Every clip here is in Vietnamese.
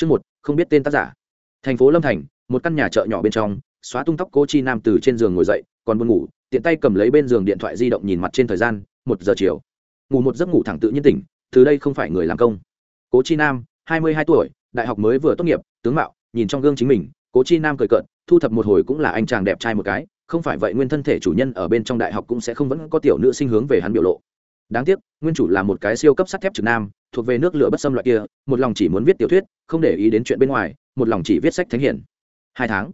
Chương một, không biết tên tác giả. Thành phố Lâm Thành, một căn nhà chợ nhỏ bên trong, xóa tung tóc Cố Chi Nam từ trên giường ngồi dậy, còn buồn ngủ, tiện tay cầm lấy bên giường điện thoại di động nhìn mặt trên thời gian, một giờ chiều. Ngủ một giấc ngủ thẳng tự nhiên tỉnh, từ đây không phải người làm công. Cố Chi Nam, hai mươi hai tuổi, đại học mới vừa tốt nghiệp, tướng mạo, nhìn trong gương chính mình, Cố Chi Nam cười cợt, thu thập một hồi cũng là anh chàng đẹp trai một cái, không phải vậy nguyên thân thể chủ nhân ở bên trong đại học cũng sẽ không vẫn có tiểu nữ sinh hướng về hắn biểu lộ đáng tiếc, nguyên chủ là một cái siêu cấp sắt thép trực nam, thuộc về nước lửa bất xâm loại kia, một lòng chỉ muốn viết tiểu thuyết, không để ý đến chuyện bên ngoài, một lòng chỉ viết sách thánh hiển. Hai tháng,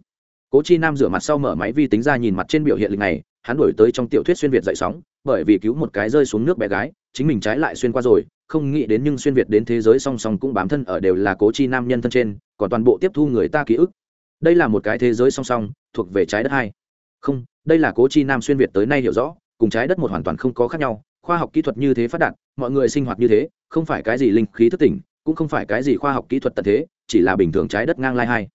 cố chi nam rửa mặt sau mở máy vi tính ra nhìn mặt trên biểu hiện lịch này, hắn đổi tới trong tiểu thuyết xuyên việt dậy sóng, bởi vì cứu một cái rơi xuống nước bé gái, chính mình trái lại xuyên qua rồi, không nghĩ đến nhưng xuyên việt đến thế giới song song cũng bám thân ở đều là cố chi nam nhân thân trên, còn toàn bộ tiếp thu người ta ký ức. Đây là một cái thế giới song song, thuộc về trái đất hai. Không, đây là cố chi nam xuyên việt tới nay hiểu rõ, cùng trái đất một hoàn toàn không có khác nhau khoa học kỹ thuật như thế phát đạt, mọi người sinh hoạt như thế, không phải cái gì linh khí thức tỉnh, cũng không phải cái gì khoa học kỹ thuật tận thế, chỉ là bình thường trái đất ngang lai hai.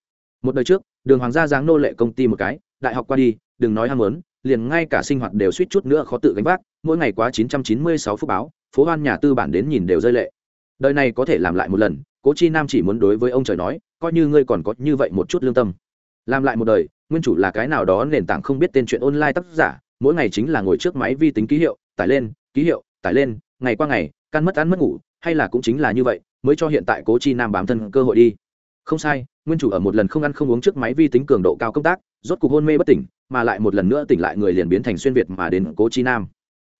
Một đời trước, đường hoàng gia giáng nô lệ công ty một cái, đại học qua đi, đừng nói ham muốn, liền ngay cả sinh hoạt đều suýt chút nữa khó tự gánh vác, mỗi ngày quá chín trăm chín mươi sáu phút báo, phố hoan nhà tư bản đến nhìn đều rơi lệ. Đời này có thể làm lại một lần, cố chi nam chỉ muốn đối với ông trời nói, coi như ngươi còn có như vậy một chút lương tâm. Làm lại một đời, nguyên chủ là cái nào đó nền tảng không biết tên chuyện online tác giả, mỗi ngày chính là ngồi trước máy vi tính ký hiệu, tải lên ký hiệu, tải lên, ngày qua ngày, căn mất ăn mất ngủ, hay là cũng chính là như vậy, mới cho hiện tại cố chi nam bám thân cơ hội đi. Không sai, nguyên chủ ở một lần không ăn không uống trước máy vi tính cường độ cao công tác, rốt cục hôn mê bất tỉnh, mà lại một lần nữa tỉnh lại người liền biến thành xuyên việt mà đến cố chi nam.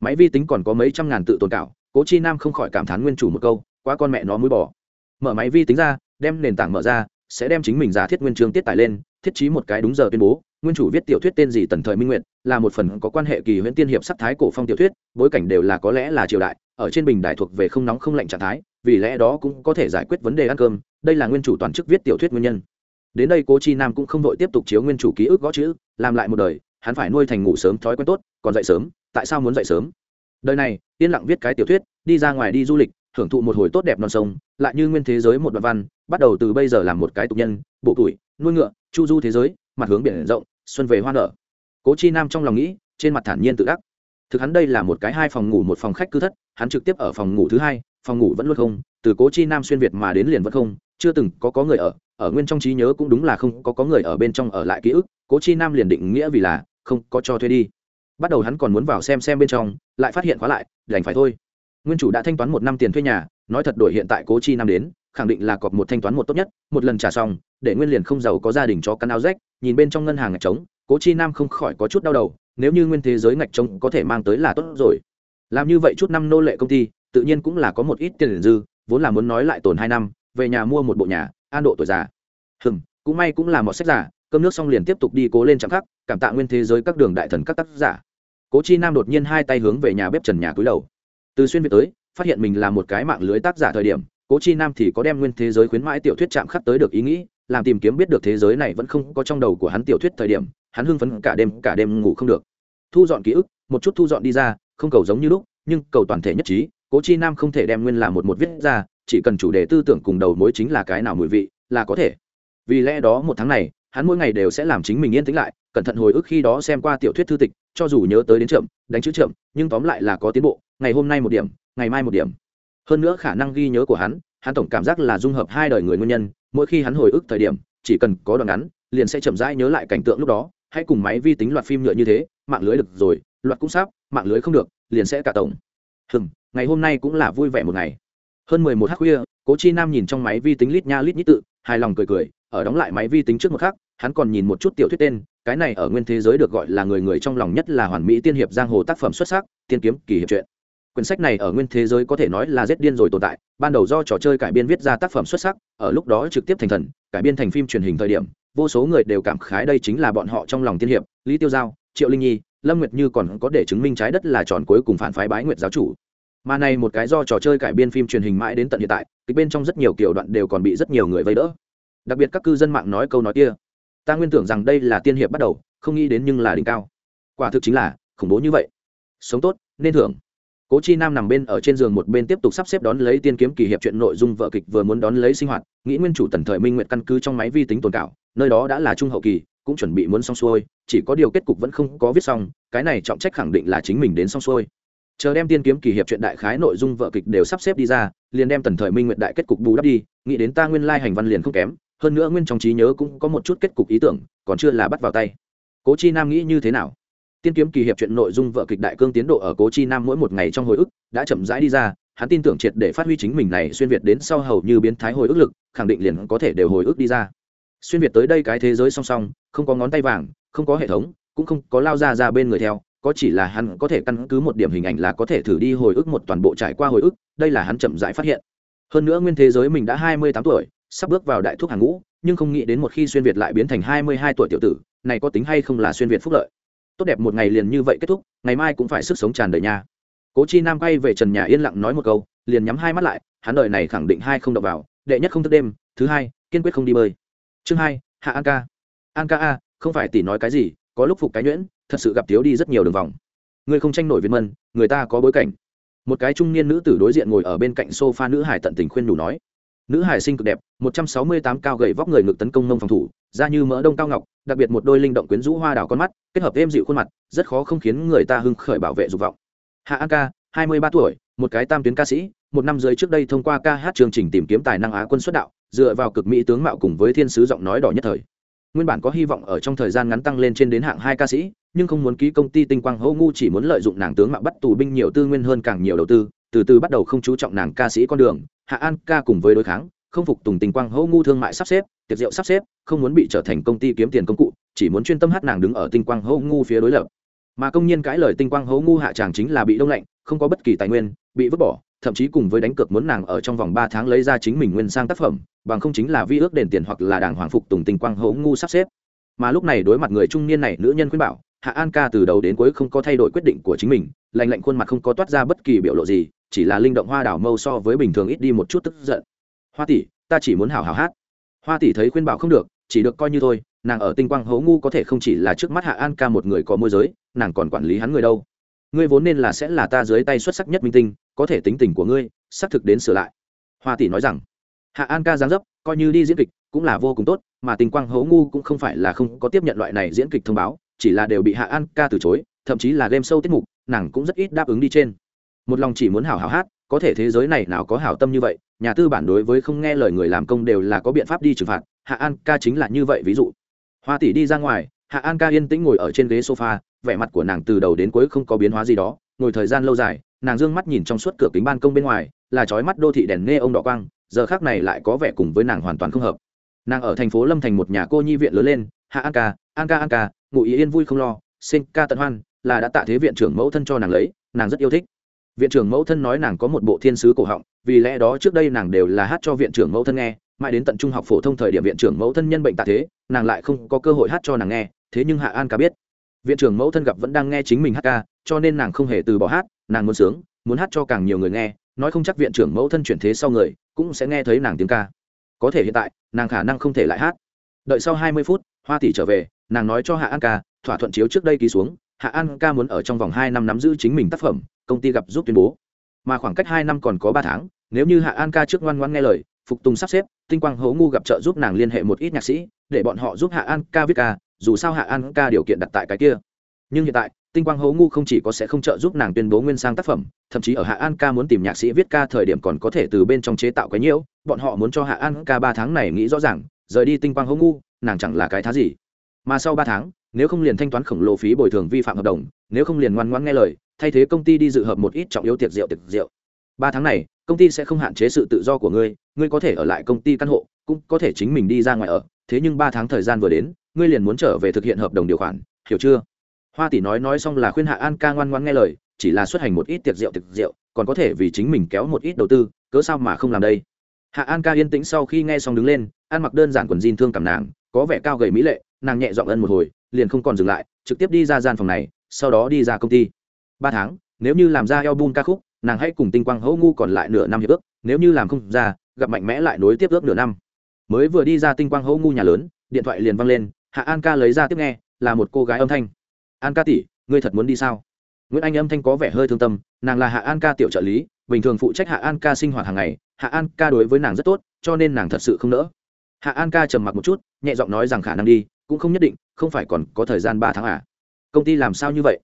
Máy vi tính còn có mấy trăm ngàn tự tồn cảo, cố chi nam không khỏi cảm thán nguyên chủ một câu, quá con mẹ nó mới bỏ. Mở máy vi tính ra, đem nền tảng mở ra, sẽ đem chính mình giả thiết nguyên trường tiết tải lên, thiết trí một cái đúng giờ tuyên bố nguyên chủ viết tiểu thuyết tên gì tần thời minh nguyện là một phần có quan hệ kỳ huyễn tiên hiệp sắc thái cổ phong tiểu thuyết, bối cảnh đều là có lẽ là triều đại, ở trên bình đại thuộc về không nóng không lạnh trạng thái, vì lẽ đó cũng có thể giải quyết vấn đề ăn cơm, đây là nguyên chủ toàn chức viết tiểu thuyết nguyên nhân. Đến đây cố chi nam cũng không vội tiếp tục chiếu nguyên chủ ký ức gõ chữ, làm lại một đời, hắn phải nuôi thành ngủ sớm thói quen tốt, còn dậy sớm, tại sao muốn dậy sớm? Đời này, yên lặng viết cái tiểu thuyết, đi ra ngoài đi du lịch hưởng thụ một hồi tốt đẹp non sông, lại như nguyên thế giới một đoạn văn, bắt đầu từ bây giờ làm một cái tục nhân, bộ tuổi, nuôi ngựa, chu du thế giới mặt hướng biển rộng, xuân về hoa nở. Cố chi nam trong lòng nghĩ, trên mặt thản nhiên tự đắc. Thực hắn đây là một cái hai phòng ngủ, một phòng khách cư thất, hắn trực tiếp ở phòng ngủ thứ hai, phòng ngủ vẫn luôn không, từ cố chi nam xuyên việt mà đến liền vẫn không, chưa từng có có người ở ở nguyên trong trí nhớ cũng đúng là không có có người ở bên trong ở lại ký ức, cố chi nam liền định nghĩa vì là không có cho thuê đi. Bắt đầu hắn còn muốn vào xem xem bên trong, lại phát hiện khóa lại, đành phải thôi. Nguyên chủ đã thanh toán một năm tiền thuê nhà, nói thật đổi hiện tại cố chi nam đến, khẳng định là cọp một thanh toán một tốt nhất, một lần trả xong để nguyên liền không giàu có gia đình cho căn áo rách, nhìn bên trong ngân hàng ngạch trống, cố chi nam không khỏi có chút đau đầu, nếu như nguyên thế giới ngạch trống có thể mang tới là tốt rồi. Làm như vậy chút năm nô lệ công ty, tự nhiên cũng là có một ít tiền dư, vốn là muốn nói lại tồn hai năm, về nhà mua một bộ nhà, an độ tuổi già. Hừm, cũng may cũng là một sách giả cơm nước xong liền tiếp tục đi cố lên chẳng khắc, cảm tạ nguyên thế giới các đường đại thần các tác giả. Cố chi nam đột nhiên hai tay hướng về nhà bếp trần nhà cúi đầu. Từ xuyên việt tới, phát hiện mình là một cái mạng lưới tác giả thời điểm, cố chi nam thì có đem nguyên thế giới khuyến mãi tiểu thuyết chạm khắc tới được ý nghĩ làm tìm kiếm biết được thế giới này vẫn không có trong đầu của hắn tiểu thuyết thời điểm, hắn hưng phấn cả đêm cả đêm ngủ không được. Thu dọn ký ức, một chút thu dọn đi ra, không cầu giống như lúc, nhưng cầu toàn thể nhất trí, cố chi nam không thể đem nguyên là một một viết ra, chỉ cần chủ đề tư tưởng cùng đầu mối chính là cái nào mùi vị, là có thể. Vì lẽ đó một tháng này, hắn mỗi ngày đều sẽ làm chính mình yên tĩnh lại, cẩn thận hồi ức khi đó xem qua tiểu thuyết thư tịch, cho dù nhớ tới đến chậm, đánh chữ chậm, nhưng tóm lại là có tiến bộ, ngày hôm nay một điểm, ngày mai một điểm. Hơn nữa khả năng ghi nhớ của hắn hắn tổng cảm giác là dung hợp hai đời người nguyên nhân mỗi khi hắn hồi ức thời điểm, chỉ cần có đoạn ngắn, liền sẽ chậm rãi nhớ lại cảnh tượng lúc đó, hãy cùng máy vi tính loạt phim nhựa như thế, mạng lưới được rồi, loạt cũng sắp, mạng lưới không được, liền sẽ cả tổng. Hừm, ngày hôm nay cũng là vui vẻ một ngày. Hơn mười một h khuya, cố chi nam nhìn trong máy vi tính lít nha lít nhít tự, hài lòng cười cười, ở đóng lại máy vi tính trước một khắc, hắn còn nhìn một chút tiểu thuyết tên, cái này ở nguyên thế giới được gọi là người người trong lòng nhất là hoàn mỹ tiên hiệp giang hồ tác phẩm xuất sắc, tiên kiếm kỳ hiệp truyện quyển sách này ở nguyên thế giới có thể nói là rét điên rồi tồn tại. Ban đầu do trò chơi cải biên viết ra tác phẩm xuất sắc, ở lúc đó trực tiếp thành thần, cải biên thành phim truyền hình thời điểm, vô số người đều cảm khái đây chính là bọn họ trong lòng tiên hiệp. Lý tiêu giao, triệu linh nhi, lâm nguyệt như còn có để chứng minh trái đất là tròn cuối cùng phản phái bái nguyệt giáo chủ. Mà này một cái do trò chơi cải biên phim truyền hình mãi đến tận hiện tại, kịch bên trong rất nhiều kiểu đoạn đều còn bị rất nhiều người vây đỡ. Đặc biệt các cư dân mạng nói câu nói kia, ta nguyên tưởng rằng đây là tiên hiệp bắt đầu, không nghĩ đến nhưng là đỉnh cao. Quả thực chính là khủng bố như vậy. Sống tốt, nên thưởng cố chi nam nằm bên ở trên giường một bên tiếp tục sắp xếp đón lấy tiên kiếm kỳ hiệp chuyện nội dung vợ kịch vừa muốn đón lấy sinh hoạt, nghĩ nguyên chủ tần thời minh nguyện căn cứ trong máy vi tính tồn cảo, nơi đó đã là trung hậu kỳ, cũng chuẩn bị muốn xong xuôi, chỉ có điều kết cục vẫn không có viết xong, cái này trọng trách khẳng định là chính mình đến xong xuôi. Chờ đem tiên kiếm kỳ hiệp chuyện đại khái nội dung vợ kịch đều sắp xếp đi ra, liền đem tần thời minh nguyện đại kết cục bù đắp đi, nghĩ đến ta nguyên lai hành văn liền không kém, hơn nữa nguyên trong trí nhớ cũng có một chút kết cục ý tưởng, còn chưa là bắt vào tay. Cố chi nam nghĩ như thế nào? Tiên kiếm kỳ hiệp chuyện nội dung vợ kịch đại cương tiến độ ở cố chi nam mỗi một ngày trong hồi ức đã chậm rãi đi ra, hắn tin tưởng triệt để phát huy chính mình này xuyên việt đến sau hầu như biến thái hồi ức lực, khẳng định liền có thể đều hồi ức đi ra. Xuyên việt tới đây cái thế giới song song, không có ngón tay vàng, không có hệ thống, cũng không có lao ra ra bên người theo, có chỉ là hắn có thể căn cứ một điểm hình ảnh là có thể thử đi hồi ức một toàn bộ trải qua hồi ức, đây là hắn chậm rãi phát hiện. Hơn nữa nguyên thế giới mình đã hai mươi tám tuổi, sắp bước vào đại thuốc hàng ngũ, nhưng không nghĩ đến một khi xuyên việt lại biến thành hai mươi hai tuổi tiểu tử, này có tính hay không là xuyên việt phúc lợi tốt đẹp một ngày liền như vậy kết thúc, ngày mai cũng phải sức sống tràn đầy nha. Cố chi nam quay về trần nhà yên lặng nói một câu, liền nhắm hai mắt lại, hắn đời này khẳng định hai không đọc vào, đệ nhất không thức đêm, thứ hai, kiên quyết không đi bơi. Chương hai, hạ an ca. An ca a, không phải tỷ nói cái gì, có lúc phục cái nhuyễn, thật sự gặp thiếu đi rất nhiều đường vòng. Người không tranh nổi viên mân, người ta có bối cảnh. Một cái trung niên nữ tử đối diện ngồi ở bên cạnh sofa nữ hải tận tình khuyên đủ nói nữ hải sinh cực đẹp, một trăm sáu mươi tám cao gầy vóc người ngực tấn công nông phòng thủ, da như mỡ đông cao ngọc, đặc biệt một đôi linh động quyến rũ hoa đào con mắt, kết hợp êm dịu khuôn mặt, rất khó không khiến người ta hưng khởi bảo vệ dục vọng. Hạ an ca, hai mươi ba tuổi, một cái tam tuyến ca sĩ, một năm dưới trước đây thông qua ca hát chương trình tìm kiếm tài năng á quân xuất đạo, dựa vào cực mỹ tướng mạo cùng với thiên sứ giọng nói đỏ nhất thời. Nguyên bản có hy vọng ở trong thời gian ngắn tăng lên trên đến hạng hai ca sĩ, nhưng không muốn ký công ty tinh quang hô ngu chỉ muốn lợi dụng nàng tướng mạo bắt tù binh nhiều tư nguyên hơn càng nhiều đầu tư từ từ bắt đầu không chú trọng nàng ca sĩ con đường, hạ an ca cùng với đối kháng, không phục tùng tình quang hô ngu thương mại sắp xếp, tiệc rượu sắp xếp, không muốn bị trở thành công ty kiếm tiền công cụ, chỉ muốn chuyên tâm hát nàng đứng ở tinh quang hô ngu phía đối lập. Mà công nhân cãi lời tinh quang Hô ngu hạ tràng chính là bị đông lạnh, không có bất kỳ tài nguyên, bị vứt bỏ, thậm chí cùng với đánh cược muốn nàng ở trong vòng ba tháng lấy ra chính mình nguyên sang tác phẩm, bằng không chính là vi ước đền tiền hoặc là đảng hoàng phục tùng tinh quang Hô ngu sắp xếp. Mà lúc này đối mặt người trung niên này, nữ nhân khuyên bảo, hạ an ca từ đầu đến cuối không có thay đổi quyết định của chính mình lành lạnh khuôn mặt không có toát ra bất kỳ biểu lộ gì chỉ là linh động hoa đảo mâu so với bình thường ít đi một chút tức giận. Hoa tỷ, ta chỉ muốn hào hào hát. Hoa tỷ thấy khuyên bảo không được, chỉ được coi như thôi, nàng ở tinh quang hố ngu có thể không chỉ là trước mắt hạ an ca một người có môi giới, nàng còn quản lý hắn người đâu. Ngươi vốn nên là sẽ là ta dưới tay xuất sắc nhất minh tinh, có thể tính tình của ngươi, xác thực đến sửa lại. Hoa tỷ nói rằng, hạ an ca giáng dấp, coi như đi diễn kịch, cũng là vô cùng tốt, mà tình quang hố ngu cũng không phải là không có tiếp nhận loại này diễn kịch thông báo, chỉ là đều bị hạ an ca từ chối, thậm chí là game show tiết mục, nàng cũng rất ít đáp ứng đi trên một lòng chỉ muốn hảo hảo hát, có thể thế giới này nào có hảo tâm như vậy, nhà tư bản đối với không nghe lời người làm công đều là có biện pháp đi trừng phạt. Hạ an ca chính là như vậy, ví dụ. Hoa tỷ đi ra ngoài, hạ an ca yên tĩnh ngồi ở trên ghế sofa, vẻ mặt của nàng từ đầu đến cuối không có biến hóa gì đó, ngồi thời gian lâu dài, nàng d ư ơ n g mắt nhìn trong suốt cửa kính ban công bên ngoài, là trói mắt đô thị đèn nghe ông đỏ quang, giờ khác này lại có vẻ cùng với nàng hoàn toàn không hợp. Nàng ở thành phố lâm thành một nhà cô nhi viện lớn lên, hạ an ca an ca an ca, ngụ ý yên vui không lo, sinh ca tận hoan, là đã tạ thế viện trưởng mẫu thân cho nàng lấy, nàng rất yêu thích viện trưởng mẫu thân nói nàng có một bộ thiên sứ cổ họng, vì lẽ đó trước đây nàng đều là hát cho viện trưởng mẫu thân nghe, mãi đến tận trung học phổ thông thời điểm viện trưởng mẫu thân nhân bệnh tạ thế, nàng lại không có cơ hội hát cho nàng nghe, thế nhưng hạ an ca biết. Viện trưởng mẫu thân gặp vẫn đang nghe chính mình hát ca, cho nên nàng không hề từ bỏ hát, nàng muốn sướng, muốn hát cho càng nhiều người nghe, nói không chắc viện trưởng mẫu thân chuyển thế sau người, cũng sẽ nghe thấy nàng tiếng ca. Có thể hiện tại, nàng khả năng không thể lại hát. Đợi sau hai mươi phút, hoa tỷ trở về, nàng nói cho hạ an ca, thỏa thuận chiếu trước đây ký xuống, hạ an ca muốn ở trong vòng hai năm nắm giữ chính mình tác phẩm công ty gặp giúp tuyên bố. Mà khoảng cách hai năm còn có ba tháng, nếu như hạ an ca trước ngoan ngoan nghe lời, phục tùng sắp xếp, tinh quang hấu ngu gặp trợ giúp nàng liên hệ một ít nhạc sĩ, để bọn họ giúp hạ an ca viết ca, dù sao hạ an ca điều kiện đặt tại cái kia. Nhưng hiện tại, tinh quang hấu ngu không chỉ có sẽ không trợ giúp nàng tuyên bố nguyên sang tác phẩm, thậm chí ở hạ an ca muốn tìm nhạc sĩ viết ca thời điểm còn có thể từ bên trong chế tạo cái nhiễu, bọn họ muốn cho hạ an ca ba tháng này nghĩ rõ ràng, rời đi tinh quang hấu ngu, nàng chẳng là cái thá gì. Mà sau ba tháng, nếu không liền thanh toán khổng lồ phí bồi thường vi phạm hợp đồng, nếu không liền ngoan ngoan nghe lời thay thế công ty đi dự hợp một ít trọng yếu tiệc rượu tiệc rượu. Ba tháng này, công ty sẽ không hạn chế sự tự do của ngươi ngươi có thể ở lại công ty căn hộ, cũng có thể chính mình đi ra ngoài ở. Thế nhưng ba tháng thời gian vừa đến, ngươi liền muốn trở về thực hiện hợp đồng điều khoản, hiểu chưa? Hoa tỷ nói nói xong là khuyên hạ an ca ngoan ngoan nghe lời, chỉ là xuất hành một ít tiệc rượu tiệc rượu, còn có thể vì chính mình kéo một ít đầu tư, cớ sao mà không làm đây? Hạ an ca yên tĩnh sau khi nghe xong đứng lên, ăn mặc đơn giản quần jean thương cảm nàng, có vẻ cao gầy mỹ lệ, nàng nhẹ dọn ân một hồi, liền không còn dừng lại, trực tiếp đi ra gian phòng này, sau đó đi ra công ty ba tháng, nếu như làm ra album ca khúc, nàng hãy cùng tinh quang hẫu ngu còn lại nửa năm hiệp ước, nếu như làm không ra, gặp mạnh mẽ lại nối tiếp ước nửa năm. Mới vừa đi ra tinh quang hẫu ngu nhà lớn, điện thoại liền văng lên, hạ an ca lấy ra tiếp nghe, là một cô gái âm thanh. An ca tỷ, ngươi thật muốn đi sao? Nguyễn anh âm thanh có vẻ hơi thương tâm, nàng là hạ an ca tiểu trợ lý, bình thường phụ trách hạ an ca sinh hoạt hàng ngày, hạ an ca đối với nàng rất tốt, cho nên nàng thật sự không nỡ. Hạ an ca trầm mặc một chút, nhẹ giọng nói rằng khả năng đi, cũng không nhất định, không phải còn có thời gian ba tháng à. Công ty làm sao như vậy?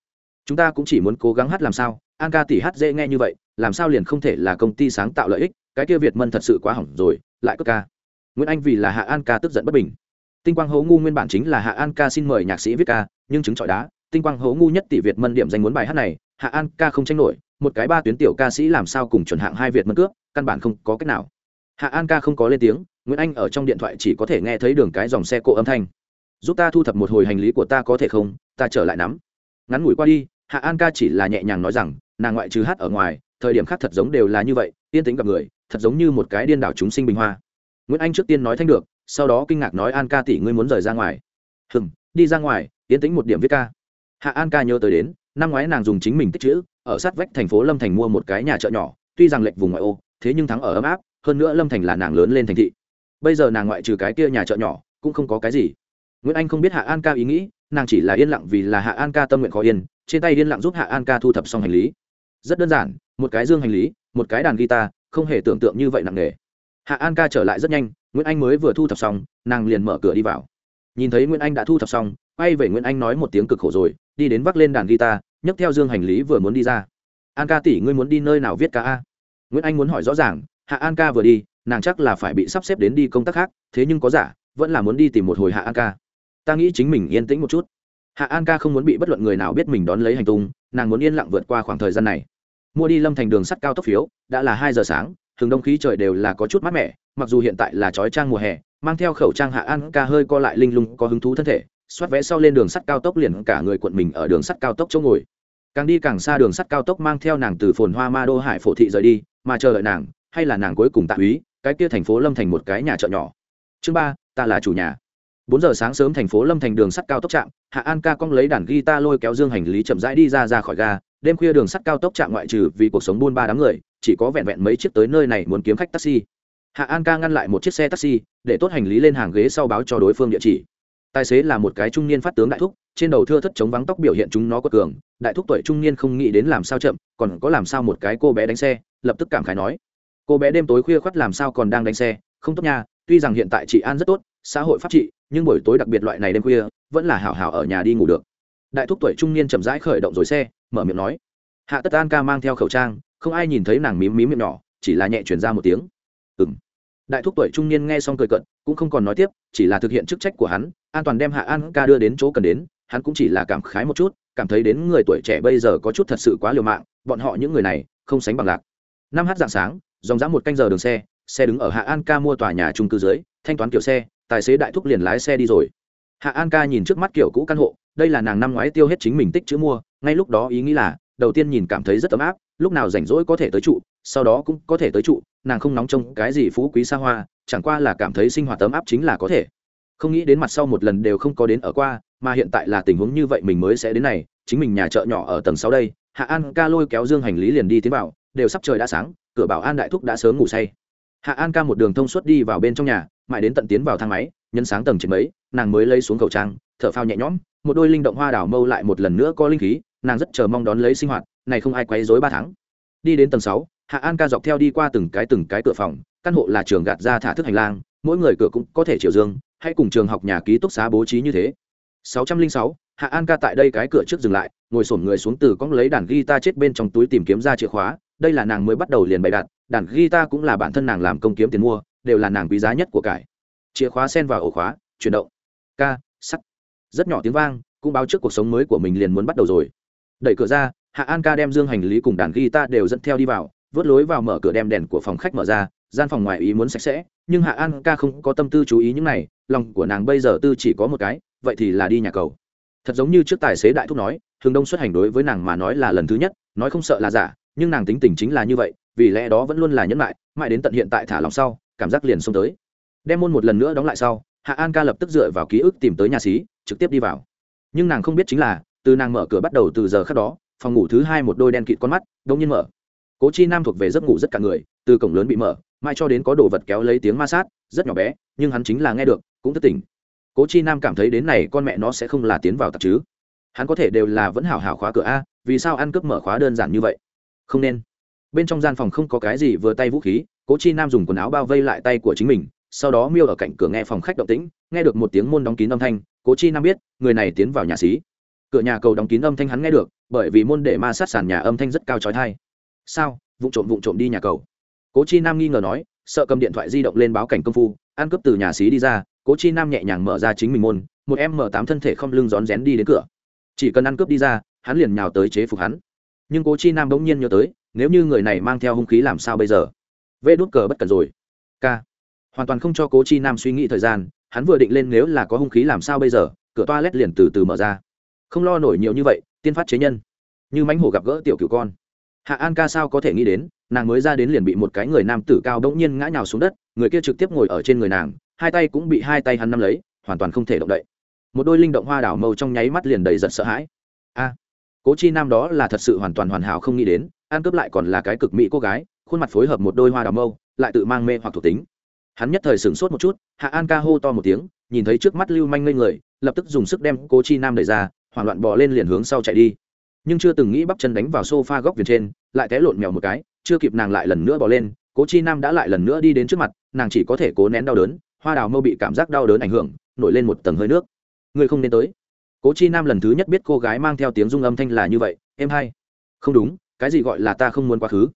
Chúng ta cũng chỉ muốn cố gắng hát làm sao, an ca tỷ hát dễ nghe như vậy, làm sao liền không thể là công ty sáng tạo lợi ích, cái kia việt mân thật sự quá hỏng rồi, lại cất ca. Nguyễn anh vì là hạ an ca tức giận bất bình. Tinh quang hố ngu nguyên bản chính là hạ an ca xin mời nhạc sĩ viết ca, nhưng chứng chọi đá, tinh quang hố ngu nhất tỷ việt mân điểm danh muốn bài hát này, hạ an ca không tranh nổi, một cái ba tuyến tiểu ca sĩ làm sao cùng chuẩn hạng hai việt mân cướp, căn bản không có cách nào. Hạ an ca không có lên tiếng, nguyễn anh ở trong điện thoại chỉ có thể nghe thấy đường cái dòng xe cộ âm thanh. Giúp ta thu thập một hồi hành lý của ta có thể không? Ta trở lại nắm. Ngắn ngủi qua đi hạ an ca chỉ là nhẹ nhàng nói rằng, nàng ngoại trừ hát ở ngoài, thời điểm khác thật giống đều là như vậy, yên tĩnh gặp người, thật giống như một cái điên đảo chúng sinh bình hoa. Nguyễn anh trước tiên nói thanh được, sau đó kinh ngạc nói, an ca tỷ, ngươi muốn rời ra ngoài? Hừng đi ra ngoài, yên tĩnh một điểm viết ca. Hạ an ca nhớ tới đến, năm ngoái nàng dùng chính mình tích chữ, ở sát vách thành phố lâm thành mua một cái nhà chợ nhỏ, tuy rằng lệch vùng ngoại ô, thế nhưng thắng ở ấm áp, hơn nữa lâm thành là nàng lớn lên thành thị. Bây giờ nàng ngoại trừ cái kia nhà chợ nhỏ, cũng không có cái gì. Nguyễn anh không biết hạ an ca ý nghĩ, nàng chỉ là yên lặng vì là hạ an ca tâm nguyện khó yên trên tay điên lặng giúp hạ an ca thu thập xong hành lý. Rất đơn giản, một cái dương hành lý, một cái đàn guitar, không hề tưởng tượng như vậy nặng nề. Hạ an ca trở lại rất nhanh, nguyễn anh mới vừa thu thập xong, nàng liền mở cửa đi vào. Nhìn thấy nguyễn anh đã thu thập xong, quay về nguyễn anh nói một tiếng cực khổ rồi, đi đến vác lên đàn guitar, nhấc theo dương hành lý vừa muốn đi ra. An ca tỷ, ngươi muốn đi nơi nào viết ca a? Nguyễn anh muốn hỏi rõ ràng, hạ an ca vừa đi, nàng chắc là phải bị sắp xếp đến đi công tác khác, thế nhưng có giả, vẫn là muốn đi tìm một hồi hạ an ca. Ta nghĩ chính mình yên tĩnh một chút hạ an ca không muốn bị bất luận người nào biết mình đón lấy hành tung, nàng muốn yên lặng vượt qua khoảng thời gian này. Mua đi lâm thành đường sắt cao tốc phiếu, đã là hai giờ sáng, thường đông khí trời đều là có chút mát mẻ, mặc dù hiện tại là trói trang mùa hè, mang theo khẩu trang hạ an ca hơi co lại linh lung, có hứng thú thân thể, xoát vẽ sau lên đường sắt cao tốc liền cả người cuộn mình ở đường sắt cao tốc chỗ ngồi. Càng đi càng xa đường sắt cao tốc mang theo nàng từ phồn hoa ma đô hải phổ thị rời đi, mà chờ đợi nàng, hay là nàng cuối cùng tạ úy, cái kia thành phố lâm thành một cái nhà chợ nhỏ. Chương ba, ta là chủ nhà bốn giờ sáng sớm thành phố lâm thành đường sắt cao tốc trạm, hạ an ca cong lấy đàn guitar lôi kéo dương hành lý chậm rãi đi ra ra khỏi ga. Đêm khuya đường sắt cao tốc trạm ngoại trừ vì cuộc sống buôn ba đám người, chỉ có vẹn vẹn mấy chiếc tới nơi này muốn kiếm khách taxi. Hạ an ca ngăn lại một chiếc xe taxi, để tốt hành lý lên hàng ghế sau báo cho đối phương địa chỉ. Tài xế là một cái trung niên phát tướng đại thúc, trên đầu thưa thất chống vắng tóc biểu hiện chúng nó có cường. Đại thúc tuổi trung niên không nghĩ đến làm sao chậm, còn có làm sao một cái cô bé đánh xe, lập tức cảm khái nói. Cô bé đêm tối khuya khoắt làm sao còn đang đánh xe, không tốt nha, tuy rằng hiện tại chị an rất tốt xã hội pháp trị, nhưng buổi tối đặc biệt loại này đêm khuya, vẫn là hảo hảo ở nhà đi ngủ được. Đại thúc tuổi trung niên chậm rãi khởi động rồi xe, mở miệng nói. Hạ tất an ca mang theo khẩu trang, không ai nhìn thấy nàng mím mím miệng nhỏ, chỉ là nhẹ chuyển ra một tiếng. Ừ m đại thúc tuổi trung niên nghe xong cười cận cũng không còn nói tiếp, chỉ là thực hiện chức trách của hắn, an toàn đem hạ an ca đưa đến chỗ cần đến, hắn cũng chỉ là cảm khái một chút, cảm thấy đến người tuổi trẻ bây giờ có chút thật sự quá liều mạng, bọn họ những người này, không sánh bằng lạc. Năm h dạng sáng, dòng dã một canh giờ đường xe xe đứng ở hạ an ca mua tòa nhà trung cư dưới, thanh toán kiểu xe tài xế đại thúc liền lái xe đi rồi. Hạ an ca nhìn trước mắt kiểu cũ căn hộ, đây là nàng năm ngoái tiêu hết chính mình tích chữ mua, ngay lúc đó ý nghĩ là, đầu tiên nhìn cảm thấy rất ấm áp, lúc nào rảnh rỗi có thể tới trụ, sau đó cũng có thể tới trụ, nàng không nóng trông cái gì phú quý xa hoa, chẳng qua là cảm thấy sinh hoạt ấm áp chính là có thể. Không nghĩ đến mặt sau một lần đều không có đến ở qua, mà hiện tại là tình huống như vậy mình mới sẽ đến này, chính mình nhà chợ nhỏ ở tầng sáu đây, hạ an ca lôi kéo dương hành lý liền đi tiến vào, đều sắp trời đã sáng, cửa bảo an đại thúc đã sớm ngủ say hạ an ca một đường thông suốt đi vào bên trong nhà, mãi đến tận tiến vào thang máy, nhân sáng tầng trên mấy, nàng mới lấy xuống khẩu trang, thở phao nhẹ nhõm, một đôi linh động hoa đảo mâu lại một lần nữa có linh khí, nàng rất chờ mong đón lấy sinh hoạt, này không ai quấy rối ba tháng. Đi đến tầng sáu, hạ an ca dọc theo đi qua từng cái từng cái cửa phòng, căn hộ là trường gạt ra thả thức hành lang, mỗi người cửa cũng có thể chiều dương hay cùng trường học nhà ký túc xá bố trí như thế. Sáu trăm linh sáu, hạ an ca tại đây cái cửa trước dừng lại, ngồi sổm người xuống từ cong lấy đàn guitar chết bên trong túi tìm kiếm ra chìa khóa, đây là nàng mới bắt đầu liền bày đặt đàn guitar cũng là bản thân nàng làm công kiếm tiền mua, đều là nàng quý giá nhất của cải. Chìa khóa sen vào ổ khóa, chuyển động. Ca, sắt. Rất nhỏ tiếng vang, cũng báo trước cuộc sống mới của mình liền muốn bắt đầu rồi. Đẩy cửa ra, hạ an ca đem dương hành lý cùng đàn guitar đều dẫn theo đi vào, vớt lối vào mở cửa đem đèn của phòng khách mở ra, gian phòng ngoài ý muốn sạch sẽ, nhưng hạ an ca không có tâm tư chú ý những này, lòng của nàng bây giờ tư chỉ có một cái, vậy thì là đi nhà cầu. Thật giống như trước tài xế đại thúc nói thường đông xuất hành đối với nàng mà nói là lần thứ nhất, nói không sợ là giả nhưng nàng tính tình chính là như vậy, vì lẽ đó vẫn luôn là nhẫn lại mãi đến tận hiện tại thả lòng sau, cảm giác liền xông tới. Đem môn một lần nữa đóng lại sau, hạ an ca lập tức dựa vào ký ức tìm tới nhà xí, trực tiếp đi vào. Nhưng nàng không biết chính là, từ nàng mở cửa bắt đầu từ giờ khác đó, phòng ngủ thứ hai một đôi đen kịt con mắt đông nhiên mở. Cố chi nam thuộc về giấc ngủ rất cả người, từ cổng lớn bị mở mai cho đến có đồ vật kéo lấy tiếng ma sát, rất nhỏ bé, nhưng hắn chính là nghe được, cũng thất tình. cố chi nam cảm thấy đến này con mẹ nó sẽ không là tiến vào tạp chứ. Hắn có thể đều là vẫn hảo hảo khóa cửa a, vì sao ăn cướp mở khóa đơn giản như vậy? Không nên. Bên trong gian phòng không có cái gì vừa tay vũ khí, cố chi nam dùng quần áo bao vây lại tay của chính mình, sau đó miêu ở cạnh cửa nghe phòng khách động tĩnh, nghe được một tiếng môn đóng kín âm thanh, cố chi nam biết, người này tiến vào nhà xí. Cửa nhà cầu đóng kín âm thanh hắn nghe được, bởi vì môn để ma sát sàn nhà âm thanh rất cao trói thai sao? Vụ trộm vụ trộm đi nhà cầu. Cố chi nam nghi ngờ nói, sợ cầm điện thoại di động lên báo cảnh công phu, ăn cướp từ nhà xí đi ra, cố chi nam nhẹ nhàng mở ra chính mình môn, một em mở tám thân thể không lưng rón rén đi đến cửa. Chỉ cần ăn cướp đi ra, hắn liền nhào tới chế phục hắn nhưng cố chi nam bỗng nhiên nhớ tới, nếu như người này mang theo hung khí làm sao bây giờ? Vê đốt cờ bất cần rồi. K hoàn toàn không cho cố chi nam suy nghĩ thời gian, hắn vừa định lên nếu là có hung khí làm sao bây giờ, cửa toa lét liền từ từ mở ra. Không lo nổi nhiều như vậy, tiên phát chế nhân. Như mánh hổ gặp gỡ tiểu cựu con. Hạ an ca sao có thể nghĩ đến, nàng mới ra đến liền bị một cái người nam tử cao đống nhiên ngã nhào xuống đất, người kia trực tiếp ngồi ở trên người nàng, hai tay cũng bị hai tay hắn nắm lấy, hoàn toàn không thể động đậy. Một đôi linh động hoa đảo màu trong nháy mắt liền đầy giật sợ hãi cố chi nam đó là thật sự hoàn toàn hoàn hảo không nghĩ đến an cướp lại còn là cái cực mỹ cô gái, khuôn mặt phối hợp một đôi hoa đào mâu, lại tự mang mê hoặc thuộc tính. Hắn nhất thời sửng sốt một chút, hạ an ca hô to một tiếng, nhìn thấy trước mắt lưu manh ngây người, lập tức dùng sức đem cố chi nam đẩy ra, hoảng loạn bỏ lên liền hướng sau chạy đi. Nhưng chưa từng nghĩ bắp chân đánh vào sofa góc viền trên, lại té lộn mèo một cái, chưa kịp nàng lại lần nữa bỏ lên, cố chi nam đã lại lần nữa đi đến trước mặt, nàng chỉ có thể cố nén đau đớn, hoa đào mâu bị cảm giác đau đớn ảnh hưởng, nổi lên một tầng hơi nước. Ngươi không nên tới cố chi nam lần thứ nhất biết cô gái mang theo tiếng rung âm thanh là như vậy, em hay không đúng, cái gì gọi là ta không muốn quá khứ?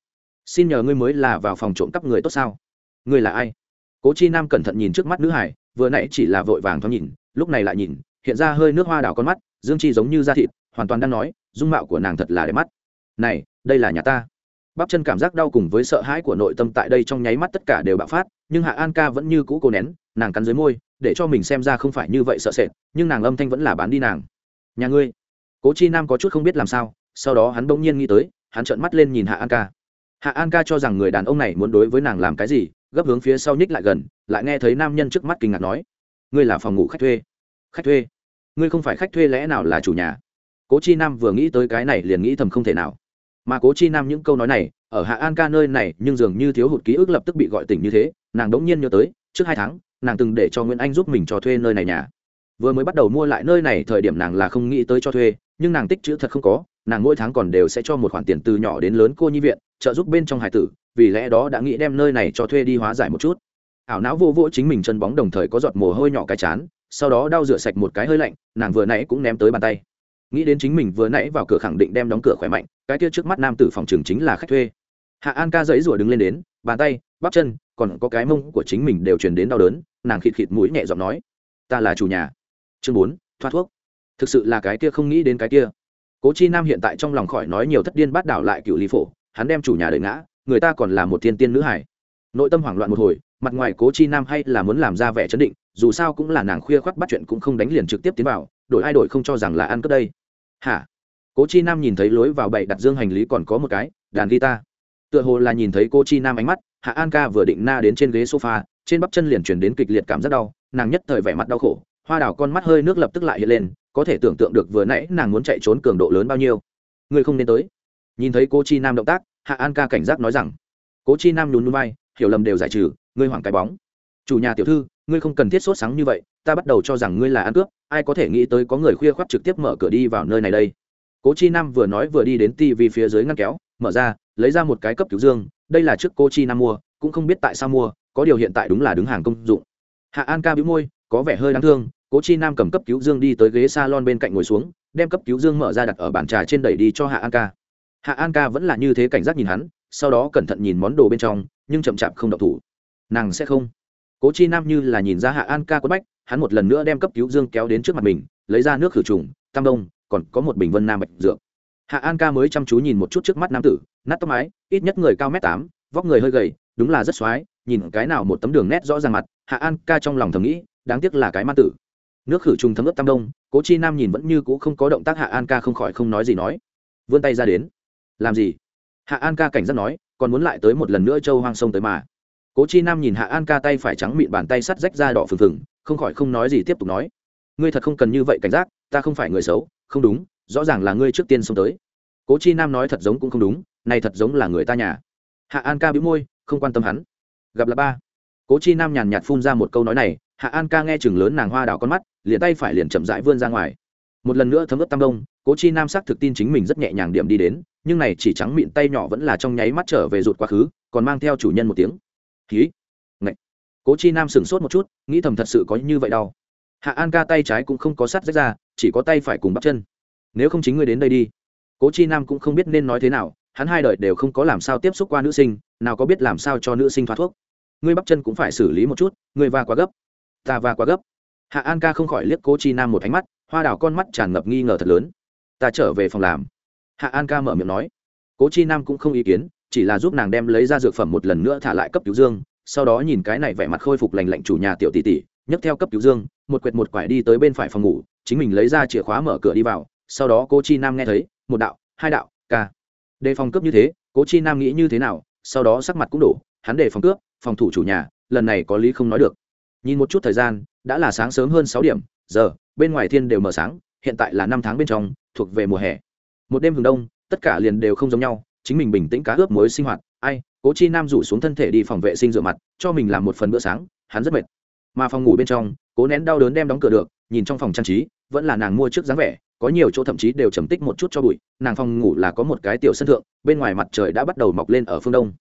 Xin nhờ ngươi mới là vào phòng trộm cắp người tốt sao? Ngươi là ai? Cố chi nam cẩn thận nhìn trước mắt nữ hải, vừa nãy chỉ là vội vàng thoáng nhìn, lúc này lại nhìn, hiện ra hơi nước hoa đào con mắt, dương chi giống như da thịt, hoàn toàn đang nói, dung mạo của nàng thật là đẹp mắt. Này, đây là nhà ta bắp chân cảm giác đau cùng với sợ hãi của nội tâm tại đây trong nháy mắt tất cả đều bạo phát, nhưng hạ an ca vẫn như cũ cô nén, nàng cắn dưới môi, để cho mình xem ra không phải như vậy sợ sệt, nhưng nàng âm thanh vẫn là bán đi nàng. Nhà ngươi? Cố chi nam có chút không biết làm sao, sau đó hắn bỗng nhiên nghĩ tới, hắn trợn mắt lên nhìn hạ an ca. Hạ an ca cho rằng người đàn ông này muốn đối với nàng làm cái gì, gấp hướng phía sau nhích lại gần, lại nghe thấy nam nhân trước mắt kinh ngạc nói, ngươi là phòng ngủ khách thuê. Khách thuê? Ngươi không phải khách thuê lẽ nào là chủ nhà? Cố chi nam vừa nghĩ tới cái này liền nghĩ thầm không thể nào mà cố chi nam những câu nói này, ở hạ an ca nơi này nhưng dường như thiếu hụt ký ức lập tức bị gọi tỉnh như thế, nàng đống nhiên nhớ tới, trước hai tháng, nàng từng để cho nguyễn anh giúp mình cho thuê nơi này nhà. Vừa mới bắt đầu mua lại nơi này thời điểm nàng là không nghĩ tới cho thuê, nhưng nàng tích chữ thật không có, nàng mỗi tháng còn đều sẽ cho một khoản tiền từ nhỏ đến lớn cô nhi viện, trợ giúp bên trong hải tử, vì lẽ đó đã nghĩ đem nơi này cho thuê đi hóa giải một chút. Ảo não vô vỗ chính mình chân bóng đồng thời có giọt mồ hôi nhỏ cái chán, sau đó đau rửa sạch một cái hơi lạnh, nàng vừa nãy cũng ném tới bàn tay. Nghĩ đến chính mình vừa nãy vào cửa khẳng định đem đóng cửa khỏe mạnh cái kia trước mắt nam tử phòng trường chính là khách thuê. Hạ an ca dãy rủa đứng lên đến, bàn tay, bắp chân, còn có cái mông của chính mình đều truyền đến đau đớn, nàng khịt khịt mũi nhẹ giọng nói, ta là chủ nhà. Chương bốn, thoát thuốc. Thực sự là cái kia không nghĩ đến cái kia. Cố chi nam hiện tại trong lòng khỏi nói nhiều thất điên bát đảo lại cựu lý phổ, hắn đem chủ nhà đợi ngã, người ta còn là một thiên tiên nữ hải nội tâm hoảng loạn một hồi, mặt ngoài cố chi nam hay là muốn làm ra vẻ chấn định, dù sao cũng là nàng khuya khoắt bắt chuyện cũng không đánh liền trực tiếp tiến vào, đổi ai đổi không cho rằng là ăn cướp đây. Hả? Cố chi nam nhìn thấy lối vào bậy đặt dương hành lý còn có một cái, đàn guitar. Tựa hồ là nhìn thấy cô chi nam ánh mắt, hạ an ca vừa định na đến trên ghế sofa, trên bắp chân liền chuyển đến kịch liệt cảm giác đau, nàng nhất thời vẻ mặt đau khổ, hoa đào con mắt hơi nước lập tức lại hiện lên, có thể tưởng tượng được vừa nãy nàng muốn chạy trốn cường độ lớn bao nhiêu. Ngươi không nên tới. Nhìn thấy cô chi nam động tác, hạ an ca cảnh giác nói rằng, cố chi nam nhún núi bay hiểu lầm đều giải trừ, ngươi hoảng cái bóng. Chủ nhà tiểu thư, ngươi không cần thiết sốt sáng như vậy, ta bắt đầu cho rằng ngươi là ăn cướp, ai có thể nghĩ tới có người khuya khoác trực tiếp mở cửa đi vào nơi này đây? Cố chi nam vừa nói vừa đi đến tivi phía dưới ngăn kéo, mở ra, lấy ra một cái cấp cứu dương, đây là trước cô chi nam mua, cũng không biết tại sao mua, có điều hiện tại đúng là đứng hàng công dụng. Hạ an ca bĩu môi, có vẻ hơi đáng thương, cố chi nam cầm cấp cứu dương đi tới ghế s a lon bên cạnh ngồi xuống, đem cấp cứu dương mở ra đặt ở bàn trà trên đẩy đi cho hạ an ca. Hạ an ca vẫn là như thế cảnh giác nhìn hắn, sau đó cẩn thận nhìn món đồ bên trong, nhưng chậm chạp không độc thủ. Nàng sẽ không. Cố chi nam như là nhìn ra hạ an ca quất bách, hắn một lần nữa đem cấp cứu dương kéo đến trước mặt mình, lấy ra nước khử trùng, tam đông còn có một bình vân nam bạch dược. Hạ an ca mới chăm chú nhìn một chút trước mắt nam tử, nát tóc mái, ít nhất người cao m tám, vóc người hơi gầy, đúng là rất x o á i nhìn cái nào một tấm đường nét rõ ràng mặt, hạ an ca trong lòng thầm nghĩ, đáng tiếc là cái ma tử. Nước khử trùng thấm ướp tam đông, cố chi nam nhìn vẫn như c ũ không có động tác hạ an ca không khỏi không nói gì nói. Vươn tay ra đến. Làm gì? Hạ an ca cảnh giác nói, còn muốn lại tới một lần nữa châu hoang sông tới mà. Cố chi nam nhìn hạ an ca tay phải trắng mịn bàn tay sắt rách ra đỏ phừng phừng, không khỏi không nói gì tiếp tục nói. Ngươi thật không cần như vậy cảnh giác ta không phải người xấu, không đúng, rõ ràng là ngươi trước tiên xông tới. Cố chi nam nói thật giống cũng không đúng, này thật giống là người ta nhà. Hạ an ca bĩu môi, không quan tâm hắn. Gặp là ba. Cố chi nam nhàn nhạt phun ra một câu nói này, hạ an ca nghe chừng lớn nàng hoa đào con mắt, liền tay phải liền chậm rãi vươn ra ngoài. Một lần nữa thấm ướt tam đông, cố chi nam xác thực tin chính mình rất nhẹ nhàng điểm đi đến, nhưng này chỉ trắng mịn tay nhỏ vẫn là trong nháy mắt trở về rụt quá khứ, còn mang theo chủ nhân một tiếng. Ký Ngậy. cố chi nam sửng sốt một chút, nghĩ thầm thật sự có như vậy đau hạ an ca tay trái cũng không có sắt rách ra, chỉ có tay phải cùng bắp chân. Nếu không chính ngươi đến đây đi. Cố chi nam cũng không biết nên nói thế nào, hắn hai đời đều không có làm sao tiếp xúc qua nữ sinh, nào có biết làm sao cho nữ sinh thoát thuốc. Ngươi bắp chân cũng phải xử lý một chút, ngươi va quá gấp. Ta va quá gấp. Hạ an ca không khỏi liếc cố chi nam một ánh mắt, hoa đào con mắt tràn ngập nghi ngờ thật lớn. Ta trở về phòng làm. Hạ an ca mở miệng nói. Cố chi nam cũng không ý kiến, chỉ là giúp nàng đem lấy ra dược phẩm một lần nữa thả lại cấp cứu dương, sau đó nhìn cái này vẻ mặt khôi phục lành lạnh chủ nhà tiểu tỷ tỷ nhấc theo cấp cứu dương, một quệt một quải đi tới bên phải phòng ngủ, chính mình lấy ra chìa khóa mở cửa đi vào, sau đó cố chi nam nghe thấy, một đạo, hai đạo, ca. Đề phòng cướp như thế, cố chi nam nghĩ như thế nào, sau đó sắc mặt cũng đổ, hắn đề phòng cướp, phòng thủ chủ nhà, lần này có lý không nói được. Nhìn một chút thời gian, đã là sáng sớm hơn sáu điểm, giờ, bên ngoài thiên đều mở sáng, hiện tại là năm tháng bên trong, thuộc về mùa hè. Một đêm hừng đông, tất cả liền đều không giống nhau, chính mình bình tĩnh cá ướp muối sinh hoạt, ai, cố chi nam rủ xuống thân thể đi phòng vệ sinh rửa mặt, cho mình làm một phần bữa sáng, hắn rất mệt mà phòng ngủ bên trong, cố nén đau đớn đem đóng cửa được, nhìn trong phòng trang trí, vẫn là nàng mua trước dáng vẻ, có nhiều chỗ thậm chí đều trầm tích một chút cho bụi, nàng phòng ngủ là có một cái tiểu sân thượng, bên ngoài mặt trời đã bắt đầu mọc lên ở phương đông.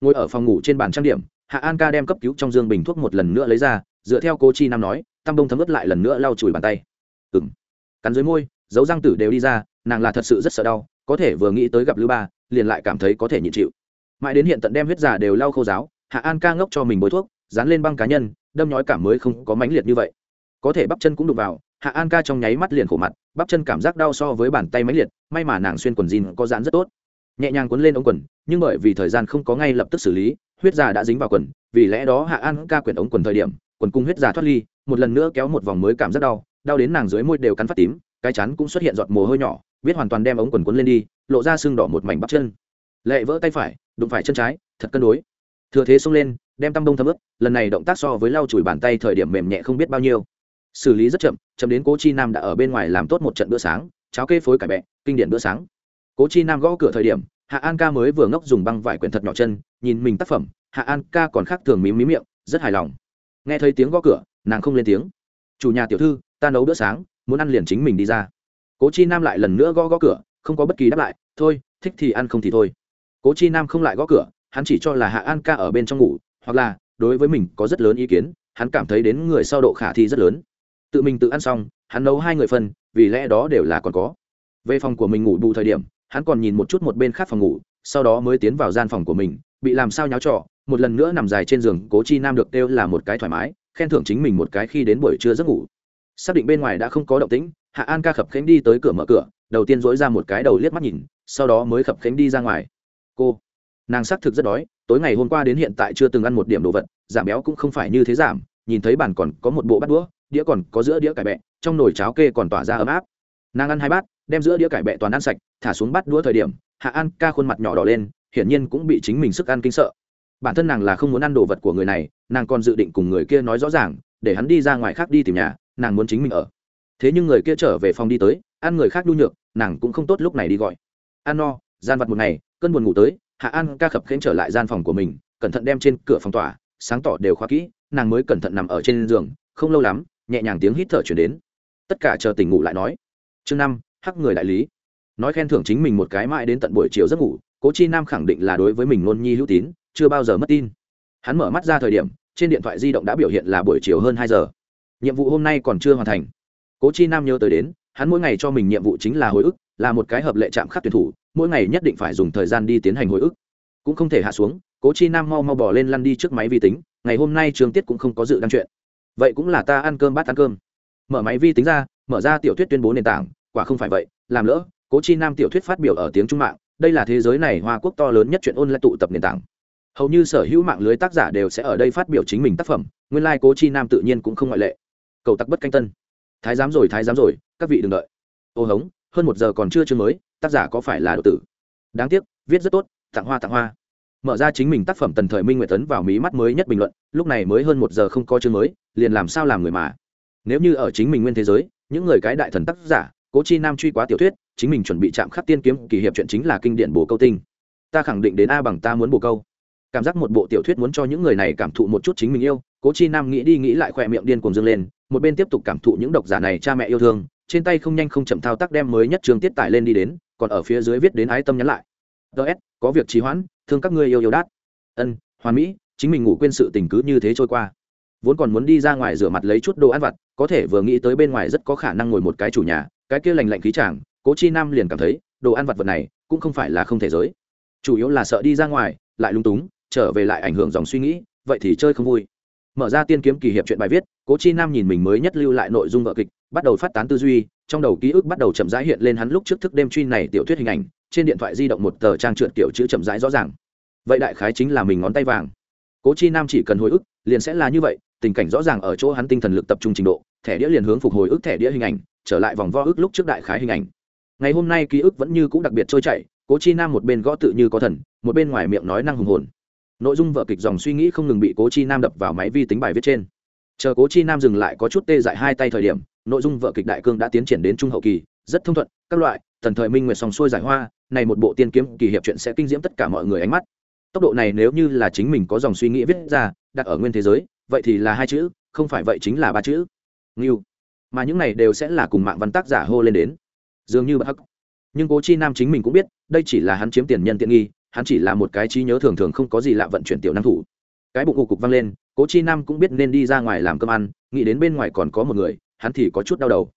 Ngồi ở phòng ngủ trên bàn trang điểm, hạ an ca đem cấp cứu trong dương bình thuốc một lần nữa lấy ra, dựa theo Cô chi nam nói, tam bông thấm ướt lại lần nữa lau chùi bàn tay. Ừng cắn dưới môi, dấu răng tử đều đi ra, nàng là thật sự rất sợ đau, có thể vừa nghĩ tới gặp lưu ba, liền lại cảm thấy có thể nhịn chịu. Mãi đến hiện tận đem huyết giả đều lau khô giáo, hạ an ca ngốc cho mình bôi thuốc dán lên băng cá nhân, đâm nhói cảm mới không có mãnh liệt như vậy. Có thể bắp chân cũng đụng vào, hạ an ca trong nháy mắt liền khổ mặt, bắp chân cảm giác đau so với bàn tay mãnh liệt, may mà nàng xuyên quần jean có dán rất tốt. Nhẹ nhàng quấn lên ống quần, nhưng bởi vì thời gian không có ngay lập tức xử lý, huyết già đã dính vào quần, vì lẽ đó hạ an ca quyển ống quần thời điểm, quần cung huyết già thoát ly, một lần nữa kéo một vòng mới cảm rất đau đau đến nàng dưới môi đều cắn phát tím, cái chắn cũng xuất hiện giọt mồ hôi nhỏ, biết hoàn toàn đem ống quần quấn lên đi, lộ ra sưng đỏ một mảnh bắp chân. Lệ vỡ tay phải, đụng phải chân trái, thật cân đối. Thừa thế xông lên, đem tăm bông thấm ướp lần này động tác so với lau chùi bàn tay thời điểm mềm nhẹ không biết bao nhiêu. Xử lý rất chậm chậm đến cố chi nam đã ở bên ngoài làm tốt một trận bữa sáng, cháo kê phối cải bẹ, kinh điển bữa sáng. Cố chi nam gõ cửa thời điểm, hạ an ca mới vừa ngốc dùng băng vải quyển thật nhỏ chân, nhìn mình tác phẩm, hạ an ca còn khác thường mím mí miệng, rất hài lòng. Nghe thấy tiếng gõ cửa, nàng không lên tiếng. Chủ nhà tiểu thư, ta nấu bữa sáng, muốn ăn liền chính mình đi ra. Cố chi nam lại lần nữa gõ gõ cửa, không có bất kỳ đáp lại, thôi, thích thì ăn không thì thôi. Cố chi nam không lại gõ cửa, hắn chỉ cho là hạ an ca ở bên trong ngủ, hoặc là đối với mình có rất lớn ý kiến, hắn cảm thấy đến người sau độ khả thi rất lớn. Tự mình tự ăn xong, hắn nấu hai người phân vì lẽ đó đều là còn có. Về phòng của mình ngủ bù thời điểm, hắn còn nhìn một chút một bên khác phòng ngủ, sau đó mới tiến vào gian phòng của mình, bị làm sao nháo trọ một lần nữa nằm dài trên giường, cố chi nam được kêu là một cái thoải mái, khen thưởng chính mình một cái khi đến buổi trưa giấc ngủ. Xác định bên ngoài đã không có động tĩnh, hạ an ca khập khánh đi tới cửa mở cửa, đầu tiên dỗi ra một cái đầu liếc mắt nhìn, sau đó mới khập khánh đi ra ngoài. Cô nàng xác thực rất đói, tối ngày hôm qua đến hiện tại chưa từng ăn một điểm đồ vật, giảm béo cũng không phải như thế giảm, nhìn thấy bàn còn có một bộ bát đũa, đĩa còn có giữa đĩa cải bẹ, trong nồi cháo kê còn tỏa ra ấm áp. Nàng ăn hai bát, đem giữa đĩa cải bẹ toàn ăn sạch, thả xuống bát đũa thời điểm, hạ an ca khuôn mặt nhỏ đỏ lên, hiển nhiên cũng bị chính mình sức ăn kinh sợ. Bản thân nàng là không muốn ăn đồ vật của người này, nàng còn dự định cùng người kia nói rõ ràng, để hắn đi ra ngoài khác đi tìm nhà, nàng muốn chính mình ở. Thế nhưng người kia trở về phòng đi tới, ăn người khác nhu nhược, nàng cũng không tốt lúc này đi gọi. Ăn no, gian vặt một ngày, cơn buồn ngủ tới hạ an ca khập khiễng trở lại gian phòng của mình, cẩn thận đem trên cửa phòng tỏa, sáng tỏ đều khóa kỹ, nàng mới cẩn thận nằm ở trên giường, không lâu lắm, nhẹ nhàng tiếng hít thở chuyển đến. Tất cả chờ tỉnh ngủ lại nói, chương năm, hắc người đại lý. Nói khen thưởng chính mình một cái mãi đến tận buổi chiều giấc ngủ, cố chi nam khẳng định là đối với mình ngôn nhi hữu tín, chưa bao giờ mất tin. Hắn mở mắt ra thời điểm, trên điện thoại di động đã biểu hiện là buổi chiều hơn hai giờ. Nhiệm vụ hôm nay còn chưa hoàn thành. Cố chi nam nhớ tới đến, hắn mỗi ngày cho mình nhiệm vụ chính là hồi ức, là một cái hợp lệ chạm khắc tuyển thủ mỗi ngày nhất định phải dùng thời gian đi tiến hành hồi ức. Cũng không thể hạ xuống, cố chi nam mau mau bỏ lên lăn đi trước máy vi tính, ngày hôm nay trường tiết cũng không có dự đăng chuyện. Vậy cũng là ta ăn cơm bát ăn cơm. Mở máy vi tính ra, mở ra tiểu thuyết tuyên bố nền tảng, quả không phải vậy, làm lỡ, cố chi nam tiểu thuyết phát biểu ở tiếng trung mạng, đây là thế giới này hoa quốc to lớn nhất chuyện ôn lại tụ tập nền tảng. Hầu như sở hữu mạng lưới tác giả đều sẽ ở đây phát biểu chính mình tác phẩm, nguyên lai、like、cố chi nam tự nhiên cũng không ngoại lệ. Cầu tặc bất canh tân. Thái giám rồi, thái giám rồi, các vị đừng đợi. Ô hống, hơn một giờ còn chưa chương mới tác giả có phải là đồ tử? Đáng tiếc, viết rất tốt, tặng hoa tặng hoa. Mở ra chính mình tác phẩm tần thời minh nguyệt tấn vào mí mắt mới nhất bình luận, lúc này mới hơn một giờ không có chương mới, liền làm sao làm người mà. Nếu như ở chính mình nguyên thế giới, những người cái đại thần tác giả, cố chi nam truy quá tiểu thuyết, chính mình chuẩn bị chạm khắc tiên kiếm, kỳ hiệp chuyện chính là kinh điển bồ câu tinh. Ta khẳng định đến a bằng ta muốn bồ câu. Cảm giác một bộ tiểu thuyết muốn cho những người này cảm thụ một chút chính mình yêu, cố chi nam nghĩ đi nghĩ lại khỏe miệng điên cuồng dâng lên, một bên tiếp tục cảm thụ những độc giả này cha mẹ yêu thương, trên tay không nhanh không chậm thao tác đem mới nhất trường tiết tải lên đi đến còn ở phía dưới viết đến ái tâm nhắn lại. Ts có việc trì hoãn, thương các ngươi yêu yêu đát. Ân, hoàn mỹ, chính mình ngủ quên sự tình cứ như thế trôi qua. Vốn còn muốn đi ra ngoài rửa mặt lấy chút đồ ăn vặt, có thể vừa nghĩ tới bên ngoài rất có khả năng ngồi một cái chủ nhà, cái kia lành lạnh khí chàng, cố chi nam liền cảm thấy, đồ ăn vặt vật này, cũng không phải là không thể giới. Chủ yếu là sợ đi ra ngoài, lại lung túng, trở về lại ảnh hưởng dòng suy nghĩ, vậy thì chơi không vui. Mở ra tiên kiếm kỳ hiệp chuyện bài viết, cố chi nam nhìn mình mới nhất lưu lại nội dung vợ kịch, bắt đầu phát tán tư duy trong đầu ký ức bắt đầu chậm rãi hiện lên hắn lúc trước thức đêm truy này tiểu thuyết hình ảnh, trên điện thoại di động một tờ trang trượt kiểu chữ chậm rãi rõ ràng. Vậy đại khái chính là mình ngón tay vàng. Cố chi nam chỉ cần hồi ức, liền sẽ là như vậy, tình cảnh rõ ràng ở chỗ hắn tinh thần lực tập trung trình độ, thẻ đĩa liền hướng phục hồi ức thẻ đĩa hình ảnh, trở lại vòng vo ức lúc trước đại khái hình ảnh. Ngày hôm nay ký ức vẫn như c ũ đặc biệt trôi chảy, cố chi nam một bên gõ tự như có thần, một bên ngoài miệng nói năng hùng hồn. Nội dung vợ kịch dòng suy nghĩ không ngừng bị cố chi nam đập vào máy vi tính bài viết trên. Chờ cố chi nam dừng lại có chút tê dại hai tay thời điểm nội dung vợ kịch đại cương đã tiến triển đến trung hậu kỳ, rất thông thuận, các loại, thần thời minh nguyệt sòng xuôi giải hoa, này một bộ tiên kiếm kỳ hiệp chuyện sẽ kinh diễm tất cả mọi người ánh mắt. Tốc độ này nếu như là chính mình có dòng suy nghĩ viết ra, đặt ở nguyên thế giới, vậy thì là hai chữ, không phải vậy chính là ba chữ. Nghiêu mà những này đều sẽ là cùng mạng văn tác giả hô lên đến. Dường như bất hắc. Nhưng cố chi nam chính mình cũng biết, đây chỉ là hắn chiếm tiền nhân tiện nghi, hắn chỉ là một cái trí nhớ thường thường không có gì lạ vận chuyển tiểu năng thủ. Cái bụng ù cục văng lên, cố chi nam cũng biết nên đi ra ngoài làm cơm ăn, nghĩ đến bên ngoài còn có một người hắn thì có chút đau đầu.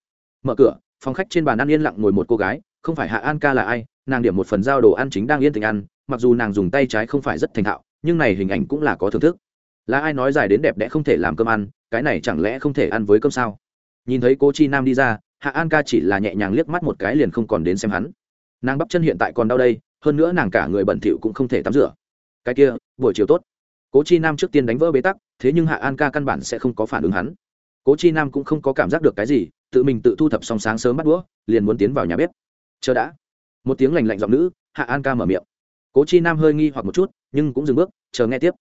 Mở cửa, phòng khách trên bàn ăn yên lặng ngồi một cô gái, không phải hạ an ca là ai, nàng điểm một phần giao đồ ăn chính đang yên tình ăn, mặc dù nàng dùng tay trái không phải rất thành thạo, nhưng này hình ảnh cũng là có thưởng thức. Là ai nói dài đến đẹp đẽ không thể làm cơm ăn, cái này chẳng lẽ không thể ăn với cơm sao? Nhìn thấy cô chi nam đi ra, hạ an ca chỉ là nhẹ nhàng liếc mắt một cái liền không còn đến xem hắn. Nàng bắp chân hiện tại còn đau đây, hơn nữa nàng cả người bẩn thỉu cũng không thể tắm rửa. Cái kia, buổi chiều tốt. Cố chi nam trước tiên đánh vỡ bế tắc, thế nhưng hạ an ca căn bản sẽ không có phản ứng hắn cố chi nam cũng không có cảm giác được cái gì, tự mình tự thu thập xong sáng sớm bắt đũa, liền muốn tiến vào nhà bếp. Chờ đã. Một tiếng lành lạnh giọng nữ, hạ an ca mở miệng. Cố chi nam hơi nghi hoặc một chút, nhưng cũng dừng bước, chờ nghe tiếp.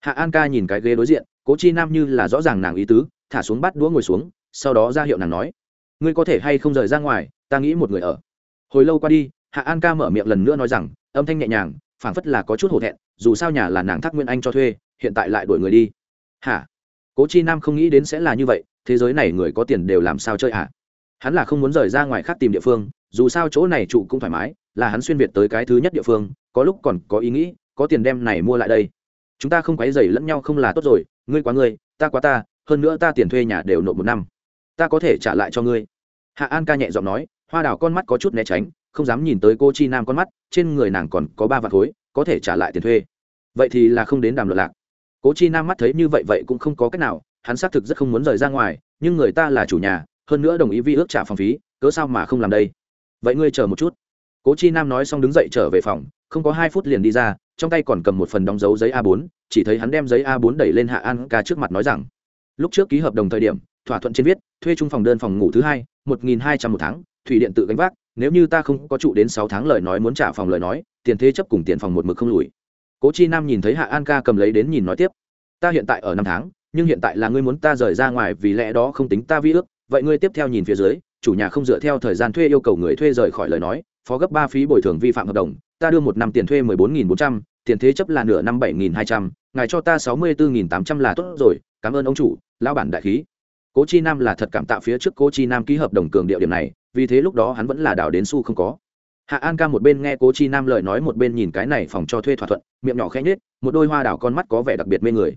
Hạ an ca nhìn cái ghế đối diện, cố chi nam như là rõ ràng nàng ý tứ, thả xuống bắt đũa ngồi xuống, sau đó ra hiệu nàng nói, ngươi có thể hay không rời ra ngoài, ta nghĩ một người ở. Hồi lâu qua đi, hạ an ca mở miệng lần nữa nói rằng, âm thanh nhẹ nhàng, phảng phất là có chút hổ thẹn, dù sao nhà là nàng thác nguyên anh cho thuê, hiện tại lại đuổi người đi. Hả? Cố chi nam không nghĩ đến sẽ là như vậy thế giới này người có tiền đều làm sao chơi à? hắn là không muốn rời ra ngoài khác tìm địa phương, dù sao chỗ này trụ cũng thoải mái, là hắn xuyên việt tới cái thứ nhất địa phương, có lúc còn có ý nghĩ, có tiền đem này mua lại đây. Chúng ta không quấy dày lẫn nhau không là tốt rồi, ngươi quá ngươi, ta quá ta, hơn nữa ta tiền thuê nhà đều nộp một năm. Ta có thể trả lại cho ngươi. Hạ an ca nhẹ giọng nói, hoa đào con mắt có chút né tránh, không dám nhìn tới cô chi nam con mắt, trên người nàng còn có ba vạt khối, có thể trả lại tiền thuê. Vậy thì là không đến đàm luận lạc. Cố chi nam mắt thấy như vậy vậy cũng không có cách nào hắn xác thực rất không muốn rời ra ngoài, nhưng người ta là chủ nhà, hơn nữa đồng ý vi ước trả phòng phí, cớ sao mà không làm đây? Vậy ngươi chờ một chút. Cố chi nam nói xong đứng dậy trở về phòng, không có hai phút liền đi ra, trong tay còn cầm một phần đóng dấu giấy a 4 chỉ thấy hắn đem giấy a 4 đẩy lên hạ an ca trước mặt nói rằng, lúc trước ký hợp đồng thời điểm, thỏa thuận trên viết, thuê chung phòng đơn phòng ngủ thứ hai, một nghìn hai trăm một tháng, thủy điện tự gánh vác, nếu như ta không có trụ đến sáu tháng lời nói muốn trả phòng lời nói, tiền thế chấp cùng tiền phòng một mực không lùi. Cố chi nam nhìn thấy hạ an ca cầm lấy đến nhìn nói tiếp, ta hiện tại ở năm tháng nhưng hiện tại là ngươi muốn ta rời ra ngoài vì lẽ đó không tính ta vi ước, vậy ngươi tiếp theo nhìn phía dưới, chủ nhà không dựa theo thời gian thuê yêu cầu người thuê rời khỏi lời nói, phó gấp ba phí bồi thường vi phạm hợp đồng, ta đưa một năm tiền thuê mười bốn nghìn bốn trăm, tiền thế chấp là nửa năm bảy nghìn hai trăm, ngài cho ta sáu mươi bốn nghìn tám trăm là tốt rồi, cảm ơn ông chủ, lão bản đại khí. Cố chi nam là thật cảm tạ phía trước cố chi nam ký hợp đồng cường điệu điểm này, vì thế lúc đó hắn vẫn là đảo đến su không có. Hạ an ca một bên nghe cố chi nam lời nói một bên nhìn cái này phòng cho thuê thỏa thuận, miệng nhỏ khẽ nhết một đôi hoa đảo con mắt có vẻ đặc biệt mê người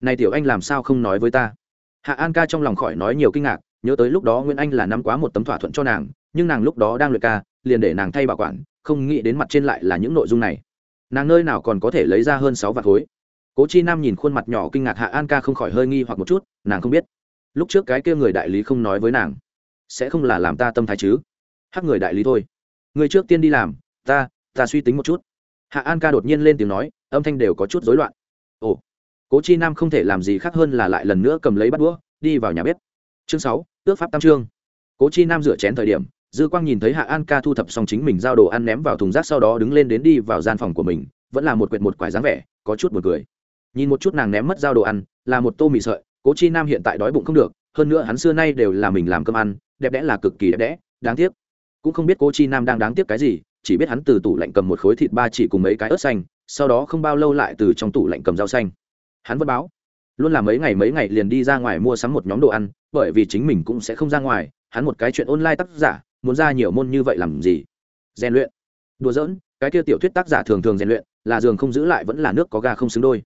này tiểu anh làm sao không nói với ta? Hạ an ca trong lòng khỏi nói nhiều kinh ngạc, nhớ tới lúc đó nguyễn anh là nắm quá một tấm thỏa thuận cho nàng, nhưng nàng lúc đó đang luyện ca, liền để nàng thay bảo quản, không nghĩ đến mặt trên lại là những nội dung này. Nàng nơi nào còn có thể lấy ra hơn sáu vạt khối? Cố chi nam nhìn khuôn mặt nhỏ kinh ngạc hạ an ca không khỏi hơi nghi hoặc một chút, nàng không biết. Lúc trước cái kia người đại lý không nói với nàng, sẽ không là làm ta tâm thái chứ? Hắc người đại lý thôi. Người trước tiên đi làm, ta ta suy tính một chút. Hạ an ca đột nhiên lên tiếng nói, âm thanh đều có chút rối loạn cố chi nam không thể làm gì khác hơn là lại lần nữa cầm lấy bắt đũa, đi vào nhà bếp. Chương sáu ước pháp tam trương cố chi nam rửa chén thời điểm, dư quang nhìn thấy hạ an ca thu thập xong chính mình giao đồ ăn ném vào thùng rác sau đó đứng lên đến đi vào gian phòng của mình, vẫn là một quyệt một quải dáng vẻ, có chút một cười. Nhìn một chút nàng ném mất giao đồ ăn, là một tô mì sợi, cố chi nam hiện tại đói bụng không được, hơn nữa hắn xưa nay đều là mình làm cơm ăn, đẹp đẽ là cực kỳ đẹp đẽ, đáng tiếc. Cũng không biết cố chi nam đang đáng tiếc cái gì, chỉ biết hắn từ tủ lạnh cầm một khối thịt ba chỉ cùng mấy cái ớt xanh, sau đó không bao lâu lại từ trong tủ lạnh cầm rau xanh hắn vẫn báo. Luôn là mấy ngày mấy ngày liền đi ra ngoài mua sắm một nhóm đồ ăn, bởi vì chính mình cũng sẽ không ra ngoài, hắn một cái chuyện online tác giả, muốn ra nhiều môn như vậy làm gì? Rèn luyện. Đùa giỡn, cái kia tiểu thuyết tác giả thường thường rèn luyện, là giường không giữ lại vẫn là nước có ga không xứng đôi.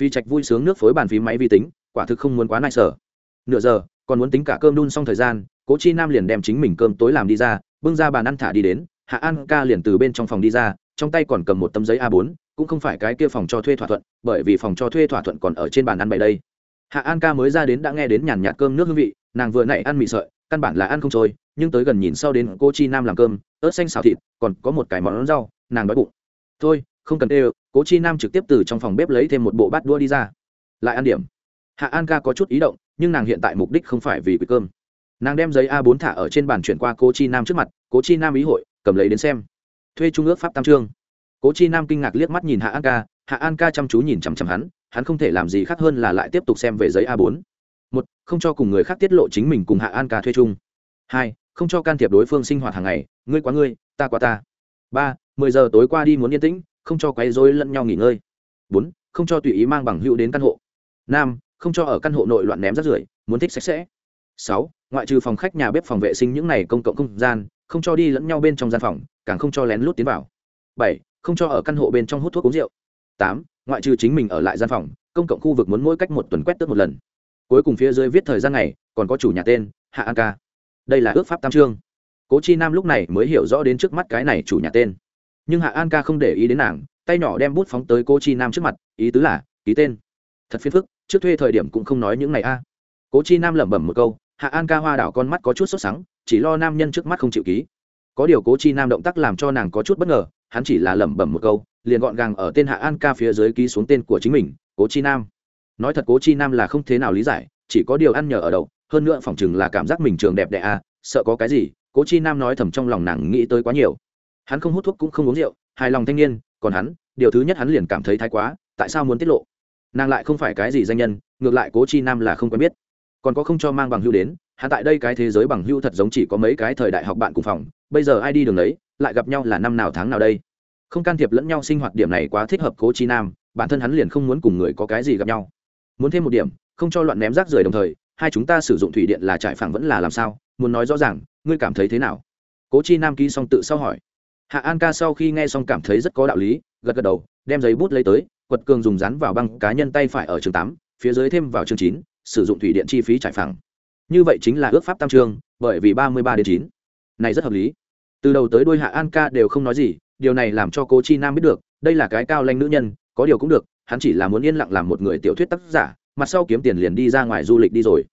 Phi trạch vui sướng nước phối bàn phím máy vi tính, quả thực không muốn quá nại sở. Nửa giờ, còn muốn tính cả cơm đun xong thời gian, cố chi nam liền đem chính mình cơm tối làm đi ra, bưng ra bàn ăn thả đi đến, hạ an ca liền từ bên trong phòng đi ra trong tay còn cầm một tấm giấy a 4 cũng không phải cái kia phòng cho thuê thỏa thuận, bởi vì phòng cho thuê thỏa thuận còn ở trên bàn ăn bày đây. Hạ an ca mới ra đến đã nghe đến nhàn nhạt cơm nước hương vị, nàng vừa nãy ăn mì sợi, căn bản là ăn không trôi, nhưng tới gần nhìn sau đến cô chi nam làm cơm, ớt xanh xào thịt, còn có một cái món rau, nàng đói bụng. Thôi, không cần tê cố chi nam trực tiếp từ trong phòng bếp lấy thêm một bộ bát đua đi ra. Lại ăn điểm. Hạ an ca có chút ý động, nhưng nàng hiện tại mục đích không phải vì quỷ cơm. Nàng đem giấy a 4 thả ở trên bàn chuyển qua cố chi nam trước mặt cố chi nam ý hội, cầm lấy đến xem thuê trung ước pháp tam trương. Cố chi nam kinh ngạc liếc mắt nhìn hạ an ca, hạ an ca chăm chú nhìn chằm chằm hắn hắn không thể làm gì khác hơn là lại tiếp tục xem về giấy a 4 một, không cho cùng người khác tiết lộ chính mình cùng hạ an ca thuê chung. Hai, không cho can thiệp đối phương sinh hoạt hàng ngày, ngươi quá ngươi, ta quá ta. Ba, mười giờ tối qua đi muốn yên tĩnh, không cho quấy rối lẫn nhau nghỉ ngơi. Bốn, không cho tùy ý mang bằng hữu đến căn hộ. Năm, không cho ở căn hộ nội loạn ném rác rưởi, muốn thích sạch sẽ. Sáu, ngoại trừ phòng khách nhà bếp phòng vệ sinh những này công cộng không gian không cho đi lẫn nhau bên trong gian phòng, càng không cho lén lút tiến vào. Bảy, không cho ở căn hộ bên trong hút thuốc uống rượu. Tám, ngoại trừ chính mình ở lại gian phòng, công cộng khu vực muốn mỗi cách một tuần quét tước một lần. Cuối cùng phía dưới viết thời gian này còn có chủ nhà tên, hạ an ca. Đây là ước pháp tam trương cố chi nam lúc này mới hiểu rõ đến trước mắt cái này chủ nhà tên. Nhưng hạ an ca không để ý đến nàng, tay nhỏ đem bút phóng tới cố chi nam trước mặt, ý tứ là, ký tên. Thật phiền phức, trước thuê thời điểm cũng không nói những này a. Cố chi nam lẩm bẩm một câu, hạ an ca hoa đảo con mắt có chút sốt sắng chỉ lo nam nhân trước mắt không chịu ký. Có điều cố chi nam động tác làm cho nàng có chút bất ngờ hắn chỉ là lẩm bẩm một câu liền gọn gàng ở tên hạ an ca phía dưới ký xuống tên của chính mình cố chi nam. Nói thật cố chi nam là không thế nào lý giải chỉ có điều ăn nhờ ở đậu hơn nữa phỏng chừng là cảm giác mình trường đẹp đẽ à, sợ có cái gì cố chi nam nói thầm trong lòng nàng nghĩ tới quá nhiều. Hắn không hút thuốc cũng không uống rượu hài lòng thanh niên còn hắn điều thứ nhất hắn liền cảm thấy thái quá tại sao muốn tiết lộ? Nàng lại không phải cái gì danh nhân ngược lại cố chi nam là không quen biết. Còn có không cho mang bằng hưu đến hắn tại đây cái thế giới bằng hưu thật giống chỉ có mấy cái thời đại học bạn cùng phòng, bây giờ ai đi đường đấy, lại gặp nhau là năm nào tháng nào đây? Không can thiệp lẫn nhau sinh hoạt điểm này quá thích hợp cố chi nam, bản thân hắn liền không muốn cùng người có cái gì gặp nhau. Muốn thêm một điểm, không cho loạn ném rác rưởi đồng thời, hai chúng ta sử dụng thủy điện là trải phẳng vẫn là làm sao? Muốn nói rõ ràng, ngươi cảm thấy thế nào? Cố chi nam ký xong tự sau hỏi. Hạ an ca sau khi nghe xong cảm thấy rất có đạo lý, gật gật đầu, đem giấy bút lấy tới, quật cường dùng dán vào băng cá nhân tay phải ở chương tám, phía dưới thêm vào chương chín, sử dụng thủy điện chi phí trải phẳng như vậy chính là ước pháp tam trương, bởi vì ba mươi ba đến chín. Này rất hợp lý. Từ đầu tới đôi hạ an ca đều không nói gì, điều này làm cho cố chi nam biết được, đây là cái cao lanh nữ nhân, có điều cũng được, hắn chỉ là muốn yên lặng làm một người tiểu thuyết tác giả, mặt sau kiếm tiền liền đi ra ngoài du lịch đi rồi.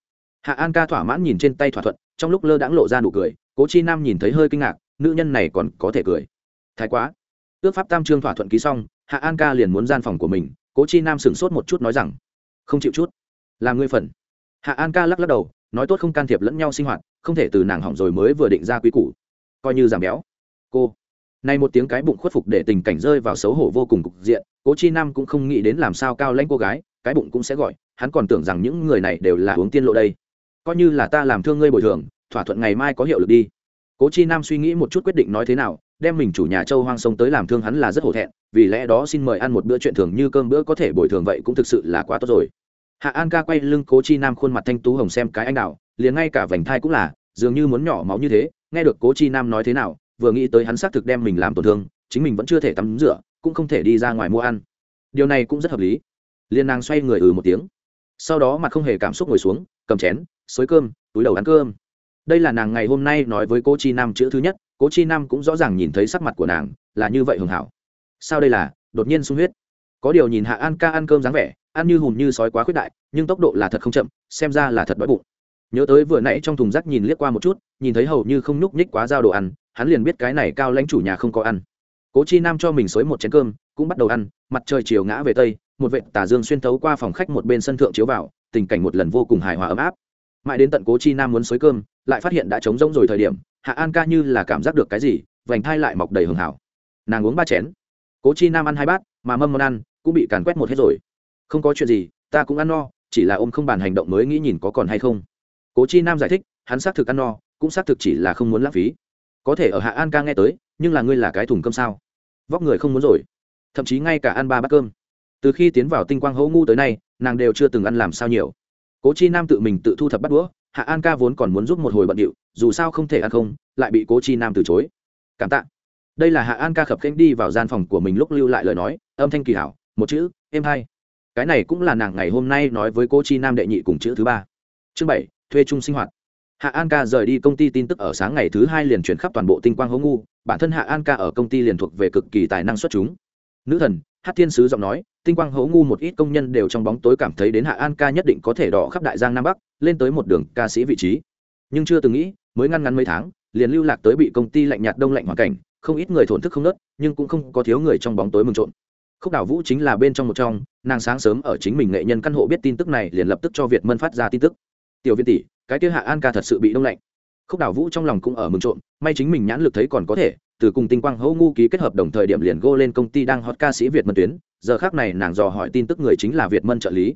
Hạ an ca thỏa mãn nhìn trên tay thỏa thuận, trong lúc lơ đãng lộ ra nụ cười, cố chi nam nhìn thấy hơi kinh ngạc, nữ nhân này còn có thể cười. Thái quá. Ước pháp tam trương thỏa thuận ký xong, hạ an ca liền muốn gian phòng của mình, cố chi nam sửng sốt một chút nói rằng, không chịu chút. Làm ngươi phần. Hạ an ca lắc lắc đầu nói tốt không can thiệp lẫn nhau sinh hoạt, không thể từ nàng hỏng rồi mới vừa định ra quý củ. Coi như giảm béo. Cô. Nay một tiếng cái bụng khuất phục để tình cảnh rơi vào xấu hổ vô cùng cục diện, cố chi nam cũng không nghĩ đến làm sao cao lãnh cô gái, cái bụng cũng sẽ gọi, hắn còn tưởng rằng những người này đều là uống tiên lộ đây. Coi như là ta làm thương ngươi bồi thường, thỏa thuận ngày mai có hiệu lực đi. Cố chi nam suy nghĩ một chút quyết định nói thế nào, đem mình chủ nhà châu hoang sông tới làm thương hắn là rất hổ thẹn, vì lẽ đó xin mời ăn một bữa chuyện thường như cơm bữa có thể bồi thường vậy cũng thực sự là quá tốt rồi hạ an ca quay lưng cố chi nam khuôn mặt thanh tú hồng xem cái anh đào, liền ngay cả vành thai cũng là, dường như muốn nhỏ máu như thế, nghe được cố chi nam nói thế nào, vừa nghĩ tới hắn xác thực đem mình làm tổn thương, chính mình vẫn chưa thể tắm rửa, cũng không thể đi ra ngoài mua ăn. Điều này cũng rất hợp lý. Liền nàng xoay người ừ một tiếng. Sau đó mặt không hề cảm xúc ngồi xuống, cầm chén, xới cơm, túi đầu ăn cơm. Đây là nàng ngày hôm nay nói với cô chi nam chữ thứ nhất, cố chi nam cũng rõ ràng nhìn thấy sắc mặt của nàng, là như vậy hưởng hảo. Sao đây là, đột nhiên sung huyết. Có điều nhìn hạ an ca ăn cơm dáng vẻ ăn như hùm như sói quá khuyết đại, nhưng tốc độ là thật không chậm, xem ra là thật đói bụng. Nhớ tới vừa nãy trong thùng rác nhìn liếc qua một chút, nhìn thấy hầu như không nhúc nhích quá giao đồ ăn, hắn liền biết cái này cao lãnh chủ nhà không có ăn. Cố chi nam cho mình xới một chén cơm, cũng bắt đầu ăn, mặt trời chiều ngã về tây, một vệ tà dương xuyên thấu qua phòng khách một bên sân thượng chiếu vào, tình cảnh một lần vô cùng hài hòa ấm áp. Mãi đến tận cố chi nam muốn xới cơm, lại phát hiện đã trống rỗng rồi thời điểm, hạ an ca như là cảm giác được cái gì, vành thai lại mọc đầy hường hảo. Nàng uống ba chén. Cố chi nam ăn hai bát, mà mâm món ăn cũng bị càn quét một hết rồi không có chuyện gì, ta cũng ăn no, chỉ là ôm không bàn hành động mới nghĩ nhìn có còn hay không. Cố chi nam giải thích, hắn xác thực ăn no, cũng xác thực chỉ là không muốn lãng phí. Có thể ở hạ an ca nghe tới, nhưng là ngươi là cái thùng cơm sao? Vóc người không muốn rồi. Thậm chí ngay cả ăn ba bát cơm. Từ khi tiến vào tinh quang hấu ngu tới nay, nàng đều chưa từng ăn làm sao nhiều. Cố chi nam tự mình tự thu thập bắt đũa, hạ an ca vốn còn muốn giúp một hồi bận điệu, dù sao không thể ăn không, lại bị cố chi nam từ chối. Cảm tạ. Đây là hạ an ca khập khênh đi vào gian phòng của mình lúc lưu lại lời nói, âm thanh kỳ hảo, một chữ, em hai cái này cũng là nàng ngày hôm nay nói với cô chi nam đệ nhị cùng chữ thứ ba. Chương bảy, thuê chung sinh hoạt. Hạ an ca rời đi công ty tin tức ở sáng ngày thứ hai liền chuyển khắp toàn bộ tinh quang hố ngu. Bản thân hạ an ca ở công ty liền thuộc về cực kỳ tài năng xuất chúng. Nữ thần, hát thiên sứ giọng nói, tinh quang hố ngu một ít công nhân đều trong bóng tối cảm thấy đến hạ an ca nhất định có thể đỏ khắp đại giang nam bắc, lên tới một đường ca sĩ vị trí. Nhưng chưa từng nghĩ, mới ngăn ngắn mấy tháng, liền lưu lạc tới bị công ty lạnh nhạt đông lạnh hoàn cảnh, không ít người thổn thức không nớt, nhưng cũng không có thiếu người trong bóng tối mừng trộn khúc đảo vũ chính là bên trong một trong, nàng sáng sớm ở chính mình nghệ nhân căn hộ biết tin tức này liền lập tức cho việt mân phát ra tin tức. Tiểu viên tỷ, cái kia hạ an ca thật sự bị đông lạnh. Khúc đảo vũ trong lòng cũng ở mừng trộm, may chính mình nhãn lực thấy còn có thể, từ cùng tinh quang Hô ngu ký kết hợp đồng thời điểm liền gô lên công ty đang hot ca sĩ việt mân tuyến, giờ khác này nàng dò hỏi tin tức người chính là việt mân trợ lý.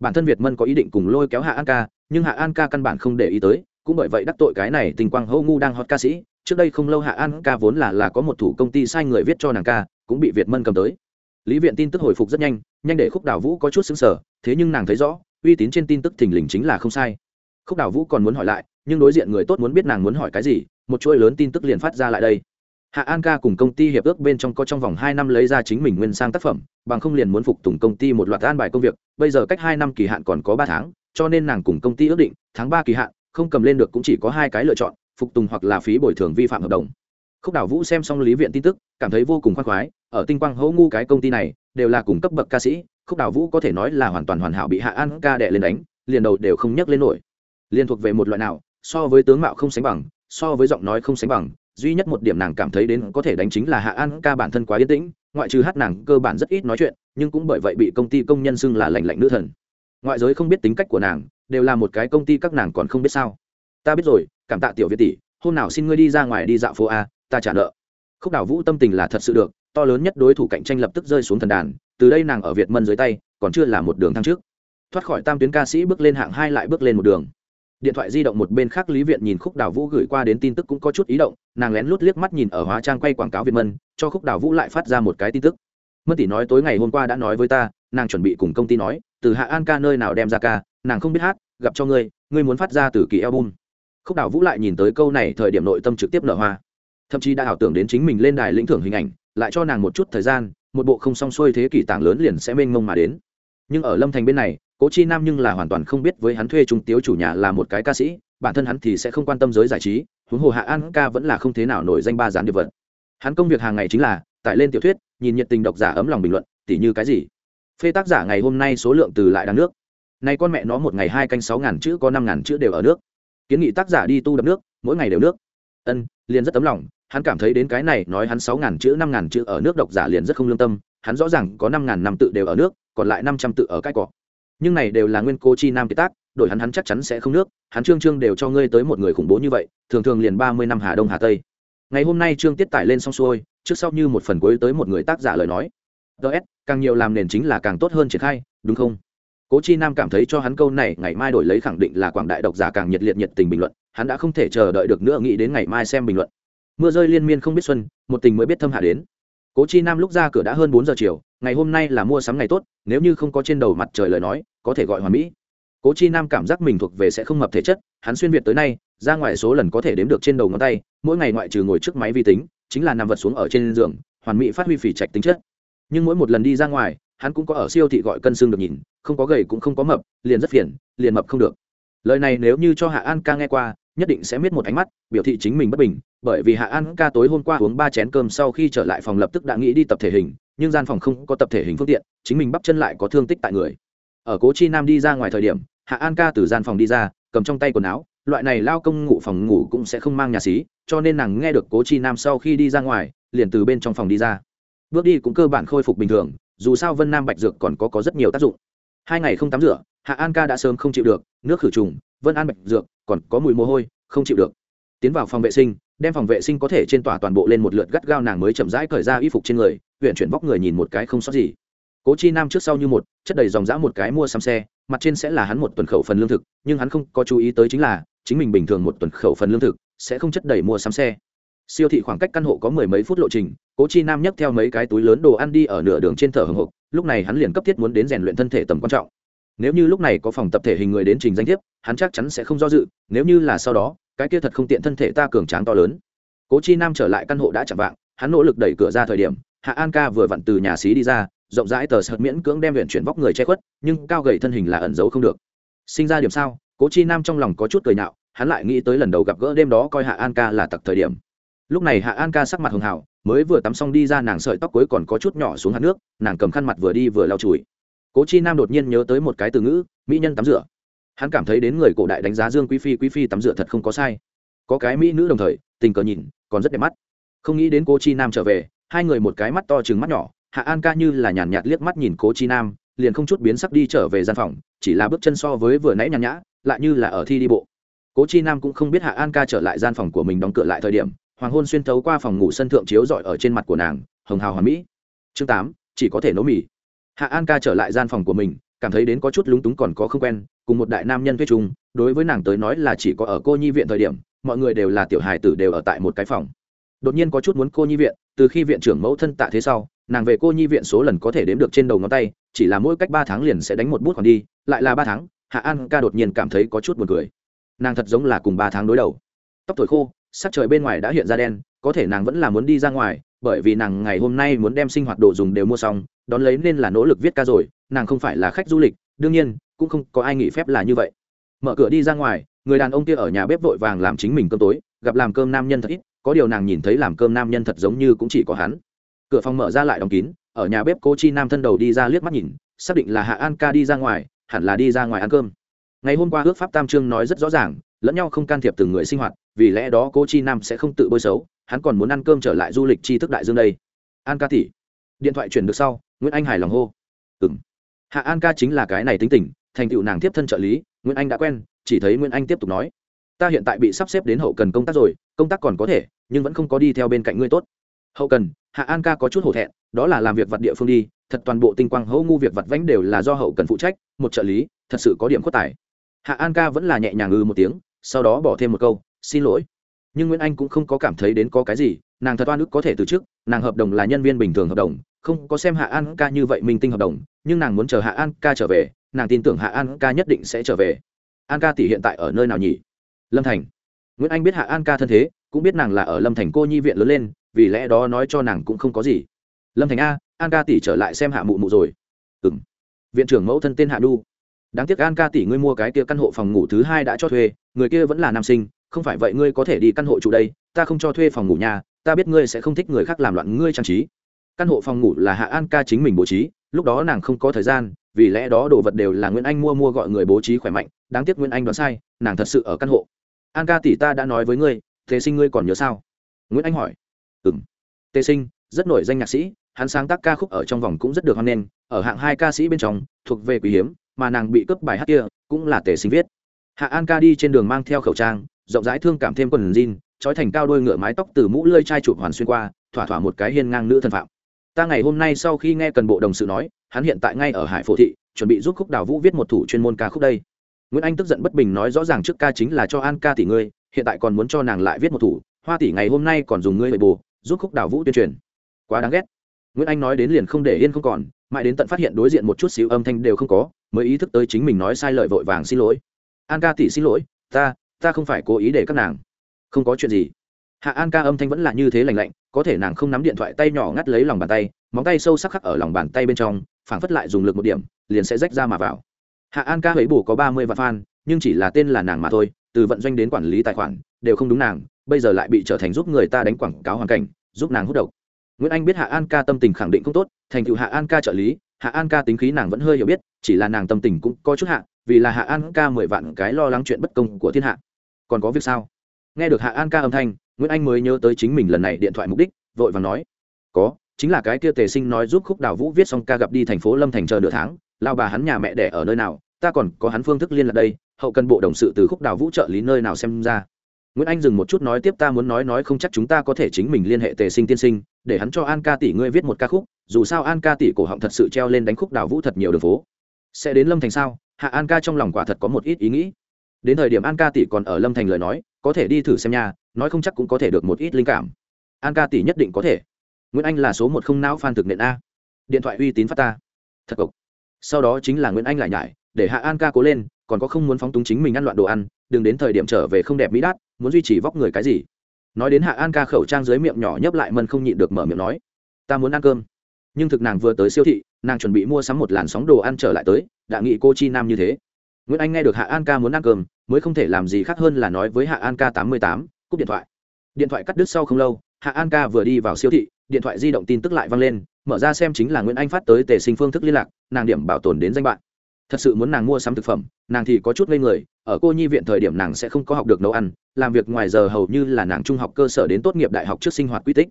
Bản thân việt mân có ý định cùng lôi kéo hạ an ca, nhưng hạ an ca căn bản không để ý tới, cũng bởi vậy đắc tội cái này tinh quang Hô ngu đang hot ca sĩ, trước đây không lâu hạ an ca vốn là là có một thủ công ty sai người viết cho nàng ca, cũng bị việt mân cầm tới lý viện tin tức hồi phục rất nhanh nhanh để khúc Đào vũ có chút xứng sở thế nhưng nàng thấy rõ, uy tín trên tin tức thình lình chính là không sai. Khúc Đào vũ còn muốn hỏi lại, nhưng đối diện người tốt muốn biết nàng muốn hỏi cái gì, một chuỗi lớn tin tức liền phát ra lại đây. Hạ an ca cùng công ty hiệp ước bên trong có trong vòng hai năm lấy ra chính mình nguyên sang tác phẩm, bằng không liền muốn phục tùng công ty một loạt an bài công việc, bây giờ cách hai năm kỳ hạn còn có ba tháng, cho nên nàng cùng công ty ước định, tháng ba kỳ hạn, không cầm lên được cũng chỉ có hai cái lựa chọn, phục tùng hoặc là phí bồi thường vi phạm hợp đồng. Khúc đảo vũ xem xong lý viện tin tức, cảm thấy vô cùng khoan khoái ở tinh quang hỗ ngu cái công ty này, đều là cùng cấp bậc ca sĩ, khúc Đào vũ có thể nói là hoàn toàn hoàn hảo bị hạ an ca đệ lên đánh, liền đầu đều không nhấc lên nổi. Liên thuộc về một loại nào, so với tướng mạo không sánh bằng, so với giọng nói không sánh bằng, duy nhất một điểm nàng cảm thấy đến có thể đánh chính là hạ an ca bản thân quá yên tĩnh, ngoại trừ hát nàng cơ bản rất ít nói chuyện, nhưng cũng bởi vậy bị công ty công nhân xưng là lành lạnh nữ thần. Ngoại giới không biết tính cách của nàng, đều là một cái công ty các nàng còn không biết sao. Ta biết rồi, cảm tạ tiểu việt tỷ, hôm nào xin ngươi đi ra ngoài đi dạo phố a, ta trả nợ. Khúc đảo vũ tâm tình là thật sự được to lớn nhất đối thủ cạnh tranh lập tức rơi xuống thần đàn, từ đây nàng ở việt mân dưới tay, còn chưa là một đường thăng trước. Thoát khỏi tam tuyến ca sĩ bước lên hạng hai lại bước lên một đường. Điện thoại di động một bên khác lý viện nhìn khúc đào vũ gửi qua đến tin tức cũng có chút ý động, nàng lén lút liếc mắt nhìn ở hóa trang quay quảng cáo việt mân, cho khúc đào vũ lại phát ra một cái tin tức. Mân tỷ nói tối ngày hôm qua đã nói với ta, nàng chuẩn bị cùng công ty nói, từ hạ an ca nơi nào đem ra ca, nàng không biết hát, gặp cho ngươi ngươi muốn phát ra từ kỳ album. Khúc đào vũ lại nhìn tới câu này, thời điểm nội tâm trực tiếp nở hoa. Thậm chí đã ảo tưởng đến chính mình lên đài lĩnh thưởng hình ảnh lại cho nàng một chút thời gian, một bộ không song xuôi thế kỷ tảng lớn liền sẽ mênh mông mà đến. Nhưng ở lâm thành bên này, cố chi nam nhưng là hoàn toàn không biết với hắn thuê trung tiếu chủ nhà là một cái ca sĩ, bản thân hắn thì sẽ không quan tâm giới giải trí, huống hồ hạ an ca vẫn là không thế nào nổi danh ba gián điệp vật. Hắn công việc hàng ngày chính là tải lên tiểu thuyết, nhìn nhiệt tình độc giả ấm lòng bình luận, tỉ như cái gì? Phê tác giả ngày hôm nay số lượng từ lại đáng nước. Nay con mẹ nó một ngày hai canh sáu ngàn chữ có năm ngàn chữ đều ở nước. Kiến nghị tác giả đi tu đập nước, mỗi ngày đều nước ân, liền rất tấm lòng, hắn cảm thấy đến cái này, nói hắn sáu ngàn chữ, năm ngàn chữ ở nước độc giả liền rất không lương tâm, hắn rõ ràng có năm ngàn năm tự đều ở nước, còn lại năm trăm tự ở cái cỏ. Nhưng này đều là nguyên cô chi nam kiệt tác, đổi hắn hắn chắc chắn sẽ không nước, hắn trương trương đều cho ngươi tới một người khủng bố như vậy, thường thường liền ba mươi năm hà đông hà tây. Ngày hôm nay trương tiết tải lên xong xuôi, trước sau như một phần cuối tới một người tác giả lời nói. Ts càng nhiều làm nền chính là càng tốt hơn triển khai, đúng không? Cố chi nam cảm thấy cho hắn câu này, ngày mai đổi lấy khẳng định là quảng đại độc giả càng nhiệt liệt nhiệt tình bình luận, hắn đã không thể chờ đợi được nữa nghĩ đến ngày mai xem bình luận. Mưa rơi liên miên không biết xuân, một tình mới biết thâm hạ đến. Cố chi nam lúc ra cửa đã hơn bốn giờ chiều, ngày hôm nay là mua sắm ngày tốt, nếu như không có trên đầu mặt trời lời nói, có thể gọi hoàn mỹ. Cố chi nam cảm giác mình thuộc về sẽ không mập thể chất, hắn xuyên việt tới nay, ra ngoài số lần có thể đếm được trên đầu ngón tay, mỗi ngày ngoại trừ ngồi trước máy vi tính, chính là nằm vật xuống ở trên giường, hoàn mỹ phát huy phỉ trạch tính chất. Nhưng mỗi một lần đi ra ngoài hắn cũng có ở siêu thị gọi cân xương được nhìn, không có gầy cũng không có mập, liền rất phiền, liền mập không được. Lời này nếu như cho hạ an ca nghe qua, nhất định sẽ miết một ánh mắt, biểu thị chính mình bất bình, bởi vì hạ an ca tối hôm qua uống ba chén cơm sau khi trở lại phòng lập tức đã nghĩ đi tập thể hình, nhưng gian phòng không có tập thể hình phương tiện, chính mình bắp chân lại có thương tích tại người. Ở cố chi nam đi ra ngoài thời điểm, hạ an ca từ gian phòng đi ra, cầm trong tay quần áo, loại này lao công ngủ phòng ngủ cũng sẽ không mang nhà xí, cho nên nàng nghe được cố chi nam sau khi đi ra ngoài, liền từ bên trong phòng đi ra. Bước đi cũng cơ bản khôi phục bình thường dù sao vân nam bạch dược còn có có rất nhiều tác dụng. Hai ngày không tắm rửa, hạ an ca đã sớm không chịu được, nước khử trùng, vân an bạch dược, còn có mùi mồ hôi, không chịu được. Tiến vào phòng vệ sinh, đem phòng vệ sinh có thể trên tỏa toàn bộ lên một lượt gắt gao nàng mới chậm rãi cởi ra y phục trên người huyện chuyển vóc người nhìn một cái không sót gì. Cố chi nam trước sau như một, chất đầy dòng dã một cái mua xăm xe, mặt trên sẽ là hắn một tuần khẩu phần lương thực, nhưng hắn không có chú ý tới chính là, chính mình bình thường một tuần khẩu phần lương thực, sẽ không chất đầy mua sắm xe siêu thị khoảng cách căn hộ có mười mấy phút lộ trình, cố chi nam nhấc theo mấy cái túi lớn đồ ăn đi ở nửa đường trên thở hồng hộc, lúc này hắn liền cấp thiết muốn đến rèn luyện thân thể tầm quan trọng. Nếu như lúc này có phòng tập thể hình người đến trình danh thiếp, hắn chắc chắn sẽ không do dự, nếu như là sau đó, cái kia thật không tiện thân thể ta cường tráng to lớn. Cố chi nam trở lại căn hộ đã chạm vạng, hắn nỗ lực đẩy cửa ra thời điểm, hạ an ca vừa vặn từ nhà xí đi ra, rộng rãi tờ sợt miễn cưỡng đem luyện chuyển vóc người che khuất, nhưng cao gầy thân hình là ẩn giấu không được. Sinh ra điểm sao, cố chi nam trong lòng có chút cười nhạo, hắn lại nghĩ tới lần đầu gặp gỡ đêm đó coi hạ an ca là tặc thời điểm lúc này hạ an ca sắc mặt hường hảo mới vừa tắm xong đi ra nàng sợi tóc cuối còn có chút nhỏ xuống hạt nước, nàng cầm khăn mặt vừa đi vừa lau chùi. Cố chi nam đột nhiên nhớ tới một cái từ ngữ, mỹ nhân tắm rửa. Hắn cảm thấy đến người cổ đại đánh giá dương quý phi quý phi tắm rửa thật không có sai. Có cái mỹ nữ đồng thời, tình cờ nhìn, còn rất đẹp mắt. Không nghĩ đến cố chi nam trở về, hai người một cái mắt to chừng mắt nhỏ, hạ an ca như là nhàn nhạt liếc mắt nhìn cố chi nam, liền không chút biến sắc đi trở về gian phòng, chỉ là bước chân so với vừa nãy nhàn nhã, lại như là ở thi đi bộ. Cố chi nam cũng không biết hạ an ca trở lại gian phòng của mình đóng cửa lại thời điểm hoàng hôn xuyên thấu qua phòng ngủ sân thượng chiếu rọi ở trên mặt của nàng, hồng hào hoàn mỹ. Chương tám, chỉ có thể nấu mì. Hạ an ca trở lại gian phòng của mình, cảm thấy đến có chút lúng túng còn có không quen, cùng một đại nam nhân thuê chung, đối với nàng tới nói là chỉ có ở cô nhi viện thời điểm, mọi người đều là tiểu hài tử đều ở tại một cái phòng. Đột nhiên có chút muốn cô nhi viện, từ khi viện trưởng mẫu thân tạ thế sau, nàng về cô nhi viện số lần có thể đếm được trên đầu ngón tay, chỉ là mỗi cách ba tháng liền sẽ đánh một bút còn đi, lại là ba tháng, hạ an ca đột nhiên cảm thấy có chút buồn cười. Nàng thật giống là cùng ba tháng đối đầu. Tóc thổi khô sắc trời bên ngoài đã hiện ra đen, có thể nàng vẫn là muốn đi ra ngoài, bởi vì nàng ngày hôm nay muốn đem sinh hoạt đồ dùng đều mua xong, đón lấy nên là nỗ lực viết ca rồi, nàng không phải là khách du lịch, đương nhiên, cũng không có ai nghỉ phép là như vậy. Mở cửa đi ra ngoài, người đàn ông kia ở nhà bếp vội vàng làm chính mình cơm tối, gặp làm cơm nam nhân thật ít, có điều nàng nhìn thấy làm cơm nam nhân thật giống như cũng chỉ có hắn. Cửa phòng mở ra lại đóng kín, ở nhà bếp cô chi nam thân đầu đi ra liếc mắt nhìn, xác định là hạ an ca đi ra ngoài, hẳn là đi ra ngoài ăn cơm. Ngày hôm qua ước pháp tam trương nói rất rõ ràng, lẫn nhau không can thiệp từng người sinh hoạt vì lẽ đó cô chi nam sẽ không tự bôi xấu, hắn còn muốn ăn cơm trở lại du lịch tri thức đại dương đây. An ca tỷ điện thoại chuyển được sau, nguyễn anh hài lòng hô. Ừ m hạ an ca chính là cái này tính tình, thành tựu nàng tiếp thân trợ lý, nguyễn anh đã quen, chỉ thấy nguyễn anh tiếp tục nói. Ta hiện tại bị sắp xếp đến hậu cần công tác rồi, công tác còn có thể, nhưng vẫn không có đi theo bên cạnh ngươi tốt. Hậu cần, hạ an ca có chút hổ thẹn, đó là làm việc vặt địa phương đi, thật toàn bộ tinh quang hậu ngu việc vặt vánh đều là do hậu cần phụ trách, một trợ lý, thật sự có điểm khuất tài. Hạ an ca vẫn là nhẹ nhàng ư một tiếng, sau đó bỏ thêm một câu xin lỗi. Nhưng nguyễn anh cũng không có cảm thấy đến có cái gì, nàng thật oan ức có thể từ chức, nàng hợp đồng là nhân viên bình thường hợp đồng, không có xem hạ an ca như vậy minh tinh hợp đồng, nhưng nàng muốn chờ hạ an ca trở về, nàng tin tưởng hạ an ca nhất định sẽ trở về. An ca tỷ hiện tại ở nơi nào nhỉ? Lâm thành. Nguyễn anh biết hạ an ca thân thế, cũng biết nàng là ở lâm thành cô nhi viện lớn lên, vì lẽ đó nói cho nàng cũng không có gì. Lâm thành a, an ca tỷ trở lại xem hạ mụ mụ rồi. Ừ m viện trưởng mẫu thân tên hạ đu. Đáng tiếc an ca tỷ ngươi mua cái kia căn hộ phòng ngủ thứ hai đã cho thuê, người kia vẫn là nam sinh không phải vậy ngươi có thể đi căn hộ chủ đây, ta không cho thuê phòng ngủ nhà, ta biết ngươi sẽ không thích người khác làm loạn ngươi trang trí. Căn hộ phòng ngủ là hạ an ca chính mình bố trí, lúc đó nàng không có thời gian, vì lẽ đó đồ vật đều là nguyễn anh mua mua gọi người bố trí khỏe mạnh, đáng tiếc nguyễn anh đoán sai, nàng thật sự ở căn hộ. An ca tỷ ta đã nói với ngươi thế sinh ngươi còn nhớ sao? Nguyễn anh hỏi. Ừ m tề sinh, rất nổi danh nhạc sĩ, hắn sáng tác ca khúc ở trong vòng cũng rất được hoan nghênh, ở hạng hai ca sĩ bên trong, thuộc về quý hiếm, mà nàng bị cướp bài hát kia cũng là tề sinh viết. Hạ an ca đi trên đường mang theo khẩu trang rộng rãi thương cảm thêm quần jean, trói thành cao đôi ngựa mái tóc từ mũ lơi chai chụp hoàn xuyên qua, thỏa thỏa một cái hiên ngang nữ thân phạm. Ta ngày hôm nay sau khi nghe cần bộ đồng sự nói, hắn hiện tại ngay ở hải phổ thị, chuẩn bị giúp khúc đào vũ viết một thủ chuyên môn ca khúc đây. Nguyễn anh tức giận bất bình nói rõ ràng trước ca chính là cho an ca tỷ ngươi, hiện tại còn muốn cho nàng lại viết một thủ, hoa tỷ ngày hôm nay còn dùng ngươi bệ bù giúp khúc đào vũ tuyên truyền. Quá đáng ghét. Nguyễn anh nói đến liền không để yên không còn, mãi đến tận phát hiện đối diện một chút xíu âm thanh đều không có, mới ý thức tới chính mình nói sai lời vội vàng xin lỗi. An ca tỷ xin lỗi, ta ta không phải cố ý để các nàng. Không có chuyện gì. Hạ an ca âm thanh vẫn là như thế lành lạnh, có thể nàng không nắm điện thoại tay nhỏ ngắt lấy lòng bàn tay, móng tay sâu sắc khắc ở lòng bàn tay bên trong, phảng phất lại dùng lực một điểm, liền sẽ rách ra mà vào. Hạ an ca ấy bù có ba mươi vạn fan, nhưng chỉ là tên là nàng mà thôi, từ vận doanh đến quản lý tài khoản, đều không đúng nàng, bây giờ lại bị trở thành giúp người ta đánh quảng cáo hoàn cảnh, giúp nàng hút độc. Nguyễn anh biết hạ an ca tâm tình khẳng định không tốt, thành tựu hạ an ca trợ lý, hạ an ca tính khí nàng vẫn hơi hiểu biết, chỉ là nàng tâm tình cũng có chút hạ, vì là hạ an ca mười vạn cái lo lắng chuyện bất công của thiên hạ còn có việc sao? Nghe được hạ an ca âm thanh, nguyễn anh mới nhớ tới chính mình lần này điện thoại mục đích, vội vàng nói, có, chính là cái kia tề sinh nói giúp khúc đào vũ viết xong ca gặp đi thành phố lâm thành chờ nửa tháng, lao bà hắn nhà mẹ đẻ ở nơi nào, ta còn có hắn phương thức liên lạc đây, hậu cần bộ đồng sự từ khúc đào vũ trợ lý nơi nào xem ra. Nguyễn anh dừng một chút nói tiếp, ta muốn nói nói không chắc chúng ta có thể chính mình liên hệ tề sinh tiên sinh, để hắn cho an ca tỷ ngươi viết một ca khúc, dù sao an ca tỷ cổ họng thật sự treo lên đánh khúc đào vũ thật nhiều đường phố. Sẽ đến lâm thành sao? Hạ an ca trong lòng quả thật có một ít ý nghĩ đến thời điểm an ca tỷ còn ở lâm thành lời nói, có thể đi thử xem nha, nói không chắc cũng có thể được một ít linh cảm. An ca tỷ nhất định có thể. Nguyễn anh là số một không não phan thực nện a. Điện thoại uy tín phát ta. Thật cộc sau đó chính là nguyễn anh lại nhải, để hạ an ca cố lên, còn có không muốn phóng túng chính mình ăn loạn đồ ăn, đừng đến thời điểm trở về không đẹp mỹ đát, muốn duy trì vóc người cái gì. Nói đến hạ an ca khẩu trang dưới miệng nhỏ nhấp lại mân không nhịn được mở miệng nói, ta muốn ăn cơm. Nhưng thực nàng vừa tới siêu thị, nàng chuẩn bị mua sắm một làn sóng đồ ăn trở lại tới, đã nghĩ cô chi nam như thế nguyễn anh nghe được hạ an ca muốn ăn cơm, mới không thể làm gì khác hơn là nói với hạ an ca tám mươi tám, cúp điện thoại. Điện thoại cắt đứt sau không lâu, hạ an ca vừa đi vào siêu thị, điện thoại di động tin tức lại vang lên, mở ra xem chính là nguyễn anh phát tới tề sinh phương thức liên lạc, nàng điểm bảo tồn đến danh bạn. Thật sự muốn nàng mua sắm thực phẩm, nàng thì có chút ngây người, ở cô nhi viện thời điểm nàng sẽ không có học được nấu ăn, làm việc ngoài giờ hầu như là nàng trung học cơ sở đến tốt nghiệp đại học trước sinh hoạt quy tích.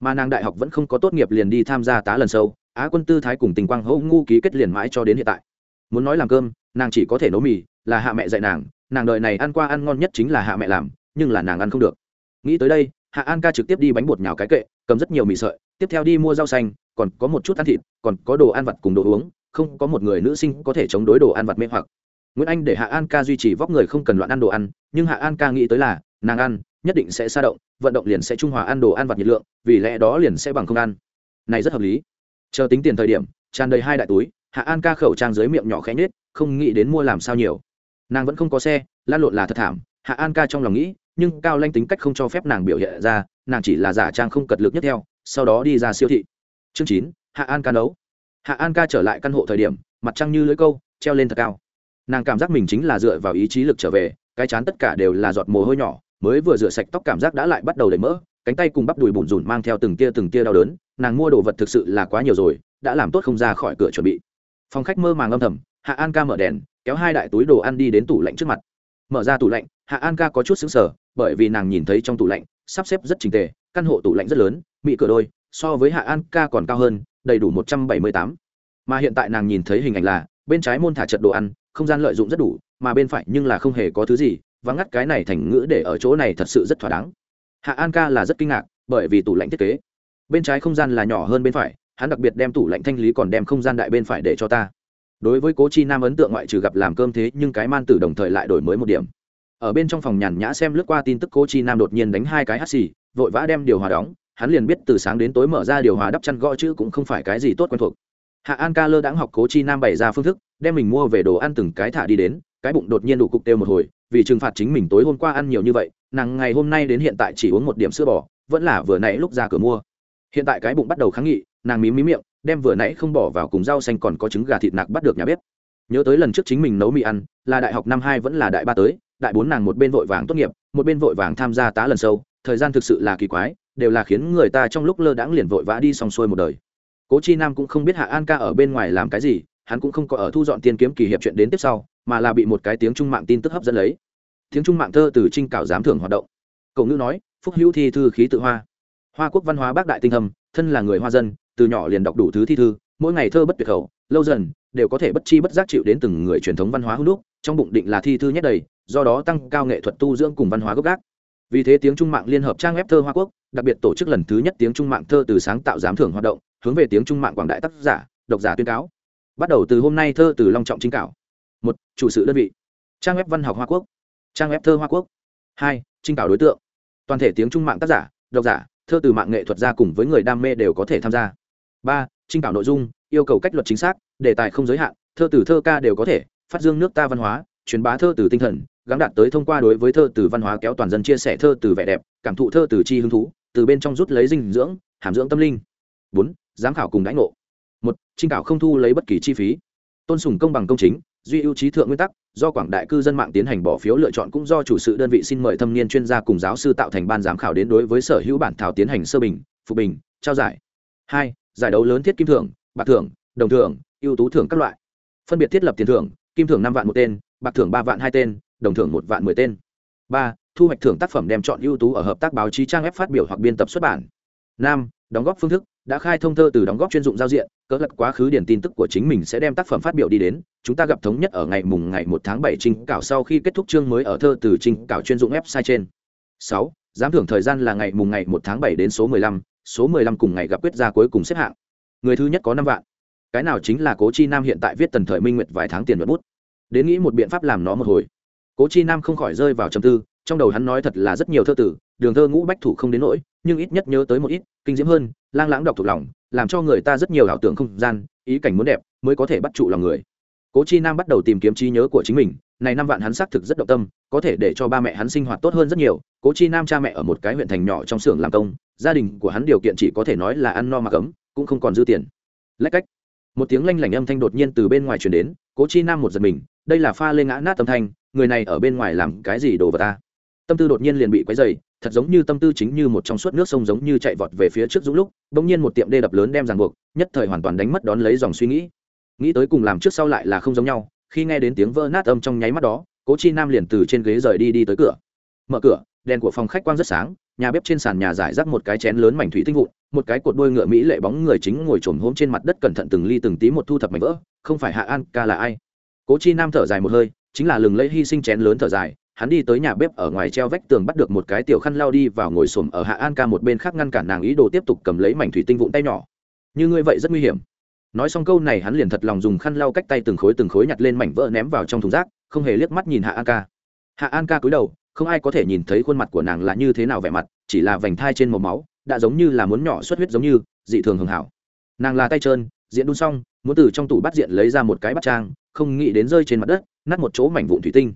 Mà nàng đại học vẫn không có tốt nghiệp liền đi tham gia tá lần sâu, á quân tư thái cùng tình quang hậu ngu ký kết liền mãi cho đến hiện tại. Muốn nói làm cơm nàng chỉ có thể nấu mì, là hạ mẹ dạy nàng nàng đợi này ăn qua ăn ngon nhất chính là hạ mẹ làm, nhưng là nàng ăn không được. Nghĩ tới đây, hạ an ca trực tiếp đi bánh bột nhào cái kệ, cầm rất nhiều mì sợi, tiếp theo đi mua rau xanh, còn có một chút ăn thịt, còn có đồ ăn vặt cùng đồ uống, không có một người nữ sinh có thể chống đối đồ ăn vặt mê hoặc. Nguyễn anh để hạ an ca duy trì vóc người không cần loạn ăn đồ ăn, nhưng hạ an ca nghĩ tới là, nàng ăn, nhất định sẽ xa động, vận động liền sẽ trung hòa ăn đồ ăn vặt nhiệt lượng, vì lẽ đó liền sẽ bằng không ăn. Này rất hợp lý. Chờ tính tiền thời điểm, tràn đầy hai đại túi hạ an ca khẩu trang dưới miệng nhỏ khẽ nhết không nghĩ đến mua làm sao nhiều. Nàng vẫn không có xe, lan lộn là thật thảm. Hạ an ca trong lòng nghĩ, nhưng cao lanh tính cách không cho phép nàng biểu hiện ra, nàng chỉ là giả trang không cật lực nhất theo, sau đó đi ra siêu thị. Chương chín, hạ an ca nấu. Hạ an ca trở lại căn hộ thời điểm, mặt trăng như lưỡi câu, treo lên thật cao. Nàng cảm giác mình chính là dựa vào ý chí lực trở về, cái chán tất cả đều là giọt mồ hôi nhỏ, mới vừa rửa sạch tóc cảm giác đã lại bắt đầu đầy mỡ, cánh tay cùng bắp đùi bùn rùn mang theo từng tia từng tia đau đớn, nàng mua đồ vật thực sự là quá nhiều rồi, đã làm tốt không ra khỏi cửa chuẩn bị phòng khách mơ màng âm thầm, hạ an ca mở đèn, kéo hai đại túi đồ ăn đi đến tủ lạnh trước mặt. Mở ra tủ lạnh, hạ an ca có chút xứng sở bởi vì nàng nhìn thấy trong tủ lạnh, sắp xếp rất trình tề, căn hộ tủ lạnh rất lớn, mị cửa đôi, so với hạ an ca còn cao hơn, đầy đủ một trăm bảy mươi tám. Mà hiện tại nàng nhìn thấy hình ảnh là, bên trái môn thả chật đồ ăn, không gian lợi dụng rất đủ, mà bên phải nhưng là không hề có thứ gì và ngắt cái này thành ngữ để ở chỗ này thật sự rất thỏa đáng. Hạ an ca là rất kinh ngạc, bởi vì tủ lạnh thiết kế. Bên trái không gian là nhỏ hơn bên phải hắn đặc biệt đem tủ lạnh thanh lý còn đem không gian đại bên phải để cho ta. Đối với cố chi nam ấn tượng ngoại trừ gặp làm cơm thế, nhưng cái man tử đồng thời lại đổi mới một điểm. Ở bên trong phòng nhàn nhã xem lướt qua tin tức cố chi nam đột nhiên đánh hai cái hắt xì, vội vã đem điều hòa đóng, hắn liền biết từ sáng đến tối mở ra điều hòa đắp chăn gõ chứ cũng không phải cái gì tốt quen thuộc. Hạ an ca lơ đãng học cố chi nam bày ra phương thức, đem mình mua về đồ ăn từng cái thả đi đến, cái bụng đột nhiên đủ cục têu một hồi, vì trừng phạt chính mình tối hôm qua ăn nhiều như vậy, nàng ngày hôm nay đến hiện tại chỉ uống một điểm sữa bò, vẫn là vừa nãy lúc ra cửa mua. Hiện tại cái bụng bắt đầu kháng nghị nàng mí mí miệng, đem vừa nãy không bỏ vào cùng rau xanh còn có trứng gà thịt nạc bắt được nhà bếp. Nhớ tới lần trước chính mình nấu mì ăn, là đại học năm hai vẫn là đại ba tới, đại bốn nàng một bên vội vàng tốt nghiệp, một bên vội vàng tham gia tá lần sâu, thời gian thực sự là kỳ quái, đều là khiến người ta trong lúc lơ đãng liền vội vã đi xong xuôi một đời. Cố chi nam cũng không biết hạ an ca ở bên ngoài làm cái gì, hắn cũng không có ở thu dọn tiên kiếm kỳ hiệp chuyện đến tiếp sau, mà là bị một cái tiếng trung mạng tin tức hấp dẫn lấy. Tiếng trung mạng thơ từ trinh cảo giám thưởng hoạt động. Cậu ngữ nói, phúc hữu thi thư khí tự hoa. Hoa quốc văn hóa bác đại tinh thầm thân là người hoa dân từ nhỏ liền đọc đủ thứ thi thư, mỗi ngày thơ bất tuyệt khẩu, lâu dần, đều có thể bất chi bất giác chịu đến từng người truyền thống văn hóa hữu đúc, trong bụng định là thi thư nhất đầy, do đó tăng cao nghệ thuật tu dưỡng cùng văn hóa gốc gác. Vì thế tiếng trung mạng liên hợp trang web thơ hoa quốc, đặc biệt tổ chức lần thứ nhất tiếng trung mạng thơ từ sáng tạo giám thưởng hoạt động, hướng về tiếng trung mạng quảng đại tác giả, độc giả tuyên cáo. Bắt đầu từ hôm nay thơ từ long trọng chính cảo. Một, chủ sự đơn vị. Trang web văn học hoa quốc. Trang web thơ hoa quốc. Hai, trinh cảo đối tượng. Toàn thể tiếng trung mạng tác giả, độc giả, thơ từ mạng nghệ thuật gia cùng với người đam mê đều có thể tham gia ba, trinh tạo nội dung, yêu cầu cách luật chính xác, đề tài không giới hạn, thơ từ thơ ca đều có thể, phát dương nước ta văn hóa, truyền bá thơ từ tinh thần, gắn đạt tới thông qua đối với thơ từ văn hóa kéo toàn dân chia sẻ thơ từ vẻ đẹp, cảm thụ thơ từ chi hứng thú, từ bên trong rút lấy dinh dưỡng, hàm dưỡng tâm linh. Bốn, giám khảo cùng đãi ngộ. Một, trinh khảo không thu lấy bất kỳ chi phí. Tôn sùng công bằng công chính, duy ưu trí thượng nguyên tắc, do quảng đại cư dân mạng tiến hành bỏ phiếu lựa chọn cũng do chủ sự đơn vị xin mời thâm niên chuyên gia cùng giáo sư tạo thành ban giám khảo đến đối với sở hữu bản thảo tiến hành sơ bình phụ bình, trao giải. Hai giải đấu lớn thiết kim thưởng, bạc thưởng, đồng thưởng, ưu tú thưởng các loại. Phân biệt thiết lập tiền thưởng, kim thưởng năm vạn một tên, bạc thưởng ba vạn hai tên, đồng thưởng một vạn mười tên. Ba, thu hoạch thưởng tác phẩm đem chọn ưu tú ở hợp tác báo chí trang web phát biểu hoặc biên tập xuất bản. Năm, đóng góp phương thức, đã khai thông thơ từ đóng góp chuyên dụng giao diện, cỡ lật quá khứ điển tin tức của chính mình sẽ đem tác phẩm phát biểu đi đến. Chúng ta gặp thống nhất ở ngày mùng ngày một tháng bảy trình cảo sau khi kết thúc chương mới ở thơ từ trình cảo chuyên dụng website trên. Sáu, giám thưởng thời gian là ngày mùng ngày một tháng bảy đến số mười lăm số mười lăm cùng ngày gặp quyết ra cuối cùng xếp hạng. Người thứ nhất có năm vạn. Cái nào chính là cố chi nam hiện tại viết tần thời minh nguyệt vài tháng tiền luận bút? Đến nghĩ một biện pháp làm nó một hồi. Cố chi nam không khỏi rơi vào trầm tư, trong đầu hắn nói thật là rất nhiều thơ tử, đường thơ ngũ bách thủ không đến nỗi, nhưng ít nhất nhớ tới một ít, kinh diễm hơn, lang lãng đọc thuộc lòng, làm cho người ta rất nhiều ảo tưởng không gian, ý cảnh muốn đẹp mới có thể bắt trụ lòng người. Cố chi nam bắt đầu tìm kiếm trí nhớ của chính mình, này năm vạn hắn xác thực rất động tâm, có thể để cho ba mẹ hắn sinh hoạt tốt hơn rất nhiều. Cố chi nam cha mẹ ở một cái huyện thành nhỏ trong xưởng làm công gia đình của hắn điều kiện chỉ có thể nói là ăn no mà cấm, cũng không còn dư tiền. Lách cách. Một tiếng lanh lảnh âm thanh đột nhiên từ bên ngoài chuyển đến, cố chi nam một giật mình, đây là pha lên ngã nát âm thanh, người này ở bên ngoài làm cái gì đồ vật ta? Tâm tư đột nhiên liền bị quấy dày thật giống như tâm tư chính như một trong suốt nước sông giống như chạy vọt về phía trước dũng lúc bỗng nhiên một tiệm đê đập lớn đem ràng buộc, nhất thời hoàn toàn đánh mất đón lấy dòng suy nghĩ. Nghĩ tới cùng làm trước sau lại là không giống nhau, khi nghe đến tiếng vỡ nát âm trong nháy mắt đó, cố chi nam liền từ trên ghế rời đi đi tới cửa. Mở cửa đèn của phòng khách quang rất sáng, nhà bếp trên sàn nhà giải rác một cái chén lớn mảnh thủy tinh vụn, một cái cột đuôi ngựa mỹ lệ bóng người chính ngồi trồm hôm trên mặt đất cẩn thận từng ly từng tí một thu thập mảnh vỡ, không phải hạ an, ca là ai? Cố chi nam thở dài một hơi, chính là lừng lấy hy sinh chén lớn thở dài, hắn đi tới nhà bếp ở ngoài treo vách tường bắt được một cái tiểu khăn lao đi vào ngồi xổm ở hạ an ca một bên khác ngăn cản nàng ý đồ tiếp tục cầm lấy mảnh thủy tinh vụn tay nhỏ. Như ngươi vậy rất nguy hiểm. Nói xong câu này hắn liền thật lòng dùng khăn lau cách tay từng khối từng khối nhặt lên mảnh vỡ ném vào trong thùng rác, không hề liếc mắt nhìn hạ an ca. Hạ an ca cúi đầu không ai có thể nhìn thấy khuôn mặt của nàng là như thế nào vẻ mặt, chỉ là vành thai trên màu máu, đã giống như là muốn nhỏ xuất huyết giống như, dị thường hưởng hảo. Nàng là tay trơn diễn đun xong, muốn từ trong tủ bắt diện lấy ra một cái bắt trang, không nghĩ đến rơi trên mặt đất, nát một chỗ mảnh vụn thủy tinh.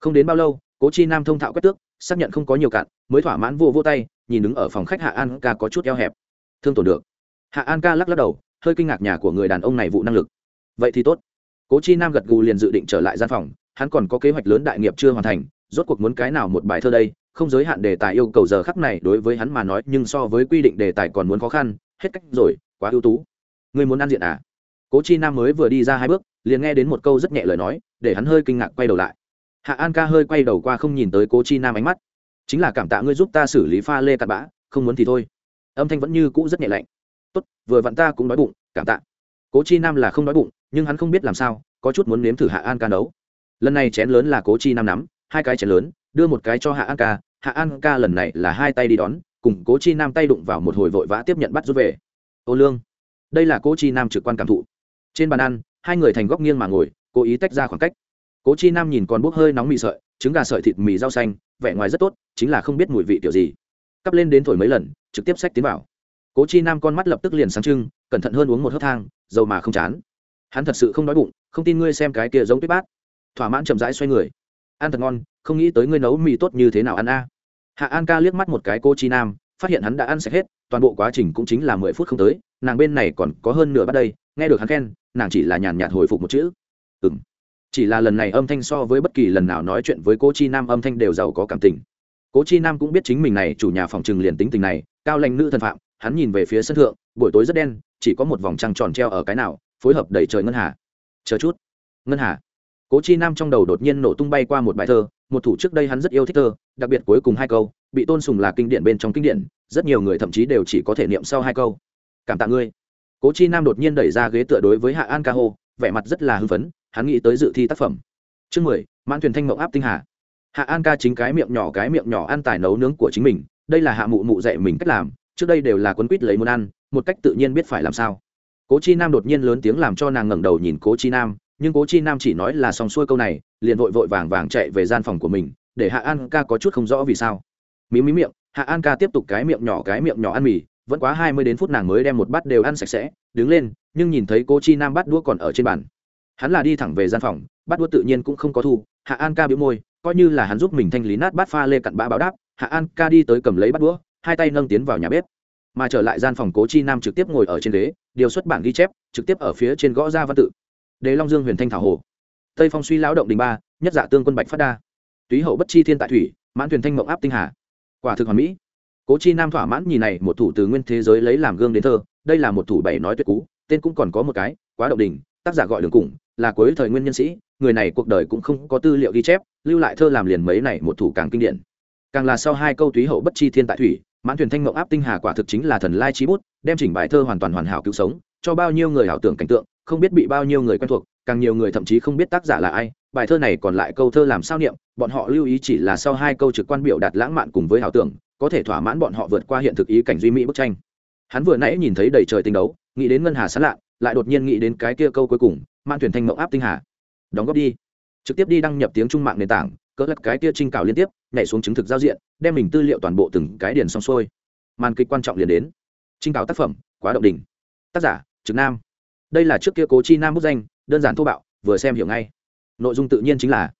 Không đến bao lâu, cố chi nam thông thạo quét tước, xác nhận không có nhiều cạn, mới thỏa mãn vô vô tay, nhìn đứng ở phòng khách hạ an ca có chút eo hẹp. Thương tổn được. Hạ an ca lắc lắc đầu, hơi kinh ngạc nhà của người đàn ông này vụ năng lực. Vậy thì tốt. Cố chi nam gật gù liền dự định trở lại gian phòng, hắn còn có kế hoạch lớn đại nghiệp chưa hoàn thành rốt cuộc muốn cái nào một bài thơ đây, không giới hạn đề tài yêu cầu giờ khắc này đối với hắn mà nói, nhưng so với quy định đề tài còn muốn khó khăn, hết cách rồi, quá ưu tú. Người muốn ăn diện à? Cố chi nam mới vừa đi ra hai bước, liền nghe đến một câu rất nhẹ lời nói, để hắn hơi kinh ngạc quay đầu lại. Hạ an ca hơi quay đầu qua không nhìn tới cố chi nam ánh mắt. Chính là cảm tạ ngươi giúp ta xử lý pha lê cặn bã, không muốn thì thôi. Âm thanh vẫn như cũ rất nhẹ lạnh. Tốt, vừa vặn ta cũng đói bụng, cảm tạ. Cố chi nam là không đói bụng, nhưng hắn không biết làm sao, có chút muốn nếm thử hạ an ca nấu. Lần này chén lớn là cố chi nam nắm hai cái chén lớn, đưa một cái cho hạ an ca. Hạ an ca lần này là hai tay đi đón, cùng cố chi nam tay đụng vào một hồi vội vã tiếp nhận bắt rút về. Ô lương, đây là cố chi nam trực quan cảm thụ. Trên bàn ăn, hai người thành góc nghiêng mà ngồi, cố ý tách ra khoảng cách. Cố chi nam nhìn còn bốc hơi nóng mì sợi, trứng gà sợi thịt mì rau xanh, vẻ ngoài rất tốt, chính là không biết mùi vị kiểu gì. Cắp lên đến thổi mấy lần, trực tiếp xách tiến vào. Cố chi nam con mắt lập tức liền sáng trưng, cẩn thận hơn uống một hớp thang, dầu mà không chán. Hắn thật sự không đói bụng, không tin ngươi xem cái kia giống tuyết bát. Thỏa mãn chậm rãi xoay người ăn thật ngon, không nghĩ tới ngươi nấu mì tốt như thế nào ăn a. Hạ an ca liếc mắt một cái cô chi nam, phát hiện hắn đã ăn sạch hết, toàn bộ quá trình cũng chính là mười phút không tới, nàng bên này còn có hơn nửa bắt đây, nghe được hắn khen, nàng chỉ là nhàn nhạt hồi phục một chữ. Ừng chỉ là lần này âm thanh so với bất kỳ lần nào nói chuyện với cô chi nam âm thanh đều giàu có cảm tình. Cố chi nam cũng biết chính mình này chủ nhà phòng trừng liền tính tình này, cao lanh nữ thân phạm, hắn nhìn về phía sân thượng, buổi tối rất đen, chỉ có một vòng trăng tròn treo ở cái nào, phối hợp đẩy trời ngân hà. Chờ chút. Ngân hà cố chi nam trong đầu đột nhiên nổ tung bay qua một bài thơ, một thủ trước đây hắn rất yêu thích thơ, đặc biệt cuối cùng hai câu, bị tôn sùng là kinh điển bên trong kinh điển, rất nhiều người thậm chí đều chỉ có thể niệm sau hai câu. Cảm tạ ngươi. Cố chi nam đột nhiên đẩy ra ghế tựa đối với hạ an ca hô, vẻ mặt rất là hưng phấn, hắn nghĩ tới dự thi tác phẩm. Chương mười, mãn thuyền thanh mộng áp tinh hà. Hạ an ca chính cái miệng nhỏ cái miệng nhỏ ăn tài nấu nướng của chính mình, đây là hạ mụ mụ dạy mình cách làm, trước đây đều là quấn quýt lấy muốn ăn, một cách tự nhiên biết phải làm sao. Cố chi nam đột nhiên lớn tiếng làm cho nàng ngẩng đầu nhìn cố chi nam nhưng cố chi nam chỉ nói là xong xuôi câu này, liền vội vội vàng vàng chạy về gian phòng của mình, để hạ an ca có chút không rõ vì sao. Mí mí miệng, hạ an ca tiếp tục cái miệng nhỏ cái miệng nhỏ ăn mì, vẫn quá hai mươi đến phút nàng mới đem một bát đều ăn sạch sẽ, đứng lên, nhưng nhìn thấy cố chi nam bắt đũa còn ở trên bàn. Hắn là đi thẳng về gian phòng bắt đũa tự nhiên cũng không có thu, hạ an ca biếu môi, coi như là hắn giúp mình thanh lý nát bát pha lê cặn bã báo đáp, hạ an ca đi tới cầm lấy bắt đũa, hai tay nâng tiến vào nhà bếp. Mà trở lại gian phòng cố chi nam trực tiếp ngồi ở trên ghế, điều xuất bản ghi chép, trực tiếp ở phía trên gõ ra văn tự đế long dương huyền thanh thảo hồ tây phong suy lão động đình ba nhất dạ tương quân bạch phát đa túy hậu bất chi thiên tại thủy mãn thuyền thanh mộng áp tinh hà quả thực hoàn mỹ cố chi nam thỏa mãn nhìn này một thủ từ nguyên thế giới lấy làm gương đến thơ đây là một thủ bảy nói tuyệt cú tên cũng còn có một cái quá động đình tác giả gọi đường cùng là cuối thời nguyên nhân sĩ người này cuộc đời cũng không có tư liệu ghi chép lưu lại thơ làm liền mấy này một thủ càng kinh điển càng là sau hai câu túy hậu bất chi thiên tại thủy mãn thuyền thanh mộng áp tinh hà quả thực chính là thần lai trí bút đem chỉnh bài thơ hoàn toàn hoàn hảo cứu sống cho bao nhiêu người ảo tưởng cảnh tượng không biết bị bao nhiêu người quen thuộc, càng nhiều người thậm chí không biết tác giả là ai, bài thơ này còn lại câu thơ làm sao niệm, bọn họ lưu ý chỉ là sau hai câu trực quan biểu đạt lãng mạn cùng với ảo tưởng, có thể thỏa mãn bọn họ vượt qua hiện thực ý cảnh duy mỹ bức tranh. Hắn vừa nãy nhìn thấy đầy trời tinh đấu, nghĩ đến ngân hà sán lạ, lại đột nhiên nghĩ đến cái kia câu cuối cùng man thuyền thanh mộng áp tinh hà. Đóng góp đi. Trực tiếp đi đăng nhập tiếng trung mạng nền tảng, cỡ lật cái kia trinh cảo liên tiếp, nhảy xuống chứng thực giao diện, đem mình tư liệu toàn bộ từng cái điền xong xuôi. Màn kịch quan trọng liền đến. Trinh cảo tác phẩm, quá động đỉnh. Tác giả, trực nam đây là trước kia cố chi nam bút danh đơn giản thô bạo vừa xem hiểu ngay nội dung tự nhiên chính là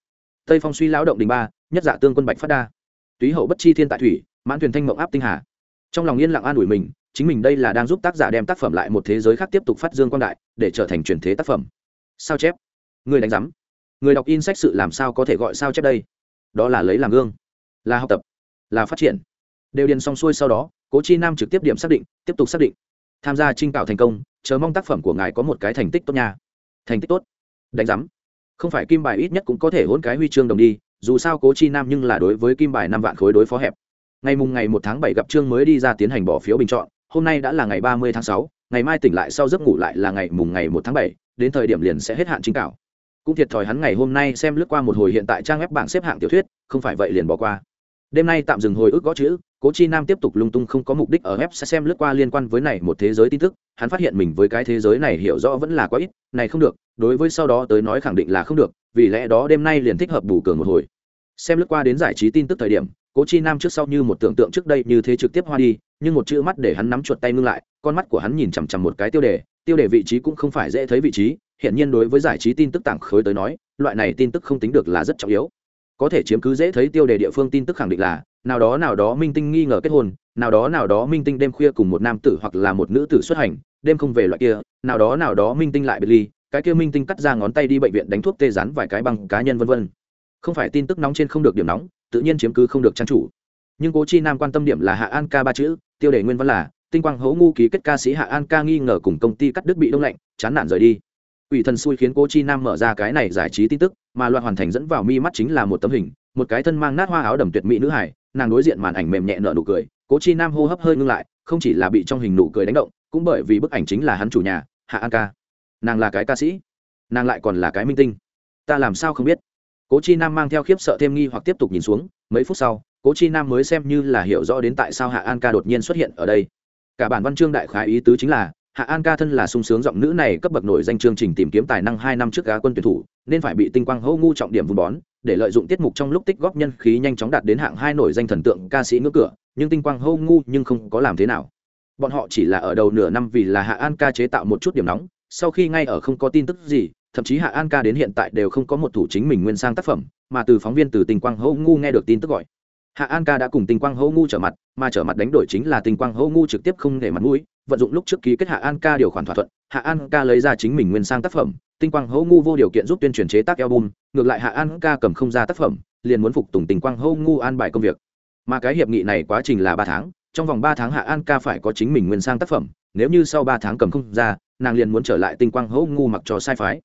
tây phong suy lão động đình ba nhất dạ tương quân bạch phát đa túy hậu bất chi thiên tại thủy mãn thuyền thanh mộng áp tinh hà trong lòng yên lặng an ủi mình chính mình đây là đang giúp tác giả đem tác phẩm lại một thế giới khác tiếp tục phát dương quan đại để trở thành truyền thế tác phẩm sao chép người đánh giám người đọc in sách sự làm sao có thể gọi sao chép đây đó là lấy làm gương là học tập là phát triển đều điền xong xuôi sau đó cố chi nam trực tiếp điểm xác định tiếp tục xác định tham gia trinh tạo thành công chờ mong tác phẩm của ngài có một cái thành tích tốt nha. Thành tích tốt. Đánh giám. Không phải kim bài ít nhất cũng có thể hôn cái huy chương đồng đi, dù sao cố chi nam nhưng là đối với kim bài năm vạn khối đối phó hẹp. Ngày mùng ngày một tháng bảy gặp trương mới đi ra tiến hành bỏ phiếu bình chọn, hôm nay đã là ngày ba mươi tháng sáu, ngày mai tỉnh lại sau giấc ngủ lại là ngày mùng ngày một tháng bảy, đến thời điểm liền sẽ hết hạn chính cảo. Cũng thiệt thòi hắn ngày hôm nay xem lướt qua một hồi hiện tại trang web bảng xếp hạng tiểu thuyết, không phải vậy liền bỏ qua. Đêm nay tạm dừng hồi ức gõ chữ cố chi nam tiếp tục lung tung không có mục đích ở web sẽ xem lướt qua liên quan với này một thế giới tin tức, hắn phát hiện mình với cái thế giới này hiểu rõ vẫn là quá ít, này không được, đối với sau đó tới nói khẳng định là không được, vì lẽ đó đêm nay liền thích hợp bù cường một hồi. Xem lướt qua đến giải trí tin tức thời điểm, cố chi nam trước sau như một tưởng tượng trước đây như thế trực tiếp hoa đi, nhưng một chữ mắt để hắn nắm chuột tay ngưng lại, con mắt của hắn nhìn chằm chằm một cái tiêu đề tiêu đề vị trí cũng không phải dễ thấy vị trí hiện nhiên đối với giải trí tin tức tảng khối tới nói, loại này tin tức không tính được là rất trọng yếu có thể chiếm cứ dễ thấy tiêu đề địa phương tin tức khẳng định là, nào đó nào đó minh tinh nghi ngờ kết hôn, nào đó nào đó minh tinh đêm khuya cùng một nam tử hoặc là một nữ tử xuất hành, đêm không về loại kia, nào đó nào đó minh tinh lại bị ly, cái kia minh tinh cắt ra ngón tay đi bệnh viện đánh thuốc tê rán vài cái bằng cá nhân vân vân. Không phải tin tức nóng trên không được điểm nóng, tự nhiên chiếm cứ không được trang chủ. Nhưng cố chi nam quan tâm điểm là hạ an ca ba chữ, tiêu đề nguyên văn là, tinh quang hấu ngu ký kết ca sĩ hạ an ca nghi ngờ cùng công ty cắt đứt bị đông lạnh, chán nản rời đi. Ủy thần xui khiến cố chi nam mở ra cái này giải trí tin tức mà loạt hoàn thành dẫn vào mi mắt chính là một tấm hình, một cái thân mang nát hoa áo đầm tuyệt mỹ nữ hải nàng đối diện màn ảnh mềm nhẹ nở nụ cười, cố chi nam hô hấp hơi ngưng lại, không chỉ là bị trong hình nụ cười đánh động, cũng bởi vì bức ảnh chính là hắn chủ nhà, hạ an ca. Nàng là cái ca sĩ, nàng lại còn là cái minh tinh. Ta làm sao không biết? Cố chi nam mang theo khiếp sợ thêm nghi hoặc tiếp tục nhìn xuống, mấy phút sau, cố chi nam mới xem như là hiểu rõ đến tại sao hạ an ca đột nhiên xuất hiện ở đây. Cả bản văn chương đại khái ý tứ chính là hạ an ca thân là sung sướng giọng nữ này cấp bậc nổi danh chương trình tìm kiếm tài năng hai năm trước gá quân tuyển thủ, nên phải bị tinh quang hô ngu trọng điểm vun bón, để lợi dụng tiết mục trong lúc tích góp nhân khí nhanh chóng đạt đến hạng hai nổi danh thần tượng ca sĩ ngưỡng cửa, nhưng tinh quang hô ngu nhưng không có làm thế nào. Bọn họ chỉ là ở đầu nửa năm vì là hạ an ca chế tạo một chút điểm nóng, sau khi ngay ở không có tin tức gì, thậm chí hạ an ca đến hiện tại đều không có một thủ chính mình nguyên sang tác phẩm, mà từ phóng viên từ tinh quang hô ngu nghe được tin tức gọi. Hạ an ca đã cùng tinh quang hô ngu trở mặt, mà trở mặt đánh đổi chính là tinh quang hô ngu trực tiếp không để mặt mũi vận dụng lúc trước ký kết hạ an ca điều khoản thỏa thuận, hạ an ca lấy ra chính mình nguyên sang tác phẩm, tinh quang hô ngu vô điều kiện giúp tuyên truyền chế tác album, ngược lại hạ an ca cầm không ra tác phẩm, liền muốn phục tùng tinh quang hô ngu an bài công việc. Mà cái hiệp nghị này quá trình là ba tháng, trong vòng ba tháng hạ an ca phải có chính mình nguyên sang tác phẩm, nếu như sau ba tháng cầm không ra, nàng liền muốn trở lại tinh quang hô ngu mặc cho sai phái.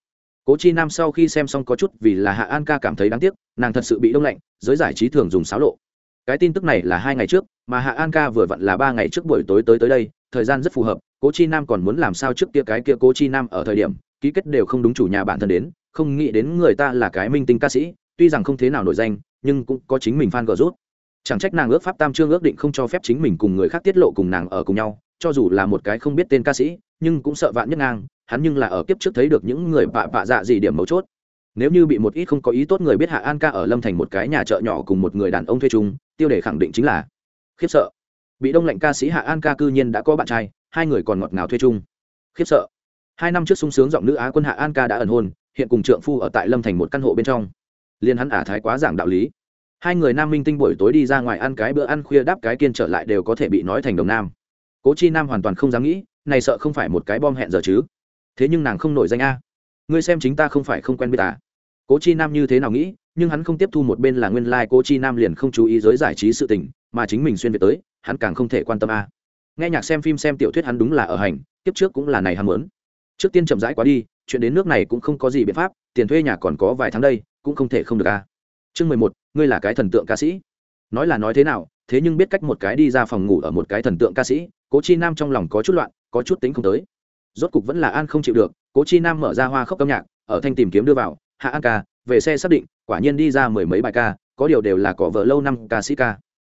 Cố chi nam sau khi xem xong có chút vì là hạ an ca cảm thấy đáng tiếc, nàng thật sự bị đông lạnh, giới giải trí thường dùng xáo lộ. Cái tin tức này là hai ngày trước, mà hạ an ca vừa vặn là ba ngày trước buổi tối tới tới đây thời gian rất phù hợp, cố chi nam còn muốn làm sao trước kia cái kia cố chi nam ở thời điểm, ký kết đều không đúng chủ nhà bản thân đến, không nghĩ đến người ta là cái minh tinh ca sĩ, tuy rằng không thế nào nổi danh, nhưng cũng có chính mình fan gờ rút. Chẳng trách nàng ước pháp tam trương ước định không cho phép chính mình cùng người khác tiết lộ cùng nàng ở cùng nhau, cho dù là một cái không biết tên ca sĩ, nhưng cũng sợ vạn nhất ngang, hắn nhưng là ở kiếp trước thấy được những người bạ bạ dạ gì điểm mấu chốt. Nếu như bị một ít không có ý tốt người biết hạ an ca ở lâm thành một cái nhà chợ nhỏ cùng một người đàn ông thuê chung, tiêu đề khẳng định chính là khiếp sợ bị đông lạnh ca sĩ hạ an ca cư nhiên đã có bạn trai hai người còn ngọt ngào thuê chung. Khiếp sợ. Hai năm trước sung sướng giọng nữ á quân hạ an ca đã ẩn hôn hiện cùng trượng phu ở tại lâm thành một căn hộ bên trong. Liên hắn ả thái quá giảng đạo lý. Hai người nam minh tinh buổi tối đi ra ngoài ăn cái bữa ăn khuya đáp cái kiên trở lại đều có thể bị nói thành đồng nam. Cố chi nam hoàn toàn không dám nghĩ này sợ không phải một cái bom hẹn giờ chứ. Thế nhưng nàng không nổi danh a. Ngươi xem chính ta không phải không quen biết ta. Cố chi nam như thế nào nghĩ nhưng hắn không tiếp thu một bên là nguyên lai、like, chi nam liền không chú ý giới giải trí sự tình mà chính mình xuyên việt tới hắn càng không thể quan tâm a. Nghe nhạc xem phim xem tiểu thuyết hắn đúng là ở hành tiếp trước cũng là này ham muốn. Trước tiên chậm rãi quá đi, chuyện đến nước này cũng không có gì biện pháp, tiền thuê nhà còn có vài tháng đây, cũng không thể không được a. Chương mười một, ngươi là cái thần tượng ca sĩ. Nói là nói thế nào, thế nhưng biết cách một cái đi ra phòng ngủ ở một cái thần tượng ca sĩ, cố chi nam trong lòng có chút loạn, có chút tính không tới. Rốt cục vẫn là an không chịu được, cố chi nam mở ra hoa khốc âm nhạc, ở thanh tìm kiếm đưa vào, hạ an ca, về xe xác định, quả nhiên đi ra mười mấy bài ca, có điều đều là cỏ vợ lâu năm ca sĩ ca.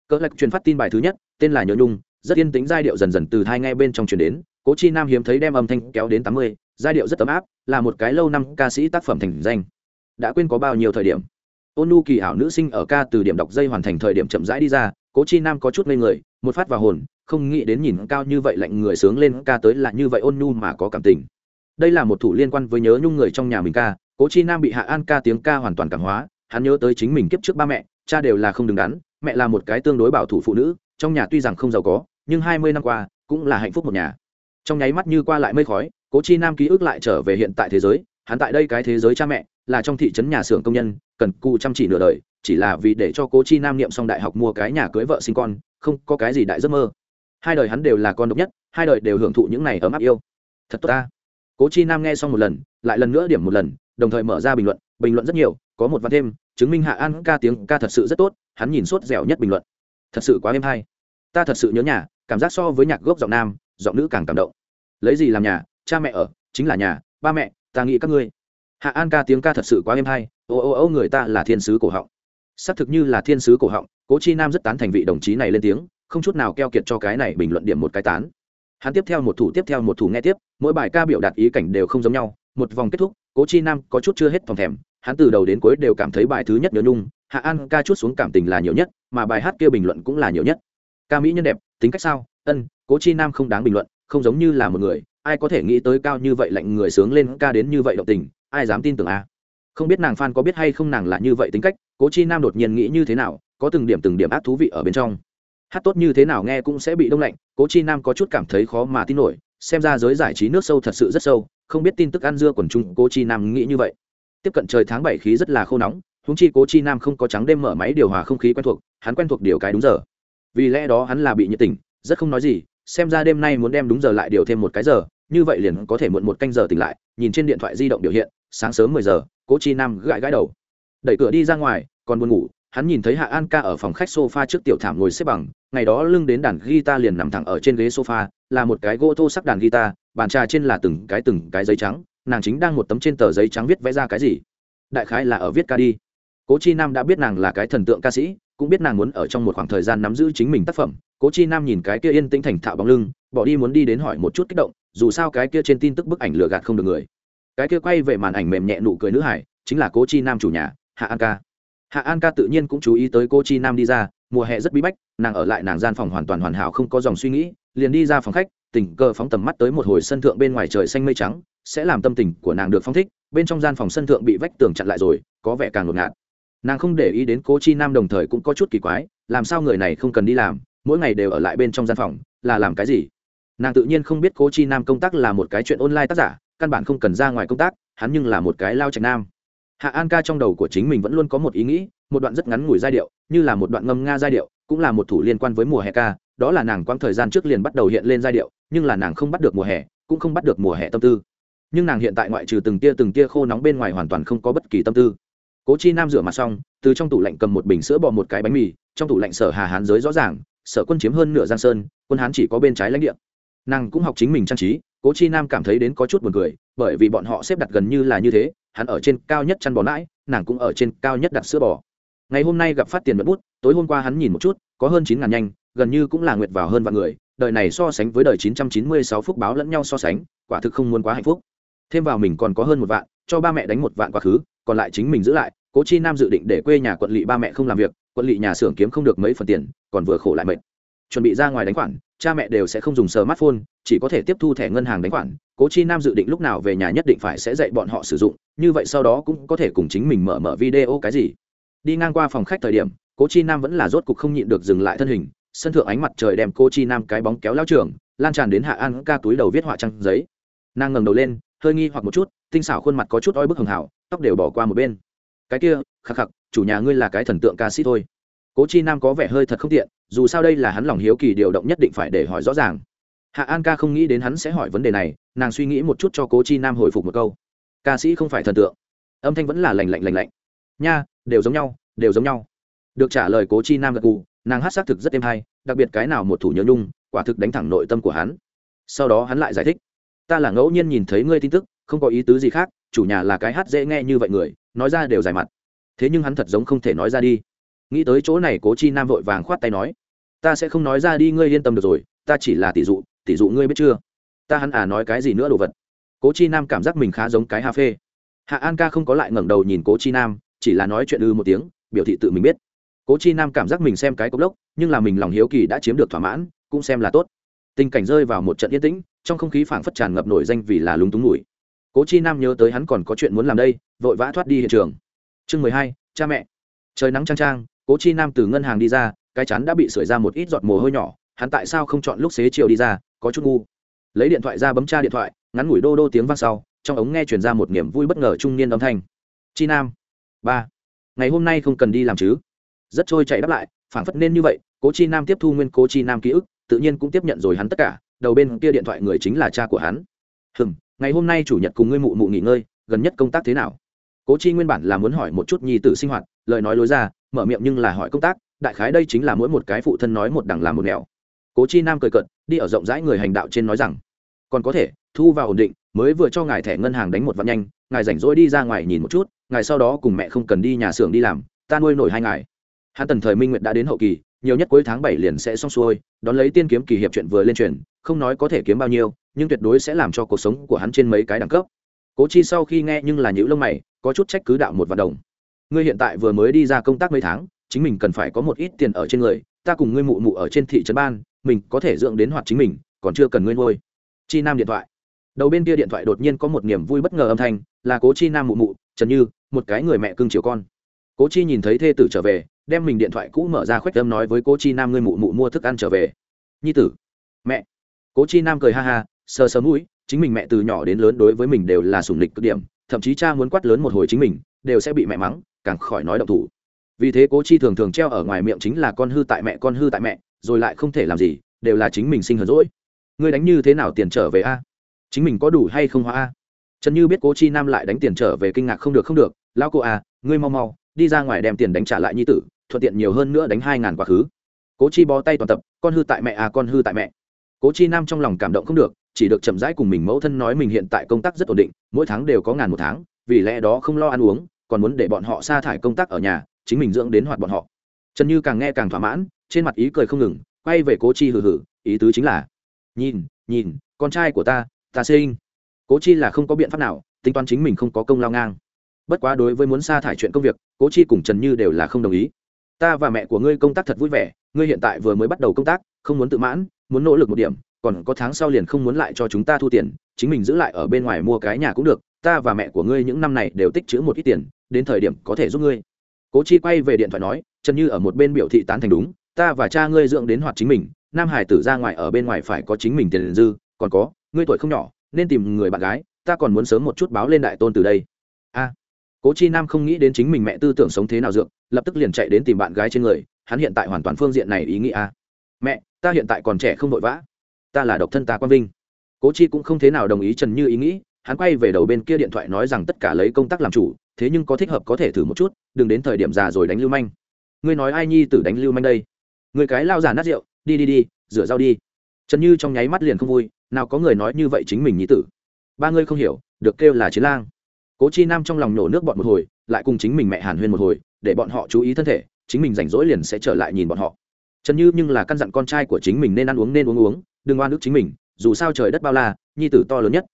Cỡ lạch truyền phát tin bài thứ nhất tên là nhớ nhung, rất yên tính giai điệu dần dần từ thai ngay bên trong truyền đến, cố chi nam hiếm thấy đem âm thanh kéo đến tám mươi, giai điệu rất ấm áp, là một cái lâu năm ca sĩ tác phẩm thành danh. Đã quên có bao nhiêu thời điểm. Ôn nu kỳ ảo nữ sinh ở ca từ điểm đọc dây hoàn thành thời điểm chậm rãi đi ra, cố chi nam có chút ngây người, một phát vào hồn, không nghĩ đến nhìn cao như vậy lạnh người sướng lên ca tới là như vậy ôn nu mà có cảm tình. Đây là một thủ liên quan với nhớ nhung người trong nhà mình ca, cố chi nam bị hạ an ca tiếng ca hoàn toàn cảm hóa, hắn nhớ tới chính mình kiếp trước ba mẹ, cha đều là không đứng đắn, mẹ là một cái tương đối bảo thủ phụ nữ trong nhà tuy rằng không giàu có, nhưng hai mươi năm qua cũng là hạnh phúc một nhà. Trong nháy mắt như qua lại mây khói, cố chi nam ký ức lại trở về hiện tại thế giới, hắn tại đây cái thế giới cha mẹ, là trong thị trấn nhà xưởng công nhân, cần cù chăm chỉ nửa đời, chỉ là vì để cho cố chi nam niệm xong đại học mua cái nhà cưới vợ sinh con, không có cái gì đại giấc mơ. Hai đời hắn đều là con độc nhất, hai đời đều hưởng thụ những này ấm áp yêu. Thật tốt ta. Cố chi nam nghe xong một lần, lại lần nữa điểm một lần, đồng thời mở ra bình luận bình luận rất nhiều, có một văn thêm, chứng minh hạ an ca tiếng ca thật sự rất tốt, hắn nhìn sốt dẻo nhất bình luận thật sự quá êm hay. Ta thật sự nhớ nhà, cảm giác so với nhạc gốc giọng nam, giọng nữ càng cảm động. Lấy gì làm nhà, cha mẹ ở, chính là nhà, ba mẹ, ta nghĩ các ngươi. Hạ an ca tiếng ca thật sự quá êm hay, ô ô ô, người ta là thiên sứ cổ họng. Xác thực như là thiên sứ cổ họng, cố chi nam rất tán thành vị đồng chí này lên tiếng, không chút nào keo kiệt cho cái này bình luận điểm một cái tán. Hắn tiếp theo một thủ tiếp theo một thủ nghe tiếp, mỗi bài ca biểu đạt ý cảnh đều không giống nhau, một vòng kết thúc, cố chi nam có chút chưa hết phòng thèm, hắn từ đầu đến cuối đều cảm thấy bài thứ nhất nhớ nhung hạ an ca chút xuống cảm tình là nhiều nhất, mà bài hát kia bình luận cũng là nhiều nhất. Ca mỹ nhân đẹp, tính cách sao? Ân, cố chi nam không đáng bình luận, không giống như là một người. Ai có thể nghĩ tới cao như vậy lạnh người sướng lên ca đến như vậy động tình, ai dám tin tưởng a? À? không biết nàng f có biết hay không nàng là như vậy tính cách, cố chi nam đột nhiên nghĩ như thế nào, có từng điểm từng điểm ác thú vị ở bên trong. Hát tốt như thế nào nghe cũng sẽ bị đông lạnh, cố chi nam có chút cảm thấy khó mà tin nổi, xem ra giới giải trí nước sâu thật sự rất sâu, không biết tin tức ăn dưa quần chúng, cố chi nam nghĩ như vậy. Tiếp cận trời tháng bảy khí rất là khô nóng húng chi cố chi nam không có trắng đêm mở máy điều hòa không khí quen thuộc, hắn quen thuộc điều cái đúng giờ. Vì lẽ đó hắn là bị nhiệt tình, rất không nói gì, xem ra đêm nay muốn đem đúng giờ lại điều thêm một cái giờ, như vậy liền có thể muộn một canh giờ tỉnh lại, nhìn trên điện thoại di động biểu hiện, sáng sớm mười giờ, cố chi nam gãi gãi đầu. Đẩy cửa đi ra ngoài, còn buồn ngủ, hắn nhìn thấy hạ an ca ở phòng khách sofa trước tiểu thảm ngồi xếp bằng, ngày đó lưng đến đàn guitar liền nằm thẳng ở trên ghế sofa, là một cái gỗ thô sắc đàn guitar, bàn trà trên là từng cái từng cái giấy trắng, nàng chính đang một tấm trên tờ giấy trắng viết vẽ ra cái gì. Đại khái là ở viết ca đi cố chi nam đã biết nàng là cái thần tượng ca sĩ, cũng biết nàng muốn ở trong một khoảng thời gian nắm giữ chính mình tác phẩm. Cố chi nam nhìn cái kia yên tĩnh thành thạo bóng lưng, bỏ đi muốn đi đến hỏi một chút kích động, dù sao cái kia trên tin tức bức ảnh lừa gạt không được người. Cái kia quay về màn ảnh mềm nhẹ nụ cười nữ hải, chính là cố chi nam chủ nhà, hạ an ca. Hạ an ca tự nhiên cũng chú ý tới cô chi nam đi ra, mùa hè rất bí bách, nàng ở lại nàng gian phòng hoàn toàn hoàn hảo không có dòng suy nghĩ, liền đi ra phòng khách, tình cờ phóng tầm mắt tới một hồi sân thượng bên ngoài trời xanh mây trắng, sẽ làm tâm tình của nàng được phong thích, bên trong gian phòng sân thượng bị vách tường chặn lại rồi, có vẻ càng ngột ngạt nàng không để ý đến cố chi nam đồng thời cũng có chút kỳ quái, làm sao người này không cần đi làm, mỗi ngày đều ở lại bên trong gian phòng, là làm cái gì? Nàng tự nhiên không biết cố chi nam công tác là một cái chuyện online tác giả, căn bản không cần ra ngoài công tác, hắn nhưng là một cái lao trạch nam. Hạ an ca trong đầu của chính mình vẫn luôn có một ý nghĩ, một đoạn rất ngắn ngủi giai điệu, như là một đoạn ngâm nga giai điệu, cũng là một thủ liên quan với mùa hè ca, đó là nàng quãng thời gian trước liền bắt đầu hiện lên giai điệu, nhưng là nàng không bắt được mùa hè, cũng không bắt được mùa hè tâm tư. Nhưng nàng hiện tại ngoại trừ từng tia từng tia khô nóng bên ngoài hoàn toàn không có bất kỳ tâm tư cố chi nam rửa mặt xong, từ trong tủ lạnh cầm một bình sữa bò một cái bánh mì, trong tủ lạnh sở hà hán giới rõ ràng, sở quân chiếm hơn nửa giang sơn, quân hán chỉ có bên trái lãnh địa. Nàng cũng học chính mình trang trí, cố chi nam cảm thấy đến có chút buồn cười, bởi vì bọn họ xếp đặt gần như là như thế, hắn ở trên cao nhất chăn bò nãi, nàng cũng ở trên cao nhất đặt sữa bò. Ngày hôm nay gặp phát tiền mất bút, tối hôm qua hắn nhìn một chút, có hơn chín ngàn nhanh, gần như cũng là nguyệt vào hơn vạn người, đời này so sánh với đời chín trăm chín mươi sáu phúc báo lẫn nhau so sánh, quả thực không muốn quá hạnh phúc. Thêm vào mình còn có hơn một vạn cho ba mẹ đánh một vạn quá khứ, còn lại chính mình giữ lại, cố chi nam dự định để quê nhà quận lỵ ba mẹ không làm việc, quận lỵ nhà xưởng kiếm không được mấy phần tiền, còn vừa khổ lại mệt. Chuẩn bị ra ngoài đánh khoản, cha mẹ đều sẽ không dùng smartphone, chỉ có thể tiếp thu thẻ ngân hàng đánh khoản. Cố chi nam dự định lúc nào về nhà nhất định phải sẽ dạy bọn họ sử dụng, như vậy sau đó cũng có thể cùng chính mình mở mở video cái gì. Đi ngang qua phòng khách thời điểm, cố chi nam vẫn là rốt cục không nhịn được dừng lại thân hình, sân thượng ánh mặt trời đem cô chi nam cái bóng kéo lao trường, lan tràn đến hạ an ca túi đầu viết họa trăng giấy. Nàng ngẩng đầu lên hơi nghi hoặc một chút, tinh xảo khuôn mặt có chút oi bức hường hảo, tóc đều bỏ qua một bên. Cái kia, khắc khắc, chủ nhà ngươi là cái thần tượng ca sĩ thôi. Cố chi nam có vẻ hơi thật không tiện, dù sao đây là hắn lòng hiếu kỳ điều động nhất định phải để hỏi rõ ràng. Hạ an ca không nghĩ đến hắn sẽ hỏi vấn đề này, nàng suy nghĩ một chút cho cố chi nam hồi phục một câu. Ca sĩ không phải thần tượng. Âm thanh vẫn là lành lạnh lành lạnh. Nha, đều giống nhau, đều giống nhau. Được trả lời cố chi nam gật cù nàng hát xác thực rất êm hay, đặc biệt cái nào một thủ nhớ nhung, quả thực đánh thẳng nội tâm của hắn. Sau đó hắn lại giải thích ta là ngẫu nhiên nhìn thấy ngươi tin tức, không có ý tứ gì khác, chủ nhà là cái hát dễ nghe như vậy người, nói ra đều dài mặt. Thế nhưng hắn thật giống không thể nói ra đi. Nghĩ tới chỗ này, cố chi nam vội vàng khoát tay nói, ta sẽ không nói ra đi, ngươi yên tâm được rồi, ta chỉ là tỷ dụ tỷ dụ ngươi biết chưa? Ta hắn à nói cái gì nữa đồ vật? Cố chi nam cảm giác mình khá giống cái ha phê. Hạ an ca không có lại ngẩng đầu nhìn cố chi nam, chỉ là nói chuyện ư một tiếng, biểu thị tự mình biết. Cố chi nam cảm giác mình xem cái cốc lốc, nhưng là mình lòng hiếu kỳ đã chiếm được thỏa mãn, cũng xem là tốt. Tình cảnh rơi vào một trận yên tĩnh trong không khí phảng phất tràn ngập nổi danh vì là lúng túng mùi. Cố chi nam nhớ tới hắn còn có chuyện muốn làm đây, vội vã thoát đi hiện trường. Chương mười hai, cha mẹ. Trời nắng trang trang cố chi nam từ ngân hàng đi ra, cái chắn đã bị sưởi ra một ít giọt mồ hôi nhỏ, hắn tại sao không chọn lúc xế chiều đi ra, có chút ngu. Lấy điện thoại ra bấm tra điện thoại, ngắn ngủi đô đô tiếng vang sau, trong ống nghe chuyển ra một niềm vui bất ngờ trung niên âm thanh. Chi nam, ba, ngày hôm nay không cần đi làm chứ? Rất trôi chạy đáp lại, phảng phất nên như vậy, cố chi nam tiếp thu nguyên cố chi nam ký ức, tự nhiên cũng tiếp nhận rồi hắn tất cả đầu bên kia điện thoại người chính là cha của hắn. Hừm ngày hôm nay chủ nhật cùng ngươi mụ mụ nghỉ ngơi gần nhất công tác thế nào? Cố chi nguyên bản là muốn hỏi một chút nhi tử sinh hoạt lời nói lối ra mở miệng nhưng là hỏi công tác đại khái đây chính là mỗi một cái phụ thân nói một đằng làm một nẻo. Cố chi nam cười cợt, đi ở rộng rãi người hành đạo trên nói rằng còn có thể thu vào ổn định mới vừa cho ngài thẻ ngân hàng đánh một vạn nhanh ngài rảnh rỗi đi ra ngoài nhìn một chút ngài sau đó cùng mẹ không cần đi nhà xưởng đi làm ta nuôi nổi hai ngài. Hắn tần thời minh nguyệt đã đến hậu kỳ nhiều nhất cuối tháng bảy liền sẽ xong xuôi, đón lấy tiên kiếm kỳ hiệp chuyện vừa lên truyền, không nói có thể kiếm bao nhiêu, nhưng tuyệt đối sẽ làm cho cuộc sống của hắn trên mấy cái đẳng cấp. Cố chi sau khi nghe nhưng là nhíu lông mày, có chút trách cứ đạo một vạn đồng. Ngươi hiện tại vừa mới đi ra công tác mấy tháng, chính mình cần phải có một ít tiền ở trên người, ta cùng ngươi mụ mụ ở trên thị trấn ban, mình có thể dưỡng đến hoạt chính mình, còn chưa cần ngươi nuôi. Chi nam điện thoại. Đầu bên kia điện thoại đột nhiên có một niềm vui bất ngờ âm thanh, là cố chi nam mụ mụ, trần như, một cái người mẹ cưng chiều con. Cố chi nhìn thấy thê tử trở về đem mình điện thoại cũ mở ra khoách âm nói với cố chi nam, ngươi mụ mụ mua thức ăn trở về. Nhi tử. Mẹ. Cố chi nam cười ha ha, sờ sờ mũi, chính mình mẹ từ nhỏ đến lớn đối với mình đều là sủng lịch cực điểm, thậm chí cha muốn quát lớn một hồi chính mình, đều sẽ bị mẹ mắng, càng khỏi nói động thủ. Vì thế cố chi thường thường treo ở ngoài miệng chính là con hư tại mẹ, con hư tại mẹ, rồi lại không thể làm gì, đều là chính mình sinh hờn rỗi ngươi đánh như thế nào tiền trở về a? Chính mình có đủ hay không hóa a? Trần như biết cố chi nam lại đánh tiền trở về kinh ngạc không được không được lao cô a ngươi mau mau, đi ra ngoài đem tiền đánh trả lại nhi tử thuận tiện nhiều hơn nữa đánh hai ngàn quá khứ. Cố chi bó tay toàn tập, con hư tại mẹ à con hư tại mẹ. Cố chi nam trong lòng cảm động không được, chỉ được chậm rãi cùng mình mẫu thân nói mình hiện tại công tác rất ổn định, mỗi tháng đều có ngàn một tháng, vì lẽ đó không lo ăn uống, còn muốn để bọn họ sa thải công tác ở nhà, chính mình dưỡng đến hoạt bọn họ. Trần như càng nghe càng thỏa mãn, trên mặt ý cười không ngừng, quay về cố chi hừ hừ, ý tứ chính là, nhìn nhìn, con trai của ta ta sinh. Cố chi là không có biện pháp nào, tính toán chính mình không có công lao ngang. Bất quá đối với muốn sa thải chuyện công việc, cố chi cùng trần như đều là không đồng ý ta và mẹ của ngươi công tác thật vui vẻ, ngươi hiện tại vừa mới bắt đầu công tác, không muốn tự mãn, muốn nỗ lực một điểm, còn có tháng sau liền không muốn lại cho chúng ta thu tiền, chính mình giữ lại ở bên ngoài mua cái nhà cũng được, ta và mẹ của ngươi những năm này đều tích chữ một ít tiền, đến thời điểm có thể giúp ngươi. Cố chi quay về điện thoại nói, trần như ở một bên biểu thị tán thành đúng, ta và cha ngươi dưỡng đến hoạt chính mình, nam hải tử ra ngoài ở bên ngoài phải có chính mình tiền dư, còn có, ngươi tuổi không nhỏ, nên tìm người bạn gái, ta còn muốn sớm một chút báo lên đại tôn từ đây. A cố chi nam không nghĩ đến chính mình mẹ tư tưởng sống thế nào dược, lập tức liền chạy đến tìm bạn gái trên người, hắn hiện tại hoàn toàn phương diện này ý nghĩ a mẹ, ta hiện tại còn trẻ không vội vã. Ta là độc thân ta quang vinh. Cố chi cũng không thế nào đồng ý trần như ý nghĩ, hắn quay về đầu bên kia điện thoại nói rằng tất cả lấy công tác làm chủ, thế nhưng có thích hợp có thể thử một chút, đừng đến thời điểm già rồi đánh lưu manh. Ngươi nói ai nhi tử đánh lưu manh đây? Người cái lao già nát rượu, đi đi đi, rửa dao đi. Trần như trong nháy mắt liền không vui, nào có người nói như vậy chính mình nhi tử. Ba ngươi không hiểu, được kêu là chiến lang cố chi nam trong lòng nổ nước bọn một hồi, lại cùng chính mình mẹ hàn huyên một hồi, để bọn họ chú ý thân thể, chính mình rảnh rỗi liền sẽ trở lại nhìn bọn họ. Trần như nhưng là căn dặn con trai của chính mình nên ăn uống nên uống uống, đừng oan ức chính mình, dù sao trời đất bao la, nhi tử to lớn nhất.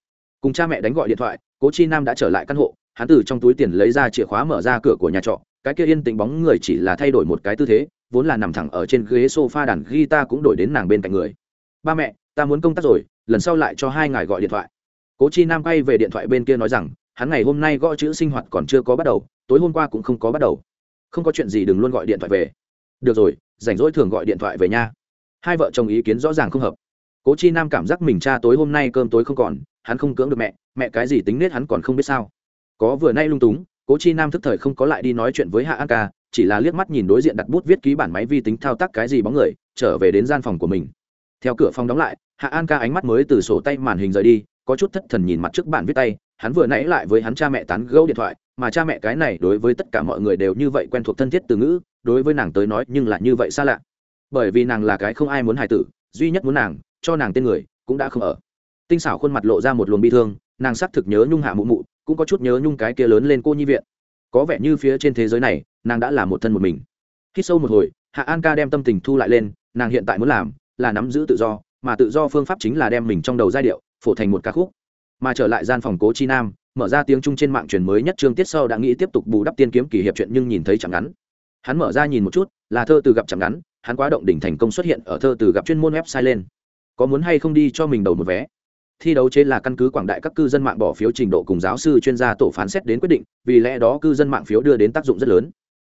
Cùng cha mẹ đánh gọi điện thoại, cố chi nam đã trở lại căn hộ, hắn từ trong túi tiền lấy ra chìa khóa mở ra cửa của nhà trọ, cái kia yên tĩnh bóng người chỉ là thay đổi một cái tư thế, vốn là nằm thẳng ở trên ghế sofa đàn guitar cũng đổi đến nàng bên cạnh người. Ba mẹ, ta muốn công tác rồi, lần sau lại cho hai ngài gọi điện thoại. Cố chi nam quay về điện thoại bên kia nói rằng hắn ngày hôm nay gõ chữ sinh hoạt còn chưa có bắt đầu, tối hôm qua cũng không có bắt đầu. Không có chuyện gì đừng luôn gọi điện thoại về. Được rồi, rảnh rỗi thường gọi điện thoại về nha. Hai vợ chồng ý kiến rõ ràng không hợp. Cố chi nam cảm giác mình cha tối hôm nay cơm tối không còn, hắn không cưỡng được mẹ mẹ cái gì tính nết hắn còn không biết sao. Có vừa nay lung túng, cố chi nam thức thời không có lại đi nói chuyện với hạ an ca, chỉ là liếc mắt nhìn đối diện đặt bút viết ký bản máy vi tính thao tác cái gì bóng người, trở về đến gian phòng của mình. Theo cửa phòng đóng lại, hạ an ca ánh mắt mới từ sổ tay màn hình rời đi, có chút thất thần nhìn mặt trước bản viết tay hắn vừa nãy lại với hắn cha mẹ tán gẫu điện thoại, mà cha mẹ cái này đối với tất cả mọi người đều như vậy quen thuộc thân thiết từ ngữ, đối với nàng tới nói nhưng là như vậy xa lạ. Bởi vì nàng là cái không ai muốn hài tử, duy nhất muốn nàng, cho nàng tên người, cũng đã không ở. Tinh xảo khuôn mặt lộ ra một luồng bi thương, nàng xác thực nhớ nhung hạ mụ mụ, cũng có chút nhớ nhung cái kia lớn lên cô nhi viện. Có vẻ như phía trên thế giới này, nàng đã là một thân một mình. Khi sâu một hồi, hạ an ca đem tâm tình thu lại lên, nàng hiện tại muốn làm là nắm giữ tự do, mà tự do phương pháp chính là đem mình trong đầu giai điệu phổ thành một ca khúc mà trở lại gian phòng cố chi nam, mở ra tiếng trung trên mạng truyền mới nhất trương tiết sau đã nghĩ tiếp tục bù đắp tiên kiếm kỳ hiệp chuyện nhưng nhìn thấy chẳng ngắn. Hắn mở ra nhìn một chút, là thơ từ gặp chẳng ngắn, hắn quá động đỉnh thành công xuất hiện ở thơ từ gặp chuyên môn website lên. Có muốn hay không đi cho mình đầu một vé? Thi đấu chế là căn cứ quảng đại các cư dân mạng bỏ phiếu trình độ cùng giáo sư chuyên gia tổ phán xét đến quyết định, vì lẽ đó cư dân mạng phiếu đưa đến tác dụng rất lớn.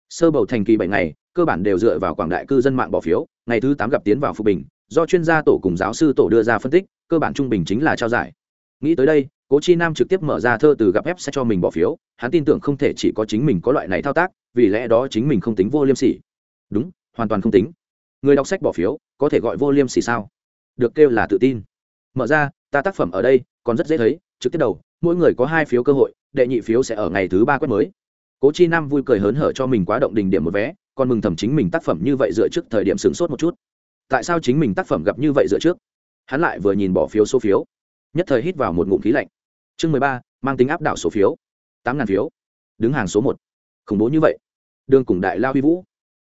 Sơ bầu thành kỳ bảy ngày, cơ bản đều dựa vào quảng đại cư dân mạng bỏ phiếu, ngày thứ tám gặp tiến vào phục bình, do chuyên gia tổ cùng giáo sư tổ đưa ra phân tích, cơ bản trung bình chính là trao giải nghĩ tới đây, cố chi nam trực tiếp mở ra thơ từ gặp ép sẽ cho mình bỏ phiếu, hắn tin tưởng không thể chỉ có chính mình có loại này thao tác, vì lẽ đó chính mình không tính vô liêm sỉ. Đúng, hoàn toàn không tính. Người đọc sách bỏ phiếu, có thể gọi vô liêm sỉ sao? Được kêu là tự tin. Mở ra, ta tác phẩm ở đây, còn rất dễ thấy, trực tiếp đầu, mỗi người có hai phiếu cơ hội, đệ nhị phiếu sẽ ở ngày thứ ba quét mới. Cố chi nam vui cười hớn hở cho mình quá động đình điểm một vé, còn mừng thầm chính mình tác phẩm như vậy dựa trước thời điểm sửng sốt một chút. Tại sao chính mình tác phẩm gặp như vậy dựa trước? Hắn lại vừa nhìn bỏ phiếu số phiếu nhất thời hít vào một ngụm khí lạnh. Chương mười ba, mang tính áp đảo số phiếu. Tám ngàn phiếu. Đứng hàng số một. Khủng bố như vậy. Đương cùng đại lao huy vũ.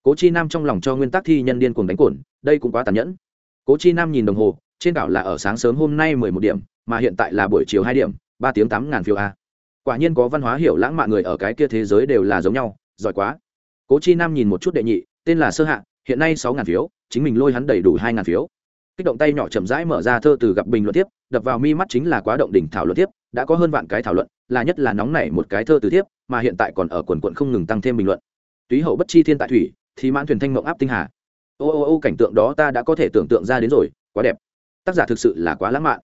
Cố chi nam trong lòng cho nguyên tắc thi nhân điên cuồng đánh cồn, đây cũng quá tàn nhẫn. Cố chi nam nhìn đồng hồ, trên đảo là ở sáng sớm hôm nay mười một điểm, mà hiện tại là buổi chiều hai điểm, ba tiếng tám ngàn phiếu a. Quả nhiên có văn hóa hiểu lãng mạn người ở cái kia thế giới đều là giống nhau, giỏi quá. Cố chi nam nhìn một chút đệ nhị, tên là sơ hạ, hiện nay sáu ngàn phiếu, chính mình lôi hắn đầy đủ hai ngàn phiếu kích động tay nhỏ chậm rãi mở ra thơ từ gặp bình luận tiếp, đập vào mi mắt chính là quá động đỉnh thảo luận tiếp, đã có hơn vạn cái thảo luận, là nhất là nóng nảy một cái thơ từ tiếp, mà hiện tại còn ở quần quận không ngừng tăng thêm bình luận. Túy hậu bất chi thiên tại thủy, thì mãn thuyền thanh mộng áp tinh hà. Ô ô ô, cảnh tượng đó ta đã có thể tưởng tượng ra đến rồi, quá đẹp. Tác giả thực sự là quá lãng mạn.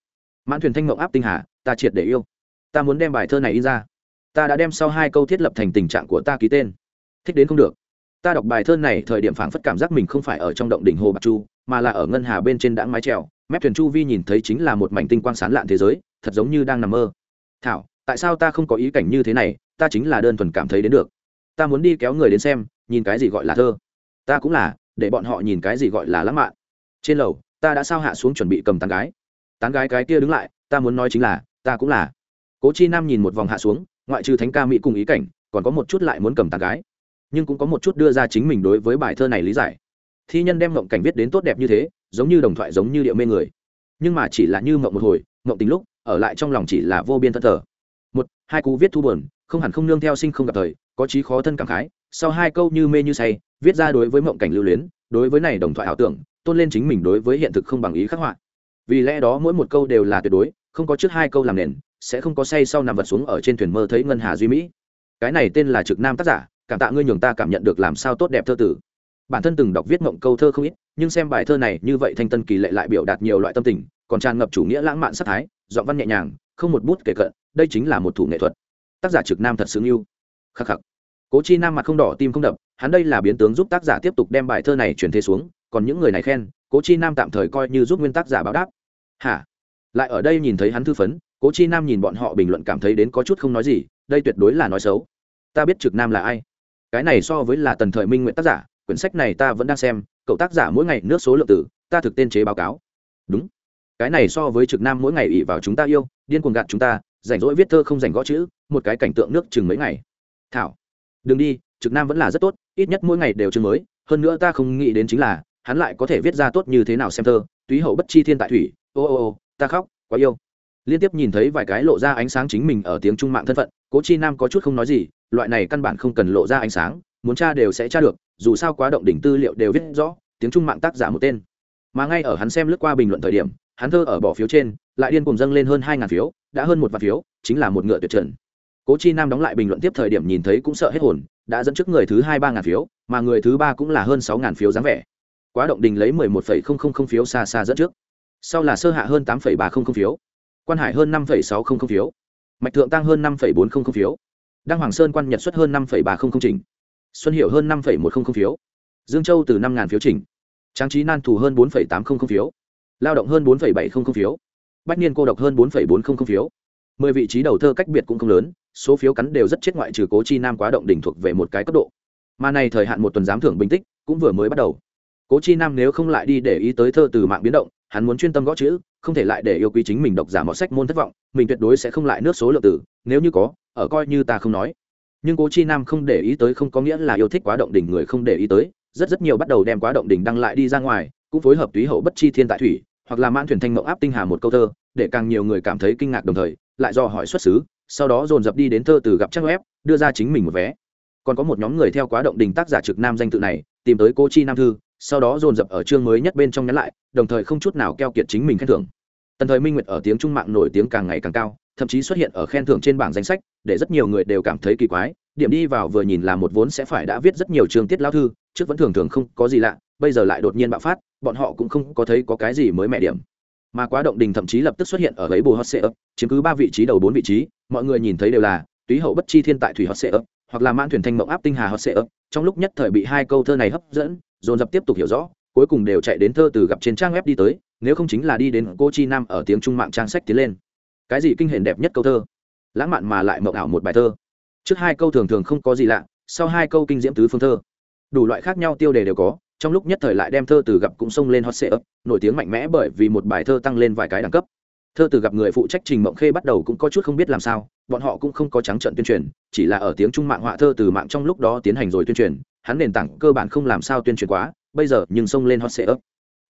Mãn thuyền thanh mộng áp tinh hà, ta triệt để yêu. Ta muốn đem bài thơ này in ra. Ta đã đem sau hai câu thiết lập thành tình trạng của ta ký tên. Thích đến không được. Ta đọc bài thơ này thời điểm phảng phất cảm giác mình không phải ở trong động đỉnh hồ bạc chu mà là ở ngân hà bên trên đãng mái trèo mép thuyền chu vi nhìn thấy chính là một mảnh tinh quang sán lạn thế giới, thật giống như đang nằm mơ. Thảo, tại sao ta không có ý cảnh như thế này? Ta chính là đơn thuần cảm thấy đến được. Ta muốn đi kéo người đến xem, nhìn cái gì gọi là thơ. Ta cũng là, để bọn họ nhìn cái gì gọi là lãng mạn. Trên lầu, ta đã sao hạ xuống chuẩn bị cầm tán gái. Tán gái cái kia đứng lại, ta muốn nói chính là, ta cũng là. Cố chi nam nhìn một vòng hạ xuống, ngoại trừ thánh ca mỹ cùng ý cảnh, còn có một chút lại muốn cầm tán gái. Nhưng cũng có một chút đưa ra chính mình đối với bài thơ này lý giải thi nhân đem mộng cảnh viết đến tốt đẹp như thế, giống như đồng thoại giống như điệu mê người. Nhưng mà chỉ là như mộng một hồi, mộng tính lúc, ở lại trong lòng chỉ là vô biên thân thờ. Một, hai cú viết thu buồn, không hẳn không nương theo sinh không gặp thời, có trí khó thân cảm khái, sau hai câu như mê như say, viết ra đối với mộng cảnh lưu luyến, đối với này đồng thoại ảo tưởng, tôn lên chính mình đối với hiện thực không bằng ý khắc họa. Vì lẽ đó mỗi một câu đều là tuyệt đối, không có trước hai câu làm nền, sẽ không có say sau nằm vật xuống ở trên thuyền mơ thấy ngân hà duy mỹ. Cái này tên là trực nam tác giả, cảm tạ ngươi nhường ta cảm nhận được làm sao tốt đẹp thơ tử bản thân từng đọc viết mộng câu thơ không ít, nhưng xem bài thơ này như vậy thanh tân kỳ lệ lại biểu đạt nhiều loại tâm tình, còn tràn ngập chủ nghĩa lãng mạn sắc thái, giọng văn nhẹ nhàng, không một bút kể cận, đây chính là một thủ nghệ thuật. Tác giả trực nam thật xứng yêu. Khắc khắc. Cố chi nam mặt không đỏ tim không đập, hắn đây là biến tướng giúp tác giả tiếp tục đem bài thơ này chuyển thế xuống, còn những người này khen, cố chi nam tạm thời coi như giúp nguyên tác giả báo đáp. Hả? Lại ở đây nhìn thấy hắn thư phấn, cố chi nam nhìn bọn họ bình luận cảm thấy đến có chút không nói gì, đây tuyệt đối là nói xấu. Ta biết trực nam là ai. Cái này so với là tần thời minh nguyện tác giả quyển sách này ta vẫn đang xem, cậu tác giả mỗi ngày nước số lượng tử ta thực tên chế báo cáo. Đúng. Cái này so với trực nam mỗi ngày ỉ vào chúng ta yêu, điên cuồng gạt chúng ta, rảnh rỗi viết thơ không rảnh gõ chữ, một cái cảnh tượng nước chừng mấy ngày. Thảo. Đừng đi, trực nam vẫn là rất tốt, ít nhất mỗi ngày đều chương mới, hơn nữa ta không nghĩ đến chính là, hắn lại có thể viết ra tốt như thế nào xem thơ, túy hậu bất chi thiên tại thủy, ô ô ô, ta khóc, quá yêu. Liên tiếp nhìn thấy vài cái lộ ra ánh sáng chính mình ở tiếng trung mạng thân phận, cố chi nam có chút không nói gì, loại này căn bản không cần lộ ra ánh sáng, muốn tra đều sẽ tra được dù sao quá động đỉnh tư liệu đều viết rõ, tiếng trung mạng tác giả một tên. Mà ngay ở hắn xem lướt qua bình luận thời điểm, hắn thơ ở bỏ phiếu trên, lại điên cùng dâng lên hơn hai ngàn phiếu, đã hơn một vạn phiếu, chính là một ngựa tuyệt trần. Cố chi nam đóng lại bình luận tiếp thời điểm nhìn thấy cũng sợ hết hồn, đã dẫn trước người thứ hai ba ngàn phiếu, mà người thứ ba cũng là hơn sáu ngàn phiếu dáng vẻ. Quá động đình lấy mười một phẩy không không không phiếu xa xa dẫn trước. Sau là sơ hạ hơn tám phẩy ba không không phiếu. Quan hải hơn năm phẩy sáu không không phiếu. Mạch thượng tăng hơn năm phẩy bốn không không phiếu. Đăng hoàng sơn quan nhật xuất hơn năm phẩy ba không không trình xuân hiệu hơn năm phẩy một không không phiếu. Dương châu từ năm phiếu chỉnh, trang trí nan thủ hơn bốn phẩy tám không không phiếu. Lao động hơn bốn phẩy bảy không không phiếu. Bách niên cô độc hơn bốn phẩy bốn không không phiếu. Mười vị trí đầu thơ cách biệt cũng không lớn số phiếu cắn đều rất chết ngoại trừ cố chi nam quá động đỉnh thuộc về một cái cấp độ. Mà này thời hạn một tuần giám thưởng bình tích cũng vừa mới bắt đầu. Cố chi nam nếu không lại đi để ý tới thơ từ mạng biến động hắn muốn chuyên tâm gõ chữ không thể lại để yêu quý chính mình độc giả mọi sách môn thất vọng mình tuyệt đối sẽ không lại nước số lượng tử nếu như có ở coi như ta không nói nhưng cố chi nam không để ý tới không có nghĩa là yêu thích quá động đỉnh người không để ý tới, rất rất nhiều bắt đầu đem quá động đỉnh đăng lại đi ra ngoài, cũng phối hợp túy hậu bất chi thiên tại thủy, hoặc là mãn thuyền thanh mộng áp tinh hà một câu thơ, để càng nhiều người cảm thấy kinh ngạc đồng thời, lại do hỏi xuất xứ, sau đó dồn dập đi đến thơ từ gặp trang web, đưa ra chính mình một vé. Còn có một nhóm người theo quá động đình tác giả trực nam danh tự này, tìm tới cô chi nam thư, sau đó dồn dập ở chương mới nhất bên trong nhắn lại, đồng thời không chút nào keo kiệt chính mình khen thưởng. Tần thời minh nguyệt ở tiếng trung mạng nổi tiếng càng ngày càng cao thậm chí xuất hiện ở khen thưởng trên bảng danh sách, để rất nhiều người đều cảm thấy kỳ quái. Điểm đi vào vừa nhìn là một vốn sẽ phải đã viết rất nhiều chương tiết lao thư, trước vẫn thường thường không có gì lạ, bây giờ lại đột nhiên bạo phát, bọn họ cũng không có thấy có cái gì mới mẻ điểm. Mà quá động đình thậm chí lập tức xuất hiện ở ấy bồ hot sệ ấp chiếm cứ ba vị trí đầu bốn vị trí, mọi người nhìn thấy đều là túy hậu bất chi thiên tại thủy hot sệ ấp hoặc là mãn thuyền thanh mộng áp tinh hà hot sệ ấp trong lúc nhất thời bị hai câu thơ này hấp dẫn, dồn dập tiếp tục hiểu rõ, cuối cùng đều chạy đến thơ từ gặp trên trang web đi tới, nếu không chính là đi đến cô chi nam ở tiếng trung mạng trang sách tiến lên cái gì kinh hển đẹp nhất câu thơ? Lãng mạn mà lại mộng ảo một bài thơ. Trước hai câu thường thường không có gì lạ, sau hai câu kinh diễm tứ phương thơ. Đủ loại khác nhau tiêu đề đều có, trong lúc nhất thời lại đem thơ từ gặp cũng xông lên hot sệ ấp nổi tiếng mạnh mẽ bởi vì một bài thơ tăng lên vài cái đẳng cấp. Thơ từ gặp người phụ trách trình mộng khê bắt đầu cũng có chút không biết làm sao, bọn họ cũng không có trắng trận tuyên truyền, chỉ là ở tiếng trung mạng họa thơ từ mạng trong lúc đó tiến hành rồi tuyên truyền, hắn nền tảng cơ bản không làm sao tuyên truyền quá, bây giờ nhưng xông lên hot sệ ấp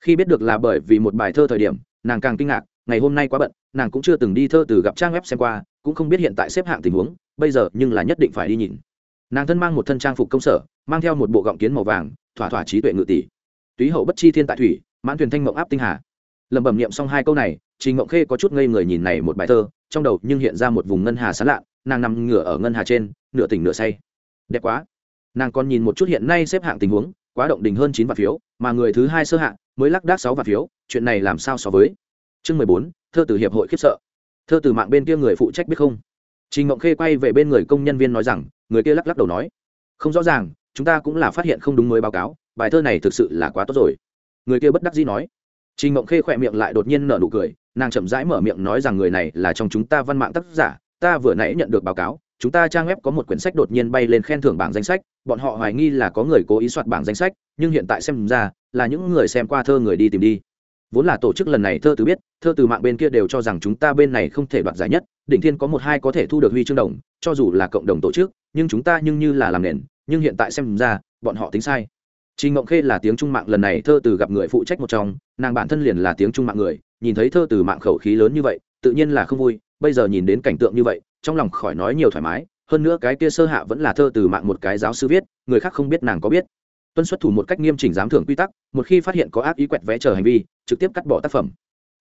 khi biết được là bởi vì một bài thơ thời điểm, nàng càng kinh ngạc ngày hôm nay quá bận, nàng cũng chưa từng đi thơ từ gặp trang web xem qua, cũng không biết hiện tại xếp hạng tình huống, bây giờ nhưng là nhất định phải đi nhìn. Nàng thân mang một thân trang phục công sở, mang theo một bộ gọng kiến màu vàng, thỏa thỏa trí tuệ ngự tỷ. Túy hậu bất chi thiên tại thủy, mãn thuyền thanh mộng áp tinh hà. Lẩm bẩm niệm xong hai câu này, trình mộng khê có chút ngây người nhìn này một bài thơ, trong đầu nhưng hiện ra một vùng ngân hà sán lạ, nàng nằm ngửa ở ngân hà trên, nửa tỉnh nửa say. Đẹp quá. Nàng còn nhìn một chút hiện nay xếp hạng tình huống, quá động đình hơn chín vạn phiếu, mà người thứ hai sơ hạng mới lắc đác sáu vạn phiếu, chuyện này làm sao so với? Chương mười bốn, thơ từ hiệp hội khiếp sợ. Thơ từ mạng bên kia người phụ trách biết không? Trình mộng khê quay về bên người công nhân viên nói rằng, người kia lắc lắc đầu nói, không rõ ràng, chúng ta cũng là phát hiện không đúng mới báo cáo, bài thơ này thực sự là quá tốt rồi. Người kia bất đắc dĩ nói. Trình mộng khê khỏe miệng lại đột nhiên nở nụ cười, nàng chậm rãi mở miệng nói rằng người này là trong chúng ta văn mạng tác giả, ta vừa nãy nhận được báo cáo, chúng ta trang web có một quyển sách đột nhiên bay lên khen thưởng bảng danh sách, bọn họ hoài nghi là có người cố ý soạt bảng danh sách, nhưng hiện tại xem ra là những người xem qua thơ người đi tìm đi. Vốn là tổ chức lần này thơ từ biết thơ từ mạng bên kia đều cho rằng chúng ta bên này không thể đoạt giải nhất Đỉnh thiên có một hai có thể thu được huy chương đồng cho dù là cộng đồng tổ chức nhưng chúng ta nhưng như là làm nền nhưng hiện tại xem ra bọn họ tính sai Trình Ngộng Khê là tiếng Trung mạng lần này thơ từ gặp người phụ trách một trong, nàng bản thân liền là tiếng Trung mạng người, nhìn thấy thơ từ mạng khẩu khí lớn như vậy, tự nhiên là không vui, bây giờ nhìn đến cảnh tượng như vậy, trong lòng khỏi nói nhiều thoải mái, hơn nữa cái kia sơ hạ vẫn là thơ từ mạng một cái giáo sư viết, người khác không biết nàng có biết. Tuân xuất thủ một cách nghiêm chỉnh giám thưởng quy tắc, một khi phát hiện có ác ý quẹt vẽ chờ hành vi, trực tiếp cắt bỏ tác phẩm.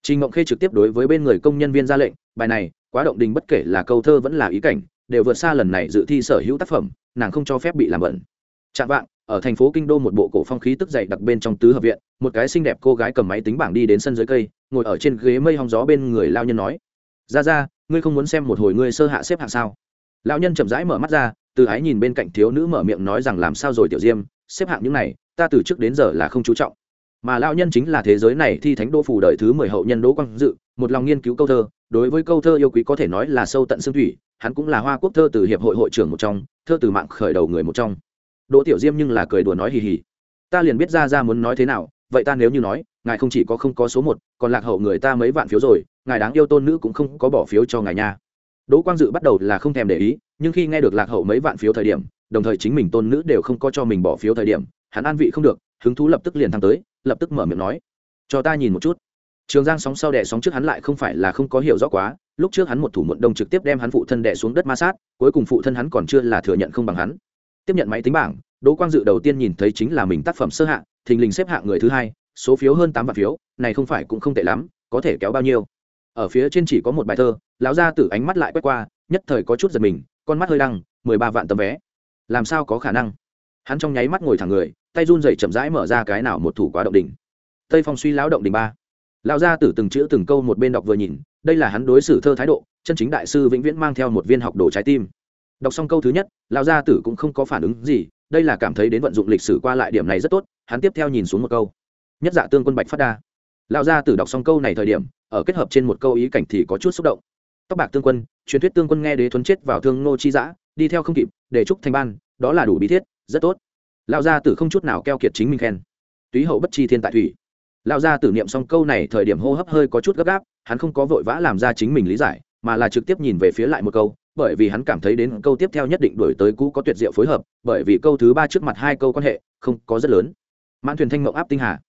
Trình Ngộng Khê trực tiếp đối với bên người công nhân viên ra lệnh, bài này, quá động đình bất kể là câu thơ vẫn là ý cảnh, đều vượt xa lần này dự thi sở hữu tác phẩm, nàng không cho phép bị làm bẩn. Trạm vạng, ở thành phố kinh đô một bộ cổ phong khí tức dày đặc bên trong tứ hợp viện một cái xinh đẹp cô gái cầm máy tính bảng đi đến sân dưới cây ngồi ở trên ghế mây hong gió bên người lao nhân nói "Gia gia, ngươi không muốn xem một hồi ngươi sơ hạ xếp hạng sao lão nhân chậm rãi mở mắt ra từ ái nhìn bên cạnh thiếu nữ mở miệng nói rằng làm sao rồi tiểu diêm xếp hạng những này ta từ trước đến giờ là không chú trọng mà lão nhân chính là thế giới này thi thánh đô phủ đời thứ mười hậu nhân đỗ quang dự, một lòng nghiên cứu câu thơ, đối với câu thơ yêu quý có thể nói là sâu tận xương thủy, hắn cũng là hoa quốc thơ từ hiệp hội hội trưởng một trong, thơ từ mạng khởi đầu người một trong. Đỗ tiểu diêm nhưng là cười đùa nói hì hì. Ta liền biết ra ra muốn nói thế nào, vậy ta nếu như nói, ngài không chỉ có không có số một, còn lạc hậu người ta mấy vạn phiếu rồi, ngài đáng yêu tôn nữ cũng không có bỏ phiếu cho ngài nha. Đỗ quang dự bắt đầu là không thèm để ý, nhưng khi nghe được lạc hậu mấy vạn phiếu thời điểm, đồng thời chính mình tôn nữ đều không có cho mình bỏ phiếu thời điểm, hắn an vị không được, hứng thú lập tức liền thăng tới lập tức mở miệng nói, cho ta nhìn một chút. Trường giang sóng sau đẻ sóng trước hắn lại không phải là không có hiểu rõ quá, lúc trước hắn một thủ muộn đông trực tiếp đem hắn phụ thân đẻ xuống đất ma sát, cuối cùng phụ thân hắn còn chưa là thừa nhận không bằng hắn. Tiếp nhận máy tính bảng, đỗ quang dự đầu tiên nhìn thấy chính là mình tác phẩm sơ hạng thình lình xếp hạng người thứ hai, số phiếu hơn tám vạn phiếu, này không phải cũng không tệ lắm, có thể kéo bao nhiêu. Ở phía trên chỉ có một bài thơ, lão gia tử ánh mắt lại quét qua, nhất thời có chút giật mình, con mắt hơi đăng, mười ba vạn tấm vé. Làm sao có khả năng? Hắn trong nháy mắt ngồi thẳng người tay run rẩy chậm rãi mở ra cái nào một thủ quá động đỉnh. Tây phong suy lão động đỉnh ba. Lão gia tử từng chữ từng câu một bên đọc vừa nhìn, đây là hắn đối xử thơ thái độ, chân chính đại sư vĩnh viễn mang theo một viên học đồ trái tim. Đọc xong câu thứ nhất, lão gia tử cũng không có phản ứng gì, đây là cảm thấy đến vận dụng lịch sử qua lại điểm này rất tốt, hắn tiếp theo nhìn xuống một câu. Nhất dạ tương quân bạch phát đa. Lão gia tử đọc xong câu này thời điểm, ở kết hợp trên một câu ý cảnh thì có chút xúc động. Tóc bạc tương quân, truyền thuyết tương quân nghe đế thuấn chết vào thương nô chi giã đi theo không kịp, để trúc thành ban, đó là đủ bí thiết, rất tốt lão gia tử không chút nào keo kiệt chính mình khen. Túy hậu bất chi thiên tại thủy. Lão gia tử niệm xong câu này thời điểm hô hấp hơi có chút gấp gáp, hắn không có vội vã làm ra chính mình lý giải, mà là trực tiếp nhìn về phía lại một câu, bởi vì hắn cảm thấy đến câu tiếp theo nhất định đổi tới cũ có tuyệt diệu phối hợp, bởi vì câu thứ ba trước mặt hai câu quan hệ không có rất lớn. Mãn thuyền thanh mộng áp tinh hà.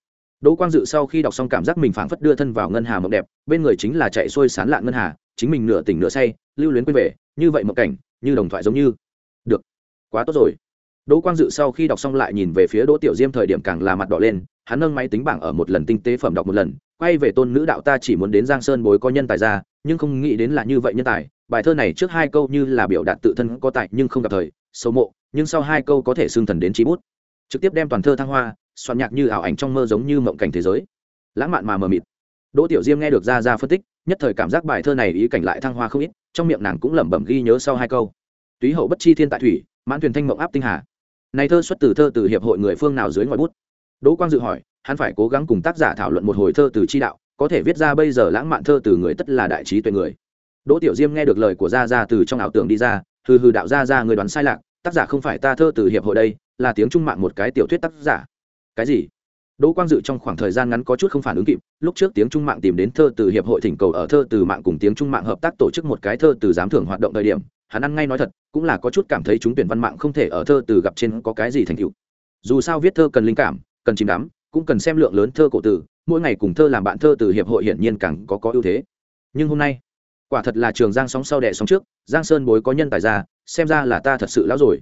Đỗ quang dự sau khi đọc xong cảm giác mình phảng phất đưa thân vào ngân hà mộng đẹp, bên người chính là chạy xuôi sán lạn ngân hà, chính mình nửa tỉnh nửa say, lưu luyến quên về, như vậy mộng cảnh, như đồng thoại giống như. Được, quá tốt rồi đỗ quang dự sau khi đọc xong lại nhìn về phía đỗ tiểu diêm thời điểm càng là mặt đỏ lên, hắn nâng máy tính bảng ở một lần tinh tế phẩm đọc một lần, quay về tôn nữ đạo ta chỉ muốn đến giang sơn bối có nhân tài ra, nhưng không nghĩ đến là như vậy nhân tài. Bài thơ này trước hai câu như là biểu đạt tự thân có tài nhưng không gặp thời xấu mộ, nhưng sau hai câu có thể xương thần đến trí bút. Trực tiếp đem toàn thơ thăng hoa, soạn nhạc như ảo ảnh trong mơ giống như mộng cảnh thế giới. Lãng mạn mà mờ mịt. Đỗ tiểu diêm nghe được ra ra phân tích, nhất thời cảm giác bài thơ này ý cảnh lại thăng hoa không ít, trong miệng nàng cũng lẩm bẩm ghi nhớ sau hai câu. Túy hậu bất chi thiên tại thủy, mãn thuyền thanh mộng áp tinh hà này thơ xuất từ thơ từ hiệp hội người phương nào dưới ngoài bút? Đỗ quang dự hỏi, hắn phải cố gắng cùng tác giả thảo luận một hồi thơ từ chi đạo, có thể viết ra bây giờ lãng mạn thơ từ người tất là đại trí tuệ người. Đỗ tiểu diêm nghe được lời của gia gia từ trong ảo tưởng đi ra, hừ hừ đạo gia gia người đoán sai lạc, tác giả không phải ta thơ từ hiệp hội đây, là tiếng trung mạng một cái tiểu thuyết tác giả. Cái gì? Đỗ quang dự trong khoảng thời gian ngắn có chút không phản ứng kịp, lúc trước tiếng trung mạng tìm đến thơ từ hiệp hội thỉnh cầu ở thơ từ mạng cùng tiếng trung mạng hợp tác tổ chức một cái thơ từ giám thưởng hoạt động thời điểm hắn ăn ngay nói thật, cũng là có chút cảm thấy chúng tuyển văn mạng không thể ở thơ từ gặp trên có cái gì thành tựu. Dù sao viết thơ cần linh cảm, cần chìm đắm, cũng cần xem lượng lớn thơ cổ từ, mỗi ngày cùng thơ làm bạn thơ từ hiệp hội hiển nhiên càng có có ưu thế. Nhưng hôm nay, quả thật là trường giang sóng sau đẻ sóng trước, giang sơn bối có nhân tài ra, xem ra là ta thật sự lão rồi.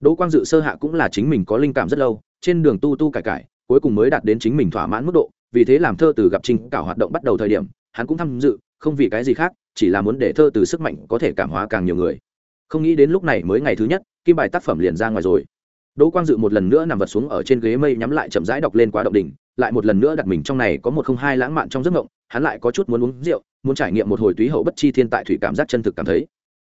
Đỗ quang dự sơ hạ cũng là chính mình có linh cảm rất lâu, trên đường tu tu cải cải, cuối cùng mới đạt đến chính mình thỏa mãn mức độ, vì thế làm thơ từ gặp trình cả hoạt động bắt đầu thời điểm, hắn cũng tham dự, không vì cái gì khác chỉ là muốn để thơ từ sức mạnh có thể cảm hóa càng nhiều người. Không nghĩ đến lúc này mới ngày thứ nhất, kim bài tác phẩm liền ra ngoài rồi. Đỗ quang dự một lần nữa nằm vật xuống ở trên ghế mây nhắm lại chậm rãi đọc lên quá động đỉnh, lại một lần nữa đặt mình trong này có một không hai lãng mạn trong giấc mộng, hắn lại có chút muốn uống rượu, muốn trải nghiệm một hồi túy hậu bất chi thiên tại thủy cảm giác chân thực cảm thấy.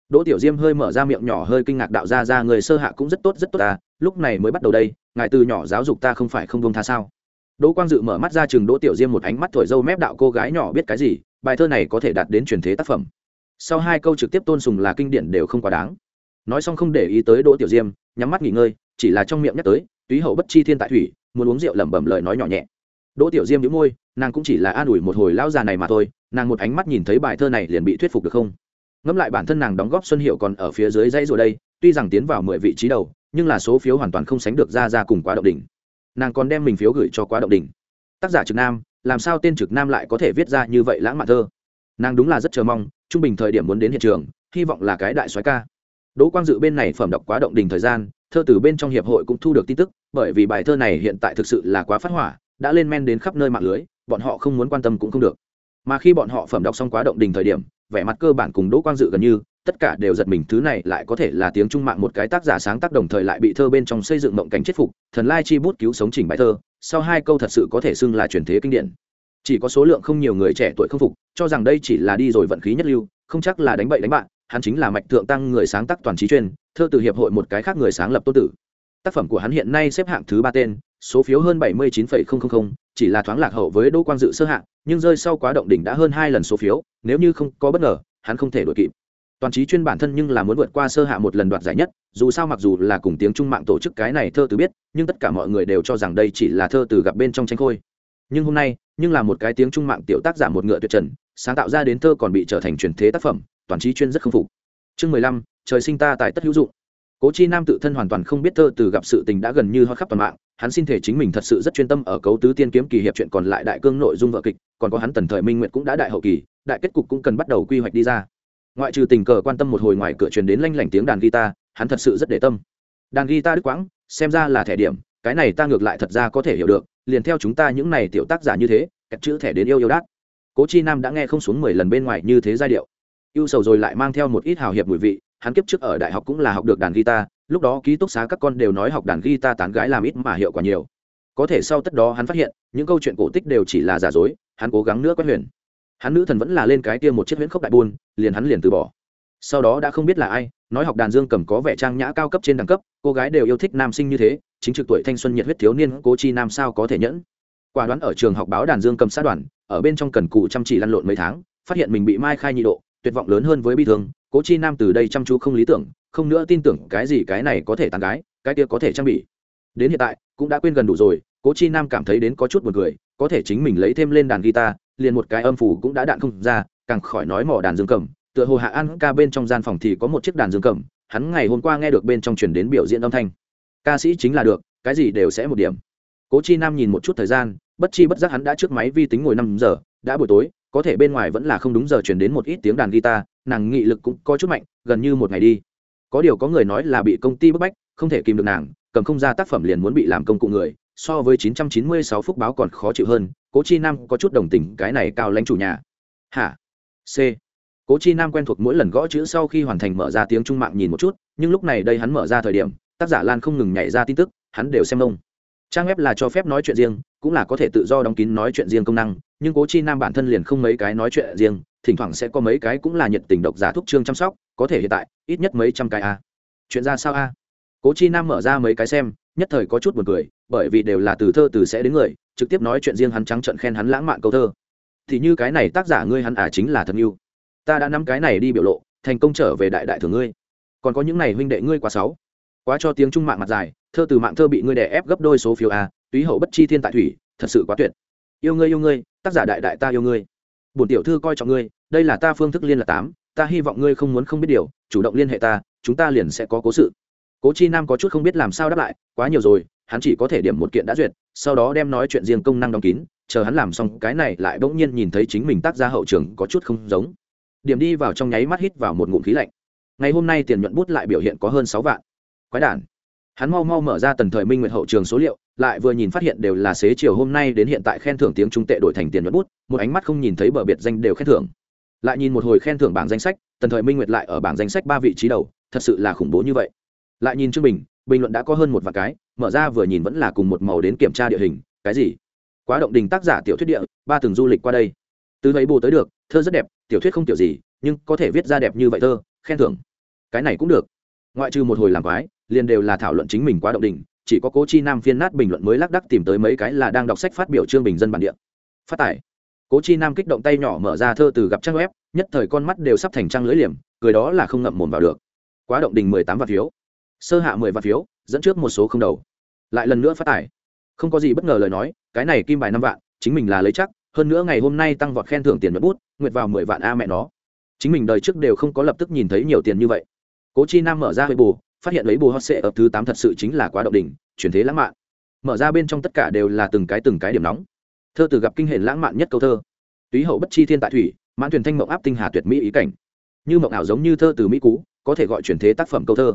Đỗ tiểu diêm hơi mở ra miệng nhỏ hơi kinh ngạc đạo ra ra người sơ hạ cũng rất tốt rất tốt ta lúc này mới bắt đầu đây, ngài từ nhỏ giáo dục ta không phải không bông tha sao? Đỗ quang dự mở mắt ra chừng đỗ tiểu diêm một ánh mắt thổi dâu mép đạo cô gái nhỏ biết cái gì bài thơ này có thể đạt đến truyền thế tác phẩm. Sau hai câu trực tiếp tôn sùng là kinh điển đều không quá đáng. Nói xong không để ý tới đỗ tiểu diêm, nhắm mắt nghỉ ngơi, chỉ là trong miệng nhắc tới, túy hậu bất chi thiên tại thủy, muốn uống rượu lẩm bẩm lời nói nhỏ nhẹ. Đỗ tiểu diêm đĩu môi, nàng cũng chỉ là an ủi một hồi lão già này mà thôi, nàng một ánh mắt nhìn thấy bài thơ này liền bị thuyết phục được không? Ngẫm lại bản thân nàng đóng góp xuân hiệu còn ở phía dưới dãy rồi đây, tuy rằng tiến vào mười vị trí đầu, nhưng là số phiếu hoàn toàn không sánh được ra ra cùng quá động đỉnh. Nàng còn đem mình phiếu gửi cho quá động đỉnh. Tác giả trực nam làm sao tên trực nam lại có thể viết ra như vậy lãng mạn thơ? Nàng đúng là rất chờ mong, trung bình thời điểm muốn đến hiện trường, hy vọng là cái đại soái ca. Đỗ quang dự bên này phẩm đọc quá động đình thời gian, thơ từ bên trong hiệp hội cũng thu được tin tức, bởi vì bài thơ này hiện tại thực sự là quá phát hỏa, đã lên men đến khắp nơi mạng lưới, bọn họ không muốn quan tâm cũng không được. Mà khi bọn họ phẩm đọc xong quá động đình thời điểm, vẻ mặt cơ bản cùng đỗ quang dự gần như, tất cả đều giật mình, thứ này lại có thể là tiếng trung mạng một cái tác giả sáng tác đồng thời lại bị thơ bên trong xây dựng mộng cảnh chết phục, thần lai chi bút cứu sống chỉnh bài thơ sau hai câu thật sự có thể xưng là truyền thế kinh điển. Chỉ có số lượng không nhiều người trẻ tuổi không phục, cho rằng đây chỉ là đi rồi vận khí nhất lưu, không chắc là đánh bậy đánh bạn, hắn chính là mạch thượng tăng người sáng tác toàn trí chuyên, thơ từ hiệp hội một cái khác người sáng lập tô tử. Tác phẩm của hắn hiện nay xếp hạng thứ ba tên, số phiếu hơn bảy mươi chín chỉ là thoáng lạc hậu với đỗ quang dự sơ hạng, nhưng rơi sau quá động đỉnh đã hơn hai lần số phiếu, nếu như không có bất ngờ, hắn không thể đuổi kịp toàn trí chuyên bản thân nhưng là muốn vượt qua sơ hạ một lần đoạt giải nhất, dù sao mặc dù là cùng tiếng trung mạng tổ chức cái này thơ từ biết, nhưng tất cả mọi người đều cho rằng đây chỉ là thơ từ gặp bên trong tranh khôi. Nhưng hôm nay, nhưng là một cái tiếng trung mạng tiểu tác giả một ngựa tuyệt trần, sáng tạo ra đến thơ còn bị trở thành truyền thế tác phẩm, toàn trí chuyên rất khâm phục. Chương mười lăm, trời sinh ta tại tất hữu dụng. Cố chi nam tự thân hoàn toàn không biết thơ từ gặp sự tình đã gần như hót khắp toàn mạng, hắn xin thể chính mình thật sự rất chuyên tâm ở cấu tứ tiên kiếm kỳ hiệp chuyện còn lại đại cương nội dung vợ kịch, còn có hắn tần thời minh nguyện cũng đã đại hậu kỳ, đại kết cục cũng cần bắt đầu quy hoạch đi ra ngoại trừ tình cờ quan tâm một hồi ngoài cửa truyền đến lanh lảnh tiếng đàn guitar, hắn thật sự rất để tâm. Đàn guitar đức quãng, xem ra là thẻ điểm, cái này ta ngược lại thật ra có thể hiểu được, liền theo chúng ta những này tiểu tác giả như thế kẹp chữ thẻ đến yêu yêu đát. Cố chi nam đã nghe không xuống mười lần bên ngoài như thế giai điệu. Yêu sầu rồi lại mang theo một ít hào hiệp mùi vị, hắn kiếp trước ở đại học cũng là học được đàn guitar, lúc đó ký túc xá các con đều nói học đàn guitar tán gái làm ít mà hiệu quả nhiều. Có thể sau tất đó hắn phát hiện, những câu chuyện cổ tích đều chỉ là giả dối, hắn cố gắng nữa quét huyền hắn nữ thần vẫn là lên cái kia một chiếc huyễn khốc đại buôn, liền hắn liền từ bỏ. Sau đó đã không biết là ai, nói học đàn dương cầm có vẻ trang nhã cao cấp trên đẳng cấp, cô gái đều yêu thích nam sinh như thế, chính trực tuổi thanh xuân nhiệt huyết thiếu niên cố chi nam sao có thể nhẫn? Quả đoán ở trường học báo đàn dương cầm sát đoàn, ở bên trong cần cụ chăm chỉ lăn lộn mấy tháng, phát hiện mình bị mai khai nhị độ, tuyệt vọng lớn hơn với bi thương, cố chi nam từ đây chăm chú không lý tưởng, không nữa tin tưởng cái gì cái này có thể tàn gái, cái kia có thể trang bị. Đến hiện tại, cũng đã quên gần đủ rồi, cố chi nam cảm thấy đến có chút b u ồ n cười, có thể chính mình lấy thêm lên đàn guitar liền một cái âm phủ cũng đã đạn không ra, càng khỏi nói mỏ đàn dương cầm. Tựa hồ hạ an ca bên trong gian phòng thì có một chiếc đàn dương cầm. Hắn ngày hôm qua nghe được bên trong chuyển đến biểu diễn âm thanh. Ca sĩ chính là được, cái gì đều sẽ một điểm. Cố chi nam nhìn một chút thời gian, bất chi bất giác hắn đã trước máy vi tính ngồi năm giờ, đã buổi tối, có thể bên ngoài vẫn là không đúng giờ chuyển đến một ít tiếng đàn guitar, nàng nghị lực cũng có chút mạnh, gần như một ngày đi. Có điều có người nói là bị công ty bức bách, không thể kìm được nàng, cầm không ra tác phẩm liền muốn bị làm công cụ người so với 996 phúc báo còn khó chịu hơn, cố chi nam có chút đồng tình cái này cao lãnh chủ nhà. Hả? C. Cố chi nam quen thuộc mỗi lần gõ chữ sau khi hoàn thành mở ra tiếng trung mạng nhìn một chút, nhưng lúc này đây hắn mở ra thời điểm, tác giả lan không ngừng nhảy ra tin tức, hắn đều xem đông trang web là cho phép nói chuyện riêng, cũng là có thể tự do đóng kín nói chuyện riêng công năng, nhưng cố chi nam bản thân liền không mấy cái nói chuyện riêng, thỉnh thoảng sẽ có mấy cái cũng là nhiệt tình độc giả thuốc chương chăm sóc, có thể hiện tại, ít nhất mấy trăm cái a. Chuyện ra sao a? Cố chi nam mở ra mấy cái xem, nhất thời có chút buồn cười bởi vì đều là từ thơ từ sẽ đến người, trực tiếp nói chuyện riêng hắn trắng trận khen hắn lãng mạn câu thơ. Thì như cái này tác giả ngươi hắn à chính là thân yêu. Ta đã nắm cái này đi biểu lộ, thành công trở về đại đại thường ngươi. Còn có những này huynh đệ ngươi quá sáu quá cho tiếng trung mạng mặt dài, thơ từ mạng thơ bị ngươi đè ép gấp đôi số phiếu a túy hậu bất chi thiên tại thủy, thật sự quá tuyệt. Yêu ngươi yêu ngươi, tác giả đại đại ta yêu ngươi. Bổn tiểu thư coi trọng ngươi, đây là ta phương thức liên lạc tám, ta hy vọng ngươi không muốn không biết điều, chủ động liên hệ ta, chúng ta liền sẽ có cố sự. Cố chi nam có chút không biết làm sao đáp lại, quá nhiều rồi hắn chỉ có thể điểm một kiện đã duyệt, sau đó đem nói chuyện riêng công năng đóng kín, chờ hắn làm xong cái này lại bỗng nhiên nhìn thấy chính mình tác ra hậu trường có chút không giống. Điểm đi vào trong nháy mắt hít vào một ngụm khí lạnh. Ngày hôm nay tiền nhuận bút lại biểu hiện có hơn sáu vạn. Quái đản. Hắn mau mau mở ra tần thời minh nguyệt hậu trường số liệu, lại vừa nhìn phát hiện đều là xế chiều hôm nay đến hiện tại khen thưởng tiếng trung tệ đổi thành tiền nhuận bút, một ánh mắt không nhìn thấy bờ biệt danh đều khen thưởng. Lại nhìn một hồi khen thưởng bảng danh sách, tần thời minh nguyệt lại ở bảng danh sách ba vị trí đầu, thật sự là khủng bố như vậy. Lại nhìn chương bình bình luận đã có hơn một vạn cái mở ra vừa nhìn vẫn là cùng một màu đến kiểm tra địa hình, cái gì? Quá động đình tác giả tiểu thuyết địa, ba từng du lịch qua đây. Từ thấy bồ tới được, thơ rất đẹp, tiểu thuyết không tiểu gì, nhưng có thể viết ra đẹp như vậy thơ, khen thưởng. Cái này cũng được. Ngoại trừ một hồi làm quái, liền đều là thảo luận chính mình quá động đình, chỉ có cố chi nam phiên nát bình luận mới lác đắc tìm tới mấy cái là đang đọc sách phát biểu chương bình dân bản địa. Phát tải. Cố chi nam kích động tay nhỏ mở ra thơ từ gặp trang web, nhất thời con mắt đều sắp thành trang lưỡi liềm, cười đó là không ngậm mồm vào được. Quá động đình mười tám vạn phiếu. Sơ hạ mười vạn phiếu dẫn trước một số không đầu. Lại lần nữa phát tải. Không có gì bất ngờ lời nói, cái này kim bài năm vạn, chính mình là lấy chắc, hơn nữa ngày hôm nay tăng vọt khen thưởng tiền mất bút, nguyệt vào mười vạn a mẹ nó. Chính mình đời trước đều không có lập tức nhìn thấy nhiều tiền như vậy. Cố chi nam mở ra hơi bù phát hiện lấy bù hot sệ ở thứ tám thật sự chính là quá động đỉnh, chuyển thế lãng mạn. Mở ra bên trong tất cả đều là từng cái từng cái điểm nóng. Thơ từ gặp kinh hệ lãng mạn nhất câu thơ. Túy hậu bất chi thiên tại thủy, mãn thuyền thanh mộng áp tinh hà tuyệt mỹ ý cảnh. Như mộng ảo giống như thơ từ mỹ cú có thể gọi chuyển thế tác phẩm câu thơ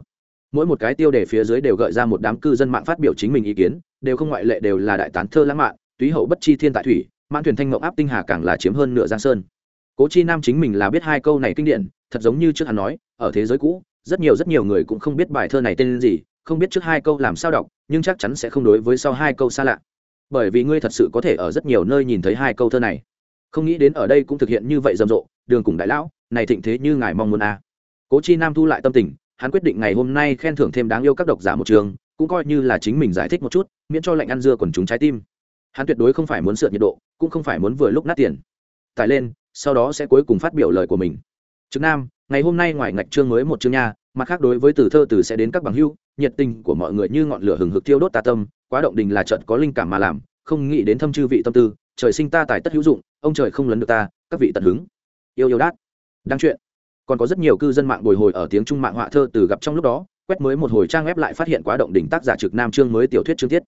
mỗi một cái tiêu đề phía dưới đều gợi ra một đám cư dân mạng phát biểu chính mình ý kiến, đều không ngoại lệ đều là đại tán thơ lãng mạn, túy hậu bất chi thiên tại thủy, mãn thuyền thanh ngộng áp tinh hà càng là chiếm hơn nửa giang sơn. Cố chi nam chính mình là biết hai câu này kinh điển, thật giống như trước hắn nói, ở thế giới cũ, rất nhiều rất nhiều người cũng không biết bài thơ này tên gì, không biết trước hai câu làm sao đọc, nhưng chắc chắn sẽ không đối với sau hai câu xa lạ. Bởi vì ngươi thật sự có thể ở rất nhiều nơi nhìn thấy hai câu thơ này. Không nghĩ đến ở đây cũng thực hiện như vậy rầm rộ, đường cùng đại lão, này thịnh thế như ngài mong muốn a à. cố chi nam thu lại tâm tình hắn quyết định ngày hôm nay khen thưởng thêm đáng yêu các độc giả một trường, cũng coi như là chính mình giải thích một chút, miễn cho lệnh ăn dưa quần chúng trái tim. Hắn tuyệt đối không phải muốn sượt nhiệt độ, cũng không phải muốn vừa lúc nát tiền. Tải lên, sau đó sẽ cuối cùng phát biểu lời của mình. Trực nam, ngày hôm nay ngoài ngạch chương mới một chương nha, mặt khác đối với từ thơ từ sẽ đến các bằng hưu, nhiệt tình của mọi người như ngọn lửa hừng hực thiêu đốt ta tâm, quá động đình là trận có linh cảm mà làm, không nghĩ đến thâm chư vị tâm tư, trời sinh ta tài tất hữu dụng, ông trời không lấn được ta, các vị tận hứng. Yêu yêu đát. Đăng chuyện còn có rất nhiều cư dân mạng bồi hồi ở tiếng trung mạng họa thơ từ gặp trong lúc đó, quét mới một hồi trang web lại phát hiện quá động đỉnh tác giả trực nam chương mới tiểu thuyết chương tiết.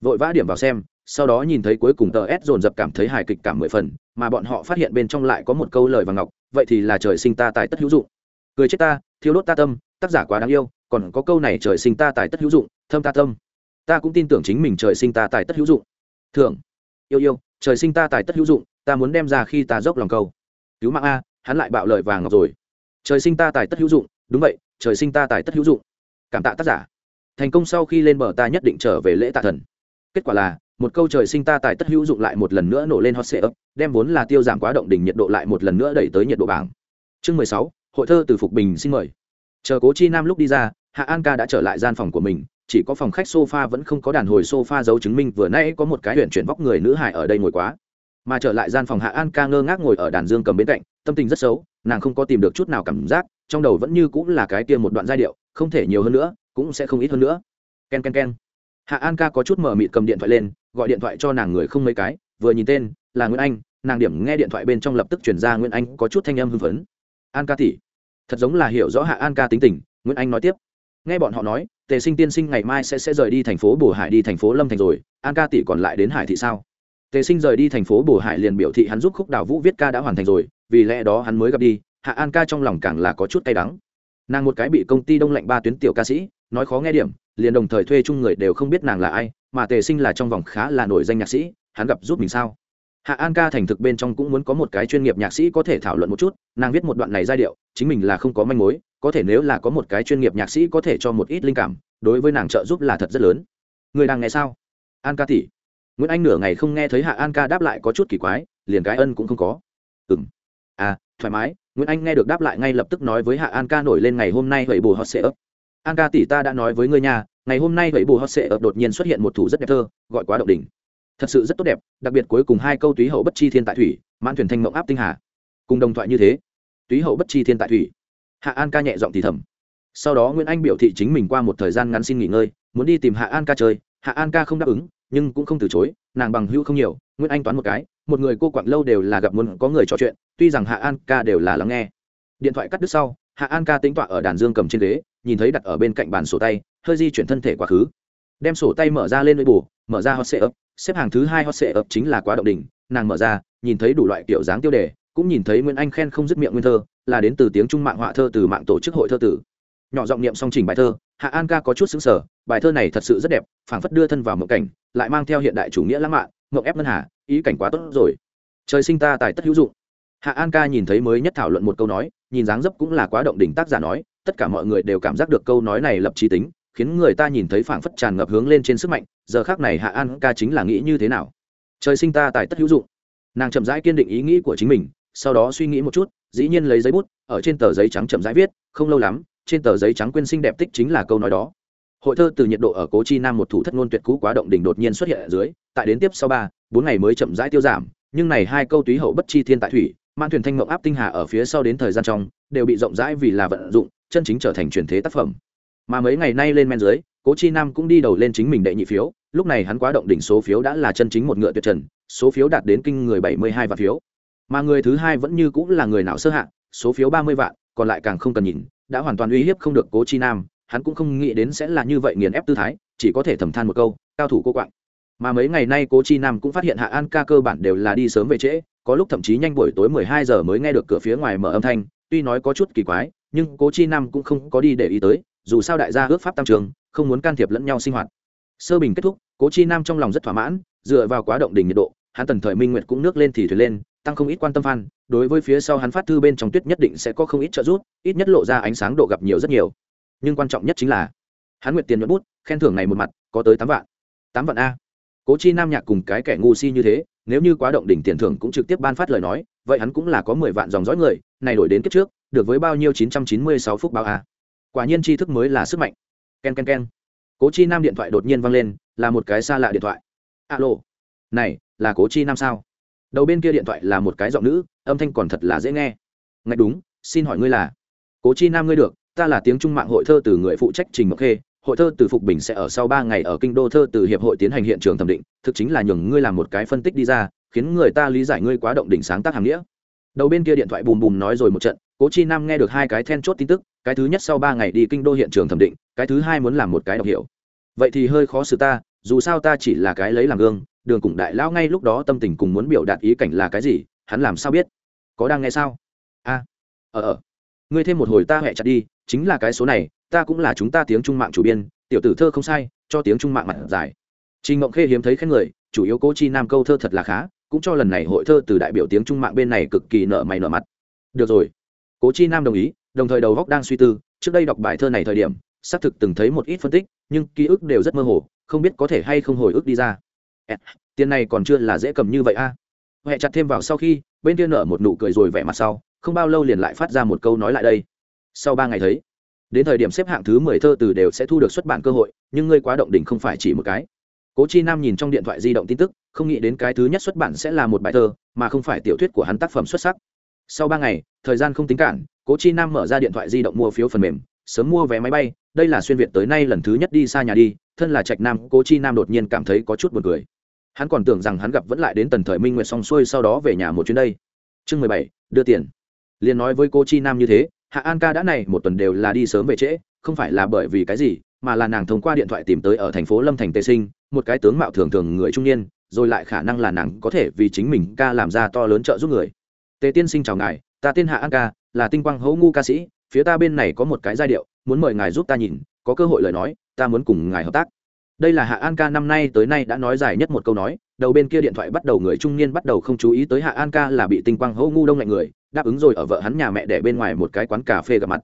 Vội vã điểm vào xem, sau đó nhìn thấy cuối cùng tờ s dồn dập cảm thấy hài kịch cảm mười phần, mà bọn họ phát hiện bên trong lại có một câu lời vàng ngọc, vậy thì là trời sinh ta tài tất hữu dụng. Cười chết ta thiếu đốt ta tâm, tác giả quá đáng yêu, còn có câu này trời sinh ta tài tất hữu dụng, thâm ta tâm. Ta cũng tin tưởng chính mình trời sinh ta tài tất hữu dụng. Thường yêu yêu, trời sinh ta tài tất hữu dụng, ta muốn đem ra khi ta dốc lòng câu cứu mạng a, hắn lại bạo lời vàng ngọc rồi trời sinh ta tài tất hữu dụng. Đúng vậy, trời sinh ta tài tất hữu dụng. Cảm tạ tác giả. Thành công sau khi lên bờ ta nhất định trở về lễ tạ thần. Kết quả là, một câu trời sinh ta tài tất hữu dụng lại một lần nữa nổ lên hot sệ ấp, đem vốn là tiêu giảm quá động đỉnh nhiệt độ lại một lần nữa đẩy tới nhiệt độ bảng. Chương mười sáu, hội thơ từ phục bình xin mời. Chờ cố chi nam lúc đi ra, hạ an ca đã trở lại gian phòng của mình, chỉ có phòng khách sofa vẫn không có đàn hồi sofa giấu chứng minh vừa nãy có một cái huyện chuyển vóc người nữ hài ở đây ngồi quá mà trở lại gian phòng hạ an ca ngơ ngác ngồi ở đàn dương cầm bên cạnh, tâm tình rất xấu, nàng không có tìm được chút nào cảm giác, trong đầu vẫn như cũng là cái kia một đoạn giai điệu, không thể nhiều hơn nữa, cũng sẽ không ít hơn nữa. K e n k e n k e n hạ an ca có chút mở mịt cầm điện thoại lên, gọi điện thoại cho nàng người không mấy cái, vừa nhìn tên, là nguyễn anh, nàng điểm nghe điện thoại bên trong lập tức chuyển ra nguyễn anh có chút thanh âm hưng phấn. An ca tỉ thật giống là hiểu rõ hạ an ca tính tình, nguyễn anh nói tiếp. Nghe bọn họ nói, tề sinh tiên sinh ngày mai sẽ sẽ rời đi thành phố bồ hải đi thành phố lâm thành rồi, an ca tỷ còn lại đến hải thị sao? Tề sinh rời đi thành phố bồ hải liền biểu thị hắn giúp khúc đào vũ viết ca đã hoàn thành rồi, vì lẽ đó hắn mới gặp đi, hạ an ca trong lòng càng là có chút cay đắng. Nàng một cái bị công ty đông lạnh ba tuyến tiểu ca sĩ, nói khó nghe điểm, liền đồng thời thuê chung người đều không biết nàng là ai, mà tề sinh là trong vòng khá là nổi danh nhạc sĩ, hắn gặp giúp mình sao? Hạ an ca thành thực bên trong cũng muốn có một cái chuyên nghiệp nhạc sĩ có thể thảo luận một chút, nàng viết một đoạn này giai điệu, chính mình là không có manh mối, có thể nếu là có một cái chuyên nghiệp nhạc sĩ có thể cho một ít linh cảm, đối với nàng trợ giúp là thật rất lớn. Người đang nghe sao? An ca tỷ nguyễn anh nửa ngày không nghe thấy hạ an ca đáp lại có chút kỳ quái, liền cái ân cũng không có. Ừ m à thoải mái, nguyễn anh nghe được đáp lại ngay lập tức nói với hạ an ca nổi lên ngày hôm nay vậy bù hot sẽ ấp an ca tỷ ta đã nói với ngươi nhà ngày hôm nay vậy bù hot sệ ấp đột nhiên xuất hiện một thủ rất đẹp thơ, gọi quá động đỉnh. Thật sự rất tốt đẹp, đặc biệt cuối cùng hai câu túy hậu bất chi thiên tại thủy, mãn thuyền thanh mộng áp tinh hà. Cùng đồng thoại như thế, túy hậu bất chi thiên tại thủy. Hạ an ca nhẹ giọng thì thầm. Sau đó nguyễn anh biểu thị chính mình qua một thời gian ngắn xin nghỉ ngơi, muốn đi tìm hạ an ca chơi, hạ an ca không đáp ứng nhưng cũng không từ chối, nàng bằng hữu không nhiều, nguyễn anh toán một cái, một người cô quặng lâu đều là gặp muốn có người trò chuyện, tuy rằng hạ an ca đều là lắng nghe. Điện thoại cắt đứt sau, hạ an ca tính tọa ở đàn dương cầm trên ghế, nhìn thấy đặt ở bên cạnh bàn sổ tay, hơi di chuyển thân thể quá khứ. Đem sổ tay mở ra lên lưỡi bù, mở ra hot sệ ấp xếp hàng thứ hai hot sệ ấp chính là quá động đỉnh, nàng mở ra, nhìn thấy đủ loại kiểu dáng tiêu đề, cũng nhìn thấy nguyễn anh khen không dứt miệng nguyên thơ, là đến từ tiếng trung mạng họa thơ từ mạng tổ chức hội thơ tử nhỏ giọng niệm song trình bài thơ, hạ an ca có chút xứng sở bài thơ này thật sự rất đẹp, phảng phất đưa thân vào mộng cảnh, lại mang theo hiện đại chủ nghĩa lãng mạn, mộng ép ngân hà, ý cảnh quá tốt rồi. Trời sinh ta tài tất hữu dụng. Hạ an ca nhìn thấy mới nhất thảo luận một câu nói, nhìn dáng dấp cũng là quá động đỉnh tác giả nói, tất cả mọi người đều cảm giác được câu nói này lập trí tính, khiến người ta nhìn thấy phảng phất tràn ngập hướng lên trên sức mạnh, giờ khác này hạ an ca chính là nghĩ như thế nào? Trời sinh ta tài tất hữu dụng. Nàng chậm rãi kiên định ý nghĩ của chính mình, sau đó suy nghĩ một chút, dĩ nhiên lấy giấy bút, ở trên tờ giấy trắng chậm rãi viết, không lâu lắm trên tờ giấy trắng quyên sinh đẹp tích chính là câu nói đó. Hội thơ từ nhiệt độ ở cố chi nam một thủ thất ngôn tuyệt cú quá động đỉnh đột nhiên xuất hiện ở dưới, tại đến tiếp sau ba, bốn ngày mới chậm rãi tiêu giảm, nhưng này hai câu túy hậu bất chi thiên tại thủy man thuyền thanh mộng áp tinh hà ở phía sau đến thời gian trong, đều bị rộng rãi vì là vận dụng, chân chính trở thành truyền thế tác phẩm. Mà mấy ngày nay lên men dưới, cố chi nam cũng đi đầu lên chính mình đệ nhị phiếu, lúc này hắn quá động đỉnh số phiếu đã là chân chính một ngựa tuyệt trần, số phiếu đạt đến kinh người bảy mươi hai vạn phiếu. Mà người thứ hai vẫn như cũng là người nào sơ hạng số phiếu ba mươi vạn, còn lại càng không cần nhìn đã hoàn toàn uy hiếp không được cố chi nam, hắn cũng không nghĩ đến sẽ là như vậy nghiền ép tư thái, chỉ có thể thầm than một câu, cao thủ cô quạng. Mà mấy ngày nay cố chi nam cũng phát hiện hạ an ca cơ bản đều là đi sớm về trễ, có lúc thậm chí nhanh buổi tối mười hai giờ mới nghe được cửa phía ngoài mở âm thanh, tuy nói có chút kỳ quái, nhưng cố chi nam cũng không có đi để ý tới, dù sao đại gia ước pháp tăng trường, không muốn can thiệp lẫn nhau sinh hoạt. Sơ bình kết thúc, cố chi nam trong lòng rất thỏa mãn, dựa vào quá động đỉnh nhiệt độ, hắn tần thời minh nguyệt cũng nước lên thì thuyền lên tăng không ít quan tâm fan, đối với phía sau hắn phát thư bên trong tuyết nhất định sẽ có không ít trợ giúp, ít nhất lộ ra ánh sáng độ gặp nhiều rất nhiều. Nhưng quan trọng nhất chính là, hắn nguyệt tiền nhuận bút, khen thưởng này một mặt, có tới tám vạn. Tám vạn a. Cố chi nam nhạc cùng cái kẻ ngu si như thế, nếu như quá động đỉnh tiền thưởng cũng trực tiếp ban phát lời nói, vậy hắn cũng là có mười vạn dòng dõi người, này đổi đến kiếp trước, được với bao nhiêu chín trăm chín mươi sáu phút báo a. Quả nhiên tri thức mới là sức mạnh. K e n k e n k e n cố chi nam điện thoại đột nhiên vang lên, là một cái xa lạ điện thoại. Alo. Này, là cố chi nam sao? Đầu bên kia điện thoại là một cái giọng nữ, âm thanh còn thật là dễ nghe. Ngay đúng, xin hỏi ngươi là? Cố chi nam ngươi được, ta là tiếng trung mạng hội thơ từ người phụ trách trình mộc khê, hội thơ từ phục bình sẽ ở sau ba ngày ở kinh đô thơ từ hiệp hội tiến hành hiện trường thẩm định, thực chính là nhường ngươi làm một cái phân tích đi ra, khiến người ta lý giải ngươi quá động đỉnh sáng tác hàng nghĩa. Đầu bên kia điện thoại bùm bùm nói rồi một trận, cố chi nam nghe được hai cái then chốt tin tức, cái thứ nhất sau ba ngày đi kinh đô hiện trường thẩm định, cái thứ hai muốn làm một cái đọc hiểu. Vậy thì hơi khó xử ta, dù sao ta chỉ là cái lấy làm gương đường cùng đại lão ngay lúc đó tâm tình cùng muốn biểu đạt ý cảnh là cái gì, hắn làm sao biết? Có đang nghe sao? A ờ ờ. Ngươi thêm một hồi ta hẹ chặt đi, chính là cái số này, ta cũng là chúng ta tiếng trung mạng chủ biên, tiểu tử thơ không sai, cho tiếng trung mạng mặt dài trình ngộng khê hiếm thấy khen người, chủ yếu cố chi nam câu thơ thật là khá, cũng cho lần này hội thơ từ đại biểu tiếng trung mạng bên này cực kỳ nợ mày nợ mặt. Được rồi. Cố chi nam đồng ý, đồng thời đầu góc đang suy tư, trước đây đọc bài thơ này thời điểm, xác thực từng thấy một ít phân tích, nhưng ký ức đều rất mơ hồ, không biết có thể hay không hồi ức đi ra tiền này còn chưa là dễ cầm như vậy a. À. huệ chặt thêm vào sau khi, bên kia nở một nụ cười rồi vẻ mặt sau, không bao lâu liền lại phát ra một câu nói lại đây. Sau ba ngày thấy, đến thời điểm xếp hạng thứ mười thơ từ đều sẽ thu được xuất bản cơ hội, nhưng ngươi quá động đỉnh không phải chỉ một cái. Cố chi nam nhìn trong điện thoại di động tin tức, không nghĩ đến cái thứ nhất xuất bản sẽ là một bài thơ, mà không phải tiểu thuyết của hắn tác phẩm xuất sắc. Sau ba ngày, thời gian không tính cản, cố chi nam mở ra điện thoại di động mua phiếu phần mềm, sớm mua vé máy bay, đây là xuyên việt tới nay lần thứ nhất đi xa nhà đi, thân là trạch nam, cố chi nam đột nhiên cảm thấy có chút buồn cười hắn còn tưởng rằng hắn gặp vẫn lại đến tần thời minh nguyệt xong xuôi sau đó về nhà một chuyến đây. Chương mười bảy, đưa tiền. Liền nói với cô chi nam như thế, hạ an ca đã này một tuần đều là đi sớm về trễ, không phải là bởi vì cái gì, mà là nàng thông qua điện thoại tìm tới ở thành phố lâm thành tây sinh, một cái tướng mạo thường thường người trung niên, rồi lại khả năng là nàng có thể vì chính mình ca làm ra to lớn trợ giúp người. Tề tiên sinh chào ngài, ta tên hạ an ca, là tinh quang hấu ngu ca sĩ, phía ta bên này có một cái giai điệu, muốn mời ngài giúp ta nhìn, có cơ hội lời nói, ta muốn cùng ngài hợp tác đây là hạ an ca năm nay tới nay đã nói dài nhất một câu nói, đầu bên kia điện thoại bắt đầu người trung niên bắt đầu không chú ý tới hạ an ca là bị tinh quang hô ngu đông lạnh người, đáp ứng rồi ở vợ hắn nhà mẹ để bên ngoài một cái quán cà phê gặp mặt.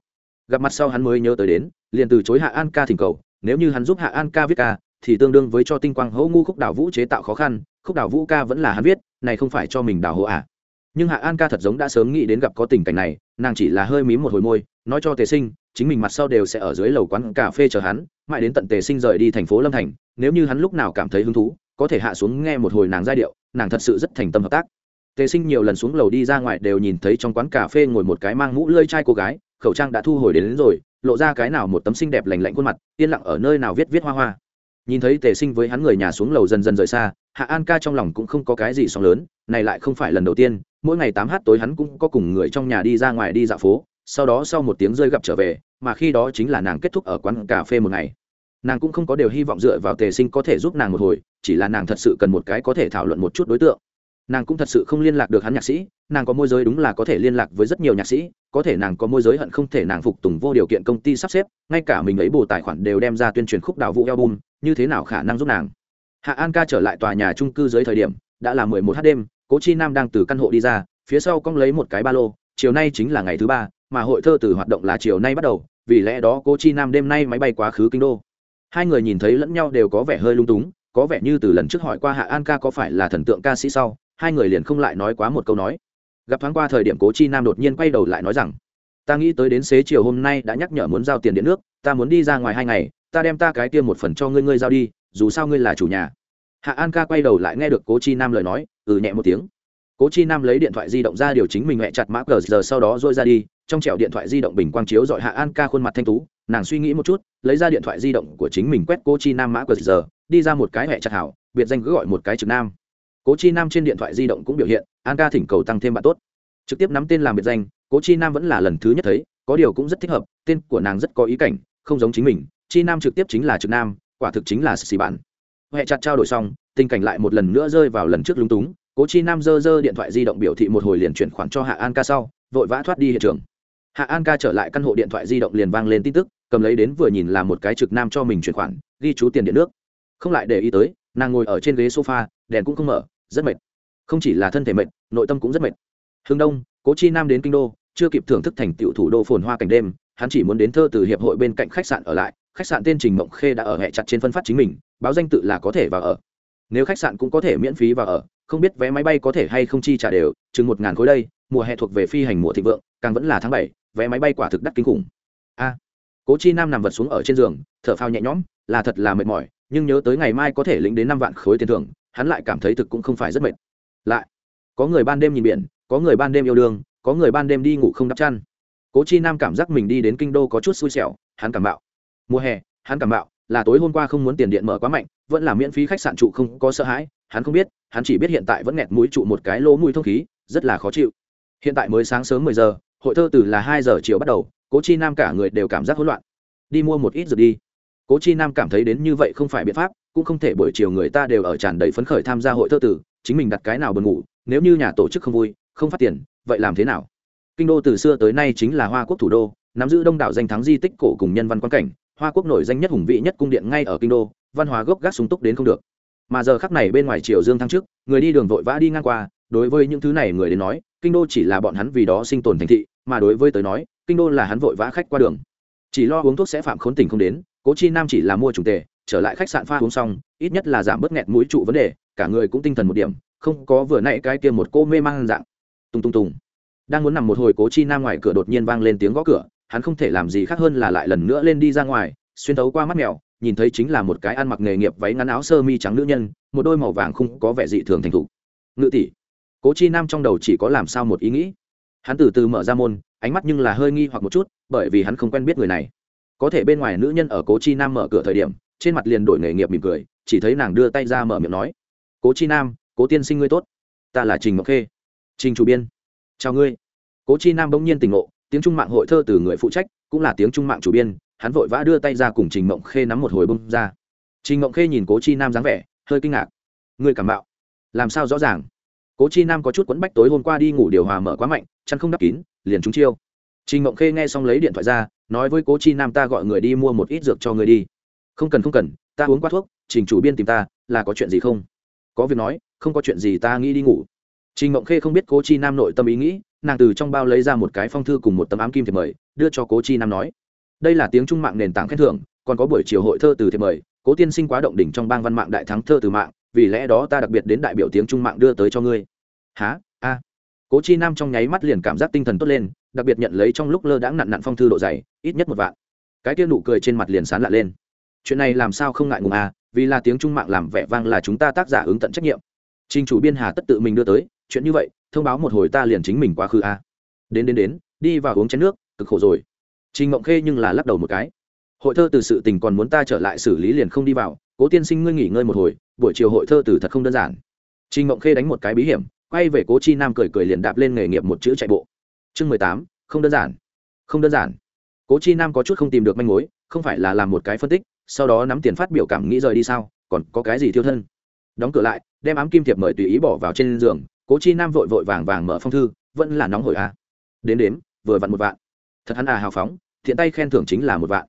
Gặp mặt sau hắn mới nhớ tới đến, liền từ chối hạ an ca thỉnh cầu, nếu như hắn giúp hạ an ca viết ca, thì tương đương với cho tinh quang hô ngu khúc đào vũ chế tạo khó khăn, khúc đào vũ ca vẫn là hắn viết, này không phải cho mình đào hộ à. Nhưng hạ an ca thật giống đã sớm nghĩ đến gặp có tình cảnh này, nàng chỉ là hơi mím một hồi môi, nói cho tề sinh chính mình mặt sau đều sẽ ở dưới lầu quán cà phê chờ hắn mãi đến tận tề sinh rời đi thành phố lâm thành nếu như hắn lúc nào cảm thấy hứng thú có thể hạ xuống nghe một hồi nàng giai điệu nàng thật sự rất thành tâm hợp tác. Tề sinh nhiều lần xuống lầu đi ra ngoài đều nhìn thấy trong quán cà phê ngồi một cái mang mũ lơi chai cô gái khẩu trang đã thu hồi đến, đến rồi lộ ra cái nào một tấm xinh đẹp lành lạnh khuôn mặt yên lặng ở nơi nào viết viết hoa hoa. Nhìn thấy tề sinh với hắn người nhà xuống lầu dần dần rời xa hạ an ca trong lòng cũng không có cái gì sóng lớn này lại không phải lần đầu tiên mỗi ngày tám h tối hắn cũng có cùng người trong nhà đi ra ngoài đi dạo phố sau đó sau một tiếng rơi gặp trở về, mà khi đó chính là nàng kết thúc ở quán cà phê một ngày. Nàng cũng không có điều hy vọng dựa vào tề sinh có thể giúp nàng một hồi, chỉ là nàng thật sự cần một cái có thể thảo luận một chút đối tượng. Nàng cũng thật sự không liên lạc được hắn nhạc sĩ, nàng có môi giới đúng là có thể liên lạc với rất nhiều nhạc sĩ, có thể nàng có môi giới hận không thể nàng phục tùng vô điều kiện công ty sắp xếp, ngay cả mình ấy bù tài khoản đều đem ra tuyên truyền khúc đào vụ album, như thế nào khả năng giúp nàng. Hạ an ca trở lại tòa nhà trung cư dưới thời điểm, đã là mười một h đêm, cố chi nam đang từ căn hộ đi ra, phía sau cong lấy một cái ba lô, chiều nay chính là ngày thứ ba mà hội thơ từ hoạt động là chiều nay bắt đầu, vì lẽ đó cố chi nam đêm nay máy bay quá khứ kinh đô. Hai người nhìn thấy lẫn nhau đều có vẻ hơi lung túng, có vẻ như từ lần trước hỏi qua hạ an ca có phải là thần tượng ca sĩ sau, hai người liền không lại nói quá một câu nói. Gặp thoáng qua thời điểm cố chi nam đột nhiên quay đầu lại nói rằng, ta nghĩ tới đến xế chiều hôm nay đã nhắc nhở muốn giao tiền điện nước, ta muốn đi ra ngoài hai ngày, ta đem ta cái kia một phần cho ngươi ngươi giao đi, dù sao ngươi là chủ nhà. Hạ an ca quay đầu lại nghe được cố chi nam lời nói ừ nhẹ một tiếng. Cố chi nam lấy điện thoại di động ra điều chính mình mẹ chặt mã cờ giờ sau đó dôi ra đi trong trẻo điện thoại di động bình quang chiếu dọi hạ an ca khuôn mặt thanh tú, nàng suy nghĩ một chút, lấy ra điện thoại di động của chính mình quét cô chi nam mã qr giờ, đi ra một cái hẹ chặt hảo, biệt danh cứ gọi một cái trực nam. Cố chi nam trên điện thoại di động cũng biểu hiện, an ca thỉnh cầu tăng thêm bạn tốt. Trực tiếp nắm tên làm biệt danh, cố chi nam vẫn là lần thứ nhất thấy, có điều cũng rất thích hợp, tên của nàng rất có ý cảnh, không giống chính mình, chi nam trực tiếp chính là trực nam, quả thực chính là xì bạn. Huệ chặt trao đổi xong, tình cảnh lại một lần nữa rơi vào lần trước lúng túng, cố chi nam dơ dơ điện thoại di động biểu thị một hồi liền chuyển khoản cho hạ an ca sau, vội vã thoát đi hiện trường hạ an ca trở lại căn hộ điện thoại di động liền vang lên tin tức, cầm lấy đến vừa nhìn là một cái trực nam cho mình chuyển khoản, ghi chú tiền điện nước. Không lại để ý tới, nàng ngồi ở trên ghế sofa, đèn cũng không mở, rất mệt. Không chỉ là thân thể mệt, nội tâm cũng rất mệt. Hương đông, cố chi nam đến kinh đô, chưa kịp thưởng thức thành tựu thủ đô phồn hoa cảnh đêm, hắn chỉ muốn đến thơ từ hiệp hội bên cạnh khách sạn ở lại, khách sạn tên trình mộng khê đã ở hẹ chặt trên phân phát chính mình, báo danh tự là có thể vào ở. Nếu khách sạn cũng có thể miễn phí vào ở, không biết vé máy bay có thể hay không chi trả đều, chừng một ngàn khối đây, mùa hè thuộc về phi hành mùa thịnh vượng, càng vẫn là tháng bảy vé máy bay quả thực đắt kinh khủng. A, cố chi nam nằm vật xuống ở trên giường, thở phao nhẹ nhõm, là thật là mệt mỏi, nhưng nhớ tới ngày mai có thể lĩnh đến năm vạn khối tiền thưởng, hắn lại cảm thấy thực cũng không phải rất mệt. Lại, có người ban đêm nhìn biển, có người ban đêm yêu đương, có người ban đêm đi ngủ không đắp chăn. Cố chi nam cảm giác mình đi đến kinh đô có chút xui xẻo, hắn cảm bạo. Mùa hè, hắn cảm bạo, là tối hôm qua không muốn tiền điện mở quá mạnh, vẫn là miễn phí khách sạn trụ không có sợ hãi, hắn không biết, hắn chỉ biết hiện tại vẫn nghẹt mũi trụ một cái lỗ mũi thông khí, rất là khó chịu. Hiện tại mới sáng sớm mười giờ hội thơ từ là hai giờ chiều bắt đầu, cố chi nam cả người đều cảm giác hỗn loạn. Đi mua một ít rồi đi. Cố chi nam cảm thấy đến như vậy không phải biện pháp, cũng không thể buổi chiều người ta đều ở tràn đầy phấn khởi tham gia hội thơ tử chính mình đặt cái nào buồn ngủ, nếu như nhà tổ chức không vui, không phát tiền, vậy làm thế nào? Kinh đô từ xưa tới nay chính là hoa quốc thủ đô, nắm giữ đông đảo danh thắng di tích cổ cùng nhân văn quan cảnh, hoa quốc nổi danh nhất hùng vị nhất cung điện ngay ở kinh đô, văn hóa gốc gác súng túc đến không được. Mà giờ khắc này bên ngoài triều dương thăng trước, người đi đường vội vã đi ngang qua, đối với những thứ này người đến nói, kinh đô chỉ là bọn hắn vì đó sinh tồn thành thị mà đối với tới nói, kinh đô là hắn vội vã khách qua đường. Chỉ lo uống thuốc sẽ phạm khốn tình không đến, cố chi nam chỉ là mua trùng tề, trở lại khách sạn pha uống xong, ít nhất là giảm bớt nghẹt mũi trụ vấn đề, cả người cũng tinh thần một điểm, không có vừa nãy cái kia một cô mê mang dạng. Tung tung tung đang muốn nằm một hồi cố chi nam ngoài cửa đột nhiên vang lên tiếng gõ cửa, hắn không thể làm gì khác hơn là lại lần nữa lên đi ra ngoài, xuyên thấu qua mắt mèo, nhìn thấy chính là một cái ăn mặc nghề nghiệp váy ngắn áo sơ mi trắng nữ nhân, một đôi màu vàng không có vẻ dị thường thành thục. Ngự tỷ. Cố chi nam trong đầu chỉ có làm sao một ý nghĩ hắn từ từ mở ra môn, ánh mắt nhưng là hơi nghi hoặc một chút, bởi vì hắn không quen biết người này. Có thể bên ngoài nữ nhân ở cố chi nam mở cửa thời điểm, trên mặt liền đổi nghề nghiệp mỉm cười, chỉ thấy nàng đưa tay ra mở miệng nói, cố chi nam, cố tiên sinh ngươi tốt. Ta là trình ngọc khê. Trình chủ biên. Chào ngươi. Cố chi nam bỗng nhiên tỉnh ngộ, tiếng trung mạng hội thơ từ người phụ trách, cũng là tiếng trung mạng chủ biên, hắn vội vã đưa tay ra cùng trình mộng khê nắm một hồi bông ra. Trình mộng khê nhìn cố chi nam dáng vẻ, hơi kinh ngạc. Ngươi cảm bạo làm sao rõ ràng? Cố chi nam có chút quẫn bách tối hôm qua đi ngủ điều hòa mở quá mạnh, chăn không đắp kín, liền trúng chiêu. Trình mộng khê nghe xong lấy điện thoại ra, nói với cố chi nam ta gọi người đi mua một ít dược cho người đi. Không cần không cần, ta uống qua thuốc, trình chủ biên tìm ta, là có chuyện gì không? Có việc nói, không có chuyện gì ta nghĩ đi ngủ. Trình mộng khê không biết cố chi nam nội tâm ý nghĩ, nàng từ trong bao lấy ra một cái phong thư cùng một tấm ám kim thiệp mời, đưa cho cố chi nam nói. Đây là tiếng trung mạng nền tảng khen thưởng, còn có buổi chiều hội thơ từ thiệp mời, cố tiên sinh quá động đỉnh trong bang văn mạng đại thắng thơ từ mạng vì lẽ đó ta đặc biệt đến đại biểu tiếng trung mạng đưa tới cho ngươi. Há a. Cố chi nam trong nháy mắt liền cảm giác tinh thần tốt lên, đặc biệt nhận lấy trong lúc lơ đãng nặn nặn phong thư độ dày, ít nhất một vạn. Cái kia nụ cười trên mặt liền sán lạ lên. Chuyện này làm sao không ngại ngùng à vì là tiếng trung mạng làm vẻ vang là chúng ta tác giả ứng tận trách nhiệm. Trình chủ biên hà tất tự mình đưa tới, chuyện như vậy, thông báo một hồi ta liền chính mình quá khứ à. đến đến đến, đi vào uống chén nước, cực khổ rồi. Trình mộng khê nhưng là lắc đầu một cái. Hội thơ từ sự tình còn muốn ta trở lại xử lý liền không đi vào cố tiên sinh ngươi nghỉ ngơi một hồi, buổi chiều hội thơ từ thật không đơn giản. Trình mộng khê đánh một cái bí hiểm, quay về cố chi nam cười cười liền đạp lên nghề nghiệp một chữ chạy bộ. Chương mười tám, không đơn giản. Không đơn giản. Cố chi nam có chút không tìm được manh mối, không phải là làm một cái phân tích, sau đó nắm tiền phát biểu cảm nghĩ rời đi sao, còn có cái gì thiêu thân. Đóng cửa lại, đem ám kim thiệp mời tùy ý bỏ vào trên giường, cố chi nam vội vội vàng vàng mở phong thư, vẫn là nóng hổi à. đến đếm, vừa vặn một vạn. Thật hắn à hào phóng, thiện tay khen thưởng chính là một vạn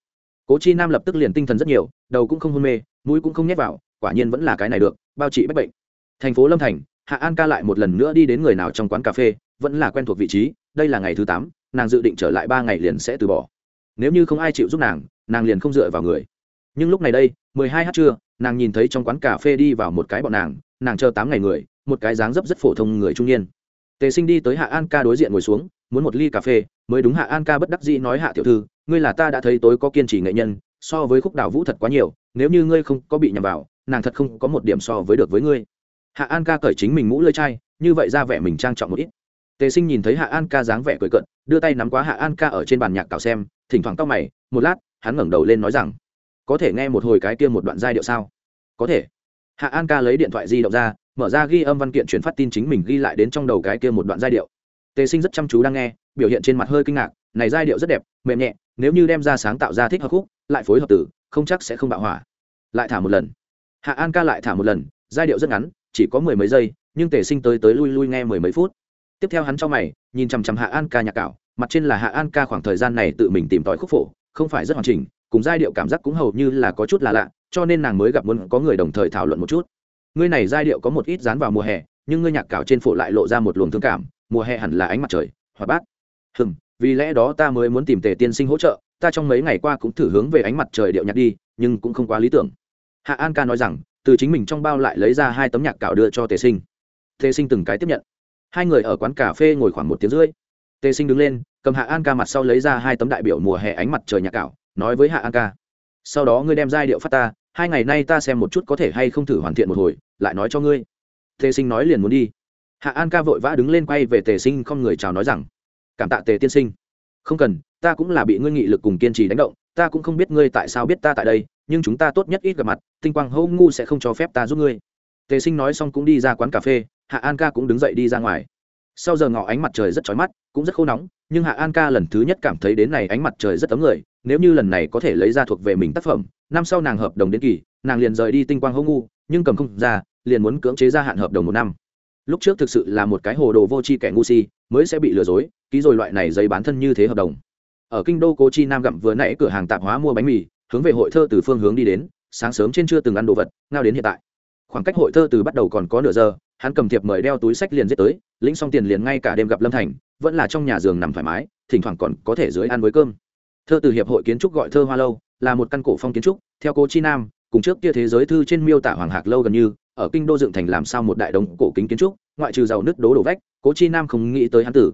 cố chi nam lập tức liền tinh thần rất nhiều, đầu cũng không hôn mê, mũi cũng không nhét vào, quả nhiên vẫn là cái này được, bao trị bách bệnh. Thành phố lâm thành, hạ an ca lại một lần nữa đi đến người nào trong quán cà phê, vẫn là quen thuộc vị trí, đây là ngày thứ tám, nàng dự định trở lại ba ngày liền sẽ từ bỏ. Nếu như không ai chịu giúp nàng nàng liền không dựa vào người. Nhưng lúc này đây, mười hai h trưa, nàng nhìn thấy trong quán cà phê đi vào một cái bọn nàng nàng chờ tám ngày người, một cái dáng dấp rất phổ thông người trung niên. Tề sinh đi tới hạ an ca đối diện ngồi xuống, muốn một ly cà phê, mới đúng hạ an ca bất đắc dĩ nói hạ tiểu thư ngươi là ta đã thấy tối có kiên trì nghệ nhân, so với khúc đào vũ thật quá nhiều, nếu như ngươi không có bị nhầm vào, nàng thật không có một điểm so với được với ngươi. Hạ an ca cởi chính mình mũ lơi chai, như vậy ra vẻ mình trang trọng một ít. Tề sinh nhìn thấy hạ an ca dáng vẻ cười cận đưa tay nắm quá hạ an ca ở trên bàn nhạc cào xem, thỉnh thoảng tóc mày, một lát, hắn ngẩng đầu lên nói rằng, có thể nghe một hồi cái kia một đoạn giai điệu sao? Có thể. Hạ an ca lấy điện thoại di động ra, mở ra ghi âm văn kiện chuyển phát tin chính mình ghi lại đến trong đầu cái kia một đoạn giai điệu. Tề sinh rất chăm chú đang nghe, biểu hiện trên mặt hơi kinh ngạc, này giai điệu rất đẹp, mềm nhẹ nếu như đem ra sáng tạo ra thích hợp khúc, lại phối hợp tử không chắc sẽ không bạo hỏa. Lại thả một lần. Hạ an ca lại thả một lần, giai điệu rất ngắn, chỉ có mười mấy giây, nhưng tề sinh tới tới lui lui nghe mười mấy phút. Tiếp theo hắn cho mày, nhìn chằm chằm hạ an ca nhạc cảo, mặt trên là hạ an ca khoảng thời gian này tự mình tìm tòi khúc phổ, không phải rất hoàn chỉnh, cùng giai điệu cảm giác cũng hầu như là có chút là lạ, cho nên nàng mới gặp muốn có người đồng thời thảo luận một chút. Ngươi này giai điệu có một ít dán vào mùa hè, nhưng ngươi nhạc cảo trên phổ lại lộ ra một luồng thương cảm, mùa hè hẳn là ánh mặt trời hoạt bát. Hừm vì lẽ đó ta mới muốn tìm tề tiên sinh hỗ trợ, ta trong mấy ngày qua cũng thử hướng về ánh mặt trời điệu nhạc đi, nhưng cũng không quá lý tưởng. Hạ an ca nói rằng, từ chính mình trong bao lại lấy ra hai tấm nhạc cảo đưa cho tề sinh. Tề sinh từng cái tiếp nhận. Hai người ở quán cà phê ngồi khoảng một tiếng rưỡi. Tề sinh đứng lên, cầm hạ an ca mặt sau lấy ra hai tấm đại biểu mùa hè ánh mặt trời nhạc cảo, nói với hạ an ca, sau đó ngươi đem giai điệu phát ta, hai ngày nay ta xem một chút có thể hay không thử hoàn thiện một hồi, lại nói cho ngươi. Tề sinh nói liền muốn đi. Hạ an ca vội vã đứng lên quay về tề sinh không người chào nói rằng cảm tạ tề tiên sinh. Không cần, ta cũng là bị ngươi nghị lực cùng kiên trì đánh động, ta cũng không biết ngươi tại sao biết ta tại đây, nhưng chúng ta tốt nhất ít gặp mặt, tinh quang hô ngu sẽ không cho phép ta giúp ngươi. Tề sinh nói xong cũng đi ra quán cà phê, hạ an ca cũng đứng dậy đi ra ngoài. Sau giờ ngọ ánh mặt trời rất chói mắt, cũng rất khô nóng, nhưng hạ an ca lần thứ nhất cảm thấy đến này ánh mặt trời rất ấm người, nếu như lần này có thể lấy ra thuộc về mình tác phẩm, năm sau nàng hợp đồng đến kỳ, nàng liền rời đi tinh quang hô ngu, nhưng cầm không ra, liền muốn cưỡng chế gia hạn hợp đồng một năm. Lúc trước thực sự là một cái hồ đồ vô tri kẻ ngu si, mới sẽ bị lừa dối ký rồi loại này giấy bán thân như thế hợp đồng. Ở kinh đô cố chi nam gặm vừa nãy cửa hàng tạp hóa mua bánh mì, hướng về hội thơ từ phương hướng đi đến, sáng sớm trên chưa từng ăn đồ vật, ngao đến hiện tại. Khoảng cách hội thơ từ bắt đầu còn có nửa giờ, hắn cầm thiệp mời đeo túi sách liền giết tới, lĩnh xong tiền liền ngay cả đêm gặp lâm thành, vẫn là trong nhà giường nằm thoải mái, thỉnh thoảng còn có thể dưới ăn với cơm. Thơ từ hiệp hội kiến trúc gọi thơ hoa lâu, là một căn cổ phong kiến trúc, theo cố chi nam, cùng trước kia thế giới thư trên miêu tả hoàng hạc lâu gần như, ở kinh đô dựng thành làm sao một đại đống cổ kính kiến trúc, ngoại trừ giàu nứt đố đổ vách cố chi nam không nghĩ tới hắn tử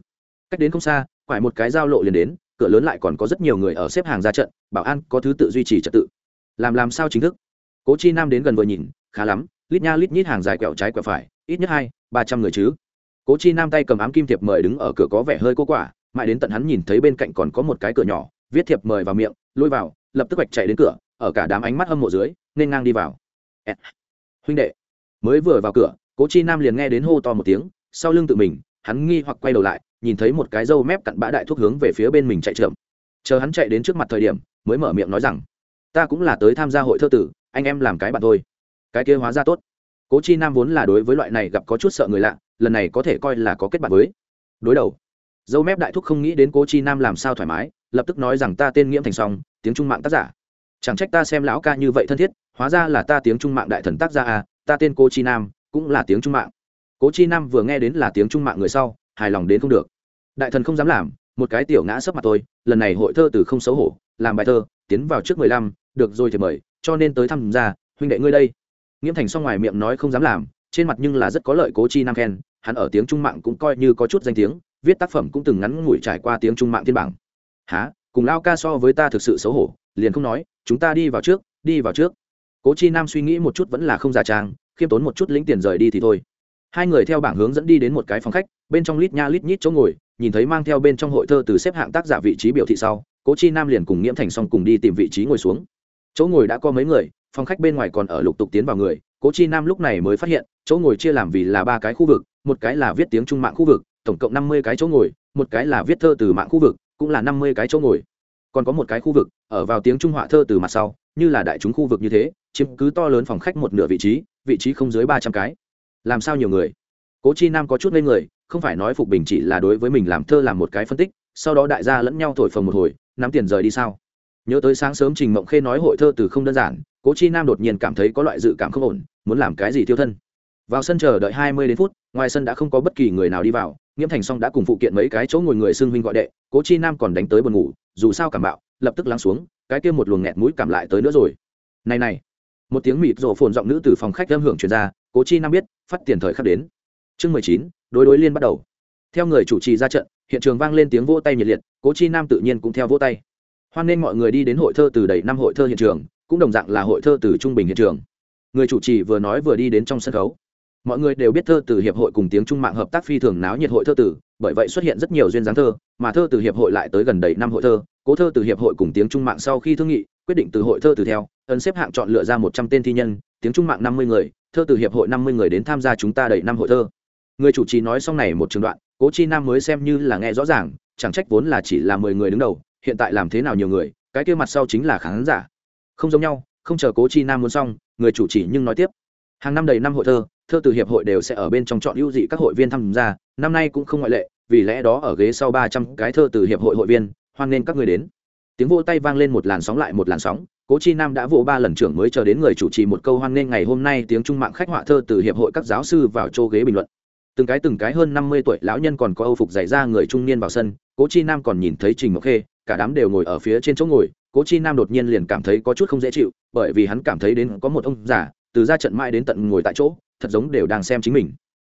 cách đến không xa, quải một cái giao lộ liền đến, cửa lớn lại còn có rất nhiều người ở xếp hàng ra trận, bảo an có thứ tự duy trì trật tự. Làm làm sao chính thức? Cố chi nam đến gần vừa nhìn, khá lắm, lít nha lít nhít hàng dài quẹo trái quẹo phải, ít nhất hai, ba trăm người chứ. Cố chi nam tay cầm ám kim thiệp mời đứng ở cửa có vẻ hơi cô quả mãi đến tận hắn nhìn thấy bên cạnh còn có một cái cửa nhỏ, viết thiệp mời vào miệng, lôi vào, lập tức bạch chạy đến cửa, ở cả đám ánh mắt hâm mộ dưới, nên ngang đi vào. Huynh đệ. Mới vừa vào cửa, cố chi nam liền nghe đến hô to một tiếng, sau lưng tự mình, hắn nghi hoặc quay đầu lại nhìn thấy một cái râu mép cặn bã đại thuốc hướng về phía bên mình chạy trượm chờ hắn chạy đến trước mặt thời điểm, mới mở miệng nói rằng, ta cũng là tới tham gia hội thơ tử, anh em làm cái bạn thôi. Cái kia hóa ra tốt. Cố chi nam vốn là đối với loại này gặp có chút sợ người lạ, lần này có thể coi là có kết bạn với. Đối đầu. Dâu mép đại thúc không nghĩ đến cố chi nam làm sao thoải mái, lập tức nói rằng, ta tên nghiễm thành song, tiếng trung mạng tác giả. Chẳng trách ta xem lão ca như vậy thân thiết, hóa ra là ta tiếng trung mạng đại thần tác gia à ta tên cố chi nam, cũng là tiếng trung mạng. Cố chi nam vừa nghe đến là tiếng trung mạng người sau hài lòng đến không được. Đại thần không dám làm, một cái tiểu ngã sấp mặt tôi, lần này hội thơ từ không xấu hổ, làm bài thơ, tiến vào trước mười lăm, được rồi thì mời, cho nên tới thăm gia, huynh đệ ngươi đây. Nghiễm thành xong ngoài miệng nói không dám làm, trên mặt nhưng là rất có lợi cố chi nam khen, hắn ở tiếng trung mạng cũng coi như có chút danh tiếng, viết tác phẩm cũng từng ngắn ngủi trải qua tiếng trung mạng thiên bảng. Há cùng lao ca so với ta thực sự xấu hổ, liền không nói, chúng ta đi vào trước, đi vào trước. Cố chi nam suy nghĩ một chút vẫn là không giả trang, khiêm tốn một chút lĩnh tiền rời đi thì thôi hai người theo bảng hướng dẫn đi đến một cái phòng khách, bên trong lít nha lít nhít chỗ ngồi, nhìn thấy mang theo bên trong hội thơ từ xếp hạng tác giả vị trí biểu thị sau, cố chi nam liền cùng nghiễm thành xong cùng đi tìm vị trí ngồi xuống. Chỗ ngồi đã có mấy người, phòng khách bên ngoài còn ở lục tục tiến vào người. Cố chi nam lúc này mới phát hiện, chỗ ngồi chia làm vì là ba cái khu vực, một cái là viết tiếng trung mạng khu vực, tổng cộng năm mươi cái chỗ ngồi, một cái là viết thơ từ mạng khu vực, cũng là năm mươi cái chỗ ngồi. Còn có một cái khu vực, ở vào tiếng trung họa thơ từ mặt sau, như là đại chúng khu vực như thế, chiếm cứ to lớn phòng khách một nửa vị trí vị trí không dưới ba trăm cái làm sao nhiều người? Cố chi nam có chút lên người, không phải nói phục bình chỉ là đối với mình làm thơ làm một cái phân tích, sau đó đại gia lẫn nhau thổi phồng một hồi, nắm tiền rời đi sao? Nhớ tới sáng sớm trình mộng khê nói hội thơ từ không đơn giản, cố chi nam đột nhiên cảm thấy có loại dự cảm không ổn, muốn làm cái gì tiêu thân. Vào sân chờ đợi hai mươi đến phút, ngoài sân đã không có bất kỳ người nào đi vào nghiễm thành xong đã cùng phụ kiện mấy cái chỗ ngồi người xưng huynh gọi đệ, cố chi nam còn đánh tới buồn ngủ, dù sao cảm bạo, lập tức lắng xuống, cái kia một luồng nghẹt mũi cảm lại tới nữa rồi. Này này, một tiếng mịt rổ phồn giọng nữ từ phòng khách âm hưởng truyền ra cố chi nam biết, phát tiền thời khắc đến. Chương mười chín, đối đối liên bắt đầu. Theo người chủ trì ra trận, hiện trường vang lên tiếng vỗ tay nhiệt liệt, cố chi nam tự nhiên cũng theo vỗ tay. Hoan nên mọi người đi đến hội thơ từ đầy năm hội thơ hiện trường, cũng đồng dạng là hội thơ từ trung bình hiện trường. Người chủ trì vừa nói vừa đi đến trong sân khấu. Mọi người đều biết thơ từ hiệp hội cùng tiếng trung mạng hợp tác phi thường náo nhiệt hội thơ từ, bởi vậy xuất hiện rất nhiều duyên dáng thơ, mà thơ từ hiệp hội lại tới gần đầy năm hội thơ. Cố thơ từ hiệp hội cùng tiếng trung mạng sau khi thương nghị, quyết định từ hội thơ từ theo, ấn xếp hạng chọn lựa ra một trăm tên thi nhân, tiếng trung mạng năm mươi người thơ từ hiệp hội năm mươi người đến tham gia chúng ta đầy năm hội thơ. Người chủ trì nói xong này một trường đoạn, cố chi nam mới xem như là nghe rõ ràng, chẳng trách vốn là chỉ là mười người đứng đầu, hiện tại làm thế nào nhiều người, cái kia mặt sau chính là khán giả. Không giống nhau, không chờ cố chi nam muốn xong, người chủ trì nhưng nói tiếp. Hàng năm đầy năm hội thơ thơ từ hiệp hội đều sẽ ở bên trong chọn ưu dị các hội viên tham gia, năm nay cũng không ngoại lệ, vì lẽ đó ở ghế sau ba trăm cái thơ từ hiệp hội hội viên, hoan nghênh các người đến. Tiếng vô tay vang lên một làn sóng lại một làn sóng cố chi nam đã vỗ ba lần trưởng mới chờ đến người chủ trì một câu hoan nghênh ngày hôm nay tiếng trung mạng khách họa thơ từ hiệp hội các giáo sư vào chỗ ghế bình luận. Từng cái từng cái hơn năm mươi tuổi lão nhân còn có âu phục dày ra người trung niên vào sân, cố chi nam còn nhìn thấy trình mộc khê, cả đám đều ngồi ở phía trên chỗ ngồi, cố chi nam đột nhiên liền cảm thấy có chút không dễ chịu, bởi vì hắn cảm thấy đến có một ông già, từ ra trận mãi đến tận ngồi tại chỗ, thật giống đều đang xem chính mình.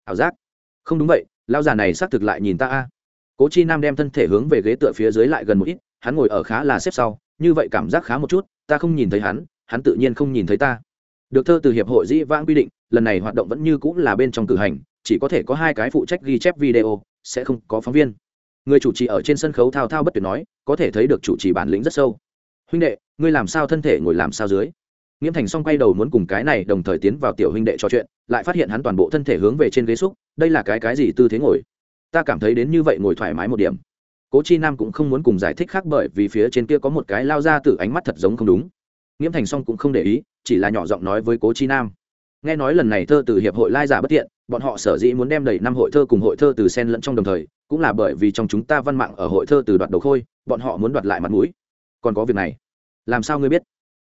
Ảo giác. Không đúng vậy, lão già này xác thực lại nhìn ta a. Cố chi nam đem thân thể hướng về ghế tựa phía dưới lại gần một ít, hắn ngồi ở khá là xếp sau, như vậy cảm giác khá một chút ta không nhìn thấy hắn hắn tự nhiên không nhìn thấy ta. Được thơ từ hiệp hội dĩ vãng quy định, lần này hoạt động vẫn như cũng là bên trong cử hành, chỉ có thể có hai cái phụ trách ghi chép video, sẽ không có phóng viên. Người chủ trì ở trên sân khấu thao thao bất tuyệt nói, có thể thấy được chủ trì bản lĩnh rất sâu. Huynh đệ, ngươi làm sao thân thể ngồi làm sao dưới? Nghiễm thành xong quay đầu muốn cùng cái này đồng thời tiến vào tiểu huynh đệ trò chuyện, lại phát hiện hắn toàn bộ thân thể hướng về trên ghế xúc, đây là cái cái gì tư thế ngồi? Ta cảm thấy đến như vậy ngồi thoải mái một điểm cố chi nam cũng không muốn cùng giải thích khác bởi vì phía trên kia có một cái lao ra từ ánh mắt thật giống không đúng. Nghiễm thành Song cũng không để ý, chỉ là nhỏ giọng nói với cố chi nam. Nghe nói lần này thơ từ hiệp hội lai giả bất tiện bọn họ sở dĩ muốn đem đầy năm hội thơ cùng hội thơ từ sen lẫn trong đồng thời, cũng là bởi vì trong chúng ta văn mạng ở hội thơ từ đoạt đầu khôi, bọn họ muốn đoạt lại mặt mũi. Còn có việc này, làm sao ngươi biết?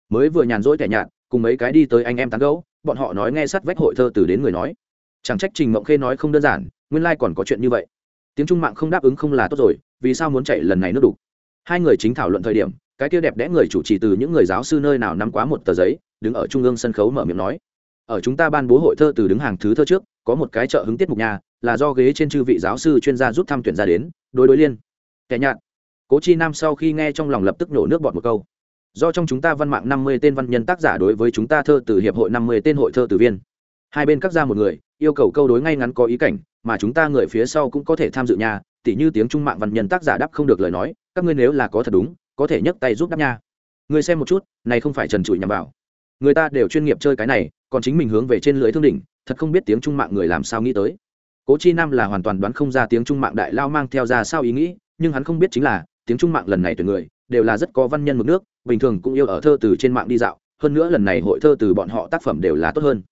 Mới vừa nhàn rỗi tẻ nhạt, cùng mấy cái đi tới anh em tán gẫu, bọn họ nói nghe sát vách hội thơ từ đến người nói. Chẳng trách trình mộng khê nói không đơn giản, nguyên lai、like、còn có chuyện như vậy tiếng trung mạng không đáp ứng không là tốt rồi, vì sao muốn chạy lần này nước đục? Hai người chính thảo luận thời điểm, cái kia đẹp đẽ người chủ trì từ những người giáo sư nơi nào nắm quá một tờ giấy, đứng ở trung ương sân khấu mở miệng nói. Ở chúng ta ban bố hội thơ từ đứng hàng thứ thơ trước, có một cái trợ hứng tiết mục nhà, là do ghế trên chư vị giáo sư chuyên gia giúp thăm tuyển ra đến, đối đối liên. Kẻ nhạt. Cố chi nam sau khi nghe trong lòng lập tức nổ nước bọt một câu. Do trong chúng ta văn mạng năm mươi tên văn nhân tác giả đối với chúng ta thơ từ hiệp hội năm mươi tên hội thơ từ viên hai bên cắt ra một người, yêu cầu câu đối ngay ngắn có ý cảnh, mà chúng ta người phía sau cũng có thể tham dự nhà tỉ như tiếng trung mạng văn nhân tác giả đáp không được lời nói, các ngươi nếu là có thật đúng, có thể nhấc tay giúp đáp nha. Người xem một chút, này không phải trần trụi nhằm vào. Người ta đều chuyên nghiệp chơi cái này, còn chính mình hướng về trên lưới thương đỉnh, thật không biết tiếng trung mạng người làm sao nghĩ tới. Cố chi nam là hoàn toàn đoán không ra tiếng trung mạng đại lao mang theo ra sao ý nghĩ, nhưng hắn không biết chính là, tiếng trung mạng lần này từ người, đều là rất có văn nhân mực nước, bình thường cũng yêu ở thơ từ trên mạng đi dạo, hơn nữa lần này hội thơ từ bọn họ tác phẩm đều là tốt hơn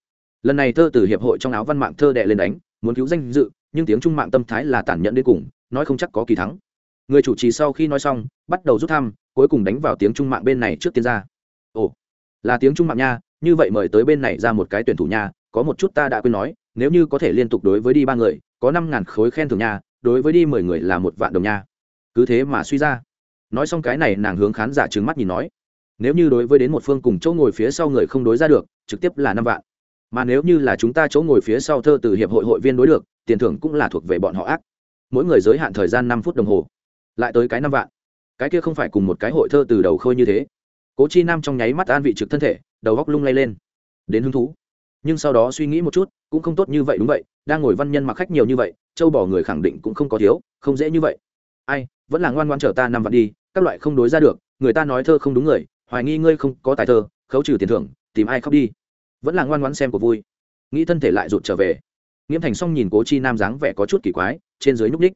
lần này thơ từ hiệp hội trong áo văn mạng thơ đệ lên đánh, muốn cứu danh dự, nhưng tiếng trung mạng tâm thái là tàn nhẫn đến cùng, nói không chắc có kỳ thắng. Người chủ trì sau khi nói xong, bắt đầu rút thăm, cuối cùng đánh vào tiếng trung mạng bên này trước tiên ra. Ồ, là tiếng trung mạng nha, như vậy mời tới bên này ra một cái tuyển thủ nha, có một chút ta đã quên nói, nếu như có thể liên tục đối với đi ba người, có năm ngàn khối khen thưởng nha, đối với đi mười người là một vạn đồng nha. Cứ thế mà suy ra. Nói xong cái này, nàng hướng khán giả trừng mắt nhìn nói, nếu như đối với đến một phương cùng chỗ ngồi phía sau người không đối ra được, trực tiếp là năm vạn mà nếu như là chúng ta chỗ ngồi phía sau thơ từ hiệp hội hội viên đối được, tiền thưởng cũng là thuộc về bọn họ ác. Mỗi người giới hạn thời gian năm phút đồng hồ. Lại tới cái năm vạn. Cái kia không phải cùng một cái hội thơ từ đầu khôi như thế. Cố chi nam trong nháy mắt an vị trực thân thể, đầu góc lung lay lên. Đến hứng thú. Nhưng sau đó suy nghĩ một chút, cũng không tốt như vậy đúng vậy, đang ngồi văn nhân mặc khách nhiều như vậy, châu bỏ người khẳng định cũng không có thiếu, không dễ như vậy. Ai, vẫn là ngoan ngoan chờ ta năm vạn đi, các loại không đối ra được, người ta nói thơ không đúng người, hoài nghi ngươi không có tài thơ, khấu trừ tiền thưởng, tìm ai khóc đi vẫn là ngoan ngoãn xem của vui. Nghĩ thân thể lại rụt trở về. Nghiễm thành xong nhìn cố chi nam dáng vẻ có chút kỳ quái, trên dưới nhúc ních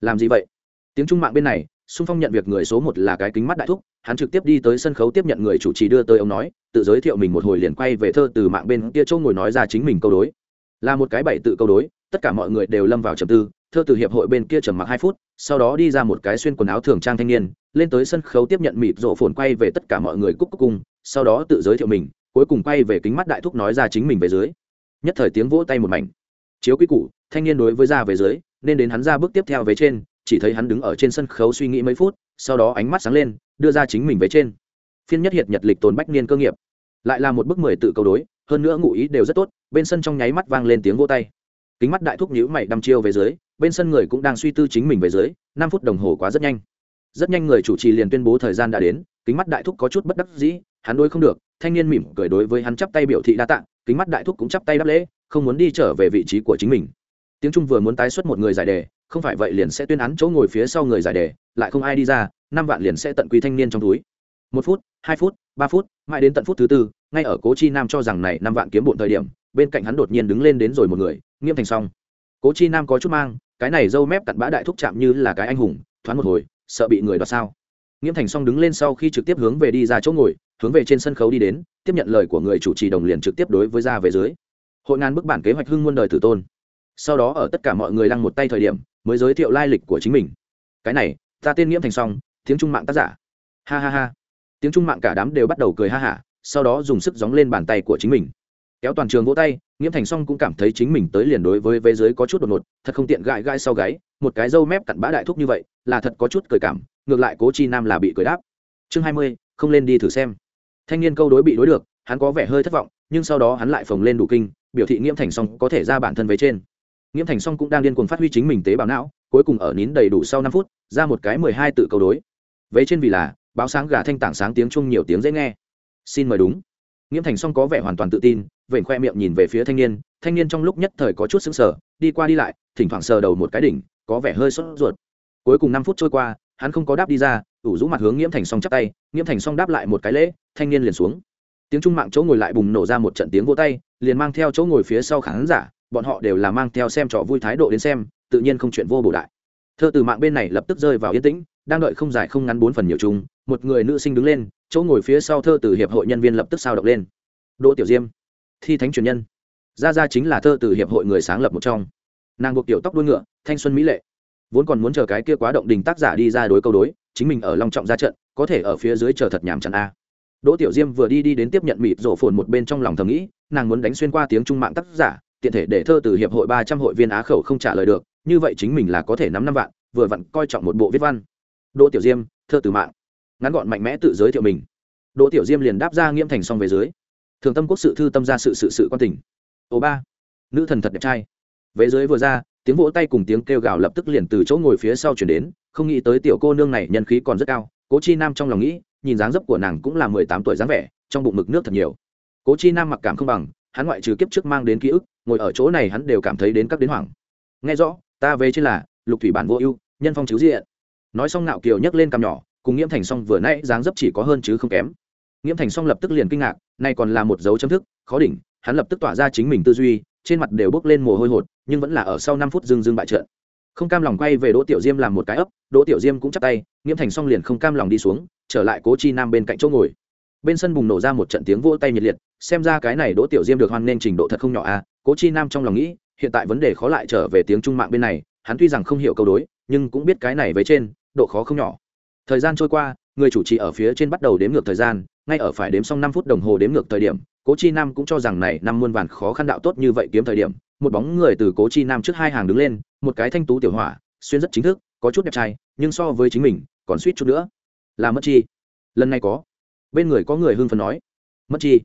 làm gì vậy? Tiếng trung mạng bên này xung phong nhận việc người số một là cái kính mắt đại thúc, hắn trực tiếp đi tới sân khấu tiếp nhận người chủ trì đưa tới ông nói, tự giới thiệu mình một hồi liền quay về thơ từ mạng bên kia chỗ ngồi nói ra chính mình câu đối. Là một cái bảy tự câu đối, tất cả mọi người đều lâm vào trầm tư, thơ từ hiệp hội bên kia trầm mặc hai phút, sau đó đi ra một cái xuyên quần áo thường trang thanh niên, lên tới sân khấu tiếp nhận mịt rộ phồn quay về tất cả mọi người cúc cúc cung sau đó tự giới thiệu mình cuối cùng quay về kính mắt đại thúc nói ra chính mình về dưới. Nhất thời tiếng vỗ tay một mảnh. Chiếu quy củ, thanh niên đối với ra về dưới, nên đến hắn ra bước tiếp theo về trên, chỉ thấy hắn đứng ở trên sân khấu suy nghĩ mấy phút, sau đó ánh mắt sáng lên, đưa ra chính mình về trên. Phiên nhất hiệt, nhật lịch, tồn bách niên cơ nghiệp. Lại là một bức mười tự câu đối, hơn nữa ngụ ý đều rất tốt, bên sân trong nháy mắt vang lên tiếng vô tay. Kính mắt đại thúc nhữ mày đăm chiêu về dưới, bên sân người cũng đang suy tư chính mình về dưới, năm phút đồng hồ quá rất nhanh. Rất nhanh người chủ trì liền tuyên bố thời gian đã đến, kính mắt đại thúc có chút bất đắc dĩ, hắn đôi không được thanh niên mỉm cười đối với hắn chắp tay biểu thị đa tạ, kính mắt đại thúc cũng chắp tay đáp lễ, không muốn đi trở về vị trí của chính mình. Tiếng trung vừa muốn tái xuất một người giải đề, không phải vậy liền sẽ tuyên án chỗ ngồi phía sau người giải đề, lại không ai đi ra, năm vạn liền sẽ tận quý thanh niên trong túi. Một phút, hai phút, ba phút, mãi đến tận phút thứ tư, ngay ở cố chi nam cho rằng này năm vạn kiếm bộn thời điểm, bên cạnh hắn đột nhiên đứng lên đến rồi một người, nghiêm thành xong cố chi nam có chút mang, cái này dâu mép cặn bã đại thúc chạm như là cái anh hùng, thoáng một hồi, sợ bị người đoạt sao. Nghiêm thành xong đứng lên sau khi trực tiếp hướng về đi ra chỗ ngồi hướng về trên sân khấu đi đến, tiếp nhận lời của người chủ trì đồng liền trực tiếp đối với ra về dưới. Hội ngàn bức bản kế hoạch hưng muôn đời tử tôn. Sau đó ở tất cả mọi người lăng một tay thời điểm, mới giới thiệu lai lịch của chính mình. Cái này, ta tên nghiễm thành xong tiếng trung mạng tác giả. Ha ha ha. Tiếng trung mạng cả đám đều bắt đầu cười ha hả, sau đó dùng sức gióng lên bàn tay của chính mình. Kéo toàn trường vỗ tay, nghiễm thành xong cũng cảm thấy chính mình tới liền đối với vế giới có chút đột ngột, thật không tiện gãi gãi sau gáy, một cái râu mép cặn bã đại thúc như vậy, là thật có chút cười cảm, ngược lại cố chi nam là bị cười đáp. Chương hai mươi, không lên đi thử xem thanh niên câu đối bị đối được, hắn có vẻ hơi thất vọng, nhưng sau đó hắn lại phồng lên đủ kinh, biểu thị nghiễm thành Song có thể ra bản thân về trên. Nghiễm thành Song cũng đang điên cuồng phát huy chính mình tế bào não, cuối cùng ở nín đầy đủ sau năm phút, ra một cái mười hai tự câu đối. Vế trên vì là, báo sáng gà thanh tảng sáng tiếng chung nhiều tiếng dễ nghe. Xin mời đúng. Nghiễm thành Song có vẻ hoàn toàn tự tin, vểnh khoe miệng nhìn về phía thanh niên thanh niên trong lúc nhất thời có chút xứng sở đi qua đi lại, thỉnh thoảng sờ đầu một cái đỉnh, có vẻ hơi sốt ruột. Cuối cùng năm phút trôi qua, hắn không có đáp đi ra, ủ rũ mặt hướng nghiễm thành Song chắp tay nghiễm thành Song đáp lại một cái lễ thanh niên liền xuống. Tiếng trung mạng chỗ ngồi lại bùng nổ ra một trận tiếng vô tay, liền mang theo chỗ ngồi phía sau khán giả, bọn họ đều là mang theo xem trò vui thái độ đến xem, tự nhiên không chuyện vô bổ đại. Thơ từ mạng bên này lập tức rơi vào yên tĩnh, đang đợi không dài không ngắn bốn phần nhiều chung, một người nữ sinh đứng lên, chỗ ngồi phía sau thơ từ hiệp hội nhân viên lập tức sao động lên. Đỗ tiểu diêm, thi thánh truyền nhân. Gia gia chính là thơ từ hiệp hội người sáng lập một trong. Nàng buộc tiểu tóc đuôi ngựa, thanh xuân mỹ lệ. Vốn còn muốn chờ cái kia quá động đình tác giả đi ra đối câu đối, chính mình ở long trọng ra trận, có thể ở phía dưới chờ thật nhàm chán a đỗ tiểu diêm vừa đi đi đến tiếp nhận mịt rổ phồn một bên trong lòng thầm nghĩ, nàng muốn đánh xuyên qua tiếng trung mạng tác giả, tiện thể để thơ từ hiệp hội ba trăm hội viên á khẩu không trả lời được, như vậy chính mình là có thể nắm năm vạn, vừa vặn coi trọng một bộ viết văn. Đỗ tiểu diêm, thơ từ mạng. Ngắn gọn mạnh mẽ tự giới thiệu mình. Đỗ tiểu diêm liền đáp ra nghiêm thành xong về dưới. Thường tâm quốc sự thư tâm ra sự sự sự quan tình. Ô ba, nữ thần thật đẹp trai. Vế dưới vừa ra, tiếng vỗ tay cùng tiếng kêu gào lập tức liền từ chỗ ngồi phía sau chuyển đến, không nghĩ tới tiểu cô nương này nhân khí còn rất cao, cố chi nam trong lòng nghĩ nhìn dáng dấp của nàng cũng là mười tám tuổi dáng vẻ, trong bụng mực nước thật nhiều. Cố chi nam mặc cảm không bằng, hắn ngoại trừ kiếp trước mang đến ký ức, ngồi ở chỗ này hắn đều cảm thấy đến các đến hoảng. Nghe rõ, ta về trên là lục thủy bản vô ưu, nhân phong chiếu diện. Nói xong nạo kiều nhấc lên cằm nhỏ, cùng nghiễm thành song vừa nãy dáng dấp chỉ có hơn chứ không kém. Nghiễm thành song lập tức liền kinh ngạc, nay còn là một dấu chấm thức, khó đỉnh, hắn lập tức tỏa ra chính mình tư duy, trên mặt đều bốc lên mồ hôi hột, nhưng vẫn là ở sau năm phút dưng dưng bại trận không cam lòng quay về đỗ tiểu diêm làm một cái ấp, đỗ tiểu diêm cũng chắp tay, nghiễm thành xong liền không cam lòng đi xuống, trở lại cố chi nam bên cạnh chỗ ngồi. Bên sân bùng nổ ra một trận tiếng vỗ tay nhiệt liệt, xem ra cái này đỗ tiểu diêm được hoan nên trình độ thật không nhỏ à cố chi nam trong lòng nghĩ, hiện tại vấn đề khó lại trở về tiếng trung mạng bên này, hắn tuy rằng không hiểu câu đối, nhưng cũng biết cái này với trên, độ khó không nhỏ. Thời gian trôi qua, người chủ trì ở phía trên bắt đầu đếm ngược thời gian, ngay ở phải đếm xong năm phút đồng hồ đếm ngược thời điểm, cố chi nam cũng cho rằng này năm muôn vàn khó khăn đạo tốt như vậy kiếm thời điểm một bóng người từ cố chi nam trước hai hàng đứng lên, một cái thanh tú tiểu hỏa, xuyên rất chính thức, có chút đẹp trai, nhưng so với chính mình, còn suýt chút nữa. Là mất chi. Lần này có. Bên người có người hưng phấn nói. Mất chi.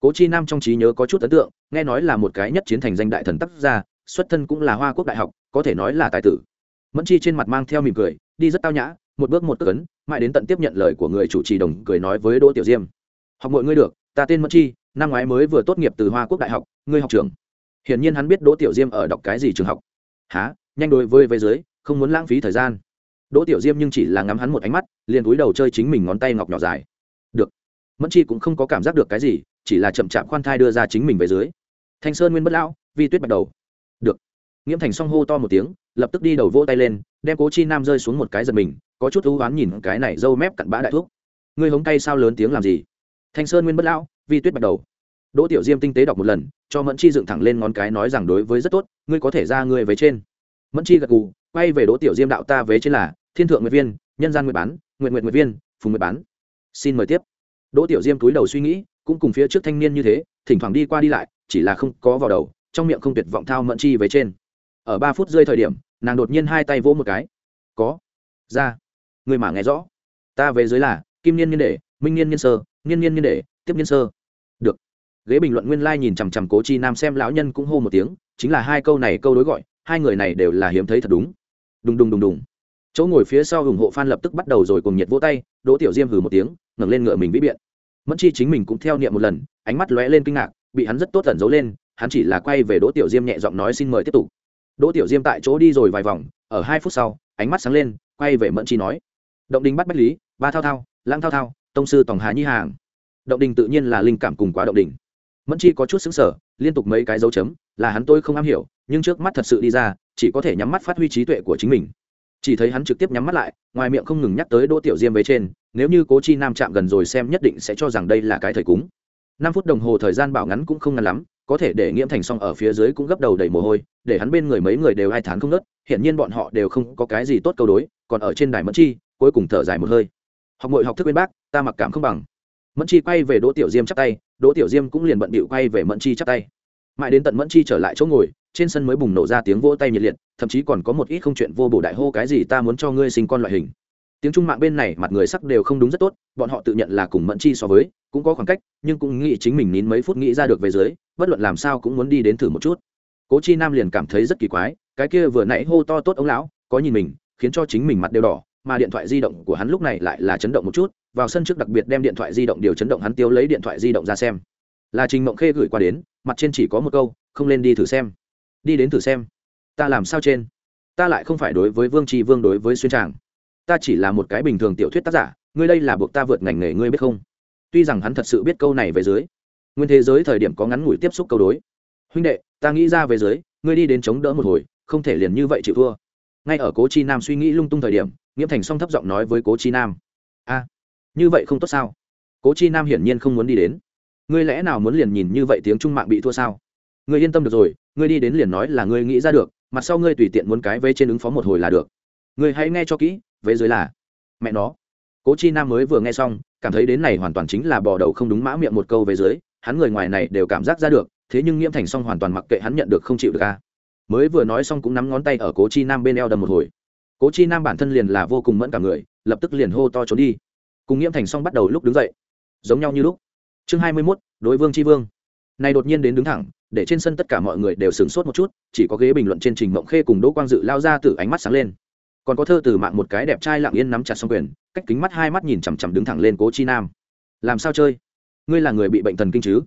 Cố chi nam trong trí nhớ có chút ấn tượng, nghe nói là một cái nhất chiến thành danh đại thần tác gia, xuất thân cũng là hoa quốc đại học, có thể nói là tài tử. Mẫn chi trên mặt mang theo mỉm cười, đi rất tao nhã, một bước một cấn mãi đến tận tiếp nhận lời của người chủ trì đồng cười nói với đỗ tiểu diêm. Học mọi ngươi được, ta tên mẫn chi, năm ngoái mới vừa tốt nghiệp từ hoa quốc đại học, ngươi học trường hiển nhiên hắn biết đỗ tiểu diêm ở đọc cái gì trường học. Há nhanh đối với với dưới, không muốn lãng phí thời gian. Đỗ tiểu diêm nhưng chỉ là ngắm hắn một ánh mắt, liền cúi đầu chơi chính mình ngón tay ngọc nhỏ dài. Được. Mẫn chi cũng không có cảm giác được cái gì, chỉ là chậm chạp khoan thai đưa ra chính mình về dưới. Thanh sơn nguyên bất lão, vi tuyết bắt đầu. Được. Nghiễm thành song hô to một tiếng, lập tức đi đầu vỗ tay lên, đem cố chi nam rơi xuống một cái giật mình, có chút thú oán nhìn cái này dâu mép cặn bã đại thuốc ngươi hống tay sao lớn tiếng làm gì? Thanh sơn nguyên bất lão, vi tuyết bắt đầu đỗ tiểu diêm tinh tế đọc một lần, cho mẫn chi dựng thẳng lên ngón cái nói rằng đối với rất tốt, ngươi có thể ra ngươi về trên. Mẫn chi gật gù, quay về đỗ tiểu diêm đạo ta vế trên là, thiên thượng nguyệt viên, nhân gian nguyệt bán nguyện nguyện nguyệt viên, phùng nguyệt bán. Xin mời tiếp. Đỗ tiểu diêm túi đầu suy nghĩ, cũng cùng phía trước thanh niên như thế, thỉnh thoảng đi qua đi lại, chỉ là không có vào đầu, trong miệng không tuyệt vọng thao mẫn chi về trên. Ở ba phút rơi thời điểm, nàng đột nhiên hai tay vỗ một cái. Có. Ra. Người mà nghe rõ. Ta về dưới là, kim niên niên đệ, minh niên niên sơ, niên niên niên đệ, tiếp niên sơ. Được ghế bình luận nguyên lai、like、nhìn chằm chằm cố chi nam xem lão nhân cũng hô một tiếng, chính là hai câu này câu đối gọi, hai người này đều là hiếm thấy thật đúng. Đùng đùng đùng đùng. Chỗ ngồi phía sau ủng hộ phan lập tức bắt đầu rồi cùng nhiệt vỗ tay, đỗ tiểu diêm hừ một tiếng, ngẩng lên ngựa mình vĩ biện. Mẫn chi chính mình cũng theo niệm một lần, ánh mắt lóe lên kinh ngạc, bị hắn rất tốt tẩn giấu lên, hắn chỉ là quay về đỗ tiểu diêm nhẹ giọng nói xin mời tiếp tục. Đỗ tiểu diêm tại chỗ đi rồi vài vòng, ở hai phút sau, ánh mắt sáng lên, quay về mẫn chi nói. Động đình bắt bách lý, ba thao thao lãng thao thao, tông sư tổng hà nhi hàng. Động đình tự nhiên là linh cảm cùng quá động đình mẫn chi có chút xứng sở, liên tục mấy cái dấu chấm, là hắn tôi không am hiểu, nhưng trước mắt thật sự đi ra, chỉ có thể nhắm mắt phát huy trí tuệ của chính mình. Chỉ thấy hắn trực tiếp nhắm mắt lại, ngoài miệng không ngừng nhắc tới đỗ tiểu diêm với trên, nếu như cố chi nam chạm gần rồi xem nhất định sẽ cho rằng đây là cái thời cúng. Năm phút đồng hồ thời gian bảo ngắn cũng không ngắn lắm, có thể để nghiễm thành xong ở phía dưới cũng gấp đầu đầy mồ hôi, để hắn bên người mấy người đều hai tháng không nớt hiện nhiên bọn họ đều không có cái gì tốt câu đối, còn ở trên đài mẫn chi, cuối cùng thở dài một hơi. Học ngội học thức bên bác, ta mặc cảm không bằng. Mẫn chi quay về đỗ tiểu diêm chắp tay đỗ tiểu diêm cũng liền bận bịu quay về mẫn chi chắp tay. Mãi đến tận mẫn chi trở lại chỗ ngồi, trên sân mới bùng nổ ra tiếng vỗ tay nhiệt liệt, thậm chí còn có một ít không chuyện vô bổ đại hô cái gì ta muốn cho ngươi sinh con loại hình. Tiếng trung mạng bên này mặt người sắc đều không đúng rất tốt, bọn họ tự nhận là cùng mẫn chi so với, cũng có khoảng cách, nhưng cũng nghĩ chính mình nín mấy phút nghĩ ra được về dưới, bất luận làm sao cũng muốn đi đến thử một chút. Cố chi nam liền cảm thấy rất kỳ quái, cái kia vừa nãy hô to tốt ông lão, có nhìn mình, khiến cho chính mình mặt đều đỏ mà điện thoại di động của hắn lúc này lại là chấn động một chút, vào sân trước đặc biệt đem điện thoại di động điều chấn động hắn tiêu lấy điện thoại di động ra xem. Là trình mộng khê gửi qua đến, mặt trên chỉ có một câu, không lên đi thử xem. Đi đến thử xem. Ta làm sao trên? Ta lại không phải đối với vương tri vương, đối với xuyên tràng. Ta chỉ là một cái bình thường tiểu thuyết tác giả, ngươi đây là buộc ta vượt ngành nghề, ngươi biết không? Tuy rằng hắn thật sự biết câu này về dưới, nguyên thế giới thời điểm có ngắn ngủi tiếp xúc câu đối. Huynh đệ, ta nghĩ ra về dưới, ngươi đi đến chống đỡ một hồi, không thể liền như vậy chịu thua. Ngay ở cố chi nam suy nghĩ lung tung thời điểm nghiễm thành song thấp giọng nói với cố chi nam. A, như vậy không tốt sao? Cố chi nam hiển nhiên không muốn đi đến. Ngươi lẽ nào muốn liền nhìn như vậy tiếng trung mạng bị thua sao? Ngươi yên tâm được rồi, ngươi đi đến liền nói là ngươi nghĩ ra được, mặt sau ngươi tùy tiện muốn cái vế trên ứng phó một hồi là được. Ngươi hãy nghe cho kỹ, vế dưới là mẹ nó. Cố chi nam mới vừa nghe xong, cảm thấy đến này hoàn toàn chính là bò đầu không đúng mã miệng một câu về dưới, hắn người ngoài này đều cảm giác ra được, thế nhưng nghiễm thành xong hoàn toàn mặc kệ hắn nhận được không chịu được ca mới vừa nói xong cũng nắm ngón tay ở cố chi nam bên eo đầm một hồi cố chi nam bản thân liền là vô cùng mẫn cả người, lập tức liền hô to trốn đi. Cùng nghiễm thành xong bắt đầu lúc đứng dậy. Giống nhau như lúc. Chương hai mươi mốt, đối vương tri vương. Này đột nhiên đến đứng thẳng, để trên sân tất cả mọi người đều sửng sốt một chút, chỉ có ghế bình luận trên trình mộng khê cùng đỗ quang dự lao ra từ ánh mắt sáng lên. Còn có thơ từ mạng một cái đẹp trai lặng yên nắm chặt xong quyền, cách kính mắt hai mắt nhìn chằm chằm đứng thẳng lên cố chi nam. Làm sao chơi? Ngươi là người bị bệnh thần kinh chứ?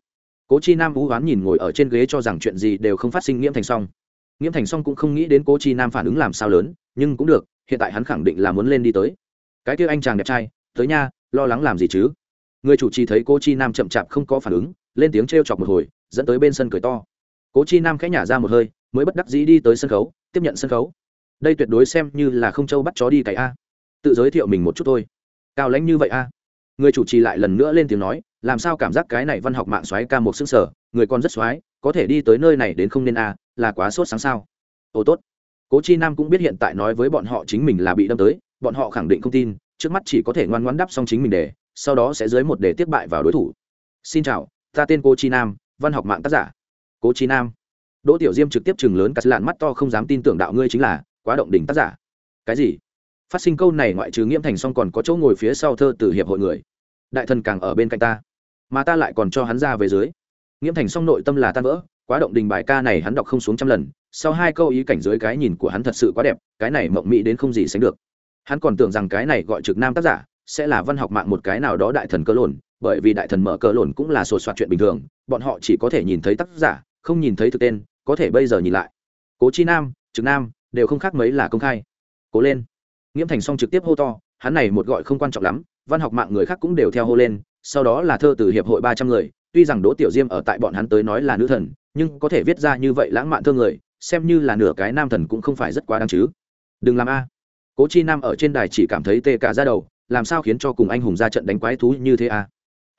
Cố chi nam vũ oán nhìn ngồi ở trên ghế cho rằng chuyện gì đều không phát sinh nghiễm thành xong nghiễm thành xong cũng không nghĩ đến cố chi nam phản ứng làm sao lớn, nhưng cũng được, hiện tại hắn khẳng định là muốn lên đi tới. Cái kia anh chàng đẹp trai, tới nha, lo lắng làm gì chứ? Người chủ trì thấy cô chi nam chậm chạp không có phản ứng, lên tiếng t r e o chọc một hồi, dẫn tới bên sân cười to. Cố chi nam khẽ nhả ra một hơi, mới bất đắc dĩ đi tới sân khấu, tiếp nhận sân khấu. Đây tuyệt đối xem như là không châu bắt chó đi cày a. Tự giới thiệu mình một chút thôi. Cao lãnh như vậy a. Người chủ trì lại lần nữa lên tiếng nói làm sao cảm giác cái này văn học mạng xoáy ca một xương sở, người con rất xoáy, có thể đi tới nơi này đến không nên a là quá sốt sáng sao. Ồ tốt. Cố chi nam cũng biết hiện tại nói với bọn họ chính mình là bị đâm tới, bọn họ khẳng định không tin, trước mắt chỉ có thể ngoan ngoãn đắp xong chính mình để, sau đó sẽ dưới một đề tiếp bại vào đối thủ. Xin chào, ta tên cô chi nam, văn học mạng tác giả. Cố chi nam. Đỗ tiểu diêm trực tiếp chừng lớn cắt lạn mắt to không dám tin tưởng đạo ngươi chính là quá động đỉnh tác giả. Cái gì? Phát sinh câu này ngoại trừ nghiễm thành xong còn có chỗ ngồi phía sau thơ từ hiệp hội người. Đại thần càng ở bên cạnh ta mà ta lại còn cho hắn ra về dưới. Nghiễm thành xong nội tâm là tan vỡ, quá động đình bài ca này hắn đọc không xuống trăm lần, sau hai câu ý cảnh dưới cái nhìn của hắn thật sự quá đẹp, cái này mộng mỹ đến không gì sánh được. Hắn còn tưởng rằng cái này gọi trực nam tác giả sẽ là văn học mạng một cái nào đó đại thần cơ lồn, bởi vì đại thần mở cơ lồn cũng là sổ soạt chuyện bình thường, bọn họ chỉ có thể nhìn thấy tác giả, không nhìn thấy thực tên, có thể bây giờ nhìn lại. Cố chi nam, trực nam đều không khác mấy là công khai. Cố lên. Nghiễm thành xong trực tiếp hô to, hắn này một gọi không quan trọng lắm, văn học mạng người khác cũng đều theo hô lên sau đó là thơ từ hiệp hội ba trăm người, tuy rằng đỗ tiểu diêm ở tại bọn hắn tới nói là nữ thần, nhưng có thể viết ra như vậy lãng mạn thơ người, xem như là nửa cái nam thần cũng không phải rất quá đáng chứ. Đừng làm a. Cố chi nam ở trên đài chỉ cảm thấy tê cả ra đầu, làm sao khiến cho cùng anh hùng ra trận đánh quái thú như thế a?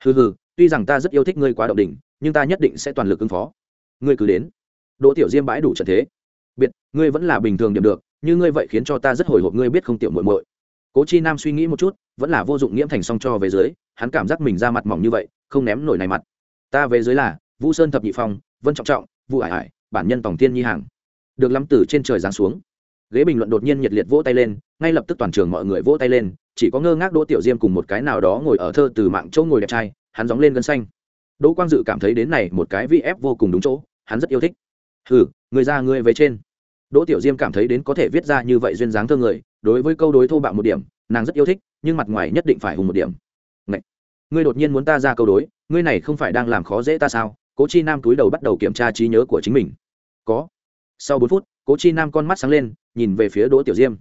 Hừ hừ, tuy rằng ta rất yêu thích ngươi quá động đỉnh, nhưng ta nhất định sẽ toàn lực ứng phó. Ngươi cứ đến. Đỗ tiểu diêm bãi đủ trận thế. Biệt, ngươi vẫn là bình thường điểm được, như ngươi vậy khiến cho ta rất hồi hộp ngươi biết không tiểu muội muội cố chi nam suy nghĩ một chút, vẫn là vô dụng nghiễm thành song cho về dưới, hắn cảm giác mình ra mặt mỏng như vậy, không ném nổi này mặt. Ta về dưới là, vũ sơn thập nhị phong, vân trọng trọng vụ ải ải bản nhân tổng tiên nhi hàng. Được lắm từ trên trời giáng xuống. Ghế bình luận đột nhiên nhiệt liệt vỗ tay lên, ngay lập tức toàn trường mọi người vỗ tay lên, chỉ có ngơ ngác đỗ tiểu diêm cùng một cái nào đó ngồi ở thơ từ mạng chỗ ngồi đẹp trai, hắn gióng lên gân xanh. Đỗ quang dự cảm thấy đến này một cái vi ép vô cùng đúng chỗ, hắn rất yêu thích. Hừ, người ra, người về trên. Đỗ tiểu diêm cảm thấy đến có thể viết ra như vậy duyên dáng thơ người đối với câu đối thô bạo một điểm, nàng rất yêu thích, nhưng mặt ngoài nhất định phải hùng một điểm. Ngậy! ngươi đột nhiên muốn ta ra câu đối, ngươi này không phải đang làm khó dễ ta sao? Cố chi nam túi đầu bắt đầu kiểm tra trí nhớ của chính mình. Có. Sau bốn phút, cố chi nam con mắt sáng lên, nhìn về phía đỗ tiểu diêm.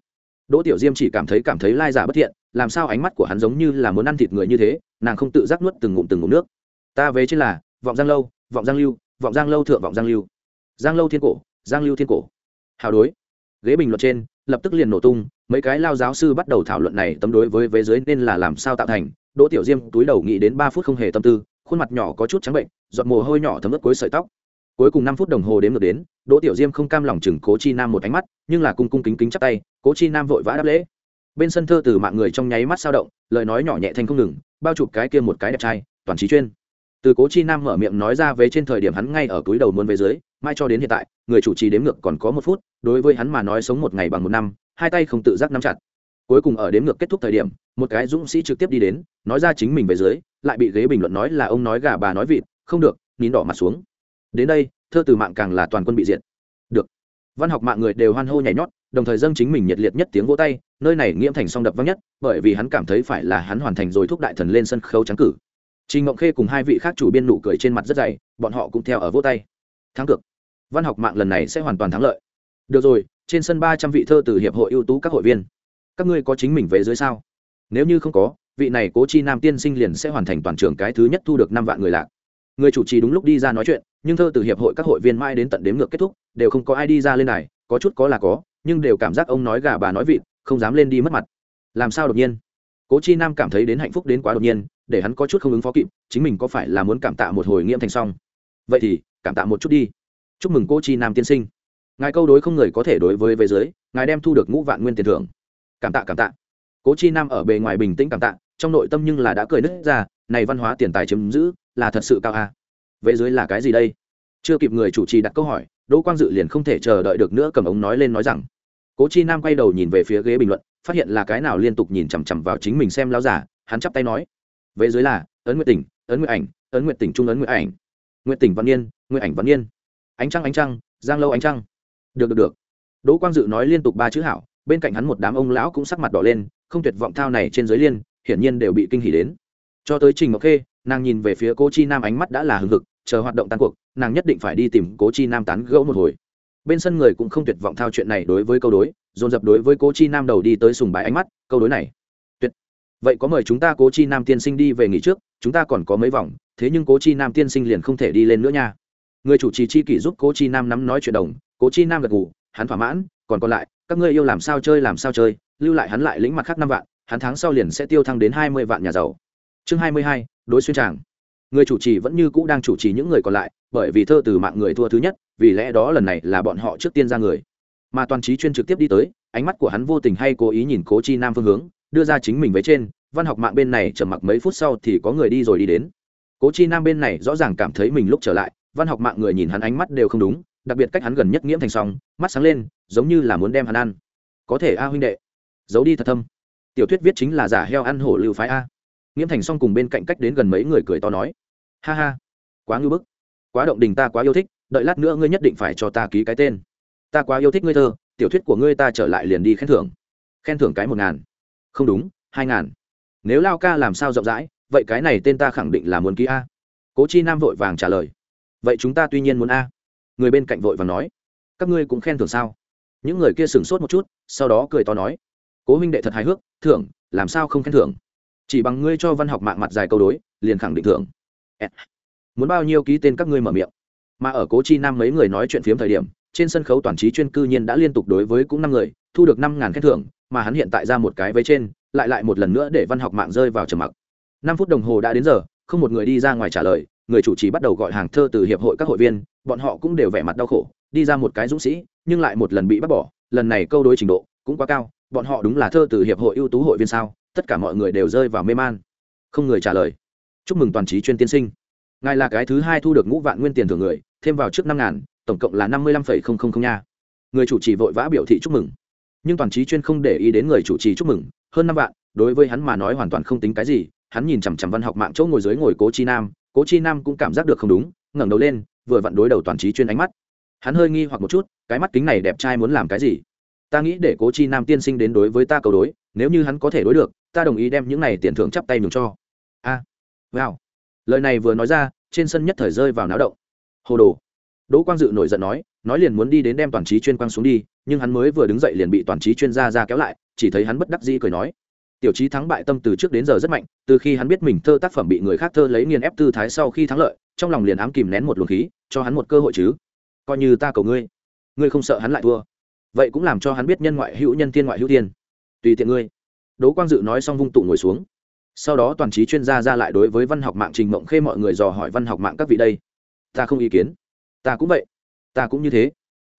Đỗ tiểu diêm chỉ cảm thấy cảm thấy lai giả bất thiện, làm sao ánh mắt của hắn giống như là muốn ăn thịt người như thế, nàng không tự giác nuốt từng ngụm từng ngụm nước. Ta về trên là, vọng giang lâu, vọng giang lưu, vọng giang lâu thượng vọng giang lưu. Giang lâu thiên cổ, giang lưu thiên cổ. Hào đối. Ghế bình luận trên lập tức liền nổ tung, mấy cái lao giáo sư bắt đầu thảo luận này tấm đối với vế dưới nên là làm sao tạo thành. Đỗ tiểu diêm túi đầu nghĩ đến ba phút không hề tâm tư, khuôn mặt nhỏ có chút trắng bệnh, giọt mồ hôi nhỏ thấm ướt cuối sợi tóc. Cuối cùng năm phút đồng hồ đếm ngược đến, đỗ tiểu diêm không cam lòng chừng cố chi nam một ánh mắt, nhưng là cung cung kính kính chắp tay, cố chi nam vội vã đáp lễ. Bên sân thơ từ mạng người trong nháy mắt sao động, lời nói nhỏ nhẹ thành không ngừng, bao chụp cái kia một cái đẹp trai, toàn trí chuyên từ cố chi nam mở miệng nói ra về trên thời điểm hắn ngay ở túi đầu muốn về dưới, mai cho đến hiện tại, người chủ trì đếm ngược còn có một phút, đối với hắn mà nói sống một ngày bằng một năm, hai tay không tự giác nắm chặt. Cuối cùng ở đếm ngược kết thúc thời điểm, một cái dũng sĩ trực tiếp đi đến, nói ra chính mình về dưới, lại bị ghế bình luận nói là ông nói gà bà nói vịt, không được, nín đỏ mặt xuống. Đến đây, thơ từ mạng càng là toàn quân bị diệt. Được. Văn học mạng người đều hoan hô nhảy nhót, đồng thời dâng chính mình nhiệt liệt nhất tiếng vỗ tay, nơi này nghiễm thành song đập vang nhất, bởi vì hắn cảm thấy phải là hắn hoàn thành rồi thúc đại thần lên sân khấu trắng cử trình ngộng khê cùng hai vị khác chủ biên nụ cười trên mặt rất dày, bọn họ cũng theo ở vỗ tay. Thắng cực văn học mạng lần này sẽ hoàn toàn thắng lợi. Được rồi, trên sân ba trăm vị thơ từ hiệp hội ưu tú các hội viên. Các ngươi có chính mình về dưới sao? Nếu như không có, vị này cố chi nam tiên sinh liền sẽ hoàn thành toàn trường cái thứ nhất thu được năm vạn người lạc. Người chủ trì đúng lúc đi ra nói chuyện, nhưng thơ từ hiệp hội các hội viên mãi đến tận đếm ngược kết thúc, đều không có ai đi ra lên này, có chút có là có, nhưng đều cảm giác ông nói gà bà nói vịt, không dám lên đi mất mặt. Làm sao đột nhiên? Cố chi nam cảm thấy đến hạnh phúc đến quá đột nhiên, để hắn có chút không ứng phó kịp, chính mình có phải là muốn cảm tạ một hồi nghiêm thành xong? Vậy thì, cảm tạ một chút đi. Chúc mừng cố chi nam tiên sinh. Ngài câu đối không người có thể đối với về dưới, ngài đem thu được ngũ vạn nguyên tiền thưởng. Cảm tạ cảm tạ. Cố chi nam ở bề ngoài bình tĩnh cảm tạ, trong nội tâm nhưng là đã cười nứt ra, này văn hóa tiền tài chiếm giữ, là thật sự cao à? về dưới là cái gì đây? Chưa kịp người chủ trì đặt câu hỏi, đỗ quang dự liền không thể chờ đợi được nữa cầm ống nói lên nói rằng. Cố chi nam quay đầu nhìn về phía ghế bình luận phát hiện là cái nào liên tục nhìn chằm chằm vào chính mình xem lao giả hắn chắp tay nói về dưới là, ấn nguyện tỉnh, ấn nguyện ảnh, ấn nguyện tỉnh trung ấn nguyện ảnh. Nguyện tỉnh văn yên nguyện ảnh văn yên ánh trăng ánh trăng, giang lâu ánh trăng. Được được được. Đỗ quang dự nói liên tục ba chữ hảo, bên cạnh hắn một đám ông lão cũng sắc mặt đỏ lên, không tuyệt vọng thao này trên giới liên, hiển nhiên đều bị kinh hỉ đến. Cho tới trình ngọc khê, nàng nhìn về phía cố chi nam ánh mắt đã là hừng hực, chờ hoạt động tan cuộc, nàng nhất định phải đi tìm cố chi nam tán gẫu một hồi bên sân người cũng không tuyệt vọng thao chuyện này đối với câu đối, dồn dập đối với cố chi nam đầu đi tới sùng bài ánh mắt, câu đối này. Tuyệt. Vậy có mời chúng ta cố chi nam tiên sinh đi về nghỉ trước, chúng ta còn có mấy vòng, thế nhưng cố chi nam tiên sinh liền không thể đi lên nữa nha. Người chủ trì chi kỷ giúp cố chi nam nắm nói chuyện đồng, cố chi nam gật gù, hắn thỏa mãn, còn còn lại, các ngươi yêu làm sao chơi làm sao chơi, lưu lại hắn lại lĩnh mặt khác năm vạn, hắn tháng sau liền sẽ tiêu thăng đến hai mươi vạn nhà giàu. Chương hai mươi hai, đối xuyên tràng người chủ trì vẫn như cũ đang chủ trì những người còn lại, bởi vì thơ từ mạng người thua thứ nhất, vì lẽ đó lần này là bọn họ trước tiên ra người. Mà toàn trí chuyên trực tiếp đi tới, ánh mắt của hắn vô tình hay cố ý nhìn cố chi nam phương hướng, đưa ra chính mình với trên, văn học mạng bên này trầm mặc mấy phút sau thì có người đi rồi đi đến. Cố chi nam bên này rõ ràng cảm thấy mình lúc trở lại, văn học mạng người nhìn hắn ánh mắt đều không đúng, đặc biệt cách hắn gần nhất nghiễm thành xong mắt sáng lên, giống như là muốn đem hắn ăn. Có thể a huynh đệ, giấu đi thật thâm. Tiểu thuyết viết chính là giả heo ăn hổ lưu phái a nghiễm thành xong cùng bên cạnh cách đến gần mấy người cười to nói, ha ha, quá ngưu bức, quá động đình ta quá yêu thích, đợi lát nữa ngươi nhất định phải cho ta ký cái tên. Ta quá yêu thích ngươi thơ, tiểu thuyết của ngươi ta trở lại liền đi khen thưởng. Khen thưởng cái một ngàn. Không đúng, hai ngàn. Nếu lao ca làm sao rộng rãi, vậy cái này tên ta khẳng định là muốn ký a. Cố chi nam vội vàng trả lời, vậy chúng ta tuy nhiên muốn a. Người bên cạnh vội vàng nói, các ngươi cũng khen thưởng sao? Những người kia sửng sốt một chút, sau đó cười to nói, cố huynh đệ thật hài hước, thưởng, làm sao không khen thưởng? Chỉ bằng ngươi cho văn học mạng mặt dài câu đối, liền khẳng định thưởng. Muốn bao nhiêu ký tên các ngươi mở miệng. Mà ở cố chi nam mấy người nói chuyện phiếm thời điểm, trên sân khấu toàn trí chuyên cư nhiên đã liên tục đối với cũng năm người, thu được năm ngàn khen thưởng, mà hắn hiện tại ra một cái với trên, lại lại một lần nữa để văn học mạng rơi vào trầm mặc. Năm phút đồng hồ đã đến giờ, không một người đi ra ngoài trả lời, người chủ trì bắt đầu gọi hàng thơ từ hiệp hội các hội viên, bọn họ cũng đều vẻ mặt đau khổ, đi ra một cái dũng sĩ, nhưng lại một lần bị bắt bỏ, lần này câu đối trình độ cũng quá cao bọn họ đúng là thơ từ hiệp hội ưu tú hội viên sao? Tất cả mọi người đều rơi vào mê man. Không người trả lời. Chúc mừng toàn trí chuyên tiên sinh. Ngài là cái thứ hai thu được ngũ vạn nguyên tiền thưởng người, thêm vào trước năm ngàn, tổng cộng là năm mươi lăm phẩy không không không nha. Người chủ trì vội vã biểu thị chúc mừng. Nhưng toàn trí chuyên không để ý đến người chủ trì chúc mừng, hơn năm vạn, đối với hắn mà nói hoàn toàn không tính cái gì. Hắn nhìn chằm chằm văn học mạng chỗ ngồi dưới ngồi cố chi nam, cố chi nam cũng cảm giác được không đúng, ngẩng đầu lên, vừa vặn đối đầu toàn trí chuyên ánh mắt. Hắn hơi nghi hoặc một chút, cái mắt kính này đẹp trai muốn làm cái gì? Ta nghĩ để cố chi nam tiên sinh đến đối với ta cầu đối nếu như hắn có thể đối được ta đồng ý đem những này tiền thưởng chắp tay nhường cho. A à, wow lời này vừa nói ra trên sân nhất thời rơi vào náo động. Hồ đồ. Đỗ quang dự nổi giận nói nói liền muốn đi đến đem toàn trí chuyên quang xuống đi nhưng hắn mới vừa đứng dậy liền bị toàn trí chuyên gia ra kéo lại chỉ thấy hắn bất đắc dĩ cười nói. Tiểu trí thắng bại tâm từ trước đến giờ rất mạnh từ khi hắn biết mình thơ tác phẩm bị người khác thơ lấy nghiền ép tư thái sau khi thắng lợi trong lòng liền ám kìm nén một luồng khí cho hắn một cơ hội chứ. Coi như ta cầu ngươi ngươi không sợ hắn lại thua vậy cũng làm cho hắn biết nhân ngoại hữu nhân tiên ngoại hữu tiên tùy tiện ngươi. Đỗ quang dự nói xong vung tụ ngồi xuống. Sau đó toàn trí chuyên gia ra lại đối với văn học mạng trình mộng khê mọi người dò hỏi văn học mạng các vị đây. Ta không ý kiến. Ta cũng vậy. Ta cũng như thế.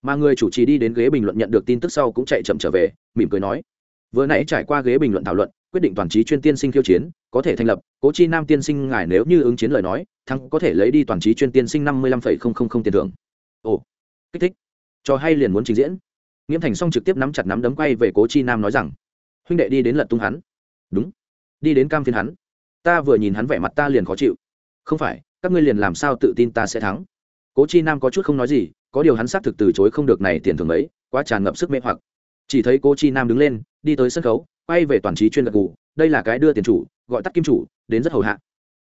Mà người chủ trì đi đến ghế bình luận nhận được tin tức sau cũng chạy chậm trở về, mỉm cười nói. Vừa nãy trải qua ghế bình luận thảo luận, quyết định toàn trí chuyên tiên sinh khiêu chiến, có thể thành lập, cố chi nam tiên sinh ngài nếu như ứng chiến lời nói, thắng có thể lấy đi toàn trí chuyên tiên sinh năm mươi lăm phẩy không không không tiền thưởng. Ồ, kích thích. Cho hay liền muốn trình diễn nghiễm thành xong trực tiếp nắm chặt nắm đấm quay về cố chi nam nói rằng, huynh đệ đi đến lật tung hắn. Đúng, đi đến cam phiên hắn. Ta vừa nhìn hắn vẻ mặt ta liền khó chịu. Không phải, các ngươi liền làm sao tự tin ta sẽ thắng? Cố chi nam có chút không nói gì, có điều hắn xác thực từ chối không được này tiền thưởng ấy, quá tràn ngập sức mê hoặc. Chỉ thấy cố chi nam đứng lên, đi tới sân khấu, quay về toàn trí chuyên gật gù, đây là cái đưa tiền chủ, gọi tắt kim chủ, đến rất hầu hạ.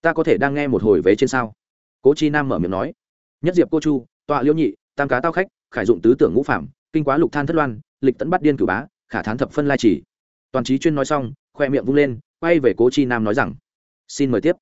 Ta có thể đang nghe một hồi vế trên sao? Cố chi nam mở miệng nói, nhất diệp cô chu, tọa liễu nhị, tam cá tao khách, khải dụng tứ tưởng ngũ phạm kinh quá lục than thất loan, lịch tẫn bắt điên cử bá, khả thán thập phân lai chỉ. Toàn trí chuyên nói xong, khoe miệng vung lên, quay về cố chi nam nói rằng, xin mời tiếp.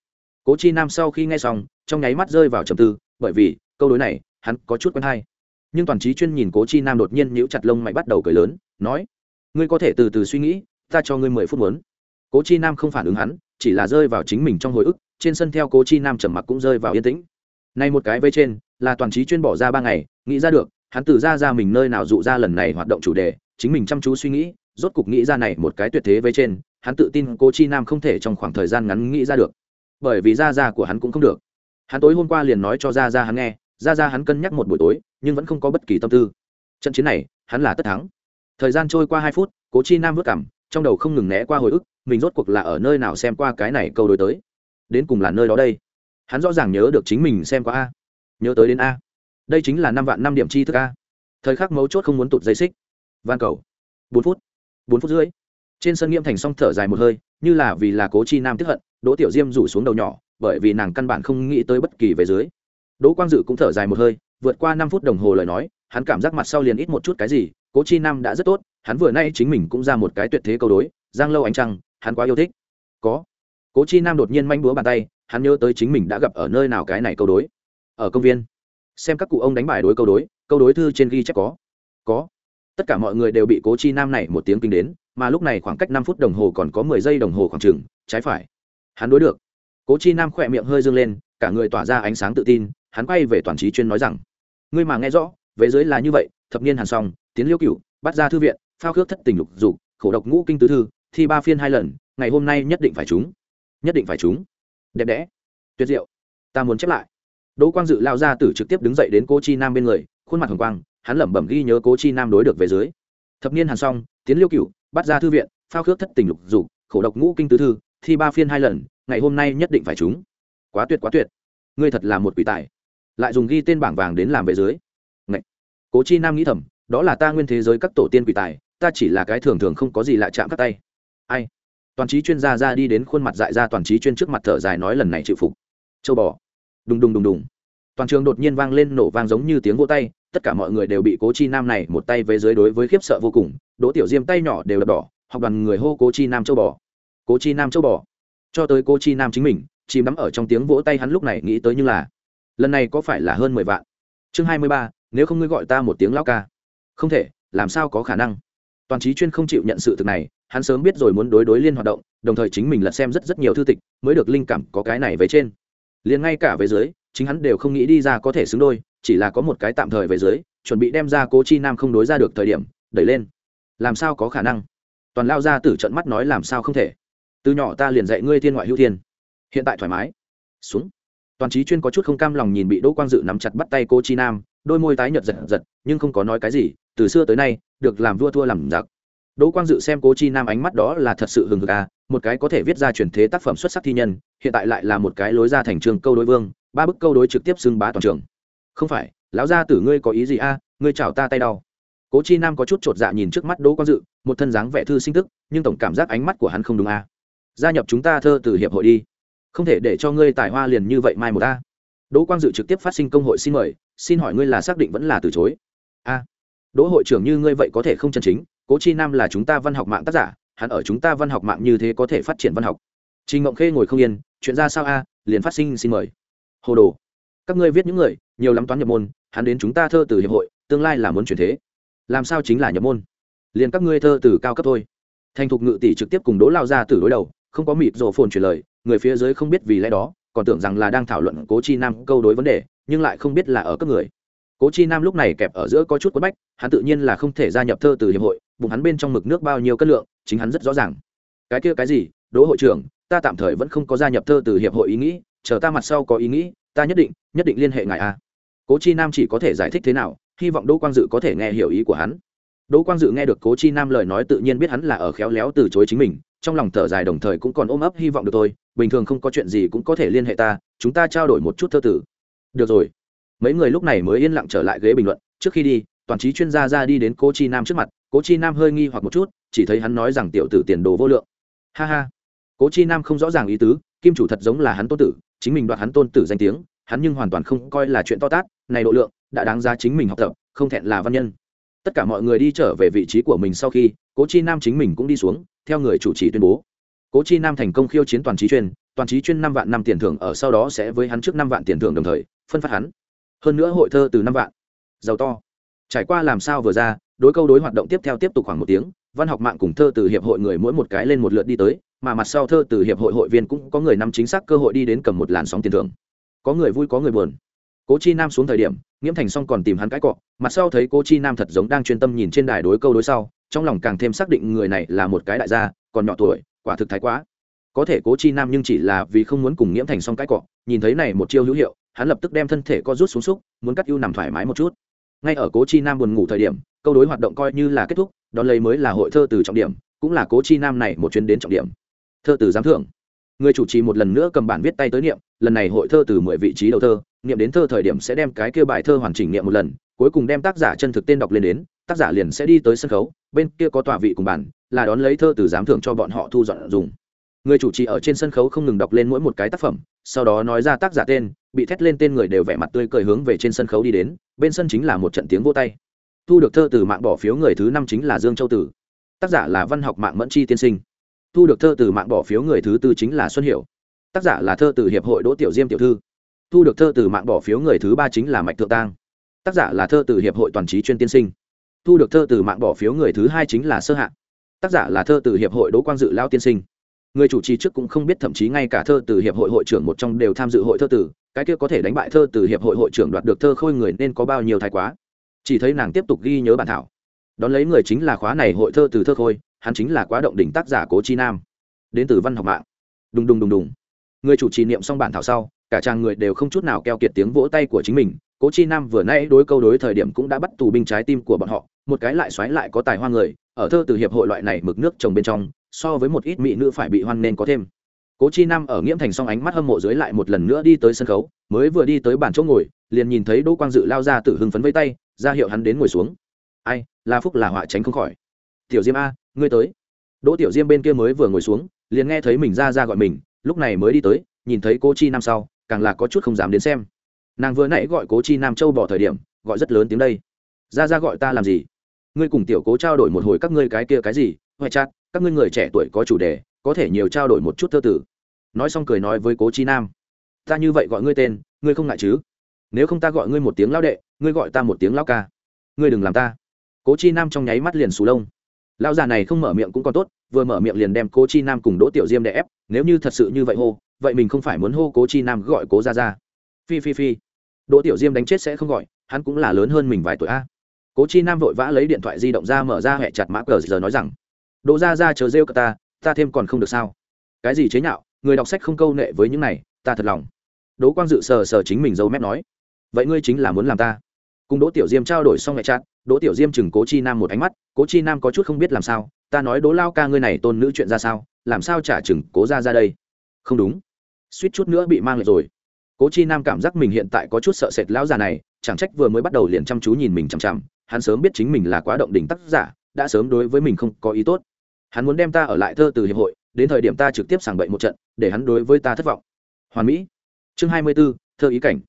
Cố chi nam sau khi nghe xong, trong nháy mắt rơi vào trầm tư, bởi vì câu đối này, hắn có chút quen hay. Nhưng toàn trí chuyên nhìn cố chi nam đột nhiên nhíu chặt lông mày bắt đầu cười lớn, nói, ngươi có thể từ từ suy nghĩ, ta cho ngươi mười phút muốn. Cố chi nam không phản ứng hắn, chỉ là rơi vào chính mình trong hồi ức, trên sân theo cố chi nam trầm mặc cũng rơi vào yên tĩnh. Nay một cái vây trên, là toàn trí chuyên bỏ ra ba ngày, nghĩ ra được hắn từ ra ra mình nơi nào dụ ra lần này hoạt động chủ đề, chính mình chăm chú suy nghĩ, rốt cục nghĩ ra này một cái tuyệt thế với trên, hắn tự tin cố chi nam không thể trong khoảng thời gian ngắn nghĩ ra được. Bởi vì ra ra của hắn cũng không được. Hắn tối hôm qua liền nói cho ra ra hắn nghe, ra ra hắn cân nhắc một buổi tối, nhưng vẫn không có bất kỳ tâm tư. Trận chiến này, hắn là tất thắng. Thời gian trôi qua hai phút, cố chi nam vất cảm trong đầu không ngừng né qua hồi ức, mình rốt cuộc là ở nơi nào xem qua cái này câu đối tới. Đến cùng là nơi đó đây? Hắn rõ ràng nhớ được chính mình xem qua a. Nhớ tới đến a đây chính là năm vạn năm điểm chi thức a. Thời khắc mấu chốt không muốn tụt dây xích. Van cầu. Bốn phút. Bốn phút rưỡi. Trên sân nghiêm thành s thở dài một hơi, như là vì là cố chi nam tiếp hận, đỗ tiểu diêm rủ xuống đầu nhỏ, bởi vì nàng căn bản không nghĩ tới bất kỳ về dưới. Đỗ quang dự cũng thở dài một hơi, vượt qua năm phút đồng hồ lời nói, hắn cảm giác mặt sau liền ít một chút cái gì, cố chi nam đã rất tốt, hắn vừa nay chính mình cũng ra một cái tuyệt thế câu đối, giang lâu ánh trăng, hắn quá yêu thích. Có. Cố chi nam đột nhiên manh búa bàn tay, hắn nhớ tới chính mình đã gặp ở nơi nào cái này câu đối. Ở công viên xem các cụ ông đánh bài đối câu đối câu đối thư trên ghi chép có. Có. Tất cả mọi người đều bị cố chi nam này một tiếng kinh đến, mà lúc này khoảng cách năm phút đồng hồ còn có mười giây đồng hồ khoảng trừng trái phải. Hắn đối được. Cố chi nam khỏe miệng hơi dâng lên, cả người tỏa ra ánh sáng tự tin, hắn quay về toàn trí chuyên nói rằng, ngươi mà nghe rõ về dưới là như vậy, thập niên hàn song tiến liêu cựu bắt ra thư viện, phao khước thất tình lục dục, khổ độc ngũ kinh tứ thư, thi ba phiên hai lần, ngày hôm nay nhất định phải chúng nhất định phải chúng đẹp đẽ. Tuyệt diệu. Ta muốn chép lại đỗ quang dự lao ra tử trực tiếp đứng dậy đến cô chi nam bên người, khuôn mặt hồng quang, hắn lẩm bẩm ghi nhớ cố chi nam đối được về dưới. Thập niên hàn song tiến liêu cựu bắt ra thư viện, phao khước thất tình lục dục, khổ độc ngũ kinh tứ thư, thi ba phiên hai lần, ngày hôm nay nhất định phải trúng. quá tuyệt quá tuyệt. Ngươi thật là một quỷ tài. Lại dùng ghi tên bảng vàng đến làm về dưới. Ngậy! cố chi nam nghĩ thầm, đó là ta nguyên thế giới các tổ tiên quỷ tài, ta chỉ là cái thường thường không có gì lạ chạm các tay. Ai? Toàn trí chuyên gia ra đi đến khuôn mặt dại ra toàn trí chuyên trước mặt thở dài nói lần này chịu phục. Châu bò đùng đùng đùng đùng. Toàn trường đột nhiên vang lên nổ vang giống như tiếng vỗ tay, tất cả mọi người đều bị cố chi nam này một tay về dưới đối với khiếp sợ vô cùng, đỗ tiểu diêm tay nhỏ đều đập đỏ, học đoàn người hô cố chi nam châu bò. Cố chi nam châu bò. Cho tới cố chi nam chính mình, chìm đắm ở trong tiếng vỗ tay hắn lúc này nghĩ tới như là, lần này có phải là hơn mười vạn? Chương hai mươi ba, nếu không ngươi gọi ta một tiếng lao ca. Không thể, làm sao có khả năng? Toàn trí chuyên không chịu nhận sự thực này, hắn sớm biết rồi muốn đối đối liên hoạt động, đồng thời chính mình lật xem rất rất nhiều thư tịch, mới được linh cảm có cái này về trên liền ngay cả về dưới, chính hắn đều không nghĩ đi ra có thể xứng đôi, chỉ là có một cái tạm thời về dưới, chuẩn bị đem ra cố chi nam không đối ra được thời điểm, đẩy lên. Làm sao có khả năng? Toàn lao ra từ trận mắt nói làm sao không thể? Từ nhỏ ta liền dạy ngươi thiên ngoại hữu thiên. Hiện tại thoải mái. Xuống. Toàn trí chuyên có chút không cam lòng nhìn bị đỗ quang dự nắm chặt bắt tay cô chi nam, đôi môi tái nhợt giật giật, nhưng không có nói cái gì, từ xưa tới nay, được làm vua thua làm giặc đỗ quang dự xem cố chi nam ánh mắt đó là thật sự hừng hực à một cái có thể viết ra truyền thế tác phẩm xuất sắc thi nhân hiện tại lại là một cái lối ra thành trường câu đối vương ba bức câu đối trực tiếp xưng bá toàn trường. Không phải lão gia tử ngươi có ý gì a à, ngươi chào ta tay đau. Cố chi nam có chút chột dạ nhìn trước mắt đỗ quang dự một thân dáng vẻ thư sinh tức nhưng tổng cảm giác ánh mắt của hắn không đúng a à. gia nhập chúng ta thơ từ hiệp hội đi. Không thể để cho ngươi tài hoa liền như vậy mai một a đỗ quang dự trực tiếp phát sinh công hội xin mời xin hỏi ngươi là xác định vẫn là từ chối. A đỗ hội trưởng như ngươi vậy có thể không chân chính cố chi nam là chúng ta văn học mạng tác giả, hắn ở chúng ta văn học mạng như thế có thể phát triển văn học. Trình ngộng khê ngồi không yên, chuyện ra sao a, liền phát sinh xin mời. Hồ đồ. Các ngươi viết những người, nhiều lắm toán nhập môn, hắn đến chúng ta thơ từ hiệp hội, tương lai là muốn chuyển thế. Làm sao chính là nhập môn? Liền các ngươi thơ từ cao cấp thôi. Thành thục ngự tỷ trực tiếp cùng đỗ lao ra từ đối đầu, không có mịt rổ phồn truyền lời, người phía dưới không biết vì lẽ đó, còn tưởng rằng là đang thảo luận cố chi nam câu đối vấn đề, nhưng lại không biết là ở cấp người. Cố chi nam lúc này kẹp ở giữa có chút quất bách, hắn tự nhiên là không thể gia nhập thơ từ hiệp hội bụng hắn bên trong mực nước bao nhiêu cân lượng, chính hắn rất rõ ràng. Cái kia cái gì? Đỗ hội trưởng, ta tạm thời vẫn không có gia nhập thơ từ hiệp hội ý nghĩ, chờ ta mặt sau có ý nghĩ, ta nhất định nhất định liên hệ ngài a. Cố chi nam chỉ có thể giải thích thế nào, hy vọng đỗ quang dự có thể nghe hiểu ý của hắn. Đỗ quang dự nghe được cố chi nam lời nói tự nhiên biết hắn là ở khéo léo từ chối chính mình, trong lòng thở dài đồng thời cũng còn ôm ấp hy vọng được tôi bình thường không có chuyện gì cũng có thể liên hệ ta, chúng ta trao đổi một chút thơ tử. Được rồi. Mấy người lúc này mới yên lặng trở lại ghế bình luận, trước khi đi, toàn trí chuyên gia ra đi đến cố chi nam trước mặt cố chi nam hơi nghi hoặc một chút, chỉ thấy hắn nói rằng tiểu tử tiền đồ vô lượng. Ha ha. Cố chi nam không rõ ràng ý tứ, kim chủ thật giống là hắn tôn tử, chính mình đoạt hắn tôn tử danh tiếng, hắn nhưng hoàn toàn không coi là chuyện to tát, này độ lượng, đã đáng giá chính mình học tập, không thẹn là văn nhân. Tất cả mọi người đi trở về vị trí của mình sau khi, cố chi nam chính mình cũng đi xuống, theo người chủ trì tuyên bố. Cố chi nam thành công khiêu chiến toàn trí chuyên, toàn trí chuyên năm vạn năm tiền thưởng ở sau đó sẽ với hắn trước năm vạn tiền thưởng đồng thời, phân phát hắn. Hơn nữa hội thơ từ năm vạn. Giàu to. Trải qua làm sao vừa ra đối câu đối hoạt động tiếp theo tiếp tục khoảng một tiếng, văn học mạng cùng thơ từ hiệp hội người mỗi một cái lên một lượt đi tới, mà mặt sau thơ từ hiệp hội hội viên cũng có người nắm chính xác cơ hội đi đến cầm một làn sóng tiền thưởng. Có người vui, có người buồn. Cố chi nam xuống thời điểm, nghiễm thành xong còn tìm hắn cãi cọ, mặt sau thấy cố chi nam thật giống đang chuyên tâm nhìn trên đài đối câu đối sau, trong lòng càng thêm xác định người này là một cái đại gia, còn nhỏ tuổi, quả thực thái quá. Có thể cố chi nam nhưng chỉ là vì không muốn cùng nghiễm thành xong cãi cọ, nhìn thấy này một chiêu hữu hiệu, hắn lập tức đem thân thể co rút xuống xúc, muốn cắt ưu nằm thoải mái một chút ngay ở cố chi nam buồn ngủ thời điểm, câu đối hoạt động coi như là kết thúc, đón lấy mới là hội thơ từ trọng điểm, cũng là cố chi nam này một chuyến đến trọng điểm. Thơ từ giám thưởng. Người chủ trì một lần nữa cầm bản viết tay tới niệm, lần này hội thơ từ mười vị trí đầu thơ, niệm đến thơ thời điểm sẽ đem cái kia bài thơ hoàn chỉnh niệm một lần, cuối cùng đem tác giả chân thực tên đọc lên đến, tác giả liền sẽ đi tới sân khấu, bên kia có tòa vị cùng bản, là đón lấy thơ từ giám thưởng cho bọn họ thu dọn dùng. Người chủ trì ở trên sân khấu không ngừng đọc lên mỗi một cái tác phẩm sau đó nói ra tác giả tên, bị thét lên tên người đều vẻ mặt tươi cười hướng về trên sân khấu đi đến, bên sân chính là một trận tiếng vô tay. Thu được thơ từ mạng bỏ phiếu người thứ năm chính là dương châu tử. Tác giả là văn học mạng mẫn chi tiên sinh. Thu được thơ từ mạng bỏ phiếu người thứ tư chính là xuân hiểu. Tác giả là thơ từ hiệp hội đỗ tiểu diêm tiểu thư. Thu được thơ từ mạng bỏ phiếu người thứ ba chính là mạch thượng tang. Tác giả là thơ từ hiệp hội toàn trí chuyên tiên sinh. Thu được thơ từ mạng bỏ phiếu người thứ hai chính là sơ hạ. Tác giả là thơ từ hiệp hội đỗ quang dự lao tiên sinh người chủ trì trước cũng không biết, thậm chí ngay cả thơ từ hiệp hội hội trưởng một trong đều tham dự hội thơ tử cái kia có thể đánh bại thơ từ hiệp hội hội trưởng đoạt được thơ khôi người nên có bao nhiêu thái quá. Chỉ thấy nàng tiếp tục ghi nhớ bản thảo. Đón lấy người chính là khóa này hội thơ từ thơ khôi, hắn chính là quá động đỉnh tác giả cố chi nam. Đến từ văn học mạng. Đùng đùng đùng đùng. Người chủ trì niệm xong bản thảo sau, cả trang người đều không chút nào keo kiệt tiếng vỗ tay của chính mình. Cố chi nam vừa nãy đối câu đối thời điểm cũng đã bắt tù binh trái tim của bọn họ, một cái lại xoáy lại có tài hoa người, ở thơ từ hiệp hội loại này mực nước trồng bên trong so với một ít mỹ nữ phải bị hoan nên có thêm. Cố chi nam ở nghiễm thành xong ánh mắt hâm mộ dưới lại một lần nữa đi tới sân khấu, mới vừa đi tới bàn chỗ ngồi, liền nhìn thấy đỗ quang dự lao ra tự hưng phấn vây tay, ra hiệu hắn đến ngồi xuống. Ai là phúc là họa tránh không khỏi. Tiểu diêm a, ngươi tới. Đỗ tiểu diêm bên kia mới vừa ngồi xuống, liền nghe thấy mình ra ra gọi mình, lúc này mới đi tới, nhìn thấy cô chi nam sau, càng là có chút không dám đến xem. Nàng vừa nãy gọi cố chi nam châu bỏ thời điểm, gọi rất lớn tiếng đây. Ra ra gọi ta làm gì? Ngươi cùng tiểu cố trao đổi một hồi các ngươi cái kia cái gì? Hoài chát các ngươi người trẻ tuổi có chủ đề, có thể nhiều trao đổi một chút thơ tử. Nói xong cười nói với cố chi nam. Ta như vậy gọi ngươi tên, ngươi không ngại chứ? Nếu không ta gọi ngươi một tiếng lao đệ, ngươi gọi ta một tiếng lao ca. Ngươi đừng làm ta. Cố chi nam trong nháy mắt liền xù lông. Lao già này không mở miệng cũng còn tốt, vừa mở miệng liền đem cố chi nam cùng đỗ tiểu diêm đè ép, nếu như thật sự như vậy hô, vậy mình không phải muốn hô cố chi nam gọi cố ra ra phi phi phi. Đỗ tiểu diêm đánh chết sẽ không gọi, hắn cũng là lớn hơn mình vài tuổi a. Cố chi nam vội vã lấy điện thoại di động ra mở ra hẹ chặt mã cờ giờ nói rằng đỗ ra ra chờ rêu cả ta ta thêm còn không được sao? Cái gì chế nhạo, người đọc sách không câu nệ với những này, ta thật lòng. Đỗ quang dự sờ sờ chính mình dâu mép nói. Vậy ngươi chính là muốn làm ta? Cùng đỗ tiểu diêm trao đổi xong lại chặn. đỗ tiểu diêm chừng cố chi nam một ánh mắt, cố chi nam có chút không biết làm sao, ta nói đỗ lao ca ngươi này tôn nữ chuyện ra sao, làm sao trả chừng cố ra ra đây? Không đúng. Suýt chút nữa bị mang lại rồi. Cố chi nam cảm giác mình hiện tại có chút sợ sệt lão già này, chẳng trách vừa mới bắt đầu liền chăm chú nhìn mình chằm chằm, hắn sớm biết chính mình là quá động đỉnh tác giả, đã sớm đối với mình không có ý tốt hắn muốn đem ta ở lại thơ từ hiệp hội đến thời điểm ta trực tiếp sàng bậy một trận để hắn đối với ta thất vọng. Hoàn mỹ. Chương hai mươi 24, thơ ý cảnh.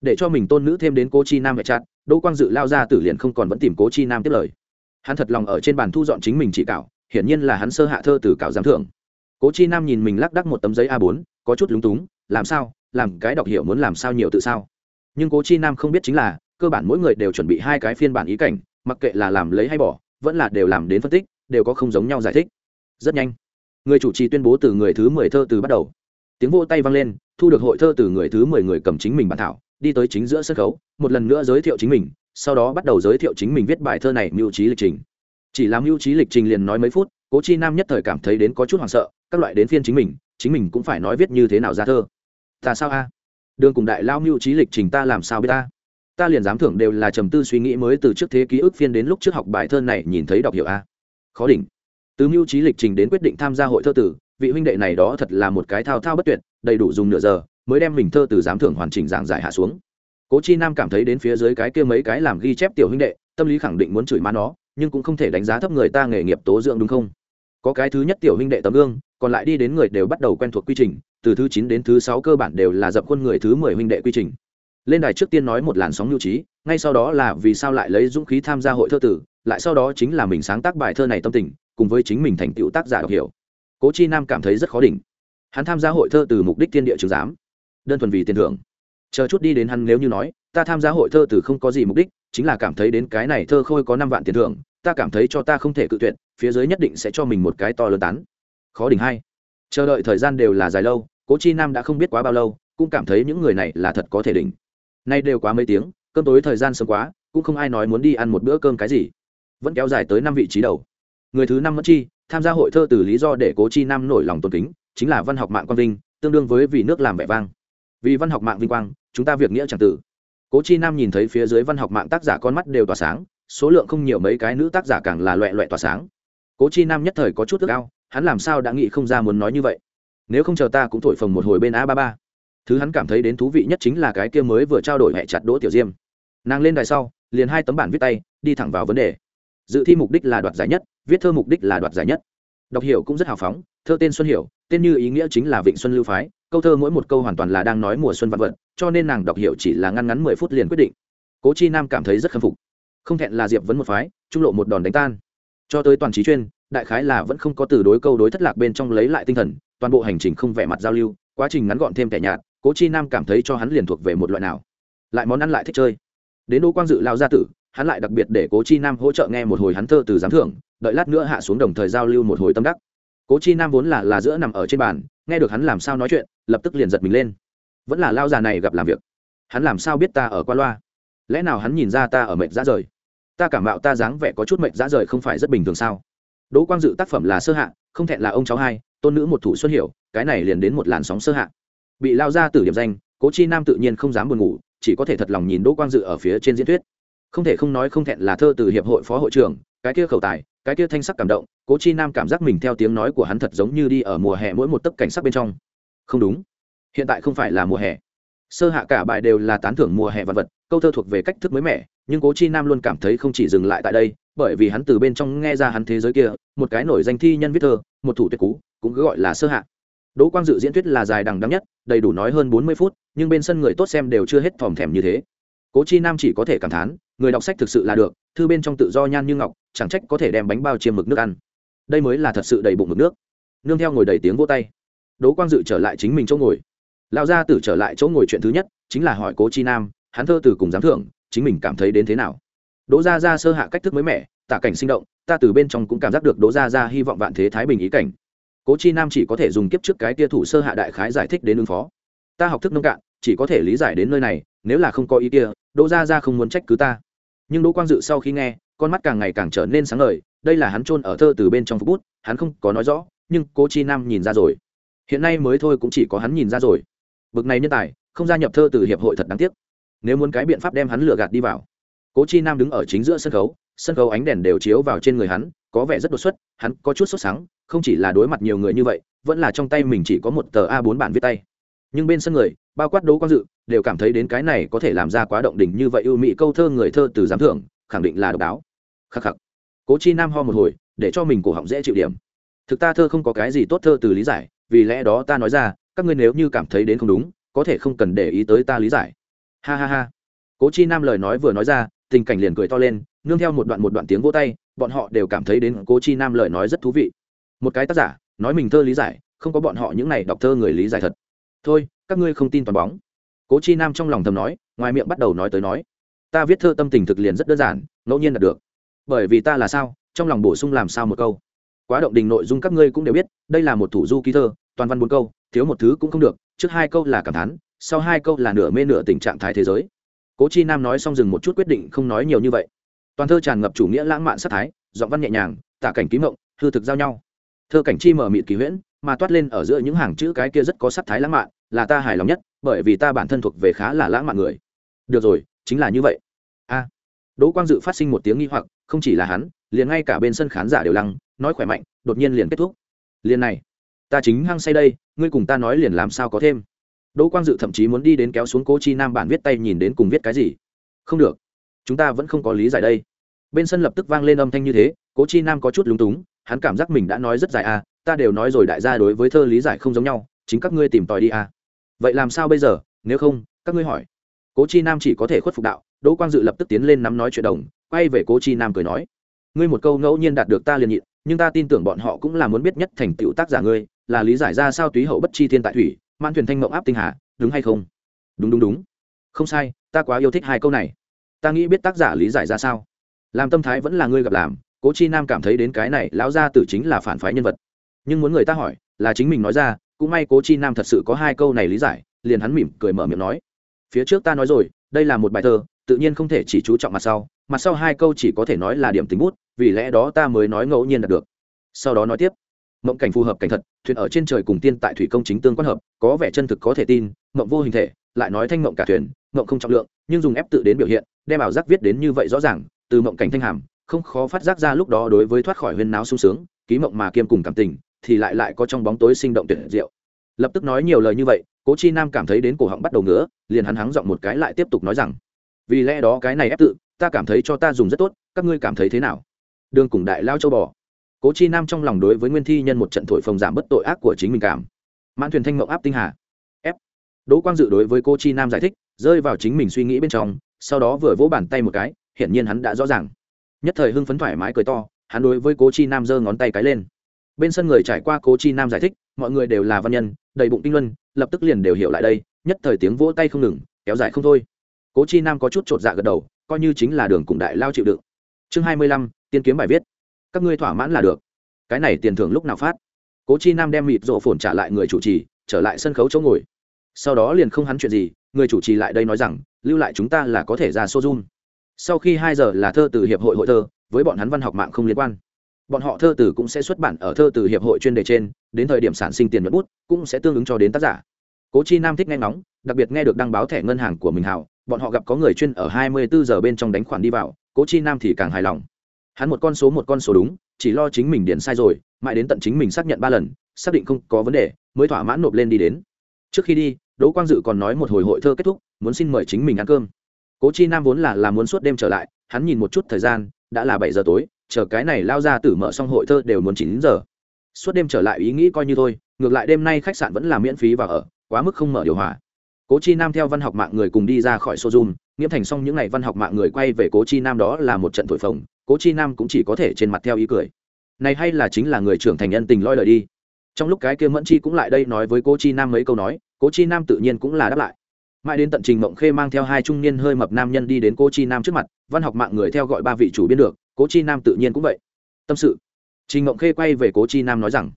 Để cho mình tôn nữ thêm đến cố chi nam vệ chặt đỗ quang dự lao ra tử liền không còn vẫn tìm cố chi nam tiếp lời. Hắn thật lòng ở trên bàn thu dọn chính mình chỉ cảo, hiển nhiên là hắn sơ hạ thơ từ cảo giám thưởng. Cố chi nam nhìn mình lắc đắc một tấm giấy a 4 có chút lúng túng làm sao làm cái đọc hiểu muốn làm sao nhiều tự sao. Nhưng cố chi nam không biết chính là cơ bản mỗi người đều chuẩn bị hai cái phiên bản ý cảnh mặc kệ là làm lấy hay bỏ vẫn là đều làm đến phân tích đều có không giống nhau giải thích. Rất nhanh, người chủ trì tuyên bố từ người thứ mười thơ từ bắt đầu. Tiếng vô tay vang lên, thu được hội thơ từ người thứ mười người cầm chính mình bản thảo, đi tới chính giữa sân khấu, một lần nữa giới thiệu chính mình, sau đó bắt đầu giới thiệu chính mình viết bài thơ này mưu trí lịch trình. Chỉ làm mưu trí lịch trình liền nói mấy phút, cố chi nam nhất thời cảm thấy đến có chút hoảng sợ, các loại đến phiên chính mình chính mình cũng phải nói viết như thế nào ra thơ. Ta sao a? Đường cùng đại lao mưu trí lịch trình ta làm sao biết ta? Ta liền dám thưởng đều là trầm tư suy nghĩ mới từ trước thế ký ức phiên đến lúc trước học bài thơ này nhìn thấy đọc hiểu a khó đỉnh. Từ mưu trí lịch trình đến quyết định tham gia hội thơ tử, vị huynh đệ này đó thật là một cái thao thao bất tuyệt, đầy đủ dùng nửa giờ, mới đem mình thơ từ giám thưởng hoàn chỉnh giảng giải hạ xuống. Cố chi nam cảm thấy đến phía dưới cái kia mấy cái làm ghi chép tiểu huynh đệ, tâm lý khẳng định muốn chửi má nó, nhưng cũng không thể đánh giá thấp người ta nghề nghiệp tố dưỡng đúng không? Có cái thứ nhất tiểu huynh đệ tấm gương, còn lại đi đến người đều bắt đầu quen thuộc quy trình, từ thứ chín đến thứ sáu cơ bản đều là dập khuôn người thứ mười huynh đệ quy trình lên đài trước tiên nói một làn sóng nhu trí, ngay sau đó là vì sao lại lấy dũng khí tham gia hội thơ tử, lại sau đó chính là mình sáng tác bài thơ này tâm tình, cùng với chính mình thành tựu tác giả đọc hiểu. Cố chi nam cảm thấy rất khó đỉnh. Hắn tham gia hội thơ từ mục đích tiên địa trường giám, đơn thuần vì tiền thưởng. Chờ chút đi đến hắn nếu như nói, ta tham gia hội thơ từ không có gì mục đích, chính là cảm thấy đến cái này thơ khôi có năm vạn tiền thưởng, ta cảm thấy cho ta không thể cự tuyệt, phía dưới nhất định sẽ cho mình một cái to lớn tán. Khó đỉnh hay. Chờ đợi thời gian đều là dài lâu, cố chi nam đã không biết quá bao lâu, cũng cảm thấy những người này là thật có thể đỉnh nay đều quá mấy tiếng, cơm tối thời gian sớm quá, cũng không ai nói muốn đi ăn một bữa cơm cái gì. Vẫn kéo dài tới năm vị trí đầu. Người thứ năm mất chi, tham gia hội thơ từ lý do để cố chi nam nổi lòng tôn kính, chính là văn học mạng quang vinh, tương đương với vì nước làm vẻ vang. Vì văn học mạng vinh quang, chúng ta việc nghĩa chẳng tử. Cố chi nam nhìn thấy phía dưới văn học mạng tác giả con mắt đều tỏa sáng, số lượng không nhiều mấy cái nữ tác giả càng là loẹ loẹ tỏa sáng. Cố chi nam nhất thời có chút ước ao, hắn làm sao đã nghĩ không ra muốn nói như vậy. Nếu không chờ ta cũng thổi phồng một hồi bên a ba ba thứ hắn cảm thấy đến thú vị nhất chính là cái kia mới vừa trao đổi hẹ chặt đỗ tiểu diêm. Nàng lên đài sau, liền hai tấm bản viết tay, đi thẳng vào vấn đề. Dự thi mục đích là đoạt giải nhất, viết thơ mục đích là đoạt giải nhất. Đọc hiểu cũng rất hào phóng, thơ tên xuân hiểu, tên như ý nghĩa chính là vịnh xuân lưu phái, câu thơ mỗi một câu hoàn toàn là đang nói mùa xuân vạn vận cho nên nàng đọc hiểu chỉ là ngăn ngắn mười phút liền quyết định. Cố chi nam cảm thấy rất khâm phục. Không thẹn là diệp vấn một phái, trung lộ một đòn đánh tan. Cho tới toàn trí chuyên, đại khái là vẫn không có từ đối câu đối thất lạc bên trong lấy lại tinh thần, toàn bộ hành trình không vẻ mặt giao lưu, quá trình ngắn gọn thêm kẻ nhạt cố chi nam cảm thấy cho hắn liền thuộc về một loại nào lại món ăn lại thích chơi đến đỗ quang dự lao gia tử hắn lại đặc biệt để cố chi nam hỗ trợ nghe một hồi hắn thơ từ giám thưởng đợi lát nữa hạ xuống đồng thời giao lưu một hồi tâm đắc cố chi nam vốn là là giữa nằm ở trên bàn nghe được hắn làm sao nói chuyện lập tức liền giật mình lên vẫn là lao già này gặp làm việc hắn làm sao biết ta ở qua loa lẽ nào hắn nhìn ra ta ở mệnh ra rời ta cảm mạo ta dáng vẻ có chút mệnh ra rời không phải rất bình thường sao đỗ quang dự tác phẩm là sơ hạ không thẹn là ông cháu hai tôn nữ một thủ xuất hiểu cái này liền đến một làn sóng sơ hạ bị lao ra từ điểm danh, cố chi nam tự nhiên không dám buồn ngủ, chỉ có thể thật lòng nhìn đỗ quang dự ở phía trên diễn thuyết. Không thể không nói không thẹn là thơ từ hiệp hội phó hội trưởng, cái kia khẩu tài, cái kia thanh sắc cảm động, cố chi nam cảm giác mình theo tiếng nói của hắn thật giống như đi ở mùa hè mỗi một tấc cảnh sắc bên trong. Không đúng. Hiện tại không phải là mùa hè. Sơ hạ cả bài đều là tán thưởng mùa hè vật vật, câu thơ thuộc về cách thức mới mẻ, nhưng cố chi nam luôn cảm thấy không chỉ dừng lại tại đây, bởi vì hắn từ bên trong nghe ra hắn thế giới kia, một cái nổi danh thi nhân viết thơ, một thủ tuyệt cú cũng cứ gọi là sơ hạ đỗ quang dự diễn thuyết là dài đằng đẵng nhất, đầy đủ nói hơn bốn mươi phút, nhưng bên sân người tốt xem đều chưa hết thòm thèm như thế. Cố chi nam chỉ có thể cảm thán, người đọc sách thực sự là được, thư bên trong tự do nhan như ngọc, chẳng trách có thể đem bánh bao chiêm mực nước ăn. Đây mới là thật sự đầy bụng mực nước. Nương theo ngồi đầy tiếng vỗ tay. Đỗ quang dự trở lại chính mình chỗ ngồi. Lão gia tử trở lại chỗ ngồi chuyện thứ nhất, chính là hỏi cố chi nam, hắn thơ từ cùng giám thưởng, chính mình cảm thấy đến thế nào? Đỗ gia gia sơ hạ cách thức mới mẻ, tả cảnh sinh động, ta từ bên trong cũng cảm giác được đỗ gia gia hy vọng vạn thế thái bình ý cảnh cố chi nam chỉ có thể dùng kiếp trước cái tia thủ sơ hạ đại khái giải thích đến ứng phó. Ta học thức nông cạn, chỉ có thể lý giải đến nơi này, nếu là không có ý kia, đỗ gia gia không muốn trách cứ ta. Nhưng đỗ quang dự sau khi nghe, con mắt càng ngày càng trở nên sáng ngời, đây là hắn chôn ở thơ từ bên trong phút bút, hắn không có nói rõ, nhưng cố chi nam nhìn ra rồi. Hiện nay mới thôi cũng chỉ có hắn nhìn ra rồi. Bực này nhân tài, không gia nhập thơ từ hiệp hội thật đáng tiếc. Nếu muốn cái biện pháp đem hắn lừa gạt đi vào. Cố chi nam đứng ở chính giữa sân khấu sân khấu ánh đèn đều chiếu vào trên người hắn, có vẻ rất đột xuất, hắn có chút sốt sáng không chỉ là đối mặt nhiều người như vậy, vẫn là trong tay mình chỉ có một tờ a 4 bản viết tay. Nhưng bên sân người, bao quát đấu quang dự, đều cảm thấy đến cái này có thể làm ra quá động đỉnh như vậy ưu mỹ câu thơ người thơ từ giám thưởng, khẳng định là độc đáo. Khắc khắc. Cố chi nam ho một hồi, để cho mình cổ họng dễ chịu điểm. Thực ta thơ không có cái gì tốt thơ từ lý giải, vì lẽ đó ta nói ra, các ngươi nếu như cảm thấy đến không đúng, có thể không cần để ý tới ta lý giải. Ha ha ha. Cố chi nam lời nói vừa nói ra, tình cảnh liền cười to lên nương theo một đoạn một đoạn tiếng vỗ tay, bọn họ đều cảm thấy đến cố chi nam lời nói rất thú vị. Một cái tác giả, nói mình thơ lý giải, không có bọn họ những này đọc thơ người lý giải thật. Thôi, các ngươi không tin toàn bóng. Cố chi nam trong lòng thầm nói, ngoài miệng bắt đầu nói tới nói. Ta viết thơ tâm tình thực liền rất đơn giản, ngẫu nhiên đạt được. Bởi vì ta là sao, trong lòng bổ sung làm sao một câu. Quá động đình nội dung các ngươi cũng đều biết, đây là một thủ du ký thơ, toàn văn bốn câu, thiếu một thứ cũng không được, trước hai câu là cảm thán, sau hai câu là nửa mê nửa tình trạng thái thế giới. Cố chi nam nói xong dừng một chút quyết định không nói nhiều như vậy toàn thơ tràn ngập chủ nghĩa lãng mạn sắc thái, giọng văn nhẹ nhàng, tả cảnh ký mộng, hư thực giao nhau. Thơ cảnh chi mở mịt kỳ huyễn, mà toát lên ở giữa những hàng chữ cái kia rất có sắc thái lãng mạn, là ta hài lòng nhất, bởi vì ta bản thân thuộc về khá là lãng mạn người. Được rồi, chính là như vậy. A. Đỗ quang dự phát sinh một tiếng nghi hoặc, không chỉ là hắn, liền ngay cả bên sân khán giả đều lăng, nói khỏe mạnh, đột nhiên liền kết thúc. Liền này, ta chính hăng say đây, ngươi cùng ta nói liền làm sao có thêm. Đỗ quang dự thậm chí muốn đi đến kéo xuống cố chi nam bản viết tay nhìn đến cùng viết cái gì. Không được chúng ta vẫn không có lý giải đây. Bên sân lập tức vang lên âm thanh như thế, cố chi nam có chút lúng túng, hắn cảm giác mình đã nói rất dài à ta đều nói rồi đại gia đối với thơ lý giải không giống nhau, chính các ngươi tìm tòi đi à. Vậy làm sao bây giờ, nếu không, các ngươi hỏi. Cố chi nam chỉ có thể khuất phục đạo, đỗ quang dự lập tức tiến lên nắm nói chuyện đồng, quay về cố chi nam cười nói, ngươi một câu ngẫu nhiên đạt được ta liền nhịn, nhưng ta tin tưởng bọn họ cũng là muốn biết nhất thành tựu tác giả ngươi, là lý giải ra sao túy hậu bất chi thiên tại thủy man thuyền thanh mộng áp tinh hà, đúng hay không? Đúng đúng đúng. Không sai, ta quá yêu thích hai câu này ta nghĩ biết tác giả lý giải ra sao? Làm tâm thái vẫn là ngươi gặp làm, cố chi nam cảm thấy đến cái này, lão gia tử chính là phản phái nhân vật. Nhưng muốn người ta hỏi, là chính mình nói ra, cũng may cố chi nam thật sự có hai câu này lý giải, liền hắn mỉm cười mở miệng nói. Phía trước ta nói rồi, đây là một bài thơ, tự nhiên không thể chỉ chú trọng mặt sau mặt sau hai câu chỉ có thể nói là điểm tính bút, vì lẽ đó ta mới nói ngẫu nhiên đạt được. Sau đó nói tiếp. Mộng cảnh phù hợp cảnh thật, thuyền ở trên trời cùng tiên tại thủy công chính tương quan hợp, có vẻ chân thực có thể tin, mộng vô hình thể, lại nói thanh mộng cả thuyền mộng không trọng lượng, nhưng dùng ép tự đến biểu hiện, đem ảo giác viết đến như vậy rõ ràng, từ mộng cảnh thanh hàm, không khó phát giác ra lúc đó đối với thoát khỏi huyên náo sung sướng, ký mộng mà kiêm cùng cảm tình, thì lại lại có trong bóng tối sinh động tuyệt diệu. Lập tức nói nhiều lời như vậy, cố chi nam cảm thấy đến cổ họng bắt đầu ngứa, liền hắn hắng giọng một cái lại tiếp tục nói rằng, vì lẽ đó cái này ép tự, ta cảm thấy cho ta dùng rất tốt, các ngươi cảm thấy thế nào? Đường cùng đại lao châu bò. Cố chi nam trong lòng đối với nguyên thi nhân một trận thổi phồng giảm bất tội ác của chính mình cảm. Mãn thuyền thanh mộng áp tinh hà đỗ quang dự đối với cô chi nam giải thích, rơi vào chính mình suy nghĩ bên trong, sau đó vừa vỗ bàn tay một cái, hiển nhiên hắn đã rõ ràng. Nhất thời hưng phấn thoải mái cười to, hắn đối với cố chi nam giơ ngón tay cái lên. Bên sân người trải qua cố chi nam giải thích, mọi người đều là văn nhân, đầy bụng tinh luân, lập tức liền đều hiểu lại đây, nhất thời tiếng vỗ tay không ngừng, kéo dài không thôi. Cố chi nam có chút chột dạ gật đầu, coi như chính là đường cùng đại lao chịu đựng. Chương hai mươi lăm, tiên kiếm bài viết. Các ngươi thỏa mãn là được. Cái này tiền thưởng lúc nào phát? Cố chi nam đem mịt rộ phồn trả lại người chủ trì, trở lại sân khấu chỗ ngồi sau đó liền không hắn chuyện gì, người chủ trì lại đây nói rằng, lưu lại chúng ta là có thể ra sô dung sau khi hai giờ là thơ từ hiệp hội hội thơ, với bọn hắn văn học mạng không liên quan. Bọn họ thơ từ cũng sẽ xuất bản ở thơ từ hiệp hội chuyên đề trên, đến thời điểm sản sinh tiền nhuận bút, cũng sẽ tương ứng cho đến tác giả. Cố chi nam thích nghe ngóng, đặc biệt nghe được đăng báo thẻ ngân hàng của mình hào, bọn họ gặp có người chuyên ở hai mươi bốn giờ bên trong đánh khoản đi vào, cố chi nam thì càng hài lòng. Hắn một con số một con số đúng, chỉ lo chính mình điền sai rồi, mãi đến tận chính mình xác nhận ba lần, xác định không có vấn đề, mới thỏa mãn nộp lên đi đến. Trước khi đi đỗ quang dự còn nói một hồi hội thơ kết thúc, muốn xin mời chính mình ăn cơm. Cố chi nam vốn là là muốn suốt đêm trở lại, hắn nhìn một chút thời gian, đã là bảy giờ tối, chờ cái này lao ra tử mở xong hội thơ đều muốn chín giờ. Suốt đêm trở lại ý nghĩ coi như thôi, ngược lại đêm nay khách sạn vẫn là miễn phí và ở, quá mức không mở điều hòa. Cố chi nam theo văn học mạng người cùng đi ra khỏi showroom, nghiễm thành xong những ngày văn học mạng người quay về cố chi nam đó là một trận thổi phồng, cố chi nam cũng chỉ có thể trên mặt theo ý cười. Này hay là chính là người trưởng thành nhân tình loi lời đi trong lúc cái kia mẫn chi cũng lại đây nói với cố chi nam mấy câu nói, cố chi nam tự nhiên cũng là đáp lại. Mãi đến tận trình mộng khê mang theo hai trung niên hơi mập nam nhân đi đến cố chi nam trước mặt, văn học mạng người theo gọi ba vị chủ biên được, cố chi nam tự nhiên cũng vậy. Tâm sự. Trình mộng khê quay về cố chi nam nói rằng,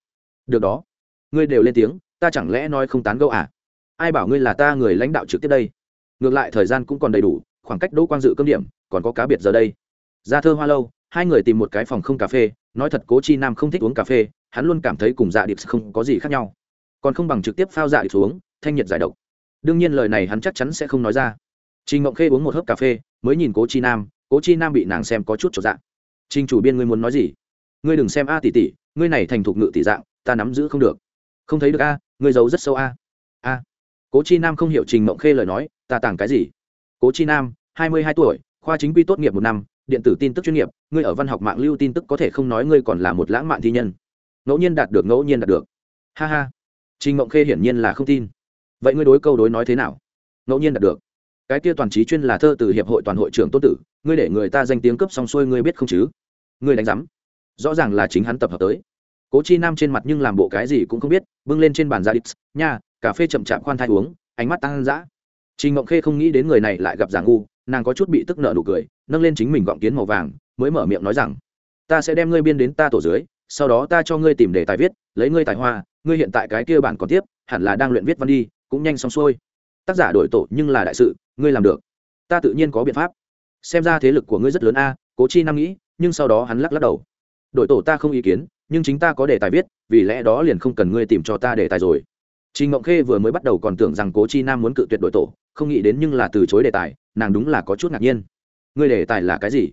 được đó. Ngươi đều lên tiếng, ta chẳng lẽ nói không tán gẫu à? Ai bảo ngươi là ta người lãnh đạo trực tiếp đây? Ngược lại thời gian cũng còn đầy đủ, khoảng cách đỗ quang dự cơm điểm, còn có cá biệt giờ đây. Ra thơ hoa lâu, hai người tìm một cái phòng không cà phê, nói thật cố chi nam không thích uống cà phê hắn luôn cảm thấy cùng dạ điệp không có gì khác nhau. Còn không bằng trực tiếp phao dạ điệp xuống, thanh nhiệt giải độc. Đương nhiên lời này hắn chắc chắn sẽ không nói ra. Trình ngộng khê uống một hớp cà phê, mới nhìn cố chi nam, cố chi nam bị nàng xem có chút trọn dạng trình chủ biên ngươi muốn nói gì? Ngươi đừng xem a tỷ tỷ, ngươi này thành thục ngự tỷ dạng, ta nắm giữ không được. Không thấy được a, ngươi giấu rất sâu a. A. Cố chi nam không hiểu trình mộng khê lời nói, ta tàng cái gì? Cố chi nam, hai mươi hai tuổi, khoa chính quy tốt nghiệp một năm, điện tử tin tức chuyên nghiệp, ngươi ở văn học mạng lưu tin tức có thể không nói ngươi còn là một lãng mạn thi nhân ngẫu nhiên đạt được, ngẫu nhiên đạt được. Ha ha. Trình mộng khê hiển nhiên là không tin. Vậy ngươi đối câu đối nói thế nào? Ngẫu nhiên đạt được. Cái kia toàn trí chuyên là thơ từ hiệp hội toàn hội trưởng tôn tử, ngươi để người ta danh tiếng cấp xong xuôi ngươi biết không chứ? Ngươi đánh giám. Rõ ràng là chính hắn tập hợp tới. Cố chi nam trên mặt nhưng làm bộ cái gì cũng không biết, bưng lên trên bàn ra đít, nha, cà phê chậm chạp khoan thai uống, ánh mắt tăng dã. Trình ngộng khê không nghĩ đến người này lại gặp giả ngu, nàng có chút bị tức nợ nụ cười, nâng lên chính mình gọng kiến màu vàng, mới mở miệng nói rằng, ta sẽ đem ngươi biên đến ta tổ dưới sau đó ta cho ngươi tìm đề tài viết lấy ngươi tài hoa ngươi hiện tại cái kia bản còn tiếp hẳn là đang luyện viết văn đi cũng nhanh xong xuôi tác giả đổi tổ nhưng là đại sự ngươi làm được ta tự nhiên có biện pháp xem ra thế lực của ngươi rất lớn a cố chi nam nghĩ nhưng sau đó hắn lắc lắc đầu đội tổ ta không ý kiến nhưng chính ta có đề tài viết vì lẽ đó liền không cần ngươi tìm cho ta đề tài rồi Trình Ngộng Khê vừa mới bắt đầu còn tưởng rằng Cố Chi Nam muốn cự tuyệt đội tổ, không nghĩ đến nhưng là từ chối đề tài, nàng đúng là có chút ngạc nhiên. Ngươi đề tài là cái gì?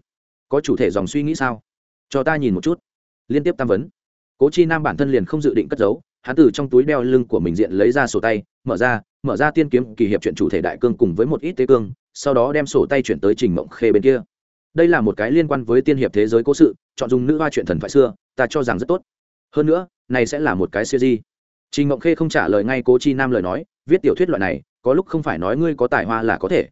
Có chủ thể dòng suy nghĩ sao? Cho ta nhìn một chút. Liên tiếp tam vấn. Cố Chi Nam bản thân liền không dự định cất giấu, hắn từ trong túi đeo lưng của mình diện lấy ra sổ tay, mở ra, mở ra tiên kiếm kỳ hiệp chuyện chủ thể đại cương cùng với một ít tế cương, sau đó đem sổ tay chuyển tới Trình Mộng Khê bên kia. Đây là một cái liên quan với tiên hiệp thế giới cố sự, chọn dùng nữ hoa chuyện thần thoại xưa, ta cho rằng rất tốt. Hơn nữa, này sẽ là một cái series Trình mộng Khê không trả lời ngay Cố Chi Nam lời nói, viết tiểu thuyết loại này, có lúc không phải nói ngươi có tài hoa là có thể.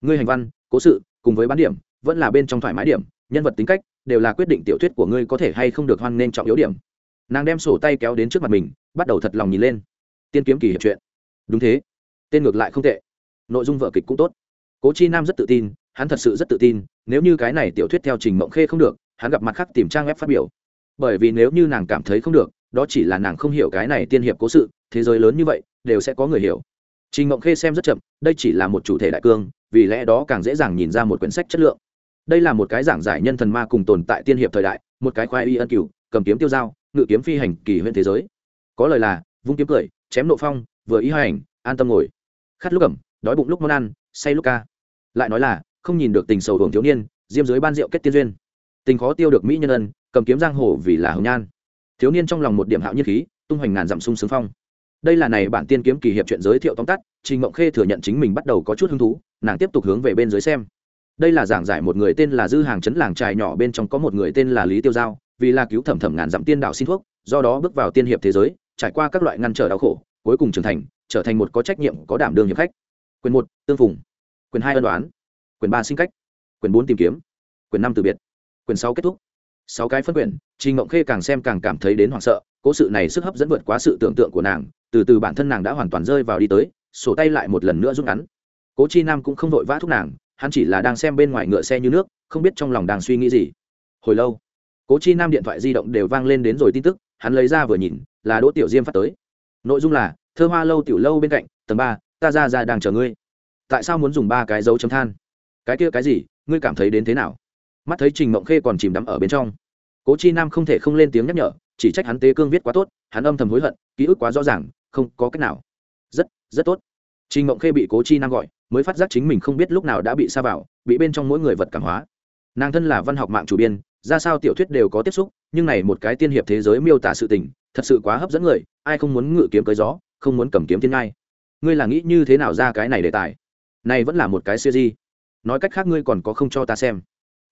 Ngươi hành văn, cố sự, cùng với bán điểm, vẫn là bên trong thoải mái điểm, nhân vật tính cách, đều là quyết định tiểu thuyết của ngươi có thể hay không được hoan nên trọng yếu điểm. Nàng đem sổ tay kéo đến trước mặt mình, bắt đầu thật lòng nhìn lên. Tiên kiếm kỳ hiệp chuyện. Đúng thế, tên ngược lại không tệ. Nội dung vở kịch cũng tốt. Cố Chi Nam rất tự tin, hắn thật sự rất tự tin, nếu như cái này tiểu thuyết theo Trình Mộng Khê không được, hắn gặp mặt khác tìm trang web phát biểu. Bởi vì nếu như nàng cảm thấy không được, đó chỉ là nàng không hiểu cái này tiên hiệp cố sự thế giới lớn như vậy đều sẽ có người hiểu trình mộng khê xem rất chậm đây chỉ là một chủ thể đại cương vì lẽ đó càng dễ dàng nhìn ra một quyển sách chất lượng đây là một cái giảng giải nhân thần ma cùng tồn tại tiên hiệp thời đại, một cái khoai y ân cửu, cầm kiếm tiêu dao, ngự kiếm phi hành kỳ huyện thế giới. Có lời là, vung kiếm cười, chém nộ phong, vừa ý hành an tâm ngồi. Khát lúc ẩm, đói bụng lúc món ăn, say lúc ca. Lại nói là, không nhìn được tình sầu hưởng thiếu niên, diêm dưới ban rượu kết tiên duyên. Tình khó tiêu được mỹ nhân ân, cầm kiếm giang hồ vì là hồng nhan. Thiếu niên trong lòng một điểm hạo nhiên khí, tung hoành ngàn dặm sung sướng phong. Đây là này bản tiên kiếm kỳ hiệp chuyện giới thiệu tóm tắt, trình mộng khê thừa nhận chính mình bắt đầu có chút hứng thú, nàng tiếp tục hướng về bên dưới xem đây là giảng giải một người tên là dư hàng chấn làng trài nhỏ bên trong có một người tên là lý tiêu giao, vì là cứu thẩm thẩm ngàn dặm tiên đạo xin thuốc, do đó bước vào tiên hiệp thế giới, trải qua các loại ngăn trở đau khổ, cuối cùng trưởng thành, trở thành một có trách nhiệm, có đảm đương hiệp khách. Quyền một, tương phùng. Quyền hai, ân đoán. Quyền ba, sinh cách. Quyền bốn, tìm kiếm. Quyền năm, từ biệt. Quyền sáu, kết thúc. Sáu cái phân quyền trình ngộng khê càng xem càng cảm thấy đến hoảng sợ, cố sự này sức hấp dẫn vượt quá sự tưởng tượng của nàng, từ từ bản thân nàng đã hoàn toàn rơi vào đi tới, sổ tay lại một lần nữa rút ngắn. Cố chi nam cũng không vội vã thúc nàng hắn chỉ là đang xem bên ngoài ngựa xe như nước, không biết trong lòng đang suy nghĩ gì. Hồi lâu, cố chi nam điện thoại di động đều vang lên đến rồi tin tức, hắn lấy ra vừa nhìn, là đỗ tiểu diêm phát tới. Nội dung là, thơ hoa lâu tiểu lâu bên cạnh, tầng ba, ta ra ra đang chờ ngươi. Tại sao muốn dùng ba cái dấu chấm than? Cái kia cái gì, ngươi cảm thấy đến thế nào? Mắt thấy trình mộng khê còn chìm đắm ở bên trong. Cố chi nam không thể không lên tiếng nhắc nhở, chỉ trách hắn tế cương viết quá tốt, hắn âm thầm hối hận, ký ức quá rõ ràng, không có cách nào. Rất rất tốt. Trình mộng khê bị cố chi nam gọi mới phát giác chính mình không biết lúc nào đã bị xa vào, bị bên trong mỗi người vật cảm hóa. Nàng thân là văn học mạng chủ biên, ra sao tiểu thuyết đều có tiếp xúc, nhưng này một cái tiên hiệp thế giới miêu tả sự tình, thật sự quá hấp dẫn người, ai không muốn ngự kiếm cưới gió, không muốn cầm kiếm thiên ngai. Ngươi là nghĩ như thế nào ra cái này đề tài? Này vẫn là một cái siêu di nói cách khác ngươi còn có không cho ta xem.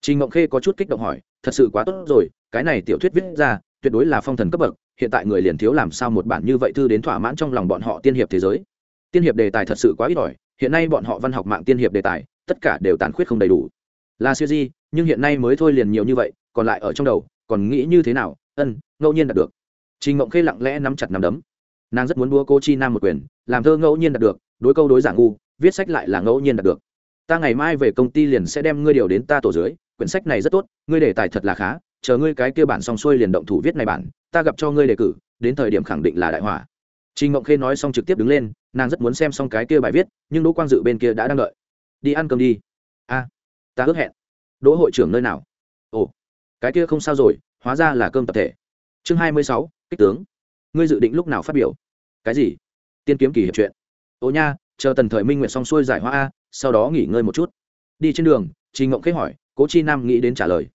Trình ngộng khê có chút kích động hỏi, thật sự quá tốt rồi, cái này tiểu thuyết viết ra, tuyệt đối là phong thần cấp bậc, hiện tại người liền thiếu làm sao một bản như vậy thư đến thỏa mãn trong lòng bọn họ tiên hiệp thế giới. Tiên hiệp đề tài thật sự quá ít ỏi hiện nay bọn họ văn học mạng tiên hiệp đề tài, tất cả đều tàn khuyết không đầy đủ. Là siêu di, nhưng hiện nay mới thôi liền nhiều như vậy, còn lại ở trong đầu, còn nghĩ như thế nào, ân, ngẫu nhiên đạt được. Trình mộng khê lặng lẽ nắm chặt nắm đấm. Nàng rất muốn đua cô chi nam một quyền, làm thơ ngẫu nhiên đạt được, đối câu đối giả ngu, viết sách lại là ngẫu nhiên đạt được. Ta ngày mai về công ty liền sẽ đem ngươi điều đến ta tổ dưới, quyển sách này rất tốt, ngươi đề tài thật là khá, chờ ngươi cái kia bản xong xuôi liền động thủ viết này bản, ta gặp cho ngươi đề cử, đến thời điểm khẳng định là đại hỏa trình ngộng khê nói xong trực tiếp đứng lên, nàng rất muốn xem xong cái kia bài viết, nhưng đỗ quang dự bên kia đã đang đợi. Đi ăn cơm đi. A, ta ước hẹn. Đỗ hội trưởng nơi nào? Ồ, cái kia không sao rồi, hóa ra là cơm tập thể. Chương hai mươi sáu, kích tướng. Ngươi dự định lúc nào phát biểu? Cái gì? Tiên kiếm kỳ hiệp chuyện. Ồ nha, chờ tần thời minh nguyện xong xuôi giải hóa a, sau đó nghỉ ngơi một chút. Đi trên đường, trình ngộng Khê hỏi, cố chi nam nghĩ đến trả lời.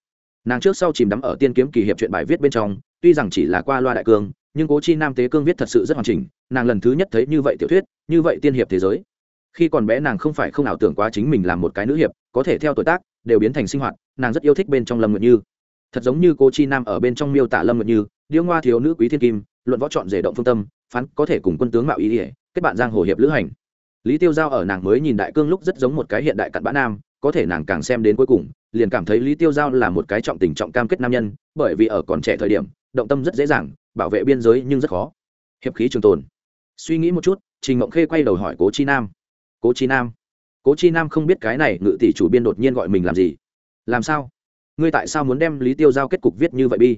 Nàng trước sau chìm đắm ở tiên kiếm kỳ hiệp chuyện bài viết bên trong, tuy rằng chỉ là qua loa đại cương nhưng cố chi nam tế cương viết thật sự rất hoàn chỉnh, nàng lần thứ nhất thấy như vậy tiểu thuyết, như vậy tiên hiệp thế giới. Khi còn bé nàng không phải không ảo tưởng quá chính mình làm một cái nữ hiệp, có thể theo tuổi tác, đều biến thành sinh hoạt, nàng rất yêu thích bên trong lâm nguyệt như. Thật giống như cô chi nam ở bên trong miêu tả lâm nguyệt như, điêu ngoa thiếu nữ quý thiên kim, luận võ chọn rể động phương tâm, phán có thể cùng quân tướng mạo ý ỉa, kết bạn giang hồ hiệp lữ hành. Lý tiêu giao ở nàng mới nhìn đại cương lúc rất giống một cái hiện đại cặn bã nam, có thể nàng càng xem đến cuối cùng, liền cảm thấy lý tiêu giao là một cái trọng tình trọng cam kết nam nhân, bởi vì ở còn trẻ thời điểm, động tâm rất dễ dàng bảo vệ biên giới nhưng rất khó. Hiệp khí trường tồn. Suy nghĩ một chút, trình mộng khê quay đầu hỏi cố chi nam. Cố chi nam? Cố chi nam không biết cái này ngự tỷ chủ biên đột nhiên gọi mình làm gì. Làm sao? Ngươi tại sao muốn đem lý tiêu giao kết cục viết như vậy bi?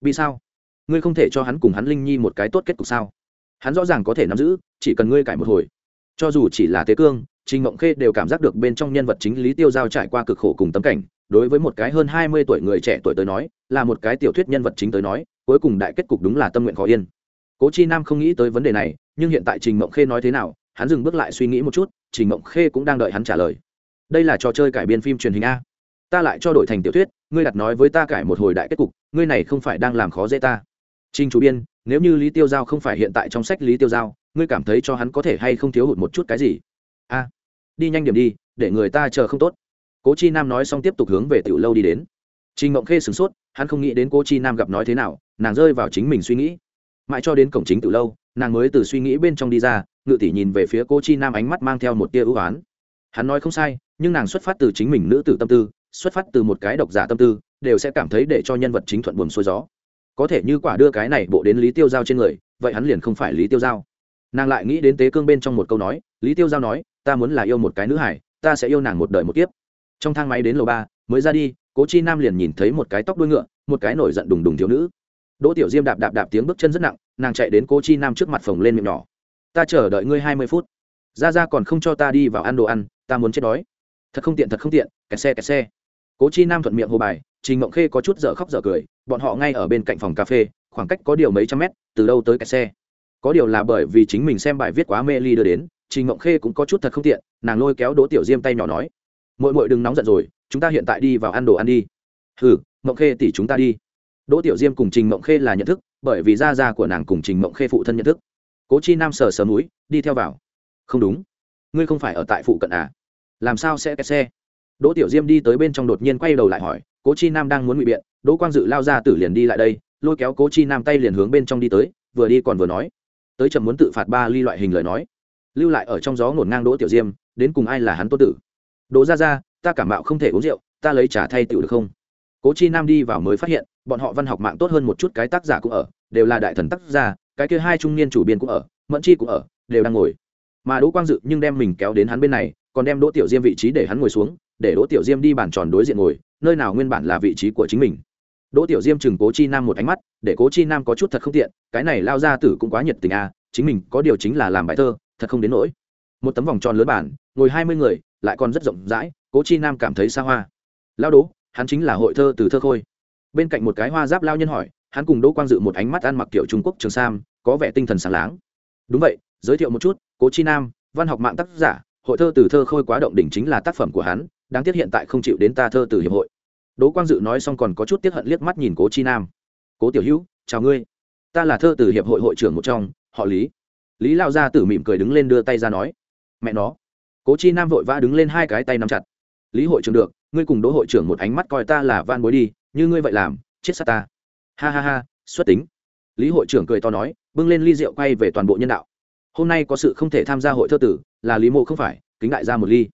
Bi sao? Ngươi không thể cho hắn cùng hắn linh nhi một cái tốt kết cục sao? Hắn rõ ràng có thể nắm giữ, chỉ cần ngươi cải một hồi. Cho dù chỉ là tế cương, trình mộng khê đều cảm giác được bên trong nhân vật chính lý tiêu giao trải qua cực khổ cùng tấm cảnh. Đối với một cái hơn hai mươi tuổi người trẻ tuổi tới nói, là một cái tiểu thuyết nhân vật chính tới nói cuối cùng đại kết cục đúng là tâm nguyện khó yên. Cố chi nam không nghĩ tới vấn đề này, nhưng hiện tại trình mộng khê nói thế nào, hắn dừng bước lại suy nghĩ một chút, trình mộng khê cũng đang đợi hắn trả lời. Đây là trò chơi cải biên phim truyền hình a. Ta lại cho đổi thành tiểu thuyết, ngươi đặt nói với ta cải một hồi đại kết cục, ngươi này không phải đang làm khó dễ ta. Trình chủ biên, nếu như lý tiêu giao không phải hiện tại trong sách lý tiêu giao, ngươi cảm thấy cho hắn có thể hay không thiếu hụt một chút cái gì? A. Đi nhanh điểm đi, để người ta chờ không tốt. Cố chi nam nói xong tiếp tục hướng về tiểu lâu đi đến. Trình mộng khê sửng sốt, hắn không nghĩ đến cố chi nam gặp nói thế nào nàng rơi vào chính mình suy nghĩ. Mãi cho đến cổng chính từ lâu, nàng mới từ suy nghĩ bên trong đi ra, ngự tỷ nhìn về phía cô chi nam ánh mắt mang theo một tia ưu á hắn nói không sai, nhưng nàng xuất phát từ chính mình nữ tử tâm tư, xuất phát từ một cái độc giả tâm tư, đều sẽ cảm thấy để cho nhân vật chính thuận buồm xuôi gió. Có thể như quả đưa cái này bộ đến lý tiêu giao trên người, vậy hắn liền không phải lý tiêu giao. Nàng lại nghĩ đến tế cương bên trong một câu nói, lý tiêu giao nói, ta muốn là yêu một cái nữ hải, ta sẽ yêu nàng một đời một kiếp. Trong thang máy đến lầu ba, mới ra đi cố chi nam liền nhìn thấy một cái tóc đuôi ngựa, một cái nổi giận đùng đùng thiếu nữ đỗ tiểu diêm đạp đạp đạp tiếng bước chân rất nặng, nàng chạy đến cố chi nam trước mặt phồng lên miệng nhỏ. Ta chờ đợi ngươi hai mươi phút. Ra ra còn không cho ta đi vào ăn đồ ăn, ta muốn chết đói. Thật không tiện, thật không tiện, kẹt xe kẹt xe. Cố chi nam thuận miệng hồ bài, trình mộng khê có chút dở khóc dở cười, bọn họ ngay ở bên cạnh phòng cà phê, khoảng cách có điều mấy trăm mét, từ đâu tới kẹt xe. Có điều là bởi vì chính mình xem bài viết quá mê ly đưa đến, trình mộng khê cũng có chút thật không tiện, nàng lôi kéo đỗ tiểu diêm tay nhỏ nói mội mội đừng nóng giận rồi, chúng ta hiện tại đi vào ăn đồ ăn đi. Hừ, mộng khê tỷ chúng ta đi đỗ tiểu diêm cùng trình mộng khê là nhận thức, bởi vì gia gia của nàng cùng trình mộng khê phụ thân nhận thức. Cố chi nam sờ sờ núi đi theo vào. Không đúng. Ngươi không phải ở tại phụ cận à? Làm sao sẽ kẹt xe? Đỗ tiểu diêm đi tới bên trong đột nhiên quay đầu lại hỏi, cố chi nam đang muốn ngụy biện, đỗ quang dự lao ra tử liền đi lại đây, lôi kéo cố chi nam tay liền hướng bên trong đi tới, vừa đi còn vừa nói. Tới chậm muốn tự phạt ba ly loại hình lời nói. Lưu lại ở trong gió ngổn ngang đỗ tiểu diêm, đến cùng ai là hắn tô tử? Đỗ ra ra ta cảm mạo không thể uống rượu, ta lấy trà thay tiểu được không? Cố chi nam đi vào mới phát hiện bọn họ văn học mạng tốt hơn một chút cái tác giả cũng ở, đều là đại thần tác giả, cái kia hai trung niên chủ biên cũng ở, mẫn chi cũng ở, đều đang ngồi. Mà đỗ quang dự nhưng đem mình kéo đến hắn bên này, còn đem đỗ tiểu diêm vị trí để hắn ngồi xuống, để đỗ tiểu diêm đi bàn tròn đối diện ngồi, nơi nào nguyên bản là vị trí của chính mình. Đỗ tiểu diêm chừng cố chi nam một ánh mắt, để cố chi nam có chút thật không tiện, cái này lao ra tử cũng quá nhiệt tình à chính mình có điều chính là làm bài thơ, thật không đến nỗi. Một tấm vòng tròn lớn bản, ngồi hai mươi người, lại còn rất rộng rãi, cố chi nam cảm thấy xa hoa. Lao đố hắn chính là hội thơ từ thơ khôi bên cạnh một cái hoa giáp lao nhân hỏi, hắn cùng đỗ quang dự một ánh mắt ăn mặc kiểu trung quốc trường sam, có vẻ tinh thần sáng láng. Đúng vậy, giới thiệu một chút, cố chi nam, văn học mạng tác giả, hội thơ từ thơ khôi quá động đỉnh chính là tác phẩm của hắn, đáng tiếc hiện tại không chịu đến ta thơ từ hiệp hội. Đỗ quang dự nói xong còn có chút tiếp hận liếc mắt nhìn cố chi nam. Cố tiểu hữu, chào ngươi. Ta là thơ từ hiệp hội hội trưởng một trong, họ lý. Lý lao gia tử mỉm cười đứng lên đưa tay ra nói. Mẹ nó. Cố chi nam vội vã đứng lên hai cái tay nắm chặt. Lý hội trưởng được, ngươi cùng đỗ hội trưởng một ánh mắt coi ta là van bối đi như ngươi vậy làm, chết sát ta. Ha ha ha, xuất tính. Lý hội trưởng cười to nói, bưng lên ly rượu quay về toàn bộ nhân đạo. Hôm nay có sự không thể tham gia hội thơ tử, là lý mộ không phải, kính đại ra một ly.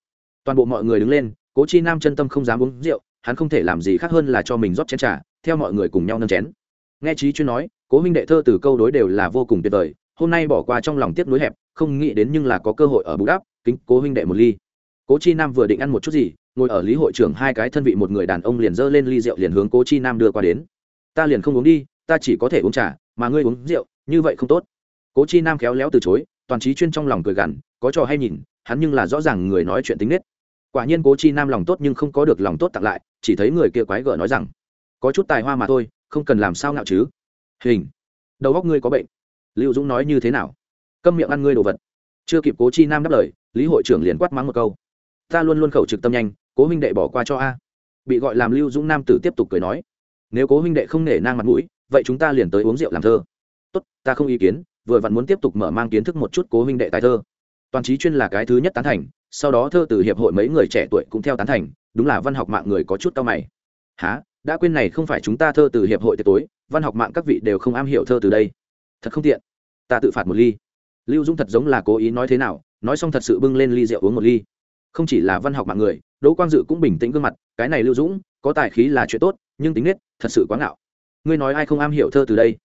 Toàn bộ mọi người đứng lên, cố chi nam chân tâm không dám uống rượu, hắn không thể làm gì khác hơn là cho mình rót chén t r à theo mọi người cùng nhau nâng chén. Nghe trí chuyên nói, cố minh đệ thơ từ câu đối đều là vô cùng tuyệt vời, hôm nay bỏ qua trong lòng tiếc nuối hẹp, không nghĩ đến nhưng là có cơ hội ở bù đắp, kính cố huynh đệ một ly. Cố chi nam vừa định ăn một chút gì ngồi ở lý hội trưởng hai cái thân vị một người đàn ông liền dơ lên ly rượu liền hướng cố chi nam đưa qua đến. Ta liền không uống đi, ta chỉ có thể uống trà, mà ngươi uống rượu, như vậy không tốt. Cố chi nam khéo léo từ chối, toàn trí chuyên trong lòng cười gằn, có trò hay nhìn, hắn nhưng là rõ ràng người nói chuyện tính nết. Quả nhiên cố chi nam lòng tốt nhưng không có được lòng tốt tặng lại, chỉ thấy người kia quái gở nói rằng, có chút tài hoa mà thôi, không cần làm sao ngạo chứ. Hình, đầu góc ngươi có bệnh. Lưu dũng nói như thế nào? Câm miệng ăn ngươi đồ vật. Chưa kịp cố chi nam đáp lời, lý hội trưởng liền quát mắng một câu ta luôn luôn khẩu trực tâm nhanh, cố huynh đệ bỏ qua cho a. Bị gọi làm lưu dũng nam tử tiếp tục cười nói. Nếu cố huynh đệ không nể nang mặt mũi, vậy chúng ta liền tới uống rượu làm thơ. Tốt, ta không ý kiến, vừa vặn muốn tiếp tục mở mang kiến thức một chút cố huynh đệ tài thơ. Toàn trí chuyên là cái thứ nhất tán thành, sau đó thơ từ hiệp hội mấy người trẻ tuổi cũng theo tán thành, đúng là văn học mạng người có chút cao mày. Há đã quên này không phải chúng ta thơ từ hiệp hội tiệc tối, văn học mạng các vị đều không am hiểu thơ từ đây. Thật không tiện. Ta tự phạt một ly. Lưu dũng thật giống là cố ý nói thế nào, nói xong thật sự bưng lên ly rượu uống một ly không chỉ là văn học mạng người, đỗ quang dự cũng bình tĩnh gương mặt, cái này lưu dũng, có tài khí là chuyện tốt, nhưng tính nết, thật sự quá ngạo. Ngươi nói ai không am hiểu thơ từ đây?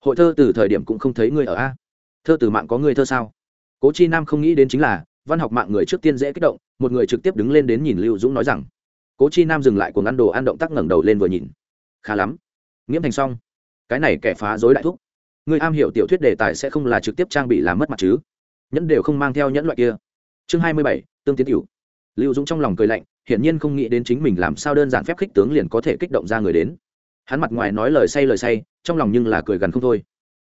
Hội thơ từ thời điểm cũng không thấy ngươi ở a. Thơ từ mạng có ngươi thơ sao? Cố chi nam không nghĩ đến chính là, văn học mạng người trước tiên dễ kích động, một người trực tiếp đứng lên đến nhìn lưu dũng nói rằng, cố chi nam dừng lại cuồng ăn đồ ăn động tác ngẩng đầu lên vừa nhìn. Khá lắm. Nghiễm thành xong. Cái này kẻ phá dối đại thúc. Người am hiểu tiểu thuyết đề tài sẽ không là trực tiếp trang bị làm mất mặt chứ? Nhẫn đều không mang theo nhẫn loại kia. Chương hai mươi bảy, tương tiến tiểu lưu dũng trong lòng cười lạnh, hiển nhiên không nghĩ đến chính mình làm sao đơn giản phép khích tướng liền có thể kích động ra người đến. Hắn mặt ngoài nói lời say lời say, trong lòng nhưng là cười gần không thôi.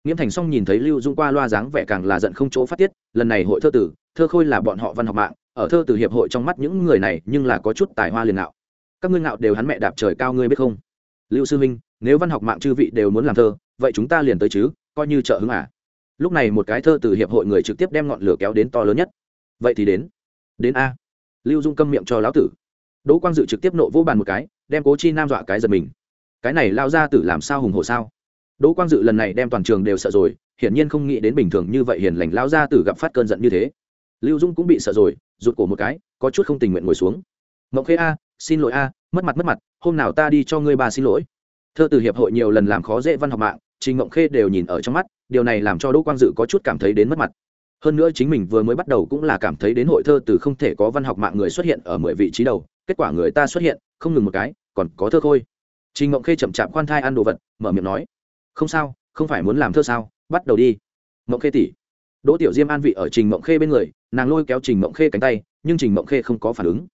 Nghiễm thành xong nhìn thấy lưu dũng qua loa dáng vẻ càng là giận không chỗ phát tiết, lần này hội thơ tử, thơ khôi là bọn họ văn học mạng, ở thơ từ hiệp hội trong mắt những người này nhưng là có chút tài hoa liền ngạo. Các ngươi ngạo đều hắn mẹ đạp trời cao ngươi biết không? Lưu sư minh, nếu văn học mạng chư vị đều muốn làm thơ, vậy chúng ta liền tới chứ, coi như trợ hứng à? Lúc này một cái thơ từ hiệp hội người trực tiếp đem ngọn lửa kéo đến to lớn nhất. Vậy thì đến. Đến a lưu dung câm miệng cho lão tử. Đỗ quang dự trực tiếp nộ vô bàn một cái, đem cố chi nam dọa cái giật mình. Cái này lao ra tử làm sao hùng hồ sao? Đỗ quang dự lần này đem toàn trường đều sợ rồi, hiển nhiên không nghĩ đến bình thường như vậy hiền lành lao ra tử gặp phát cơn giận như thế. Lưu dung cũng bị sợ rồi, rụt cổ một cái, có chút không tình nguyện ngồi xuống. Mộng khê a, xin lỗi a, mất mặt mất mặt, hôm nào ta đi cho ngươi bà xin lỗi. Thơ từ hiệp hội nhiều lần làm khó dễ văn học mạng, trình mộng khê đều nhìn ở trong mắt, điều này làm cho đỗ quang dự có chút cảm thấy đến mất mặt hơn nữa chính mình vừa mới bắt đầu cũng là cảm thấy đến hội thơ từ không thể có văn học mạng người xuất hiện ở mười vị trí đầu, kết quả người ta xuất hiện, không ngừng một cái, còn có thơ khôi. Trình mộng khê chậm chạp khoan thai ăn đồ vật, mở miệng nói, không sao, không phải muốn làm thơ sao, bắt đầu đi. Mộng khê tỷ. Đỗ tiểu diêm an vị ở trình mộng khê bên người, nàng lôi kéo trình mộng khê cánh tay, nhưng trình mộng khê không có phản ứng.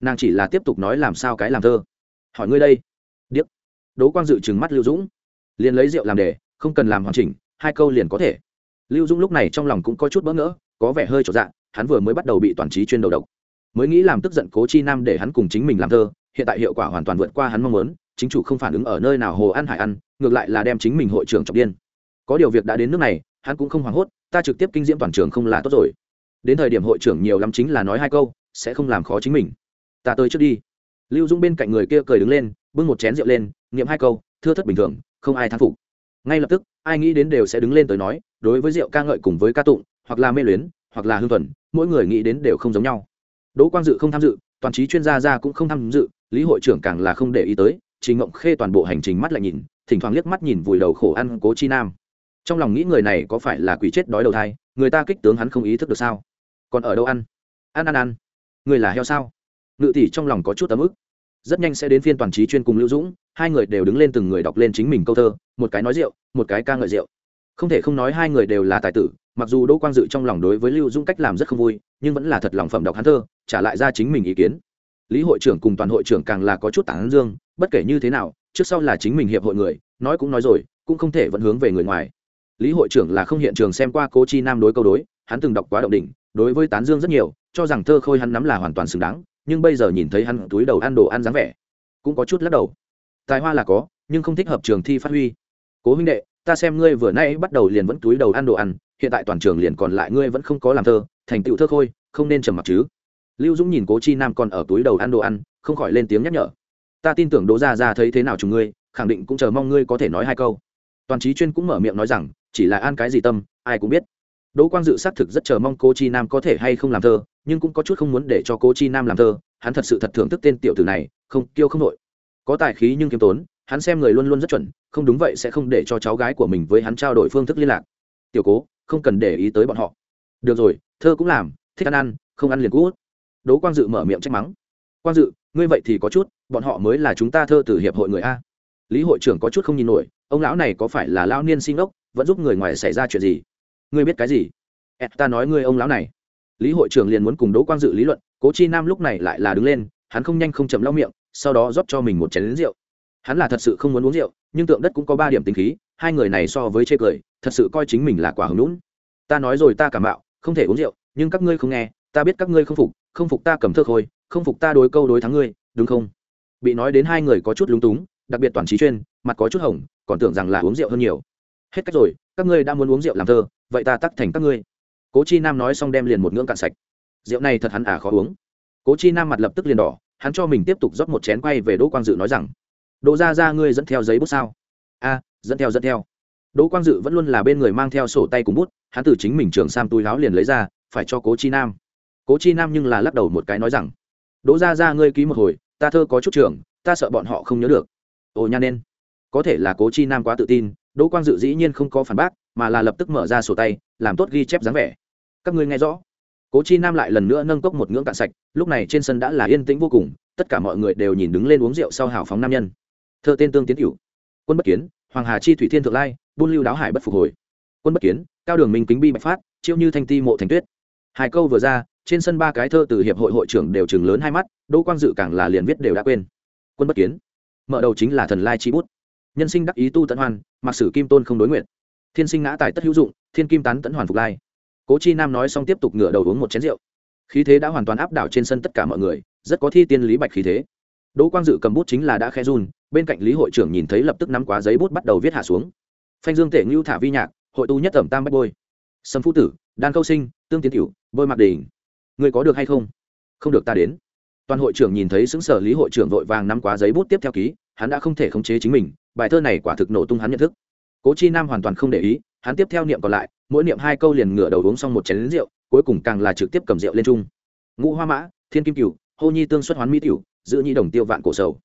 Nàng chỉ là tiếp tục nói làm sao cái làm thơ. Hỏi ngươi đây. Điếc. Đỗ quang dự trừng mắt lưu dũng. Liền lấy rượu làm đề, không cần làm hoàn chỉnh, hai câu liền có thể lưu Dung lúc này trong lòng cũng có chút bỡ ngỡ, có vẻ hơi trọn dạng hắn vừa mới bắt đầu bị toàn trí chuyên đầu độc. Mới nghĩ làm tức giận cố chi nam để hắn cùng chính mình làm thơ, hiện tại hiệu quả hoàn toàn vượt qua hắn mong muốn, chính chủ không phản ứng ở nơi nào hồ ăn hải ăn, ngược lại là đem chính mình hội trưởng trọng điên. Có điều việc đã đến nước này, hắn cũng không hoảng hốt, ta trực tiếp kinh diễm toàn trường không là tốt rồi. Đến thời điểm hội trưởng nhiều lắm chính là nói hai câu, sẽ không làm khó chính mình. Ta tới trước đi. Lưu dũng bên cạnh người kia cười đứng lên, bưng một chén rượu lên nghiệm hai câu, thưa thất bình thường, không ai thán phục ngay lập tức, ai nghĩ đến đều sẽ đứng lên tới nói, đối với rượu ca ngợi cùng với ca tụng, hoặc là mê luyến, hoặc là hương thuần, mỗi người nghĩ đến đều không giống nhau. Đỗ quang dự không tham dự, toàn trí chuyên gia ra cũng không tham dự, lý hội trưởng càng là không để ý tới, trình ngộng khê toàn bộ hành trình mắt lại nhìn, thỉnh thoảng liếc mắt nhìn vùi đầu khổ ăn cố chi nam. Trong lòng nghĩ người này có phải là quỷ chết đói đầu thai, người ta kích tướng hắn không ý thức được sao? Còn ở đâu ăn? Ăn ăn ăn. Người là heo sao? Ngự tỷ trong lòng có chút ấm ức rất nhanh sẽ đến phiên toàn trí chuyên cùng lưu dũng, hai người đều đứng lên từng người đọc lên chính mình câu thơ, một cái nói rượu, một cái ca ngợi rượu. Không thể không nói hai người đều là tài tử, mặc dù đỗ quang dự trong lòng đối với lưu dũng cách làm rất không vui, nhưng vẫn là thật lòng phẩm đọc hắn thơ, trả lại ra chính mình ý kiến. Lý hội trưởng cùng toàn hội trưởng càng là có chút tản dương, bất kể như thế nào, trước sau là chính mình hiệp hội người, nói cũng nói rồi, cũng không thể vẫn hướng về người ngoài. Lý hội trưởng là không hiện trường xem qua cố chi nam đối câu đối, hắn từng đọc quá động đỉnh, đối với tán dương rất nhiều, cho rằng thơ khôi hắn nắm là hoàn toàn xứng đáng nhưng bây giờ nhìn thấy hắn túi đầu ăn đồ ăn dáng vẻ, cũng có chút lắc đầu. Tài hoa là có, nhưng không thích hợp trường thi phát huy. Cố huynh đệ, ta xem ngươi vừa nay bắt đầu liền vẫn túi đầu ăn đồ ăn, hiện tại toàn trường liền còn lại ngươi vẫn không có làm thơ, thành tựu thơ khôi, không nên trầm mặc chứ. Lưu dũng nhìn cố chi nam còn ở túi đầu ăn đồ ăn, không khỏi lên tiếng nhắc nhở. Ta tin tưởng đỗ gia ra thấy thế nào chúng ngươi, khẳng định cũng chờ mong ngươi có thể nói hai câu. Toàn trí chuyên cũng mở miệng nói rằng, chỉ là an cái gì tâm, ai cũng biết đỗ quang dự xác thực rất chờ mong Cố chi nam có thể hay không làm thơ, nhưng cũng có chút không muốn để cho Cố chi nam làm thơ, hắn thật sự thật thưởng thức tên tiểu tử này, không, kiêu không nổi. có tài khí nhưng kiêm tốn, hắn xem người luôn luôn rất chuẩn, không đúng vậy sẽ không để cho cháu gái của mình với hắn trao đổi phương thức liên lạc. Tiểu cố, không cần để ý tới bọn họ. Được rồi, thơ cũng làm, thích ăn ăn, không ăn liền cút. Đỗ quang dự mở miệng trách mắng. Quang dự, ngươi vậy thì có chút, bọn họ mới là chúng ta thơ từ hiệp hội người a. Lý hội trưởng có chút không nhìn nổi, ông lão này có phải là lão niên sinh ốc vẫn giúp người ngoài xảy ra chuyện gì? Ngươi biết cái gì? Ed ta nói ngươi ông lão này. Lý hội trưởng liền muốn cùng đỗ quang dự lý luận, cố chi nam lúc này lại là đứng lên, hắn không nhanh không chậm lau miệng, sau đó rót cho mình một chén lính rượu. Hắn là thật sự không muốn uống rượu, nhưng tượng đất cũng có ba điểm tính khí, hai người này so với chê cười, thật sự coi chính mình là quả hứng lũn ta nói rồi ta cảm bạo không thể uống rượu, nhưng các ngươi không nghe, ta biết các ngươi không phục không phục ta cầm thơ khôi không phục ta đối câu đối thắng ngươi, đúng không? Bị nói đến hai người có chút lúng túng, đặc biệt toàn trí chuyên, mặt có chút hồng, còn tưởng rằng là uống rượu hơn nhiều. Hết cách rồi, các ngươi đã muốn uống rượu làm thơ vậy ta tắc thành các ngươi. Cố chi nam nói xong đem liền một ngưỡng cạn sạch. Rượu này thật hắn à khó uống. Cố chi nam mặt lập tức liền đỏ, hắn cho mình tiếp tục rót một chén quay về đỗ quang dự nói rằng, đỗ ra ra ngươi dẫn theo giấy bút sao? A, dẫn theo dẫn theo. Đỗ quang dự vẫn luôn là bên người mang theo sổ tay cùng bút, hắn từ chính mình trường sam túi láo liền lấy ra, phải cho cố chi nam. Cố chi nam nhưng là lắc đầu một cái nói rằng, đỗ ra ra ngươi ký một hồi, ta thơ có chút trường, ta sợ bọn họ không nhớ được. Ồ, nha nên. Có thể là cố chi nam quá tự tin, đỗ quang dự dĩ nhiên không có phản bác mà là lập tức mở ra sổ tay, làm tốt ghi chép dáng vẻ. Các ngươi nghe rõ. Cố chi nam lại lần nữa nâng cốc một ngưỡng cạn sạch, lúc này trên sân đã là yên tĩnh vô cùng, tất cả mọi người đều nhìn đứng lên uống rượu sau hào phóng nam nhân. Thơ tên tương tiến cửu quân bất kiến, hoàng hà chi thủy thiên thượng lai, buôn lưu đáo hải bất phục hồi. Quân bất kiến, cao đường minh kính bi bạch phát, chiêu như thanh ti mộ thành tuyết. Hai câu vừa ra, trên sân ba cái thơ từ hiệp hội hội trưởng đều chừng lớn hai mắt, đỗ quang dự càng là liền viết đều đã quên. Quân bất kiến, mở đầu chính là thần lai chi bút. Nhân sinh đắc ý tu tận hoan, mặc sử kim tôn không đối nguyện thiên sinh ngã tài tất hữu dụng, thiên kim tán tẫn hoàn phục lai. Cố chi nam nói xong tiếp tục ngửa đầu uống một chén rượu. Khí thế đã hoàn toàn áp đảo trên sân tất cả mọi người, rất có thi tiên lý bạch khí thế. Đỗ quang dự cầm bút chính là đã khe run, bên cạnh lý hội trưởng nhìn thấy lập tức nắm quá giấy bút bắt đầu viết hạ xuống. Phanh dương tể ngưu thả vi nhạc, hội tu nhất tẩm tam bách bôi. Sâm phu tử, đan câu sinh, tương tiến tiểu bôi mặc đình. Người có được hay không? Không được ta đến. Toàn hội trưởng nhìn thấy xứng sở lý hội trưởng vội vàng nắm quá giấy bút tiếp theo ký, hắn đã không thể khống chế chính mình, bài thơ này quả thực nổ tung hắn nhận thức cố chi nam hoàn toàn không để ý, hắn tiếp theo niệm còn lại, mỗi niệm hai câu liền ngửa đầu uống xong một chén lính rượu, cuối cùng càng là trực tiếp cầm rượu lên chung. Ngũ hoa mã, thiên kim cửu, hô nhi tương xuất hoán mỹ tiểu, giữ nhi đồng tiêu vạn cổ sầu.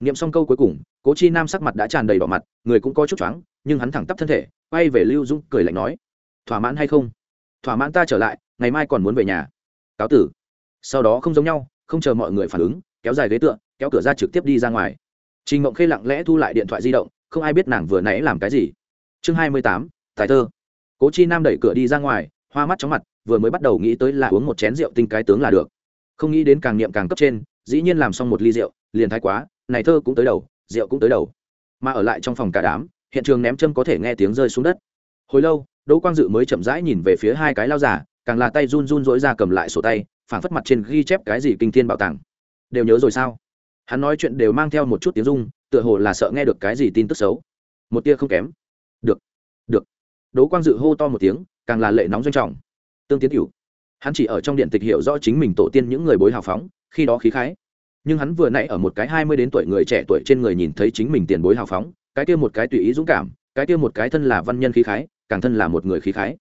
Niệm xong câu cuối cùng, cố chi nam sắc mặt đã tràn đầy đỏ mặt, người cũng có chút choáng, nhưng hắn thẳng tắp thân thể, quay về lưu dung cười lạnh nói, thỏa mãn hay không? Thỏa mãn ta trở lại, ngày mai còn muốn về nhà. Cáo tử. Sau đó không giống nhau, không chờ mọi người phản ứng, kéo dài ghế tựa, kéo cửa ra trực tiếp đi ra ngoài. Trình mộng khê lặng lẽ thu lại điện thoại di động, không ai biết nàng vừa nãy làm cái gì chương hai mươi tám, tài thơ cố chi nam đẩy cửa đi ra ngoài, hoa mắt chóng mặt, vừa mới bắt đầu nghĩ tới là uống một chén rượu tinh cái tướng là được. Không nghĩ đến càng niệm càng cấp trên, dĩ nhiên làm xong một ly rượu, liền thái quá, này thơ cũng tới đầu, rượu cũng tới đầu. Mà ở lại trong phòng cả đám, hiện trường ném châm có thể nghe tiếng rơi xuống đất. Hồi lâu, đỗ quang dự mới chậm rãi nhìn về phía hai cái lao giả, càng là tay run run rỗi ra cầm lại sổ tay phản phất mặt trên ghi chép cái gì kinh thiên bảo tàng. Đều nhớ rồi sao? Hắn nói chuyện đều mang theo một chút tiếng rung, tựa hồ là sợ nghe được cái gì tin tức xấu. Một tia không kém được được. Đỗ quang dự hô to một tiếng, càng là lệ nóng doanh trọng. Tương tiến cửu, hắn chỉ ở trong điện tịch hiểu rõ chính mình tổ tiên những người bối hào phóng, khi đó khí khái. Nhưng hắn vừa nãy ở một cái hai mươi đến tuổi người trẻ tuổi trên người nhìn thấy chính mình tiền bối hào phóng, cái kia một cái tùy ý dũng cảm, cái kia một cái thân là văn nhân khí khái, càng thân là một người khí khái.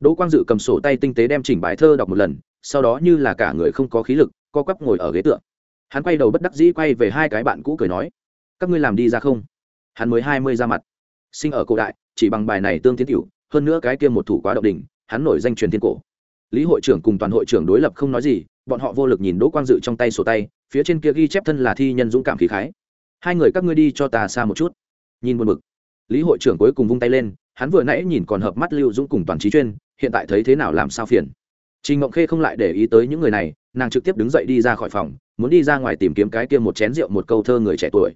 Đỗ quang dự cầm sổ tay tinh tế đem chỉnh bài thơ đọc một lần, sau đó như là cả người không có khí lực, co quắp ngồi ở ghế tựa. Hắn quay đầu bất đắc dĩ quay về hai cái bạn cũ cười nói, các ngươi làm đi ra không? Hắn mới hai mươi ra mặt. Sinh ở cổ đại chỉ bằng bài này tương tiến tiểu hơn nữa cái kia một thủ quá động đỉnh, hắn nổi danh truyền thiên cổ. Lý hội trưởng cùng toàn hội trưởng đối lập không nói gì, bọn họ vô lực nhìn đỗ quang dự trong tay sổ tay, phía trên kia ghi chép thân là thi nhân dũng cảm khí khái. Hai người các ngươi đi cho ta xa một chút. Nhìn buồn bực, lý hội trưởng cuối cùng vung tay lên, hắn vừa nãy nhìn còn hợp mắt lưu dũng cùng toàn trí chuyên, hiện tại thấy thế nào làm sao phiền. Trình ngộng khê không lại để ý tới những người này, nàng trực tiếp đứng dậy đi ra khỏi phòng, muốn đi ra ngoài tìm kiếm cái kia một chén rượu một câu thơ người trẻ tuổi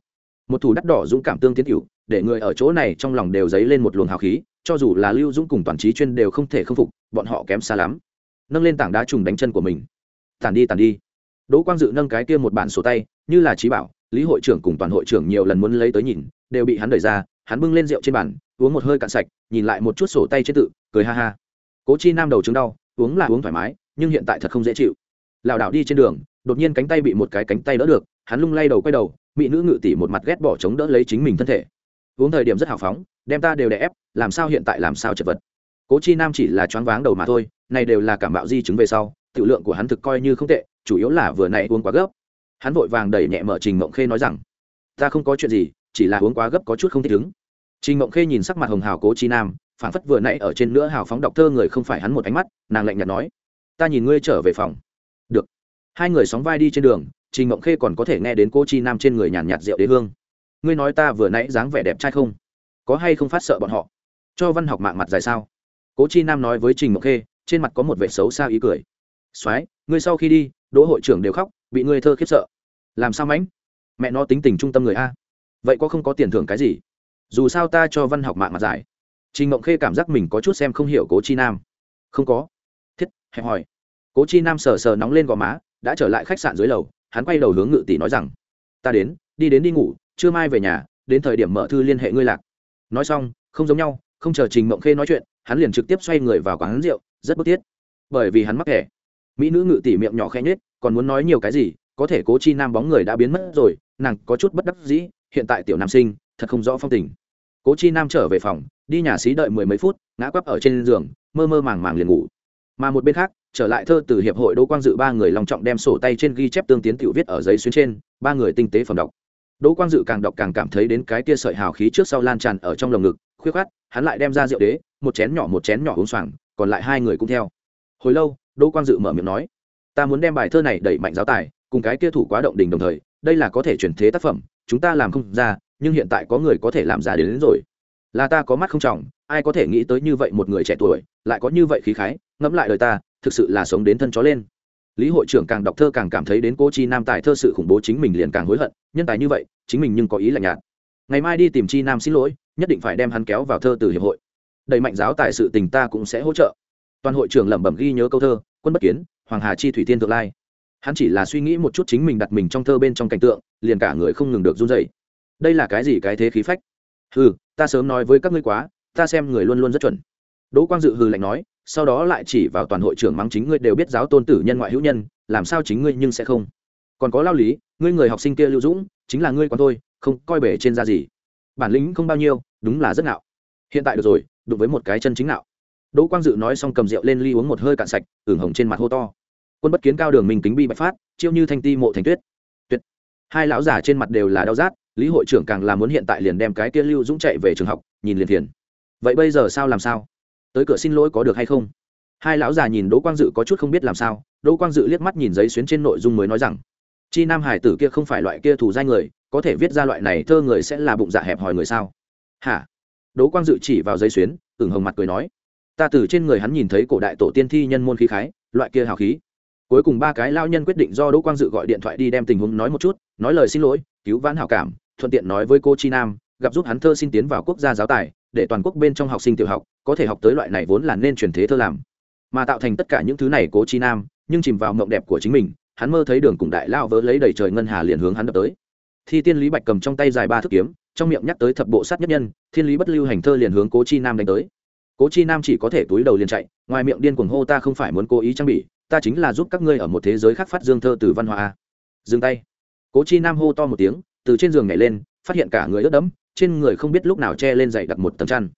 một thủ đắt đỏ dũng cảm tương tiến cửu, để người ở chỗ này trong lòng đều dấy lên một luồng hào khí, cho dù là lưu dũng cùng toàn trí chuyên đều không thể k phục, bọn họ kém xa lắm. Nâng lên tảng đá trùng đánh chân của mình. Tàn đi tàn đi. Đỗ quang dự nâng cái kia một bản sổ tay, như là trí bảo, lý hội trưởng cùng toàn hội trưởng nhiều lần muốn lấy tới nhìn, đều bị hắn đẩy ra, hắn bưng lên rượu trên bàn, uống một hơi cạn sạch, nhìn lại một chút sổ tay trên tự, cười ha ha. Cố chi nam đầu chứng đau, uống là uống thoải mái, nhưng hiện tại thật không dễ chịu. Lảo đảo đi trên đường, đột nhiên cánh tay bị một cái cánh tay đỡ được, hắn lung lay đầu quay đầu mỹ nữ ngự tỷ một mặt ghét bỏ chống đỡ lấy chính mình thân thể. Uống thời điểm rất hào phóng, đem ta đều đè ép, làm sao hiện tại làm sao chật vật. Cố chi nam chỉ là choáng váng đầu mà thôi, này đều là cảm bạo di chứng về sau tự lượng của hắn thực coi như không tệ, chủ yếu là vừa nãy uống quá gấp. Hắn vội vàng đẩy nhẹ mở trình mộng khê nói rằng, ta không có chuyện gì, chỉ là uống quá gấp có chút không thích ứng. Trình mộng khê nhìn sắc mặt hồng hào cố chi nam phản phất vừa nãy ở trên nữa hào phóng đọc thơ người không phải hắn một ánh mắt, nàng lạnh nhạt nói, ta nhìn ngươi trở về phòng. Được. Hai người sóng vai đi trên đường trình mộng khê còn có thể nghe đến cô chi nam trên người nhàn nhạt rượu đế hương. Ngươi nói ta vừa nãy dáng vẻ đẹp trai không? Có hay không phát sợ bọn họ? Cho văn học mạng mặt dài sao? Cố chi nam nói với trình mộng khê, trên mặt có một vẻ xấu xa ý cười. Soái, ngươi sau khi đi, đỗ hội trưởng đều khóc, bị ngươi thơ khiếp sợ. Làm sao mãnh? Mẹ nó tính tình trung tâm người a. Vậy có không có tiền thưởng cái gì? Dù sao ta cho văn học mạng mặt dài. Trình mộng khê cảm giác mình có chút xem không hiểu cố chi nam. Không có. Thiết, hẹp hỏi cố chi nam sờ sờ nóng lên gò má, đã trở lại khách sạn dưới lầu hắn quay đầu hướng ngự tỷ nói rằng, ta đến, đi đến đi ngủ chưa mai về nhà, đến thời điểm mở thư liên hệ ngươi lạc. Nói xong, không giống nhau, không chờ trình mộng khê nói chuyện, hắn liền trực tiếp xoay người vào quán rượu, rất bức thiết. Bởi vì hắn mắc kẻ mỹ nữ ngự tỷ miệng nhỏ khẽ nhết còn muốn nói nhiều cái gì, có thể cố chi nam bóng người đã biến mất rồi, nàng có chút bất đắc dĩ, hiện tại tiểu nam sinh, thật không rõ phong tình. Cố chi nam trở về phòng, đi nhà xí đợi mười mấy phút, ngã quắp ở trên giường, mơ mơ màng màng liền ngủ. Mà một bên khác trở lại thơ từ hiệp hội đỗ quang dự ba người lòng trọng đem sổ tay trên ghi chép tương tiến tiểu viết ở giấy xuyên trên ba người tinh tế phẩm đọc. Đỗ quang dự càng đọc càng cảm thấy đến cái tia sợi hào khí trước sau lan tràn ở trong lồng ngực khuyết khát hắn lại đem ra rượu đế một chén nhỏ một chén nhỏ uống xoàng còn lại hai người cũng theo. Hồi lâu đỗ quang dự mở miệng nói ta muốn đem bài thơ này đẩy mạnh giáo tài cùng cái kia thủ quá động đình đồng thời đây là có thể chuyển thế tác phẩm chúng ta làm không ra nhưng hiện tại có người có thể làm ra đến, đến rồi. Là ta có mắt không trọng ai có thể nghĩ tới như vậy một người trẻ tuổi lại có như vậy khí khái ngẫm lại đời ta thực sự là sống đến thân chó lên. Lý hội trưởng càng đọc thơ càng cảm thấy đến cô chi nam tài thơ sự khủng bố chính mình liền càng hối hận, nhân tài như vậy, chính mình nhưng có ý lạnh nhạt. Ngày mai đi tìm chi nam xin lỗi, nhất định phải đem hắn kéo vào thơ từ hiệp hội. Đầy mạnh giáo tài sự tình ta cũng sẽ hỗ trợ. Toàn hội trưởng lẩm bẩm ghi nhớ câu thơ, quân bất kiến, hoàng hà chi thủy Tiên thượng lai. Hắn chỉ là suy nghĩ một chút chính mình đặt mình trong thơ bên trong cảnh tượng, liền cả người không ngừng được run dậy đây là cái gì cái thế khí phách? Hừ, ta sớm nói với các ngươi quá, ta xem người luôn luôn rất chuẩn. Đỗ quang dự hừ lạnh nói sau đó lại chỉ vào toàn hội trưởng mắng chính ngươi đều biết giáo tôn tử nhân ngoại hữu nhân, làm sao chính ngươi nhưng sẽ không? Còn có lao lý, ngươi người học sinh kia lưu dũng, chính là ngươi còn thôi, không coi bể trên ra gì. Bản lĩnh không bao nhiêu, đúng là rất ngạo. Hiện tại được rồi, đụng với một cái chân chính ngạo. Đỗ quang dự nói xong cầm rượu lên ly uống một hơi cạn sạch, ửng hồng trên mặt hô to. Quân bất kiến cao đường minh kính bi bạch phát, chiêu như thanh ti mộ thành tuyết. Tuyệt. Hai lão giả trên mặt đều là đau rát, lý hội trưởng càng là muốn hiện tại liền đem cái kia lưu dũng chạy về trường học, nhìn liền thiền. Vậy bây giờ sao làm sao? Tới cửa xin lỗi có được hay không? Hai lão già nhìn đỗ quang dự có chút không biết làm sao, đỗ quang dự liếc mắt nhìn giấy xuyến trên nội dung mới nói rằng, chi nam hải tử kia không phải loại kia thủ danh người, có thể viết ra loại này thơ người sẽ là bụng dạ hẹp hòi người sao? Hả? Đỗ quang dự chỉ vào giấy xuyến, ửng hồng mặt cười nói, ta từ trên người hắn nhìn thấy cổ đại tổ tiên thi nhân môn khí khái, loại kia hào khí. Cuối cùng ba cái lao nhân quyết định do đỗ quang dự gọi điện thoại đi đem tình huống nói một chút, nói lời xin lỗi, cứu vãn hảo cảm, thuận tiện nói với cô chi nam gặp giúp hắn thơ xin tiến vào quốc gia giáo tài, để toàn quốc bên trong học sinh tiểu học có thể học tới loại này vốn là nên truyền thế thơ làm. Mà tạo thành tất cả những thứ này cố chi nam, nhưng chìm vào mộng đẹp của chính mình, hắn mơ thấy đường cùng đại lao vỡ lấy đầy trời ngân hà liền hướng hắn đập tới. Thi tiên lý bạch cầm trong tay dài ba thước kiếm, trong miệng nhắc tới thập bộ sát nhất nhân, thiên lý bất lưu hành thơ liền hướng cố chi nam đánh tới. Cố chi nam chỉ có thể túi đầu liền chạy, ngoài miệng điên cuồng hô ta không phải muốn cố ý trang bị, ta chính là giúp các ngươi ở một thế giới khác phát dương thơ từ văn hóa dừng tay. Cố chi nam hô to một tiếng, từ trên giường nhảy lên, phát hiện cả người ướt đẫm trên người không biết lúc nào che lên dậy đặt một tấm chăn.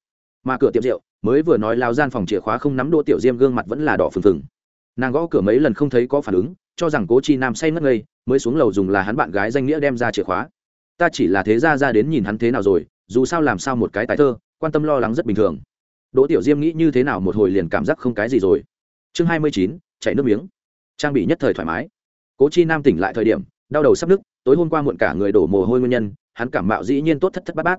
Mà cửa tiệm rượu, mới vừa nói lao gian phòng chìa khóa không nắm đỗ tiểu diêm gương mặt vẫn là đỏ phừng phừng. Nàng gõ cửa mấy lần không thấy có phản ứng, cho rằng cố chi nam say ngất ngây, mới xuống lầu dùng là hắn bạn gái danh nghĩa đem ra chìa khóa. Ta chỉ là thế ra ra đến nhìn hắn thế nào rồi, dù sao làm sao một cái tài thơ, quan tâm lo lắng rất bình thường. Đỗ tiểu diêm nghĩ như thế nào một hồi liền cảm giác không cái gì rồi. Chương hai mươi chín, chảy nước miếng. Trang bị nhất thời thoải mái. Cố chi nam tỉnh lại thời điểm, đau đầu sắp nứt, tối hôm qua muộn cả người đổ mồ hôi nguyên nhân hắn cảm mạo dĩ nhiên tốt thất thất bát bát.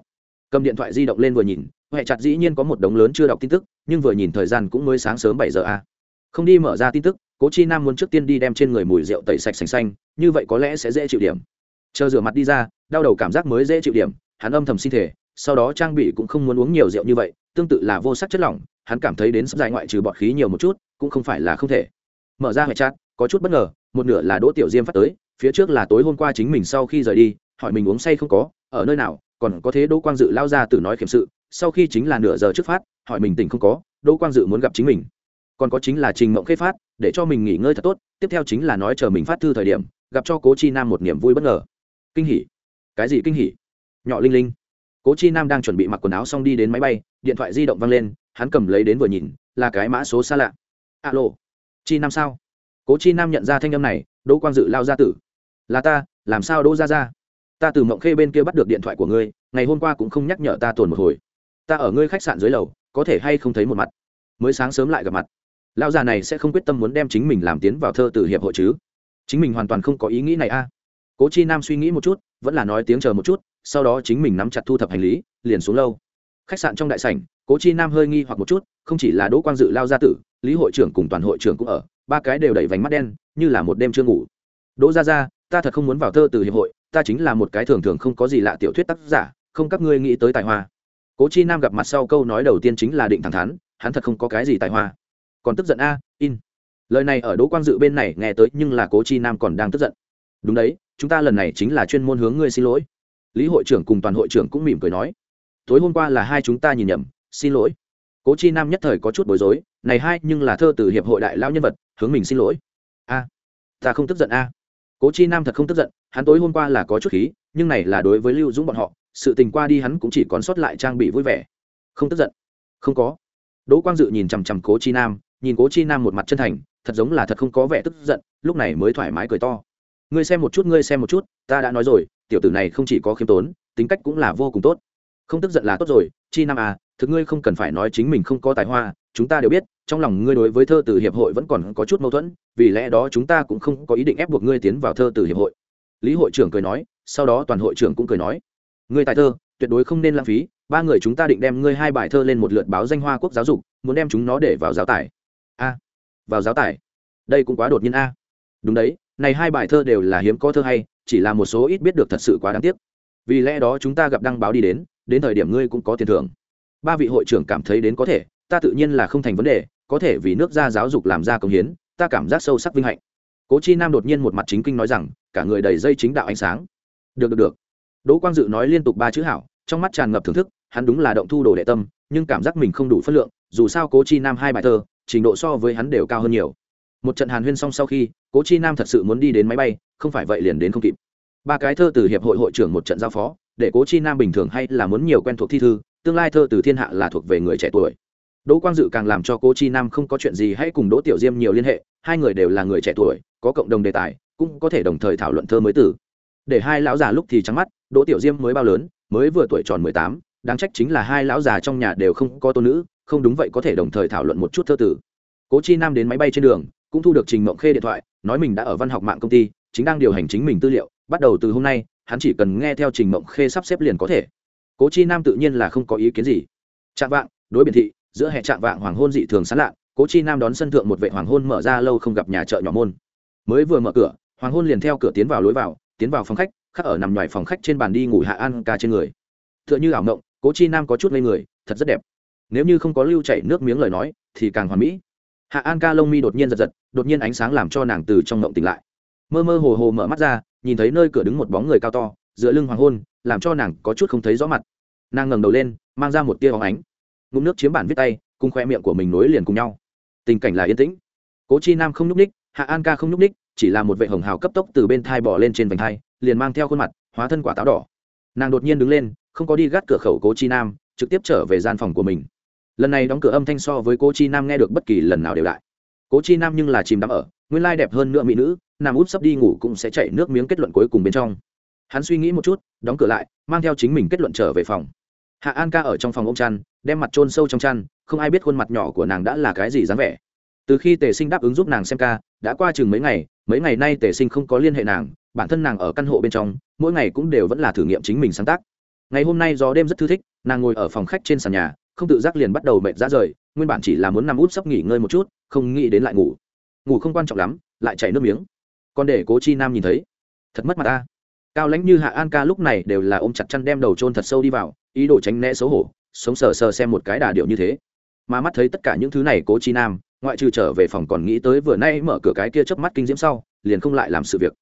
Cầm điện thoại di động lên vừa nhìn huệ chặt dĩ nhiên có một đống lớn chưa đọc tin tức, nhưng vừa nhìn thời gian cũng mới sáng sớm bảy giờ a. À. không đi mở ra tin tức, cố chi nam muốn trước tiên đi đem trên người mùi rượu tẩy sạch sành xanh, như vậy có lẽ sẽ dễ chịu điểm. Chờ rửa mặt đi ra, đau đầu cảm giác mới dễ chịu điểm, hắn âm thầm sinh thể sau đó trang bị cũng không muốn uống nhiều rượu như vậy, tương tự là vô sắc chất lỏng, hắn cảm thấy đến sắp dài ngoại trừ bọt khí nhiều một chút, cũng không phải là không thể. Mở ra hệ chat có chút bất ngờ, một nửa là đỗ tiểu diêm phát tới, phía trước là tối hôm qua chính mình sau khi rời đi hỏi mình uống say không có, ở nơi nào, còn có thế đỗ quang dự lao ra từ nói khiểm sự, sau khi chính là nửa giờ trước phát, hỏi mình tỉnh không có, đỗ quang dự muốn gặp chính mình. Còn có chính là trình mộng khê phát, để cho mình nghỉ ngơi thật tốt, tiếp theo chính là nói chờ mình phát thư thời điểm, gặp cho cố chi nam một niềm vui bất ngờ. Kinh hỉ. Cái gì kinh hỉ? Nhỏ linh linh. Cố chi nam đang chuẩn bị mặc quần áo xong đi đến máy bay, điện thoại di động văng lên, hắn cầm lấy đến vừa nhìn, là cái mã số xa lạ. Alo. Chi nam sao? Cố chi nam nhận ra thanh âm này, đỗ quang dự lao ra tử. Là ta, làm sao đỗ ra ra ta từ mộng khê bên kia bắt được điện thoại của ngươi, ngày hôm qua cũng không nhắc nhở ta tồn một hồi. Ta ở ngươi khách sạn dưới lầu, có thể hay không thấy một mặt? Mới sáng sớm lại gặp mặt. Lão già này sẽ không quyết tâm muốn đem chính mình làm tiến vào thơ từ hiệp hội chứ? Chính mình hoàn toàn không có ý nghĩ này a. Cố chi nam suy nghĩ một chút, vẫn là nói tiếng chờ một chút, sau đó chính mình nắm chặt thu thập hành lý, liền xuống lâu khách sạn trong đại sảnh, cố chi nam hơi nghi hoặc một chút, không chỉ là đỗ quang dự lao gia tử, lý hội trưởng cùng toàn hội trưởng cũng ở, ba cái đều đẩy vành mắt đen, như là một đêm chưa ngủ. Đỗ ra ra ta thật không muốn vào thơ từ hiệp hội, ta chính là một cái thường thường không có gì lạ tiểu thuyết tác giả, không các ngươi nghĩ tới tài hoa. Cố chi nam gặp mặt sau câu nói đầu tiên chính là định thẳng thắn, hắn thật không có cái gì tài hoa. Còn tức giận a, in. Lời này ở đỗ quang dự bên này nghe tới nhưng là cố chi nam còn đang tức giận. Đúng đấy, chúng ta lần này chính là chuyên môn hướng ngươi xin lỗi. Lý hội trưởng cùng toàn hội trưởng cũng mỉm cười nói. Tối hôm qua là hai chúng ta nhìn nhầm, xin lỗi. Cố chi nam nhất thời có chút bối rối, này hai nhưng là thơ từ hiệp hội đại lao nhân vật, hướng mình xin lỗi. A, ta không tức giận a cố chi nam thật không tức giận, hắn tối hôm qua là có chút khí, nhưng này là đối với lưu dũng bọn họ, sự tình qua đi hắn cũng chỉ còn sót lại trang bị vui vẻ. Không tức giận. Không có. Đỗ quang dự nhìn chằm chằm cố chi nam, nhìn cố chi nam một mặt chân thành, thật giống là thật không có vẻ tức giận, lúc này mới thoải mái cười to. Ngươi xem một chút, ngươi xem một chút, ta đã nói rồi, tiểu tử này không chỉ có khiêm tốn, tính cách cũng là vô cùng tốt. Không tức giận là tốt rồi, chi nam à thực ngươi không cần phải nói chính mình không có tài hoa, chúng ta đều biết, trong lòng ngươi đối với thơ từ hiệp hội vẫn còn có chút mâu thuẫn, vì lẽ đó chúng ta cũng không có ý định ép buộc ngươi tiến vào thơ từ hiệp hội. Lý hội trưởng cười nói, sau đó toàn hội trưởng cũng cười nói, ngươi tài thơ, tuyệt đối không nên lãng phí, ba người chúng ta định đem ngươi hai bài thơ lên một lượt báo danh hoa quốc giáo dục, muốn đem chúng nó để vào giáo tải. A, vào giáo tải? Đây cũng quá đột nhiên a. Đúng đấy, này hai bài thơ đều là hiếm có thơ hay, chỉ là một số ít biết được thật sự quá đáng tiếc. Vì lẽ đó chúng ta gặp đăng báo đi đến đến thời điểm ngươi cũng có tiền thưởng ba vị hội trưởng cảm thấy đến có thể, ta tự nhiên là không thành vấn đề, có thể vì nước ra giáo dục làm ra công hiến, ta cảm giác sâu sắc vinh hạnh. Cố chi nam đột nhiên một mặt chính kinh nói rằng, cả người đầy dây chính đạo ánh sáng. Được được được. Đỗ quang dự nói liên tục ba chữ hảo, trong mắt tràn ngập thưởng thức, hắn đúng là động thu đồ đệ tâm, nhưng cảm giác mình không đủ phân lượng, dù sao cố chi nam hai bài thơ, trình độ so với hắn đều cao hơn nhiều. Một trận hàn huyên xong sau khi, cố chi nam thật sự muốn đi đến máy bay, không phải vậy liền đến không kịp. Ba cái thơ từ hiệp hội hội trưởng một trận giao phó, để cố chi nam bình thường hay là muốn nhiều quen thuộc thi thư tương lai thơ từ thiên hạ là thuộc về người trẻ tuổi. Đỗ quang dự càng làm cho cố chi nam không có chuyện gì hãy cùng đỗ tiểu diêm nhiều liên hệ, hai người đều là người trẻ tuổi, có cộng đồng đề tài, cũng có thể đồng thời thảo luận thơ mới từ để hai lão già lúc thì trắng mắt, đỗ tiểu diêm mới bao lớn, mới vừa tuổi tròn mười tám, đáng trách chính là hai lão già trong nhà đều không có tôn nữ, không đúng vậy có thể đồng thời thảo luận một chút thơ tử. Cố chi nam đến máy bay trên đường, cũng thu được trình mộng khê điện thoại, nói mình đã ở văn học mạng công ty, chính đang điều hành chính mình tư liệu, bắt đầu từ hôm nay, hắn chỉ cần nghe theo trình mộng khê sắp xếp liền có thể cố chi nam tự nhiên là không có ý kiến gì. Trạng vạng, đối biển thị, giữa hệ Trạng vạng hoàng hôn dị thường sán lạ cố chi nam đón sân thượng một vệ hoàng hôn mở ra lâu không gặp nhà chợ nhỏ môn. Mới vừa mở cửa, hoàng hôn liền theo cửa tiến vào lối vào, tiến vào phòng khách, khắc ở nằm ngoài phòng khách trên bàn đi ngủ hạ an ca trên người. T h ư ợ n h ư ảo mộng, cố chi nam có chút ngây người, thật rất đẹp. Nếu như không có lưu chảy nước miếng lời nói, thì càng hoàn mỹ. Hạ an ca lông mi đột nhiên giật giật, đột nhiên ánh sáng làm cho nàng từ trong mộng tỉnh lại. Mơ mơ hồ hồ mở mắt ra, nhìn thấy nơi cửa đứng một bóng người cao to giữa lưng hoàng hôn làm cho nàng có chút không thấy rõ mặt. Nàng ngẩng đầu lên, mang ra một tia óng ánh. Ngụm nước chiếm bản viết tay, cùng khoe miệng của mình nối liền cùng nhau. Tình cảnh là yên tĩnh. Cố chi nam không n ú c ních hạ an ca không n ú c ních chỉ là một vệ hồng hào cấp tốc từ bên thai bỏ lên trên vành thai, liền mang theo khuôn mặt, hóa thân quả táo đỏ. Nàng đột nhiên đứng lên, không có đi gắt cửa khẩu cố chi nam, trực tiếp trở về gian phòng của mình. Lần này đóng cửa âm thanh so với cố chi nam nghe được bất kỳ lần nào đều đại. Cố chi nam nhưng là chìm đắm ở, nguyên lai đẹp hơn nữa mỹ nữ nam út sắp đi ngủ cũng sẽ chạy nước miếng kết luận cuối cùng bên trong hắn suy nghĩ một chút, đóng cửa lại, mang theo chính mình kết luận trở về phòng. Hạ an ca ở trong phòng ông chăn, đem mặt trôn sâu trong chăn, không ai biết khuôn mặt nhỏ của nàng đã là cái gì dáng vẻ. Từ khi tề sinh đáp ứng giúp nàng xem ca, đã qua chừng mấy ngày mấy ngày nay tề sinh không có liên hệ nàng, bản thân nàng ở căn hộ bên trong, mỗi ngày cũng đều vẫn là thử nghiệm chính mình sáng tác. Ngày hôm nay gió đêm rất thư thích, nàng ngồi ở phòng khách trên sàn nhà, không tự giác liền bắt đầu mệt ra rời, nguyên bản chỉ là muốn nằm út sắp nghỉ ngơi một chút, không nghĩ đến lại ngủ. Ngủ không quan trọng lắm, lại chảy nước miếng. Còn để cố chi nam nhìn thấy. Thật mất mặt ta cao lãnh như hạ an ca lúc này đều là ôm chặt chăn đem đầu trôn thật sâu đi vào, ý đồ tránh né xấu hổ, sống sờ sờ xem một cái đà điệu như thế. Mà mắt thấy tất cả những thứ này cố chi nam, ngoại trừ trở về phòng còn nghĩ tới vừa nay mở cửa cái kia chớp mắt kinh diễm sau, liền không lại làm sự việc.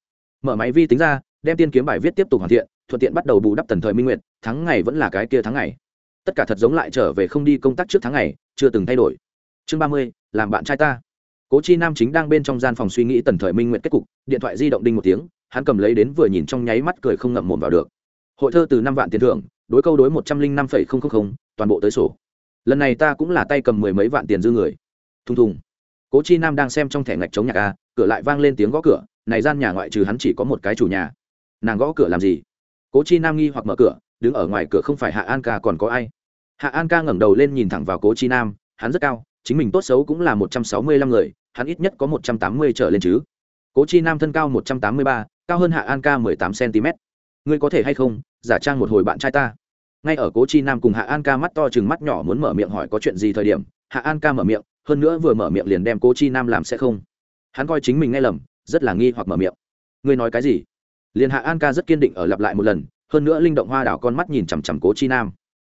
Mở máy vi tính ra, đem tiên kiếm bài viết tiếp tục hoàn thiện, thuận tiện bắt đầu bù đắp tần thời minh nguyệt tháng ngày vẫn là cái kia tháng ngày. Tất cả thật giống lại trở về không đi công tác trước tháng ngày, chưa từng thay đổi. Chương ba mươi, làm bạn trai ta. Cố chi nam chính đang bên trong gian phòng suy nghĩ tần thời minh nguyện kết cục, điện thoại di động đinh một tiếng hắn cầm lấy đến vừa nhìn trong nháy mắt cười không ngậm mồm vào được. Hội thơ từ năm vạn tiền thưởng, đối câu đối một trăm linh năm phẩy không không không, toàn bộ tới sổ. Lần này ta cũng là tay cầm mười mấy vạn tiền dư người. Thùng thùng. Cố chi nam đang xem trong thẻ ngạch chống nhạc a, cửa lại vang lên tiếng gõ cửa, này gian nhà ngoại trừ hắn chỉ có một cái chủ nhà. Nàng gõ cửa làm gì? Cố chi nam nghi hoặc mở cửa, đứng ở ngoài cửa không phải hạ an ca còn có ai? Hạ an ca ngẩng đầu lên nhìn thẳng vào cố chi nam, hắn rất cao, chính mình tốt xấu cũng là một trăm sáu mươi lăm người, hắn ít nhất có một trăm tám mươi trở lên chứ cố chi nam thân cao một trăm tám mươi ba, cao hơn hạ an ca mười tám cm ngươi có thể hay không, giả trang một hồi bạn trai ta? Ngay ở cố chi nam cùng hạ an ca mắt to chừng mắt nhỏ muốn mở miệng hỏi có chuyện gì thời điểm, hạ an ca mở miệng, hơn nữa vừa mở miệng liền đem cố chi nam làm sẽ không. Hắn coi chính mình nghe lầm, rất là nghi hoặc mở miệng. Ngươi nói cái gì? Liền hạ an ca rất kiên định ở lặp lại một lần, hơn nữa linh động hoa đảo con mắt nhìn chằm chằm cố chi nam.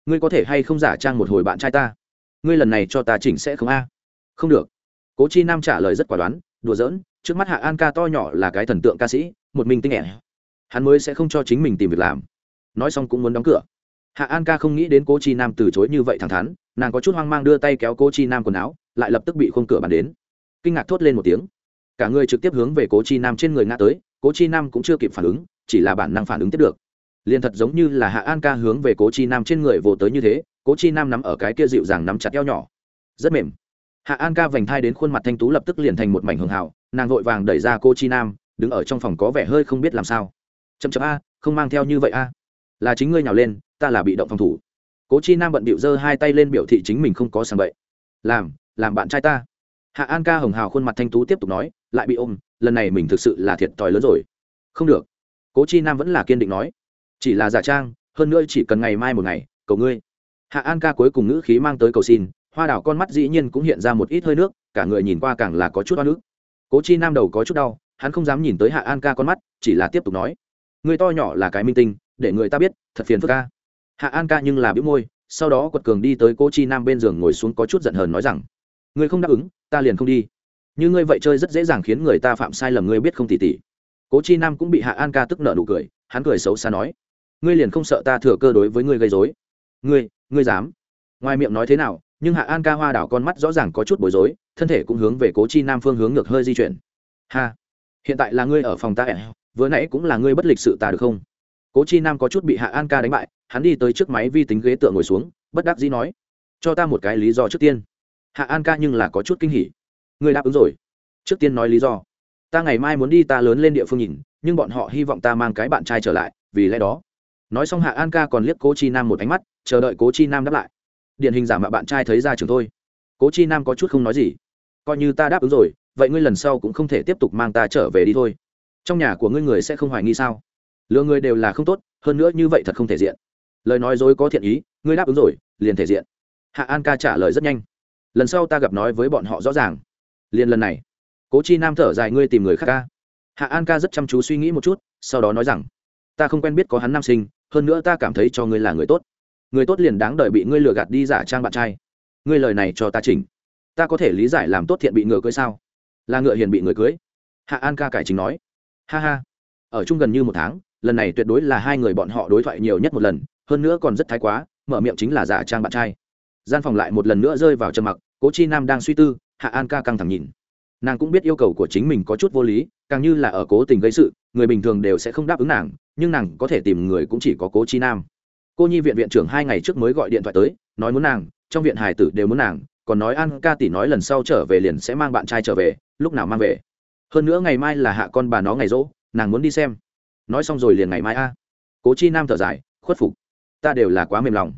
Ngươi có thể hay không giả trang một hồi bạn trai ta? Ngươi lần này cho ta chỉnh sẽ không a? Không được. Cố chi nam trả lời rất quả đoán, đùa giỡn trước mắt hạ an ca to nhỏ là cái thần tượng ca sĩ, một mình tinh nhẹ hắn mới sẽ không cho chính mình tìm việc làm. Nói xong cũng muốn đóng cửa. Hạ an ca không nghĩ đến cố chi nam từ chối như vậy thẳng thắn, nàng có chút hoang mang đưa tay kéo cố chi nam quần áo, lại lập tức bị khung cửa bàn đến. Kinh ngạc thốt lên một tiếng. Cả người trực tiếp hướng về cố chi nam trên người ngã tới, cố chi nam cũng chưa kịp phản ứng, chỉ là bản năng phản ứng tiếp được. Liền thật giống như là hạ an ca hướng về cố chi nam trên người vồ tới như thế, cố chi nam nắm ở cái kia dịu dàng nắm chặt eo nhỏ. Rất mềm. Hạ an ca vành thai đến khuôn mặt thanh tú lập tức liền thành một mảnh hường hào nàng vội vàng đẩy ra cô chi nam, đứng ở trong phòng có vẻ hơi không biết làm sao. Chậm chậm a, không mang theo như vậy a. Là chính ngươi nhào lên, ta là bị động phòng thủ. Cố chi nam bận bịu giơ hai tay lên biểu thị chính mình không có sàng bậy. Làm làm bạn trai ta. Hạ an ca hồng hào khuôn mặt thanh tú tiếp tục nói, lại bị ôm, lần này mình thực sự là thiệt thòi lớn rồi. Không được. Cố chi nam vẫn là kiên định nói. Chỉ là giả trang, hơn nữa chỉ cần ngày mai một ngày, cầu ngươi. Hạ an ca cuối cùng ngữ khí mang tới cầu xin, hoa đảo con mắt dĩ nhiên cũng hiện ra một ít hơi nước, cả người nhìn qua càng là có chút hoa nước cố chi nam đầu có chút đau, hắn không dám nhìn tới hạ an ca con mắt, chỉ là tiếp tục nói. Người to nhỏ là cái minh tinh, để người ta biết, thật phiền phức ca hạ an ca nhưng là biếu môi, sau đó quật cường đi tới cố chi nam bên giường ngồi xuống có chút giận hờn nói rằng, ngươi không đáp ứng, ta liền không đi. Như ngươi vậy chơi rất dễ dàng khiến người ta phạm sai lầm ngươi biết không tỉ tỉ. Cố chi nam cũng bị hạ an ca tức nợ nụ cười, hắn cười xấu xa nói, ngươi liền không sợ ta thừa cơ đối với ngươi gây dối ngươi ngươi dám? Ngoài miệng nói thế nào nhưng hạ an ca hoa đảo con mắt rõ ràng có chút bối rối, thân thể cũng hướng về cố chi nam phương hướng ngược hơi di chuyển. Ha, hiện tại là ngươi ở phòng ta vừa nãy cũng là ngươi bất lịch sự ta được không? Cố chi nam có chút bị hạ an ca đánh bại, hắn đi tới trước máy vi tính ghế tựa ngồi xuống, bất đắc dĩ nói, cho ta một cái lý do trước tiên. Hạ an ca nhưng là có chút kinh hỉ. Ngươi đáp ứng rồi. Trước tiên nói lý do. Ta ngày mai muốn đi ta lớn lên địa phương nhìn, nhưng bọn họ hy vọng ta mang cái bạn trai trở lại, vì lẽ đó. Nói xong hạ an ca còn liếc cố chi nam một ánh mắt, chờ đợi cố chi nam đáp lại điển hình giả mạo bạn trai thấy ra trường thôi. Cố chi nam có chút không nói gì. Coi như ta đáp ứng rồi, vậy ngươi lần sau cũng không thể tiếp tục mang ta trở về đi thôi. Trong nhà của ngươi người sẽ không hoài nghi sao? Lừa người đều là không tốt, hơn nữa như vậy thật không thể diện. Lời nói dối có thiện ý, ngươi đáp ứng rồi, liền thể diện. Hạ an ca trả lời rất nhanh. Lần sau ta gặp nói với bọn họ rõ ràng. Liền lần này. Cố chi nam thở dài, ngươi tìm người khác ca. Hạ an ca rất chăm chú suy nghĩ một chút, sau đó nói rằng, ta không quen biết có hắn nam sinh, hơn nữa ta cảm thấy cho ngươi là người tốt người tốt liền đáng đợi bị ngươi lừa gạt đi giả trang bạn trai. Ngươi lời này cho ta chỉnh. Ta có thể lý giải làm tốt thiện bị ngựa cưới sao? Là ngựa hiền bị người cưới. Hạ an ca cải chính nói. Ha ha. Ở chung gần như một tháng, lần này tuyệt đối là hai người bọn họ đối thoại nhiều nhất một lần, hơn nữa còn rất thái quá, mở miệng chính là giả trang bạn trai. Gian phòng lại một lần nữa rơi vào trầm mặc, cố chi nam đang suy tư, hạ an ca căng thẳng nhìn. Nàng cũng biết yêu cầu của chính mình có chút vô lý, càng như là ở cố tình gây sự, người bình thường đều sẽ không đáp ứng nàng, nhưng nàng có thể tìm người cũng chỉ có cố chi nam cô nhi viện viện trưởng hai ngày trước mới gọi điện thoại tới, nói muốn nàng, trong viện hải tử đều muốn nàng, còn nói an ca tỷ nói lần sau trở về liền sẽ mang bạn trai trở về, lúc nào mang về. Hơn nữa ngày mai là hạ con bà nó ngày rỗ, nàng muốn đi xem. Nói xong rồi liền ngày mai a. À. Cố chi nam thở dài, khuất phục. Ta đều là quá mềm lòng.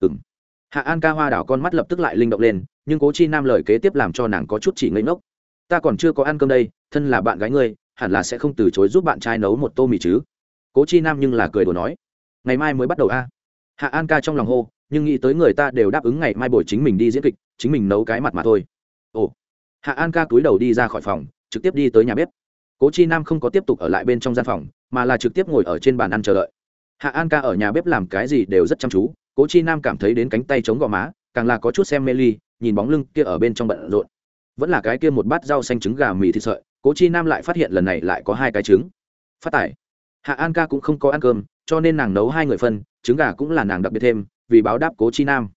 Ừng hạ an ca hoa đảo con mắt lập tức lại linh động lên, nhưng cố chi nam lời kế tiếp làm cho nàng có chút chỉ ngây ngốc. Ta còn chưa có ăn cơm đây, thân là bạn gái ngươi, hẳn là sẽ không từ chối giúp bạn trai nấu một tô mì chứ. Cố chi nam nhưng là cười đồ nói, ngày mai mới bắt đầu a hạ an ca trong lòng hô, nhưng nghĩ tới người ta đều đáp ứng ngày mai buổi chính mình đi diễn kịch, chính mình nấu cái mặt mà thôi. Ồ. Hạ an ca cúi đầu đi ra khỏi phòng, trực tiếp đi tới nhà bếp. Cố chi nam không có tiếp tục ở lại bên trong gian phòng, mà là trực tiếp ngồi ở trên bàn ăn chờ đợi. Hạ an ca ở nhà bếp làm cái gì đều rất chăm chú, cố chi nam cảm thấy đến cánh tay chống gò má, càng là có chút xem mê ly, nhìn bóng lưng kia ở bên trong bận rộn. Vẫn là cái kia một bát rau xanh trứng gà mì thịt sợi, cố chi nam lại phát hiện lần này lại có hai cái trứng. Phát tải hạ an ca cũng không có ăn cơm cho nên nàng nấu hai người phân, trứng gà cũng là nàng đặc biệt thêm, vì báo đáp cố chi nam.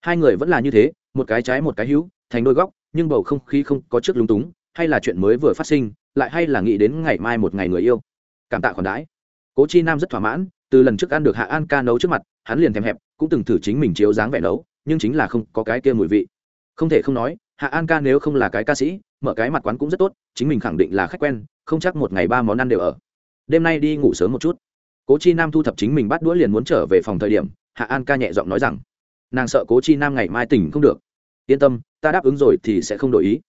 Hai người vẫn là như thế, một cái trái một cái hữu, thành đôi góc, nhưng bầu không khí không có trước lúng túng, hay là chuyện mới vừa phát sinh, lại hay là nghĩ đến ngày mai một ngày người yêu. Cảm tạ khoản đãi. Cố chi nam rất thỏa mãn, từ lần trước ăn được hạ an ca nấu trước mặt, hắn liền thèm hẹp, cũng từng thử chính mình chiếu dáng vẻ nấu, nhưng chính là không có cái kia mùi vị. Không thể không nói, hạ an ca nếu không là cái ca sĩ, mở cái mặt quán cũng rất tốt, chính mình khẳng định là khách quen, không chắc một ngày ba món ăn đều ở. Đêm nay đi ngủ sớm một chút cố chi nam thu thập chính mình bắt đũa liền muốn trở về phòng thời điểm, hạ an ca nhẹ giọng nói rằng, nàng sợ cố chi nam ngày mai tỉnh không được. Yên tâm, ta đáp ứng rồi thì sẽ không đổi ý.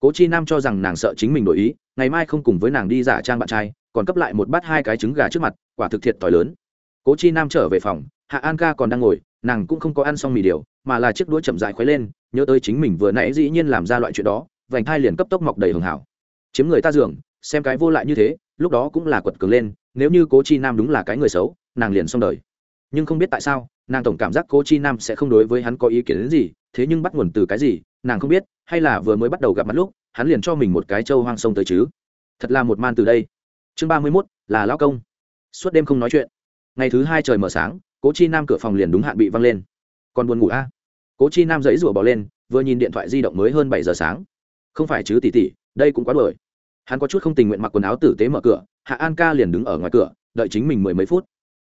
Cố chi nam cho rằng nàng sợ chính mình đổi ý, ngày mai không cùng với nàng đi giả trang bạn trai, còn cấp lại một bát hai cái trứng gà trước mặt, quả thực thiệt t h i lớn. Cố chi nam trở về phòng, hạ an ca còn đang ngồi, nàng cũng không có ăn xong mì điều, mà là chiếc đũa chậm dại khuấy lên, nhớ tới chính mình vừa nãy dĩ nhiên làm ra loại chuyện đó, vành thai liền cấp tốc mọc đầy hưởng hảo. Chiếm người ta giường, xem cái vô lại như thế, lúc đó cũng là quật cường lên nếu như cố chi nam đúng là cái người xấu, nàng liền xong đời. Nhưng không biết tại sao, nàng tổng cảm giác cố chi nam sẽ không đối với hắn có ý kiến đến gì, thế nhưng bắt nguồn từ cái gì, nàng không biết, hay là vừa mới bắt đầu gặp mặt lúc, hắn liền cho mình một cái trâu hoang sông tới chứ. Thật là một man từ đây. Chương ba mươi mốt, là lao công. Suốt đêm không nói chuyện. Ngày thứ hai trời mở sáng, cố chi nam cửa phòng liền đúng hạn bị văng lên. Còn buồn ngủ a à? cố chi nam dãy rủa bỏ lên, vừa nhìn điện thoại di động mới hơn bảy giờ sáng. Không phải chứ tỉ tỉ đây cũng quá đuổi hắn có chút không tình nguyện mặc quần áo tử tế mở cửa, hạ an ca liền đứng ở ngoài cửa, đợi chính mình mười mấy phút.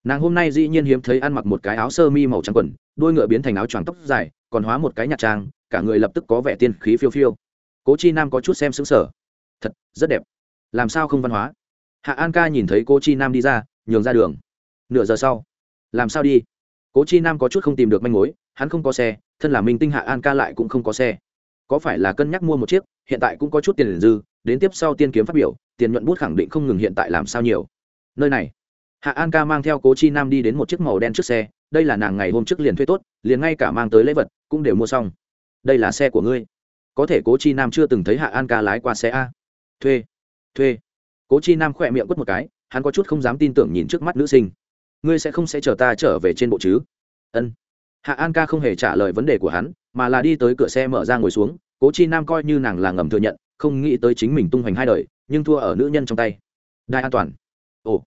Nàng hôm nay dĩ nhiên hiếm thấy ăn mặc một cái áo sơ mi màu trắng quần, đôi ngựa biến thành áo choàng tóc dài, còn hóa một cái nhạt trang, cả người lập tức có vẻ tiên khí phiêu phiêu. Cố chi nam có chút xem xứng sở thật, rất đẹp. Làm sao không văn hóa? Hạ an ca nhìn thấy cô chi nam đi ra, nhường ra đường. Nửa giờ sau. Làm sao đi? Cố chi nam có chút không tìm được manh mối, hắn không có xe, thân là minh tinh hạ an ca lại cũng không có xe. Có phải là cân nhắc mua một chiếc, hiện tại cũng có chút tiền dư đến tiếp sau tiên kiếm phát biểu, tiền nhuận bút khẳng định không ngừng hiện tại làm sao nhiều. Nơi này, hạ an ca mang theo cố chi nam đi đến một chiếc màu đen trước xe, đây là nàng ngày hôm trước liền thuê tốt, liền ngay cả mang tới lễ vật, cũng đều mua xong. Đây là xe của ngươi. Có thể cố chi nam chưa từng thấy hạ an ca lái qua xe a. Thuê thuê. Cố chi nam khỏe miệng quất một cái, hắn có chút không dám tin tưởng nhìn trước mắt nữ sinh. Ngươi sẽ không sẽ chờ ta trở về trên bộ chứ? Ân. Hạ an ca không hề trả lời vấn đề của hắn, mà là đi tới cửa xe mở ra ngồi xuống, cố chi nam coi như nàng là ngầm thừa nhận không nghĩ tới chính mình tung hoành hai đời, nhưng thua ở nữ nhân trong tay. Đai an toàn. Ồ,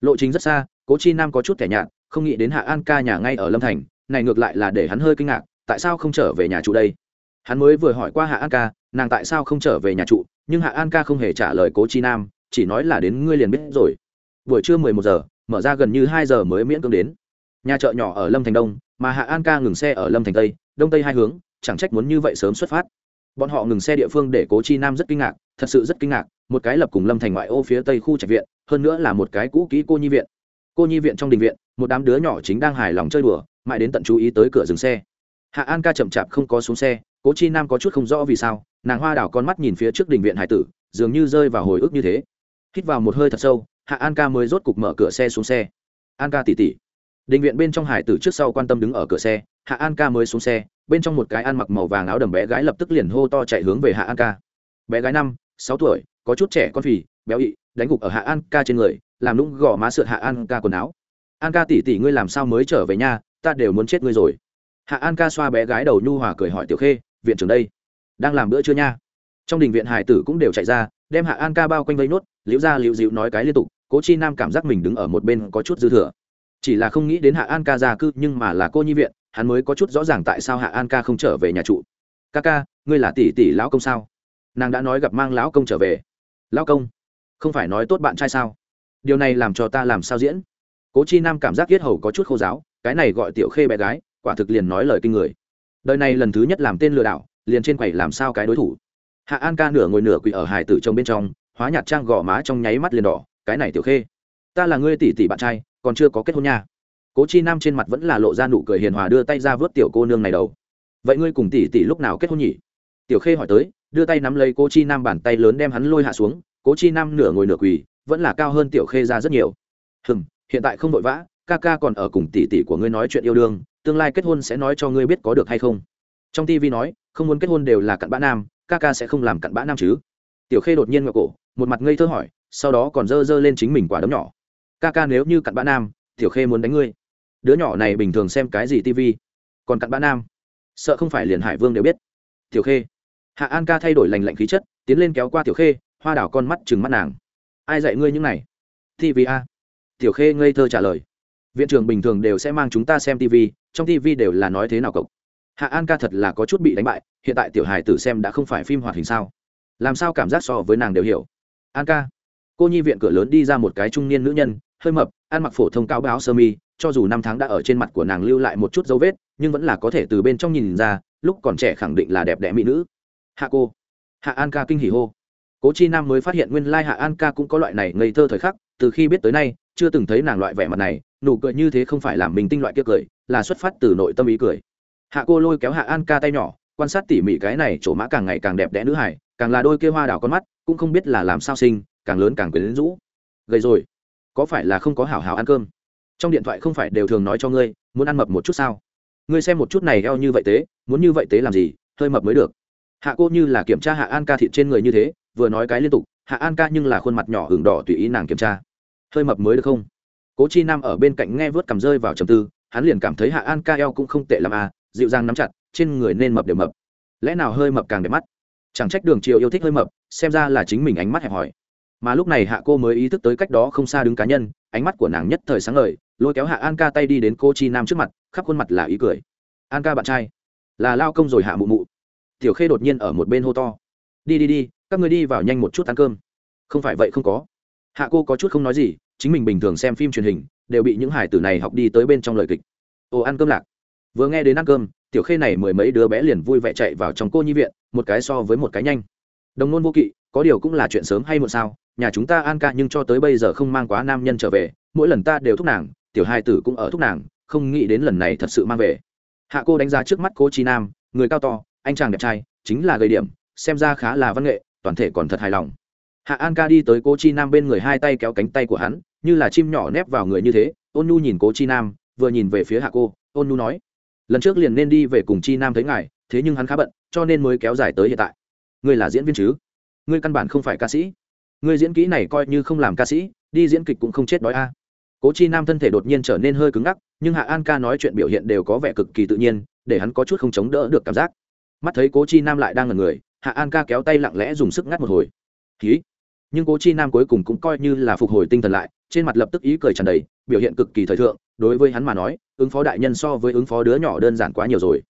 lộ trình rất xa, cố chi nam có chút thẻ nhạt, không nghĩ đến hạ an ca nhà ngay ở lâm thành, này ngược lại là để hắn hơi kinh ngạc, tại sao không trở về nhà trụ đây? Hắn mới vừa hỏi qua hạ an ca, nàng tại sao không trở về nhà trụ, nhưng hạ an ca không hề trả lời cố chi nam, chỉ nói là đến ngươi liền biết rồi. Buổi trưa mười một giờ, mở ra gần như hai giờ mới miễn cưỡng đến. Nhà chợ nhỏ ở lâm thành đông, mà hạ an ca ngừng xe ở lâm thành tây, đông tây hai hướng, chẳng trách muốn như vậy sớm xuất phát bọn họ ngừng xe địa phương để cố chi nam rất kinh ngạc, thật sự rất kinh ngạc, một cái lập cùng lâm thành ngoại ô phía tây khu trạch viện, hơn nữa là một cái cũ kỹ cô nhi viện. Cô nhi viện trong đình viện, một đám đứa nhỏ chính đang hài lòng chơi đùa, mãi đến tận chú ý tới cửa dừng xe. Hạ an ca chậm chạp không có xuống xe, cố chi nam có chút không rõ vì sao, nàng hoa đảo con mắt nhìn phía trước đình viện hải tử, dường như rơi vào hồi ức như thế. Hít vào một hơi thật sâu, hạ an ca mới rốt cục mở cửa xe xuống xe. An ca tỉ tỉ đình viện bên trong hải tử trước sau quan tâm đứng ở cửa xe, hạ an ca mới xuống xe bên trong một cái ăn mặc màu vàng áo đầm bé gái lập tức liền hô to chạy hướng về hạ an ca. Bé gái năm, sáu tuổi, có chút trẻ con phì, béo ị, đánh gục ở hạ an ca trên người, làm lũng gõ má sượt hạ an ca quần áo. An ca tỉ tỉ ngươi làm sao mới trở về nhà ta đều muốn chết ngươi rồi. Hạ an ca xoa bé gái đầu nhu hòa cười hỏi tiểu khê, viện trưởng đây, đang làm bữa chưa nha? Trong đình viện hải tử cũng đều chạy ra, đem hạ an ca bao quanh vây nốt, liễu ra liễu dịu nói cái liên tục, cố chi nam cảm giác mình đứng ở một bên có chút dư thừa. Chỉ là không nghĩ đến hạ an ca ra cư nhưng mà là cô nhi viện hắn mới có chút rõ ràng tại sao hạ an ca không trở về nhà trụ. Ca ca, ngươi là tỷ tỷ lão công sao? Nàng đã nói gặp mang lão công trở về. Lão công, không phải nói tốt bạn trai sao? Điều này làm cho ta làm sao diễn? Cố chi nam cảm giác yết hầu có chút khô giáo, cái này gọi tiểu khê bé gái, quả thực liền nói lời kinh người. Đời này lần thứ nhất làm tên lừa đảo, liền trên quầy làm sao cái đối thủ. Hạ an ca nửa ngồi nửa quỳ ở hải tử trông bên trong, hóa nhạt trang gò má trong nháy mắt liền đỏ, cái này tiểu khê, ta là ngươi tỷ tỷ bạn trai, còn chưa có kết hôn nha cố chi nam trên mặt vẫn là lộ ra nụ cười hiền hòa đưa tay ra vớt tiểu cô nương này đầu. Vậy ngươi cùng tỷ tỷ lúc nào kết hôn nhỉ? Tiểu khê hỏi tới, đưa tay nắm lấy cố chi nam bàn tay lớn đem hắn lôi hạ xuống. Cố chi nam nửa ngồi nửa quỳ, vẫn là cao hơn tiểu khê ra rất nhiều. Hừm, hiện tại không vội vã, ca ca còn ở cùng tỷ tỷ của ngươi nói chuyện yêu đương, tương lai kết hôn sẽ nói cho ngươi biết có được hay không. Trong tv nói, không muốn kết hôn đều là cặn bã nam, ca ca sẽ không làm cặn bã nam chứ. Tiểu khê đột nhiên ngọc cổ, một mặt ngây thơ hỏi, sau đó còn dơ dơ lên chính mình quả đấm nhỏ. Ca ca nếu như cặn bã nam, tiểu khê muốn đánh ngươi đứa nhỏ này bình thường xem cái gì tv còn cặn bã nam. Sợ không phải liền hải vương đều biết. Tiểu khê. Hạ an ca thay đổi lành lạnh khí chất, tiến lên kéo qua tiểu khê, hoa đảo con mắt chừng mắt nàng. Ai dạy ngươi những này? tv a. Tiểu khê ngây thơ trả lời. Viện trưởng bình thường đều sẽ mang chúng ta xem tv trong tv đều là nói thế nào cậu? Hạ an ca thật là có chút bị đánh bại, hiện tại tiểu hài tử xem đã không phải phim hoạt hình sao? Làm sao cảm giác so với nàng đều hiểu? An ca. Cô nhi viện cửa lớn đi ra một cái trung niên nữ nhân, hơi mập, ăn mặc phổ thông cao báo sơ mi cho dù năm tháng đã ở trên mặt của nàng lưu lại một chút dấu vết, nhưng vẫn là có thể từ bên trong nhìn ra, lúc còn trẻ khẳng định là đẹp đẽ mỹ nữ. Hạ cô. Hạ an ca kinh hỉ hô. Cố chi nam mới phát hiện nguyên lai hạ an ca cũng có loại này ngây thơ thời khắc, từ khi biết tới nay, chưa từng thấy nàng loại vẻ mặt này, nụ cười như thế không phải là mình tinh loại kia cười, là xuất phát từ nội tâm ý cười. Hạ cô lôi kéo hạ an ca tay nhỏ, quan sát tỉ mỉ cái này chỗ mã càng ngày càng đẹp đẽ nữ hải càng là đôi kia hoa đào con mắt, cũng không biết là làm sao sinh, càng lớn càng quyến rũ. Gầy rồi. Có phải là không có hảo hảo ăn cơm? Trong điện thoại không phải đều thường nói cho ngươi, muốn ăn mập một chút sao? Ngươi xem một chút này eo như vậy tế, muốn như vậy tế làm gì, hơi mập mới được. Hạ cô như là kiểm tra hạ an ca thịt trên người như thế, vừa nói cái liên tục, hạ an ca nhưng là khuôn mặt nhỏ hưởng đỏ tùy ý nàng kiểm tra. Hơi mập mới được không? Cố chi nam ở bên cạnh nghe vớt cầm rơi vào trầm tư, hắn liền cảm thấy hạ an ca eo cũng không tệ làm à dịu dàng nắm chặt, trên người nên mập đều mập. Lẽ nào hơi mập càng đẹp mắt? Chẳng trách đường triều yêu thích hơi mập, xem ra là chính mình ánh mắt hẹp hòi. Mà lúc này hạ cô mới ý thức tới cách đó không xa đứng cá nhân, ánh mắt của nàng nhất thời sáng ngời lôi kéo hạ an ca tay đi đến cô chi nam trước mặt, khắp khuôn mặt là ý cười. An ca bạn trai, là lao công rồi hạ mụ mụ. Tiểu khê đột nhiên ở một bên hô to. Đi đi đi, các người đi vào nhanh một chút ăn cơm. Không phải vậy không có. Hạ cô có chút không nói gì, chính mình bình thường xem phim truyền hình, đều bị những hải tử này học đi tới bên trong lời kịch. Ồ ăn cơm lạc. Vừa nghe đến ăn cơm, tiểu khê này mười mấy đứa bé liền vui vẻ chạy vào trong cô nhi viện, một cái so với một cái nhanh. Đồng nôn vô kỵ, có điều cũng là chuyện sớm hay muộn sao, nhà chúng ta an ca nhưng cho tới bây giờ không mang quá nam nhân trở về, mỗi lần ta đều thúc nàng tiểu hai tử cũng ở thúc nàng, không nghĩ đến lần này thật sự mang về. Hạ cô đánh giá trước mắt cô chi nam, người cao to, anh chàng đẹp trai, chính là gầy điểm, xem ra khá là văn nghệ, toàn thể còn thật hài lòng. Hạ an ca đi tới cô chi nam bên người hai tay kéo cánh tay của hắn, như là chim nhỏ nép vào người như thế, ôn nhu nhìn cố chi nam, vừa nhìn về phía hạ cô, ôn nhu nói, lần trước liền nên đi về cùng chi nam thấy ngài, thế nhưng hắn khá bận, cho nên mới kéo dài tới hiện tại. Ngươi là diễn viên chứ? Ngươi căn bản không phải ca sĩ. Ngươi diễn kỹ này coi như không làm ca sĩ, đi diễn kịch cũng không chết đói a cố chi nam thân thể đột nhiên trở nên hơi cứng ngắc, nhưng hạ an ca nói chuyện biểu hiện đều có vẻ cực kỳ tự nhiên, để hắn có chút không chống đỡ được cảm giác. Mắt thấy cố chi nam lại đang ngần người, hạ an ca kéo tay lặng lẽ dùng sức ngắt một hồi. Ký. Nhưng cố chi nam cuối cùng cũng coi như là phục hồi tinh thần lại, trên mặt lập tức ý cười tràn đầy, biểu hiện cực kỳ thời thượng, đối với hắn mà nói, ứng phó đại nhân so với ứng phó đứa nhỏ đơn giản quá nhiều rồi.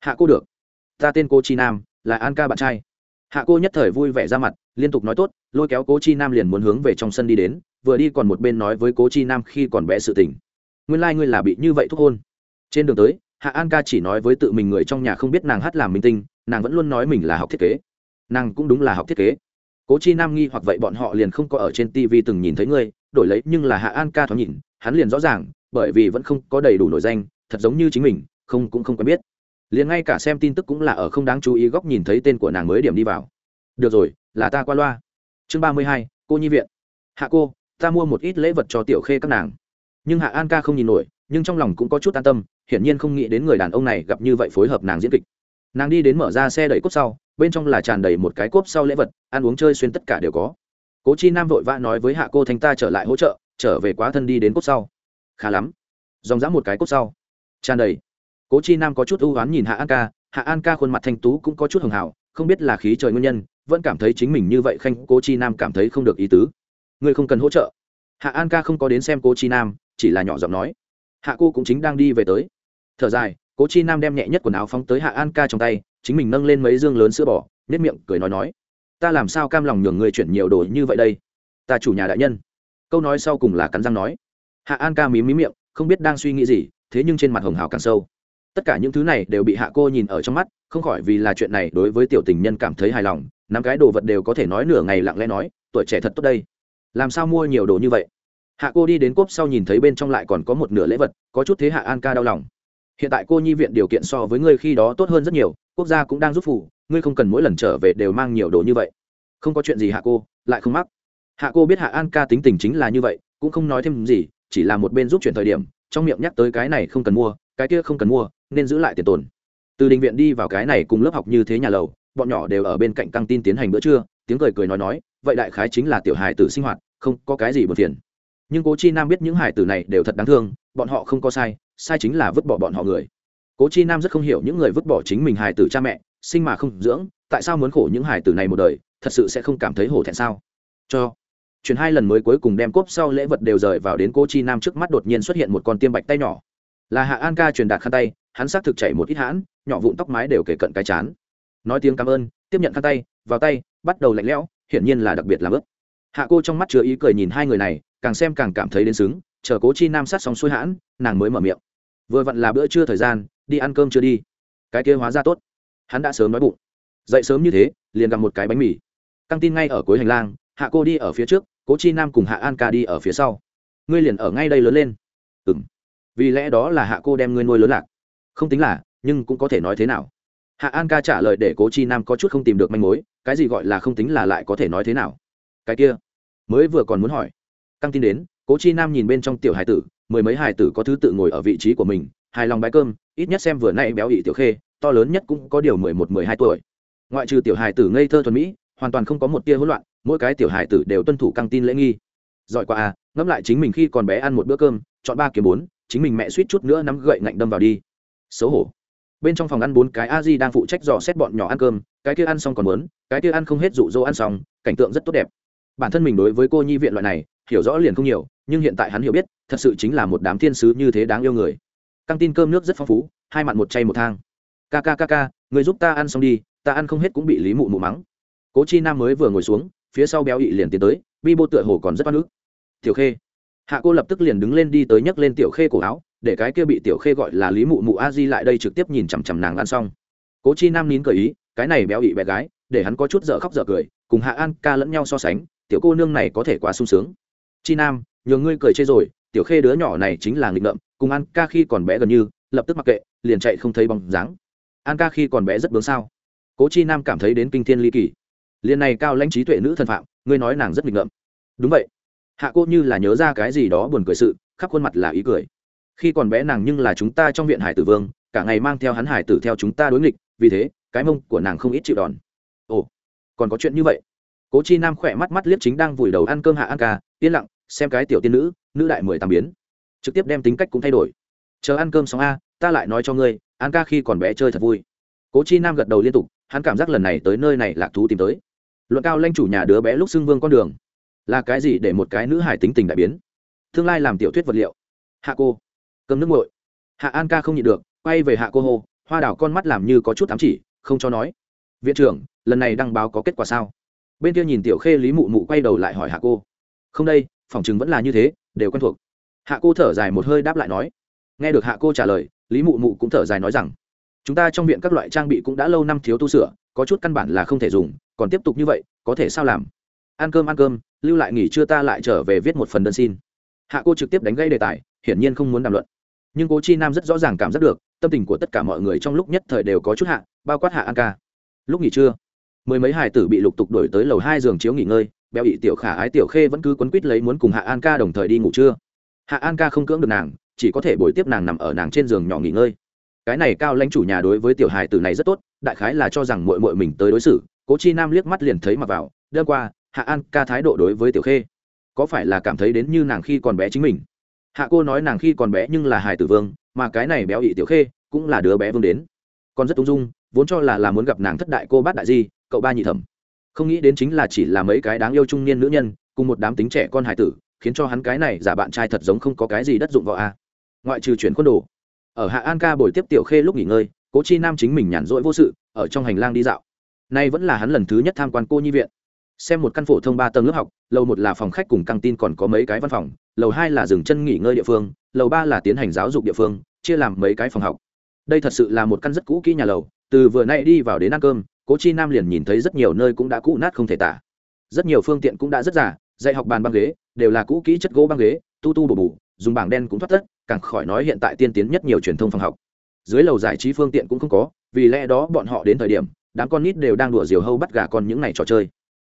Hạ cô được. Ta tên cô chi nam, là an ca bạn trai. Hạ cô nhất thời vui vẻ ra mặt, liên tục nói tốt, lôi kéo cố chi nam liền muốn hướng về trong sân đi đến vừa đi còn một bên nói với cố chi nam khi còn bé sự tình. Nguyên lai、like、ngươi là bị như vậy thúc hôn. Trên đường tới, hạ an ca chỉ nói với tự mình người trong nhà không biết nàng hát làm minh tinh, nàng vẫn luôn nói mình là học thiết kế. Nàng cũng đúng là học thiết kế. Cố chi nam nghi hoặc vậy bọn họ liền không có ở trên tv từng nhìn thấy ngươi, đổi lấy nhưng là hạ an ca thoáng nhìn, hắn liền rõ ràng, bởi vì vẫn không có đầy đủ nổi danh, thật giống như chính mình, không cũng không quen biết. Liền ngay cả xem tin tức cũng là ở không đáng chú ý góc nhìn thấy tên của nàng mới điểm đi vào. Được rồi, là ta qua loa. Chương ba mươi hai, cô nhi viện. Hạ cô ta mua một ít lễ vật cho tiểu khê các nàng. Nhưng hạ an ca không nhìn nổi, nhưng trong lòng cũng có chút an tâm, hiển nhiên không nghĩ đến người đàn ông này gặp như vậy phối hợp nàng diễn kịch. Nàng đi đến mở ra xe đẩy cốt sau, bên trong là tràn đầy một cái cốp sau lễ vật, ăn uống chơi xuyên tất cả đều có. Cố chi nam vội vã nói với hạ cô thanh ta trở lại hỗ trợ, trở về quá thân đi đến cốt sau. Khá lắm. Dòng dã một cái cốt sau. Tràn đầy. Cố chi nam có chút ưu oán nhìn hạ an ca, hạ an ca khuôn mặt thanh tú cũng có chút hưởng hảo, không biết là khí trời nguyên nhân, vẫn cảm thấy chính mình như vậy khanh, cố chi nam cảm thấy không được ý tứ ngươi không cần hỗ trợ. Hạ an ca không có đến xem cố chi nam, chỉ là nhỏ giọng nói. Hạ cô cũng chính đang đi về tới. Thở dài, cố chi nam đem nhẹ nhất quần áo phóng tới hạ an ca trong tay, chính mình nâng lên mấy dương lớn sữa bò nếp miệng cười nói nói. Ta làm sao cam lòng nhường người chuyển nhiều đồ như vậy đây? Ta chủ nhà đại nhân. Câu nói sau cùng là cắn răng nói. Hạ an ca mí mí miệng, không biết đang suy nghĩ gì, thế nhưng trên mặt hồng hào càng sâu. Tất cả những thứ này đều bị hạ cô nhìn ở trong mắt, không khỏi vì là chuyện này đối với tiểu tình nhân cảm thấy hài lòng, năm cái đồ vật đều có thể nói nửa ngày lặng lẽ nói, tuổi trẻ thật tốt đây làm sao mua nhiều đồ như vậy? Hạ cô đi đến cốp sau nhìn thấy bên trong lại còn có một nửa lễ vật, có chút thế hạ an ca đau lòng. Hiện tại cô nhi viện điều kiện so với ngươi khi đó tốt hơn rất nhiều, quốc gia cũng đang giúp phủ ngươi không cần mỗi lần trở về đều mang nhiều đồ như vậy. Không có chuyện gì hạ cô, lại không mắc. Hạ cô biết hạ an ca tính tình chính là như vậy, cũng không nói thêm gì, chỉ là một bên giúp chuyển thời điểm, trong miệng nhắc tới cái này không cần mua, cái kia không cần mua, nên giữ lại tiền tồn. Từ đình viện đi vào cái này cùng lớp học như thế nhà lầu, bọn nhỏ đều ở bên cạnh căng tin tiến hành bữa trưa, tiếng cười cười nói nói, vậy đại khái chính là tiểu hài tử sinh hoạt không có cái gì buồn phiền. Nhưng cố chi nam biết những hải tử này đều thật đáng thương, bọn họ không có sai sai chính là vứt bỏ bọn họ người. Cố chi nam rất không hiểu những người vứt bỏ chính mình hải tử cha mẹ, sinh mà không dưỡng, tại sao muốn khổ những hải tử này một đời, thật sự sẽ không cảm thấy hổ thẹn sao? Cho, chuyển hai lần mới cuối cùng đem cốp sau lễ vật đều rời vào đến cô chi nam trước mắt đột nhiên xuất hiện một con tiêm bạch tay nhỏ. Là hạ an ca truyền đạt khăn tay, hắn xác thực chảy một ít hãn, nhỏ vụn tóc mái đều kể cận cái chán. Nói tiếng cảm ơn, tiếp nhận khăn tay, vào tay, bắt đầu lạnh lẽo, hiển nhiên là đặc biệt làm ướp hạ cô trong mắt chứa ý cười nhìn hai người này, càng xem càng cảm thấy đến xứng, chờ cố chi nam sát xong xuôi hãn, nàng mới mở miệng. Vừa vặn là bữa trưa thời gian, đi ăn cơm chưa đi? Cái kia hóa ra tốt. Hắn đã sớm nói bụng. Dậy sớm như thế, liền gặp một cái bánh mì. Căng tin ngay ở cuối hành lang, hạ cô đi ở phía trước, cố chi nam cùng hạ an ca đi ở phía sau. Ngươi liền ở ngay đây lớn lên. Ừ m vì lẽ đó là hạ cô đem ngươi nuôi lớn lạc. Không tính là, nhưng cũng có thể nói thế nào. Hạ an ca trả lời để cố chi nam có chút không tìm được manh mối, cái gì gọi là không tính là lại có thể nói thế nào. Cái kia mới vừa còn muốn hỏi. Căng tin đến, cố chi nam nhìn bên trong tiểu hải tử, mười mấy hải tử có thứ tự ngồi ở vị trí của mình, hài lòng bái cơm, ít nhất xem vừa nay béo ị tiểu khê, to lớn nhất cũng có điều mười một, mười hai tuổi. Ngoại trừ tiểu hải tử ngây thơ thuần mỹ, hoàn toàn không có một tia hỗn loạn, mỗi cái tiểu hải tử đều tuân thủ căng tin lễ nghi. Giỏi qua à ngẫm lại chính mình khi còn bé ăn một bữa cơm, chọn ba kiếm bốn, chính mình mẹ suýt chút nữa nắm gậy ngạnh đâm vào đi. Xấu hổ. Bên trong phòng ăn bốn cái a di đang phụ trách dò xét bọn nhỏ ăn cơm, cái kia ăn xong còn muốn, cái kia ăn không hết rụ rỗ ăn xong, cảnh tượng rất tốt đẹp bản thân mình đối với cô nhi viện loại này, hiểu rõ liền không nhiều, nhưng hiện tại hắn hiểu biết, thật sự chính là một đám thiên sứ như thế đáng yêu người. Căng tin cơm nước rất phong phú, hai mặn một chay một thang. Ca ca ca ca, người giúp ta ăn xong đi, ta ăn không hết cũng bị lý mụ mụ mắng. Cố chi nam mới vừa ngồi xuống, phía sau béo ị liền tiến tới, bi bô tựa hồ còn rất oan ức. Tiểu khê. Hạ cô lập tức liền đứng lên đi tới nhấc lên tiểu khê cổ áo, để cái kia bị tiểu khê gọi là lý mụ mụ a di lại đây trực tiếp nhìn chằm chằm nàng ăn xong. Cố chi nam nín cởi ý, cái này béo ị bé gái, để hắn có chút dở khóc dở cười, cùng hạ an ca lẫn nhau so sánh tiểu cô nương này có thể quá sung sướng. Chi nam nhường ngươi cười chê rồi, tiểu khê đứa nhỏ này chính là nghịch ngợm, cùng an ca khi còn bé gần như, lập tức mặc kệ, liền chạy không thấy bóng dáng. An ca khi còn bé rất bướng sao? Cố chi nam cảm thấy đến kinh thiên ly kỳ. Liền này cao lãnh trí tuệ nữ thần phạm, ngươi nói nàng rất nghịch ngợm. Đúng vậy. Hạ cô như là nhớ ra cái gì đó buồn cười sự, khắp khuôn mặt là ý cười. Khi còn bé nàng nhưng là chúng ta trong viện hải tử vương, cả ngày mang theo hắn hải tử theo chúng ta đối nghịch, vì thế, cái mông của nàng không ít chịu đòn. Ồ, còn có chuyện như vậy cố chi nam khỏe mắt mắt liếc chính đang vùi đầu ăn cơm hạ ăn ca, yên lặng, xem cái tiểu tiên nữ nữ đại mười tám biến. Trực tiếp đem tính cách cũng thay đổi. Chờ ăn cơm xong a, ta lại nói cho ngươi, an ca khi còn bé chơi thật vui. Cố chi nam gật đầu liên tục, hắn cảm giác lần này tới nơi này lạc thú tìm tới. Luận cao lanh chủ nhà đứa bé lúc xưng vương con đường, là cái gì để một cái nữ hải tính tình đại biến? Tương lai làm tiểu thuyết vật liệu. Hạ cô, cơm nước nguội. Hạ an ca không nhịn được, quay về hạ cô hô, hoa đảo con mắt làm như có chút ám chỉ, không cho nói. Viện trưởng, lần này đăng báo có kết quả sao? Bên kia nhìn tiểu khê lý mụ mụ quay đầu lại hỏi hạ cô. Không đây, phòng chừng vẫn là như thế, đều quen thuộc. Hạ cô thở dài một hơi đáp lại nói. Nghe được hạ cô trả lời, lý mụ mụ cũng thở dài nói rằng, chúng ta trong viện các loại trang bị cũng đã lâu năm thiếu tu sửa, có chút căn bản là không thể dùng, còn tiếp tục như vậy, có thể sao làm? Ăn cơm ăn cơm, lưu lại nghỉ trưa ta lại trở về viết một phần đơn xin. Hạ cô trực tiếp đánh gây đề tài, hiển nhiên không muốn đàm luận. Nhưng cố chi nam rất rõ ràng cảm giác được, tâm tình của tất cả mọi người trong lúc nhất thời đều có chút hạ, bao quát hạ an ca. Lúc nghỉ trưa mười mấy hải tử bị lục tục đổi tới lầu hai giường chiếu nghỉ ngơi, béo ị tiểu khả ái tiểu khê vẫn cứ quấn quýt lấy muốn cùng hạ an ca đồng thời đi ngủ trưa. Hạ an ca không cưỡng được nàng, chỉ có thể bồi tiếp nàng nằm ở nàng trên giường nhỏ nghỉ ngơi. Cái này cao lãnh chủ nhà đối với tiểu hài tử này rất tốt, đại khái là cho rằng mội mội mình tới đối xử, cố chi nam liếc mắt liền thấy mặc vào đơn qua, hạ an ca thái độ đối với tiểu khê, có phải là cảm thấy đến như nàng khi còn bé chính mình? Hạ cô nói nàng khi còn bé nhưng là hài tử vương, mà cái này béo ị tiểu khê cũng là đứa bé vương đến. Còn rất ung dung, vốn cho là là muốn gặp nàng thất đại cô bát đại di cậu ba nhị thẩm. Không nghĩ đến chính là chỉ là mấy cái đáng yêu trung niên nữ nhân, cùng một đám tính trẻ con hải tử, khiến cho hắn cái này giả bạn trai thật giống không có cái gì đất dụng vào a. Ngoại trừ chuyển quân đồ. Ở hạ an ca buổi tiếp tiểu khê lúc nghỉ ngơi, cố chi nam chính mình nhàn rỗi vô sự, ở trong hành lang đi dạo. Nay vẫn là hắn lần thứ nhất tham quan cô nhi viện. Xem một căn phổ thông ba tầng lớp học, lầu một là phòng khách cùng căng tin còn có mấy cái văn phòng, lầu hai là dừng chân nghỉ ngơi địa phương, lầu ba là tiến hành giáo dục địa phương, chia làm mấy cái phòng học. Đây thật sự là một căn rất cũ kỹ nhà lầu, từ vừa nay đi vào đến ăn cơm cố chi nam liền nhìn thấy rất nhiều nơi cũng đã cũ nát không thể tả. Rất nhiều phương tiện cũng đã rất già dạy học bàn băng ghế đều là cũ kỹ chất gỗ băng ghế tu tu bổ bù, dùng bảng đen cũng thoát tất càng khỏi nói hiện tại tiên tiến nhất nhiều truyền thông phòng học. Dưới lầu giải trí phương tiện cũng không có vì lẽ đó bọn họ đến thời điểm đám con nít đều đang đùa diều hâu bắt gà con những ngày trò chơi.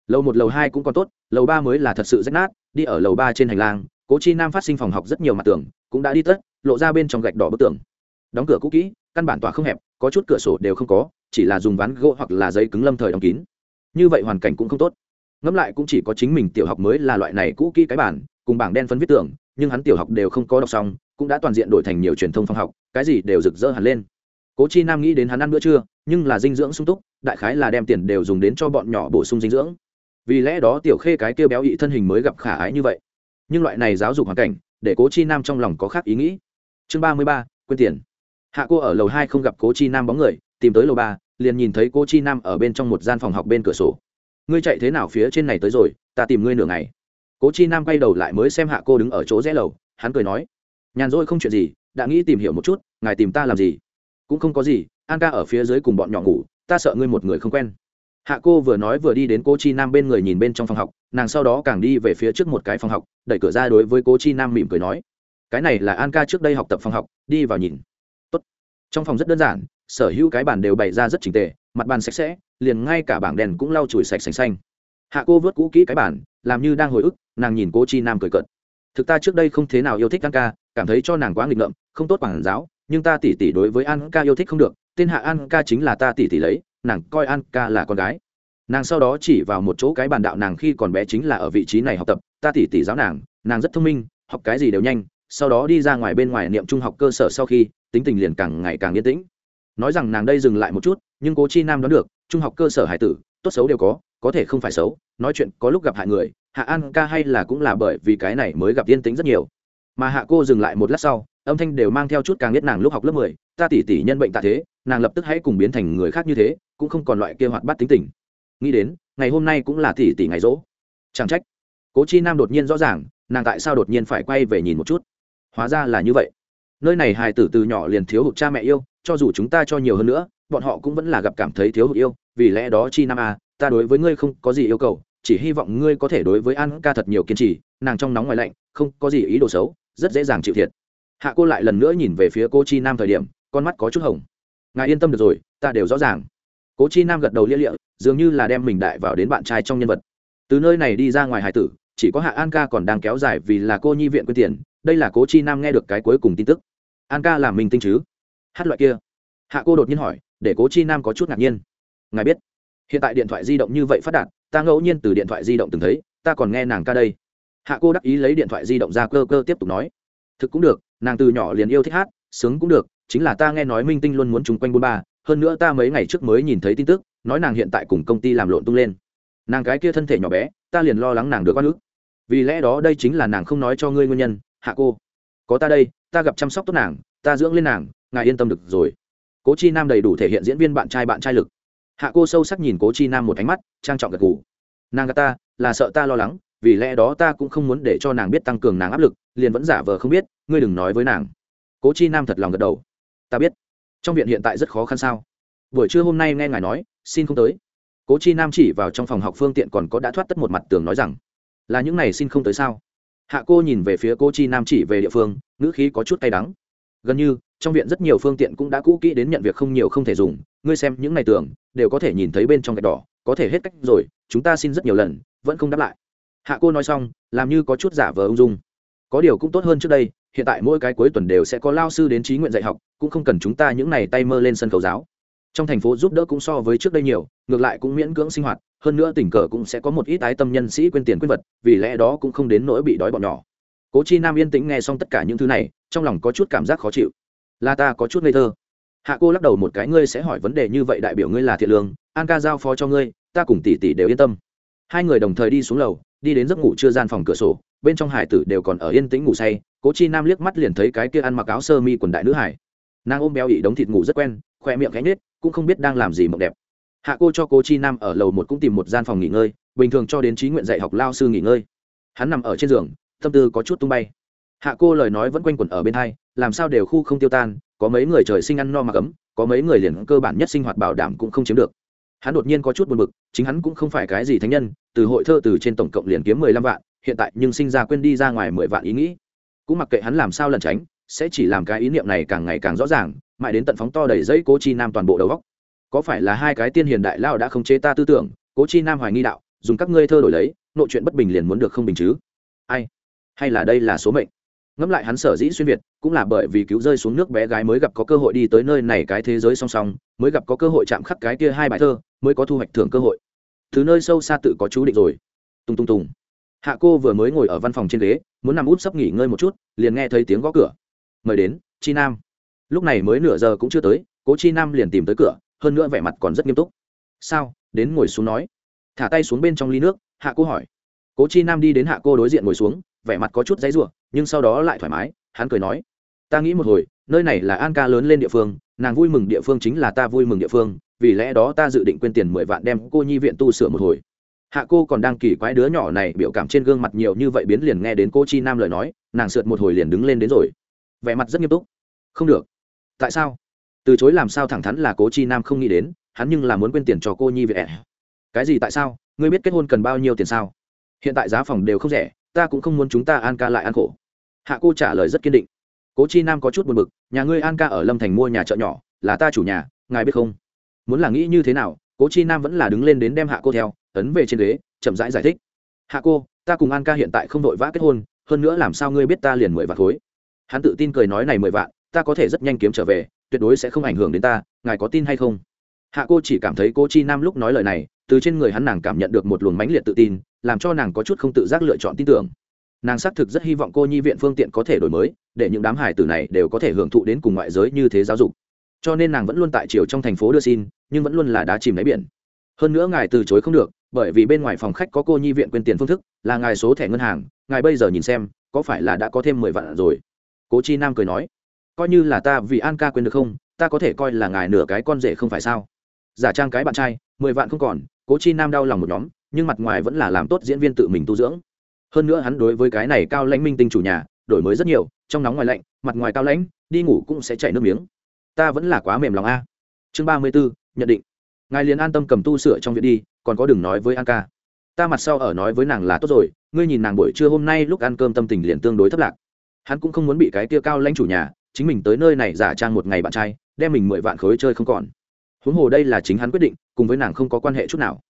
Lầu một lầu hai cũng còn tốt lầu ba mới là thật sự rách nát đi ở lầu ba trên hành lang cố chi nam phát sinh phòng học rất nhiều mặt tường cũng đã đi tất lộ ra bên trong gạch đỏ bức tường. Đóng cửa cũ kỹ căn bản tỏa không hẹp có chút cửa sổ đều không có chỉ là dùng ván gỗ hoặc là giấy cứng lâm thời đóng kín. Như vậy hoàn cảnh cũng không tốt. Ngẫm lại cũng chỉ có chính mình tiểu học mới là loại này cũ kỹ cái bản, cùng bảng đen phân viết tưởng nhưng hắn tiểu học đều không có đọc xong, cũng đã toàn diện đổi thành nhiều truyền thông phòng học, cái gì đều rực rỡ hẳn lên. Cố chi nam nghĩ đến hắn ăn bữa trưa, nhưng là dinh dưỡng sung túc, đại khái là đem tiền đều dùng đến cho bọn nhỏ bổ sung dinh dưỡng. Vì lẽ đó tiểu khê cái kia béo ị thân hình mới gặp khả ái như vậy. Nhưng loại này giáo dục hoàn cảnh, để cố chi nam trong lòng có khác ý nghĩ. Chương ba mươi ba, quên tiền. Hạ cô ở lầu hai không gặp cố chi nam bóng người tìm tới lầu ba, liền nhìn thấy cô chi nam ở bên trong một gian phòng học bên cửa sổ. Ngươi chạy thế nào phía trên này tới rồi, ta tìm ngươi nửa ngày. Cố chi nam quay đầu lại mới xem hạ cô đứng ở chỗ rẽ lầu, hắn cười nói, nhàn rỗi không chuyện gì, đã nghĩ tìm hiểu một chút, ngài tìm ta làm gì? Cũng không có gì, an ca ở phía dưới cùng bọn nhỏ ngủ, ta sợ ngươi một người không quen. Hạ cô vừa nói vừa đi đến cô chi nam bên người nhìn bên trong phòng học, nàng sau đó càng đi về phía trước một cái phòng học, đẩy cửa ra đối với cô chi nam mỉm cười nói, cái này là an ca trước đây học tập phòng học, đi vào nhìn. Tốt. trong phòng rất đơn giản sở hữu cái bàn đều bày ra rất chỉnh tề mặt bàn sạch sẽ liền ngay cả bảng đèn cũng lau chùi sạch sành xanh. Hạ cô vớt cũ kỹ cái bàn, làm như đang hồi ức nàng nhìn cô chi nam cười cợt. Thực ta trước đây không thế nào yêu thích an ca cảm thấy cho nàng quá nghịch ngợm không tốt quảng giáo nhưng ta tỉ tỉ đối với an ca yêu thích không được tên hạ an ca chính là ta tỉ tỉ lấy nàng coi an ca là con gái. Nàng sau đó chỉ vào một chỗ cái bàn đạo nàng khi còn bé chính là ở vị trí này học tập ta tỉ tỉ giáo nàng nàng rất thông minh học cái gì đều nhanh sau đó đi ra ngoài bên ngoài niệm trung học cơ sở sau khi tính tình liền càng ngày càng yên tĩnh nói rằng nàng đây dừng lại một chút, nhưng cố chi nam đoán được, trung học cơ sở hải tử, tốt xấu đều có có thể không phải xấu, nói chuyện có lúc gặp hại người, hạ an ca hay là cũng là bởi vì cái này mới gặp yên tĩnh rất nhiều. Mà hạ cô dừng lại một lát sau, âm thanh đều mang theo chút càng biết nàng lúc học lớp mười, ta tỉ tỉ nhân bệnh tạ thế, nàng lập tức hãy cùng biến thành người khác như thế, cũng không còn loại kia hoạt bát tính tình. Nghĩ đến, ngày hôm nay cũng là tỉ tỉ ngày rỗ. Chẳng trách. Cố chi nam đột nhiên rõ ràng, nàng tại sao đột nhiên phải quay về nhìn một chút? Hóa ra là như vậy. Nơi này hài tử từ nhỏ liền thiếu hụt cha mẹ yêu cho dù chúng ta cho nhiều hơn nữa bọn họ cũng vẫn là gặp cảm thấy thiếu hụt yêu vì lẽ đó chi nam a à, ta đối với ngươi không có gì yêu cầu chỉ hy vọng ngươi có thể đối với an ca thật nhiều kiên trì nàng trong nóng ngoài lạnh không có gì ý đồ xấu rất dễ dàng chịu thiệt. Hạ cô lại lần nữa nhìn về phía cô chi nam thời điểm con mắt có chút hồng. Ngài yên tâm được rồi ta đều rõ ràng. Cố chi nam gật đầu lia lịa dường như là đem mình đại vào đến bạn trai trong nhân vật. Từ nơi này đi ra ngoài hải tử chỉ có hạ an ca còn đang kéo dài vì là cô nhi viện quyên tiền đây là cố chi nam nghe được cái cuối cùng tin tức. An ca làm mình tinh chứ? Hát loại kia. Hạ cô đột nhiên hỏi, để cố chi nam có chút ngạc nhiên. Ngài biết, hiện tại điện thoại di động như vậy phát đạt, ta ngẫu nhiên từ điện thoại di động từng thấy, ta còn nghe nàng ca đây. Hạ cô đắc ý lấy điện thoại di động ra cơ cơ tiếp tục nói. Thực cũng được, nàng từ nhỏ liền yêu thích hát, sướng cũng được, chính là ta nghe nói minh tinh luôn muốn chung quanh bôn ba, hơn nữa ta mấy ngày trước mới nhìn thấy tin tức, nói nàng hiện tại cùng công ty làm lộn tung lên. Nàng cái kia thân thể nhỏ bé, ta liền lo lắng nàng được oan ức. Vì lẽ đó đây chính là nàng không nói cho ngươi nguyên nhân, hạ cô. Có ta đây, ta gặp chăm sóc tốt nàng, ta dưỡng lên nàng ngài yên tâm được rồi. Cố chi nam đầy đủ thể hiện diễn viên bạn trai bạn trai lực. Hạ cô sâu sắc nhìn cố chi nam một ánh mắt, trang trọng gật g ủ nàng gà ta, là sợ ta lo lắng, vì lẽ đó ta cũng không muốn để cho nàng biết tăng cường nàng áp lực, liền vẫn giả vờ không biết, ngươi đừng nói với nàng. Cố chi nam thật lòng gật đầu. Ta biết. Trong viện hiện tại rất khó khăn sao? Buổi trưa hôm nay nghe ngài nói, xin không tới. Cố chi nam chỉ vào trong phòng học phương tiện còn có đã thoát tất một mặt tường nói rằng, là những này xin không tới sao? Hạ cô nhìn về phía cô chi nam chỉ về địa phương, ngữ khí có chút tay đắng gần như, trong viện rất nhiều phương tiện cũng đã cũ kỹ đến nhận việc không nhiều không thể dùng. Ngươi xem những này tường, đều có thể nhìn thấy bên trong gạch đỏ, có thể hết cách rồi, chúng ta xin rất nhiều lần, vẫn không đáp lại. Hạ cô nói xong, làm như có chút giả vờ ung dung. Có điều cũng tốt hơn trước đây, hiện tại mỗi cái cuối tuần đều sẽ có lao sư đến trí nguyện dạy học, cũng không cần chúng ta những này tay mơ lên sân khấu giáo. Trong thành phố giúp đỡ cũng so với trước đây nhiều, ngược lại cũng miễn cưỡng sinh hoạt, hơn nữa tình cờ cũng sẽ có một ít ái tâm nhân sĩ quên tiền quên vật, vì lẽ đó cũng không đến nỗi bị đói bọn nhỏ. Cố chi nam yên tĩnh nghe xong tất cả những thứ này trong lòng có chút cảm giác khó chịu. Là ta có chút ngây thơ. Hạ cô lắc đầu một cái, ngươi sẽ hỏi vấn đề như vậy đại biểu ngươi là thiện lương, an ca giao phó cho ngươi, ta cùng tỷ tỷ đều yên tâm. Hai người đồng thời đi xuống lầu, đi đến giấc ngủ chưa gian phòng cửa sổ, bên trong hải tử đều còn ở yên tĩnh ngủ say, cố chi nam liếc mắt liền thấy cái kia ăn mặc áo sơ mi quần đại nữ hải. Nàng ôm béo ị đống thịt ngủ rất quen khoe miệng gánh nết, cũng không biết đang làm gì mộng đẹp. Hạ cô cho Cô chi nam ở lầu một cũng tìm một gian phòng nghỉ ngơi, bình thường cho đến trí nguyện dạy học lao sư nghỉ ngơi. Hắn nằm ở trên giường, tâm tư có chút tung bay hạ cô lời nói vẫn quanh quẩn ở bên hai, làm sao đều khu không tiêu tan, có mấy người trời sinh ăn no mặc ấm, có mấy người liền cơ bản nhất sinh hoạt bảo đảm cũng không chiếm được. Hắn đột nhiên có chút buồn bực, chính hắn cũng không phải cái gì thánh nhân, từ hội thơ từ trên tổng cộng liền kiếm mười lăm vạn, hiện tại nhưng sinh ra quên đi ra ngoài mười vạn ý nghĩ. Cũng mặc kệ hắn làm sao lẩn tránh, sẽ chỉ làm cái ý niệm này càng ngày càng rõ ràng, mãi đến tận phóng to đầy dãy cố chi nam toàn bộ đầu góc có phải là hai cái tiên hiền đại lao đã không chế ta tư tưởng, cố chi nam hoài nghi đạo, dùng các ngươi thơ đổi lấy, nội chuyện bất bình liền muốn được không bình chứ? Ai? Hay là đây là số mệnh? Ngẫm lại hắn sở dĩ xuyên việt, cũng là bởi vì cứu rơi xuống nước bé gái mới gặp có cơ hội đi tới nơi này cái thế giới song song, mới gặp có cơ hội chạm khắc cái kia hai bài thơ, mới có thu hoạch thưởng cơ hội. Thứ nơi sâu xa tự có chú định rồi. Tung tung tung hạ cô vừa mới ngồi ở văn phòng trên ghế, muốn nằm út sấp nghỉ ngơi một chút, liền nghe thấy tiếng gõ cửa. Mời đến, chi nam. Lúc này mới nửa giờ cũng chưa tới, cố chi nam liền tìm tới cửa, hơn nữa vẻ mặt còn rất nghiêm túc. Sao? Đến ngồi xuống nói. Thả tay xuống bên trong ly nước, hạ cô hỏi cố chi nam đi đến hạ cô đối diện ngồi xuống, vẻ mặt có chút giấy ruộng nhưng sau đó lại thoải mái, hắn cười nói, ta nghĩ một hồi, nơi này là an ca lớn lên địa phương, nàng vui mừng địa phương chính là ta vui mừng địa phương, vì lẽ đó ta dự định quên tiền mười vạn đem cô nhi viện tu sửa một hồi. Hạ cô còn đang kỳ quái đứa nhỏ này biểu cảm trên gương mặt nhiều như vậy biến liền nghe đến cô chi nam lời nói, nàng sượt một hồi liền đứng lên đến rồi. Vẻ mặt rất nghiêm túc. Không được. Tại sao? Từ chối làm sao thẳng thắn là cố chi nam không nghĩ đến, hắn nhưng là muốn quên tiền cho cô nhi viện. Cái gì tại sao? Ngươi biết kết hôn cần bao nhiêu tiền sao? Hiện tại giá phòng đều không rẻ ta cũng không muốn chúng ta an ca lại ăn khổ. Hạ cô trả lời rất kiên định. Cố chi nam có chút buồn b ự c nhà ngươi an ca ở lâm thành mua nhà chợ nhỏ là ta chủ nhà ngài biết không? Muốn là nghĩ như thế nào cố chi nam vẫn là đứng lên đến đem hạ cô theo ấn về trên ghế chậm rãi giải, giải thích. Hạ cô ta cùng an ca hiện tại không vội vã kết hôn hơn nữa làm sao ngươi biết ta liền mười vạn khối? Hắn tự tin cười nói này mười vạn ta có thể rất nhanh kiếm trở về tuyệt đối sẽ không ảnh hưởng đến ta ngài có tin hay không? Hạ cô chỉ cảm thấy cô chi nam lúc nói lời này từ trên người hắn nàng cảm nhận được một luồng mãnh liệt tự tin làm cho nàng có chút không tự giác lựa chọn tin tưởng. Nàng xác thực rất hy vọng cô nhi viện phương tiện có thể đổi mới, để những đám hải tử này đều có thể hưởng thụ đến cùng ngoại giới như thế giáo dục. Cho nên nàng vẫn luôn tại chiều trong thành phố đưa xin, nhưng vẫn luôn là đá chìm đáy biển. Hơn nữa ngài từ chối không được, bởi vì bên ngoài phòng khách có cô nhi viện quyên tiền phương thức, là ngài số thẻ ngân hàng, ngài bây giờ nhìn xem, có phải là đã có thêm mười vạn rồi? Cố chi nam cười nói, coi như là ta vì an ca quên được không, ta có thể coi là ngài nửa cái con rể không phải sao? Giả trang cái bạn trai, mười vạn không còn, cố chi nam đau lòng một nhóm nhưng mặt ngoài vẫn là làm tốt diễn viên tự mình tu dưỡng. Hơn nữa hắn đối với cái này cao lãnh minh tinh chủ nhà, đổi mới rất nhiều, trong nóng ngoài lạnh, mặt ngoài cao lãnh, đi ngủ cũng sẽ chảy nước miếng. Ta vẫn là quá mềm lòng a. Chương ba mươi b ố nhận định. Ngài liền an tâm cầm tu sửa trong viện đi, còn có đừng nói với an ca. Ta mặt sau ở nói với nàng là tốt rồi, ngươi nhìn nàng buổi trưa hôm nay lúc ăn cơm tâm tình liền tương đối thất lạc. Hắn cũng không muốn bị cái tia cao lãnh chủ nhà, chính mình tới nơi này giả trang một ngày bạn trai, đem mình mười vạn khối chơi không còn. Huống hồ đây là chính hắn quyết định, cùng với nàng không có quan hệ chút nào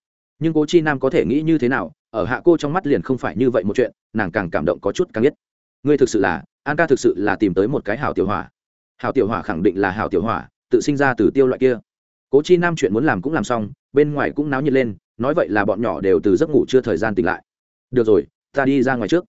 nhưng cố chi nam có thể nghĩ như thế nào, ở hạ cô trong mắt liền không phải như vậy một chuyện, nàng càng cảm động có chút càng biết. Ngươi thực sự là, an ca thực sự là tìm tới một cái hảo tiểu hỏa. Hảo tiểu hỏa khẳng định là hảo tiểu hỏa, tự sinh ra từ tiêu loại kia. Cố chi nam chuyện muốn làm cũng làm xong, bên ngoài cũng náo nhiệt lên, nói vậy là bọn nhỏ đều từ giấc ngủ chưa thời gian tỉnh lại. Được rồi, ta đi ra ngoài trước.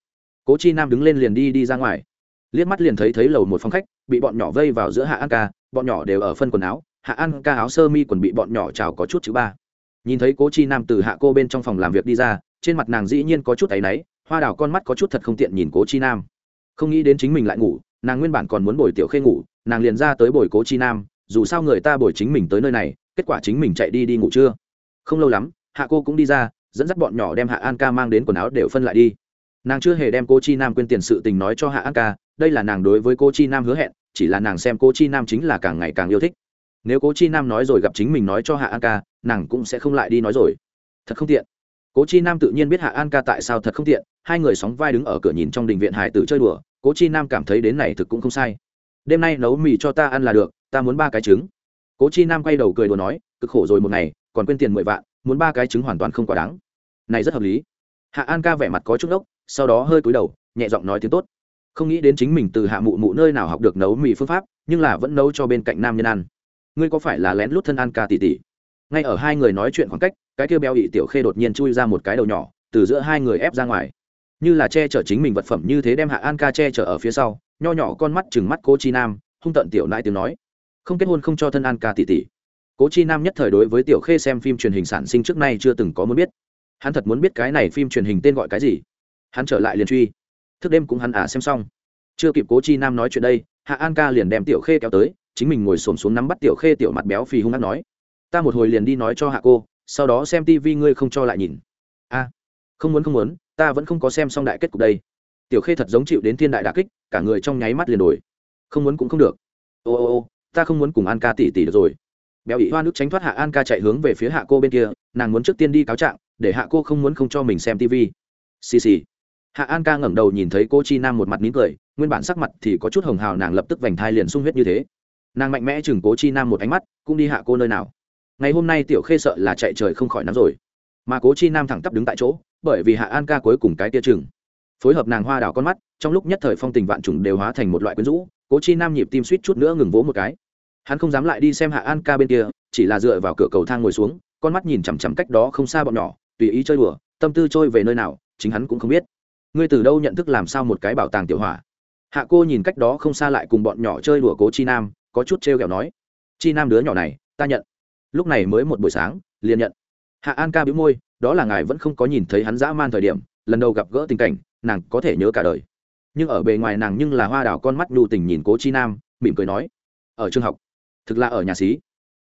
Cố chi nam đứng lên liền đi đi ra ngoài. Liếc mắt liền thấy thấy lầu một phòng khách, bị bọn nhỏ vây vào giữa hạ an ca, bọn nhỏ đều ở phân quần áo, hạ an ca áo sơ mi quần bị bọn nhỏ trào có chút chữ ba nhìn thấy cố chi nam từ hạ cô bên trong phòng làm việc đi ra, trên mặt nàng dĩ nhiên có chút áy náy, hoa đào con mắt có chút thật không tiện nhìn cố chi nam. Không nghĩ đến chính mình lại ngủ, nàng nguyên bản còn muốn bồi tiểu khê ngủ, nàng liền ra tới bồi cố chi nam, dù sao người ta bồi chính mình tới nơi này, kết quả chính mình chạy đi đi ngủ chưa? Không lâu lắm, hạ cô cũng đi ra, dẫn dắt bọn nhỏ đem hạ an ca mang đến quần áo đều phân lại đi. Nàng chưa hề đem cô chi nam quên tiền sự tình nói cho hạ an ca, đây là nàng đối với cô chi nam hứa hẹn, chỉ là nàng xem cô chi nam chính là càng ngày càng yêu thích nếu cố chi nam nói rồi gặp chính mình nói cho hạ an ca, nàng cũng sẽ không lại đi nói rồi. Thật không tiện. Cố chi nam tự nhiên biết hạ an ca tại sao thật không tiện, hai người sóng vai đứng ở cửa nhìn trong đình viện hải tử chơi đùa, cố chi nam cảm thấy đến này thực cũng không sai. Đêm nay nấu mì cho ta ăn là được, ta muốn ba cái trứng. Cố chi nam quay đầu cười đùa nói, cực khổ rồi một ngày, còn quên tiền mười vạn, muốn ba cái trứng hoàn toàn không quá đáng. Này rất hợp lý. Hạ an ca vẻ mặt có chút ốc sau đó hơi cúi đầu, nhẹ giọng nói tiếng tốt. Không nghĩ đến chính mình từ hạ mụ mụ nơi nào học được nấu mì phương pháp, nhưng là vẫn nấu cho bên cạnh nam nhân ăn ngươi có phải là lén lút thân an ca tỷ tỷ ngay ở hai người nói chuyện khoảng cách, cái kia béo ị tiểu khê đột nhiên chui ra một cái đầu nhỏ, từ giữa hai người ép ra ngoài. Như là che chở chính mình vật phẩm như thế đem hạ an ca che chở ở phía sau, nho nhỏ con mắt chừng mắt cô chi nam, hung tận tiểu nãi tiếng nói. Không kết hôn không cho thân an ca tỷ tỷ cố chi nam nhất thời đối với tiểu khê xem phim truyền hình sản sinh trước nay chưa từng có muốn biết. Hắn thật muốn biết cái này phim truyền hình tên gọi cái gì. Hắn trở lại liền truy. Thức đêm cũng hắn ả à xem xong. Chưa kịp cố chi nam nói chuyện đây, hạ an ca liền đem tiểu khê kéo tới chính mình ngồi xổm xuống nắm bắt tiểu khê tiểu mặt béo phì hung hăng nói, ta một hồi liền đi nói cho hạ cô, sau đó xem tivi ngươi không cho lại nhìn. A, không muốn không muốn, ta vẫn không có xem xong đại kết cục đây. Tiểu khê thật giống chịu đến thiên đại đà kích, cả người trong nháy mắt liền đổi. Không muốn cũng không được. Ô ô ô, ta không muốn cùng an ca tỉ tỉ được rồi. Béo ị hoa nước tránh thoát hạ an ca chạy hướng về phía hạ cô bên kia, nàng muốn trước tiên đi cáo trạng, để hạ cô không muốn không cho mình xem tv xì xì. Hạ an ca ngẩng đầu nhìn thấy cô chi nam một mặt nín cười, nguyên bản sắc mặt thì có chút hồng hào, nàng lập tức vành thai liền sung huyết như thế nàng mạnh mẽ chừng cố chi nam một ánh mắt, cũng đi hạ cô nơi nào. Ngày hôm nay tiểu khê sợ là chạy trời không khỏi nắm rồi. Mà cố chi nam thẳng tắp đứng tại chỗ, bởi vì hạ an ca cuối cùng cái tia chừng. Phối hợp nàng hoa đào con mắt, trong lúc nhất thời phong tình vạn trùng đều hóa thành một loại quyến rũ, cố chi nam nhịp tim suýt chút nữa ngừng vỗ một cái. Hắn không dám lại đi xem hạ an ca bên kia, chỉ là dựa vào cửa cầu thang ngồi xuống, con mắt nhìn chằm chằm cách đó không xa bọn nhỏ, tùy ý chơi đùa, tâm tư trôi về nơi nào, chính hắn cũng không biết. Ngươi từ đâu nhận thức làm sao một cái bảo tàng tiểu hỏa hạ cô nhìn cách đó không xa lại cùng bọn nhỏ chơi đùa cố chi nam có chút t r kẹo nói, chi nam đứa nhỏ này, ta nhận. Lúc này mới một buổi sáng, liền nhận. Hạ an ca bĩu môi, đó là ngài vẫn không có nhìn thấy hắn dã man thời điểm, lần đầu gặp gỡ tình cảnh, nàng có thể nhớ cả đời. Nhưng ở bề ngoài nàng nhưng là hoa đào con mắt nhu tình nhìn cố chi nam, mỉm cười nói, ở trường học. Thực là ở nhà xí.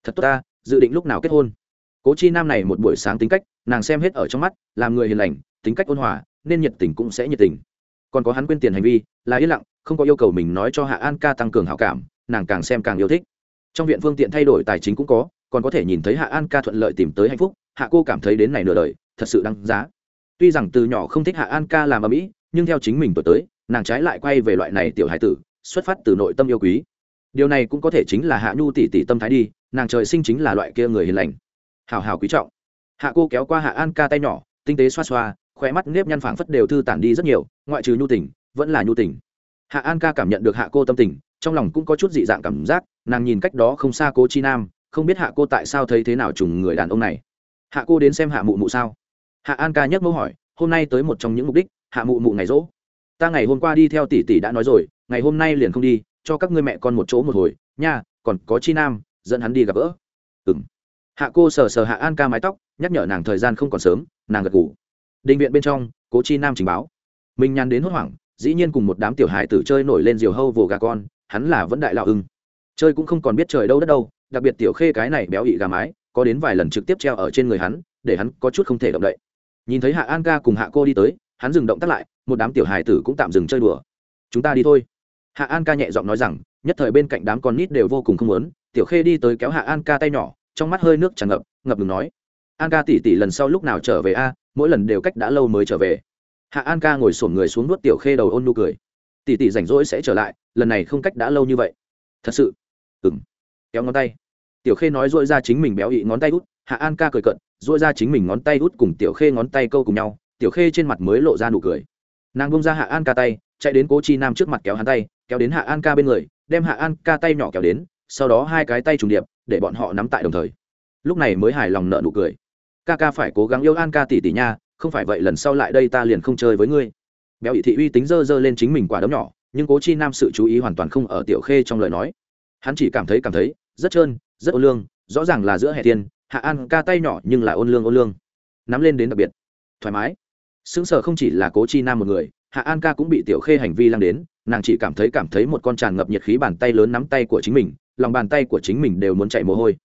Thật tốt ta, dự định lúc nào kết hôn. Cố chi nam này một buổi sáng tính cách, nàng xem hết ở trong mắt, làm người hiền lành, tính cách ôn hòa, nên nhiệt tình cũng sẽ nhiệt tình. Còn có hắn quên tiền hành vi, là yên lặng, không có yêu cầu mình nói cho hạ an ca tăng cường hảo cảm nàng càng xem càng yêu thích. Trong viện phương tiện thay đổi tài chính cũng có, còn có thể nhìn thấy hạ an ca thuận lợi tìm tới hạnh phúc, hạ cô cảm thấy đến này nửa đời, thật sự đáng giá. Tuy rằng từ nhỏ không thích hạ an ca làm ở mỹ nhưng theo chính mình tuổi tới, nàng trái lại quay về loại này tiểu hải tử, xuất phát từ nội tâm yêu quý. Điều này cũng có thể chính là hạ nhu tỷ tỷ tâm thái đi, nàng trời sinh chính là loại kia người hiền lành. Hào hào quý trọng. Hạ cô kéo qua hạ an ca tay nhỏ, tinh tế xoa xoa, khóe mắt nếp nhăn phảng phất đều thư tản đi rất nhiều, ngoại trừ nhu tình, vẫn là nhu tình hạ an ca cảm nhận được hạ cô tâm tình, trong lòng cũng có chút dị dạng cảm giác, nàng nhìn cách đó không xa cô chi nam, không biết hạ cô tại sao thấy thế nào trùng người đàn ông này. Hạ cô đến xem hạ mụ mụ sao? Hạ an ca nhắc mẫu hỏi, hôm nay tới một trong những mục đích, hạ mụ mụ ngày rỗ. Ta ngày hôm qua đi theo tỷ tỷ đã nói rồi, ngày hôm nay liền không đi, cho các ngươi mẹ con một chỗ một hồi, nha, còn có chi nam, dẫn hắn đi gặp gỡ. Ừng hạ cô sờ sờ hạ an ca mái tóc, nhắc nhở nàng thời gian không còn sớm, nàng gật ngủ định viện bên trong, cố chi nam trình báo. Mình nhàn đến hốt hoảng dĩ nhiên cùng một đám tiểu hài tử chơi nổi lên diều hâu vồ gà con, hắn là vẫn đại lão ưng. Chơi cũng không còn biết trời đâu đất đâu, đặc biệt tiểu khê cái này béo ị gà mái, có đến vài lần trực tiếp treo ở trên người hắn, để hắn có chút không thể động đậy. Nhìn thấy hạ an ca cùng hạ cô đi tới, hắn dừng động tắt lại, một đám tiểu hài tử cũng tạm dừng chơi đùa. Chúng ta đi thôi. Hạ an ca nhẹ giọng nói rằng, nhất thời bên cạnh đám con nít đều vô cùng không muốn, tiểu khê đi tới kéo hạ an ca tay nhỏ, trong mắt hơi nước tràn ngập ngập ngừng nói, an ca tỉ tỉ lần sau lúc nào trở về a? Mỗi lần đều cách đã lâu mới trở về hạ an ca ngồi sổm người xuống nuốt tiểu khê đầu ôn nu cười. Tỉ tỉ rảnh rỗi sẽ trở lại, lần này không cách đã lâu như vậy. Thật sự. Ừng kéo ngón tay. Tiểu khê nói dội ra chính mình béo ị ngón tay út. Hạ an ca cười cận dội ra chính mình ngón tay út cùng tiểu khê ngón tay câu cùng nhau. Tiểu khê trên mặt mới lộ ra nụ cười. Nàng bông ra hạ an ca tay, chạy đến cố chi nam trước mặt kéo hắn tay, kéo đến hạ an ca bên người, đem hạ an ca tay nhỏ kéo đến, sau đó hai cái tay trùng điệp, để bọn họ nắm tại đồng thời. Lúc này mới hài lòng nợ nụ cười. Ca ca phải cố gắng yêu an ca tỷ tỷ nha không phải vậy lần sau lại đây ta liền không chơi với ngươi. Béo ị thị uy tính dơ dơ lên chính mình quả đấm nhỏ, nhưng cố chi nam sự chú ý hoàn toàn không ở tiểu khê trong lời nói. Hắn chỉ cảm thấy cảm thấy, rất trơn, rất ôn lương, rõ ràng là giữa hè tiên, hạ an ca tay nhỏ nhưng là ôn lương ôn lương. Nắm lên đến đặc biệt, thoải mái. Xứng sở không chỉ là cố chi nam một người, hạ an ca cũng bị tiểu khê hành vi lăng đến, nàng chỉ cảm thấy cảm thấy một con tràn ngập nhiệt khí bàn tay lớn nắm tay của chính mình, lòng bàn tay của chính mình đều muốn chạy mồ hôi.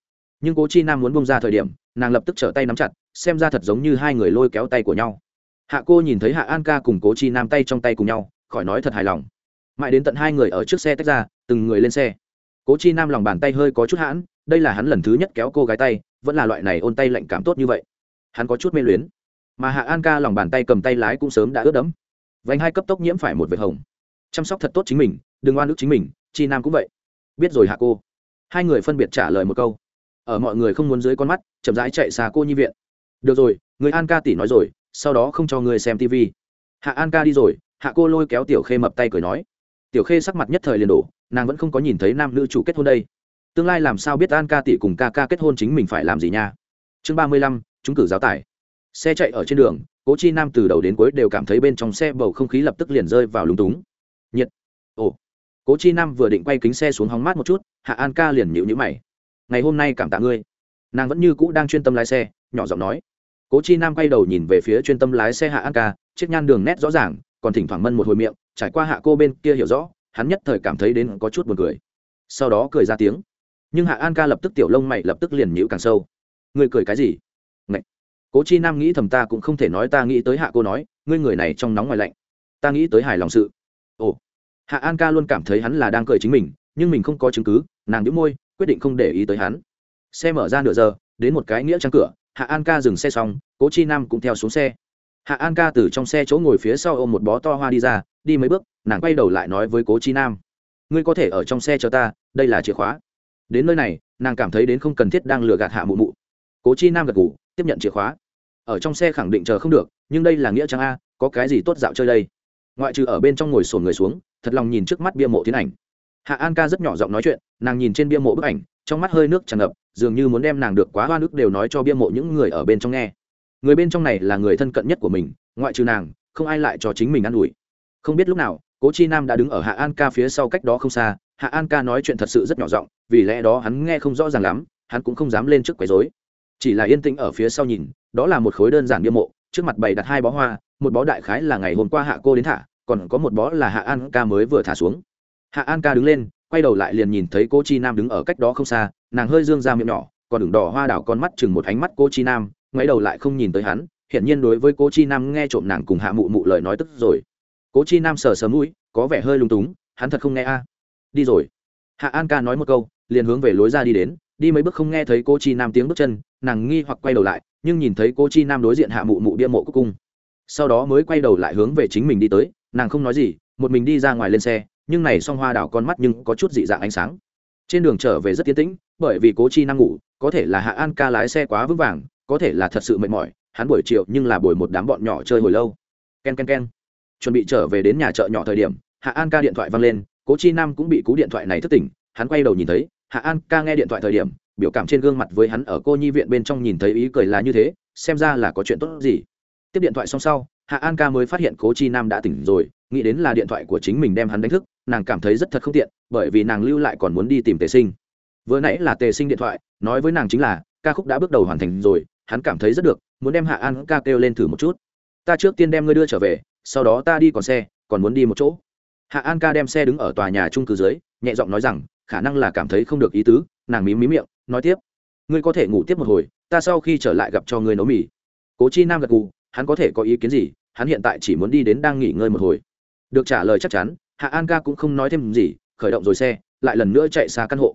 Nhưng cố chi nam muốn bông ra thời điểm, nàng lập tức trở tay nắm chặt xem ra thật giống như hai người lôi kéo tay của nhau. Hạ cô nhìn thấy hạ an ca cùng cố chi nam tay trong tay cùng nhau, khỏi nói thật hài lòng. Mãi đến tận hai người ở trước xe tách ra, từng người lên xe. Cố chi nam lòng bàn tay hơi có chút hãn, đây là hắn lần thứ nhất kéo cô gái tay, vẫn là loại này ôn tay lạnh cảm tốt như vậy. Hắn có chút mê luyến. Mà hạ an ca lòng bàn tay cầm tay lái cũng sớm đã ướt đẫm. Vành hai cấp tốc nhiễm phải một vệt hồng. Chăm sóc thật tốt chính mình, đừng oan ức chính mình, chi nam cũng vậy. Biết rồi hạ cô. Hai người phân biệt trả lời một câu. Ở mọi người không muốn dưới con mắt, chậm rãi chạy xa cô nhi viện được rồi, người an ca tỷ nói rồi, sau đó không cho người xem tv hạ an ca đi rồi, hạ cô lôi kéo tiểu khê mập tay cười nói. Tiểu khê sắc mặt nhất thời liền đổ, nàng vẫn không có nhìn thấy nam nữ chủ kết hôn đây. Tương lai làm sao biết an ca tỷ cùng ca ca kết hôn chính mình phải làm gì nha? Chương ba mươi lăm chúng cử giáo tải. Xe chạy ở trên đường, cố chi nam từ đầu đến cuối đều cảm thấy bên trong xe bầu không khí lập tức liền rơi vào lúng túng. Nhiệt. Ồ. Cố chi nam vừa định quay kính xe xuống hóng mát một chút, hạ an ca liền nhịu nhữ mày. Ngày hôm nay cảm tạ ngươi. Nàng vẫn như cũ đang chuyên tâm lái xe, nhỏ giọng nói cố chi nam quay đầu nhìn về phía chuyên tâm lái xe hạ an ca, chiếc nhan đường nét rõ ràng, còn thỉnh thoảng mân một hồi miệng, trải qua hạ cô bên kia hiểu rõ, hắn nhất thời cảm thấy đến có chút buồn cười. Sau đó cười ra tiếng. Nhưng hạ an ca lập tức tiểu lông mày lập tức liền nhíu càng sâu. Người cười cái gì? Ngậy. cố chi nam nghĩ thầm ta cũng không thể nói ta nghĩ tới hạ cô nói, ngươi người này trong nóng ngoài lạnh. Ta nghĩ tới hài lòng sự. Ồ. Hạ an ca luôn cảm thấy hắn là đang cười chính mình, nhưng mình không có chứng cứ, nàng đĩu môi, quyết định không để ý tới hắn. Xe mở ra nửa giờ, đến một cái nghĩa trang cửa hạ an ca dừng xe xong, cố chi nam cũng theo xuống xe. Hạ an ca từ trong xe chỗ ngồi phía sau ôm một bó to hoa đi ra, đi mấy bước, nàng quay đầu lại nói với cố chi nam. Ngươi có thể ở trong xe chờ ta, đây là chìa khóa. Đến nơi này, nàng cảm thấy đến không cần thiết đang lừa gạt hạ mụ mụ. Cố chi nam gật ngủ tiếp nhận chìa khóa. Ở trong xe khẳng định chờ không được, nhưng đây là nghĩa trang a, có cái gì tốt dạo chơi đây? Ngoại trừ ở bên trong ngồi sồn người xuống, thật lòng nhìn trước mắt bia mộ tiến ảnh. Hạ an ca rất nhỏ giọng nói chuyện, nàng nhìn trên bia mộ bức ảnh, trong mắt hơi nước tràn ngập dường như muốn đem nàng được quá hoa nước đều nói cho bia mộ những người ở bên trong nghe. Người bên trong này là người thân cận nhất của mình, ngoại trừ nàng, không ai lại cho chính mình ă n ủi. Không biết lúc nào, cố chi nam đã đứng ở hạ an ca phía sau cách đó không xa, hạ an ca nói chuyện thật sự rất nhỏ giọng, vì lẽ đó hắn nghe không rõ ràng lắm, hắn cũng không dám lên trước quấy dối chỉ là yên tĩnh ở phía sau nhìn, đó là một khối đơn giản bia mộ, trước mặt bày đặt hai bó hoa, một bó đại khái là ngày hôm qua hạ cô đến thả, còn có một bó là hạ an ca mới vừa thả xuống. Hạ an ca đứng lên, quay đầu lại liền nhìn thấy cô chi nam đứng ở cách đó không xa nàng hơi dương ra miệng nhỏ, còn đường đỏ hoa đảo con mắt chừng một ánh mắt cô chi nam, ngoáy đầu lại không nhìn tới hắn, hiển nhiên đối với cô chi nam nghe trộm nàng cùng hạ mụ mụ lời nói tức rồi. Cố chi nam sờ sờ mũi, có vẻ hơi lung túng, hắn thật không nghe a. Đi rồi. Hạ an ca nói một câu, liền hướng về lối ra đi đến, đi mấy bước không nghe thấy cô chi nam tiếng bước chân, nàng nghi hoặc quay đầu lại, nhưng nhìn thấy cô chi nam đối diện hạ mụ mụ bia mộ cúc cung sau đó mới quay đầu lại hướng về chính mình đi tới, nàng không nói gì, một mình đi ra ngoài lên xe, nhưng này song hoa đảo con mắt nhưng có chút dị dạng ánh sáng trên đường trở về rất tiến tĩnh, bởi vì cố chi nam ngủ, có thể là hạ an ca lái xe quá vững vàng, có thể là thật sự mệt mỏi, hắn buổi chiều nhưng là buổi một đám bọn nhỏ chơi hồi lâu. K e n k e n k e n chuẩn bị trở về đến nhà chợ nhỏ thời điểm, hạ an ca điện thoại văng lên, cố chi nam cũng bị cú điện thoại này thất tỉnh, hắn quay đầu nhìn thấy, hạ an ca nghe điện thoại thời điểm, biểu cảm trên gương mặt với hắn ở cô nhi viện bên trong nhìn thấy ý cười là như thế, xem ra là có chuyện tốt gì. Tiếp điện thoại xong sau, hạ an ca mới phát hiện cố chi nam đã tỉnh rồi, nghĩ đến là điện thoại của chính mình đem hắn đánh thức nàng cảm thấy rất thật không tiện, bởi vì nàng lưu lại còn muốn đi tìm tề sinh. Vừa nãy là tề sinh điện thoại, nói với nàng chính là, ca khúc đã bước đầu hoàn thành rồi, hắn cảm thấy rất được, muốn đem hạ an ca kêu lên thử một chút. Ta trước tiên đem ngươi đưa trở về, sau đó ta đi còn xe, còn muốn đi một chỗ. Hạ an ca đem xe đứng ở tòa nhà trung cư dưới, nhẹ giọng nói rằng, khả năng là cảm thấy không được ý tứ, nàng mím mí miệng, nói tiếp. Ngươi có thể ngủ tiếp một hồi, ta sau khi trở lại gặp cho ngươi nấu mì. Cố chi nam gật gù, hắn có thể có ý kiến gì, hắn hiện tại chỉ muốn đi đến đang nghỉ ngơi một hồi. Được trả lời chắc chắn hạ an ca cũng không nói thêm gì, khởi động rồi xe, lại lần nữa chạy xa căn hộ.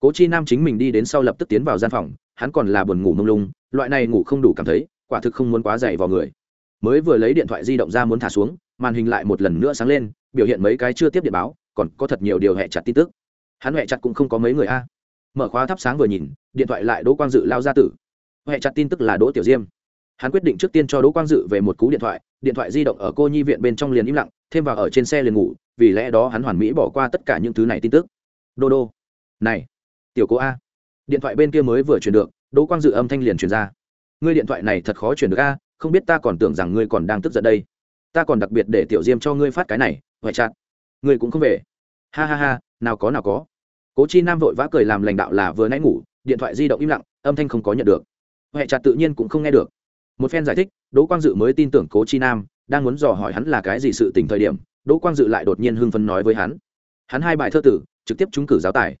Cố chi nam chính mình đi đến sau lập tức tiến vào gian phòng, hắn còn là buồn ngủ mông lung, loại này ngủ không đủ cảm thấy, quả thực không muốn quá dày vào người. Mới vừa lấy điện thoại di động ra muốn thả xuống, màn hình lại một lần nữa sáng lên, biểu hiện mấy cái chưa tiếp điện báo, còn có thật nhiều điều hẹ chặt tin tức. Hắn hẹ chặt cũng không có mấy người a. Mở khóa thắp sáng vừa nhìn, điện thoại lại đỗ quang dự lao ra tử. Hẹ chặt tin tức là đỗ tiểu diêm. Hắn quyết định trước tiên cho đỗ quang dự về một cú điện thoại điện thoại di động ở cô nhi viện bên trong liền im lặng thêm vào ở trên xe liền ngủ, vì lẽ đó hắn hoàn mỹ bỏ qua tất cả những thứ này tin tức. Đô đô. Này, tiểu cô a. Điện thoại bên kia mới vừa chuyển được, đỗ quang dự âm thanh liền truyền ra. Ngươi điện thoại này thật khó chuyển được a, không biết ta còn tưởng rằng ngươi còn đang tức giận đây. Ta còn đặc biệt để tiểu diêm cho ngươi phát cái này huệ chặt. Ngươi cũng không về. Ha ha ha, nào có nào có. Cố chi nam vội vã cười làm lãnh đạo là vừa nãy ngủ, điện thoại di động im lặng, âm thanh không có nhận được. Huệ chặt tự nhiên cũng không nghe được. Một phen giải thích, đỗ quang dự mới tin tưởng cố chi nam đang muốn dò hỏi hắn là cái gì sự tình thời điểm, đỗ quang dự lại đột nhiên hưng phấn nói với hắn. Hắn hai bài thơ tử, trực tiếp trúng cử giáo tài.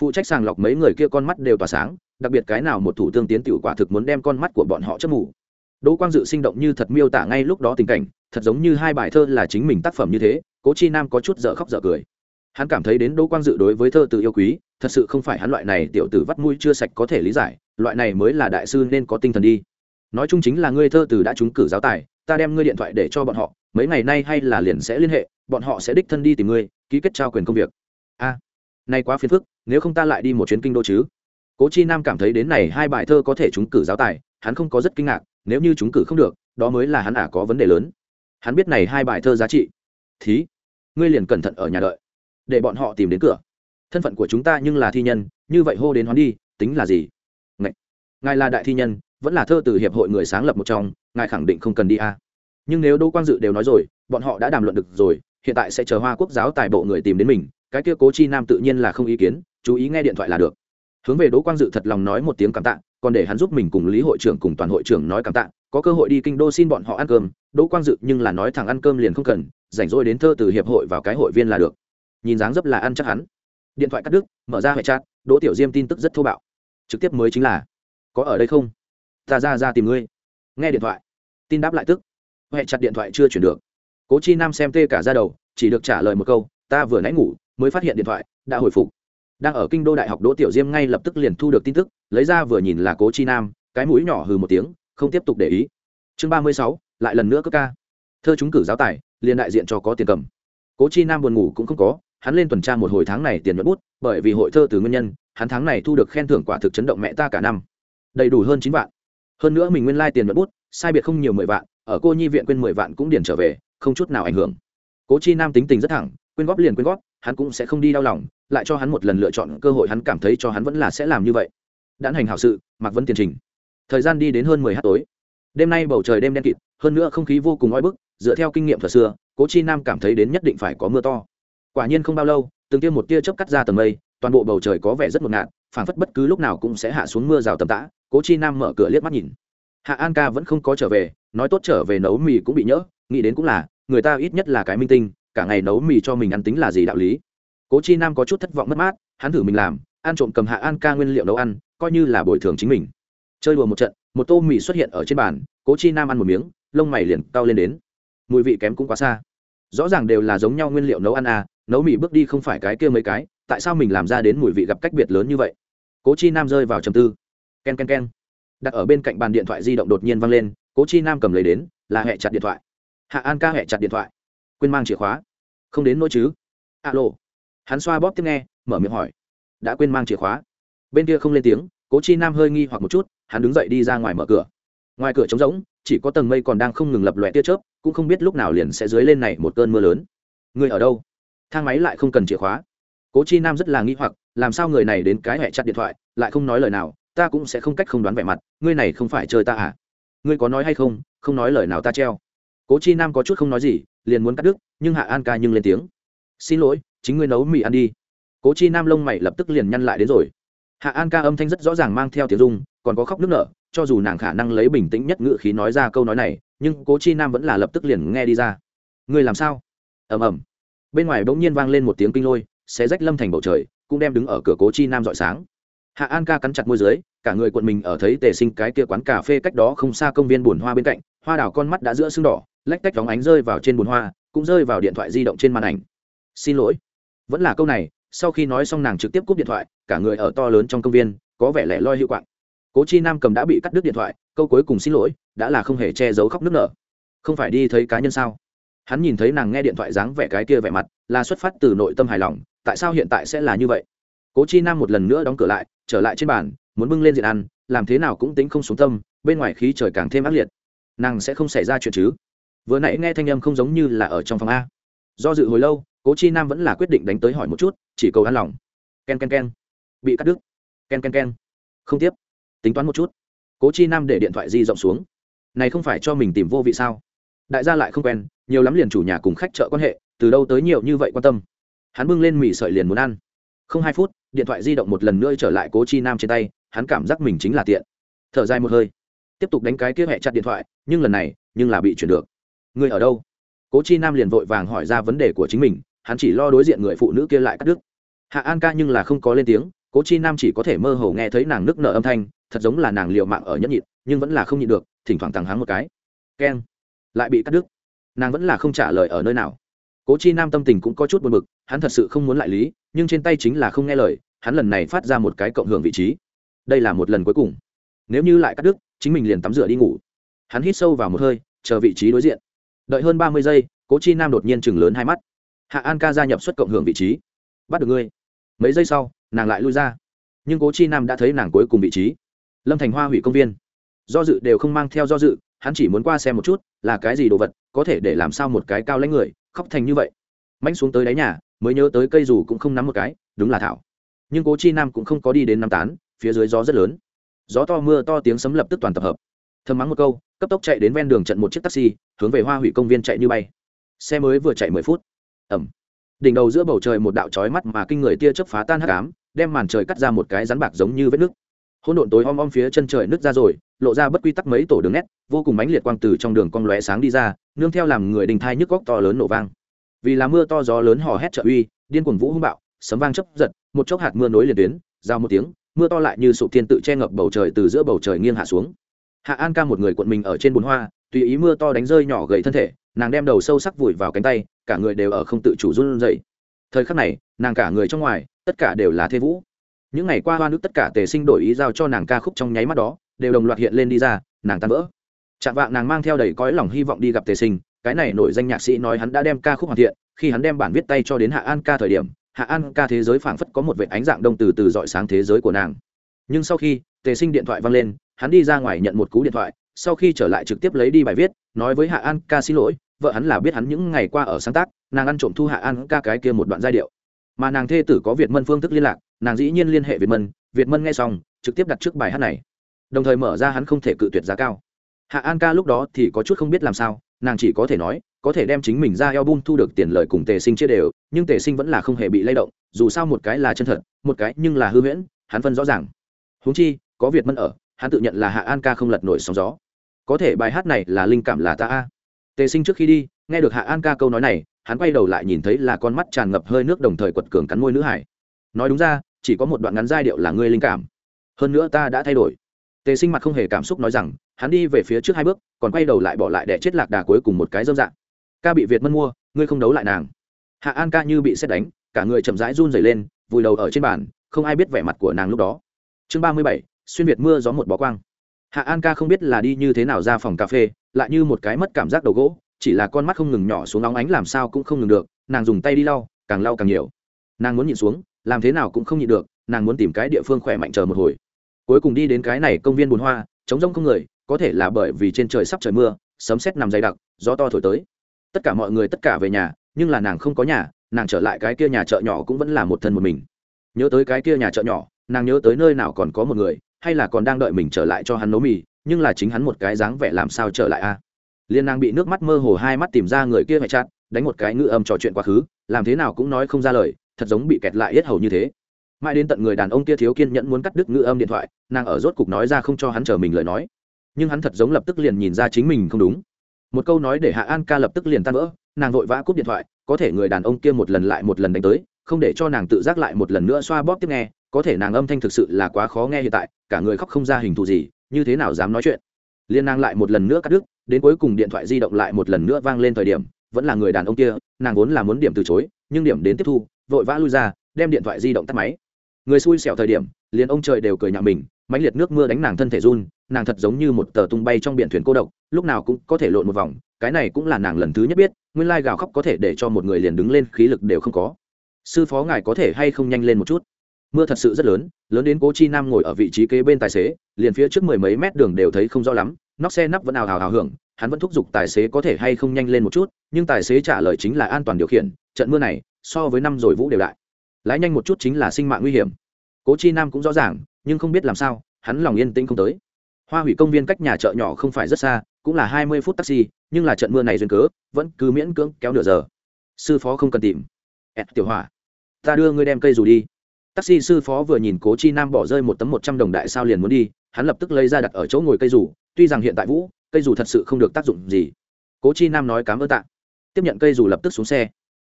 Phụ trách sàng lọc mấy người kia con mắt đều tỏa sáng, đặc biệt cái nào một thủ tương tiến tiểu quả thực muốn đem con mắt của bọn họ chấp mù. Đỗ quang dự sinh động như thật miêu tả ngay lúc đó tình cảnh, thật giống như hai bài thơ là chính mình tác phẩm như thế, cố chi nam có chút dở khóc dở cười. Hắn cảm thấy đến đỗ quang dự đối với thơ tử yêu quý, thật sự không phải hắn loại này tiểu tử vắt mũi chưa sạch có thể lý giải, loại này mới là đại sư nên có tinh thần đi nói chung chính là ngươi thơ từ đã trúng cử giáo tài ta đem ngươi điện thoại để cho bọn họ mấy ngày nay hay là liền sẽ liên hệ bọn họ sẽ đích thân đi tìm ngươi ký kết trao quyền công việc. A à, nay quá phiền phức nếu không ta lại đi một chuyến kinh đô chứ. Cố chi nam cảm thấy đến này hai bài thơ có thể trúng cử giáo tài hắn không có rất kinh ngạc nếu như trúng cử không được đó mới là hắn ả có vấn đề lớn. Hắn biết này hai bài thơ giá trị. Thí ngươi liền cẩn thận ở nhà đợi để bọn họ tìm đến cửa. Thân phận của chúng ta nhưng là thi nhân như vậy hô đến hoán đi tính là gì? Ngậy! ngài là đại thi nhân vẫn là thơ từ hiệp hội người sáng lập một trong, ngài khẳng định không cần đi a. À. nhưng nếu đỗ quang dự đều nói rồi, bọn họ đã đàm luận được rồi, hiện tại sẽ chờ hoa quốc giáo tài bộ người tìm đến mình, cái kia cố chi nam tự nhiên là không ý kiến, chú ý nghe điện thoại là được. Hướng về đỗ quang dự thật lòng nói một tiếng cảm tạ, còn để hắn giúp mình cùng lý hội trưởng cùng toàn hội trưởng nói cảm tạ, có cơ hội đi kinh đô xin bọn họ ăn cơm, đỗ quang dự nhưng là nói thẳng ăn cơm liền không cần, rảnh rỗi đến thơ từ hiệp hội vào cái hội viên là được. Nhìn dáng dấp là ăn chắc hắn. Điện thoại cắt đứt, mở ra hệ chat, đỗ tiểu diêm tin tức rất thô bạo. Trực tiếp mới chính là, có ở đây không? Ta ra ra tìm ngươi. Nghe điện thoại. Tin đáp lại tức. Huệ chặt điện thoại chưa chuyển được. Cố chi nam xem tê cả ra đầu, chỉ được trả lời một câu, ta vừa nãy ngủ, mới phát hiện điện thoại, đã hồi phục. Đang ở kinh đô đại học đỗ tiểu diêm ngay lập tức liền thu được tin tức, lấy ra vừa nhìn là cố chi nam, cái mũi nhỏ hừ một tiếng, không tiếp tục để ý. Chương ba mươi sáu, lại lần nữa cất ca. Thơ chúng cử giáo tài, liền đại diện cho có tiền cầm. Cố chi nam buồn ngủ cũng không có, hắn lên tuần tra một hồi tháng này tiền nhuận bút, bởi vì hội thơ từ nguyên nhân, hắn tháng này thu được khen thưởng quả thực chấn động mẹ ta cả năm. Đầy đủ hơn chín vạn hơn nữa mình nguyên lai tiền nhuận bút, sai biệt không nhiều mười vạn, ở cô nhi viện quên mười vạn cũng điền trở về, không chút nào ảnh hưởng. Cố chi nam tính tình rất thẳng, quyên góp liền quyên góp, hắn cũng sẽ không đi đau lòng, lại cho hắn một lần lựa chọn cơ hội hắn cảm thấy cho hắn vẫn là sẽ làm như vậy. Đãn hành hảo sự, mặc vẫn tiền trình. Thời gian đi đến hơn mười h tối. Đêm nay bầu trời đêm đen kịt, hơn nữa không khí vô cùng oi bức, dựa theo kinh nghiệm thời xưa, cố chi nam cảm thấy đến nhất định phải có mưa to. Quả nhiên không bao lâu, từng tia một tia chớp cắt ra tầng mây, toàn bộ bầu trời có vẻ rất ngột ngạt, phảng phất bất cứ lúc nào cũng sẽ hạ xuống mưa rào tầm tã cố chi nam mở cửa liếc mắt nhìn. Hạ an ca vẫn không có trở về, nói tốt trở về nấu mì cũng bị nhỡ, nghĩ đến cũng là, người ta ít nhất là cái minh tinh, cả ngày nấu mì cho mình ăn tính là gì đạo lý. Cố chi nam có chút thất vọng mất mát, hắn thử mình làm, ăn trộm cầm hạ an ca nguyên liệu nấu ăn, coi như là bồi thường chính mình. Chơi đùa một trận, một tô mì xuất hiện ở trên bàn, cố chi nam ăn một miếng, lông mày liền cao lên đến. Mùi vị kém cũng quá xa. Rõ ràng đều là giống nhau nguyên liệu nấu ăn à nấu mì bước đi không phải cái kia mấy cái, tại sao mình làm ra đến mùi vị gặp cách biệt lớn như vậy? Cố chi nam rơi vào trầm tư ken ken ken. Đặt ở bên cạnh bàn điện thoại di động đột nhiên văng lên, cố chi nam cầm lấy đến, là hẹ chặt điện thoại. Hạ an ca hẹ chặt điện thoại. Quên mang chìa khóa. Không đến nỗi chứ? Alo. Hắn xoa bóp tiếp nghe, mở miệng hỏi. Đã quên mang chìa khóa. Bên kia không lên tiếng, cố chi nam hơi nghi hoặc một chút, hắn đứng dậy đi ra ngoài mở cửa. Ngoài cửa trống rỗng, chỉ có tầng mây còn đang không ngừng lập lòe tia chớp, cũng không biết lúc nào liền sẽ dưới lên này một cơn mưa lớn. Người ở đâu? Thang máy lại không cần chìa khóa. Cố chi nam rất là nghi hoặc, làm sao người này đến cái hẹ chặt điện thoại, lại không nói lời nào ta cũng sẽ không cách không đoán vẻ mặt, ngươi này không phải chơi ta à? Ngươi có nói hay không? Không nói lời nào ta treo. Cố chi nam có chút không nói gì, liền muốn cắt đứt, nhưng hạ an ca nhưng lên tiếng. Xin lỗi, chính ngươi nấu mì ăn đi. Cố chi nam lông mày lập tức liền nhăn lại đến rồi. Hạ an ca âm thanh rất rõ ràng mang theo tiếng dung còn có khóc nức nở, cho dù nàng khả năng lấy bình tĩnh nhất ngự khí nói ra câu nói này, nhưng cố chi nam vẫn là lập tức liền nghe đi ra. Ngươi làm sao? Ầm ầm. Bên ngoài bỗng nhiên vang lên một tiếng kinh lôi, xé rách lâm thành bầu trời, cũng đem đứng ở cửa cố chi nam dọi sáng. Hạ an ca cắn chặt môi dưới cả người quận mình ở thấy tề sinh cái kia quán cà phê cách đó không xa công viên bùn hoa bên cạnh, hoa đào con mắt đã giữa sưng đỏ, lách tách vóng ánh rơi vào trên bùn hoa, cũng rơi vào điện thoại di động trên màn ảnh. Xin lỗi. Vẫn là câu này, sau khi nói xong nàng trực tiếp cúp điện thoại, cả người ở to lớn trong công viên, có vẻ lẻ loi hiệu quạng. Cố chi nam cầm đã bị cắt đứt điện thoại, câu cuối cùng xin lỗi đã là không hề che giấu khóc nức nở. Không phải đi thấy cá nhân sao? Hắn nhìn thấy nàng nghe điện thoại dáng vẻ cái kia vẻ mặt, là xuất phát từ nội tâm hài lòng, tại sao hiện tại sẽ là như vậy? Cố chi nam một lần nữa đóng cửa lại, trở lại trên bàn muốn bưng lên diện ăn, làm thế nào cũng tính không xuống tâm, bên ngoài khí trời càng thêm ác liệt. Nàng sẽ không xảy ra chuyện chứ? Vừa nãy nghe thanh âm không giống như là ở trong phòng a. Do dự hồi lâu, cố chi nam vẫn là quyết định đánh tới hỏi một chút, chỉ cầu an lòng. K e n k e n k e n bị cắt đứt. K e n k e n k e n không tiếp. Tính toán một chút. Cố chi nam để điện thoại di rộng xuống. Này không phải cho mình tìm vô vị sao? Đại gia lại không quen, nhiều lắm liền chủ nhà cùng khách chợ quan hệ, từ đâu tới nhiều như vậy quan tâm? Hắn bưng lên mì sợi liền muốn ăn. Không hai phút, điện thoại di động một lần nữa trở lại cố chi nam trên tay hắn cảm giác mình chính là tiện. Thở dài một hơi, tiếp tục đánh cái kia hẹ chặt điện thoại, nhưng lần này, nhưng là bị chuyển được. Người ở đâu? Cố chi nam liền vội vàng hỏi ra vấn đề của chính mình, hắn chỉ lo đối diện người phụ nữ kia lại cắt đứt. Hạ an ca nhưng là không có lên tiếng, cố chi nam chỉ có thể mơ hồ nghe thấy nàng nức nở âm thanh, thật giống là nàng liều mạng ở nhẫn nhịn, nhưng vẫn là không nhịn được, thỉnh thoảng thẳng háng một cái. Keng. Lại bị cắt đứt. Nàng vẫn là không trả lời ở nơi nào. Cố chi nam tâm tình cũng có chút buồn bực, hắn thật sự không muốn lại lý, nhưng trên tay chính là không nghe lời, hắn lần này phát ra một cái cộng hưởng vị trí đây là một lần cuối cùng. Nếu như lại cắt đứt, chính mình liền tắm rửa đi ngủ. Hắn hít sâu vào một hơi, chờ vị trí đối diện. Đợi hơn ba mươi giây, cố chi nam đột nhiên chừng lớn hai mắt. Hạ an ca gia nhập xuất cộng hưởng vị trí. Bắt được ngươi. Mấy giây sau, nàng lại lui ra. Nhưng cố chi nam đã thấy nàng cuối cùng vị trí. Lâm thành hoa hủy công viên. Do dự đều không mang theo do dự, hắn chỉ muốn qua xem một chút là cái gì đồ vật có thể để làm sao một cái cao lãnh người, khóc thành như vậy. Mạnh xuống tới đáy nhà, mới nhớ tới cây dù cũng không nắm một cái, đúng là thảo. Nhưng cố chi nam cũng không có đi đến năm tán phía dưới gió rất lớn. Gió to mưa to tiếng sấm lập tức toàn tập hợp. Thơm mắng một câu, cấp tốc chạy đến ven đường trận một chiếc taxi, hướng về hoa hủy công viên chạy như bay. Xe mới vừa chạy mười phút. Ẩm đỉnh đầu giữa bầu trời một đạo trói mắt mà kinh người tia chớp phá tan hắc ám, đem màn trời cắt ra một cái rắn bạc giống như vết nước hỗn độn tối om om phía chân trời nứt ra rồi, lộ ra bất quy tắc mấy tổ đường nét, vô cùng mãnh liệt quang từ trong đường cong lóe sáng đi ra, nương theo làm người đình thai nhức góc to lớn nổ vang. Vì là mưa to gió lớn hò hét trợ uy, điên cuồng vũ hung bạo, sấm vang chấp giật, một chốc hạt mưa nối liền tuyến, giao một tiếng mưa to lại như sụp thiên tự che ngập bầu trời từ giữa bầu trời nghiêng hạ xuống. Hạ an ca một người cuộn mình ở trên bùn hoa, tùy ý mưa to đánh rơi nhỏ gầy thân thể, nàng đem đầu sâu sắc vùi vào cánh tay, cả người đều ở không tự chủ run dậy thời khắc này, nàng cả người trong ngoài, tất cả đều là thế vũ. Những ngày qua hoa nước tất cả tề sinh đổi ý giao cho nàng ca khúc trong nháy mắt đó, đều đồng loạt hiện lên đi ra, nàng tan vỡ. Chạm vạng nàng mang theo đầy cõi lòng hy vọng đi gặp tề sinh, cái này nổi danh nhạc sĩ nói hắn đã đem ca khúc hoàn thiện, khi hắn đem bản viết tay cho đến hạ an ca thời điểm hạ an ca thế giới phảng phất có một vệ ánh dạng đông từ từ dọi sáng thế giới của nàng. Nhưng sau khi tề sinh điện thoại vang lên, hắn đi ra ngoài nhận một cú điện thoại, sau khi trở lại trực tiếp lấy đi bài viết, nói với hạ an ca xin lỗi, vợ hắn là biết hắn những ngày qua ở sáng tác, nàng ăn trộm thu hạ an ca cái kia một đoạn giai điệu. Mà nàng thê tử có việt mân phương thức liên lạc, nàng dĩ nhiên liên hệ việt mân việt mân nghe xong, trực tiếp đặt trước bài hát này. Đồng thời mở ra hắn không thể cự tuyệt giá cao. Hạ an ca lúc đó thì có chút không biết làm sao, nàng chỉ có thể nói có thể đem chính mình ra eo thu được tiền lời cùng tề sinh chia đều, nhưng tề sinh vẫn là không hề bị lay động, dù sao một cái là chân thật, một cái nhưng là hư huyễn, hắn phân rõ ràng. Huống chi, có việt mân ở, hắn tự nhận là hạ an ca không lật nổi sóng gió. Có thể bài hát này là linh cảm là ta a. Tề sinh trước khi đi, nghe được hạ an ca câu nói này, hắn quay đầu lại nhìn thấy là con mắt tràn ngập hơi nước đồng thời quật cường cắn môi nữ hải. Nói đúng ra, chỉ có một đoạn ngắn giai điệu là ngươi linh cảm. Hơn nữa ta đã thay đổi. Tề sinh mặt không hề cảm xúc nói rằng, hắn đi về phía trước hai bước, còn quay đầu lại bỏ lại để chết lạc đà cuối cùng một cái dâm dạng ca bị việt mân mua, ngươi không đấu lại nàng. Hạ an ca như bị xét đánh, cả người chậm rãi run rẩy lên, vùi đầu ở trên bàn, không ai biết vẻ mặt của nàng lúc đó. Chương ba mươi bảy, xuyên việt mưa gió một bó quang. Hạ an ca không biết là đi như thế nào ra phòng cà phê, lại như một cái mất cảm giác đầu gỗ, chỉ là con mắt không ngừng nhỏ xuống óng ánh làm sao cũng không ngừng được, nàng dùng tay đi lau, càng lau càng nhiều. Nàng muốn nhịn xuống, làm thế nào cũng không nhịn được, nàng muốn tìm cái địa phương khỏe mạnh chờ một hồi. Cuối cùng đi đến cái này công viên bùn hoa, trống rông không người, có thể là bởi vì trên trời sắp trời mưa, sấm sét nằm dày đặc, gió to thổi tới tất cả mọi người tất cả về nhà, nhưng là nàng không có nhà, nàng trở lại cái kia nhà chợ nhỏ cũng vẫn là một thân một mình. Nhớ tới cái kia nhà chợ nhỏ, nàng nhớ tới nơi nào còn có một người, hay là còn đang đợi mình trở lại cho hắn nấu mì, nhưng là chính hắn một cái dáng vẻ làm sao trở lại a? Liên nàng bị nước mắt mơ hồ hai mắt tìm ra người kia mẹ chặt đánh một cái ngữ âm trò chuyện quá khứ, làm thế nào cũng nói không ra lời, thật giống bị kẹt lại hết hầu như thế. Mãi đến tận người đàn ông kia thiếu kiên nhẫn muốn cắt đứt ngữ âm điện thoại, nàng ở rốt cục nói ra không cho hắn chờ mình lời nói. Nhưng hắn thật giống lập tức liền nhìn ra chính mình không đúng một câu nói để hạ an ca lập tức liền tan vỡ, nàng vội vã cúp điện thoại, có thể người đàn ông kia một lần lại một lần đánh tới, không để cho nàng tự giác lại một lần nữa xoa bóp tiếp nghe, có thể nàng âm thanh thực sự là quá khó nghe hiện tại, cả người khóc không ra hình thù gì, như thế nào dám nói chuyện. Liên nàng lại một lần nữa cắt đứt, đến cuối cùng điện thoại di động lại một lần nữa vang lên thời điểm, vẫn là người đàn ông kia, nàng vốn là muốn điểm từ chối, nhưng điểm đến tiếp thu, vội vã lui ra, đem điện thoại di động tắt máy. Người xui xẻo thời điểm, liền ông trời đều cười nhạo mình, mãnh liệt nước mưa đánh nàng thân thể run, nàng thật giống như một tờ tung bay trong biển thuyền cô độc lúc nào cũng có thể lộn một vòng, cái này cũng là nàng lần thứ nhất biết, nguyên lai gào khóc có thể để cho một người liền đứng lên, khí lực đều không có. Sư phó ngài có thể hay không nhanh lên một chút? Mưa thật sự rất lớn lớn đến cố chi nam ngồi ở vị trí kế bên tài xế, liền phía trước mười mấy mét đường đều thấy không rõ lắm, nóc xe nắp vẫn ào ào ào hưởng, hắn vẫn thúc giục tài xế có thể hay không nhanh lên một chút, nhưng tài xế trả lời chính là an toàn điều khiển, trận mưa này, so với năm rồi vũ đều đại. Lái nhanh một chút chính là sinh mạng nguy hiểm. Cố chi nam cũng rõ ràng, nhưng không biết làm sao, hắn lòng yên tĩnh không tới. Hoa hủy công viên cách nhà chợ nhỏ không phải rất xa cũng là hai mươi phút taxi, nhưng là trận mưa này duyên cớ, vẫn cứ miễn cưỡng kéo nửa giờ. Sư phó không cần tìm. Ẹt, tiểu hỏa, ta đưa ngươi đem cây dù đi. Taxi sư phó vừa nhìn cố chi nam bỏ rơi một tấm một trăm đồng đại sao liền muốn đi, hắn lập tức lấy ra đặt ở chỗ ngồi cây dù tuy rằng hiện tại vũ, cây dù thật sự không được tác dụng gì. Cố chi nam nói cám ơn tạ. Tiếp nhận cây dù lập tức xuống xe.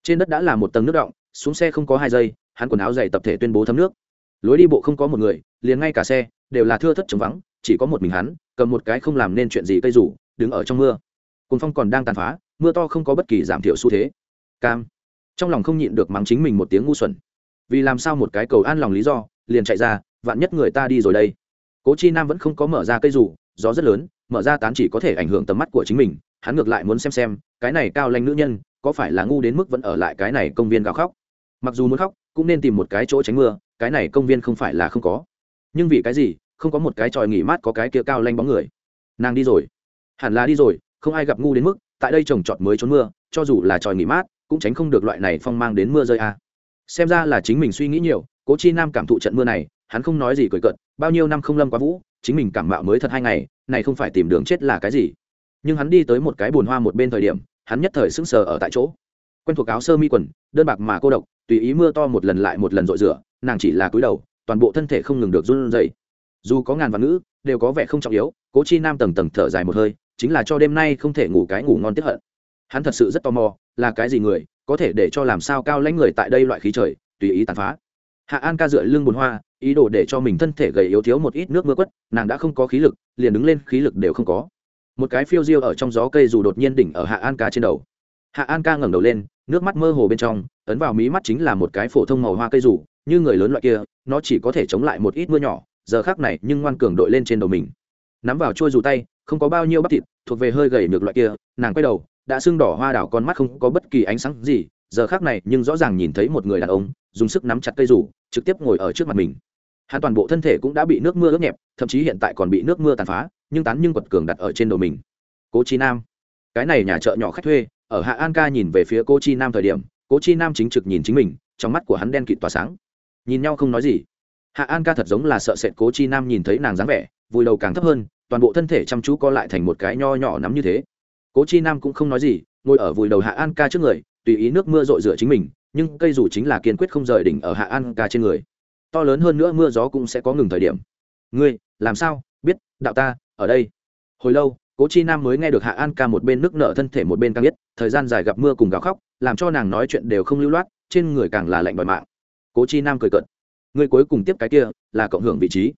Trên đất đã là một tầng nước động xuống xe không có hai giây, hắn quần áo dày tập thể tuyên bố thấm nước. Lối đi bộ không có một người, liền ngay cả xe, đều là thưa thất trống vắng chỉ có một mình hắn, cầm một cái không làm nên chuyện gì cây rủ, đứng ở trong mưa. Cồn phong còn đang tàn phá, mưa to không có bất kỳ giảm thiểu xu thế. Cam. Trong lòng không nhịn được mắng chính mình một tiếng ngu xuẩn. Vì làm sao một cái cầu an lòng lý do, liền chạy ra, vạn nhất người ta đi rồi đây. Cố chi nam vẫn không có mở ra cây rủ, gió rất lớn, mở ra tán chỉ có thể ảnh hưởng tầm mắt của chính mình, hắn ngược lại muốn xem xem, cái này cao lanh nữ nhân, có phải là ngu đến mức vẫn ở lại cái này công viên gào khóc. Mặc dù muốn khóc, cũng nên tìm một cái chỗ tránh mưa, cái này công viên không phải là không có. Nhưng vì cái gì không có một cái tròi nghỉ mát có cái kia cao lanh bóng người. Nàng đi rồi. Hẳn là đi rồi, không ai gặp ngu đến mức, tại đây trồng trọt mới trốn mưa, cho dù là tròi nghỉ mát, cũng tránh không được loại này phong mang đến mưa rơi a à. xem ra là chính mình suy nghĩ nhiều, cố chi nam cảm thụ trận mưa này, hắn không nói gì cười cợt, bao nhiêu năm không lâm quá vũ, chính mình cảm mạo mới thật hai ngày, này không phải tìm đường chết là cái gì. Nhưng hắn đi tới một cái bồn hoa một bên thời điểm, hắn nhất thời sững sờ ở tại chỗ. Quen thuộc áo sơ mi quần, đơn bạc mà cô độc, tùy ý mưa to một lần lại một lần rội rửa, nàng chỉ là cúi đầu, toàn bộ thân thể không ngừng được run rẩy dù có ngàn vạn ngữ, đều có vẻ không trọng yếu, cố chi nam tầng tầng thở dài một hơi, chính là cho đêm nay không thể ngủ cái ngủ ngon tiếp hận. Hắn thật sự rất tò mò, là cái gì người, có thể để cho làm sao cao lãnh người tại đây loại khí trời, tùy ý tàn phá. Hạ an ca dựa lưng bùn hoa, ý đồ để cho mình thân thể gầy yếu thiếu một ít nước mưa quất, nàng đã không có khí lực, liền đứng lên, khí lực đều không có. Một cái phiêu diêu ở trong gió cây dù đột nhiên đỉnh ở hạ an ca trên đầu. Hạ an ca ngẩng đầu lên, nước mắt mơ hồ bên trong, ấn vào mí mắt chính là một cái phổ thông màu hoa cây rủ như người lớn loại kia, nó chỉ có thể chống lại một ít mưa nhỏ giờ khác này nhưng ngoan cường đội lên trên đầu mình. Nắm vào trôi dù tay, không có bao nhiêu bắp thịt, thuộc về hơi gầy ngược loại kia, nàng quay đầu, đã sưng đỏ hoa đảo con mắt không có bất kỳ ánh sáng gì, giờ khác này nhưng rõ ràng nhìn thấy một người đàn ông, dùng sức nắm chặt cây rủ trực tiếp ngồi ở trước mặt mình. Hắn toàn bộ thân thể cũng đã bị nước mưa ướt nhẹp, thậm chí hiện tại còn bị nước mưa tàn phá, nhưng tán nhưng quật cường đặt ở trên đầu mình. Cố chi nam. Cái này nhà chợ nhỏ khách thuê, ở hạ an ca nhìn về phía cô chi nam thời điểm, cố chi nam chính trực nhìn chính mình, trong mắt của hắn đen kịt tỏa sáng. Nhìn nhau không nói gì hạ an ca thật giống là sợ sệt cố chi nam nhìn thấy nàng dáng vẻ vùi đầu càng thấp hơn, toàn bộ thân thể chăm chú co lại thành một cái nho nhỏ nắm như thế. Cố chi nam cũng không nói gì, ngồi ở vùi đầu hạ an ca trước người, tùy ý nước mưa rội rửa chính mình, nhưng cây dù chính là kiên quyết không rời đỉnh ở hạ an ca trên người. To lớn hơn nữa mưa gió cũng sẽ có ngừng thời điểm. Ngươi, làm sao? Biết, đạo ta, ở đây. Hồi lâu, cố chi nam mới nghe được hạ an ca một bên nước nở thân thể một bên càng biết, thời gian dài gặp mưa cùng gào khóc, làm cho nàng nói chuyện đều không lưu loát, trên người càng là lạnh bòi mạng. Cố chi nam cười cận người cuối cùng tiếp cái kia, là cộng hưởng vị trí.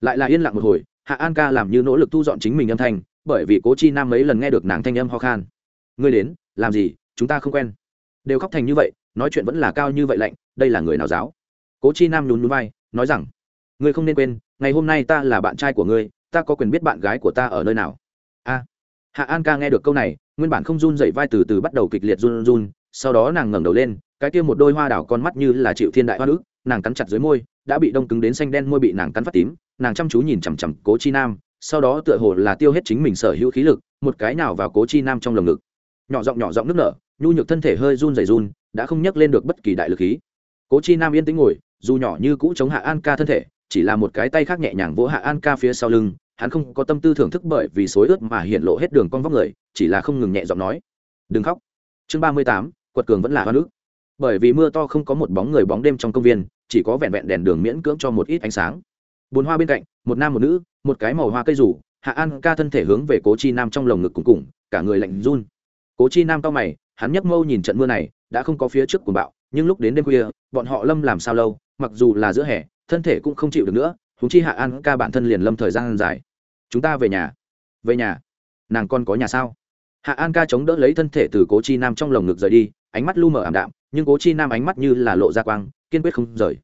Lại là yên lặng một hồi, hạ an ca làm như nỗ lực thu dọn chính mình âm thanh, bởi vì cố chi nam mấy lần nghe được nàng thanh âm ho khan. Ngươi đến, làm gì, chúng ta không quen. Đều khóc thành như vậy, nói chuyện vẫn là cao như vậy lạnh, đây là người nào giáo? Cố chi nam nhún nhún vai, nói rằng, ngươi không nên quên, ngày hôm nay ta là bạn trai của ngươi, ta có quyền biết bạn gái của ta ở nơi nào. A. Hạ an ca nghe được câu này, nguyên bản không run dậy vai từ từ bắt đầu kịch liệt run run, sau đó nàng ngẩng đầu lên, cái kia một đôi hoa đảo con mắt như là chịu thiên đại hoa nữ nàng cắn chặt dưới môi, đã bị đông cứng đến xanh đen môi bị nàng cắn phát tím, nàng chăm chú nhìn chằm chằm cố chi nam, sau đó tựa hồ là tiêu hết chính mình sở hữu khí lực, một cái nào vào cố chi nam trong lồng ngực. Nhỏ giọng nhỏ giọng nước nở, nhu nhược thân thể hơi run rẩy run, đã không nhấc lên được bất kỳ đại lực khí. Cố chi nam yên tĩnh ngồi, dù nhỏ như cũ chống hạ an ca thân thể, chỉ là một cái tay khác nhẹ nhàng vỗ hạ an ca phía sau lưng, hắn không có tâm tư thưởng thức bởi vì xối ướt mà hiện lộ hết đường con vóc người, chỉ là không ngừng nhẹ giọng nói, đừng khóc. Chương ba mươi tám, quật cường vẫn là hoa nước bởi vì mưa to không có một bóng người bóng đêm trong công viên, chỉ có vẹn vẹn đèn đường miễn cưỡng cho một ít ánh sáng. Bồn hoa bên cạnh, một nam một nữ, một cái màu hoa cây rủ, hạ an ca thân thể hướng về cố chi nam trong lồng ngực cùng cùng, cả người lạnh run. Cố chi nam cao mày, hắn nhấc mâu nhìn trận mưa này, đã không có phía trước của bạo, nhưng lúc đến đêm khuya, bọn họ lâm làm sao lâu, mặc dù là giữa hè, thân thể cũng không chịu được nữa húng chi hạ an ca bản thân liền lâm thời gian dài. Chúng ta về nhà. Về nhà. Nàng con có nhà sao? Hạ an ca chống đỡ lấy thân thể từ cố chi nam trong lồng ngực rời đi ánh mắt lu mờ ảm đạm, nhưng cố chi nam ánh mắt như là lộ ra quang, kiên quyết không rời.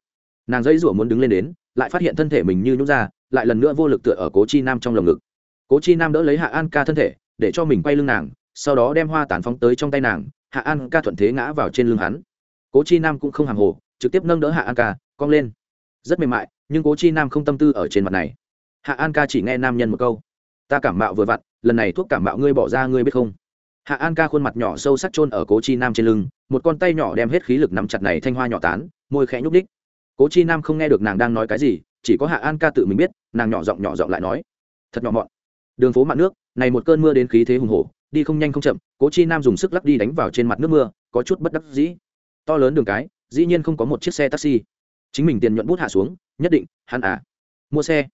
Nàng dãy rủa muốn đứng lên đến, lại phát hiện thân thể mình như nhút ra, lại lần nữa vô lực tựa ở cố chi nam trong lồng ngực. Cố chi nam đỡ lấy hạ an ca thân thể, để cho mình quay lưng nàng, sau đó đem hoa tàn phóng tới trong tay nàng, hạ an ca thuận thế ngã vào trên lưng hắn. Cố chi nam cũng không hàng hồ, trực tiếp nâng đỡ hạ an ca, cong lên. Rất mềm mại, nhưng cố chi nam không tâm tư ở trên mặt này. Hạ an ca chỉ nghe nam nhân một câu. Ta cảm mạo vừa vặn, lần này thuốc cảm mạo ngươi bỏ ra ngươi biết không? Hạ an ca khuôn mặt nhỏ sâu sắc chôn ở cố chi nam trên lưng, một con tay nhỏ đem hết khí lực nắm chặt này thanh hoa nhỏ tán, môi khẽ nhúc đích cố chi nam không nghe được nàng đang nói cái gì, chỉ có hạ an ca tự mình biết, nàng nhỏ giọng nhỏ giọng lại nói, thật nhỏ mọn. Đường phố mặn nước, này một cơn mưa đến khí thế hùng hổ, đi không nhanh không chậm. Cố chi nam dùng sức lắc đi đánh vào trên mặt nước mưa, có chút bất đắc dĩ. To lớn đường cái, dĩ nhiên không có một chiếc xe taxi. Chính mình tiền nhuận bút hạ xuống, nhất định, hắn à mua xe.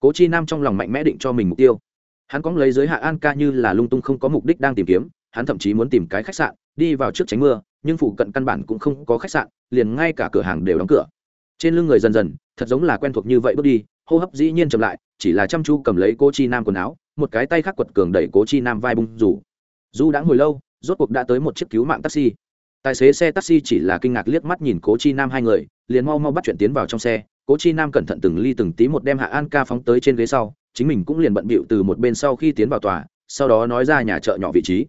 Cố chi nam trong lòng mạnh mẽ định cho mình mục tiêu. Hắn cóng lấy giới hạ an ca như là lung tung không có mục đích đang tìm kiếm hắn thậm chí muốn tìm cái khách sạn, đi vào trước tránh mưa, nhưng phụ cận căn bản cũng không có khách sạn, liền ngay cả cửa hàng đều đóng cửa. Trên lưng người dần dần, thật giống là quen thuộc như vậy bước đi, hô hấp dĩ nhiên chậm lại, chỉ là chăm chú cầm lấy cô chi nam quần áo, một cái tay khác quật cường đẩy cố chi nam vai bung rủ. Dù đã ngồi lâu, rốt cuộc đã tới một chiếc cứu mạng taxi. Tài xế xe taxi chỉ là kinh ngạc liếc mắt nhìn cố chi nam hai người, liền mau mau bắt chuyện tiến vào trong xe. Cố chi nam cẩn thận từng ly từng tí một đem hạ an ca phóng tới trên ghế sau, chính mình cũng liền bận bịu từ một bên sau khi tiến vào tòa, sau đó nói ra nhà chợ nhỏ vị trí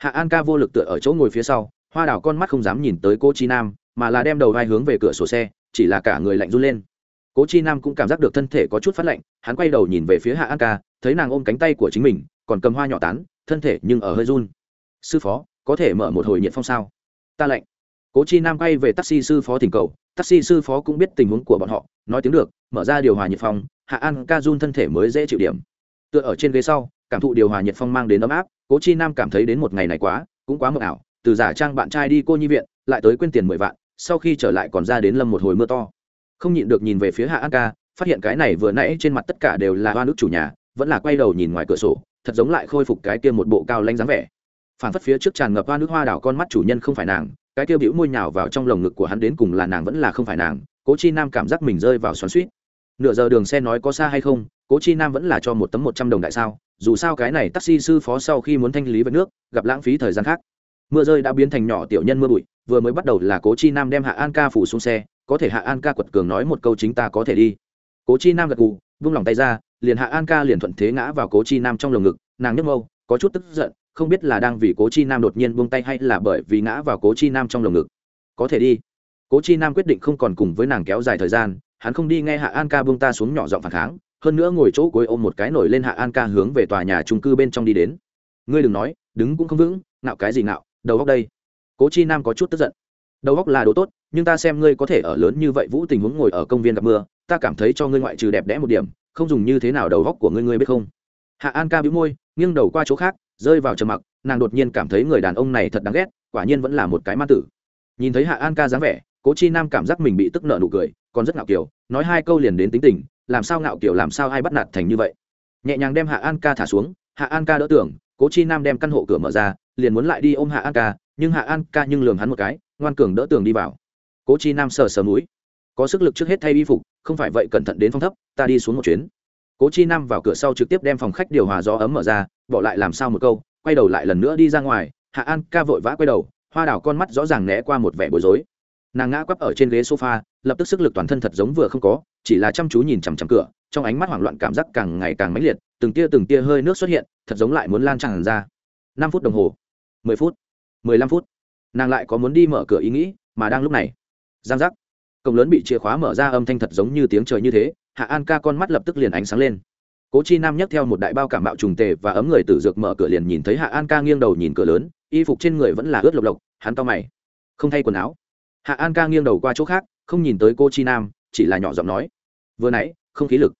hạ an ca vô lực tựa ở chỗ ngồi phía sau, hoa đào con mắt không dám nhìn tới cô chi nam, mà là đem đầu vai hướng về cửa sổ xe, chỉ là cả người lạnh run lên. Cố chi nam cũng cảm giác được thân thể có chút phát lạnh, hắn quay đầu nhìn về phía hạ an ca, thấy nàng ôm cánh tay của chính mình, còn cầm hoa nhỏ tán, thân thể nhưng ở hơi run. Sư phó, có thể mở một hồi nhiệt phong sao? Ta lạnh. Cố chi nam quay về taxi sư phó thỉnh cầu, taxi sư phó cũng biết tình huống của bọn họ, nói tiếng được, mở ra điều hòa nhiệt phong, hạ an ca run thân thể mới dễ chịu điểm. Tựa ở trên ghế sau, cảm thụ điều hòa nhiệt phong mang đến ấm áp cố chi nam cảm thấy đến một ngày này quá, cũng quá mờ ảo, từ giả trang bạn trai đi cô nhi viện, lại tới quên tiền mười vạn, sau khi trở lại còn ra đến lâm một hồi mưa to. Không nhịn được nhìn về phía hạ an ca, phát hiện cái này vừa nãy trên mặt tất cả đều là hoa nước chủ nhà, vẫn là quay đầu nhìn ngoài cửa sổ, thật giống lại khôi phục cái kia một bộ cao lanh dáng vẻ. Phản phất phía trước tràn ngập hoa nước hoa đảo con mắt chủ nhân không phải nàng, cái kia bĩu môi nhào vào trong lồng ngực của hắn đến cùng là nàng vẫn là không phải nàng, cố chi nam cảm giác mình rơi vào xoắn suýt nửa giờ đường xe nói có xa hay không, cố chi nam vẫn là cho một tấm một trăm đồng đại sao dù sao cái này taxi sư phó sau khi muốn thanh lý vật nước, gặp lãng phí thời gian khác. Mưa rơi đã biến thành nhỏ tiểu nhân mưa bụi, vừa mới bắt đầu là cố chi nam đem hạ an ca phủ xuống xe, có thể hạ an ca quật cường nói một câu chính ta có thể đi. Cố chi nam gật gù, vung lòng tay ra, liền hạ an ca liền thuận thế ngã vào cố chi nam trong lồng ngực, nàng nhấc mâu có chút tức giận, không biết là đang vì cố chi nam đột nhiên buông tay hay là bởi vì ngã vào cố chi nam trong lồng ngực. Có thể đi. Cố chi nam quyết định không còn cùng với nàng kéo dài thời gian, hắn không đi nghe hạ an ca buông ta xuống nhỏ giọng phản kháng hơn nữa ngồi chỗ cuối ôm một cái nổi lên hạ an ca hướng về tòa nhà trung cư bên trong đi đến. Ngươi đừng nói, đứng cũng không vững nạo cái gì nạo đầu góc đây. Cố chi nam có chút tức giận. Đầu góc là đồ tốt, nhưng ta xem ngươi có thể ở lớn như vậy vũ tình huống ngồi ở công viên gặp mưa, ta cảm thấy cho ngươi ngoại trừ đẹp đẽ một điểm, không dùng như thế nào đầu góc của ngươi ngươi biết không? Hạ an ca bĩu môi, nghiêng đầu qua chỗ khác, rơi vào trầm mặc, nàng đột nhiên cảm thấy người đàn ông này thật đáng ghét, quả nhiên vẫn là một cái ma tử. Nhìn thấy hạ an ca dáng vẻ, cố chi nam cảm giác mình bị tức nợ nụ cười, còn rất ngạo kiểu, nói hai câu liền đến tính tình làm sao ngạo kiểu làm sao ai bắt nạt thành như vậy? Nhẹ nhàng đem hạ an ca thả xuống, hạ an ca đỡ tưởng, cố chi nam đem căn hộ cửa mở ra, liền muốn lại đi ôm hạ an ca, nhưng hạ an ca nhưng lường hắn một cái, ngoan cường đỡ tường đi vào. Cố chi nam sờ sờ mũi. Có sức lực trước hết thay y phục, không phải vậy cẩn thận đến phòng thấp, ta đi xuống một chuyến. Cố chi nam vào cửa sau trực tiếp đem phòng khách điều hòa gió ấm mở ra, bỏ lại làm sao một câu, quay đầu lại lần nữa đi ra ngoài, hạ an ca vội vã quay đầu, hoa đảo con mắt rõ ràng né qua một vẻ bối rối nàng ngã quắp ở trên ghế sofa, lập tức sức lực toàn thân thật giống vừa không có, chỉ là chăm chú nhìn chằm chằm cửa, trong ánh mắt hoảng loạn cảm giác càng ngày càng mãnh liệt, từng tia từng tia hơi nước xuất hiện, thật giống lại muốn lan tràn ra. Năm phút đồng hồ, mười phút, mười lăm phút, nàng lại có muốn đi mở cửa ý nghĩ, mà đang lúc này, giang giác, cổng lớn bị chìa khóa mở ra âm thanh thật giống như tiếng trời như thế, hạ an ca con mắt lập tức liền ánh sáng lên. Cố chi nam nhấc theo một đại bao cảm bạo trùng tề và ấm người tử dược mở cửa liền nhìn thấy hạ an ca nghiêng đầu nhìn cửa lớn, y phục trên người vẫn là ướt lộc lộc, hắn to mày, không thay quần áo hạ an ca nghiêng đầu qua chỗ khác, không nhìn tới cô chi nam, chỉ là nhỏ giọng nói. Vừa nãy, không khí lực.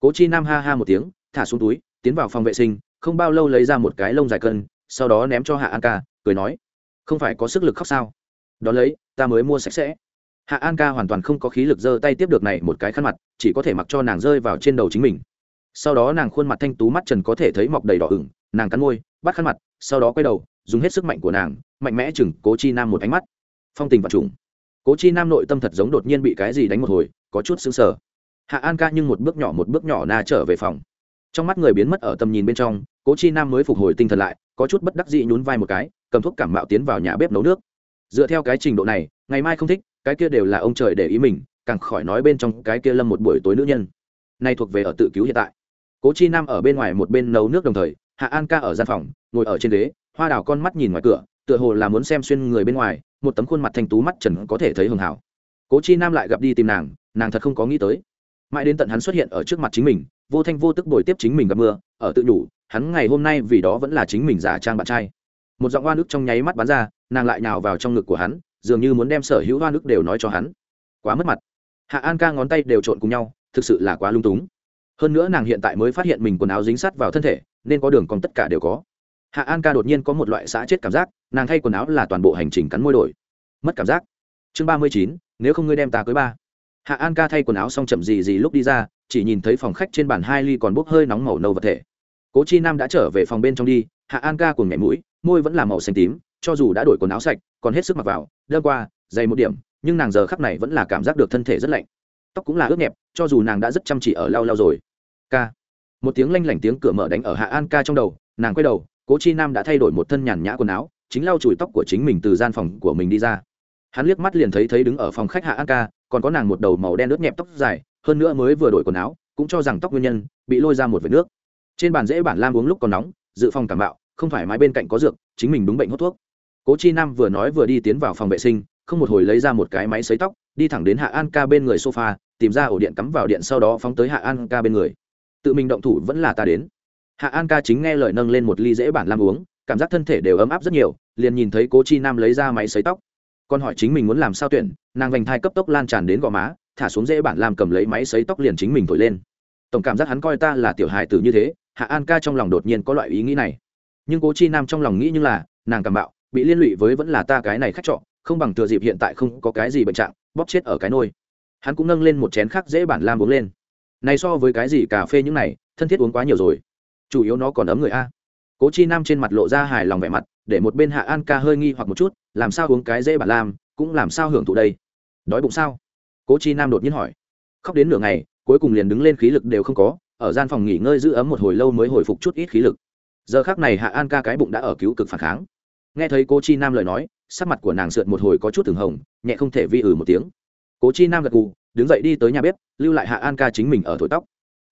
Cố chi nam ha ha một tiếng, thả xuống túi, tiến vào phòng vệ sinh, không bao lâu lấy ra một cái lông dài cân, sau đó ném cho hạ an ca, cười nói. Không phải có sức lực khóc sao? Đón lấy, ta mới mua sạch sẽ. Hạ an ca hoàn toàn không có khí lực giơ tay tiếp được này một cái khăn mặt, chỉ có thể mặc cho nàng rơi vào trên đầu chính mình. Sau đó nàng khuôn mặt thanh tú mắt trần có thể thấy mọc đầy đỏ ửng, nàng cắn môi, bắt khăn mặt, sau đó quay đầu, dùng hết sức mạnh của nàng, mạnh mẽ chừng cố chi nam một ánh mắt. Phong tình và trùng cố chi nam nội tâm thật giống đột nhiên bị cái gì đánh một hồi, có chút xứng sờ. Hạ an ca nhưng một bước nhỏ một bước nhỏ na trở về phòng. Trong mắt người biến mất ở tầm nhìn bên trong, cố chi nam mới phục hồi tinh thần lại, có chút bất đắc dị nhún vai một cái, cầm thuốc cảm mạo tiến vào nhà bếp nấu nước. Dựa theo cái trình độ này, ngày mai không thích, cái kia đều là ông trời để ý mình, càng khỏi nói bên trong cái kia lâm một buổi tối nữ nhân. Nay thuộc về ở tự cứu hiện tại. Cố chi nam ở bên ngoài một bên nấu nước đồng thời, hạ an ca ở gian phòng, ngồi ở trên ghế, hoa đào con mắt nhìn ngoài cửa, tựa hồ là muốn xem xuyên người bên ngoài một tấm khuôn mặt thanh tú mắt trần có thể thấy hường hảo. Cố chi nam lại gặp đi tìm nàng nàng thật không có nghĩ tới. Mãi đến tận hắn xuất hiện ở trước mặt chính mình, vô thanh vô tức bồi tiếp chính mình gặp mưa, ở tự nhủ, hắn ngày hôm nay vì đó vẫn là chính mình giả trang bạn trai. Một giọng hoa nước trong nháy mắt bắn ra, nàng lại nhào vào trong ngực của hắn, dường như muốn đem sở hữu hoa nước đều nói cho hắn. Quá mất mặt. Hạ an ca ngón tay đều trộn cùng nhau, thực sự là quá lung túng. Hơn nữa nàng hiện tại mới phát hiện mình quần áo dính sắt vào thân thể, nên có đường còn tất cả đều có hạ an ca đột nhiên có một loại xã chết cảm giác, nàng thay quần áo là toàn bộ hành trình cắn môi đổi. Mất cảm giác. Chương ba mươi chín, nếu không ngươi đem ta cưới ba. Hạ an ca thay quần áo xong chậm gì gì lúc đi ra, chỉ nhìn thấy phòng khách trên bàn hai ly còn bốc hơi nóng màu nâu vật thể. Cố chi nam đã trở về phòng bên trong đi, hạ an ca cùng nhảy mũi, môi vẫn là màu xanh tím, cho dù đã đổi quần áo sạch, còn hết sức mặc vào đơ qua, dày một điểm, nhưng nàng giờ khắc này vẫn là cảm giác được thân thể rất lạnh. Tóc cũng là ướt nhẹp, cho dù nàng đã rất chăm chỉ ở lau lau rồi. Ca. Một tiếng lanh lảnh tiếng cửa mở đánh ở hạ an ca trong đầu, nàng quay đầu cố chi nam đã thay đổi một thân nhàn nhã quần áo, chính lau chùi tóc của chính mình từ gian phòng của mình đi ra. Hắn liếc mắt liền thấy thấy đứng ở phòng khách hạ an ca, còn có nàng một đầu màu đen ướt nhẹp tóc dài, hơn nữa mới vừa đổi quần áo, cũng cho rằng tóc nguyên nhân, bị lôi ra một vệt nước. Trên bàn dễ bản lam uống lúc còn nóng, dự phòng cảm bạo, không phải mái bên cạnh có dược, chính mình đúng bệnh hút thuốc. Cố chi nam vừa nói vừa đi tiến vào phòng vệ sinh, không một hồi lấy ra một cái máy xấy tóc, đi thẳng đến hạ an ca bên người sofa, tìm ra ổ điện cắm vào điện sau đó phóng tới hạ an ca bên người. Tự mình động thủ vẫn là ta đến hạ an ca chính nghe lời nâng lên một ly dễ bản lam uống, cảm giác thân thể đều ấm áp rất nhiều, liền nhìn thấy cố chi nam lấy ra máy xấy tóc. Còn hỏi chính mình muốn làm sao tuyển, nàng vành thai cấp tốc lan tràn đến gò má, thả xuống dễ bản làm cầm lấy máy xấy tóc liền chính mình thổi lên. Tổng cảm giác hắn coi ta là tiểu hài tử như thế, hạ an ca trong lòng đột nhiên có loại ý nghĩ này. Nhưng cố chi nam trong lòng nghĩ như là, nàng cảm bạo, bị liên lụy với vẫn là ta cái này khách trọ, không bằng thừa dịp hiện tại không có cái gì bệnh trạng, bóp chết ở cái nôi. Hắn cũng nâng lên một chén khác dễ bản lam uống lên. Này so với cái gì cà phê những này, thân thiết uống quá nhiều rồi chủ yếu nó còn ấm người a. Cố chi nam trên mặt lộ ra hài lòng vẻ mặt, để một bên hạ an ca hơi nghi hoặc một chút, làm sao uống cái dễ bản lam cũng làm sao hưởng thụ đây. Đói bụng sao? Cố chi nam đột nhiên hỏi. Khóc đến nửa ngày, cuối cùng liền đứng lên khí lực đều không có, ở gian phòng nghỉ ngơi giữ ấm một hồi lâu mới hồi phục chút ít khí lực. Giờ khác này hạ an ca cái bụng đã ở cứu cực phản kháng. Nghe thấy cố chi nam lời nói, sắc mặt của nàng sượt một hồi có chút từng hồng, nhẹ không thể vi ử một tiếng. Cố chi nam gật gù, đứng dậy đi tới nhà bếp, lưu lại hạ an ca chính mình ở thổi tóc.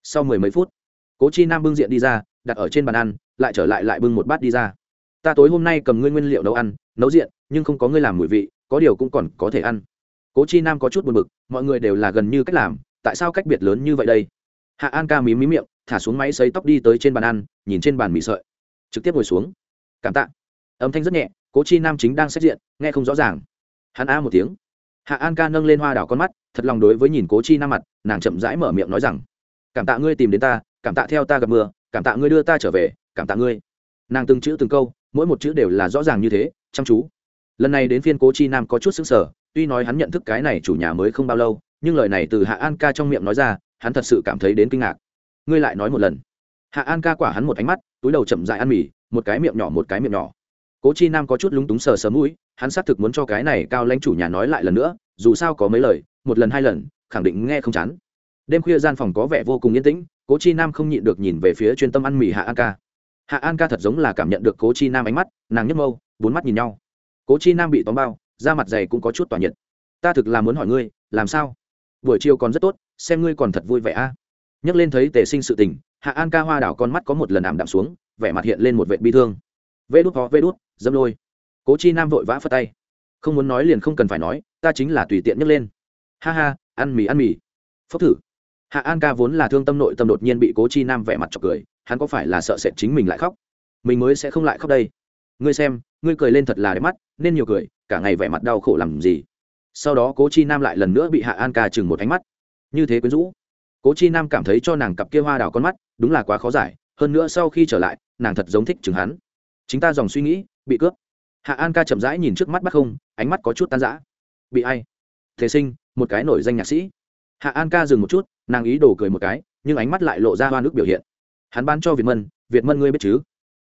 Sau mười mấy phút cố chi nam bưng diện đi ra, đặt ở trên bàn ăn, lại trở lại lại bưng một bát đi ra. Ta tối hôm nay cầm ngươi nguyên liệu nấu ăn, nấu diện, nhưng không có ngươi làm mùi vị, có điều cũng còn có thể ăn. Cố chi nam có chút buồn bực, mọi người đều là gần như cách làm, tại sao cách biệt lớn như vậy đây? Hạ an ca mí mí miệng, thả xuống máy xấy tóc đi tới trên bàn ăn, nhìn trên bàn mì sợi. Trực tiếp ngồi xuống. Cảm tạ. Âm thanh rất nhẹ, cố chi nam chính đang xét diện, nghe không rõ ràng. Hắn a một tiếng. Hạ an ca nâng lên hoa đảo con mắt, thật lòng đối với nhìn cố chi nam mặt, nàng chậm rãi mở miệng nói rằng, cảm tạ ngươi tìm đến ta cảm tạ theo ta gặp mưa, cảm tạ ngươi đưa ta trở về, cảm tạ ngươi. Nàng từng chữ từng câu, mỗi một chữ đều là rõ ràng như thế, chăm chú. Lần này đến phiên cố chi nam có chút xứng sở tuy nói hắn nhận thức cái này chủ nhà mới không bao lâu, nhưng lời này từ hạ an ca trong miệng nói ra, hắn thật sự cảm thấy đến kinh ngạc. Ngươi lại nói một lần. Hạ an ca quả hắn một ánh mắt, túi đầu chậm dại ăn mì, một cái miệng nhỏ một cái miệng nhỏ. Cố chi nam có chút lúng túng sờ sớm mũi, hắn xác thực muốn cho cái này cao lãnh chủ nhà nói lại lần nữa, dù sao có mấy lời, một lần hai lần, khẳng định nghe không chán. Đêm khuya gian phòng có vẻ vô cùng yên tĩnh cố chi nam không nhịn được nhìn về phía chuyên tâm ăn mì hạ an ca. Hạ an ca thật giống là cảm nhận được cố chi nam ánh mắt, nàng nhấp mâu bốn mắt nhìn nhau. Cố chi nam bị tóm bao, da mặt dày cũng có chút tỏa nhiệt. Ta thực là muốn hỏi ngươi, làm sao? Buổi chiều còn rất tốt, xem ngươi còn thật vui vẻ a. À? nhắc lên thấy tề sinh sự tình, hạ an ca hoa đảo con mắt có một lần ảm đạm xuống, vẻ mặt hiện lên một vệ bi thương. Vê đút ho vê đút, dâm lôi. Cố chi nam vội vã phật tay. Không muốn nói liền không cần phải nói, ta chính là tùy tiện nhấc lên. Ha ha, ăn mì ăn mì. Phốc thử hạ an ca vốn là thương tâm nội tâm đột nhiên bị cố chi nam vẻ mặt chọc cười, hắn có phải là sợ sệt chính mình lại khóc? Mình mới sẽ không lại khóc đây. Ngươi xem, ngươi cười lên thật là đẹp mắt, nên nhiều cười, cả ngày vẻ mặt đau khổ làm gì? Sau đó cố chi nam lại lần nữa bị hạ an ca chừng một ánh mắt. Như thế quyến rũ. Cố chi nam cảm thấy cho nàng cặp kia hoa đào con mắt, đúng là quá khó giải, hơn nữa sau khi trở lại, nàng thật giống thích chừng hắn. Chính ta dòng suy nghĩ, bị cướp. Hạ an ca chậm rãi nhìn trước mắt bắt không, ánh mắt có chút tan rã. Bị ai? Thế sinh, một cái nổi danh nhạc sĩ. Hạ an ca dừng một chút nàng ý đồ cười một cái, nhưng ánh mắt lại lộ ra hoa nước biểu hiện. Hắn bán cho việt mân việt mân ngươi biết chứ?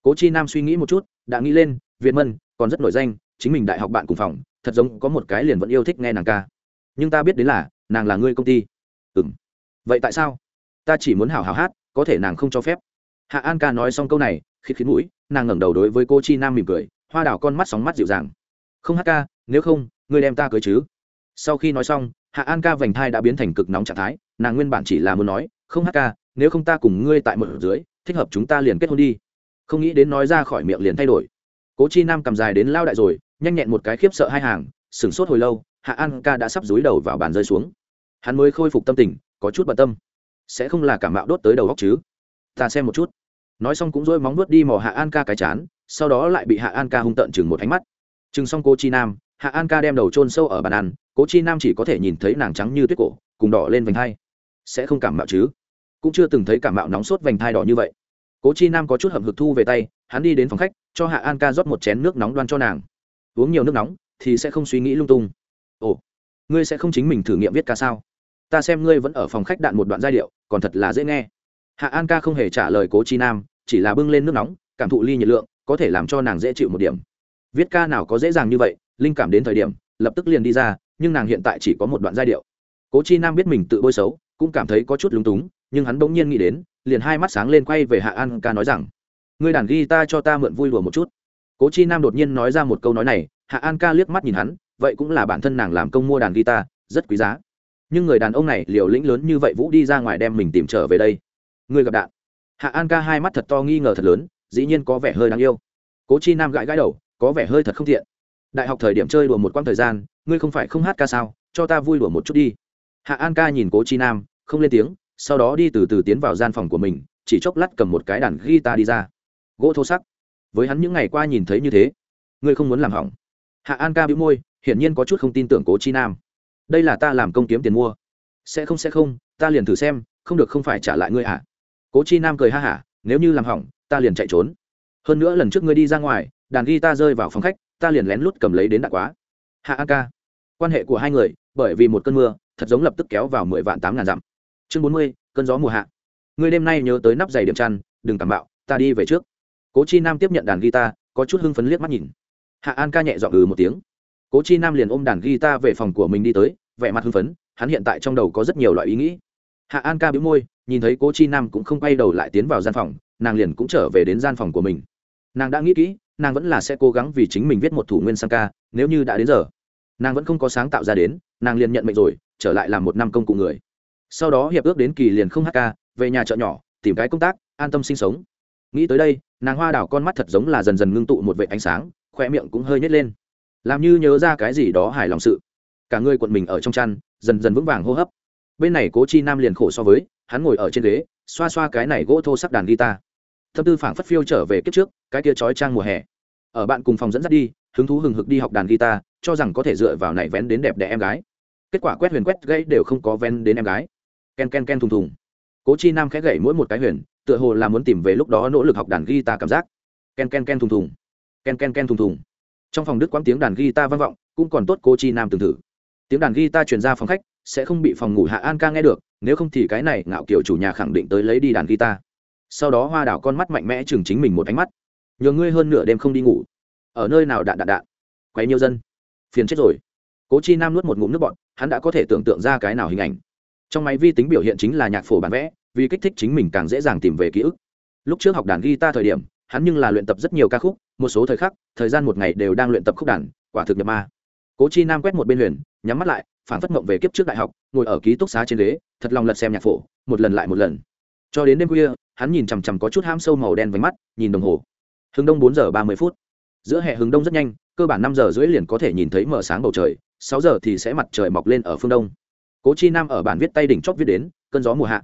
Cố chi nam suy nghĩ một chút, đã nghĩ lên, việt mân, còn rất nổi danh, chính mình đại học bạn cùng phòng, thật giống có một cái liền vẫn yêu thích nghe nàng ca. Nhưng ta biết đến là, nàng là ngươi công ty. Ừ m vậy tại sao? Ta chỉ muốn hào hào hát, có thể nàng không cho phép. Hạ an ca nói xong câu này khi khiến mũi, nàng ngẩng đầu đối với cô chi nam mỉm cười, hoa đào con mắt sóng mắt dịu dàng. Không hát ca, nếu không, ngươi đem ta cưới chứ? Sau khi nói xong, hạ an ca vành thai đã biến thành cực nóng trạng thái nàng nguyên bản chỉ là muốn nói, không hát ca, nếu không ta cùng ngươi tại một dưới, thích hợp chúng ta liền kết hôn đi. Không nghĩ đến nói ra khỏi miệng liền thay đổi. Cố chi nam cầm dài đến lao đại rồi, nhanh nhẹn một cái khiếp sợ hai hàng, sửng sốt hồi lâu, hạ an ca đã sắp dúi đầu vào bàn rơi xuống. Hắn mới khôi phục tâm tình, có chút bận tâm. Sẽ không là cảm mạo đốt tới đầu góc chứ? Ta xem một chút. Nói xong cũng dỗi móng nuốt đi mò hạ an ca cái chán, sau đó lại bị hạ an ca hung tợn chừng một ánh mắt. Chừng xong cô chi nam, hạ an ca đem đầu trôn sâu ở bàn ăn, cố chi nam chỉ có thể nhìn thấy nàng trắng như tuyết cổ, cùng đỏ lên vành hai sẽ không cảm mạo chứ? Cũng chưa từng thấy cảm mạo nóng sốt vành thai đỏ như vậy. Cố chi nam có chút hậm hực thu về tay, hắn đi đến phòng khách, cho hạ an ca rót một chén nước nóng đoan cho nàng. Uống nhiều nước nóng, thì sẽ không suy nghĩ lung tung. Ồ, ngươi sẽ không chính mình thử nghiệm viết ca sao? Ta xem ngươi vẫn ở phòng khách đạn một đoạn giai điệu, còn thật là dễ nghe. Hạ an ca không hề trả lời cố chi nam, chỉ là bưng lên nước nóng, cảm thụ ly nhiệt lượng, có thể làm cho nàng dễ chịu một điểm. Viết ca nào có dễ dàng như vậy, linh cảm đến thời điểm, lập tức liền đi ra, nhưng nàng hiện tại chỉ có một đoạn giai điệu. Cố chi nam biết mình tự bôi xấu cũng cảm thấy có chút lúng túng, nhưng hắn bỗng nhiên nghĩ đến, liền hai mắt sáng lên quay về hạ an ca nói rằng, ngươi đàn ghi ta cho ta mượn vui đùa một chút. Cố chi nam đột nhiên nói ra một câu nói này, hạ an ca liếc mắt nhìn hắn, vậy cũng là bản thân nàng làm công mua đàn guitar, rất quý giá. Nhưng người đàn ông này liều lĩnh lớn như vậy vũ đi ra ngoài đem mình tìm trở về đây. Người gặp đạn. Hạ an ca hai mắt thật to nghi ngờ thật lớn, dĩ nhiên có vẻ hơi đáng yêu. Cố chi nam gãi gãi đầu, có vẻ hơi thật không thiện đại học thời điểm chơi đùa một quãng thời gian, ngươi không phải không hát ca sao? Cho ta vui đùa một chút đi. Hạ an ca nhìn cố chi nam không lên tiếng, sau đó đi từ từ tiến vào gian phòng của mình, chỉ chốc lát cầm một cái đàn guitar đi ra. Gỗ thô sắc. Với hắn những ngày qua nhìn thấy như thế, ngươi không muốn làm hỏng. Hạ an ca bĩu môi, hiển nhiên có chút không tin tưởng cố chi nam. Đây là ta làm công kiếm tiền mua. Sẽ không sẽ không, ta liền thử xem, không được không phải trả lại ngươi à? Cố chi nam cười ha hả, nếu như làm hỏng, ta liền chạy trốn. Hơn nữa lần trước ngươi đi ra ngoài, đàn ghi ta rơi vào phòng khách, ta liền lén lút cầm lấy đến đạn quá. Hạ an ca. Quan hệ của hai người, bởi vì một cơn mưa, thật giống lập tức kéo vào mười vạn tám ngàn dặm chương bốn mươi, cơn gió mùa hạ. Ngươi đêm nay nhớ tới nắp giày điểm chăn, đừng cảm bạo, ta đi về trước. Cố chi nam tiếp nhận đàn guitar, có chút hưng phấn liếc mắt nhìn. Hạ an ca nhẹ dọn ừ một tiếng. Cố chi nam liền ôm đàn guitar về phòng của mình đi tới, vẻ mặt hưng phấn, hắn hiện tại trong đầu có rất nhiều loại ý nghĩ. Hạ an ca bĩu môi, nhìn thấy cố chi nam cũng không quay đầu lại tiến vào gian phòng, nàng liền cũng trở về đến gian phòng của mình. Nàng đã nghĩ kỹ, nàng vẫn là sẽ cố gắng vì chính mình viết một thủ nguyên sang ca, nếu như đã đến giờ. Nàng vẫn không có sáng tạo ra đến, nàng liền nhận mệnh rồi, trở lại làm một năm công cụ người sau đó hiệp ước đến kỳ liền không hát ca, về nhà chợ nhỏ, tìm cái công tác, an tâm sinh sống. Nghĩ tới đây, nàng hoa đảo con mắt thật giống là dần dần ngưng tụ một vệ ánh sáng khoe miệng cũng hơi nhét lên. Làm như nhớ ra cái gì đó hài lòng sự. Cả người quận mình ở trong chăn, dần dần vững vàng hô hấp. Bên này cố chi nam liền khổ so với, hắn ngồi ở trên ghế, xoa xoa cái này gỗ thô sắc đàn guitar. Thâm tư phảng phất phiêu trở về kiếp trước, cái kia trói trang mùa hè. Ở bạn cùng phòng dẫn dắt đi, hứng thú hừng hực đi học đàn guitar, cho rằng có thể dựa vào này vén đến đẹp đẽ em gái. Kết quả quét huyền quét gây đều không có vén đến em gái ken ken ken thùng thùng. Cố chi nam khẽ gậy mỗi một cái huyền, tựa hồ là muốn tìm về lúc đó nỗ lực học đàn guitar cảm giác. Ken ken ken thùng thùng. Ken ken ken thùng thùng. Trong phòng đức quãng tiếng đàn guitar vang vọng, cũng còn tốt cô chi nam từng thử. Tiếng đàn guitar truyền ra phòng khách, sẽ không bị phòng ngủ hạ an ca nghe được, nếu không thì cái này ngạo kiểu chủ nhà khẳng định tới lấy đi đàn guitar. Sau đó hoa đảo con mắt mạnh mẽ chừng chính mình một ánh mắt. Nhờ ngươi hơn nửa đêm không đi ngủ. Ở nơi nào đạn đạn đạn? Quấy nhiều dân. Phiền chết rồi. Cố chi nam nuốt một ngụm nước bọn hắn đã có thể tưởng tượng ra cái nào hình ảnh trong máy vi tính biểu hiện chính là nhạc phổ bản vẽ, vì kích thích chính mình càng dễ dàng tìm về ký ức. Lúc trước học đàn guitar thời điểm, hắn nhưng là luyện tập rất nhiều ca khúc, một số thời khắc, thời gian một ngày đều đang luyện tập khúc đàn, quả thực nhập ma. Cố chi nam quét một bên huyền, nhắm mắt lại, phản phất mộng về kiếp trước đại học, ngồi ở ký túc xá trên ghế, thật lòng lật xem nhạc phổ, một lần lại một lần. Cho đến đêm khuya, hắn nhìn chằm chằm có chút ham sâu màu đen váy mắt, nhìn đồng hồ. Hướng đông bốn giờ ba mươi phút. Giữa hè hướng đông rất nhanh, cơ bản năm giờ rưỡi liền có thể nhìn thấy mở sáng bầu trời, sáu giờ thì sẽ mặt trời mọc lên ở phương đông cố chi nam ở bản viết tay đỉnh chóp viết đến, cơn gió mùa hạ.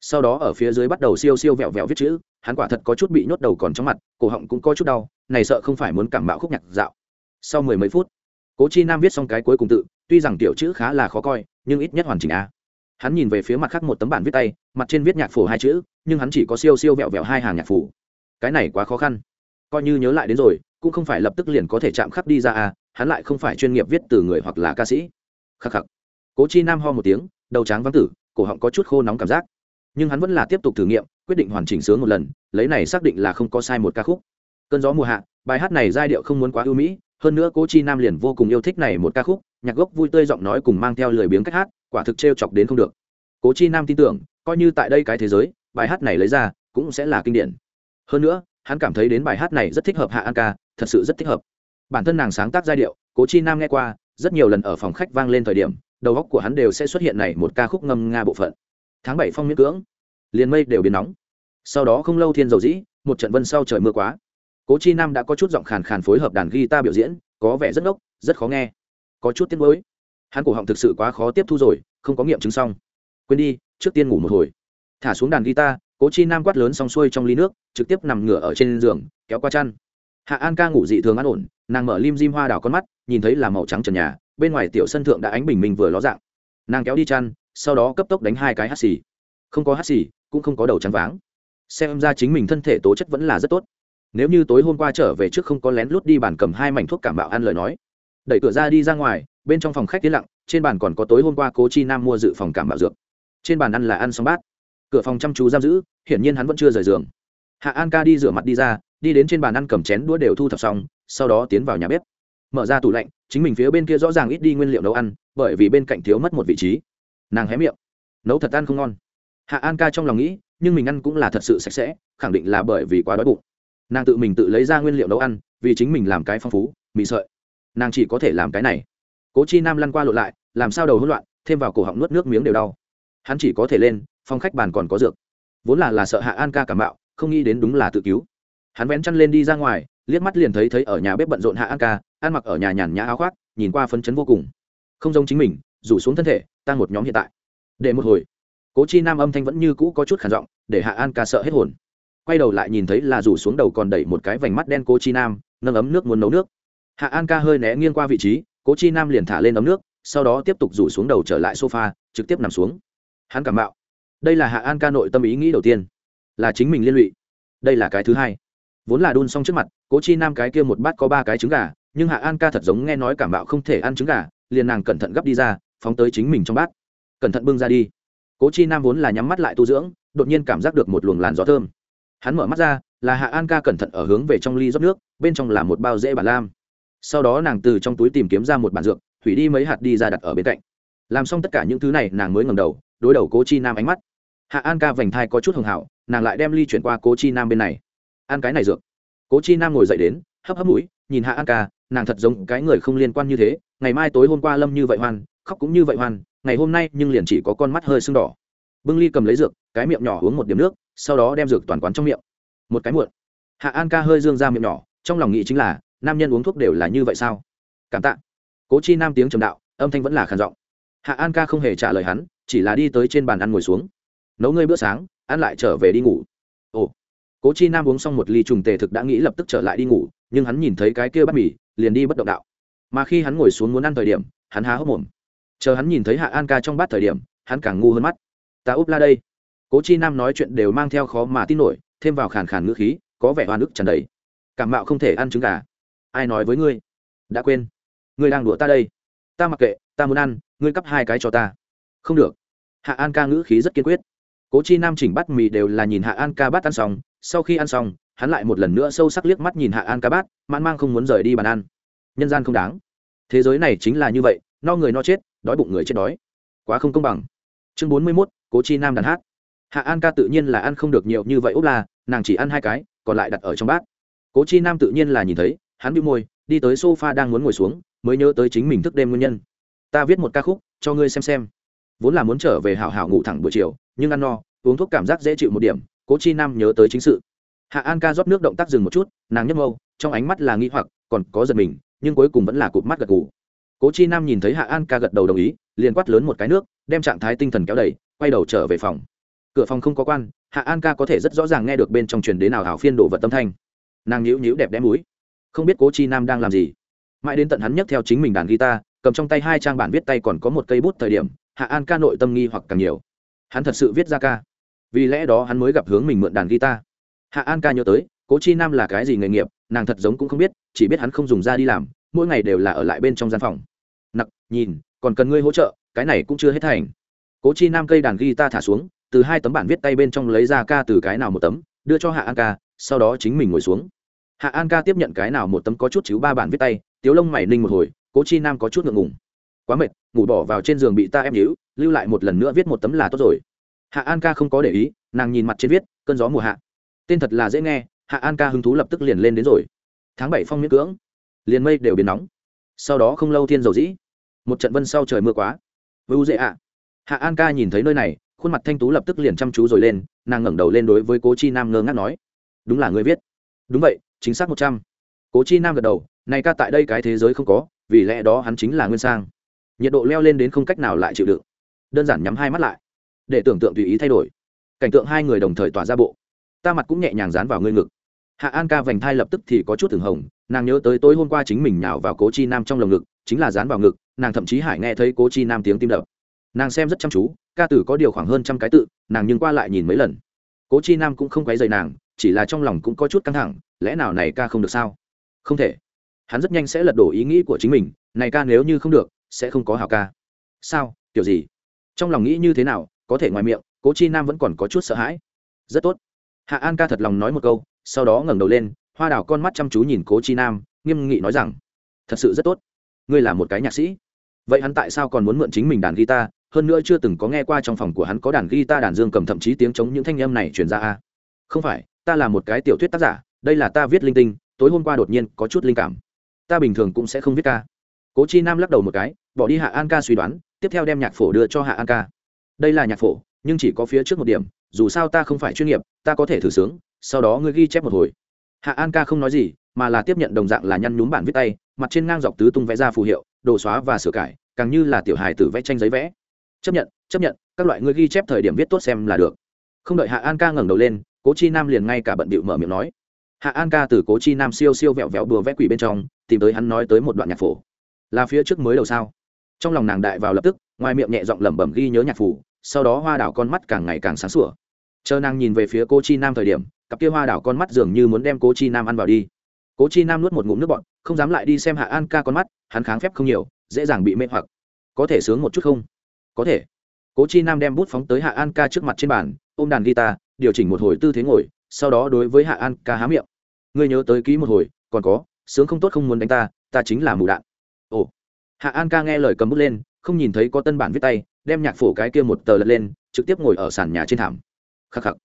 Sau đó ở phía dưới bắt đầu siêu siêu vẹo vẹo viết chữ, hắn quả thật có chút bị nhốt đầu còn trong mặt, cổ họng cũng có chút đau, này sợ không phải muốn cảm bạo khúc nhạc dạo. Sau mười mấy phút, cố chi nam viết xong cái cuối cùng tự, tuy rằng tiểu chữ khá là khó coi, nhưng ít nhất hoàn chỉnh a. Hắn nhìn về phía mặt khác một tấm bản viết tay, mặt trên viết nhạc phổ hai chữ, nhưng hắn chỉ có siêu siêu vẹo vẹo hai hàng nhạc phủ cái này quá khó khăn. Coi như nhớ lại đến rồi, cũng không phải lập tức liền có thể chạm khắc đi ra a, hắn lại không phải chuyên nghiệp viết từ người hoặc là ca sĩ. Khắc khắc cố chi nam ho một tiếng, đầu tráng vắng tử, cổ họng có chút khô nóng cảm giác. Nhưng hắn vẫn là tiếp tục thử nghiệm, quyết định hoàn chỉnh sướng một lần, lấy này xác định là không có sai một ca khúc. Cơn gió mùa hạ, bài hát này giai điệu không muốn quá ưu mỹ, hơn nữa cố chi nam liền vô cùng yêu thích này một ca khúc, nhạc gốc vui tươi giọng nói cùng mang theo lời biếng cách hát, quả thực t chọc đến không được. Cố chi nam tin tưởng, coi như tại đây cái thế giới, bài hát này lấy ra, cũng sẽ là kinh điển. Hơn nữa, hắn cảm thấy đến bài hát này rất thích hợp hạ an ca, thật sự rất thích hợp. Bản thân nàng sáng tác giai điệu, cố chi nam nghe qua, rất nhiều lần ở phòng khách vang lên thời điểm đầu óc của hắn đều sẽ xuất hiện này một ca khúc ngâm nga bộ phận. Tháng bảy phong miễn cưỡng, liền mây đều biến nóng. Sau đó không lâu thiên dầu dĩ, một trận vân sau trời mưa quá. Cố chi nam đã có chút giọng khàn khàn phối hợp đàn guitar biểu diễn, có vẻ rất ngốc, rất khó nghe, có chút tiếc nuối. Hắn cổ họng thực sự quá khó tiếp thu rồi, không có nghiệm chứng xong. Quên đi, trước tiên ngủ một hồi. Thả xuống đàn guitar, cố chi nam quát lớn xong xuôi trong ly nước, trực tiếp nằm ngửa ở trên giường, kéo qua chăn. Hạ an ca ngủ dị thường an ổn, nàng mở lim dim hoa đảo con mắt nhìn thấy là màu trắng trần nhà, bên ngoài tiểu sân thượng đã ánh bình minh vừa ló dạng. Nàng kéo đi chăn, sau đó cấp tốc đánh hai cái hắt xì. Không có hắt xì, cũng không có đầu trắng váng. Xem ra chính mình thân thể tố chất vẫn là rất tốt. Nếu như tối hôm qua trở về trước không có lén lút đi bàn cầm hai mảnh thuốc cảm bạo ăn lời nói, đẩy cửa ra đi ra ngoài, bên trong phòng khách tiến lặng, trên bàn còn có tối hôm qua cố chi nam mua dự phòng cảm bạo dược. Trên bàn ăn là ăn xong bát. Cửa phòng chăm chú giam giữ, hiển nhiên hắn vẫn chưa rời giường. Hạ an ca đi rửa mặt đi ra, đi đến trên bàn ăn cầm chén đũa đều thu thập xong, sau đó tiến vào nhà bếp mở ra tủ lạnh, chính mình phía bên kia rõ ràng ít đi nguyên liệu nấu ăn, bởi vì bên cạnh thiếu mất một vị trí. Nàng hé miệng. Nấu thật ăn không ngon. Hạ an ca trong lòng nghĩ, nhưng mình ăn cũng là thật sự sạch sẽ, khẳng định là bởi vì quá đói bụng. Nàng tự mình tự lấy ra nguyên liệu nấu ăn, vì chính mình làm cái phong phú, mị sợi. Nàng chỉ có thể làm cái này. Cố chi nam lăn qua lộ lại, làm sao đầu hỗn loạn, thêm vào cổ họng nuốt nước miếng đều đau. Hắn chỉ có thể lên phòng khách bàn còn có dược. Vốn là là sợ hạ an ca cảm bạo không nghĩ đến đúng là tự cứu. Hắn vén chăn lên đi ra ngoài, liếc mắt liền thấy thấy ở nhà bếp bận rộn hạ an ca ăn mặc ở nhà nhàn nhã áo khoác, nhìn qua phấn chấn vô cùng. Không giống chính mình, rủ xuống thân thể, tăng một nhóm hiện tại. Để một hồi. Cố chi nam âm thanh vẫn như cũ có chút khản giọng, để hạ an ca sợ hết hồn. Quay đầu lại nhìn thấy là rủ xuống đầu còn đẩy một cái vành mắt đen cố chi nam, nâng ấm nước muốn nấu nước. Hạ an ca hơi né nghiêng qua vị trí, cố chi nam liền thả lên ấm nước, sau đó tiếp tục rủ xuống đầu trở lại sofa, trực tiếp nằm xuống. Hắn cảm bạo đây là hạ an ca nội tâm ý nghĩ đầu tiên. Là chính mình liên lụy. Đây là cái thứ hai. Vốn là đun xong trước mặt, cố chi nam cái kia một bát có ba cái trứng gà nhưng hạ an ca thật giống nghe nói cảm bạo không thể ăn trứng gà, liền nàng cẩn thận gấp đi ra, phóng tới chính mình trong bát. Cẩn thận bưng ra đi. Cố chi nam vốn là nhắm mắt lại tu dưỡng, đột nhiên cảm giác được một luồng làn gió thơm. Hắn mở mắt ra, là hạ an ca cẩn thận ở hướng về trong ly rót nước, bên trong là một bao dễ bản lam. Sau đó nàng từ trong túi tìm kiếm ra một bản dược thủy đi mấy hạt đi ra đặt ở bên cạnh. Làm xong tất cả những thứ này, nàng mới ngầm đầu, đối đầu cố chi nam ánh mắt. Hạ an ca vành thai có chút hường hảo, nàng lại đem ly chuyển qua cố chi nam bên này. Ăn cái này dược. Cố chi nam ngồi dậy đến, hấp hấp mũi, nhìn hạ an ca nàng thật giống cái người không liên quan như thế, ngày mai tối hôm qua lâm như vậy hoan, khóc cũng như vậy hoan, ngày hôm nay nhưng liền chỉ có con mắt hơi sưng đỏ. Bưng ly cầm lấy dược, cái miệng nhỏ uống một điểm nước, sau đó đem dược toàn quán trong miệng. Một cái muộn. Hạ an ca hơi dương ra miệng nhỏ, trong lòng nghĩ chính là, nam nhân uống thuốc đều là như vậy sao? Cảm tạ. Cố chi nam tiếng trầm đạo, âm thanh vẫn là khàn giọng. Hạ an ca không hề trả lời hắn, chỉ là đi tới trên bàn ăn ngồi xuống. Nấu ngươi bữa sáng, ăn lại trở về đi ngủ. Ồ. Cố chi nam uống xong một ly trùng tề thực đã nghĩ lập tức trở lại đi ngủ nhưng hắn nhìn thấy cái kia bắt mì, liền đi bất động đạo. Mà khi hắn ngồi xuống muốn ăn thời điểm, hắn há hốc mồm. Chờ hắn nhìn thấy hạ an ca trong bát thời điểm, hắn càng ngu hơn mắt. Ta úp la đây. Cố chi nam nói chuyện đều mang theo khó mà tin nổi, thêm vào khàn khàn ngữ khí, có vẻ oan ức trần đầy. Cảm mạo không thể ăn trứng gà. Ai nói với ngươi? Đã quên. Ngươi đang đùa ta đây. Ta mặc kệ, ta muốn ăn, ngươi cắp hai cái cho ta. Không được. Hạ an ca ngữ khí rất kiên quyết. Cố chi nam chỉnh bắt mì đều là nhìn hạ an ca bát ăn xong, sau khi ăn xong hắn lại một lần nữa sâu sắc liếc mắt nhìn hạ an ca bát man mang không muốn rời đi bàn ăn. Nhân gian không đáng. Thế giới này chính là như vậy, no người no chết, đói bụng người chết đói. Quá không công bằng. Chương bốn mươi mốt, cố chi nam đàn hát. Hạ an ca tự nhiên là ăn không được nhiều như vậy úp là nàng chỉ ăn hai cái, còn lại đặt ở trong bát. Cố chi nam tự nhiên là nhìn thấy, hắn bị môi, đi tới s o f a đang muốn ngồi xuống, mới nhớ tới chính mình thức đêm nguyên nhân. Ta viết một ca khúc, cho ngươi xem xem. Vốn là muốn trở về hảo hảo ngủ thẳng buổi chiều, nhưng ăn no, uống thuốc cảm giác dễ chịu một điểm, cố chi nam nhớ tới chính sự hạ an ca rót nước động tác dừng một chút, nàng nhấp mâu, trong ánh mắt là nghi hoặc, còn có giật mình, nhưng cuối cùng vẫn là cụp mắt gật gù. Cố chi nam nhìn thấy hạ an ca gật đầu đồng ý, liền quát lớn một cái nước, đem trạng thái tinh thần kéo đầy, quay đầu trở về phòng. Cửa phòng không có quan, hạ an ca có thể rất rõ ràng nghe được bên trong truyền đến nào hảo phiên đổ vật tâm thanh. Nàng nhíu nhíu đẹp đẽ múi không biết cố chi nam đang làm gì. Mãi đến tận hắn nhấc theo chính mình đàn guitar, cầm trong tay hai trang bản viết tay còn có một cây bút thời điểm, hạ an ca nội tâm nghi hoặc càng nhiều. Hắn thật sự viết ra ca. Vì lẽ đó hắn mới gặp hướng mình mượn đàn guitar hạ an ca nhớ tới, cố chi nam là cái gì nghề nghiệp, nàng thật giống cũng không biết, chỉ biết hắn không dùng ra đi làm, mỗi ngày đều là ở lại bên trong gian phòng. Nặc, nhìn, còn cần ngươi hỗ trợ, cái này cũng chưa hết thành. Cố chi nam cây đàn guitar thả xuống, từ hai tấm bản viết tay bên trong lấy ra ca từ cái nào một tấm, đưa cho hạ an ca, sau đó chính mình ngồi xuống. Hạ an ca tiếp nhận cái nào một tấm có chút chứ ba bản viết tay, tiếu lông mày ninh một hồi, cố chi nam có chút ngượng ngùng. Quá mệt, ngủ bỏ vào trên giường bị ta em nhíu, lưu lại một lần nữa viết một tấm là tốt rồi. Hạ an ca không có để ý, nàng nhìn mặt trên viết, cơn gió mùa hạ tên thật là dễ nghe, hạ an ca hứng thú lập tức liền lên đến rồi. Tháng bảy phong miễn cưỡng, liền mây đều biến nóng. Sau đó không lâu thiên dầu dĩ. Một trận vân sau trời mưa quá. Vưu dễ ạ. Hạ an ca nhìn thấy nơi này, khuôn mặt thanh tú lập tức liền chăm chú rồi lên, nàng ngẩng đầu lên đối với cố chi nam ngơ ngác nói. Đúng là người viết. Đúng vậy, chính xác một trăm. Cố chi nam gật đầu, này ca tại đây cái thế giới không có, vì lẽ đó hắn chính là nguyên sang. Nhiệt độ leo lên đến không cách nào lại chịu đựng. Đơn giản nhắm hai mắt lại, để tưởng tượng tùy ý thay đổi. Cảnh tượng hai người đồng thời tỏa ra bộ ta mặt cũng nhẹ nhàng dán vào ngươi ngực. Hạ an ca vành thai lập tức thì có chút thường hồng, nàng nhớ tới tối hôm qua chính mình nhào vào cố chi nam trong lồng ngực, chính là dán vào ngực, nàng thậm chí hải nghe thấy cố chi nam tiếng tim đập. Nàng xem rất chăm chú, ca tử có điều khoảng hơn trăm cái tự, nàng nhưng qua lại nhìn mấy lần. Cố chi nam cũng không quấy dày nàng, chỉ là trong lòng cũng có chút căng thẳng, lẽ nào này ca không được sao? Không thể. Hắn rất nhanh sẽ lật đổ ý nghĩ của chính mình, này ca nếu như không được, sẽ không có hào ca. Sao? Kiểu gì? Trong lòng nghĩ như thế nào? Có thể ngoài miệng, cố chi nam vẫn còn có chút sợ hãi. Rất tốt hạ an ca thật lòng nói một câu, sau đó ngẩng đầu lên, hoa đào con mắt chăm chú nhìn cố chi nam, nghiêm nghị nói rằng, thật sự rất tốt. Ngươi là một cái nhạc sĩ. Vậy hắn tại sao còn muốn mượn chính mình đàn guitar? Hơn nữa chưa từng có nghe qua trong phòng của hắn có đàn guitar đàn dương cầm thậm chí tiếng chống những thanh âm này truyền ra a không phải, ta là một cái tiểu thuyết tác giả, đây là ta viết linh tinh, tối hôm qua đột nhiên có chút linh cảm. Ta bình thường cũng sẽ không viết ca. Cố chi nam lắc đầu một cái, bỏ đi hạ an ca suy đoán, tiếp theo đem nhạc phổ đưa cho hạ an ca. Đây là nhạc phổ, nhưng chỉ có phía trước một điểm dù sao ta không phải chuyên nghiệp, ta có thể thử sướng, sau đó ngươi ghi chép một hồi. Hạ an ca không nói gì, mà là tiếp nhận đồng dạng là nhăn nhúm bản viết tay, mặt trên ngang dọc tứ tung vẽ ra phù hiệu, đồ xóa và sửa cải, càng như là tiểu hài tử vẽ tranh giấy vẽ. Chấp nhận chấp nhận, các loại ngươi ghi chép thời điểm viết tốt xem là được. Không đợi hạ an ca ngẩng đầu lên, cố chi nam liền ngay cả bận bịu mở miệng nói. Hạ an ca từ cố chi nam siêu siêu vẹo vẹo bừa vẽ quỷ bên trong, tìm tới hắn nói tới một đoạn nhạc phổ. Là phía trước mới đầu sao? Trong lòng nàng đại vào lập tức, ngoài miệng nhẹ giọng lẩm bẩm ghi nhớ nhạc phủ sau đó hoa đảo con mắt càng ngày càng sáng sủa chờ nàng nhìn về phía cô chi nam thời điểm, cặp kia hoa đảo con mắt dường như muốn đem cô chi nam ăn vào đi. Cố chi nam nuốt một ngụm nước bọn không dám lại đi xem hạ an ca con mắt, hắn kháng phép không nhiều, dễ dàng bị mê hoặc. Có thể sướng một chút không? Có thể. Cố chi nam đem bút phóng tới hạ an ca trước mặt trên bàn, ôm đàn guitar, điều chỉnh một hồi tư thế ngồi, sau đó đối với hạ an ca há miệng. Ngươi nhớ tới ký một hồi, còn có, sướng không tốt không muốn đánh ta ta chính là mù đạn. Ồ. Hạ an ca nghe lời cầm bút lên, không nhìn thấy có tân bản viết tay, đem nhạc phổ cái kia một tờ lật lên, trực tiếp ngồi ở sàn nhà trên thảm khắc khắc.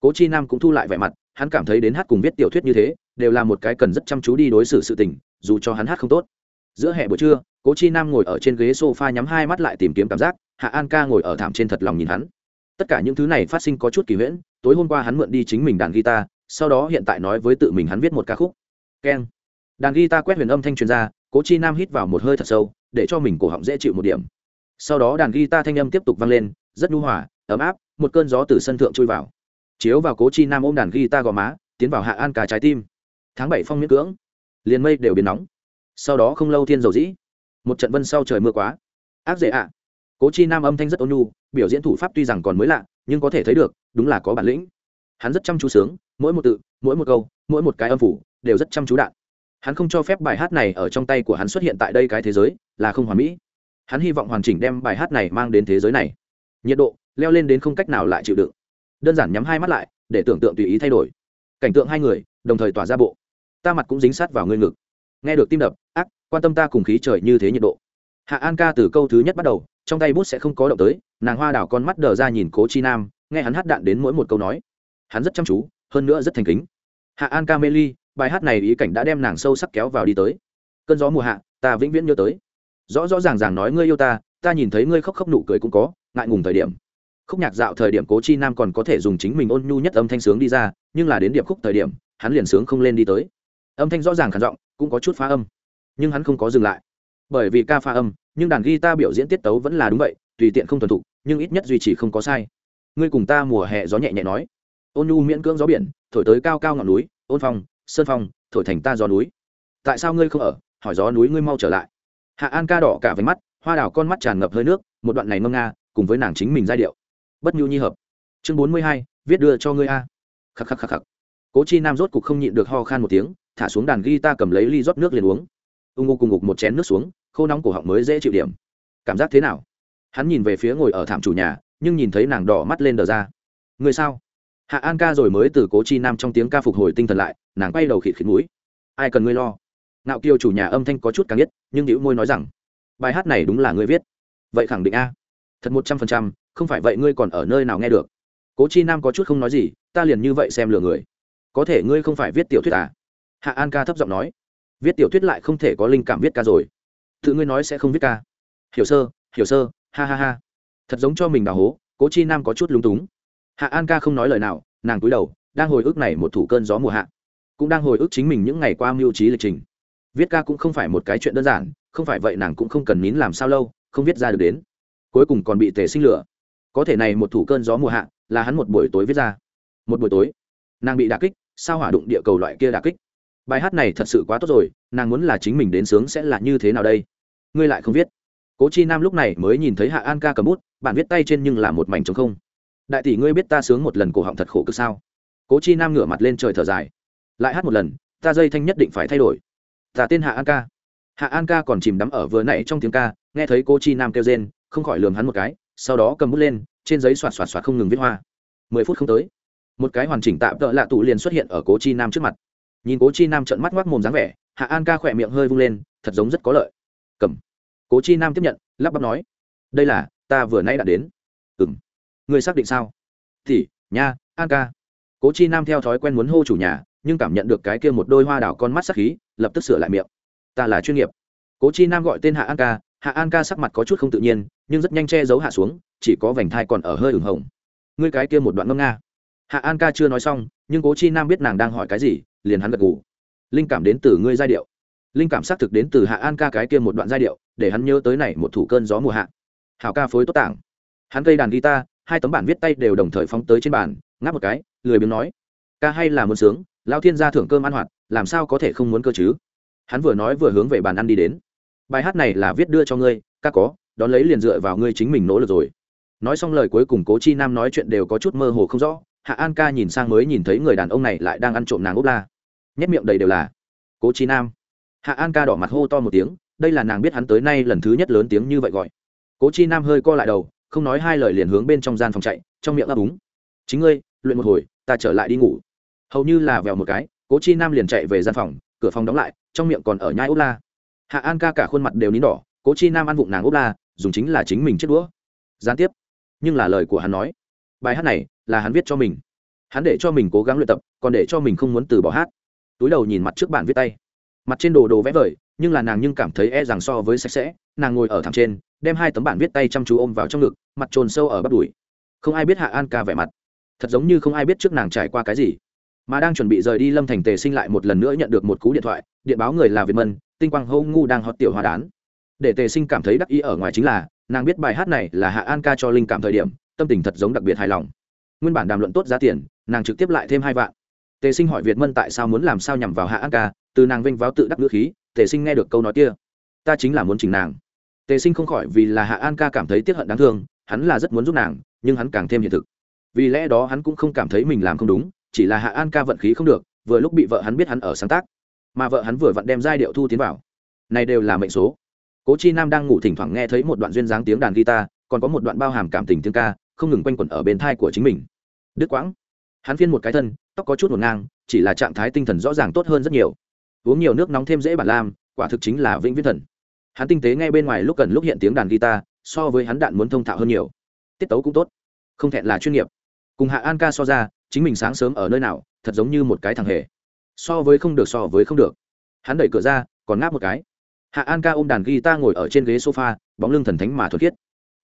Cố chi nam cũng thu lại vẻ mặt, hắn cảm thấy đến hát cùng viết tiểu thuyết như thế, đều là một cái cần rất chăm chú đi đối xử sự tình, dù cho hắn hát không tốt. Giữa hè buổi trưa, cố chi nam ngồi ở trên ghế s o f a nhắm hai mắt lại tìm kiếm cảm giác, hạ an ca ngồi ở thảm trên thật lòng nhìn hắn. Tất cả những thứ này phát sinh có chút kỳ huyễn, tối hôm qua hắn mượn đi chính mình đàn guitar, sau đó hiện tại nói với tự mình hắn viết một ca khúc. Keng. Đàn guitar quét huyền âm thanh truyền ra, cố chi nam hít vào một hơi thật sâu, để cho mình cổ họng dễ chịu một điểm. Sau đó đàn guitar thanh âm tiếp tục vang lên, rất nhu hòa ấm áp, một cơn gió từ sân thượng chui vào. Chiếu vào cố chi nam ôm đàn guitar gò má, tiến vào hạ an cả trái tim. Tháng bảy phong miễn cưỡng. Liền mây đều biến nóng. Sau đó không lâu thiên dầu dĩ. Một trận vân sau trời mưa quá. Ác dễ ạ. Cố chi nam âm thanh rất ôn nhu, biểu diễn thủ pháp tuy rằng còn mới lạ, nhưng có thể thấy được, đúng là có bản lĩnh. Hắn rất chăm chú sướng, mỗi một tự, mỗi một câu, mỗi một cái âm phủ, đều rất chăm chú đạn. Hắn không cho phép bài hát này ở trong tay của hắn xuất hiện tại đây cái thế giới, là không hoàn mỹ. Hắn hy vọng hoàn chỉnh đem bài hát này mang đến thế giới này. Nhiệt độ leo lên đến không cách nào lại chịu đựng. Đơn giản nhắm hai mắt lại, để tưởng tượng tùy ý thay đổi. Cảnh tượng hai người, đồng thời tỏa ra bộ. Ta mặt cũng dính sát vào ngươi ngực. Nghe được tim đập, ác, quan tâm ta cùng khí trời như thế nhiệt độ. Hạ an ca từ câu thứ nhất bắt đầu, trong tay bút sẽ không có động tới, nàng hoa đảo con mắt đờ ra nhìn cố chi nam, nghe hắn hát đạn đến mỗi một câu nói. Hắn rất chăm chú, hơn nữa rất thành kính. Hạ an ca mê ly, bài hát này ý cảnh đã đem nàng sâu sắc kéo vào đi tới. Cơn gió mùa hạ, ta vĩnh viễn nhớ tới. Rõ rõ ràng ràng nói ngươi yêu ta ta nhìn thấy ngươi khóc khóc nụ cười cũng có, ngại ngùng thời điểm khúc nhạc dạo thời điểm cố chi nam còn có thể dùng chính mình ôn nhu nhất âm thanh sướng đi ra, nhưng là đến điệp khúc thời điểm, hắn liền sướng không lên đi tới. Âm thanh rõ ràng khản giọng, cũng có chút phá âm, nhưng hắn không có dừng lại. Bởi vì ca phá âm, nhưng đàn guitar biểu diễn tiết tấu vẫn là đúng vậy, tùy tiện không thuần thục, nhưng ít nhất duy trì không có sai. Ngươi cùng ta mùa hè gió nhẹ nhẹ nói. Ôn nhu miễn cưỡng gió biển, thổi tới cao cao ngọn núi, ôn phong, sơn phong, thổi thành ta gió núi. Tại sao ngươi không ở? Hỏi gió núi ngươi mau trở lại. Hạ an ca đỏ cả váy mắt, hoa đào con mắt tràn ngập hơi nước, một đoạn này ngâm nga, cùng với nàng chính mình giai điệu bất nhu nhi hợp. Chương bốn mươi hai, viết đưa cho ngươi a. Khắc khắc khắc khắc. Cố chi nam rốt cục không nhịn được ho khan một tiếng, thả xuống đàn guitar cầm lấy ly rót nước liền uống. Ung ngô cùng ngục một chén nước xuống, khô nóng cổ họng mới dễ chịu điểm. Cảm giác thế nào? Hắn nhìn về phía ngồi ở thảm chủ nhà, nhưng nhìn thấy nàng đỏ mắt lên đờ ra. Người sao? Hạ an ca rồi mới từ cố chi nam trong tiếng ca phục hồi tinh thần lại, nàng quay đầu khịt khịt mũi. Ai cần ngươi lo? Ngạo kiều chủ nhà âm thanh có chút càng biết nhưng đĩu môi nói rằng, bài hát này đúng là ngươi viết. Vậy khẳng định a. Thật một trăm phần trăm không phải vậy ngươi còn ở nơi nào nghe được? Cố chi nam có chút không nói gì, ta liền như vậy xem lừa người. Có thể ngươi không phải viết tiểu thuyết à? Hạ an ca thấp giọng nói. Viết tiểu thuyết lại không thể có linh cảm viết ca rồi. Tự ngươi nói sẽ không viết ca. Hiểu sơ hiểu sơ, ha ha ha. Thật giống cho mình đào hố, cố chi nam có chút lúng túng. Hạ an ca không nói lời nào, nàng cúi đầu, đang hồi ức này một thủ cơn gió mùa hạ. Cũng đang hồi ức chính mình những ngày qua mưu trí lịch trình. Viết ca cũng không phải một cái chuyện đơn giản, không phải vậy nàng cũng không cần nín làm sao lâu, không viết ra được đến. Cuối cùng còn bị tề sinh lửa có thể này một thủ cơn gió mùa hạ, là hắn một buổi tối viết ra. Một buổi tối, nàng bị đà kích, sao hỏa đụng địa cầu loại kia đà kích. Bài hát này thật sự quá tốt rồi, nàng muốn là chính mình đến sướng sẽ là như thế nào đây? Ngươi lại không viết. Cố chi nam lúc này mới nhìn thấy hạ an ca cầm bút, bạn viết tay trên nhưng là một mảnh trống không. Đại tỷ ngươi biết ta sướng một lần cổ họng thật khổ cực sao? Cố chi nam ngửa mặt lên trời thở dài. Lại hát một lần, ta dây thanh nhất định phải thay đổi. Ta tên hạ an ca. Hạ an ca còn chìm đắm ở vừa nãy trong tiếng ca, nghe thấy cô chi nam kêu rên, không khỏi lườm hắn một cái sau đó cầm bút lên, trên giấy xoạt xoạt xoạt không ngừng viết hoa. Mười phút không tới, một cái hoàn chỉnh tạm tợ lạ tụ liền xuất hiện ở cố chi nam trước mặt. Nhìn cố chi nam trợn mắt ngoác mồm dáng vẻ, hạ an ca khỏe miệng hơi vung lên, thật giống rất có lợi. Cầm. Cố chi nam tiếp nhận, lắp bắp nói, đây là, ta vừa nay đã đến. Ừ m xác định sao? Thì, nha, an ca. Cố chi nam theo thói quen muốn hô chủ nhà, nhưng cảm nhận được cái kia một đôi hoa đảo con mắt sắc khí, lập tức sửa lại miệng. Ta là chuyên nghiệp. Cố chi nam gọi tên hạ an ca hạ an ca sắc mặt có chút không tự nhiên, nhưng rất nhanh che giấu hạ xuống, chỉ có vành thai còn ở hơi ửng hồng. Ngươi cái kia một đoạn ngâm nga. Hạ an ca chưa nói xong, nhưng cố chi nam biết nàng đang hỏi cái gì, liền hắn gật gù. Linh cảm đến từ ngươi giai điệu. Linh cảm xác thực đến từ hạ an ca cái kia một đoạn giai điệu, để hắn nhớ tới này một thủ cơn gió mùa hạ. Hào ca phối tốt tảng. Hắn cây đàn guitar, hai tấm bản viết tay đều đồng thời phóng tới trên bàn, ngáp một cái, lười biếng nói, ca hay là muốn sướng lao thiên gia thưởng cơm ăn hoạt, làm sao có thể không muốn cơ chứ? Hắn vừa nói vừa hướng về bàn ăn đi đến bài hát này là viết đưa cho ngươi, ca có, đón lấy liền dựa vào ngươi chính mình nỗ lực rồi. Nói xong lời cuối cùng cố chi nam nói chuyện đều có chút mơ hồ không rõ, hạ an ca nhìn sang mới nhìn thấy người đàn ông này lại đang ăn trộm nàng ốp la. Nhét miệng đầy đều là. Cố chi nam. Hạ an ca đỏ mặt hô to một tiếng, đây là nàng biết hắn tới nay lần thứ nhất lớn tiếng như vậy gọi. Cố chi nam hơi co lại đầu, không nói hai lời liền hướng bên trong gian phòng chạy, trong miệng ấp úng. Chính ngươi, luyện một hồi, ta trở lại đi ngủ. Hầu như là vèo một cái, cố chi nam liền chạy về gian phòng, cửa phòng đóng lại, trong miệng còn ở nhai ốp la hạ an ca cả khuôn mặt đều nín đỏ, cố chi nam ăn vụng nàng ốp la, dùng chính là chính mình chết đũa. Gián tiếp. Nhưng là lời của hắn nói. Bài hát này là hắn viết cho mình. Hắn để cho mình cố gắng luyện tập, còn để cho mình không muốn từ bỏ hát. Túi đầu nhìn mặt trước bản viết tay. Mặt trên đồ đồ vẽ vời, nhưng là nàng nhưng cảm thấy e rằng so với sạch sẽ, nàng ngồi ở thẳng trên, đem hai tấm bản viết tay chăm chú ôm vào trong ngực, mặt trồn sâu ở bắp đùi. Không ai biết hạ an ca vẻ mặt. Thật giống như không ai biết trước nàng trải qua cái gì mà đang chuẩn bị rời đi lâm thành tề sinh lại một lần nữa nhận được một cú điện thoại, điện báo người là việt mân, tinh quang hô ngu đang hót tiểu hòa đán. Để tề sinh cảm thấy đắc ý ở ngoài chính là, nàng biết bài hát này là hạ an ca cho linh cảm thời điểm, tâm tình thật giống đặc biệt hài lòng. Nguyên bản đàm luận tốt giá tiền, nàng trực tiếp lại thêm hai vạn. Tề sinh hỏi việt mân tại sao muốn làm sao nhằm vào hạ an ca, từ nàng vênh váo tự đắc ngữ khí, tề sinh nghe được câu nói kia. Ta chính là muốn chỉnh nàng. Tề sinh không khỏi vì là hạ an ca cảm thấy tiếc hận đáng thương, hắn là rất muốn giúp nàng, nhưng hắn càng thêm hiện thực. Vì lẽ đó hắn cũng không cảm thấy mình làm không đúng chỉ là hạ an ca vận khí không được, vừa lúc bị vợ hắn biết hắn ở sáng tác. Mà vợ hắn vừa vặn đem giai điệu thu tiến vào. Này đều là mệnh số. Cố chi nam đang ngủ thỉnh thoảng nghe thấy một đoạn duyên dáng tiếng đàn guitar, còn có một đoạn bao hàm cảm tình tiếng ca, không ngừng quanh quẩn ở bên thai của chính mình. Đứt quãng. Hắn phiên một cái thân, tóc có chút ngổn ngang, chỉ là trạng thái tinh thần rõ ràng tốt hơn rất nhiều. Uống nhiều nước nóng thêm dễ bản lam, quả thực chính là vĩnh viễn thần. Hắn tinh tế ngay bên ngoài lúc cần lúc hiện tiếng đàn guitar, so với hắn đạn muốn thông thạo hơn nhiều. Tiết tấu cũng tốt. Không thẹn là chuyên nghiệp. Cùng hạ an ca so ra chính mình sáng sớm ở nơi nào, thật giống như một cái thằng hề. So với không được, so với không được. Hắn đẩy cửa ra, còn ngáp một cái. Hạ an ca ôm đàn guitar ngồi ở trên ghế sofa, bóng lưng thần thánh mà thuật khiết.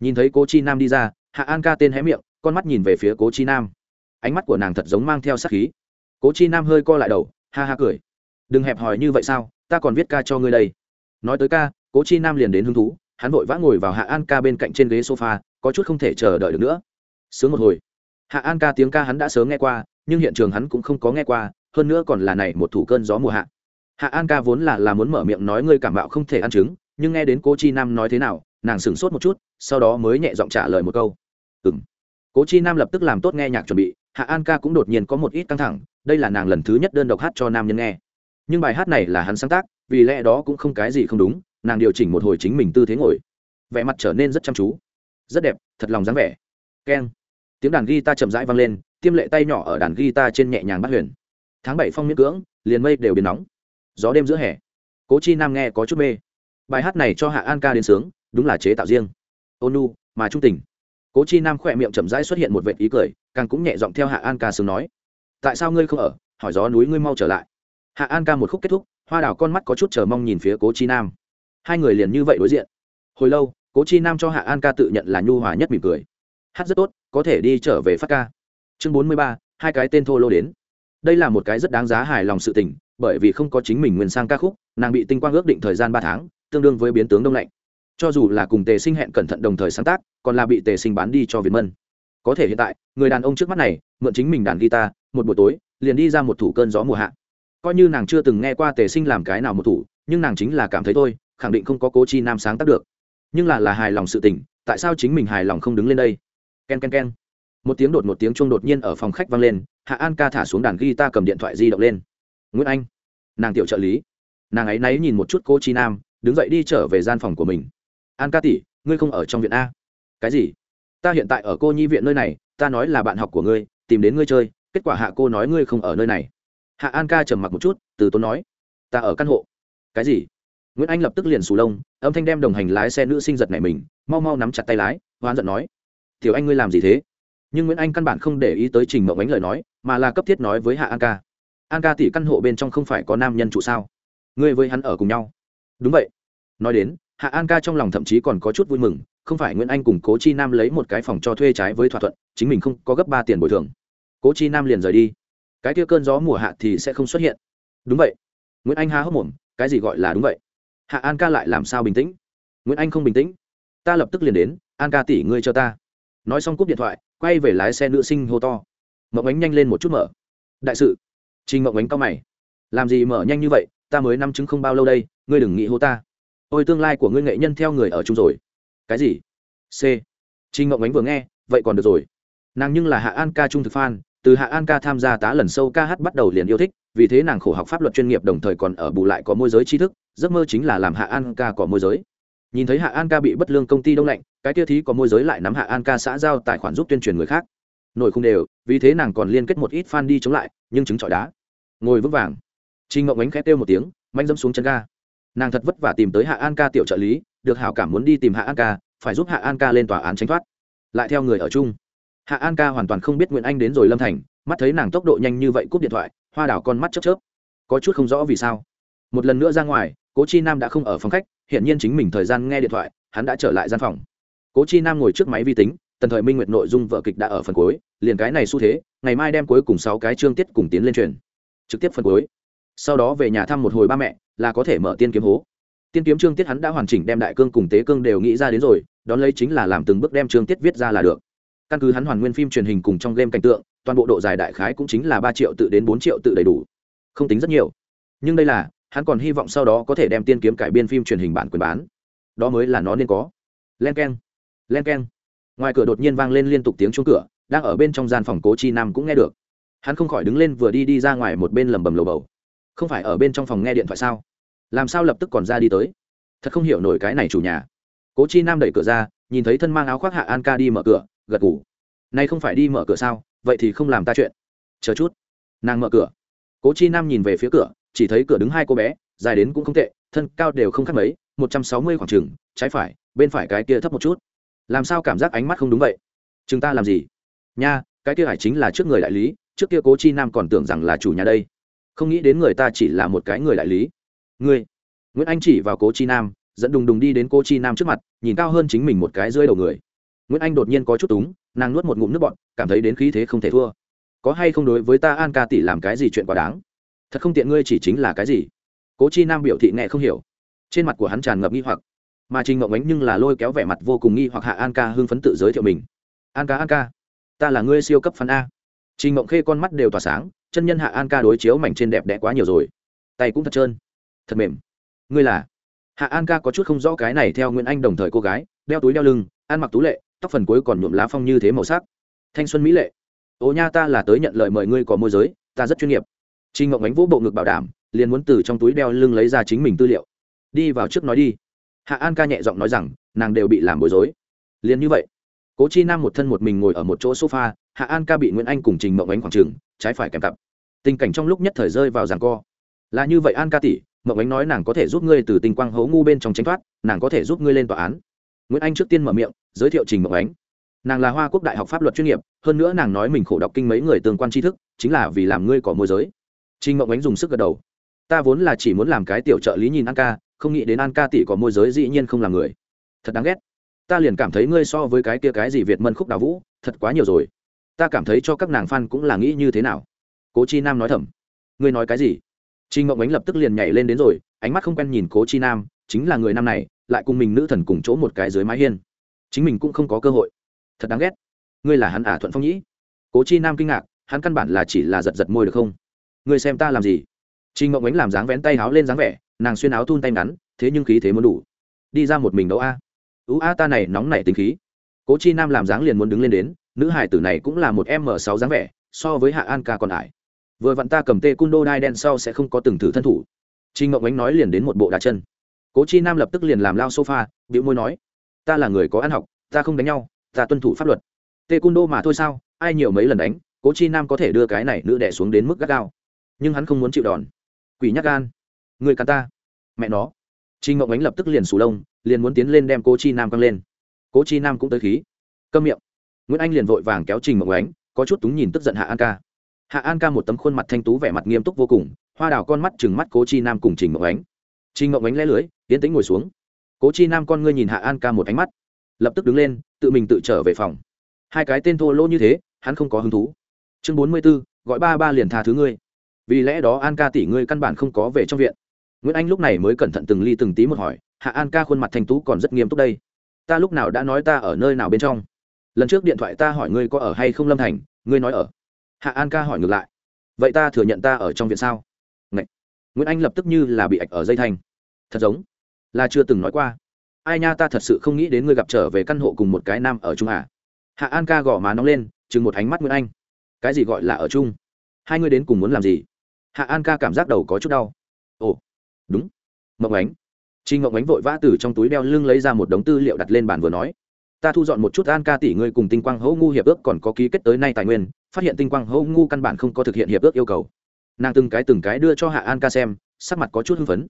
Nhìn thấy cố chi nam đi ra, hạ an ca tên hé miệng, con mắt nhìn về phía cố chi nam. Ánh mắt của nàng thật giống mang theo sắc khí. Cố chi nam hơi co lại đầu, ha ha cười. Đừng hẹp hòi như vậy sao? Ta còn viết ca cho ngươi đây. Nói tới ca, cố chi nam liền đến hứng thú. Hắn vội vã ngồi vào hạ an ca bên cạnh trên ghế sofa, có chút không thể chờ đợi được nữa. Sướng một hồi hạ an ca tiếng ca hắn đã sớm nghe qua, nhưng hiện trường hắn cũng không có nghe qua, hơn nữa còn là này một thủ cơn gió mùa hạ. Hạ an ca vốn là là muốn mở miệng nói ngươi cảm bạo không thể ăn trứng, nhưng nghe đến cố chi nam nói thế nào, nàng sửng sốt một chút, sau đó mới nhẹ giọng trả lời một câu. Ừ m cố chi nam lập tức làm tốt nghe nhạc chuẩn bị, hạ an ca cũng đột nhiên có một ít căng thẳng, đây là nàng lần thứ nhất đơn độc hát cho nam nhân nghe. Nhưng bài hát này là hắn sáng tác, vì lẽ đó cũng không cái gì không đúng, nàng điều chỉnh một hồi chính mình tư thế ngồi. Vẻ mặt trở nên rất chăm chú. Rất đẹp, thật lòng dáng vẻ. Keng tiếng đàn guitar chậm rãi vang lên, tiêm lệ tay nhỏ ở đàn guitar trên nhẹ nhàng bắt huyền. Tháng bảy phong miễn cưỡng, liền mây đều biến nóng. Gió đêm giữa hè. Cố chi nam nghe có chút mê. Bài hát này cho hạ an ca đến sướng, đúng là chế tạo riêng. Ônu mà trung tình. Cố chi nam khỏe miệng chậm rãi xuất hiện một vệt ý cười, càng cũng nhẹ giọng theo hạ an ca sướng nói. Tại sao ngươi không ở? Hỏi gió núi ngươi mau trở lại. Hạ an ca một khúc kết thúc, hoa đào con mắt có chút chờ mong nhìn phía cố chi nam. Hai người liền như vậy đối diện. Hồi lâu, cố chi nam cho hạ an ca tự nhận là nhu hòa nhất mỉm cười hát rất tốt, có thể đi trở về phát ca. Chương bốn mươi ba, hai cái tên thô lô đến. Đây là một cái rất đáng giá hài lòng sự tình, bởi vì không có chính mình nguyên sang ca khúc, nàng bị tinh quang ước định thời gian ba tháng, tương đương với biến tướng đông lạnh. Cho dù là cùng tề sinh hẹn cẩn thận đồng thời sáng tác, còn là bị tề sinh bán đi cho việt mân. Có thể hiện tại, người đàn ông trước mắt này, mượn chính mình đàn guitar, một buổi tối, liền đi ra một thủ cơn gió mùa hạ. Coi như nàng chưa từng nghe qua tề sinh làm cái nào một thủ, nhưng nàng chính là cảm thấy thôi, khẳng định không có cố chi nam sáng tác được. Nhưng là là hài lòng sự tình, tại sao chính mình hài lòng không đứng lên đây? K e n k e n k e n một tiếng đột một tiếng chuông đột nhiên ở phòng khách vang lên, hạ an ca thả xuống đàn guitar cầm điện thoại di động lên. Nguyễn anh, nàng tiểu trợ lý. Nàng ấy náy nhìn một chút cô chi nam, đứng dậy đi trở về gian phòng của mình. An ca tỷ, ngươi không ở trong viện a. Cái gì? Ta hiện tại ở cô nhi viện nơi này, ta nói là bạn học của ngươi, tìm đến ngươi chơi, kết quả hạ cô nói ngươi không ở nơi này. Hạ an ca trầm mặc một chút, từ tốn nói. Ta ở căn hộ. Cái gì? Nguyễn anh lập tức liền sù lông, âm thanh đem đồng hành lái xe nữ sinh giật này mình, mau mau nắm chặt tay lái, hoán giận nói tiểu anh ngươi làm gì thế? Nhưng nguyễn anh căn bản không để ý tới trình mộng ánh lời nói, mà là cấp thiết nói với hạ an ca. An ca tỷ căn hộ bên trong không phải có nam nhân trụ sao? Ngươi với hắn ở cùng nhau. Đúng vậy. Nói đến, hạ an ca trong lòng thậm chí còn có chút vui mừng, không phải nguyễn anh cùng cố chi nam lấy một cái phòng cho thuê trái với thỏa thuận, chính mình không có gấp ba tiền bồi thường. Cố chi nam liền rời đi. Cái kia cơn gió mùa hạ thì sẽ không xuất hiện. Đúng vậy. Nguyễn anh há hốc mồm, cái gì gọi là đúng vậy? Hạ an ca lại làm sao bình tĩnh? Nguyễn anh không bình tĩnh. Ta lập tức liền đến, an ca tỷ ngươi cho ta nói xong cúp điện thoại, quay về lái xe nữ sinh hô to. Mộng ánh nhanh lên một chút mở. Đại sự. Trình mộng ánh cao mày. Làm gì mở nhanh như vậy, ta mới năm chứng không bao lâu đây, ngươi đừng nghĩ hô ta. Ôi, tương lai của ngươi nghệ nhân theo người ở chung rồi. Cái gì? C. Trình mộng ánh vừa nghe, vậy còn được rồi. Nàng nhưng là hạ an ca trung thực phan từ hạ an ca tham gia tá lần sâu ca hát bắt đầu liền yêu thích, vì thế nàng khổ học pháp luật chuyên nghiệp đồng thời còn ở bù lại có môi giới tri thức, giấc mơ chính là làm hạ an ca có môi giới nhìn thấy hạ an ca bị bất lương công ty đông lạnh cái tiêu thí có môi giới lại nắm hạ an ca xã giao tài khoản giúp tuyên truyền người khác nổi không đều vì thế nàng còn liên kết một ít fan đi chống lại nhưng chứng chọi đá ngồi vững vàng trinh Ngộng ánh khẽ kêu một tiếng, manh dâm xuống chân ga. Nàng thật vất vả tìm tới Hạ An Ca tiểu trợ lý, được hảo cảm muốn đi tìm Hạ An Ca, phải giúp Hạ An Ca lên tòa án tránh thoát. Lại theo người ở chung. Hạ An Ca hoàn toàn không biết Nguyễn Anh đến rồi Lâm Thành, mắt thấy nàng tốc độ nhanh như vậy cúp điện thoại, hoa đảo con mắt chớp chớp. Có chút không rõ vì sao. Một lần nữa ra ngoài, Cố Chi Nam đã không ở phòng khách, hiện nhiên chính mình thời gian nghe điện thoại, hắn đã trở lại gian phòng. Cố Chi Nam ngồi trước máy vi tính, tần thời minh nguyệt nội dung vở kịch đã ở phần cuối, liền cái này xu thế, ngày mai đem cuối cùng sáu cái chương tiết cùng tiến lên truyền. Trực tiếp phần cuối. Sau đó về nhà thăm một hồi ba mẹ là có thể mở tiên kiếm hố. Tiên kiếm chương tiết hắn đã hoàn chỉnh đem đại cương cùng tế cương đều nghĩ ra đến rồi đón lấy chính là làm từng bước đem chương tiết viết ra là được. Căn cứ hắn hoàn nguyên phim truyền hình cùng trong game cảnh tượng toàn bộ độ dài đại khái cũng chính là ba triệu tự đến bốn triệu tự đầy đủ. Không tính rất nhiều. Nhưng đây là hắn còn hy vọng sau đó có thể đem tiên kiếm cải biên phim truyền hình bản quyền bán. Đó mới là nó nên có. Len k e n len k e n ngoài cửa đột nhiên vang lên liên tục tiếng chuông cửa, đang ở bên trong gian phòng cố chi nam cũng nghe được. Hắn không khỏi đứng lên vừa đi đi ra ngoài một bên lầm bầm lầu bầu. Không phải ở bên trong phòng nghe điện thoại sao? Làm sao lập tức còn ra đi tới? Thật không hiểu nổi cái này chủ nhà. Cố chi nam đẩy cửa ra, nhìn thấy thân mang áo khoác hạ an ca đi mở cửa, gật ngủ nay không phải đi mở cửa sao? Vậy thì không làm ta chuyện. Chờ chút. Nàng mở cửa. Cố chi nam nhìn về phía cửa chỉ thấy cửa đứng hai cô bé, dài đến cũng không tệ, thân cao đều không khác mấy, một trăm sáu mươi khoảng trừng trái phải, bên phải cái kia thấp một chút. Làm sao cảm giác ánh mắt không đúng vậy? Chúng ta làm gì? Nha, cái kia hải chính là trước người đại lý, trước kia cố chi nam còn tưởng rằng là chủ nhà đây. Không nghĩ đến người ta chỉ là một cái người đại lý. Ngươi, nguyễn anh chỉ vào cố chi nam dẫn đùng đùng đi đến cố chi nam trước mặt, nhìn cao hơn chính mình một cái dưới đầu người. Nguyễn anh đột nhiên có chút túng, nàng nuốt một ngụm nước bọt, cảm thấy đến khí thế không thể thua. Có hay không đối với ta an ca tỷ làm cái gì chuyện quá đáng? Thật không tiện ngươi chỉ chính là cái gì? Cố chi nam biểu thị nghe không hiểu. Trên mặt của hắn tràn ngập nghi hoặc. Mà trình ngộng ánh nhưng là lôi kéo vẻ mặt vô cùng nghi hoặc hạ an ca hưng phấn tự giới thiệu mình. An ca an ca, ta là ngươi siêu cấp phán a. Trình ngộng khê con mắt đều tỏa sáng, chân nhân hạ an ca đối chiếu mảnh trên đẹp đẽ quá nhiều rồi. Tay cũng thật trơn. Thật mềm. Ngươi là? Hạ an ca có chút không rõ cái này theo nguyễn anh đồng thời cô gái, đeo túi đeo lưng, ăn mặc tú lệ, tóc phần cuối còn nhuộm lá phong như thế màu sắc. Thanh xuân mỹ lệ. Ố nha, ta là tới nhận lời mời ngươi có môi giới, ta rất chuyên nghiệp trinh Ngộng Ánh vỗ bộ ngực bảo đảm, liền muốn từ trong túi đeo lưng lấy ra chính mình tư liệu. Đi vào trước nói đi. Hạ An ca nhẹ giọng nói rằng, nàng đều bị làm bối rối. Liền như vậy, Cố Chi Nam một thân một mình ngồi ở một chỗ sofa, Hạ An ca bị Nguyễn Anh cùng Trình Mộng Ánh khoảng trường, trái phải kèm cặp. Tình cảnh trong lúc nhất thời rơi vào ràng co. Là như vậy An ca tỷ, Mộng Ánh nói nàng có thể giúp ngươi từ tình quang hố ngu bên trong tránh thoát, nàng có thể giúp ngươi lên tòa án. Nguyễn Anh trước tiên mở miệng, giới thiệu Trình Mộng Ánh. Nàng là Hoa Quốc Đại học pháp luật chuyên nghiệp, hơn nữa nàng nói mình khổ đọc kinh mấy người tương quan tri thức, chính là vì làm ngươi có môi giới trinh Mộng Ánh dùng sức gật đầu. Ta vốn là chỉ muốn làm cái tiểu trợ lý nhìn An ca, không nghĩ đến An ca tỷ có môi giới dĩ nhiên không làm người. Thật đáng ghét. Ta liền cảm thấy ngươi so với cái kia cái gì Việt Mân khúc đào vũ, thật quá nhiều rồi. Ta cảm thấy cho các nàng fan cũng là nghĩ như thế nào. Cố Chi Nam nói thầm. Ngươi nói cái gì? trinh Mộng Ánh lập tức liền nhảy lên đến rồi, ánh mắt không quen nhìn Cố Chi Nam, chính là người nam này, lại cùng mình nữ thần cùng chỗ một cái dưới mái hiên. Chính mình cũng không có cơ hội. Thật đáng ghét. Ngươi là hắn à Thuận Phong Nhĩ? Cố Chi Nam kinh ngạc, hắn căn bản là chỉ là giật giật môi được không? Người xem ta làm gì Trinh Ngộng Ánh làm dáng vén tay áo lên dáng vẻ, nàng xuyên áo thun tay ngắn, thế nhưng khí thế muốn đủ. Đi ra một mình đấu a. Ú a ta này nóng nảy tính khí. Cố Chi Nam làm dáng liền muốn đứng lên đến, nữ hải tử này cũng là một m sáu dáng vẻ, so với Hạ An ca còn ải. Vừa vặn ta cầm tê cung đô đai đen sau sẽ không có từng thử thân thủ. Trinh Ngộng Ánh nói liền đến một bộ đá chân. Cố Chi Nam lập tức liền làm lao sofa, bĩu môi nói: "Ta là người có ăn học, ta không đánh nhau, ta tuân thủ pháp luật. Tê cung đô mà thôi sao, ai nhiều mấy lần đánh, Cố Chi Nam có thể đưa cái này nữ đẻ xuống đến mức gắt gao." Nhưng hắn không muốn chịu đòn. Quỷ nhắc gan. Người cắn ta. Mẹ nó. Trinh ngộng ánh lập tức liền sù lông, liền muốn tiến lên đem cô chi nam căng lên. Cố chi nam cũng tới khí. Câm miệng. Nguyễn anh liền vội vàng kéo trình ngộng ánh, có chút túng nhìn tức giận hạ an ca. Hạ an ca một tấm khuôn mặt thanh tú vẻ mặt nghiêm túc vô cùng, hoa đào con mắt chừng mắt cố chi nam cùng trình ngộng ánh. Trình ngộng ánh lé lưới tiến tính ngồi xuống. Cố chi nam con ngươi nhìn hạ an ca một ánh mắt, lập tức đứng lên, tự mình tự trở về phòng. Hai cái tên thô lỗ như thế, hắn không có hứng thú. Chương bốn mươi b ố gọi ba ba liền tha thứ ngươi vì lẽ đó an ca tỷ ngươi căn bản không có về trong viện. Nguyễn anh lúc này mới cẩn thận từng ly từng tí một hỏi, hạ an ca khuôn mặt thanh tú còn rất nghiêm túc đây. Ta lúc nào đã nói ta ở nơi nào bên trong? Lần trước điện thoại ta hỏi ngươi có ở hay không lâm thành, ngươi nói ở. Hạ an ca hỏi ngược lại, vậy ta thừa nhận ta ở trong viện sao? Ngậy. nguyễn anh lập tức như là bị ạch ở dây thanh. Thật giống, là chưa từng nói qua. Ai nha, ta thật sự không nghĩ đến ngươi gặp trở về căn hộ cùng một cái nam ở trung hạ à. hạ an ca gõ má nóng lên chừng một ánh mắt nguyễn anh. Cái gì gọi là ở chung? Hai ngươi đến cùng muốn làm gì? Hạ an ca cảm giác đầu có chút đau. Ồ đúng. Mộng ánh. Trình Ngộng Ánh vội vã từ trong túi đeo lưng lấy ra một đống tư liệu đặt lên bàn vừa nói, ta thu dọn một chút An ca tỷ ngươi cùng Tinh Quang Hỗ ngu hiệp ước còn có ký kết tới nay tài nguyên, phát hiện Tinh Quang Hỗ ngu căn bản không có thực hiện hiệp ước yêu cầu. Nàng từng cái từng cái đưa cho Hạ An ca xem, sắc mặt có chút hưng phấn.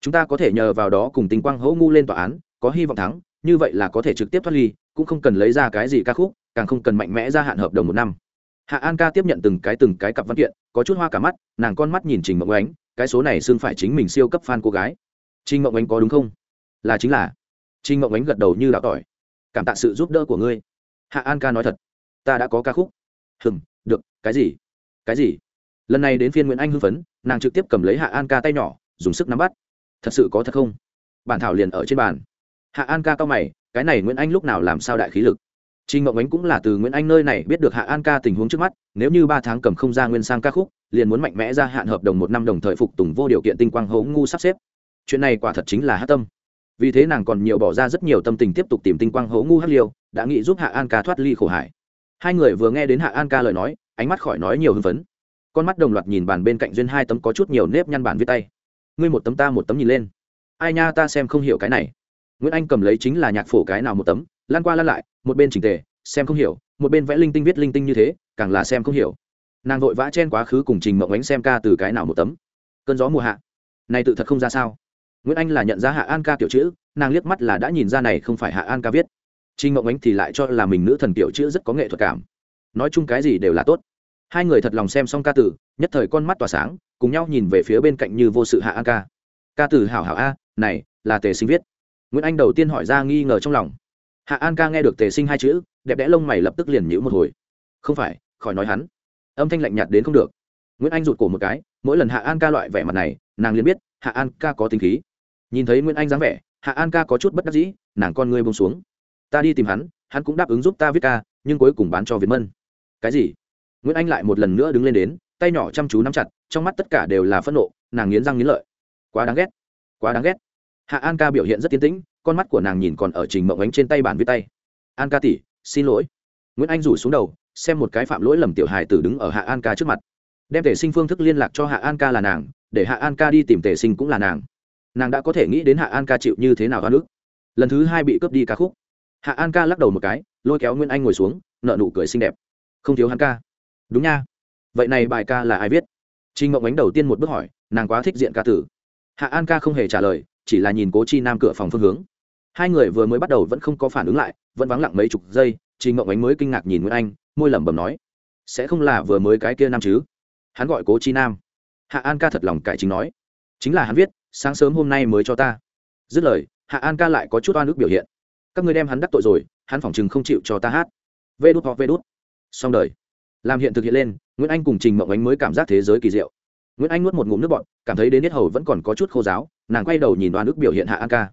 Chúng ta có thể nhờ vào đó cùng Tinh Quang Hỗ ngu lên tòa án, có hy vọng thắng, như vậy là có thể trực tiếp thoát ly, cũng không cần lấy ra cái gì ca khúc, càng không cần mạnh mẽ ra hạn hợp đồng một năm hạ an ca tiếp nhận từng cái từng cái cặp văn kiện, có chút hoa cả mắt, nàng con mắt nhìn trình mộng ánh, cái số này xưng phải chính mình siêu cấp fan cô gái. Trình mộng ánh có đúng không? Là chính là. Trình mộng ánh gật đầu như đạo tỏi. Cảm tạ sự giúp đỡ của ngươi. Hạ an ca nói thật, ta đã có ca khúc. Hừm, được, cái gì? Cái gì? Lần này đến phiên nguyễn anh hưng phấn, nàng trực tiếp cầm lấy hạ an ca tay nhỏ, dùng sức nắm bắt. Thật sự có thật không? Bản thảo liền ở trên bàn. Hạ an ca cao mày, cái này nguyễn anh lúc nào làm sao đại khí lực? Trình Ngọc Ánh cũng là từ Nguyễn Anh nơi này biết được Hạ An ca tình huống trước mắt, nếu như ba tháng cầm không ra nguyên sang ca khúc, liền muốn mạnh mẽ ra hạn hợp đồng một năm đồng thời phục tùng vô điều kiện tinh quang hố ngu sắp xếp. Chuyện này quả thật chính là hát tâm. Vì thế nàng còn nhiều bỏ ra rất nhiều tâm tình tiếp tục tìm tinh quang hố ngu hát liêu, đã nghĩ giúp Hạ An ca thoát ly khổ hải. Hai người vừa nghe đến Hạ An ca lời nói, ánh mắt khỏi nói nhiều hưng phấn. Con mắt đồng loạt nhìn bàn bên cạnh duyên hai tấm có chút nhiều nếp nhăn bản viết tay. Ngươi một tấm ta một tấm nhìn lên. Ai nha ta xem không hiểu cái này. Nguyễn Anh cầm lấy chính là nhạc phổ cái nào một tấm, lan qua lan lại, một bên chỉnh tề, xem không hiểu, một bên vẽ linh tinh viết linh tinh như thế, càng là xem không hiểu. Nàng vội vã chen quá khứ cùng trình mộng ánh xem ca từ cái nào một tấm. Cơn gió mùa hạ. Này tự thật không ra sao. Nguyễn anh là nhận ra hạ an ca kiểu chữ, nàng liếc mắt là đã nhìn ra này không phải hạ an ca viết. Trình mộng ánh thì lại cho là mình nữ thần kiểu chữ rất có nghệ thuật cảm. Nói chung cái gì đều là tốt. Hai người thật lòng xem xong ca tử nhất thời con mắt tỏa sáng, cùng nhau nhìn về phía bên cạnh như vô sự hạ an ca. Ca tử hảo hảo a, này, là tề sinh viết. Nguyễn anh đầu tiên hỏi ra nghi ngờ trong lòng hạ an ca nghe được tề sinh hai chữ, đẹp đẽ lông mày lập tức liền nhữ một hồi. Không phải, khỏi nói hắn. Âm thanh lạnh nhạt đến không được. Nguyễn anh rụt cổ một cái, mỗi lần hạ an ca loại vẻ mặt này, nàng liền biết hạ an ca có tính khí. Nhìn thấy nguyễn anh dáng vẻ, hạ an ca có chút bất đắc dĩ, nàng con ngươi bông xuống. Ta đi tìm hắn hắn cũng đáp ứng giúp ta viết ca, nhưng cuối cùng bán cho việt mân. Cái gì? Nguyễn anh lại một lần nữa đứng lên đến, tay nhỏ chăm chú nắm chặt, trong mắt tất cả đều là phẫn nộ, nàng nghiến răng nghiến lợi. Quá đáng ghét, quá đáng ghét. Hạ an ca biểu hiện rất tiến tĩnh con mắt của nàng nhìn còn ở trình mộng ánh trên tay bản viết tay. An ca tỷ, xin lỗi. Nguyễn anh rủ xuống đầu, xem một cái phạm lỗi lầm tiểu hài tử đứng ở hạ an ca trước mặt. Đem tể sinh phương thức liên lạc cho hạ an ca là nàng, để hạ an ca đi tìm tể sinh cũng là nàng. Nàng đã có thể nghĩ đến hạ an ca chịu như thế nào hoa nước lần thứ hai bị cướp đi ca khúc. Hạ an ca lắc đầu một cái, lôi kéo nguyễn anh ngồi xuống nợ nụ cười xinh đẹp. Không thiếu hắn ca. Đúng nha. Vậy này bài ca là ai viết? Trinh mộng ánh đầu tiên một bước hỏi, nàng quá thích diện ca tử. Hạ an ca không hề trả lời chỉ là nhìn cố chi nam cửa phòng phương hướng. Hai người vừa mới bắt đầu vẫn không có phản ứng lại, vẫn vắng lặng mấy chục giây chị mộng ánh mới kinh ngạc nhìn nguyễn anh, môi lẩm bẩm nói, sẽ không là vừa mới cái kia nam chứ? Hắn gọi cố chi nam. Hạ an ca thật lòng cải chính nói, chính là hắn viết, sáng sớm hôm nay mới cho ta. Dứt lời, hạ an ca lại có chút oan ức biểu hiện. Các người đem hắn đắc tội rồi, hắn phỏng chừng không chịu cho ta hát. Vê đút hoặc vê đút. Xong đời. Làm hiện thực hiện lên, nguyễn anh cùng trình mộng ánh mới cảm giác thế giới kỳ diệu. Nguyễn anh nuốt một ngụm nước bọt, cảm thấy đến hết hầu vẫn còn có chút khô giáo nàng quay đầu nhìn đoàn ước biểu hiện hạ an ca.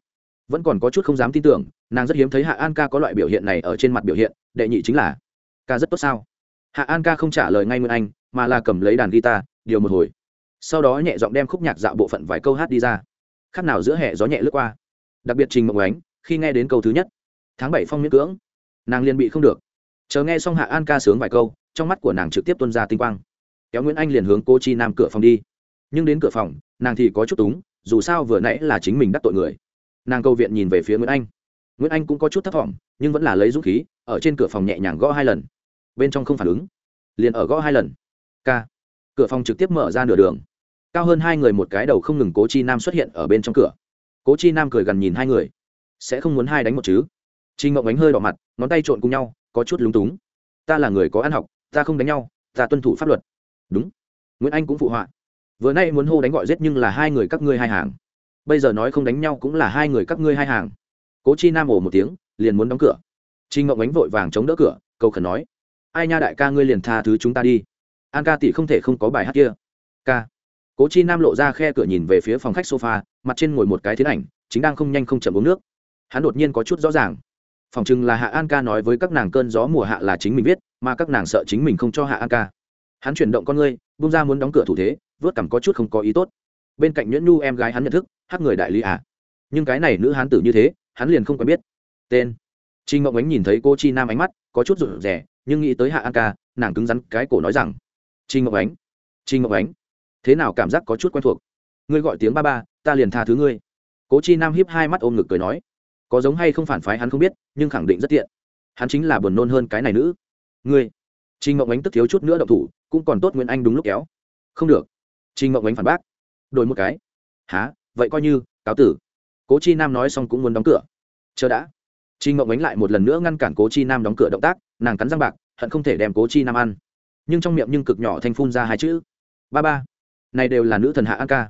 Vẫn còn có chút không dám tin tưởng, nàng rất hiếm thấy hạ an ca có loại biểu hiện này ở trên mặt biểu hiện, đệ nhị chính là, ca rất tốt sao? Hạ an ca không trả lời ngay nguyên anh, mà là cầm lấy đàn guitar, điều một hồi. Sau đó nhẹ giọng đem khúc nhạc dạo bộ phận vài câu hát đi ra. Khác nào giữa hè gió nhẹ lướt qua. Đặc biệt trình mộng ánh, khi nghe đến câu thứ nhất, tháng bảy phong miễn cưỡng. Nàng liền bị không được. Chờ nghe xong hạ an ca sướng vài câu, trong mắt của nàng trực tiếp tuân ra tinh quang. Kéo nguyễn anh liền hướng cô chi nam cửa phòng đi nhưng đến cửa phòng, nàng thì có chút túng, dù sao vừa nãy là chính mình đắc tội người. Nàng câu viện nhìn về phía nguyễn anh. Nguyễn anh cũng có chút thấp t nhưng vẫn là lấy dũng khí, ở trên cửa phòng nhẹ nhàng gõ hai lần. Bên trong không phản ứng, liền ở gõ hai lần. K. Cửa phòng trực tiếp mở ra nửa đường. Cao hơn hai người một cái đầu không ngừng cố chi nam xuất hiện ở bên trong cửa. Cố chi nam cười gần nhìn hai người. Sẽ không muốn hai đánh một chứ? Trinh ngộng ánh hơi đỏ mặt, ngón tay trộn cùng nhau, có chút lúng túng. Ta là người có ăn học, ta không đánh nhau, ta tuân thủ pháp luật. Đúng. Nguyễn anh cũng phụ họa vừa nay muốn hô đánh gọi giết nhưng là hai người các ngươi hai hàng. Bây giờ nói không đánh nhau cũng là hai người các ngươi hai hàng. Cố chi nam ổ một tiếng, liền muốn đóng cửa. Trinh ngộng ánh vội vàng chống đỡ cửa, cầu khẩn nói, ai nha đại ca ngươi liền tha thứ chúng ta đi. An ca tỷ không thể không có bài hát kia. Ca. Cố chi nam lộ ra khe cửa nhìn về phía phòng khách sofa, mặt trên ngồi một cái thiến ảnh, chính đang không nhanh không chậm uống nước. Hắn đột nhiên có chút rõ ràng. Phòng chừng là hạ an ca nói với các nàng cơn gió mùa hạ là chính mình viết, mà các nàng sợ chính mình không cho hạ an ca. Hắn chuyển động con ngươi bung ra muốn đóng cửa thủ thế vớt cảm có chút không có ý tốt. Bên cạnh nhuyễn nhu em gái hắn nhận thức, hát người đại lý à. Nhưng cái này nữ hán tử như thế, hắn liền không quen biết. Tên. Trinh ngộng ánh nhìn thấy cô chi nam ánh mắt, có chút rụt rè, nhưng nghĩ tới hạ an ca, nàng cứng rắn cái cổ nói rằng trinh ngộng ánh trinh ngộng ánh, thế nào cảm giác có chút quen thuộc? Ngươi gọi tiếng ba ba, ta liền tha thứ ngươi. Cố chi nam hiếp hai mắt ôm ngực cười nói, có giống hay không phản phái hắn không biết, nhưng khẳng định rất tiện. Hắn chính là buồn nôn hơn cái này nữ. Ngươi. Trinh ngộng ánh tức thiếu chút nữa động thủ, cũng còn tốt nguyễn anh đúng lúc kéo. Không được trinh Mộng ánh phản bác. Đổi một cái. Há vậy coi như, cáo tử. Cố chi nam nói xong cũng muốn đóng cửa. Chờ đã. Trinh Mộng ánh lại một lần nữa ngăn cản cố chi nam đóng cửa động tác, nàng cắn răng bạc, hận không thể đem cố chi nam ăn. Nhưng trong miệng nhưng cực nhỏ thanh phun ra hai chữ. Ba ba. Này đều là nữ thần hạ an ca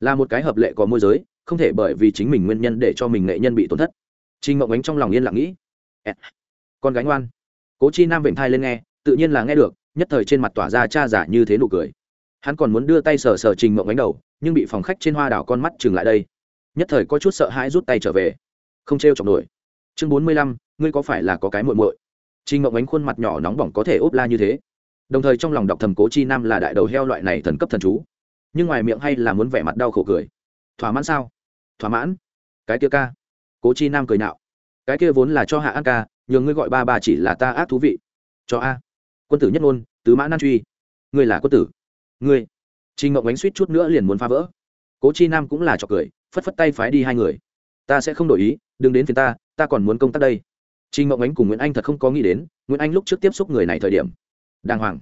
là một cái hợp lệ có môi giới, không thể bởi vì chính mình nguyên nhân để cho mình nghệ nhân bị tổn thất. Trinh mộng ánh trong lòng yên lặng nghĩ. Con gái ngoan. Cố chi nam vịnh thai lên nghe, tự nhiên là nghe được, nhất thời trên mặt tỏa ra cha giả như thế nụ cười hắn còn muốn đưa tay sờ sờ trình mộng ánh đầu, nhưng bị phòng khách trên hoa đảo con mắt chừng lại đây. Nhất thời có chút sợ hãi rút tay trở về. Không t r e o chọc nổi. Chương bốn mươi lăm, ngươi có phải là có cái muội muội? Trình mộng ánh khuôn mặt nhỏ nóng bỏng có thể ốp la như thế. Đồng thời trong lòng đọc thầm cố chi nam là đại đầu heo loại này thần cấp thần chú. Nhưng ngoài miệng hay là muốn vẻ mặt đau khổ cười. Thỏa mãn sao? Thỏa mãn. Cái kia ca. Cố chi nam cười nạo. Cái kia vốn là cho hạ an ca nhường ngươi gọi ba ba chỉ là ta ác thú vị. Cho a. Quân tử nhất ngôn, tứ mã nan truy. Ngươi là quân tử ngươi trình ngộng ánh suýt chút nữa liền muốn phá vỡ cố chi nam cũng là trọc cười phất phất tay phái đi hai người ta sẽ không đổi ý đừng đến phiền ta ta còn muốn công tác đây Trình Mộng Ánh cùng Nguyễn Anh thật không có nghĩ đến, Nguyễn Anh lúc trước tiếp xúc người này thời điểm, đàng hoàng,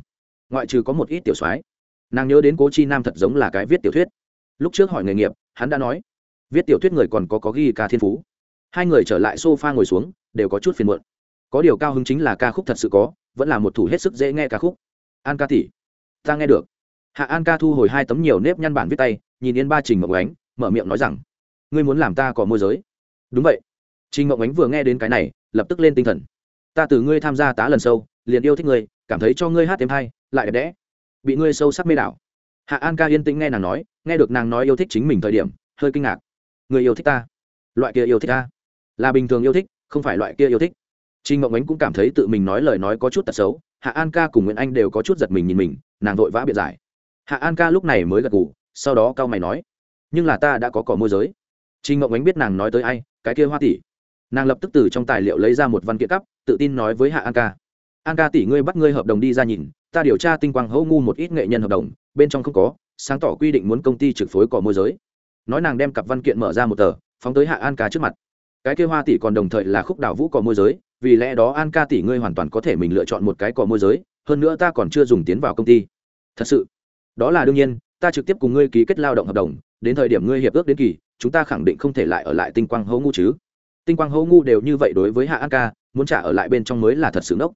ngoại trừ có một ít tiểu soái, nàng nhớ đến Cố Chi Nam thật giống là cái viết tiểu thuyết. Lúc trước hỏi nghề nghiệp, hắn đã nói, viết tiểu thuyết người còn có có ghi ca thiên phú. Hai người trở lại sofa ngồi xuống, đều có chút phiền muộn. Có điều cao hứng chính là ca khúc thật sự có, vẫn là một thủ hết sức dễ nghe ca khúc. An ca tỷ, ta nghe được. Hạ An ca thu hồi hai tấm nhiều nếp nhăn bản viết tay, nhìn Yên Ba Trình Mộng Ánh, mở miệng nói rằng, ngươi muốn làm ta có môi giới. Đúng vậy. Trình Mộng Ánh vừa nghe đến cái này, lập tức lên tinh thần. Ta từ ngươi tham gia tá lần sâu liền yêu thích ngươi cảm thấy cho ngươi hát thêm hay lại đẹp đẽ bị ngươi sâu sắc mê đảo. Hạ an ca yên tĩnh nghe nàng nói nghe được nàng nói yêu thích chính mình thời điểm hơi kinh ngạc. Người yêu thích ta? Loại kia yêu thích ta? Là bình thường yêu thích không phải loại kia yêu thích. Trinh ngọc ánh cũng cảm thấy tự mình nói lời nói có chút tật xấu hạ an ca cùng nguyễn anh đều có chút giật mình nhìn mình nàng vội vã biện giải hạ an ca lúc này mới gật gù, sau đó cao mày nói, nhưng là ta đã có cỏ môi giới. Trinh ngọc ánh biết nàng nói tới ai, cái kia hoa tỷ. Nàng lập tức từ trong tài liệu lấy ra một văn kiện cắp tự tin nói với hạ an ca an ca tỷ, ngươi bắt ngươi hợp đồng đi ra nhìn, ta điều tra tinh quang hẫu ngu một ít nghệ nhân hợp đồng, bên trong không có, sáng tỏ quy định muốn công ty trực phối cỏ môi giới. Nói nàng đem cặp văn kiện mở ra một tờ, phóng tới hạ an ca trước mặt. Cái kia hoa tỷ còn đồng thời là khúc đảo vũ cỏ môi giới, vì lẽ đó an ca tỷ ngươi hoàn toàn có thể mình lựa chọn một cái cỏ môi giới, hơn nữa ta còn chưa dùng tiến vào công ty. Thật sự đó là đương nhiên ta trực tiếp cùng ngươi ký kết lao động hợp đồng đến thời điểm ngươi hiệp ước đến kỳ chúng ta khẳng định không thể lại ở lại tinh quang hâu ngu chứ. Tinh quang hô ngu đều như vậy đối với hạ an ca muốn trả ở lại bên trong mới là thật sự nốc.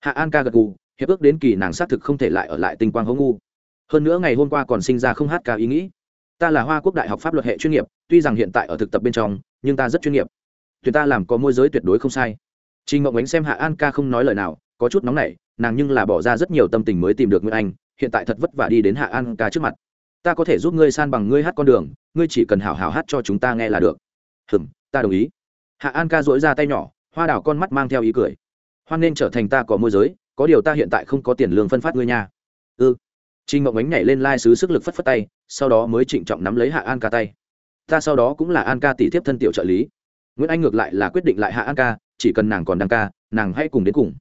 hạ an ca gật gù hiệp ước đến kỳ nàng xác thực không thể lại ở lại tinh quang hô ngu. Hơn nữa ngày hôm qua còn sinh ra không hát ca ý nghĩ. Ta là hoa quốc đại học pháp luật hệ chuyên nghiệp tuy rằng hiện tại ở thực tập bên trong nhưng ta rất chuyên nghiệp. Tuyệt ta làm có môi giới tuyệt đối không sai. Trình Ngộng Ánh xem Hạ An Ca không nói lời nào, có chút nóng nảy, nàng nhưng là bỏ ra rất nhiều tâm tình mới tìm được Nguyễn Anh, hiện tại thật vất vả đi đến Hạ An Ca trước mặt. Ta có thể giúp ngươi san bằng ngươi hát con đường, ngươi chỉ cần hảo hảo hát cho chúng ta nghe là được. hừm, ta đồng ý. Hạ an ca dỗi ra tay nhỏ hoa đảo con mắt mang theo ý cười. Hoan nên trở thành ta có môi giới có điều ta hiện tại không có tiền lương phân phát ngươi nha. Ư ừ. trinh mộng ánh nhảy lên lai、like、xứ sức lực phất phất tay sau đó mới trịnh trọng nắm lấy hạ an ca tay. Ta sau đó cũng là an ca tỷ thiếp thân tiểu trợ lý. Nguyễn anh ngược lại là quyết định lại hạ an ca chỉ cần nàng còn đăng ca nàng hãy cùng đến cùng.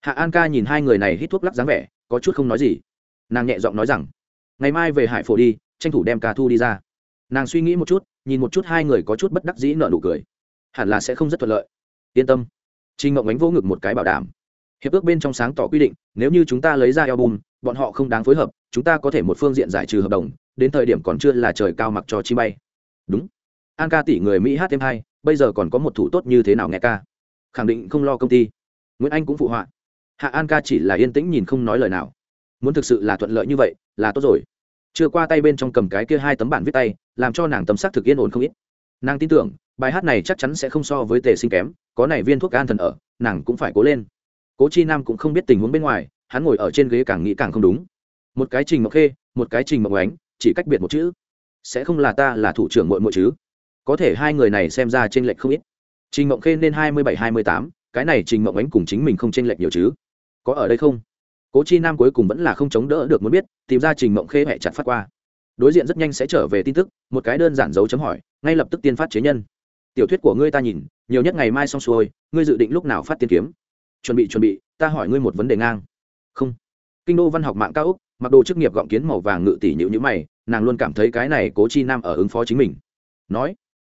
Hạ an ca nhìn hai người này hít thuốc lắc dáng vẻ có chút không nói gì nàng nhẹ giọng nói rằng ngày mai về hải phổ đi tranh thủ đem ca thu đi ra nàng suy nghĩ một chút nhìn một chút hai người có chút bất đắc dĩ nợ nụ cười hẳn là sẽ không rất thuận lợi yên tâm Trình Ngộng Ánh vô ngực một cái bảo đảm. Hiệp ước bên trong sáng tỏ quy định, nếu như chúng ta lấy ra album, bọn họ không đáng phối hợp, chúng ta có thể một phương diện giải trừ hợp đồng, đến thời điểm còn chưa là trời cao mặc cho chi bay. Đúng. An ca tỷ người Mỹ hát thêm hay, bây giờ còn có một thủ tốt như thế nào nghe ca. Khẳng định không lo công ty. Nguyễn Anh cũng phụ họa. Hạ An ca chỉ là yên tĩnh nhìn không nói lời nào. Muốn thực sự là thuận lợi như vậy, là tốt rồi. Chưa qua tay bên trong cầm cái kia hai tấm bản viết tay, làm cho nàng tâm sắc thực yên ổn không ít. Nàng tin tưởng, bài hát này chắc chắn sẽ không so với tề sinh kém có này viên thuốc an thần ở nàng cũng phải cố lên. Cố chi nam cũng không biết tình huống bên ngoài hắn ngồi ở trên ghế càng nghĩ càng không đúng. Một cái trình mộc khê một cái trình mộc ánh chỉ cách biệt một chữ. Sẽ không là ta là thủ trưởng mội mội chứ? Có thể hai người này xem ra t r ê n lệch không ít. Trình mộng khê nên hai mươi bảy hai mươi tám cái này trình mộng ánh cùng chính mình không t r ê n lệch nhiều chứ? Có ở đây không? Cố chi nam cuối cùng vẫn là không chống đỡ được muốn biết, tìm ra trình mộng khê hẹ chặt phát qua. Đối diện rất nhanh sẽ trở về tin tức, một cái đơn giản dấu chấm hỏi, ngay lập tức tiên phát chế nhân. Tiểu thuyết của ngươi ta nhìn, nhiều nhất ngày mai xong xuôi, ngươi dự định lúc nào phát tiên kiếm? Chuẩn bị chuẩn bị, ta hỏi ngươi một vấn đề ngang. Không. Kinh đô văn học mạng cao úc, mặc đồ chức nghiệp gọng kiến màu vàng ngự tỷ nhữ nhữ mày, nàng luôn cảm thấy cái này cố chi nam ở ứng phó chính mình. Nói,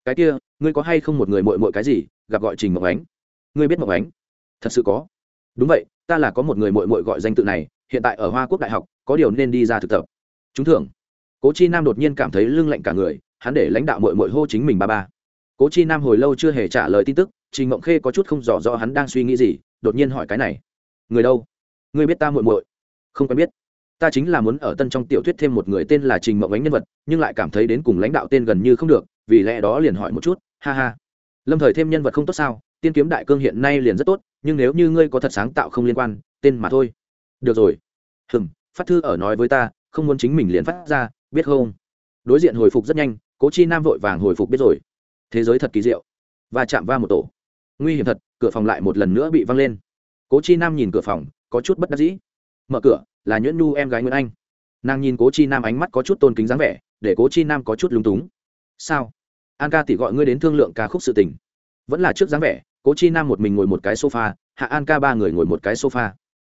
cái kia, ngươi có hay không một người mội mội cái gì, gặp gọi trình mộng ánh? Ngươi biết mộng ánh? Thật sự có đúng vậy, ta là có một người mội mội gọi danh tự này, hiện tại ở hoa quốc đại học, có điều nên đi ra thực tập. Chúng thường cố chi nam đột nhiên cảm thấy lưng lạnh cả người, hắn để lãnh đạo mội mội hô chính mình ba ba. Cố chi nam hồi lâu chưa hề trả lời tin tức, trình mộng khê có chút không rõ rõ hắn đang suy nghĩ gì, đột nhiên hỏi cái này. Người đâu? Người biết ta muội muội? Không quen biết. Ta chính là muốn ở tân trong tiểu thuyết thêm một người tên là trình mộng ánh nhân vật, nhưng lại cảm thấy đến cùng lãnh đạo tên gần như không được, vì lẽ đó liền hỏi một chút. Ha ha. Lâm thời thêm nhân vật không tốt sao? Tiên kiếm đại cương hiện nay liền rất tốt, nhưng nếu như ngươi có thật sáng tạo không liên quan, tên mà thôi. Được rồi. Hừm, phát thư ở nói với ta, không muốn chính mình liền phát ra, biết không? Đối diện hồi phục rất nhanh, cố chi nam vội vàng hồi phục biết rồi. Thế giới thật kỳ diệu. Và chạm va một tổ. Nguy hiểm thật, cửa phòng lại một lần nữa bị văng lên. Cố chi nam nhìn cửa phòng, có chút bất đắc dĩ. Mở cửa, là nhuyễn nhu em gái nguyễn anh. Nàng nhìn cố chi nam ánh mắt có chút tôn kính dáng vẻ, để cố chi nam có chút lúng túng. Sao? An ca tỷ gọi ngươi đến thương lượng ca khúc sự tình vẫn là trước dáng vẻ, cố chi nam một mình ngồi một cái sofa, hạ an ca ba người ngồi một cái sofa.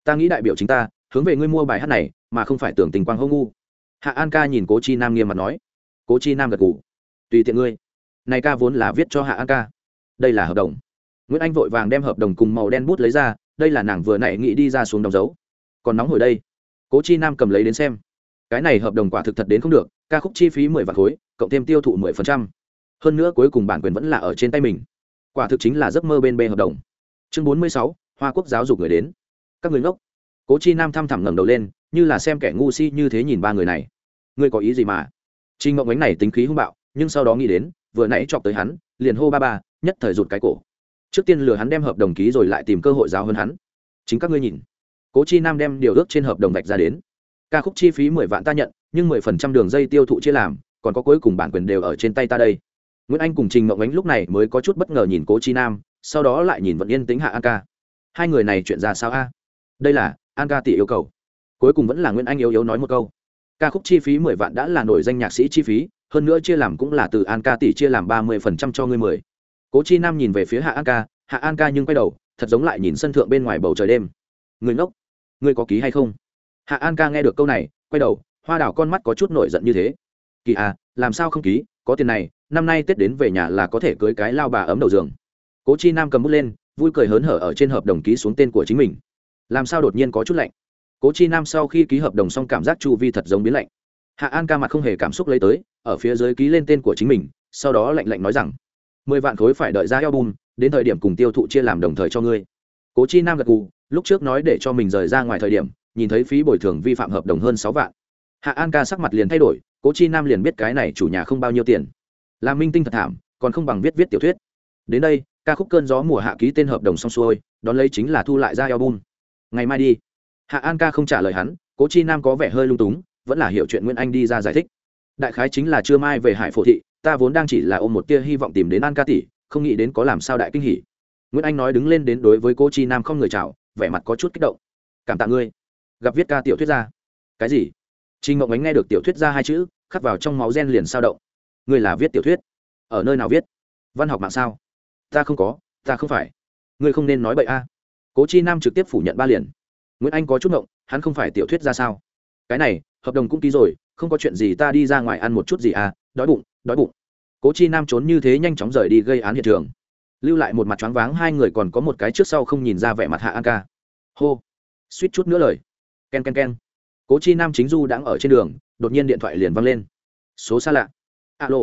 Ta nghĩ đại biểu chính ta, hướng về ngươi mua bài hát này, mà không phải tưởng tình quang hô ngu. Hạ an ca nhìn cố chi nam nghiêm mặt nói. Cố chi nam gật ngủ tùy tiện ngươi. Này ca vốn là viết cho hạ an ca. Đây là hợp đồng. Nguyễn anh vội vàng đem hợp đồng cùng màu đen bút lấy ra, đây là nàng vừa nãy nghĩ đi ra xuống đóng dấu. Còn nóng hồi đây. Cố chi nam cầm lấy đến xem. Cái này hợp đồng quả thực thật đến không được, ca khúc chi phí mười vạn khối, cộng thêm tiêu thụ mười phần trăm. Hơn nữa cuối cùng bản quyền vẫn là ở trên tay mình quả thực chính là giấc mơ bên bê hợp đồng. Chương bốn mươi sáu, hoa quốc giáo dục người đến. Các người ngốc. Cố chi nam thăm thẳm ngẩng đầu lên, như là xem kẻ ngu si như thế nhìn ba người này. Ngươi có ý gì mà? Trinh ngộng ánh này tính khí hung bạo, nhưng sau đó nghĩ đến, vừa nãy chọc tới hắn, liền hô ba ba, nhất thời rụt cái cổ. Trước tiên lừa hắn đem hợp đồng ký rồi lại tìm cơ hội giáo hơn hắn. Chính các ngươi nhìn. Cố chi nam đem điều ước trên hợp đồng vạch ra đến. Ca khúc chi phí mười vạn ta nhận, nhưng mười phần trăm đường dây tiêu thụ chia làm, còn có cuối cùng bản quyền đều ở trên tay ta đây nguyễn anh cùng trình ngộng ánh lúc này mới có chút bất ngờ nhìn cố chi nam, sau đó lại nhìn vận yên tính hạ an ca. Hai người này chuyện ra sao a? Đây là, an ca tỷ yêu cầu. Cuối cùng vẫn là nguyễn anh yếu yếu nói một câu. Ca khúc chi phí mười vạn đã là nổi danh nhạc sĩ chi phí, hơn nữa chia làm cũng là từ an ca tỷ chia làm ba mươi phần trăm cho ngươi mười. Cố chi nam nhìn về phía hạ an ca, hạ an ca nhưng quay đầu, thật giống lại nhìn sân thượng bên ngoài bầu trời đêm. Người ngốc, ngươi có ký hay không? Hạ an ca nghe được câu này, quay đầu, hoa đảo con mắt có chút nổi giận như thế kỳ à làm sao không ký? Có tiền này, năm nay tết đến về nhà là có thể cưới cái lao bà ấm đầu giường. Cố chi nam cầm bút lên, vui cười hớn hở ở trên hợp đồng ký xuống tên của chính mình. Làm sao đột nhiên có chút lạnh? Cố chi nam sau khi ký hợp đồng xong cảm giác chu vi thật giống biến lạnh. Hạ an ca mặt không hề cảm xúc lấy tới, ở phía dưới ký lên tên của chính mình, sau đó lạnh lạnh nói rằng, mười vạn khối phải đợi ra album, đến thời điểm cùng tiêu thụ chia làm đồng thời cho ngươi. Cố chi nam gật gù, lúc trước nói để cho mình rời ra ngoài thời điểm, nhìn thấy phí bồi thường vi phạm hợp đồng hơn sáu vạn. Hạ an ca sắc mặt liền thay đổi cố chi nam liền biết cái này chủ nhà không bao nhiêu tiền. Làm minh tinh thật thảm, còn không bằng viết viết tiểu thuyết. Đến đây, ca khúc cơn gió mùa hạ ký tên hợp đồng xong xuôi, đón lấy chính là thu lại ra album. Ngày mai đi. Hạ an ca không trả lời hắn, cố chi nam có vẻ hơi lung túng, vẫn là hiểu chuyện nguyễn anh đi ra giải thích. Đại khái chính là chưa mai về hải phổ thị, ta vốn đang chỉ là ôm một tia hy vọng tìm đến an ca tỷ, không nghĩ đến có làm sao đại kinh hỉ. Nguyễn anh nói đứng lên đến đối với cô chi nam không người chào, vẻ mặt có chút kích động. Cảm tạ ngươi. Gặp viết ca tiểu thuyết ra. Cái gì? Trinh mộng ánh nghe được tiểu thuyết ra hai chữ, khắc vào trong máu gen liền sao động. Ngươi là viết tiểu thuyết? Ở nơi nào viết? Văn học mạng sao? Ta không có, ta không phải. Ngươi không nên nói bậy a. Cố chi nam trực tiếp phủ nhận ba liền. Nguyễn anh có chút ngộng, hắn không phải tiểu thuyết ra sao? Cái này, hợp đồng cũng ký rồi, không có chuyện gì ta đi ra ngoài ăn một chút gì à đói bụng đói bụng. Cố chi nam trốn như thế nhanh chóng rời đi gây án hiện trường. Lưu lại một mặt choáng váng, hai người còn có một cái trước sau không nhìn ra vẻ mặt hạ an ca. Hô. Suýt chút nữa lời. K e n k e n k e n cố chi nam chính du đang ở trên đường, đột nhiên điện thoại liền văng lên. Số xa lạ. Alo.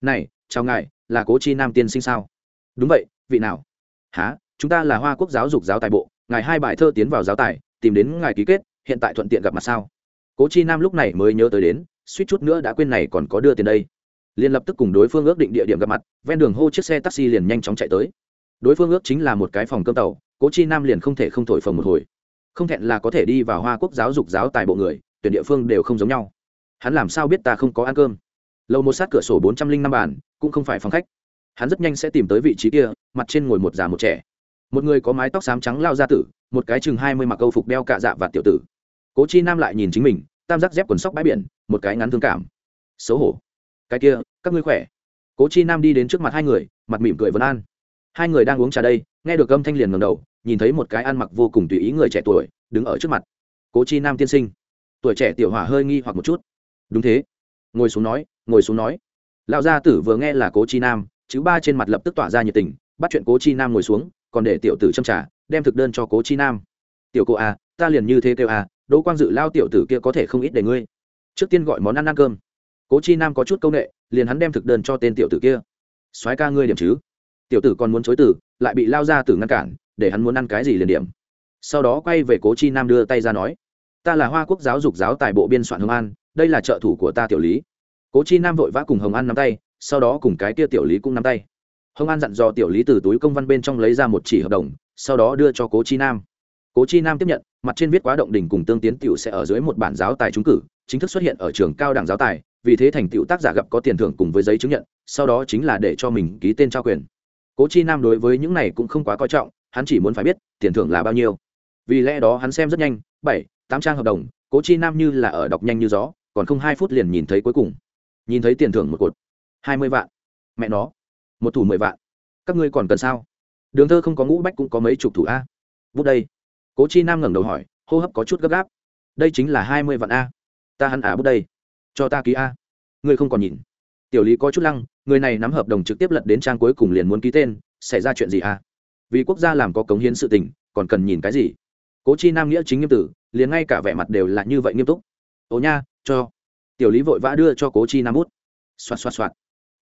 Này, chào ngài, là cố chi nam tiên sinh sao? Đúng vậy, vị nào? Há chúng ta là hoa quốc giáo dục giáo tài bộ, ngài hai bài thơ tiến vào giáo tài, tìm đến ngài ký kết, hiện tại thuận tiện gặp mặt sao? Cố chi nam lúc này mới nhớ tới đến, suýt chút nữa đã quên này còn có đưa tiền đây. Liền lập tức cùng đối phương ước định địa điểm gặp mặt, ven đường hô chiếc xe taxi liền nhanh chóng chạy tới. Đối phương ước chính là một cái phòng cơm tàu, cố chi nam liền không thể không thổi phồng một hồi không thẹn là có thể đi vào hoa quốc giáo dục giáo tài bộ người, tuyển địa phương đều không giống nhau. Hắn làm sao biết ta không có ăn cơm? Lâu một sát cửa sổ bốn trăm linh năm bàn, cũng không phải phòng khách. Hắn rất nhanh sẽ tìm tới vị trí kia, mặt trên ngồi một già một trẻ. Một người có mái tóc xám trắng lao ra tử, một cái chừng hai mươi mặc câu phục đeo cạ dạ và tiểu tử. Cố chi nam lại nhìn chính mình, tam giác dép quần sóc bãi biển, một cái ngắn thương cảm. Xấu hổ. Cái kia, các ngươi khỏe. Cố chi nam đi đến trước mặt hai người, mặt mỉm cười vấn an. Hai người đang uống trà đây, nghe được âm thanh liền ngầm đầu nhìn thấy một cái ăn mặc vô cùng tùy ý người trẻ tuổi, đứng ở trước mặt. Cố chi nam tiên sinh. Tuổi trẻ tiểu hỏa hơi nghi hoặc một chút. Đúng thế. Ngồi xuống nói, ngồi xuống nói. Lão gia tử vừa nghe là cố chi nam chứ ba trên mặt lập tức tỏa ra nhiệt tình, bắt chuyện cố chi nam ngồi xuống, còn để tiểu tử châm trả đem thực đơn cho cố chi nam. Tiểu cô à ta liền như thế kêu à đỗ quang dự lao tiểu tử kia có thể không ít để ngươi. Trước tiên gọi món ăn ăn cơm. Cố chi nam có chút c â u n ệ liền hắn đem thực đơn cho tên tiểu tử kia. Soái ca ngươi điểm chứ? Tiểu tử còn muốn chối tử lại bị lao ra tử ngăn cản để hắn muốn ăn cái gì liền điểm. Sau đó quay về cố chi nam đưa tay ra nói, ta là hoa quốc giáo dục giáo tài bộ biên soạn hồng an, đây là trợ thủ của ta tiểu lý. Cố chi nam vội vã cùng hồng an nắm tay, sau đó cùng cái kia tiểu lý cũng nắm tay. Hồng an dặn dò tiểu lý từ túi công văn bên trong lấy ra một chỉ hợp đồng, sau đó đưa cho cố chi nam. Cố chi nam tiếp nhận, mặt trên viết quá động đình cùng tương tiến t i ể u sẽ ở dưới một bản giáo tài trúng cử, chính thức xuất hiện ở trường cao đẳng giáo tài, vì thế thành tựu tác giả gặp có tiền thưởng cùng với giấy chứng nhận, sau đó chính là để cho mình ký tên trao quyền. Cố chi nam đối với những này cũng không quá coi trọng hắn chỉ muốn phải biết, tiền thưởng là bao nhiêu. Vì lẽ đó hắn xem rất nhanh, bảy, tám trang hợp đồng, cố chi nam như là ở đọc nhanh như gió, còn không hai phút liền nhìn thấy cuối cùng. Nhìn thấy tiền thưởng một cột. Hai mươi vạn. Mẹ nó. Một thủ mười vạn. Các ngươi còn cần sao? Đường thơ không có ngũ bách cũng có mấy chục thủ a. Bút đây. Cố chi nam ngẩng đầu hỏi, hô hấp có chút gấp gáp. Đây chính là hai mươi vạn a. Ta hắn à bút đây. Cho ta ký a. Ngươi không còn nhìn. Tiểu lý có chút lăng, người này nắm hợp đồng trực tiếp lật đến trang cuối cùng liền muốn ký tên, xảy ra chuyện gì a? Vì quốc gia làm có cống hiến sự tình, còn cần nhìn cái gì? Cố chi nam nghĩa chính nghiêm tử, liền ngay cả vẻ mặt đều là như vậy nghiêm túc. Ồ nha, cho. Tiểu lý vội vã đưa cho cố chi nam bút. Xoạt xoạt xoạt.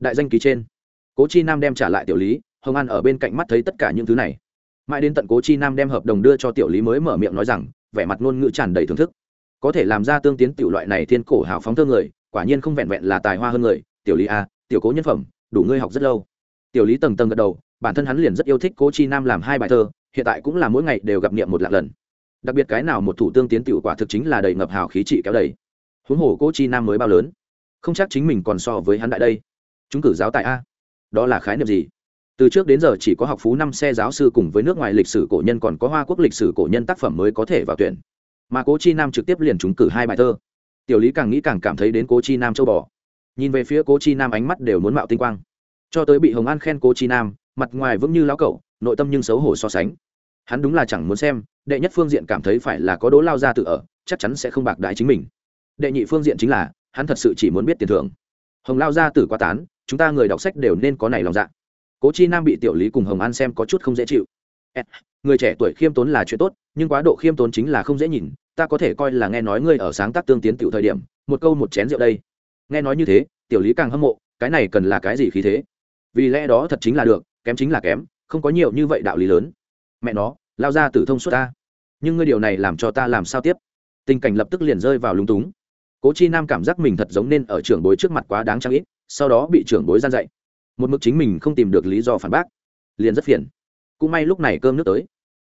Đại danh ký trên. Cố chi nam đem trả lại tiểu lý, hồng an ở bên cạnh mắt thấy tất cả những thứ này. Mãi đến tận cố chi nam đem hợp đồng đưa cho tiểu lý mới mở miệng nói rằng, vẻ mặt ngôn ngữ tràn đầy thưởng thức. Có thể làm ra tương tiến tiểu loại này thiên cổ hào phóng thơ người, quả nhiên không vẹn vẹn là tài hoa hơn người. Tiểu lý a tiểu cố nhân phẩm, đủ ngươi học rất lâu. Tiểu lý tầng tầng gật đầu bản thân hắn liền rất yêu thích cố chi nam làm hai bài thơ, hiện tại cũng là mỗi ngày đều gặp niệm một lạc lần. Đặc biệt cái nào một thủ tương tiến tiểu quả thực chính là đầy ngập hào khí trị kéo đầy. Huống hồ cố chi nam mới bao lớn, không chắc chính mình còn so với hắn đại đây. Chúng cử giáo tại a. Đó là khái niệm gì? Từ trước đến giờ chỉ có học phú năm xe giáo sư cùng với nước ngoài lịch sử cổ nhân còn có hoa quốc lịch sử cổ nhân tác phẩm mới có thể vào tuyển. Mà cố chi nam trực tiếp liền trúng cử hai bài thơ. Tiểu lý càng nghĩ càng cảm thấy đến cố chi nam châu bò. Nhìn về phía cố chi nam ánh mắt đều muốn mạo tinh quang. Cho tới bị hồng an khen cố chi nam mặt ngoài vững như lão cậu nội tâm nhưng xấu hổ so sánh. Hắn đúng là chẳng muốn xem, đệ nhất phương diện cảm thấy phải là có đố lao ra tự ở, chắc chắn sẽ không bạc đại chính mình. Đệ nhị phương diện chính là, hắn thật sự chỉ muốn biết tiền thưởng. Hồng lao ra tử quá tán, chúng ta người đọc sách đều nên có này lòng dạ. Cố chi nam bị tiểu lý cùng hồng an xem có chút không dễ chịu. Người trẻ tuổi khiêm tốn là chuyện tốt, nhưng quá độ khiêm tốn chính là không dễ nhìn, ta có thể coi là nghe nói ngươi ở sáng tác tương tiến tiểu thời điểm, một câu một chén rượu đây. Nghe nói như thế, tiểu lý càng hâm mộ, cái này cần là cái gì khí thế? Vì lẽ đó thật chính là được kém chính là kém, không có nhiều như vậy đạo lý lớn. Mẹ nó, lao ra tử thông suốt ta. Nhưng ngươi điều này làm cho ta làm sao tiếp? Tình cảnh lập tức liền rơi vào lúng túng. Cố chi nam cảm giác mình thật giống nên ở trưởng bối trước mặt quá đáng trang ít, sau đó bị trưởng bối gian dạy. Một mực chính mình không tìm được lý do phản bác, liền rất phiền. Cũng may lúc này cơm nước tới.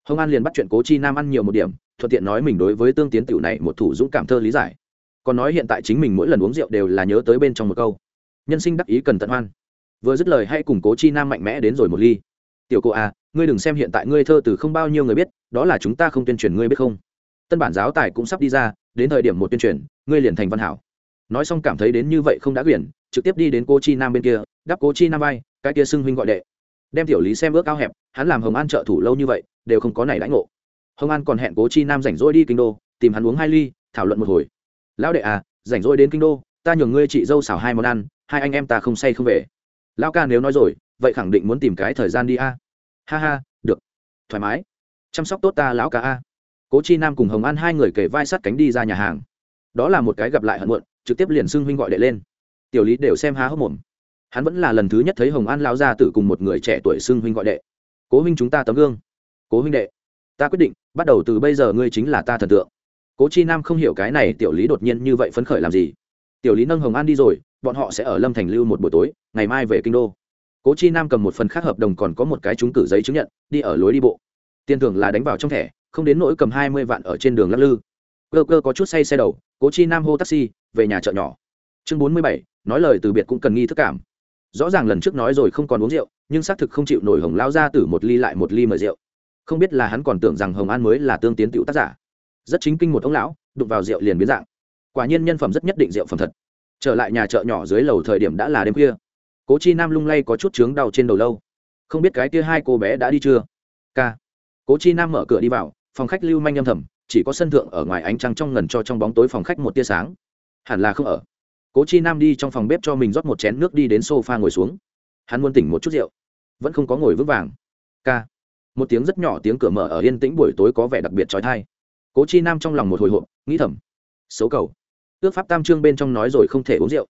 Hồng an liền bắt chuyện cố chi nam ăn nhiều một điểm, thuận tiện nói mình đối với tương tiến tiểu này một thủ dũng cảm thơ lý giải. Còn nói hiện tại chính mình mỗi lần uống rượu đều là nhớ tới bên trong một câu. Nhân sinh đắc ý cần tận hoan vừa dứt lời hay cùng cố chi nam mạnh mẽ đến rồi một ly. Tiểu cô à ngươi đừng xem hiện tại ngươi thơ từ không bao nhiêu người biết, đó là chúng ta không tuyên truyền ngươi biết không? Tân bản giáo tài cũng sắp đi ra, đến thời điểm một tuyên truyền, ngươi liền thành văn hảo. Nói xong cảm thấy đến như vậy không đã quyển, trực tiếp đi đến cô chi nam bên kia đắp cô chi nam vai, cái kia xưng huynh gọi đệ. Đem tiểu lý xem ước ao hẹp, hắn làm hồng an trợ thủ lâu như vậy, đều không có này đãi ngộ. Hồng an còn hẹn cố chi nam rảnh rỗi đi kinh đô, tìm hắn uống hai ly, thảo luận một hồi. Lão đệ à rảnh rỗi đến kinh đô, ta nhường ngươi chị dâu xảo hai món ăn, hai anh em ta không say không về lão ca nếu nói rồi, vậy khẳng định muốn tìm cái thời gian đi a. Ha ha, được. Thoải mái. Chăm sóc tốt ta lão ca a. Cố chi nam cùng hồng an hai người kể vai sát cánh đi ra nhà hàng. Đó là một cái gặp lại hận muộn, trực tiếp liền xưng huynh gọi đệ lên. Tiểu lý đều xem há hốc mồm. Hắn vẫn là lần thứ nhất thấy hồng an lao ra tử cùng một người trẻ tuổi xưng huynh gọi đệ. Cố huynh chúng ta tấm gương. Cố huynh đệ, ta quyết định, bắt đầu từ bây giờ ngươi chính là ta thần tượng. Cố chi nam không hiểu cái này tiểu lý đột nhiên như vậy phấn khởi làm gì tiểu lý nâng hồng an đi rồi, bọn họ sẽ ở lâm thành lưu một buổi tối, ngày mai về kinh đô. Cố chi nam cầm một phần khác hợp đồng còn có một cái trúng cử giấy chứng nhận, đi ở lối đi bộ. Tiền thưởng là đánh vào trong thẻ, không đến nỗi cầm hai mươi vạn ở trên đường lắc lư. Cơ cơ có chút say xe đầu, cố chi nam hô taxi, về nhà chợ nhỏ. Chương bốn mươi bảy, nói lời từ biệt cũng cần nghi thức cảm. Rõ ràng lần trước nói rồi không còn uống rượu, nhưng xác thực không chịu nổi hồng lao ra từ một ly lại một ly mời rượu. Không biết là hắn còn tưởng rằng hồng an mới là tương tiến tựu tác giả. Rất chính kinh một ông lão, đụng vào rượu liền biến dạng quả nhiên nhân phẩm rất nhất định rượu phẩm thật. Trở lại nhà chợ nhỏ dưới lầu thời điểm đã là đêm khuya. Cố chi nam lung lay có chút trướng đau trên đầu lâu. Không biết cái kia hai cô bé đã đi chưa? K cố chi nam mở cửa đi vào, phòng khách lưu manh âm thầm, chỉ có sân thượng ở ngoài ánh trăng trong ngần cho trong bóng tối phòng khách một tia sáng. Hẳn là không ở. Cố chi nam đi trong phòng bếp cho mình rót một chén nước đi đến s o f a ngồi xuống. Hắn muốn tỉnh một chút rượu. Vẫn không có ngồi vững vàng. K một tiếng rất nhỏ tiếng cửa mở ở yên tĩnh buổi tối có vẻ đặc biệt trói thai. Cố chi nam trong lòng một hồi hộp, nghĩ thầm. Xấu cầu ước pháp tam trương bên trong nói rồi không thể uống rượu.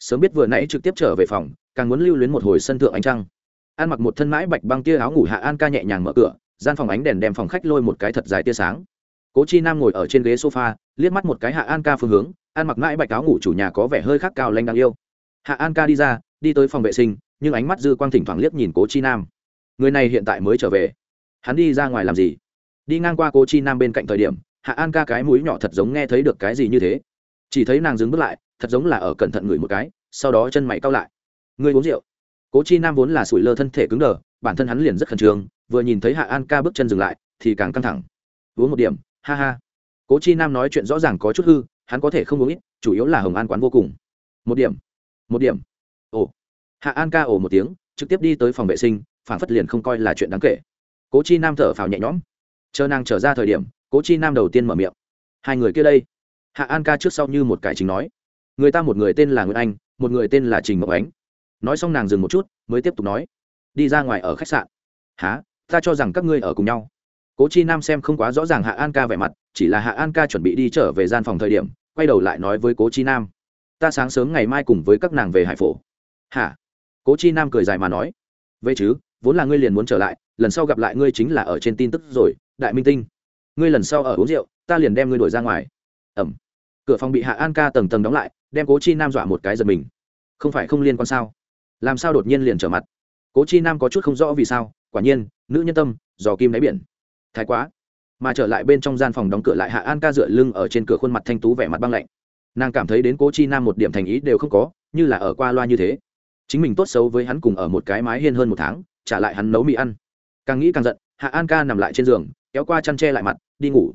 Sớm biết vừa nãy trực tiếp trở về phòng, càng muốn lưu luyến một hồi sân thượng ánh trăng. An mặc một thân mãi bạch băng tia áo ngủ hạ an ca nhẹ nhàng mở cửa, gian phòng ánh đèn đem phòng khách lôi một cái thật dài tia sáng. Cố chi nam ngồi ở trên ghế sofa, liếc mắt một cái hạ an ca phương hướng, an mặc mãi bạch áo ngủ chủ nhà có vẻ hơi khác cao lanh đáng yêu. Hạ an ca đi ra, đi tới phòng vệ sinh, nhưng ánh mắt dư quang thỉnh thoảng liếc nhìn cố chi nam. Người này hiện tại mới trở về. Hắn đi ra ngoài làm gì? Đi ngang qua cố chi nam bên cạnh thời điểm, hạ an ca cái mũi nhỏ thật giống nghe thấy được cái gì như thế chỉ thấy nàng dừng bước lại, thật giống là ở cẩn thận ngửi một cái, sau đó chân mày cao lại. Ngươi uống rượu. Cố chi nam vốn là sủi lơ thân thể cứng đờ, bản thân hắn liền rất khẩn trương, vừa nhìn thấy hạ an ca bước chân dừng lại, thì càng căng thẳng. Uống một điểm, ha ha. Cố chi nam nói chuyện rõ ràng có chút hư, hắn có thể không uống ít, chủ yếu là hồng an quán vô cùng. Một điểm một điểm. Ồ. Hạ an ca ồ một tiếng, trực tiếp đi tới phòng vệ sinh phản phất liền không coi là chuyện đáng kể. Cố chi nam thở phào nhẹ nhõm. Chờ nàng trở ra thời điểm, cố chi nam đầu tiên mở miệng. Hai người kia đây hạ an ca trước sau như một cải chính nói. Người ta một người tên là nguyễn anh, một người tên là trình mộng ánh. Nói xong nàng dừng một chút, mới tiếp tục nói. Đi ra ngoài ở khách sạn. Há ta cho rằng các ngươi ở cùng nhau. Cố chi nam xem không quá rõ ràng hạ an ca vẻ mặt, chỉ là hạ an ca chuẩn bị đi trở về gian phòng thời điểm, quay đầu lại nói với cố chi nam. Ta sáng sớm ngày mai cùng với các nàng về hải phổ. Hả? Cố chi nam cười dài mà nói. Vậy chứ, vốn là ngươi liền muốn trở lại, lần sau gặp lại ngươi chính là ở trên tin tức rồi, đại minh tinh. Ngươi lần sau ở uống rượu, ta liền đem ngươi đuổi ra ngoài. Ẩm cửa phòng bị hạ an ca tầng tầng đóng lại, đem cố chi nam dọa một cái giật mình. Không phải không liên quan sao? Làm sao đột nhiên liền trở mặt? Cố chi nam có chút không rõ vì sao, quả nhiên, nữ nhân tâm dò kim đáy biển. Thái quá. Mà trở lại bên trong gian phòng đóng cửa lại hạ an ca dựa lưng ở trên cửa khuôn mặt thanh tú vẻ mặt băng lạnh. Nàng cảm thấy đến cố chi nam một điểm thành ý đều không có, như là ở qua loa như thế. Chính mình tốt xấu với hắn cùng ở một cái mái hiên hơn một tháng, trả lại hắn nấu mì ăn. Càng nghĩ càng giận, hạ an ca nằm lại trên giường, kéo qua chăn tre lại mặt, đi ngủ.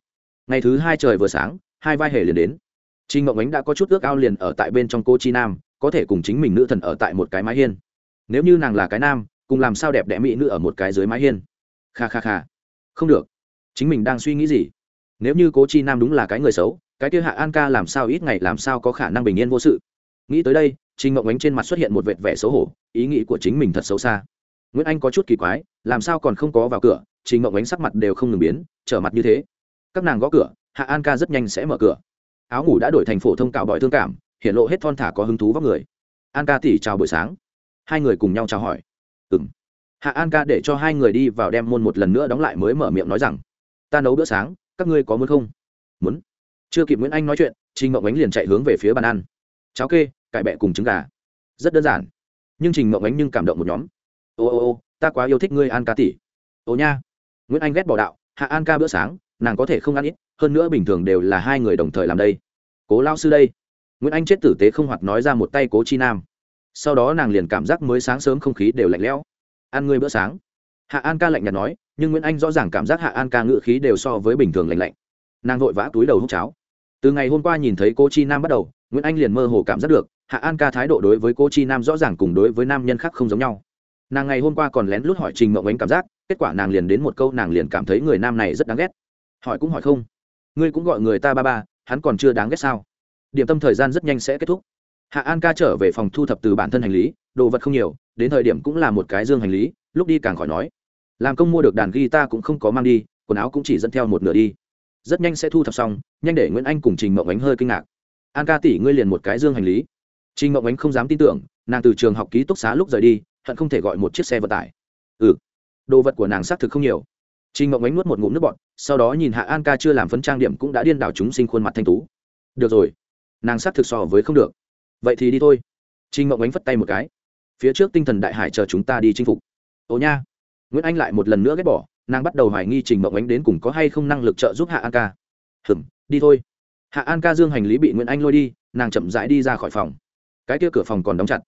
Ngày thứ hai trời vừa sáng, hai vai hề liền đến. Trình Ngộng Ánh đã có chút ước ao liền ở tại bên trong cô chi nam, có thể cùng chính mình nữ thần ở tại một cái mái hiên. Nếu như nàng là cái nam, cùng làm sao đẹp đẽ mỹ nữ ở một cái dưới mái hiên. Kha kha kha. Không được. Chính mình đang suy nghĩ gì? Nếu như Cố Chi Nam đúng là cái người xấu, cái kia Hạ An ca làm sao ít ngày làm sao có khả năng bình yên vô sự. Nghĩ tới đây, Trình Ngộng Ánh trên mặt xuất hiện một vệt vẻ xấu hổ, ý nghĩ của chính mình thật xấu xa. Nguyễn Anh có chút kỳ quái, làm sao còn không có vào cửa, Trình Ngộng Ánh sắc mặt đều không ngừng biến, trở mặt như thế. Các nàng gõ cửa, Hạ An ca rất nhanh sẽ mở cửa áo ngủ đã đổi thành phổ thông cạo bỏi thương cảm, hiện lộ hết thon thả có hứng thú vóc người. An ca tỉ chào buổi sáng. Hai người cùng nhau chào hỏi. Ừ m hạ an ca để cho hai người đi vào đem môn một lần nữa đóng lại mới mở miệng nói rằng, ta nấu bữa sáng, các ngươi có muốn không? Muốn. Chưa kịp nguyễn anh nói chuyện, trình mộng ánh liền chạy hướng về phía bàn ăn. Cháo kê, cải bẹ cùng trứng gà. Rất đơn giản. Nhưng trình mộng ánh nhưng cảm động một nhóm. Ô ô ô, ta quá yêu thích ngươi, an ca tỉ ô nha. Nguyễn anh ghét bỏ đạo, hạ an ca bữa sáng nàng có thể không ăn ít, hơn nữa bình thường đều là hai người đồng thời làm đây. Cố lao sư đây. Nguyễn anh chết tử tế không hoạt nói ra một tay cố chi nam. Sau đó nàng liền cảm giác mới sáng sớm không khí đều lạnh lẽo. Ăn ngươi bữa sáng. Hạ an ca lạnh nhạt nói, nhưng nguyễn anh rõ ràng cảm giác hạ an ca ngự khí đều so với bình thường lạnh lạnh. Nàng vội vã túi đầu hút cháo. Từ ngày hôm qua nhìn thấy cô chi nam bắt đầu, nguyễn anh liền mơ hồ cảm giác được, hạ an ca thái độ đối với cô chi nam rõ ràng cùng đối với nam nhân khác không giống nhau. Nàng ngày hôm qua còn lén lút hỏi trình mộng ánh cảm giác, kết quả nàng liền đến một câu nàng liền cảm thấy người nam này rất đáng ghét hỏi cũng hỏi không. Ngươi cũng gọi người ta ba ba, hắn còn chưa đáng ghét sao? Điểm tâm thời gian rất nhanh sẽ kết thúc. Hạ an ca trở về phòng thu thập từ bản thân hành lý, đồ vật không nhiều, đến thời điểm cũng là một cái dương hành lý, lúc đi càng khỏi nói. Làm công mua được đàn guitar cũng không có mang đi, quần áo cũng chỉ dẫn theo một nửa đi. Rất nhanh sẽ thu thập xong, nhanh để nguyễn anh cùng trình mộng ánh hơi kinh ngạc. An ca tỷ, ngươi liền một cái dương hành lý. Trình mộng ánh không dám tin tưởng, nàng từ trường học ký túc xá lúc rời đi, hận không thể gọi một chiếc xe vận tải. Ừ đồ vật của nàng xác thực không nhiều. Trình Ngộng Ánh nuốt một ngụm nước bọt, sau đó nhìn Hạ An Ca chưa làm phấn trang điểm cũng đã điên đảo chúng sinh khuôn mặt thanh tú. Được rồi, nàng sát thực so với không được. Vậy thì đi thôi. Trình Ngộng Ánh phất tay một cái. Phía trước tinh thần đại hải chờ chúng ta đi chinh phục. Ô nha. Nguyễn Anh lại một lần nữa ghét bỏ, nàng bắt đầu hoài nghi Trình Ngộng Ánh đến cùng có hay không năng lực trợ giúp Hạ An Ca. Hừm, đi thôi. Hạ An Ca dương hành lý bị Nguyễn Anh lôi đi, nàng chậm rãi đi ra khỏi phòng. Cái kia cửa phòng còn đóng chặt.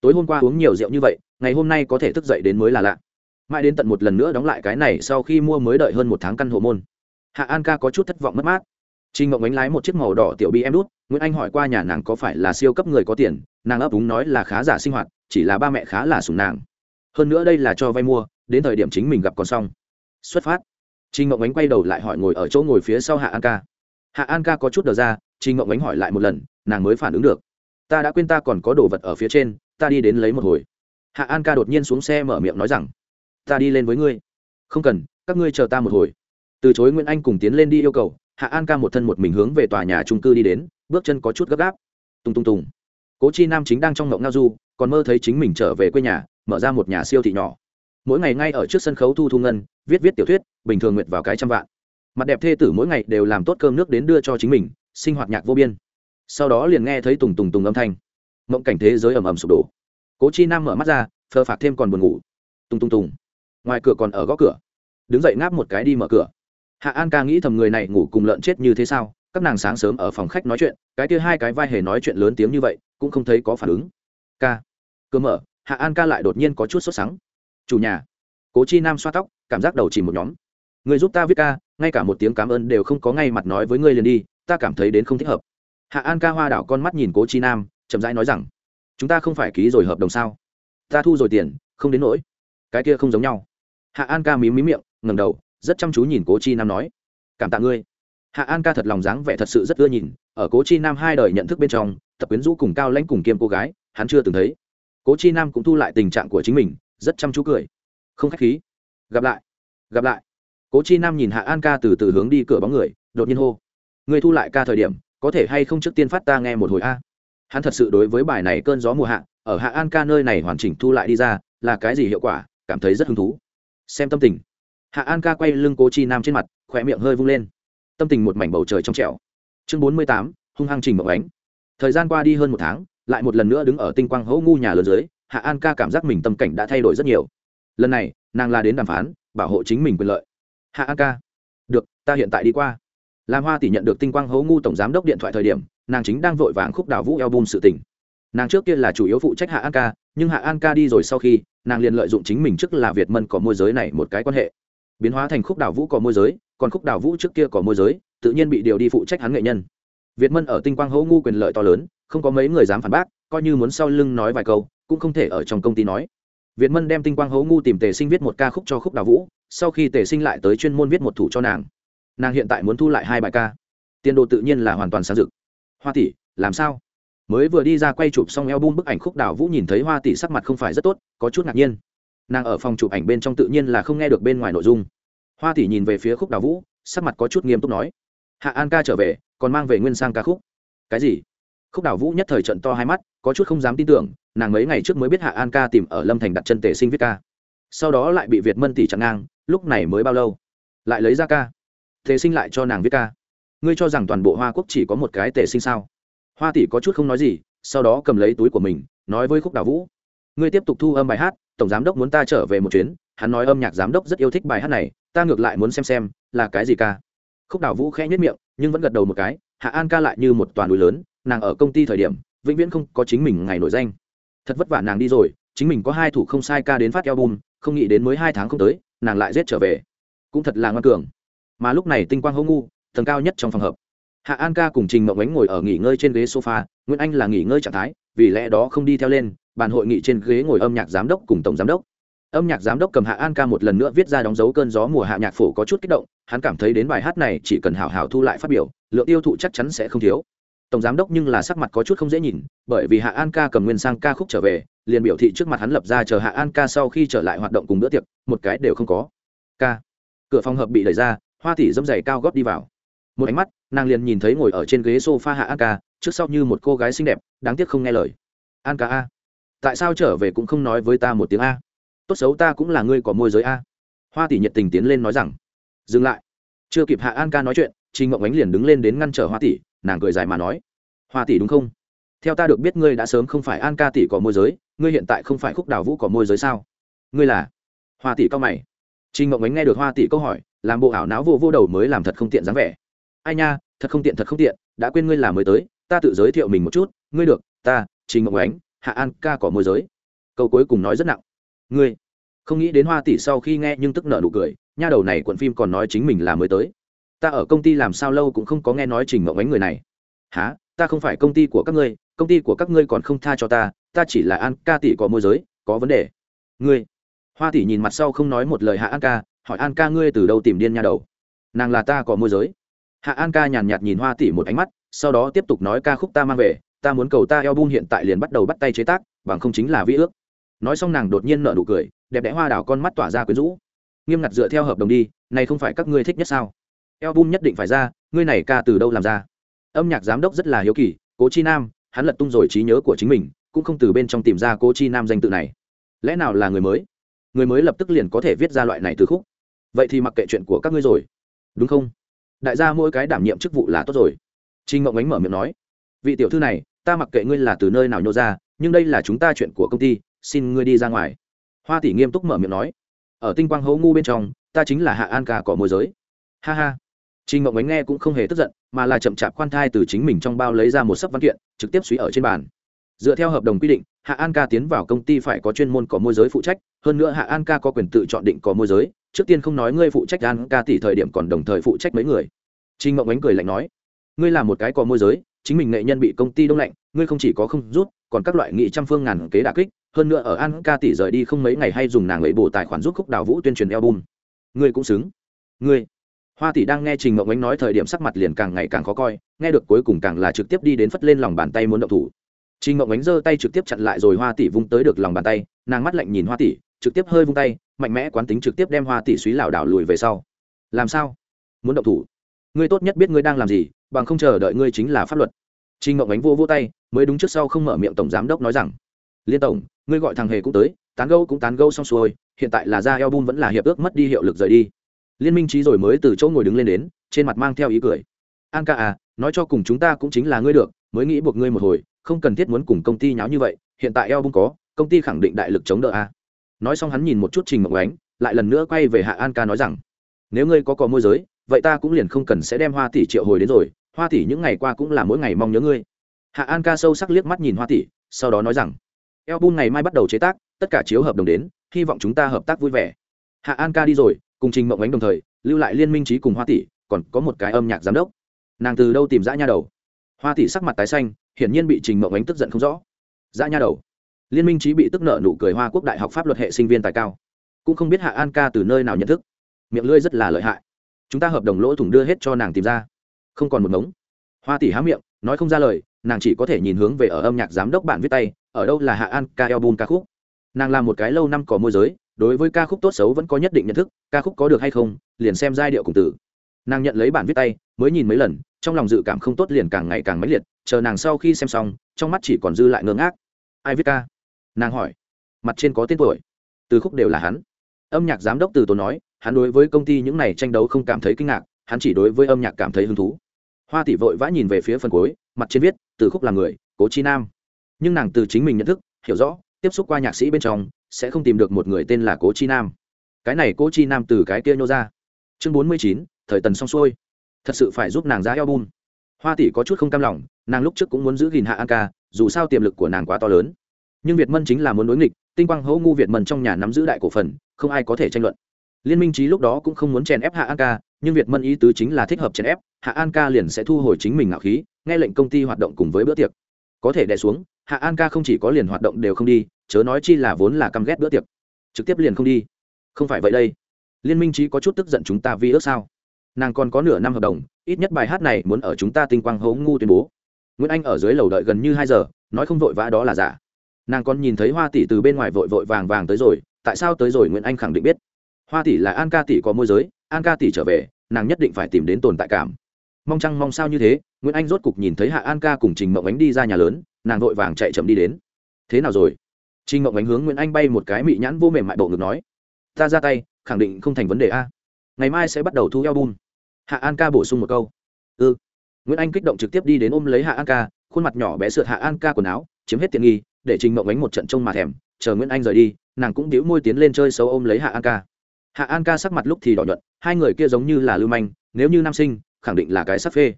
Tối hôm qua uống nhiều rượu như vậy, ngày hôm nay có thể thức dậy đến mới là lạ mãi đến tận một lần nữa đóng lại cái này sau khi mua mới đợi hơn một tháng căn hộ môn hạ an ca có chút thất vọng mất mát Trình Ngộng Ánh lái một chiếc màu đỏ tiểu bi em đút, Nguyễn Anh hỏi qua nhà nàng có phải là siêu cấp người có tiền, nàng ấp úng nói là khá giả sinh hoạt, chỉ là ba mẹ khá là sủng nàng. Hơn nữa đây là cho vay mua, đến thời điểm chính mình gặp còn xong. Xuất phát. Trình Ngộng Ánh quay đầu lại hỏi ngồi ở chỗ ngồi phía sau Hạ An ca. Hạ An ca có chút đờ ra, Trình Ngộng Ánh hỏi lại một lần, nàng mới phản ứng được. Ta đã quên ta còn có đồ vật ở phía trên, ta đi đến lấy một hồi. Hạ An ca đột nhiên xuống xe mở miệng nói rằng, ta đi lên với ngươi. Không cần, các ngươi chờ ta một hồi. Từ chối nguyễn anh cùng tiến lên đi yêu cầu, hạ an ca một thân một mình hướng về tòa nhà trung cư đi đến, bước chân có chút gấp gáp. Tung tung tùng. Cố chi nam chính đang trong ngộng ngao du, còn mơ thấy chính mình trở về quê nhà, mở ra một nhà siêu thị nhỏ. Mỗi ngày ngay ở trước sân khấu thu thu ngân, viết viết tiểu thuyết, bình thường nguyện vào cái trăm vạn. Mặt đẹp thê tử mỗi ngày đều làm tốt cơm nước đến đưa cho chính mình, sinh hoạt nhạc vô biên. Sau đó liền nghe thấy tùng tùng tùng âm thanh. Mộng cảnh thế giới ầm ầm sụp đổ. Cố chi nam mở mắt ra, phờ phạt thêm còn buồn ngủ. Tùng tùng tùng ngoài cửa còn ở góc cửa. Đứng dậy ngáp một cái đi mở cửa. Hạ an ca nghĩ thầm người này ngủ cùng lợn chết như thế sao? Các nàng sáng sớm ở phòng khách nói chuyện, cái kia hai cái vai hề nói chuyện lớn tiếng như vậy, cũng không thấy có phản ứng. Ca. Cơ mở, hạ an ca lại đột nhiên có chút sốt sắng. Chủ nhà. Cố chi nam xoa tóc, cảm giác đầu chỉ một nhóm. Người giúp ta viết ca, ngay cả một tiếng cảm ơn đều không có ngay mặt nói với ngươi liền đi, ta cảm thấy đến không thích hợp. Hạ an ca hoa đảo con mắt nhìn cố chi nam, chậm rãi nói rằng, chúng ta không phải ký rồi hợp đồng sao? Ta thu rồi tiền, không đến nỗi. Cái kia không giống nhau hạ an ca mí mím miệng ngầm đầu, rất chăm chú nhìn cố chi nam nói, cảm tạ ngươi. Hạ an ca thật lòng dáng vẻ thật sự rất ưa nhìn, ở cố chi nam hai đời nhận thức bên trong, tập quyến rũ cùng cao lãnh cùng kiêm cô gái, hắn chưa từng thấy. Cố chi nam cũng thu lại tình trạng của chính mình, rất chăm chú cười. Không k h á c h khí. Gặp lại. Gặp lại. Cố chi nam nhìn hạ an ca từ từ hướng đi cửa bóng người, đột nhiên hô người thu lại ca thời điểm, có thể hay không trước tiên phát ta nghe một hồi a? Hắn thật sự đối với bài này cơn gió mùa hạ, ở hạ an ca nơi này hoàn chỉnh thu lại đi ra, là cái gì hiệu quả, cảm thấy rất hứng thú xem tâm tình. Hạ an ca quay lưng cố chi nam trên mặt khỏe miệng hơi vung lên. Tâm tình một mảnh bầu trời trong trẻo. Chương bốn mươi tám, hung hăng trình mộng ánh. Thời gian qua đi hơn một tháng, lại một lần nữa đứng ở tinh quang hỗ ngu nhà lớn dưới, hạ an ca cảm giác mình tâm cảnh đã thay đổi rất nhiều. Lần này, nàng la đến đàm phán, bảo hộ chính mình quyền lợi. Hạ an ca, được, ta hiện tại đi qua. Làm hoa tỷ nhận được tinh quang hố ngu tổng giám đốc điện thoại thời điểm, nàng chính đang vội vàng khúc đào vũ eo bum sự tình. Nàng trước kia là chủ yếu phụ trách hạ an ca nhưng hạ an ca đi rồi sau khi, nàng liền lợi dụng chính mình trước là việt mân có môi giới này một cái quan hệ. Biến hóa thành khúc đào vũ có môi giới, còn khúc đào vũ trước kia có môi giới, tự nhiên bị điều đi phụ trách hắn nghệ nhân. Việt mân ở tinh quang hỗ ngu quyền lợi to lớn, không có mấy người dám phản bác, coi như muốn sau lưng nói vài câu, cũng không thể ở trong công ty nói. Việt mân đem tinh quang hỗ ngu tìm tề sinh viết một ca khúc cho khúc đào vũ, sau khi tề sinh lại tới chuyên môn viết một thủ cho nàng. Nàng hiện tại muốn thu lại hai bài ca. Tiền đồ tự nhiên là hoàn toàn sáng dực hoa tỷ, làm sao? Mới vừa đi ra quay chụp xong eo bum bức ảnh khúc đào vũ nhìn thấy hoa tỷ sắc mặt không phải rất tốt, có chút ngạc nhiên. Nàng ở phòng chụp ảnh bên trong tự nhiên là không nghe được bên ngoài nội dung. Hoa tỷ nhìn về phía khúc đào vũ, sắc mặt có chút nghiêm túc nói, hạ an ca trở về, còn mang về nguyên sang ca khúc. Cái gì? Khúc đào vũ nhất thời trận to hai mắt, có chút không dám tin tưởng, nàng mấy ngày trước mới biết hạ an ca tìm ở lâm thành đặt chân tề sinh viết ca. Sau đó lại bị việt mân tỷ chặn ngang, lúc này mới bao lâu? Lại lấy ra ca. Tề sinh lại cho nàng viết ca. Ngươi cho rằng toàn bộ hoa quốc chỉ có một cái tề sinh sao? Hoa tỷ có chút không nói gì, sau đó cầm lấy túi của mình, nói với khúc đào vũ, ngươi tiếp tục thu âm bài hát, tổng giám đốc muốn ta trở về một chuyến, hắn nói âm nhạc giám đốc rất yêu thích bài hát này, ta ngược lại muốn xem xem, là cái gì ca? Khúc đào vũ khẽ nhất miệng, nhưng vẫn gật đầu một cái, hạ an ca lại như một toàn núi lớn, nàng ở công ty thời điểm, vĩnh viễn không có chính mình ngày nổi danh. Thật vất vả nàng đi rồi, chính mình có hai thủ không sai ca đến phát album, không nghĩ đến mới hai tháng không tới, nàng lại giết trở về. Cũng thật là ngoan cường. Mà lúc này tinh quang hô ngu, tầng cao nhất trong phòng hợp hạ an ca cùng trình mộng ánh ngồi ở nghỉ ngơi trên ghế sofa, nguyễn anh là nghỉ ngơi trạng thái, vì lẽ đó không đi theo lên, bàn hội nghị trên ghế ngồi âm nhạc giám đốc cùng tổng giám đốc. Âm nhạc giám đốc cầm hạ an ca một lần nữa viết ra đóng dấu cơn gió mùa hạ nhạc phổ có chút kích động, hắn cảm thấy đến bài hát này chỉ cần hảo hảo thu lại phát biểu, lượng tiêu thụ chắc chắn sẽ không thiếu. Tổng giám đốc nhưng là sắc mặt có chút không dễ nhìn, bởi vì hạ an ca cầm nguyên sang ca khúc trở về, liền biểu thị trước mặt hắn lập ra chờ hạ an ca sau khi trở lại hoạt động cùng bữa tiệc, một cái đều không có. Ca. Cửa phòng hợp bị đẩy ra, hoa tỷ dâm dày cao góp đi vào. Một ánh mắt nàng liền nhìn thấy ngồi ở trên ghế s o f a hạ an ca trước sau như một cô gái xinh đẹp, đáng tiếc không nghe lời. An ca a, tại sao trở về cũng không nói với ta một tiếng a? Tốt xấu ta cũng là ngươi có môi giới a. Hoa tỷ nhiệt tình tiến lên nói rằng, dừng lại. Chưa kịp hạ an ca nói chuyện, trình ngộng ánh liền đứng lên đến ngăn trở hoa tỷ, nàng cười dài mà nói, hoa tỷ đúng không? Theo ta được biết ngươi đã sớm không phải an ca tỷ có môi giới, ngươi hiện tại không phải khúc đào vũ có môi giới sao? Ngươi là? Hoa tỷ cao mày. Trình ngộng ánh nghe được hoa tỷ câu hỏi, làm bộ ảo não vô vô đầu mới làm thật không tiện dáng vẻ. Ai nha thật không tiện, thật không tiện, đã quên ngươi là mới tới, ta tự giới thiệu mình một chút, ngươi được, ta, trình ngọc ánh, hạ an ca có môi giới. Câu cuối cùng nói rất nặng. Ngươi, không nghĩ đến hoa tỷ sau khi nghe nhưng tức nở nụ cười, nha đầu này quận phim còn nói chính mình là mới tới. Ta ở công ty làm sao lâu cũng không có nghe nói trình mộng ánh người này. Há ta không phải công ty của các ngươi, công ty của các ngươi còn không tha cho ta ta chỉ là an ca tỷ có môi giới, có vấn đề. Ngươi, hoa tỷ nhìn mặt sau không nói một lời hạ an ca, hỏi an ca ngươi từ đâu tìm điên nha đầu? Nàng là ta có môi giới hạ an ca nhàn nhạt nhìn hoa tỷ một ánh mắt, sau đó tiếp tục nói ca khúc ta mang về, ta muốn cầu ta eo hiện tại liền bắt đầu bắt tay chế tác, bằng không chính là vi ước. Nói xong nàng đột nhiên nở nụ cười, đẹp đẽ hoa đào con mắt tỏa ra quyến rũ. Nghiêm ngặt dựa theo hợp đồng đi, này không phải các ngươi thích nhất sao? Album nhất định phải ra, ngươi này ca từ đâu làm ra? Âm nhạc giám đốc rất là hiếu kỳ, cố chi nam, hắn lật tung rồi trí nhớ của chính mình, cũng không từ bên trong tìm ra cố chi nam danh tự này. Lẽ nào là người mới? Người mới lập tức liền có thể viết ra loại này từ khúc. Vậy thì mặc kệ chuyện của các ngươi rồi. Đúng không? Đại gia mỗi cái đảm nhiệm chức vụ là tốt rồi. Trinh mộng ánh mở miệng nói vị tiểu thư này ta mặc kệ ngươi là từ nơi nào nhô ra nhưng đây là chúng ta chuyện của công ty xin ngươi đi ra ngoài. Hoa tỷ nghiêm túc mở miệng nói ở tinh quang hấu ngu bên trong ta chính là hạ an ca cỏ môi giới. Ha ha. Trình Mộng Ánh nghe cũng không hề tức giận, mà là chậm chạp khoan thai từ chính mình trong bao lấy ra một sấp văn kiện, trực tiếp suy ở trên bàn. Dựa theo hợp đồng quy định, Hạ An Ca tiến vào công ty phải có chuyên môn có môi giới phụ trách, hơn nữa Hạ An Ca có quyền tự chọn định có môi giới, trước tiên không nói ngươi phụ trách An Ca tỷ thời điểm còn đồng thời phụ trách mấy người. Trình Mộng Ánh cười lạnh nói, ngươi là một cái có môi giới, chính mình nghệ nhân bị công ty đông lạnh, ngươi không chỉ có không rút, còn các loại nghị trăm phương ngàn kế đả kích, hơn nữa ở An Ca tỷ rời đi không mấy ngày hay dùng nàng ấy bổ tài khoản giúp khúc đào vũ tuyên truyền album. Ngươi cũng xứng. Ngươi hoa tỷ đang nghe trình mộng ánh nói thời điểm sắc mặt liền càng ngày càng khó coi nghe được cuối cùng càng là trực tiếp đi đến phất lên lòng bàn tay muốn động thủ trình mộng ánh giơ tay trực tiếp chặn lại rồi hoa tỷ vung tới được lòng bàn tay, nàng mắt lạnh nhìn hoa tỷ, trực tiếp hơi vung tay, mạnh mẽ quán tính trực tiếp đem hoa tỷ suý lảo đảo lùi về sau. Làm sao? Muốn động thủ? Ngươi tốt nhất biết ngươi đang làm gì, bằng không chờ đợi ngươi chính là pháp luật. Trình ngộng ánh vô vô tay, mới đúng trước sau không mở miệng tổng giám đốc nói rằng, liên tổng, ngươi gọi thằng hề cũng tới, tán gâu cũng tán gâu xong xuôi, hiện tại là ra eo bun vẫn là hiệp ước mất đi hiệu lực rời đi. Liên minh trí rồi mới từ chỗ ngồi đứng lên đến, trên mặt mang theo ý cười. An ca à nói cho cùng chúng ta cũng chính là ngươi được, mới nghĩ buộc ngươi một hồi không cần thiết muốn cùng công ty nháo như vậy, hiện tại eo bung có, công ty khẳng định đại lực chống đỡ a. Nói xong hắn nhìn một chút trình mộng ánh, lại lần nữa quay về hạ an ca nói rằng, nếu ngươi có cò môi giới, vậy ta cũng liền không cần sẽ đem hoa tỷ triệu hồi đến rồi, hoa tỷ những ngày qua cũng là mỗi ngày mong nhớ ngươi. Hạ an ca sâu sắc liếc mắt nhìn hoa tỷ, sau đó nói rằng eo bung ngày mai bắt đầu chế tác, tất cả chiếu hợp đồng đến, hy vọng chúng ta hợp tác vui vẻ. Hạ an ca đi rồi, cùng trình mộng ánh đồng thời, lưu lại liên minh trí cùng hoa tỷ, còn có một cái âm nhạc giám đốc. Nàng từ đâu tìm dã nha đầu? Hoa tỷ sắc mặt tái xanh hiển nhiên bị trình mộng ánh tức giận không rõ. Dã nha đầu. Liên minh trí bị tức nợ nụ cười hoa quốc đại học pháp luật hệ sinh viên tài cao. Cũng không biết hạ an ca từ nơi nào nhận thức. Miệng lưỡi rất là lợi hại. Chúng ta hợp đồng lỗ thủng đưa hết cho nàng tìm ra. Không còn một ngống. Hoa tỷ há miệng, nói không ra lời, nàng chỉ có thể nhìn hướng về ở âm nhạc giám đốc bản viết tay, ở đâu là hạ an ca album ca khúc. Nàng là một cái lâu năm có môi giới, đối với ca khúc tốt xấu vẫn có nhất định nhận thức, ca khúc có được hay không, liền xem giai điệu cùng tử nàng nhận lấy bản viết tay, mới nhìn mấy lần, trong lòng dự cảm không tốt liền càng ngày càng mãnh liệt chờ nàng sau khi xem xong, trong mắt chỉ còn dư lại ngơ ngác. Ai viết ca? Nàng hỏi. Mặt trên có tên tuổi. Từ khúc đều là hắn. Âm nhạc giám đốc từ tốn nói, hắn đối với công ty những này tranh đấu không cảm thấy kinh ngạc, hắn chỉ đối với âm nhạc cảm thấy hứng thú. Hoa tỷ vội vã nhìn về phía phần cuối, mặt trên viết, từ khúc là người, cố chi nam. Nhưng nàng từ chính mình nhận thức, hiểu rõ, tiếp xúc qua nhạc sĩ bên trong, sẽ không tìm được một người tên là cố chi nam. Cái này cố chi nam từ cái kia nhô ra. Chương bốn mươi chín, thời tần xong xuôi. Thật sự phải giúp nàng ra album hoa tỷ có chút không cam lòng, nàng lúc trước cũng muốn giữ gìn hạ an ca, dù sao tiềm lực của nàng quá to lớn. Nhưng việt mân chính là muốn đối nghịch, tinh quang hữu ngu việt mân trong nhà nắm giữ đại cổ phần, không ai có thể tranh luận. Liên minh trí lúc đó cũng không muốn chèn ép hạ an ca, nhưng việt mân ý tứ chính là thích hợp chèn ép, hạ an ca liền sẽ thu hồi chính mình ngạo khí, nghe lệnh công ty hoạt động cùng với bữa tiệc. Có thể đè xuống, hạ an ca không chỉ có liền hoạt động đều không đi, chớ nói chi là vốn là căm ghét bữa tiệc. Trực tiếp liền không đi. Không phải vậy đây. Liên minh trí có chút tức giận chúng ta vì ước sao? Nàng còn có nửa năm hợp đồng, ít nhất bài hát này muốn ở chúng ta tinh quang hố ngu tuyên bố. Nguyễn anh ở dưới lầu đợi gần như hai giờ, nói không vội vã đó là giả. Nàng còn nhìn thấy hoa tỷ từ bên ngoài vội vội vàng vàng tới rồi, tại sao tới rồi nguyễn anh khẳng định biết. Hoa tỷ là an ca tỷ có môi giới, an ca tỷ trở về, nàng nhất định phải tìm đến tồn tại cảm. Mong chăng mong sao như thế, nguyễn anh rốt cục nhìn thấy hạ an ca cùng trình mộng ánh đi ra nhà lớn, nàng vội vàng chạy chậm đi đến. Thế nào rồi? Trình mộng ánh hướng nguyễn anh bay một cái mị nhãn vô mềm mại bộ ngực nói. Ta ra tay, khẳng định không thành vấn đề a. Ngày mai sẽ bắt đầu thu album hạ an ca bổ sung một câu. Ừ. Nguyễn anh kích động trực tiếp đi đến ôm lấy hạ an ca, khuôn mặt nhỏ bé sượt hạ an ca quần áo, chiếm hết tiện nghi, để trình mộng ánh một trận trông mà thèm, chờ nguyễn anh rời đi, nàng cũng đĩu môi tiến lên chơi xấu ôm lấy hạ an ca. Hạ an ca sắc mặt lúc thì đỏ nhuận, hai người kia giống như là lưu manh, nếu như nam sinh, khẳng định là cái sắc phê.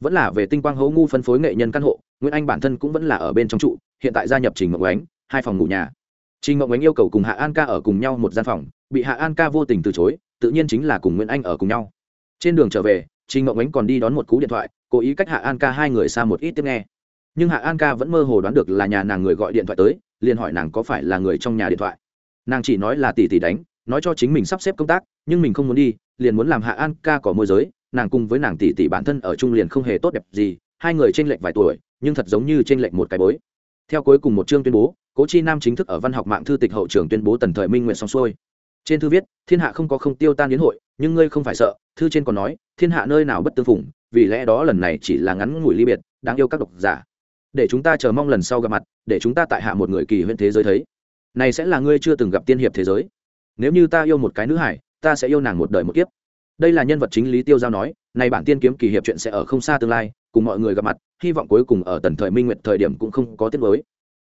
Vẫn là về tinh quang hấu ngu phân phối nghệ nhân căn hộ, nguyễn anh bản thân cũng vẫn là ở bên trong trụ, hiện tại gia nhập trình mộng ánh, hai phòng ngủ nhà. Trình mộng ánh yêu cầu cùng hạ an ca ở cùng nhau một gian phòng, bị hạ an ca vô tình từ chối, tự nhiên chính là cùng nguyễn anh ở cùng nhau trên đường trở về, trình mộng ánh còn đi đón một cú điện thoại, cố ý cách hạ an ca hai người xa một ít tiếp nghe. Nhưng hạ an ca vẫn mơ hồ đoán được là nhà nàng người gọi điện thoại tới, liền hỏi nàng có phải là người trong nhà điện thoại. Nàng chỉ nói là tỷ tỷ đánh, nói cho chính mình sắp xếp công tác, nhưng mình không muốn đi, liền muốn làm hạ an ca có môi giới, nàng cùng với nàng tỷ tỷ bản thân ở chung liền không hề tốt đẹp gì, hai người tranh lệch vài tuổi, nhưng thật giống như tranh lệch một cái bối. Theo cuối cùng một chương tuyên bố, cố chi nam chính thức ở văn học mạng thư tịch hậu trường tuyên bố tần thời minh nguyện xong xuôi trên thư viết, thiên hạ không có không tiêu tan đến hội, nhưng ngươi không phải sợ, thư trên còn nói, thiên hạ nơi nào bất tương phùng, vì lẽ đó lần này chỉ là ngắn ngủi ly biệt, đáng yêu các độc giả. Để chúng ta chờ mong lần sau gặp mặt, để chúng ta tại hạ một người kỳ huyện thế giới thấy. Này sẽ là ngươi chưa từng gặp tiên hiệp thế giới. Nếu như ta yêu một cái nữ hải, ta sẽ yêu nàng một đời một kiếp. Đây là nhân vật chính lý tiêu giao nói, này bản tiên kiếm kỳ hiệp chuyện sẽ ở không xa tương lai, cùng mọi người gặp mặt, hy vọng cuối cùng ở tần thời minh nguyện thời điểm cũng không có tiết mới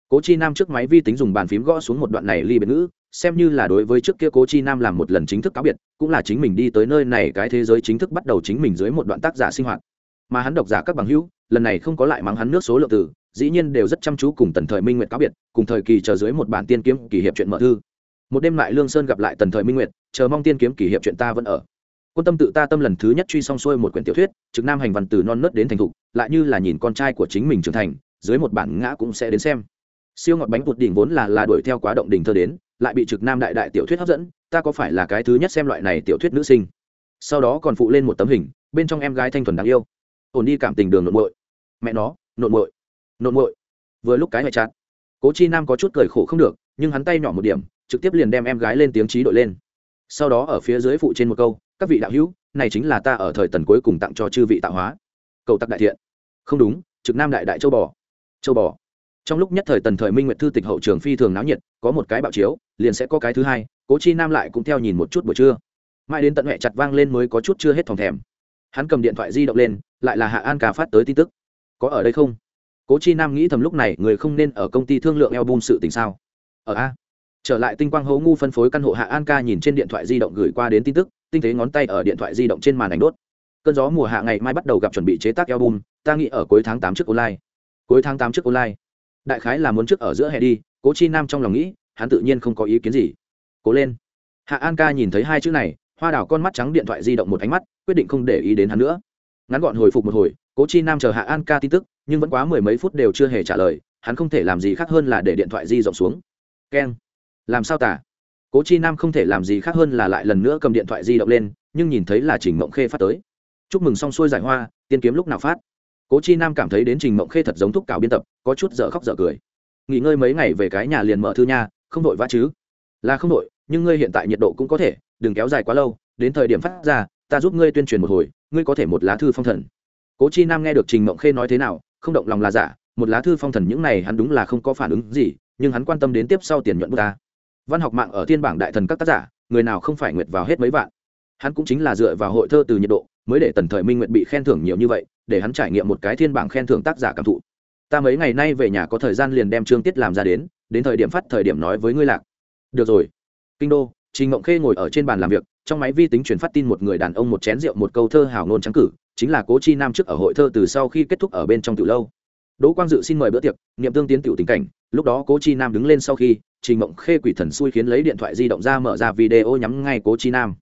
cố chi nam trước máy vi tính dùng bàn phím gõ xuống một đoạn này ly biệt ngữ xem như là đối với trước kia cố chi nam làm một lần chính thức cáo biệt, cũng là chính mình đi tới nơi này cái thế giới chính thức bắt đầu chính mình dưới một đoạn tác giả sinh hoạt. Mà hắn độc giả các bằng hữu, lần này không có lại mắng hắn nước số lượng từ, dĩ nhiên đều rất chăm chú cùng tần thời minh nguyện cáo biệt, cùng thời kỳ chờ dưới một bản tiên kiếm kỷ hiệp chuyện mở thư. Một đêm lại lương sơn gặp lại tần thời minh nguyệt, chờ mong tiên kiếm kỷ hiệp chuyện ta vẫn ở. Quân tâm tự ta tâm lần thứ nhất truy xong xuôi một quyển tiểu thuyết, trực nam hành văn từ non nớt đến thành thục, lại như là nhìn con trai của chính mình trưởng thành, dưới một bản ngã cũng sẽ đến xem. Siêu ngọt bánh bột đỉnh vốn là là đuổi theo quá động đỉnh thơ đến lại bị trực nam đại đại tiểu thuyết hấp dẫn, ta có phải là cái thứ nhất xem loại này tiểu thuyết nữ sinh? Sau đó còn phụ lên một tấm hình, bên trong em gái thanh thuần đáng yêu. Ổn đi cảm tình đường nội muội. Mẹ nó, nội muội nội muội. Vừa lúc cái ngoại chặt cố chi nam có chút cười khổ không được, nhưng hắn tay nhỏ một điểm, trực tiếp liền đem em gái lên tiếng trí đội lên. Sau đó ở phía dưới phụ trên một câu, các vị đạo hữu, này chính là ta ở thời tần cuối cùng tặng cho chư vị tạo hóa. Cầu tặc đại thiện. Không đúng, trực nam đại đại châu bò. Châu bò. Trong lúc nhất thời tần thời minh nguyệt thư tịch hậu trường phi thường náo nhiệt, có một cái bạo chiếu liền sẽ có cái thứ hai, cố chi nam lại cũng theo nhìn một chút buổi trưa. Mãi đến tận huệ chặt vang lên mới có chút chưa hết thòng thèm. Hắn cầm điện thoại di động lên, lại là hạ an ca phát tới tin tức. Có ở đây không? Cố chi nam nghĩ thầm lúc này, người không nên ở công ty thương lượng eo bum sự tình sao? Ở a. Trở lại tinh quang hố ngu phân phối căn hộ, hạ an ca nhìn trên điện thoại di động gửi qua đến tin tức, tinh tế ngón tay ở điện thoại di động trên màn ảnh đốt. Cơn gió mùa hạ ngày mai bắt đầu gặp chuẩn bị chế tác album, ta nghĩ ở cuối tháng tám trước online. Cuối tháng tám trước online. Đại khái là muốn trước ở giữa hè đi, cố chi nam trong lòng nghĩ hắn tự nhiên không có ý kiến gì. Cố lên. Hạ an ca nhìn thấy hai chữ này, hoa đảo con mắt trắng điện thoại di động một ánh mắt, quyết định không để ý đến hắn nữa. Ngắn gọn hồi phục một hồi, cố chi nam chờ hạ an ca tin tức, nhưng vẫn quá mười mấy phút đều chưa hề trả lời, hắn không thể làm gì khác hơn là để điện thoại di rộng xuống. Keng. Làm sao tả? Cố chi nam không thể làm gì khác hơn là lại lần nữa cầm điện thoại di động lên, nhưng nhìn thấy là trình mộng khê phát tới. Chúc mừng xong xuôi giải hoa, tiên kiếm lúc nào phát? Cố chi nam cảm thấy đến trình mộng khê thật giống thúc cào biên tập, có chút dở khóc dở cười. Nghỉ ngơi mấy ngày về cái nhà liền mở thư nha không đội vã chứ? Là không đội, nhưng ngươi hiện tại nhiệt độ cũng có thể, đừng kéo dài quá lâu, đến thời điểm phát ra, ta giúp ngươi tuyên truyền một hồi, ngươi có thể một lá thư phong thần. Cố chi nam nghe được trình mộng khê nói thế nào, không động lòng là giả, một lá thư phong thần những này hắn đúng là không có phản ứng gì, nhưng hắn quan tâm đến tiếp sau tiền nhuận của ta. Văn học mạng ở thiên bảng đại thần các tác giả, người nào không phải nguyệt vào hết mấy vạn. Hắn cũng chính là dựa vào hội thơ từ nhiệt độ, mới để tần thời minh nguyện bị khen thưởng nhiều như vậy, để hắn trải nghiệm một cái thiên bảng khen thưởng tác giả cảm thụ. Ta mấy ngày nay về nhà có thời gian liền đem chương tiết làm ra đến đến thời điểm phát thời điểm nói với ngươi lạc. Được rồi. Kinh đô, trình ngộng khê ngồi ở trên bàn làm việc, trong máy vi tính truyền phát tin một người đàn ông một chén rượu một câu thơ hào ngôn trắng cử, chính là cố chi nam trước ở hội thơ từ sau khi kết thúc ở bên trong từ lâu. Đỗ quang dự xin mời bữa tiệc, niệm tương tiến tiểu tình cảnh, lúc đó cố chi nam đứng lên sau khi, trình mộng khê quỷ thần xui khiến lấy điện thoại di động ra mở ra video nhắm ngay cố chi nam.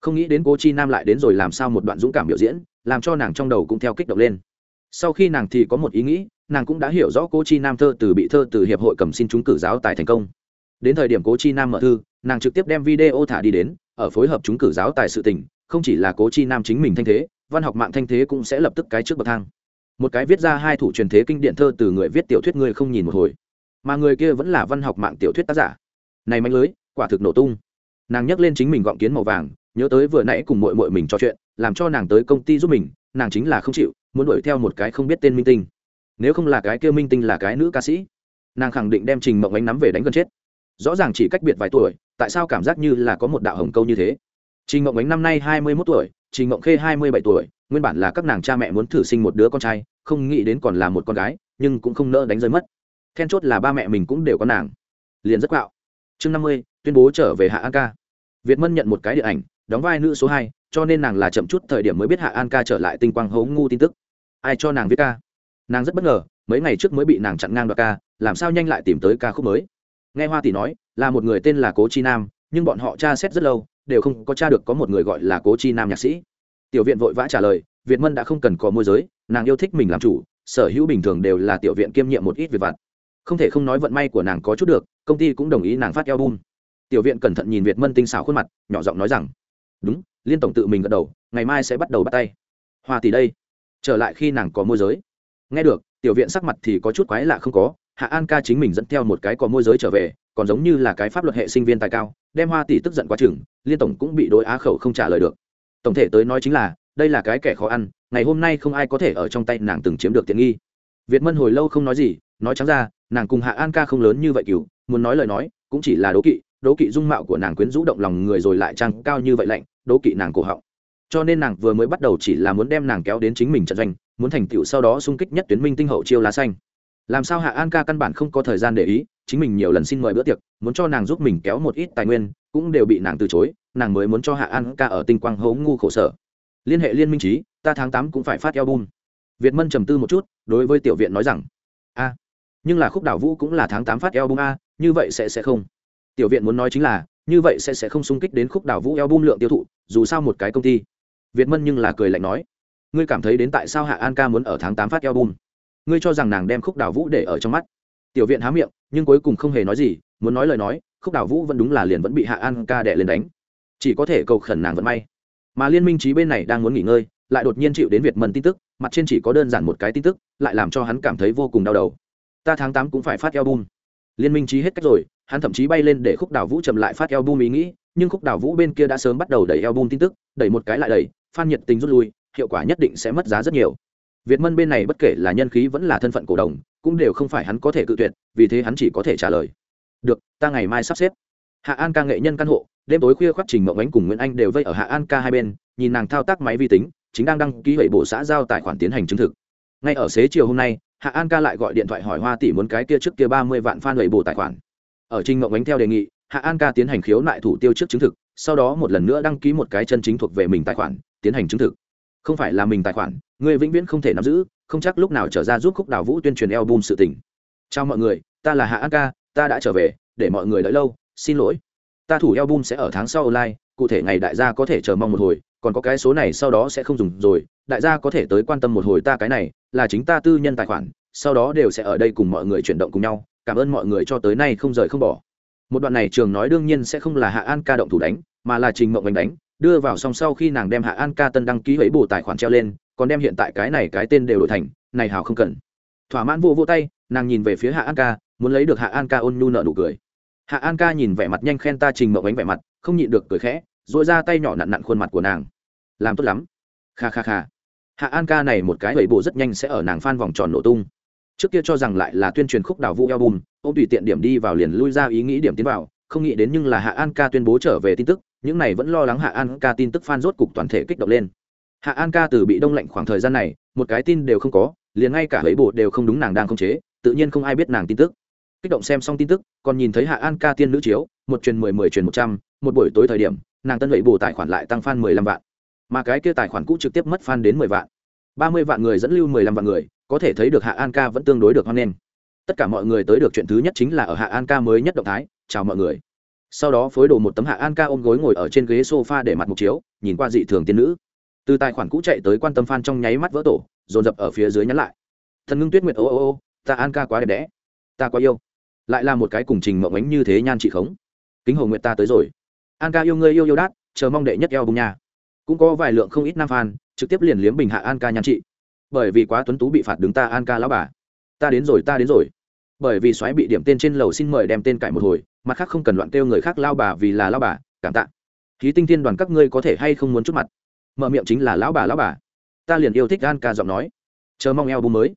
Không nghĩ đến cố chi nam lại đến rồi làm sao một đoạn dũng cảm biểu diễn, làm cho nàng trong đầu cũng theo kích động lên. Sau khi nàng thì có một ý nghĩ nàng cũng đã hiểu rõ cố chi nam thơ từ bị thơ từ hiệp hội cầm xin chúng cử giáo tài thành công. Đến thời điểm cố chi nam mở thư, nàng trực tiếp đem video thả đi đến, ở phối hợp chúng cử giáo tài sự tình, không chỉ là cố chi nam chính mình thanh thế, văn học mạng thanh thế cũng sẽ lập tức cái trước bậc thang. Một cái viết ra hai thủ truyền thế kinh điển thơ từ người viết tiểu thuyết người không nhìn một hồi, mà người kia vẫn là văn học mạng tiểu thuyết tác giả. Này manh lưới, quả thực nổ tung. Nàng nhắc lên chính mình gọng kiến màu vàng, nhớ tới vừa nãy cùng mội mội mình trò chuyện, làm cho nàng tới công ty giúp mình, nàng chính là không chịu, muốn đuổi theo một cái không biết tên minh tinh nếu không là cái kia minh tinh là cái nữ ca sĩ, nàng khẳng định đem trình mộng ánh nắm về đánh gần chết. Rõ ràng chỉ cách biệt vài tuổi, tại sao cảm giác như là có một đạo hồng câu như thế? Trình mộng ánh năm nay hai mươi mốt tuổi, trình mộng khê hai mươi bảy tuổi, nguyên bản là các nàng cha mẹ muốn thử sinh một đứa con trai, không nghĩ đến còn là một con gái, nhưng cũng không nỡ đánh rơi mất. Then chốt là ba mẹ mình cũng đều có nàng. Liền rất quạo chương năm mươi, tuyên bố trở về hạ an ca. Việt mân nhận một cái điện ảnh, đóng vai nữ số hai, cho nên nàng là chậm chút thời điểm mới biết hạ an ca trở lại tinh quang hấu ngu tin tức. Ai cho nàng viết ca? Nàng rất bất ngờ, mấy ngày trước mới bị nàng chặn ngang đoạt ca, làm sao nhanh lại tìm tới ca khúc mới? Nghe hoa tỷ nói, là một người tên là cố chi nam, nhưng bọn họ tra xét rất lâu, đều không có tra được có một người gọi là cố chi nam nhạc sĩ. Tiểu viện vội vã trả lời, việt mân đã không cần có môi giới, nàng yêu thích mình làm chủ, sở hữu bình thường đều là tiểu viện kiêm nhiệm một ít việc vặt. Không thể không nói vận may của nàng có chút được, công ty cũng đồng ý nàng phát album. Tiểu viện cẩn thận nhìn việt mân tinh xảo khuôn mặt, nhỏ giọng nói rằng, đúng, liên tổng tự mình gật đầu, ngày mai sẽ bắt đầu bắt tay. Hoa tỷ đây, trở lại khi nàng có môi giới nghe được, tiểu viện sắc mặt thì có chút quái lạ không có, hạ an ca chính mình dẫn theo một cái có môi giới trở về, còn giống như là cái pháp luật hệ sinh viên tài cao, đem hoa tỷ tức giận quá chừng, liên tổng cũng bị đối á khẩu không trả lời được. Tổng thể tới nói chính là, đây là cái kẻ khó ăn, ngày hôm nay không ai có thể ở trong tay nàng từng chiếm được tiện nghi. Việt mân hồi lâu không nói gì, nói trắng ra, nàng cùng hạ an ca không lớn như vậy cửu muốn nói lời nói, cũng chỉ là đố kỵ đố kỵ dung mạo của nàng quyến rũ động lòng người rồi lại trăng cao như vậy lạnh, đố kỵ nàng cổ họng cho nên nàng vừa mới bắt đầu chỉ là muốn đem nàng kéo đến chính mình trận doanh, muốn thành tựu sau đó xung kích nhất tuyến minh tinh hậu chiêu lá xanh. Làm sao hạ an ca căn bản không có thời gian để ý, chính mình nhiều lần xin mời bữa tiệc, muốn cho nàng giúp mình kéo một ít tài nguyên, cũng đều bị nàng từ chối, nàng mới muốn cho hạ an ca ở tinh quang hấu ngu khổ sở. Liên hệ liên minh trí ta tháng tám cũng phải phát eo bun việt mân trầm tư một chút, đối với tiểu viện nói rằng, a, nhưng là khúc đảo vũ cũng là tháng tám phát eo bun a, như vậy sẽ sẽ không. Tiểu viện muốn nói chính là, như vậy sẽ sẽ không xung kích đến khúc đảo vũ eo bun lượng tiêu thụ, dù sao một cái công ty việt mân nhưng là cười lạnh nói, ngươi cảm thấy đến tại sao hạ an ca muốn ở tháng tám phát album? Ngươi cho rằng nàng đem khúc đảo vũ để ở trong mắt? Tiểu viện há miệng, nhưng cuối cùng không hề nói gì, muốn nói lời nói, khúc đảo vũ vẫn đúng là liền vẫn bị hạ an ca đẻ lên đánh. Chỉ có thể cầu khẩn nàng vẫn may. Mà liên minh trí bên này đang muốn nghỉ ngơi, lại đột nhiên chịu đến việt mân tin tức, mặt trên chỉ có đơn giản một cái tin tức, lại làm cho hắn cảm thấy vô cùng đau đầu. Ta tháng tám cũng phải phát album. Liên minh trí hết cách rồi, hắn thậm chí bay lên để khúc đào vũ chậm lại phát eo ý nghĩ, nhưng khúc đào vũ bên kia đã sớm bắt đầu đẩy eo tin tức, đẩy một cái lại đẩy phan nhiệt tình rút lui, hiệu quả nhất định sẽ mất giá rất nhiều. Việt mân bên này bất kể là nhân khí vẫn là thân phận cổ đồng, cũng đều không phải hắn có thể cự tuyệt, vì thế hắn chỉ có thể trả lời. Được, ta ngày mai sắp xếp. Hạ an ca nghệ nhân căn hộ, đêm tối khuya khoác trình mộng ánh cùng nguyễn anh đều vây ở hạ an ca hai bên, nhìn nàng thao tác máy vi tính, chính đang đăng ký hệ bộ xã giao tài khoản tiến hành chứng thực. Ngay ở xế chiều hôm nay, hạ an ca lại gọi điện thoại hỏi hoa tỷ muốn cái kia trước kia ba mươi vạn fan hệ bộ tài khoản. Ở trình mộng ánh theo đề nghị, hạ an ca tiến hành khiếu nại thủ tiêu trước chứng thực, sau đó một lần nữa đăng ký một cái chân chính thuộc về mình tài khoản tiến hành chứng thực. Không phải là mình tài khoản người vĩnh viễn không thể nắm giữ, không chắc lúc nào trở ra giúp khúc đào vũ tuyên truyền album sự tình. Chào mọi người, ta là hạ an ca, ta đã trở về, để mọi người đợi lâu, xin lỗi. Ta thủ album sẽ ở tháng sau online, cụ thể ngày đại gia có thể chờ mong một hồi, còn có cái số này sau đó sẽ không dùng rồi, đại gia có thể tới quan tâm một hồi ta cái này, là chính ta tư nhân tài khoản, sau đó đều sẽ ở đây cùng mọi người chuyển động cùng nhau, cảm ơn mọi người cho tới nay không rời không bỏ. Một đoạn này trường nói đương nhiên sẽ không là hạ an ca động thủ đánh, mà là trình mộng anh đánh đưa vào xong sau khi nàng đem hạ an ca tân đăng ký ấy bù tài khoản treo lên, còn đem hiện tại cái này cái tên đều đổi thành, này hào không cần. Thỏa mãn vô vô tay, nàng nhìn về phía hạ an ca, muốn lấy được hạ an ca ôn nhu nợ nụ cười. Hạ an ca nhìn vẻ mặt nhanh khen ta trình mộng bánh vẻ mặt, không nhịn được cười khẽ dội ra tay nhỏ nặn nặn khuôn mặt của nàng. Làm tốt lắm. Kha kha kha. Hạ an ca này một cái ấy bổ rất nhanh sẽ ở nàng phan vòng tròn nổ tung. Trước kia cho rằng lại là tuyên truyền khúc đào vũ album ô tùy tiện điểm đi vào liền lui ra ý nghĩ điểm tiến vào, không nghĩ đến nhưng là hạ an ca tuyên bố trở về tin tức những này vẫn lo lắng hạ an ca tin tức f rốt cục toàn thể kích động lên. Hạ an ca từ bị đông lạnh khoảng thời gian này, một cái tin đều không có, liền ngay cả ấy bộ đều không đúng nàng đang không chế, tự nhiên không ai biết nàng tin tức. Kích động xem xong tin tức, còn nhìn thấy hạ an ca tiên nữ chiếu, một truyền mười mười truyền một trăm, một buổi tối thời điểm, nàng tân lấy bù tài khoản lại tăng f mười lăm vạn. Mà cái kia tài khoản cũ trực tiếp mất f đến mười vạn. Ba mươi vạn người dẫn lưu mười lăm vạn người, có thể thấy được hạ an ca vẫn tương đối được hoan nghênh. Tất cả mọi người tới được chuyện thứ nhất chính là ở hạ an ca mới nhất động thái, chào mọi người sau đó phối đồ một tấm hạ an ca ôm gối ngồi ở trên ghế sofa để mặt mục chiếu, nhìn qua dị thường tiên nữ. Từ tài khoản cũ chạy tới quan tâm f trong nháy mắt vỡ tổ, dồn dập ở phía dưới nhắn lại. Thần ngưng tuyết nguyệt, ô ô ô, ta an ca quá đẹp đẽ, ta quá yêu. Lại là một cái cùng trình mộng ánh như thế nhan chị khống. Kính hồ nguyệt ta tới rồi. An ca yêu ngươi, yêu yêu đát, chờ mong đệ nhất eo bùng nha. Cũng có vài lượng không ít nam fan, trực tiếp liền liếm bình hạ an ca nhan chị. Bởi vì quá tuấn tú bị phạt đứng ta an ca lão bà. Ta đến rồi, ta đến rồi. Bởi vì xoáy bị điểm tên trên lầu xin mời đem tên cải một hồi mặt khác không cần loạn kêu người khác lao bà vì là lao bà, cảm tạ. Khí tinh thiên đoàn các ngươi có thể hay không muốn chút mặt? Mở miệng chính là lão bà lão bà. Ta liền yêu thích an ca giọng nói. Chờ mong album mới.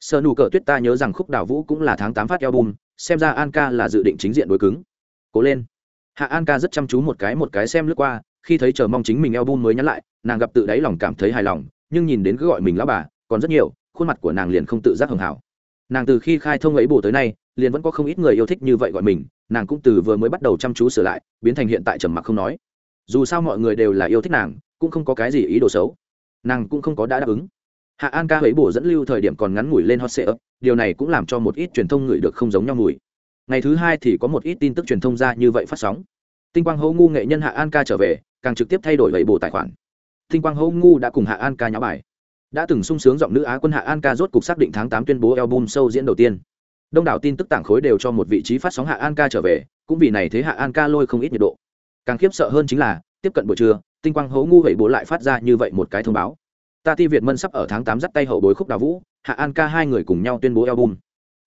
Sơ nụ cờ tuyết ta nhớ rằng khúc đào vũ cũng là tháng tám phát album, xem ra an ca là dự định chính diện đối cứng. Cố lên. Hạ an ca rất chăm chú một cái một cái xem lướt qua, khi thấy chờ mong chính mình album mới nhắn lại, nàng gặp tự đáy lòng cảm thấy hài lòng, nhưng nhìn đến cứ gọi mình lão bà, còn rất nhiều, khuôn mặt của nàng liền không tự giác hưởng hảo. Nàng từ khi khai thông ấy bù tới nay, liền vẫn có không ít người yêu thích như vậy gọi mình nàng cũng từ vừa mới bắt đầu chăm chú sửa lại, biến thành hiện tại trầm mặc không nói. Dù sao mọi người đều là yêu thích nàng, cũng không có cái gì ý đồ xấu. Nàng cũng không có đã đáp ứng. Hạ an ca ấy bổ dẫn lưu thời điểm còn ngắn ngủi lên hot sale điều này cũng làm cho một ít truyền thông ngửi được không giống nhau mùi. Ngày thứ hai thì có một ít tin tức truyền thông ra như vậy phát sóng. Tinh quang hấu ngu nghệ nhân hạ an ca trở về, càng trực tiếp thay đổi ấy bổ tài khoản. Tinh quang hấu ngu đã cùng hạ an ca nháo bài. Đã từng sung sướng giọng nữ á quân hạ an ca rốt cục xác định tháng tám tuyên bố album sâu diễn đầu tiên đông đảo tin tức tảng khối đều cho một vị trí phát sóng hạ an ca trở về, cũng vì này thế hạ an ca lôi không ít nhiệt độ. Càng khiếp sợ hơn chính là, tiếp cận buổi trưa, tinh quang hố ngu vậy bố lại phát ra như vậy một cái thông báo. Ta ti việt mân sắp ở tháng tám dắt tay hậu bối khúc đào vũ, hạ an ca hai người cùng nhau tuyên bố album.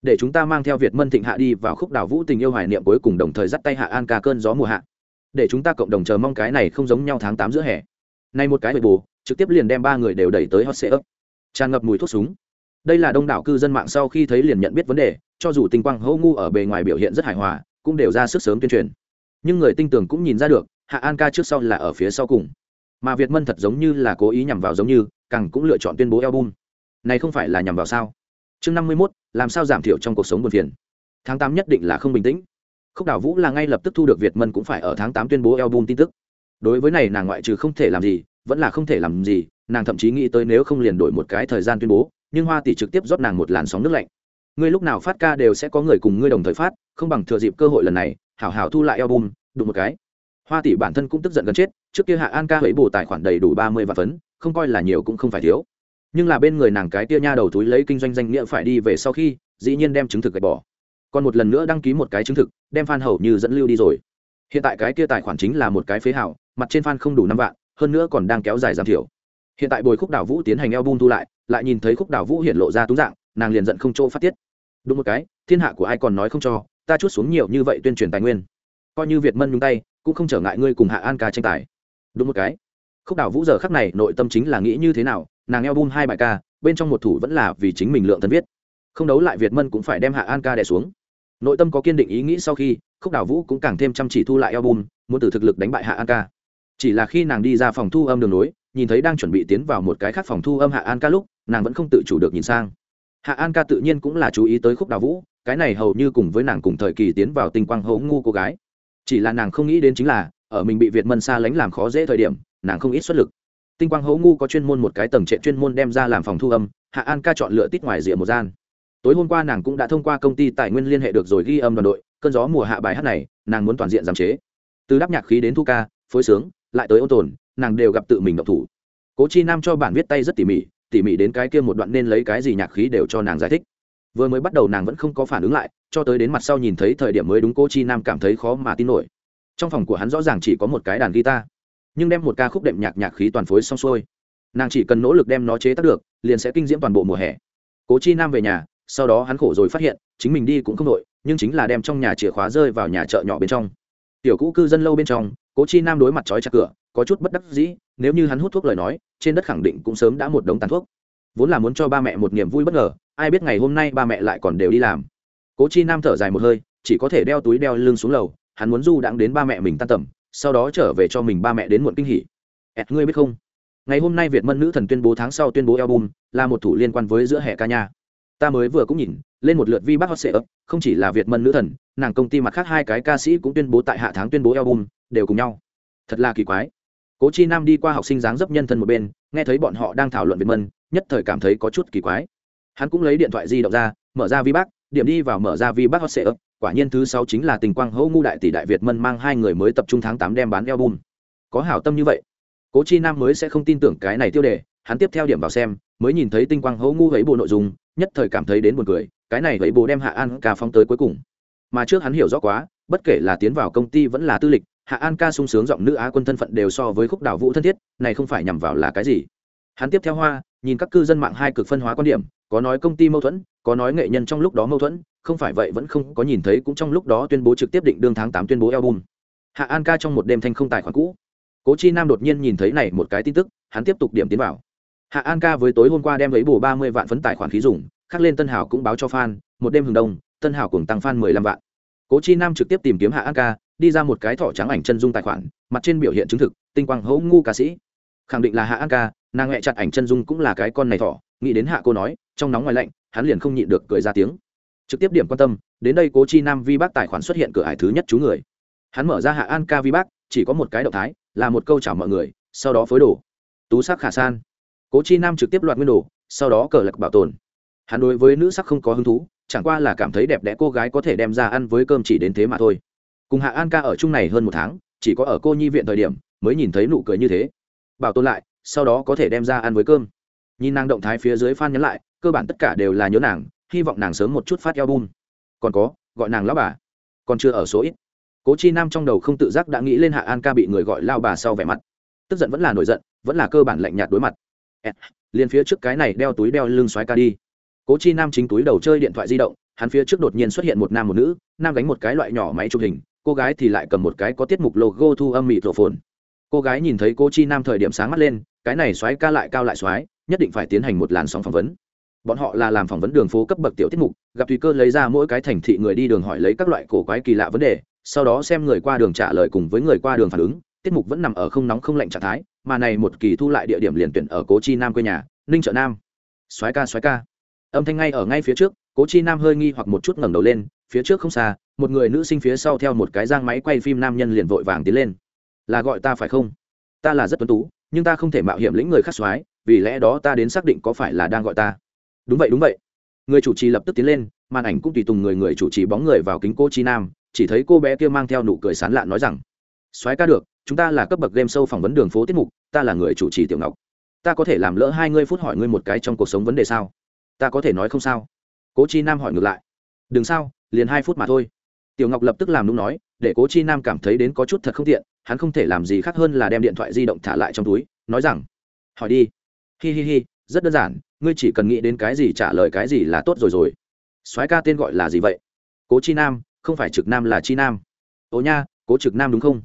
Để chúng ta mang theo việt mân thịnh hạ đi vào khúc đào vũ tình yêu hoài niệm cuối cùng đồng thời dắt tay hạ an ca cơn gió mùa hạ. Để chúng ta cộng đồng chờ mong cái này không giống nhau tháng tám giữa hè. Nay một cái bề bù trực tiếp liền đem ba người đều đẩy tới hot sệ ấp tràn ngập mùi thuốc súng. Đây là đông đảo cư dân mạng sau khi thấy liền nhận biết vấn đề cho dù tinh quang hô ngu ở bề ngoài biểu hiện rất hài hòa, cũng đều ra sức sớm tuyên truyền. Nhưng người tinh tường cũng nhìn ra được, hạ an ca trước sau là ở phía sau cùng. Mà việt mân thật giống như là cố ý nhằm vào giống như, càng cũng lựa chọn tuyên bố album. Này không phải là nhằm vào sao? Chương năm mươi mốt, làm sao giảm thiểu trong cuộc sống buồn phiền? Tháng tám nhất định là không bình tĩnh. Khúc đảo vũ là ngay lập tức thu được việt mân cũng phải ở tháng tám tuyên bố album tin tức. Đối với này nàng ngoại trừ không thể làm gì, vẫn là không thể làm gì, nàng thậm chí nghĩ tới nếu không liền đổi một cái thời gian tuyên bố, nhưng hoa tỷ trực tiếp rót nàng một làn sóng nước lạnh ngươi lúc nào phát ca đều sẽ có người cùng ngươi đồng thời phát, không bằng thừa dịp cơ hội lần này, hảo hảo thu lại album, đụng một cái. Hoa tỷ bản thân cũng tức giận gần chết, trước kia hạ an ca hủy bù tài khoản đầy đủ ba mươi vạn phấn, không coi là nhiều cũng không phải thiếu. Nhưng là bên người nàng cái tia nha đầu túi lấy kinh doanh danh nghĩa phải đi về sau khi, dĩ nhiên đem chứng thực gạch bỏ. Còn một lần nữa đăng ký một cái chứng thực, đem f a n hầu như dẫn lưu đi rồi. Hiện tại cái kia tài khoản chính là một cái phế hảo, mặt trên f a n không đủ năm vạn, hơn nữa còn đang kéo dài giảm thiểu. Hiện tại bồi khúc đảo vũ tiến hành eo bum thu lại lại nhìn thấy khúc đảo vũ hiện lộ ra túng dạng, nàng liền giận không chỗ phát tiết đúng một cái, thiên hạ của ai còn nói không cho, ta chút xuống nhiều như vậy tuyên truyền tài nguyên. Coi như việt mân nhung tay, cũng không trở ngại ngươi cùng hạ an ca tranh tài. Đúng một cái. Khúc đào vũ giờ khắc này nội tâm chính là nghĩ như thế nào, nàng eo bum hai bài ca, bên trong một thủ vẫn là vì chính mình lượng thân viết. Không đấu lại việt mân cũng phải đem hạ an ca đẻ xuống. Nội tâm có kiên định ý nghĩ sau khi, khúc đào vũ cũng càng thêm chăm chỉ thu lại eo bum muốn từ thực lực đánh bại hạ an ca. Chỉ là khi nàng đi ra phòng thu âm đường nối nhìn thấy đang chuẩn bị tiến vào một cái khác phòng thu âm hạ an ca lúc, nàng vẫn không tự chủ được nhìn sang hạ an ca tự nhiên cũng là chú ý tới khúc đào vũ, cái này hầu như cùng với nàng cùng thời kỳ tiến vào tinh quang hố ngu cô gái. Chỉ là nàng không nghĩ đến chính là, ở mình bị việt mân xa lánh làm khó dễ thời điểm, nàng không ít xuất lực. Tinh quang hố ngu có chuyên môn một cái tầng trệ chuyên môn đem ra làm phòng thu âm, hạ an ca chọn lựa tít ngoài rìa một gian. Tối hôm qua nàng cũng đã thông qua công ty tài nguyên liên hệ được rồi ghi âm đoàn đội, cơn gió mùa hạ bài hát này, nàng muốn toàn diện giám chế. Từ đắp nhạc khí đến thu ca, phối sướng, lại tới ôn tồn, nàng đều gặp tự mình độc thủ. Cố chi nam cho bản viết tay rất tỉ mỉ tỉ mỉ đến cái kia một đoạn nên lấy cái gì nhạc khí đều cho nàng giải thích. Vừa mới bắt đầu nàng vẫn không có phản ứng lại, cho tới đến mặt sau nhìn thấy thời điểm mới đúng cô chi nam cảm thấy khó mà tin nổi. Trong phòng của hắn rõ ràng chỉ có một cái đàn guitar, nhưng đem một ca khúc đệm nhạc nhạc khí toàn phối xong xuôi. Nàng chỉ cần nỗ lực đem nó chế tác được, liền sẽ kinh diễm toàn bộ mùa hè. Cố chi nam về nhà, sau đó hắn khổ rồi phát hiện, chính mình đi cũng không đội nhưng chính là đem trong nhà chìa khóa rơi vào nhà chợ nhỏ bên trong. Tiểu cũ cư dân lâu bên trong, cố chi nam đối mặt trói chặt cửa có chút bất đắc dĩ, nếu như hắn hút thuốc lời nói, trên đất khẳng định cũng sớm đã một đống tàn thuốc. Vốn là muốn cho ba mẹ một niềm vui bất ngờ, ai biết ngày hôm nay ba mẹ lại còn đều đi làm. Cố chi nam thở dài một hơi, chỉ có thể đeo túi đeo lưng xuống lầu, hắn muốn du đãng đến ba mẹ mình tan tầm, sau đó trở về cho mình ba mẹ đến muộn kinh hỉ. Ẹt, ngươi biết không? Ngày hôm nay việt mân nữ thần tuyên bố tháng sau tuyên bố album, là một thủ liên quan với giữa hè ca nha. Ta mới vừa cũng nhìn, lên một lượt vi bác hot sệ ấp không chỉ là việt mân nữ thần, nàng công ty mặt khác hai cái ca sĩ cũng tuyên bố tại hạ tháng tuyên bố album, đều cùng nhau. Thật là kỳ quái cố chi nam đi qua học sinh dáng dấp nhân thân một bên, nghe thấy bọn họ đang thảo luận việt mân, nhất thời cảm thấy có chút kỳ quái. Hắn cũng lấy điện thoại di động ra, mở ra vi bác điểm đi vào mở ra vi bác hot sệ ấp quả nhiên thứ sáu chính là tình quang hỗ ngu đại tỷ đại việt mân mang hai người mới tập trung tháng tám đem bán album. Có hảo tâm như vậy. Cố chi nam mới sẽ không tin tưởng cái này tiêu đề, hắn tiếp theo điểm vào xem, mới nhìn thấy tinh quang hỗ ngu ấy bộ nội dung, nhất thời cảm thấy đến buồn cười, cái này ấy bộ đem hạ an ca phong tới cuối cùng. Mà trước hắn hiểu rõ quá, bất kể là tiến vào công ty vẫn là tư lịch hạ an ca sung sướng giọng nữ á quân thân phận đều so với khúc đảo vũ thân thiết, này không phải nhằm vào là cái gì? Hắn tiếp theo hoa, nhìn các cư dân mạng hai cực phân hóa quan điểm, có nói công ty mâu thuẫn, có nói nghệ nhân trong lúc đó mâu thuẫn, không phải vậy vẫn không có nhìn thấy cũng trong lúc đó tuyên bố trực tiếp định đương tháng tám tuyên bố album. Hạ an ca trong một đêm thanh không tài khoản cũ. Cố chi nam đột nhiên nhìn thấy này một cái tin tức, hắn tiếp tục điểm tiến vào. Hạ an ca với tối hôm qua đem lấy bù ba mươi vạn phấn tài khoản khí dùng, khắc lên tân hảo cũng báo cho fan, một đêm hừng đông, tân hảo cùng tăng fan mười lăm vạn. Cố chi nam trực tiếp tìm kiếm hạ an ca đi ra một cái thỏ trắng ảnh chân dung tài khoản, mặt trên biểu hiện chứng thực, tinh quang hấu ngu ca sĩ. Khẳng định là hạ an ca, nàng hẹ chặt ảnh chân dung cũng là cái con này thỏ, nghĩ đến hạ cô nói, trong nóng ngoài lạnh, hắn liền không nhịn được cười ra tiếng. Trực tiếp điểm quan tâm, đến đây cố chi nam vi bác tài khoản xuất hiện cửa hải thứ nhất chú người. Hắn mở ra hạ an ca vi bác chỉ có một cái động thái, là một câu chào mọi người, sau đó phối đồ. Tú sắc khả san. Cố chi nam trực tiếp loạt nguyên đồ, sau đó cờ lạc bảo tồn. Hắn đối với nữ sắc không có hứng thú, chẳng qua là cảm thấy đẹp đẽ cô gái có thể đem ra ăn với cơm chỉ đến thế mà thôi cùng hạ an ca ở chung này hơn một tháng, chỉ có ở cô nhi viện thời điểm mới nhìn thấy nụ cười như thế. Bảo tồn lại, sau đó có thể đem ra ăn với cơm. Nhìn nàng động thái phía dưới f nhắn lại, cơ bản tất cả đều là nhớ nàng, hy vọng nàng sớm một chút phát album. Còn có, gọi nàng lão bà. Còn chưa ở số ít. Cố chi nam trong đầu không tự giác đã nghĩ lên hạ an ca bị người gọi lao bà sau vẻ mặt. Tức giận vẫn là nổi giận, vẫn là cơ bản lạnh nhạt đối mặt. Liền phía trước cái này đeo túi đeo lưng xoáy ca đi. Cố chi nam chính túi đầu chơi điện thoại di động, hắn phía trước đột nhiên xuất hiện một nam một nữ, nam gánh một cái loại nhỏ máy chụp hình cô gái thì lại cầm một cái có tiết mục logo thu âm mịt rổ phồn cô gái nhìn thấy cô chi nam thời điểm sáng mắt lên, cái này xoáy ca lại cao lại xoáy nhất định phải tiến hành một làn sóng phỏng vấn. Bọn họ là làm phỏng vấn đường phố cấp bậc tiểu tiết mục, gặp tùy cơ lấy ra mỗi cái thành thị người đi đường hỏi lấy các loại cổ quái kỳ lạ vấn đề, sau đó xem người qua đường trả lời cùng với người qua đường phản ứng, tiết mục vẫn nằm ở không nóng không lạnh trạng thái, mà này một kỳ thu lại địa điểm liền tuyển ở cố chi nam quê nhà, ninh trợ nam. Soái ca soái ca. Âm thanh ngay ở ngay phía trước cố chi nam hơi nghi hoặc một chút ngẩng đầu lên, phía trước không xa một người nữ sinh phía sau theo một cái giang máy quay phim nam nhân liền vội vàng tiến lên. Là gọi ta phải không? Ta là rất tuấn tú, nhưng ta không thể mạo hiểm lĩnh người khác soái, vì lẽ đó ta đến xác định có phải là đang gọi ta. Đúng vậy đúng vậy. Người chủ trì lập tức tiến lên, màn ảnh cũng tùy tùng người người chủ trì bóng người vào kính cô chi nam, chỉ thấy cô bé kia mang theo nụ cười sán lạn nói rằng, soái ca được, chúng ta là cấp bậc game show phỏng vấn đường phố tiết mục, ta là người chủ trì tiểu ngọc. Ta có thể làm lỡ hai mươi phút hỏi ngươi một cái trong cuộc sống vấn đề sao? Ta có thể nói không sao? Cố chi nam hỏi ngược lại, đừng sao, liền hai phút mà thôi tiểu ngọc lập tức làm nung nói, để cố chi nam cảm thấy đến có chút thật không tiện, hắn không thể làm gì khác hơn là đem điện thoại di động thả lại trong túi, nói rằng, hỏi đi. Hi hi hi, rất đơn giản, ngươi chỉ cần nghĩ đến cái gì trả lời cái gì là tốt rồi rồi. Soái ca tên gọi là gì vậy? Cố chi nam, không phải trực nam là chi nam. Ồ nha, cố trực nam đúng không?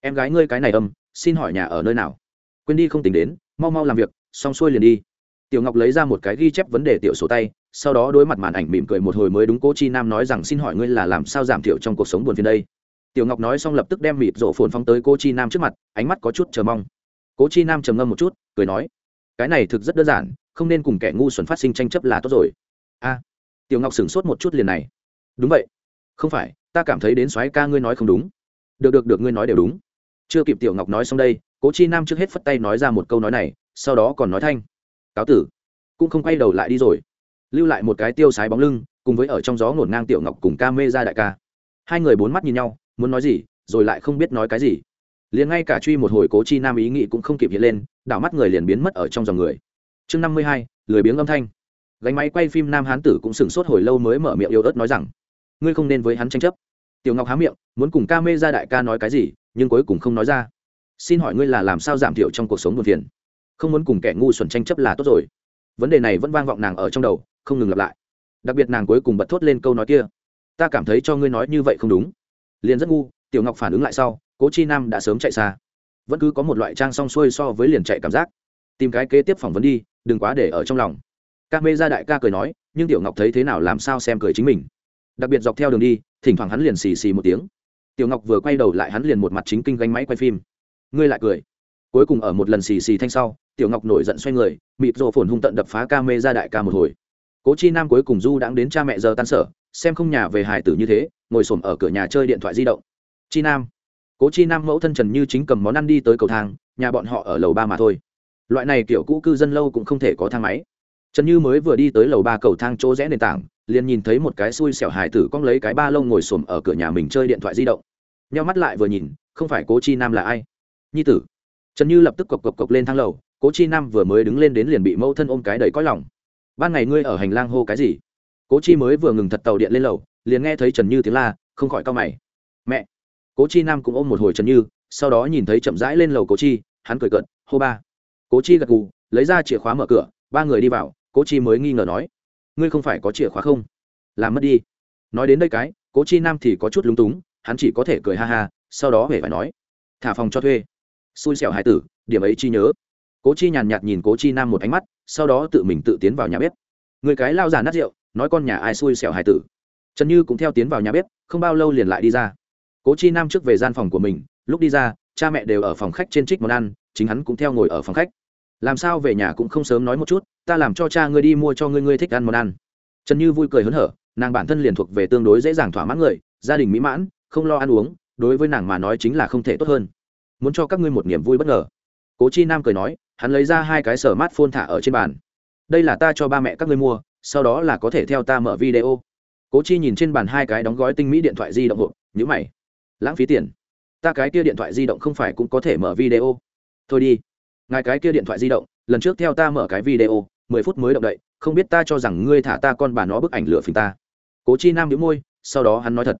Em gái ngươi cái này âm, xin hỏi nhà ở nơi nào? Quên đi không tính đến, mau mau làm việc, xong xuôi liền đi. Tiểu ngọc lấy ra một cái ghi chép vấn đề tiểu sổ tay sau đó đối mặt màn ảnh mỉm cười một hồi mới đúng cố chi nam nói rằng xin hỏi ngươi là làm sao giảm thiểu trong cuộc sống buồn phiền đây? Tiểu ngọc nói xong lập tức đem mịt rộ phồn phóng tới cô chi nam trước mặt, ánh mắt có chút chờ mong. Cố chi nam trầm ngâm một chút, cười nói, cái này thực rất đơn giản, không nên cùng kẻ ngu xuẩn phát sinh tranh chấp là tốt rồi. A, tiểu ngọc sửng sốt một chút liền này. Đúng vậy. Không phải, ta cảm thấy đến soái ca ngươi nói không đúng. Được được được, ngươi nói đều đúng. Chưa kịp tiểu ngọc nói xong đây, cố chi nam trước hết phất tay nói ra một câu nói này, sau đó còn nói thanh. Cáo tử. Cũng không quay đầu lại đi rồi lưu lại một cái tiêu sái bóng lưng, cùng với ở trong gió ngổn ngang tiểu ngọc cùng ca mê ra đại ca. Hai người bốn mắt nhìn nhau, muốn nói gì, rồi lại không biết nói cái gì. Liền ngay cả truy một hồi cố chi nam ý nghĩ cũng không kịp hiện lên, đảo mắt người liền biến mất ở trong dòng người. Chương năm mươi hai, lười biếng âm thanh. Gánh máy quay phim nam hán tử cũng sửng sốt hồi lâu mới mở miệng yêu ớt nói rằng, ngươi không nên với hắn tranh chấp. Tiểu ngọc há miệng, muốn cùng ca mê ra đại ca nói cái gì, nhưng cuối cùng không nói ra. Xin hỏi ngươi là làm sao giảm thiểu trong cuộc sống buồn phiền? Không muốn cùng kẻ ngu xuẩn tranh chấp là tốt rồi. Vấn đề này vẫn vang vọng nàng ở trong đầu không ngừng lặp lại. Đặc biệt nàng cuối cùng bật thốt lên câu nói kia. Ta cảm thấy cho ngươi nói như vậy không đúng. Liền rất ngu, tiểu ngọc phản ứng lại sau, cố chi nam đã sớm chạy xa. Vẫn cứ có một loại trang song xuôi so với liền chạy cảm giác. Tìm cái kế tiếp phỏng vấn đi, đừng quá để ở trong lòng. Các mê gia đại ca cười nói, nhưng tiểu ngọc thấy thế nào làm sao xem cười chính mình. Đặc biệt dọc theo đường đi, thỉnh thoảng hắn liền xì xì một tiếng. Tiểu ngọc vừa quay đầu lại hắn liền một mặt chính kinh gánh máy quay phim. Ngươi lại cười. Cuối cùng ở một lần xì xì thanh sau, tiểu ngọc nổi giận xoay người, mịt rộ phồn hung tận đập phá ca mê ra đại ca một hồi cố chi nam cuối cùng du đãng đến cha mẹ giờ tan sở, xem không nhà về hải tử như thế, ngồi s ổ m ở cửa nhà chơi điện thoại di động. Chi nam. Cố chi nam mẫu thân trần như chính cầm món ăn đi tới cầu thang, nhà bọn họ ở lầu ba mà thôi. Loại này kiểu cũ cư dân lâu cũng không thể có thang máy. Trần như mới vừa đi tới lầu ba cầu thang chỗ rẽ nền tảng, liền nhìn thấy một cái xui xẻo hải tử cong lấy cái ba lông ngồi s ổ m ở cửa nhà mình chơi điện thoại di động. Nhau mắt lại vừa nhìn, không phải cố chi nam là ai? Nhi tử. Trần như lập tức cộc cộc cộc lên thang lầu, cố chi nam vừa mới đứng lên đến liền bị mẫu thân ôm cái đầy có lòng ban ngày ngươi ở hành lang hô cái gì? Cố chi mới vừa ngừng thật tàu điện lên lầu, liền nghe thấy trần như tiếng la, không khỏi cao mày. Mẹ! Cố chi nam cũng ôm một hồi trần như, sau đó nhìn thấy chậm rãi lên lầu cố chi, hắn cười cợt, hô ba. Cố chi gật gù, lấy ra chìa khóa mở cửa, ba người đi vào, cố chi mới nghi ngờ nói, ngươi không phải có chìa khóa không? Làm mất đi. Nói đến đây cái, cố chi nam thì có chút lúng túng, hắn chỉ có thể cười ha ha, sau đó hề phải nói, thả phòng cho thuê. Xui xẻo hải tử, điểm ấy chi nhớ cố chi nhàn nhạt nhìn cố chi nam một ánh mắt, sau đó tự mình tự tiến vào nhà bếp. Người cái lao già nát rượu, nói con nhà ai xui xẻo hài tử. Trần như cũng theo tiến vào nhà bếp, không bao lâu liền lại đi ra. Cố chi nam trước về gian phòng của mình, lúc đi ra, cha mẹ đều ở phòng khách trên trích món ăn, chính hắn cũng theo ngồi ở phòng khách. Làm sao về nhà cũng không sớm nói một chút, ta làm cho cha ngươi đi mua cho ngươi ngươi thích ăn món ăn. Trần như vui cười hớn hở, nàng bản thân liền thuộc về tương đối dễ dàng thỏa mãn người, gia đình mỹ mãn, không lo ăn uống, đối với nàng mà nói chính là không thể tốt hơn. Muốn cho các ngươi một niềm vui bất ngờ. Cố chi nam cười nói hắn lấy ra hai cái sở mát phôn thả ở trên bàn. Đây là ta cho ba mẹ các ngươi mua, sau đó là có thể theo ta mở video. Cố chi nhìn trên bàn hai cái đóng gói tinh mỹ điện thoại di động hộp nhữ mày. Lãng phí tiền. Ta cái kia điện thoại di động không phải cũng có thể mở video. Thôi đi. Ngài cái kia điện thoại di động, lần trước theo ta mở cái video, mười phút mới động đậy, không biết ta cho rằng ngươi thả ta con bà nó bức ảnh lửa phình ta. Cố chi nam nhữ môi, sau đó hắn nói thật.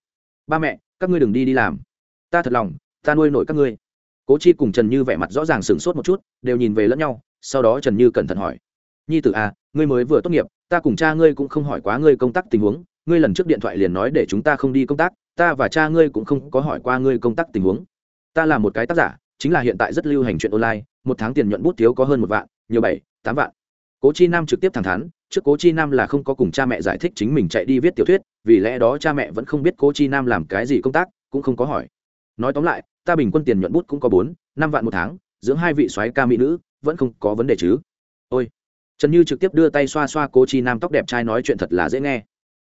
Ba mẹ, các ngươi đừng đi đi làm. Ta thật lòng, ta nuôi nổi các ngươi cố chi cùng trần như vẻ mặt rõ ràng sửng sốt một chút, đều nhìn về lẫn nhau, sau đó trần như cẩn thận hỏi, nhi tử à ngươi mới vừa tốt nghiệp, ta cùng cha ngươi cũng không hỏi quá ngươi công tác tình huống, ngươi lần trước điện thoại liền nói để chúng ta không đi công tác, ta và cha ngươi cũng không có hỏi qua ngươi công tác tình huống. Ta là một cái tác giả, chính là hiện tại rất lưu hành chuyện online, một tháng tiền nhuận bút thiếu có hơn một vạn, nhiều bảy, tám vạn. Cố chi nam trực tiếp thẳng thắn, trước cố chi nam là không có cùng cha mẹ giải thích chính mình chạy đi viết tiểu thuyết, vì lẽ đó cha mẹ vẫn không biết cố chi nam làm cái gì công tác, cũng không có hỏi. Nói tóm lại ta bình quân tiền nhuận bút cũng có bốn, năm vạn một tháng, dưỡng hai vị soái ca mỹ nữ, vẫn không có vấn đề chứ. Ôi, trần như trực tiếp đưa tay xoa xoa cố chi nam tóc đẹp trai nói chuyện thật là dễ nghe.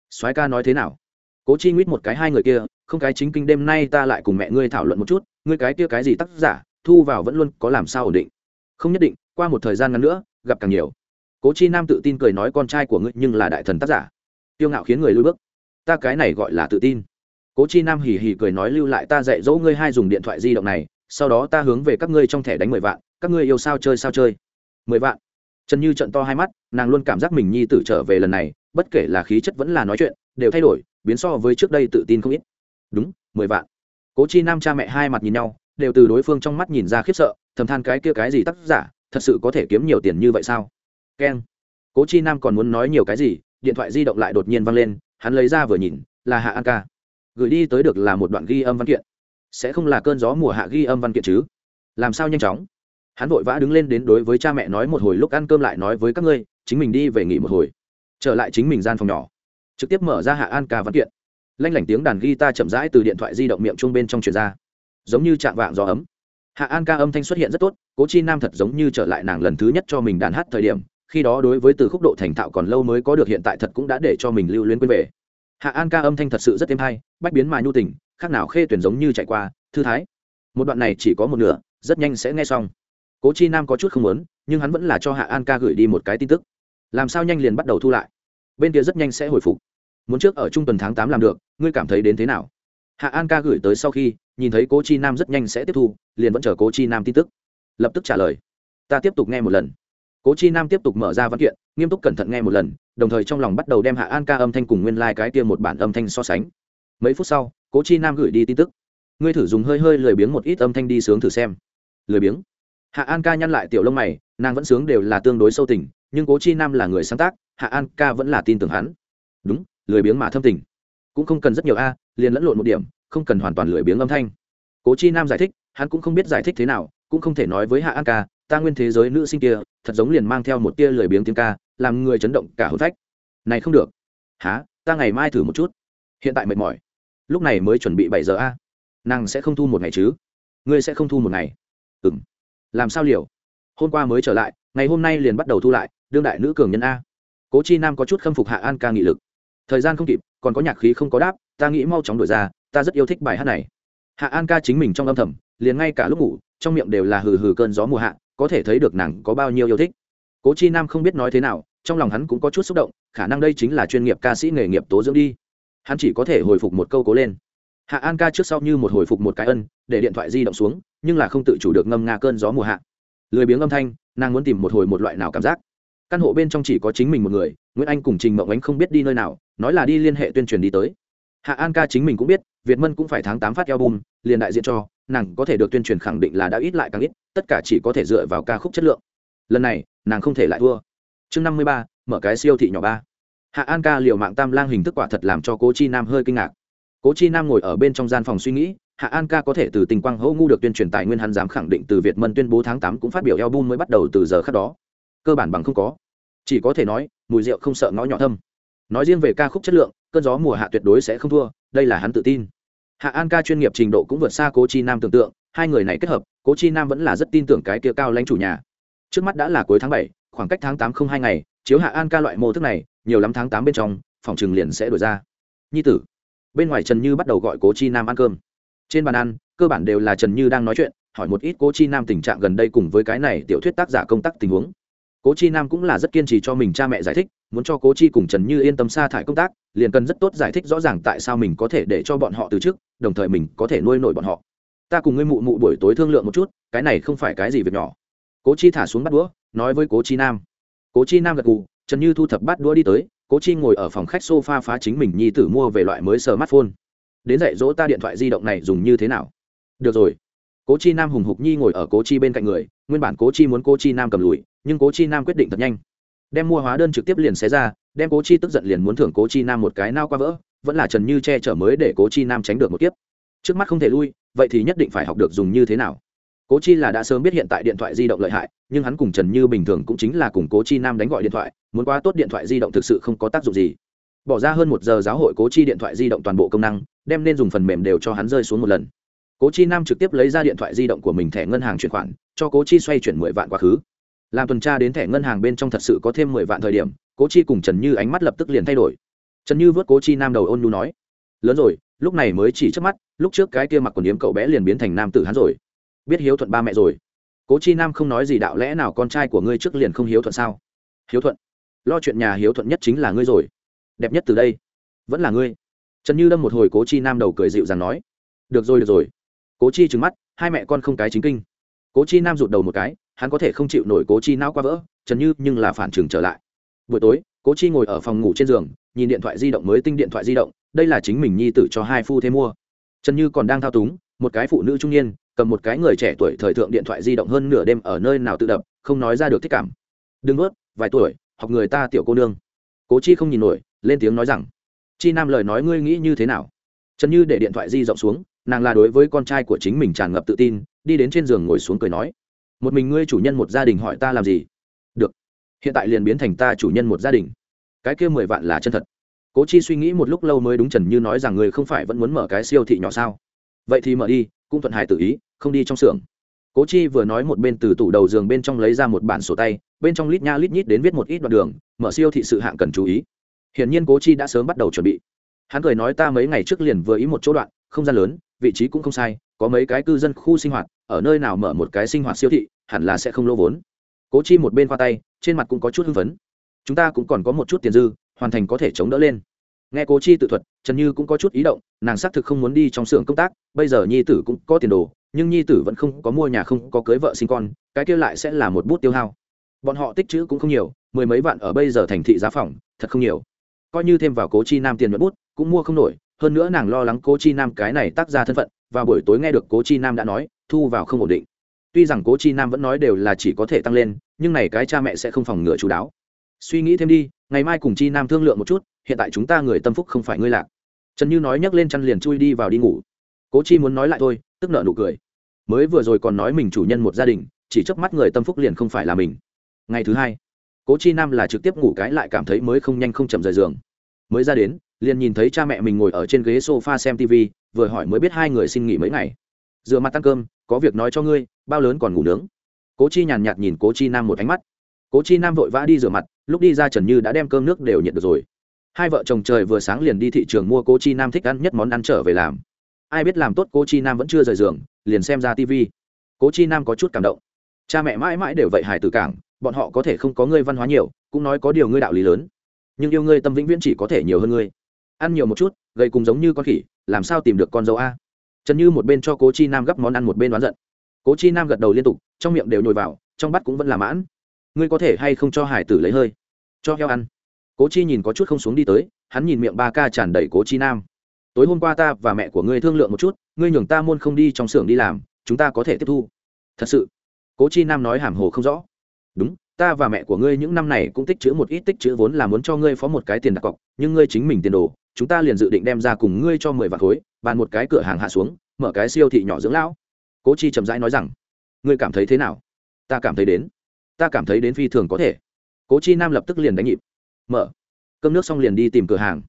Soái ca nói thế nào? Cố chi nguyết một cái hai người kia, không cái chính kinh đêm nay ta lại cùng mẹ ngươi thảo luận một chút, ngươi cái kia cái gì tác giả, thu vào vẫn luôn có làm sao ổn định? Không nhất định, qua một thời gian ngắn nữa, gặp càng nhiều. Cố chi nam tự tin cười nói con trai của ngươi nhưng là đại thần tác giả. Tiêu ngạo khiến người lui bước. Ta cái này gọi là tự tin cố chi nam hỉ hỉ cười nói lưu lại ta dạy dỗ ngươi hai dùng điện thoại di động này, sau đó ta hướng về các ngươi trong thẻ đánh mười vạn, các ngươi yêu sao chơi sao chơi. Mười vạn. Trần như trận to hai mắt, nàng luôn cảm giác mình nhi tử trở về lần này, bất kể là khí chất vẫn là nói chuyện, đều thay đổi, biến so với trước đây tự tin không ít. Đúng, mười vạn. Cố chi nam cha mẹ hai mặt nhìn nhau, đều từ đối phương trong mắt nhìn ra khiếp sợ, thầm than cái kia cái gì tác giả, thật sự có thể kiếm nhiều tiền như vậy sao? Keng. Cố chi nam còn muốn nói nhiều cái gì, điện thoại di động lại đột nhiên văng lên, hắn lấy ra vừa nhìn, là hạ an ca gửi đi tới được là một đoạn ghi âm văn kiện. Sẽ không là cơn gió mùa hạ ghi âm văn kiện chứ? Làm sao nhanh chóng? Hắn vội vã đứng lên đến đối với cha mẹ nói một hồi lúc ăn cơm lại nói với các ngươi, chính mình đi về nghỉ một hồi. Trở lại chính mình gian phòng nhỏ. Trực tiếp mở ra hạ an ca văn kiện. Lanh lảnh tiếng đàn guitar chậm rãi từ điện thoại di động miệng chung bên trong truyền ra. Giống như chạm vạng gió ấm. Hạ an ca âm thanh xuất hiện rất tốt, cố chi nam thật giống như trở lại nàng lần thứ nhất cho mình đàn hát thời điểm, khi đó đối với từ khúc độ thành thạo còn lâu mới có được hiện tại thật cũng đã để cho mình lưu luyến quên về. Hạ an ca âm thanh thật sự rất êm hay bách biến mà nhu tình, khác nào khê tuyển giống như chạy qua, thư thái. Một đoạn này chỉ có một nửa, rất nhanh sẽ nghe xong. Cố chi nam có chút không muốn, nhưng hắn vẫn là cho hạ an ca gửi đi một cái tin tức. Làm sao nhanh liền bắt đầu thu lại? Bên kia rất nhanh sẽ hồi phục. Muốn trước ở trung tuần tháng tám làm được, ngươi cảm thấy đến thế nào? Hạ an ca gửi tới sau khi, nhìn thấy cố chi nam rất nhanh sẽ tiếp thu, liền vẫn chờ cố chi nam tin tức. Lập tức trả lời. Ta tiếp tục nghe một lần. Cố chi nam tiếp tục mở ra văn kiện, nghiêm túc cẩn thận nghe một lần, đồng thời trong lòng bắt đầu đem hạ an ca âm thanh cùng nguyên lai、like、cái kia một bản âm thanh so sánh mấy phút sau, cố chi nam gửi đi tin tức. Ngươi thử dùng hơi hơi lười biếng một ít âm thanh đi sướng thử xem. Lười biếng? Hạ an ca nhăn lại tiểu lông mày, nàng vẫn sướng đều là tương đối sâu tình, nhưng cố chi nam là người sáng tác, hạ an ca vẫn là tin tưởng hắn. Đúng, lười biếng mà thâm tình. Cũng không cần rất nhiều a, liền lẫn lộn một điểm, không cần hoàn toàn lười biếng âm thanh. Cố chi nam giải thích, hắn cũng không biết giải thích thế nào, cũng không thể nói với hạ an ca, ta nguyên thế giới nữ sinh kia, thật giống liền mang theo một tia lười biếng tiếng ca, làm người chấn động cả hồn phách. Này không được. Há ta ngày mai thử một chút. Hiện tại mệt mỏi lúc này mới chuẩn bị bảy giờ a. Nàng sẽ không thu một ngày chứ? Ngươi sẽ không thu một ngày? Ừ m làm sao liều? Hôm qua mới trở lại, ngày hôm nay liền bắt đầu thu lại, đương đại nữ cường nhân a. Cố chi nam có chút khâm phục hạ an ca nghị lực. Thời gian không kịp, còn có nhạc khí không có đáp, ta nghĩ mau chóng đổi ra, ta rất yêu thích bài hát này. Hạ an ca chính mình trong âm thầm, liền ngay cả lúc ngủ, trong miệng đều là hừ hừ cơn gió mùa hạ, có thể thấy được nàng có bao nhiêu yêu thích. Cố chi nam không biết nói thế nào, trong lòng hắn cũng có chút xúc động, khả năng đây chính là chuyên nghiệp ca sĩ nghề nghiệp tố dưỡng đi hắn chỉ có thể hồi phục một câu cố lên. Hạ an ca trước sau như một hồi phục một cái ân, để điện thoại di động xuống, nhưng là không tự chủ được ngâm nga cơn gió mùa hạ. Lười biếng âm thanh, nàng muốn tìm một hồi một loại nào cảm giác. Căn hộ bên trong chỉ có chính mình một người, nguyễn anh cùng trình mộng ánh không biết đi nơi nào, nói là đi liên hệ tuyên truyền đi tới. Hạ an ca chính mình cũng biết, việt mân cũng phải tháng tám phát album, liền đại diện cho, nàng có thể được tuyên truyền khẳng định là đã ít lại càng ít, tất cả chỉ có thể dựa vào ca khúc chất lượng. Lần này, nàng không thể lại thua. Chương năm mươi ba, mở cái siêu thị nhỏ ba hạ an ca liều mạng tam lang hình thức quả thật làm cho cố chi nam hơi kinh ngạc. Cố chi nam ngồi ở bên trong gian phòng suy nghĩ, hạ an ca có thể từ tình quang hô ngu được tuyên truyền tài nguyên hắn dám khẳng định từ việt mân tuyên bố tháng tám cũng phát biểu album mới bắt đầu từ giờ khắc đó. Cơ bản bằng không có. Chỉ có thể nói, mùi rượu không sợ ngõ nhỏ thâm. Nói riêng về ca khúc chất lượng, cơn gió mùa hạ tuyệt đối sẽ không thua, đây là hắn tự tin. Hạ an ca chuyên nghiệp trình độ cũng vượt xa cố chi nam tưởng tượng, hai người này kết hợp, cố chi nam vẫn là rất tin tưởng cái kia cao lãnh chủ nhà. Trước mắt đã là cuối tháng bảy, khoảng cách tháng tám không hai ngày chiếu hạ an ca loại mô thức này, nhiều lắm tháng tám bên trong, phòng trừng liền sẽ đổi ra. Nhi tử, bên ngoài trần như bắt đầu gọi cố chi nam ăn cơm. Trên bàn ăn, cơ bản đều là trần như đang nói chuyện, hỏi một ít cố chi nam tình trạng gần đây cùng với cái này tiểu thuyết tác giả công tác tình huống. Cố chi nam cũng là rất kiên trì cho mình cha mẹ giải thích, muốn cho cố chi cùng trần như yên tâm sa thải công tác, liền cần rất tốt giải thích rõ ràng tại sao mình có thể để cho bọn họ từ chức đồng thời mình có thể nuôi nổi bọn họ. Ta cùng ngươi mụ mụ buổi tối thương lượng một chút, cái này không phải cái gì việc nhỏ. Cố chi thả xuống bắt đũa, nói với cố chi nam cố chi nam gật gù trần như thu thập bắt đũa đi tới cố chi ngồi ở phòng khách sofa phá chính mình nhi tử mua về loại mới sờ mắt phôn đến dạy dỗ ta điện thoại di động này dùng như thế nào được rồi cố chi nam hùng hục nhi ngồi ở cố chi bên cạnh người nguyên bản cố chi muốn cố chi nam cầm lùi nhưng cố chi nam quyết định thật nhanh đem mua hóa đơn trực tiếp liền xé ra đem cố chi tức giận liền muốn thưởng cố chi nam một cái nao qua vỡ vẫn là trần như che chở mới để cố chi nam tránh được một kiếp trước mắt không thể lui vậy thì nhất định phải học được dùng như thế nào cố chi là đã sớm biết hiện tại điện thoại di động lợi hại, nhưng hắn cùng trần như bình thường cũng chính là cùng cố chi nam đánh gọi điện thoại, muốn quá tốt điện thoại di động thực sự không có tác dụng gì. Bỏ ra hơn một giờ giáo hội cố chi điện thoại di động toàn bộ công năng, đem nên dùng phần mềm đều cho hắn rơi xuống một lần. Cố chi nam trực tiếp lấy ra điện thoại di động của mình thẻ ngân hàng chuyển khoản, cho cố chi xoay chuyển mười vạn quá khứ. Làm tuần tra đến thẻ ngân hàng bên trong thật sự có thêm mười vạn thời điểm, cố chi cùng trần như ánh mắt lập tức liền thay đổi. Trần như vớt cố chi nam đầu ôn nhu nói, lớn rồi, lúc này mới chỉ trước mắt, lúc trước cái kia mặc quần yếm cậu bé liền biến thành nam tử hắn rồi biết hiếu thuận ba mẹ rồi. Cố chi nam không nói gì đạo lẽ nào con trai của ngươi trước liền không hiếu thuận sao? Hiếu thuận? Lo chuyện nhà hiếu thuận nhất chính là ngươi rồi. Đẹp nhất từ đây. Vẫn là ngươi. Trần như đâm một hồi cố chi nam đầu cười dịu dàng nói. Được rồi được rồi. Cố chi trừng mắt, hai mẹ con không cái chính kinh. Cố chi nam rụt đầu một cái, hắn có thể không chịu nổi cố chi não qua vỡ, trần như nhưng là phản trừng trở lại. Buổi tối, cố chi ngồi ở phòng ngủ trên giường, nhìn điện thoại di động mới tinh điện thoại di động, đây là chính mình nhi tử cho hai phu thế mua. Trần như còn đang thao túng, một cái phụ nữ trung niên cầm một cái người trẻ tuổi thời thượng điện thoại di động hơn nửa đêm ở nơi nào tự đập, không nói ra được thích cảm. Đừng ướt vài tuổi, học người ta tiểu cô nương. Cố chi không nhìn nổi, lên tiếng nói rằng, chi nam lời nói ngươi nghĩ như thế nào? Trần như để điện thoại di rộng xuống, nàng là đối với con trai của chính mình tràn ngập tự tin, đi đến trên giường ngồi xuống cười nói, một mình ngươi chủ nhân một gia đình hỏi ta làm gì? Được, hiện tại liền biến thành ta chủ nhân một gia đình. Cái kia mười vạn là chân thật. Cố chi suy nghĩ một lúc lâu mới đúng trần như nói rằng, ngươi không phải vẫn muốn mở cái siêu thị nhỏ sao? Vậy thì mở đi cũng thuận hài tự ý, không đi trong xưởng. Cố chi vừa nói một bên từ tủ đầu giường bên trong lấy ra một bản sổ tay, bên trong lít nha lít nhít đến viết một ít đoạn đường, mở siêu thị sự hạng cần chú ý. Hiển nhiên cố chi đã sớm bắt đầu chuẩn bị. Hắn cười nói ta mấy ngày trước liền vừa ý một chỗ đoạn, không gian lớn, vị trí cũng không sai, có mấy cái cư dân khu sinh hoạt, ở nơi nào mở một cái sinh hoạt siêu thị, hẳn là sẽ không lỗ vốn. Cố chi một bên khoa tay, trên mặt cũng có chút hưng phấn. Chúng ta cũng còn có một chút tiền dư, hoàn thành có thể chống đỡ lên nghe cố chi tự thuật, trần như cũng có chút ý động, nàng xác thực không muốn đi trong xưởng công tác, bây giờ nhi tử cũng có tiền đồ, nhưng nhi tử vẫn không có mua nhà, không có cưới vợ sinh con, cái kia lại sẽ là một bút tiêu hao. Bọn họ tích chữ cũng không nhiều, mười mấy vạn ở bây giờ thành thị giá phòng, thật không nhiều. Coi như thêm vào cố chi nam tiền nhuận bút, cũng mua không nổi, hơn nữa nàng lo lắng cố chi nam cái này tác ra thân phận và buổi tối nghe được cố chi nam đã nói, thu vào không ổn định. Tuy rằng cố chi nam vẫn nói đều là chỉ có thể tăng lên, nhưng này cái cha mẹ sẽ không phòng ngừa chú đáo. Suy nghĩ thêm đi, ngày mai cùng chi nam thương lượng một chút hiện tại chúng ta người tâm phúc không phải ngươi lạc. Trần như nói nhấc lên chăn liền chui đi vào đi ngủ. Cố chi muốn nói lại thôi, tức nợ nụ cười. Mới vừa rồi còn nói mình chủ nhân một gia đình, chỉ chớp mắt người tâm phúc liền không phải là mình. Ngày thứ hai, cố chi nam là trực tiếp ngủ cái lại cảm thấy mới không nhanh không chậm rời giường. Mới ra đến, liền nhìn thấy cha mẹ mình ngồi ở trên ghế sofa xem tv vừa hỏi mới biết hai người xin nghỉ mấy ngày. Dựa mặt ăn cơm, có việc nói cho ngươi, bao lớn còn ngủ nướng. Cố chi nhàn nhạt nhìn cố chi nam một ánh mắt. Cố chi nam vội vã đi rửa mặt, lúc đi ra trần như đã đem cơm nước đều nhiệt được rồi hai vợ chồng trời vừa sáng liền đi thị trường mua cố chi nam thích ăn nhất món ăn trở về làm. Ai biết làm tốt cố chi nam vẫn chưa rời giường, liền xem ra tv cố chi nam có chút cảm động. Cha mẹ mãi mãi đều vậy hải tử cảng, bọn họ có thể không có ngươi văn hóa nhiều, cũng nói có điều ngươi đạo lý lớn. Nhưng yêu ngươi tâm vĩnh viễn chỉ có thể nhiều hơn ngươi. Ăn nhiều một chút, gầy cùng giống như con khỉ, làm sao tìm được con dâu a? Trần như một bên cho cố chi nam gấp món ăn, một bên đoán giận. Cố chi nam gật đầu liên tục, trong miệng đều nhồi vào, trong bát cũng vẫn là mãn. Ngươi có thể hay không cho hải tử lấy hơi? Cho heo ăn cố chi nhìn có chút không xuống đi tới, hắn nhìn miệng ba ca tràn đầy cố chi nam. Tối hôm qua ta và mẹ của ngươi thương lượng một chút, ngươi nhường ta môn không đi trong xưởng đi làm, chúng ta có thể tiếp thu. Thật sự? Cố chi nam nói hàm hồ không rõ. Đúng, ta và mẹ của ngươi những năm này cũng tích chữ một ít, tích chữ vốn là muốn cho ngươi phó một cái tiền đặt cọc, nhưng ngươi chính mình tiền đồ, chúng ta liền dự định đem ra cùng ngươi cho mười vạn khối, bàn một cái cửa hàng hạ xuống, mở cái siêu thị nhỏ dưỡng lão. Cố chi chậm rãi nói rằng, ngươi cảm thấy thế nào? Ta cảm thấy đến, ta cảm thấy đến phi thường có thể. Cố chi nam lập tức liền đánh nhịp mở. Cơm nước xong liền đi tìm cửa hàng.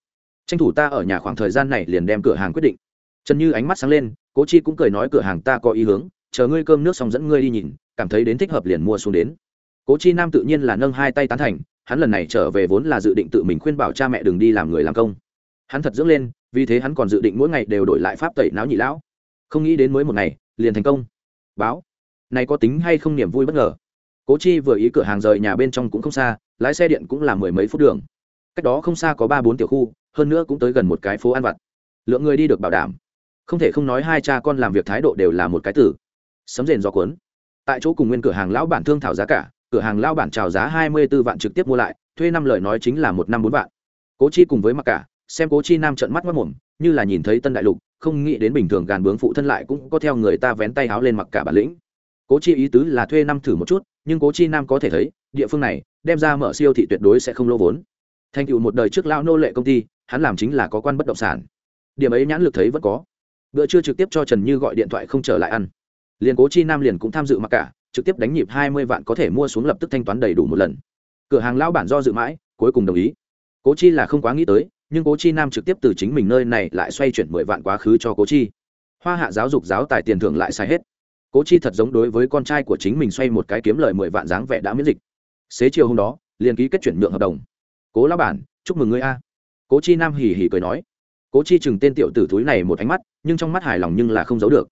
Tranh thủ ta ở nhà khoảng thời gian này liền đem cửa hàng quyết định. Trần như ánh mắt sáng lên, cố chi cũng cười nói cửa hàng ta có ý hướng, chờ ngươi cơm nước xong dẫn ngươi đi nhìn, cảm thấy đến thích hợp liền mua xuống đến. Cố chi nam tự nhiên là nâng hai tay tán thành, hắn lần này trở về vốn là dự định tự mình khuyên bảo cha mẹ đừng đi làm người làm công. Hắn thật dưỡng lên, vì thế hắn còn dự định mỗi ngày đều đổi lại pháp tẩy não nhị lão. Không nghĩ đến mới một ngày, liền thành công. Báo, này có tính hay không niềm vui bất ngờ? Cố chi vừa ý cửa hàng rời nhà bên trong cũng không xa, lái xe điện cũng là mười mấy phút đường. Cách đó không xa có ba bốn tiểu khu, hơn nữa cũng tới gần một cái phố ăn vặt. Lượng người đi được bảo đảm. Không thể không nói hai cha con làm việc thái độ đều là một cái tử. Sấm rền do cuốn. Tại chỗ cùng nguyên cửa hàng lão bản thương thảo giá cả, cửa hàng lão bản chào giá hai mươi b ố vạn trực tiếp mua lại, thuê năm lời nói chính là một năm bốn vạn. Cố chi cùng với mặc cả, xem cố chi nam trận mắt mất mồm như là nhìn thấy tân đại lục, không nghĩ đến bình thường gàn bướng phụ thân lại cũng có theo người ta vén tay háo lên mặc cả bản lĩnh cố chi ý tứ là thuê năm thử một chút, nhưng cố chi nam có thể thấy, địa phương này, đem ra mở siêu thị tuyệt đối sẽ không lỗ vốn. Thành tựu một đời trước lao nô lệ công ty, hắn làm chính là có quan bất động sản. Điểm ấy nhãn lực thấy vẫn có. Bữa trưa trực tiếp cho trần như gọi điện thoại không trở lại ăn. Liền cố chi nam liền cũng tham dự mặc cả, trực tiếp đánh nhịp hai mươi vạn có thể mua xuống lập tức thanh toán đầy đủ một lần. Cửa hàng lao bản do dự mãi, cuối cùng đồng ý. Cố chi là không quá nghĩ tới, nhưng cố chi nam trực tiếp từ chính mình nơi này lại xoay chuyển mười vạn quá khứ cho cố chi. Hoa hạ giáo dục giáo tài tiền thưởng lại sai hết cố chi thật giống đối với con trai của chính mình xoay một cái kiếm lời mười vạn dáng vẻ đã miễn dịch. Xế chiều hôm đó, liền ký kết chuyển nhượng hợp đồng. Cố lão bản, chúc mừng ngươi a. Cố chi nam hỉ hỉ cười nói. Cố chi chừng tên tiểu tử thúi này một ánh mắt, nhưng trong mắt hài lòng nhưng là không giấu được.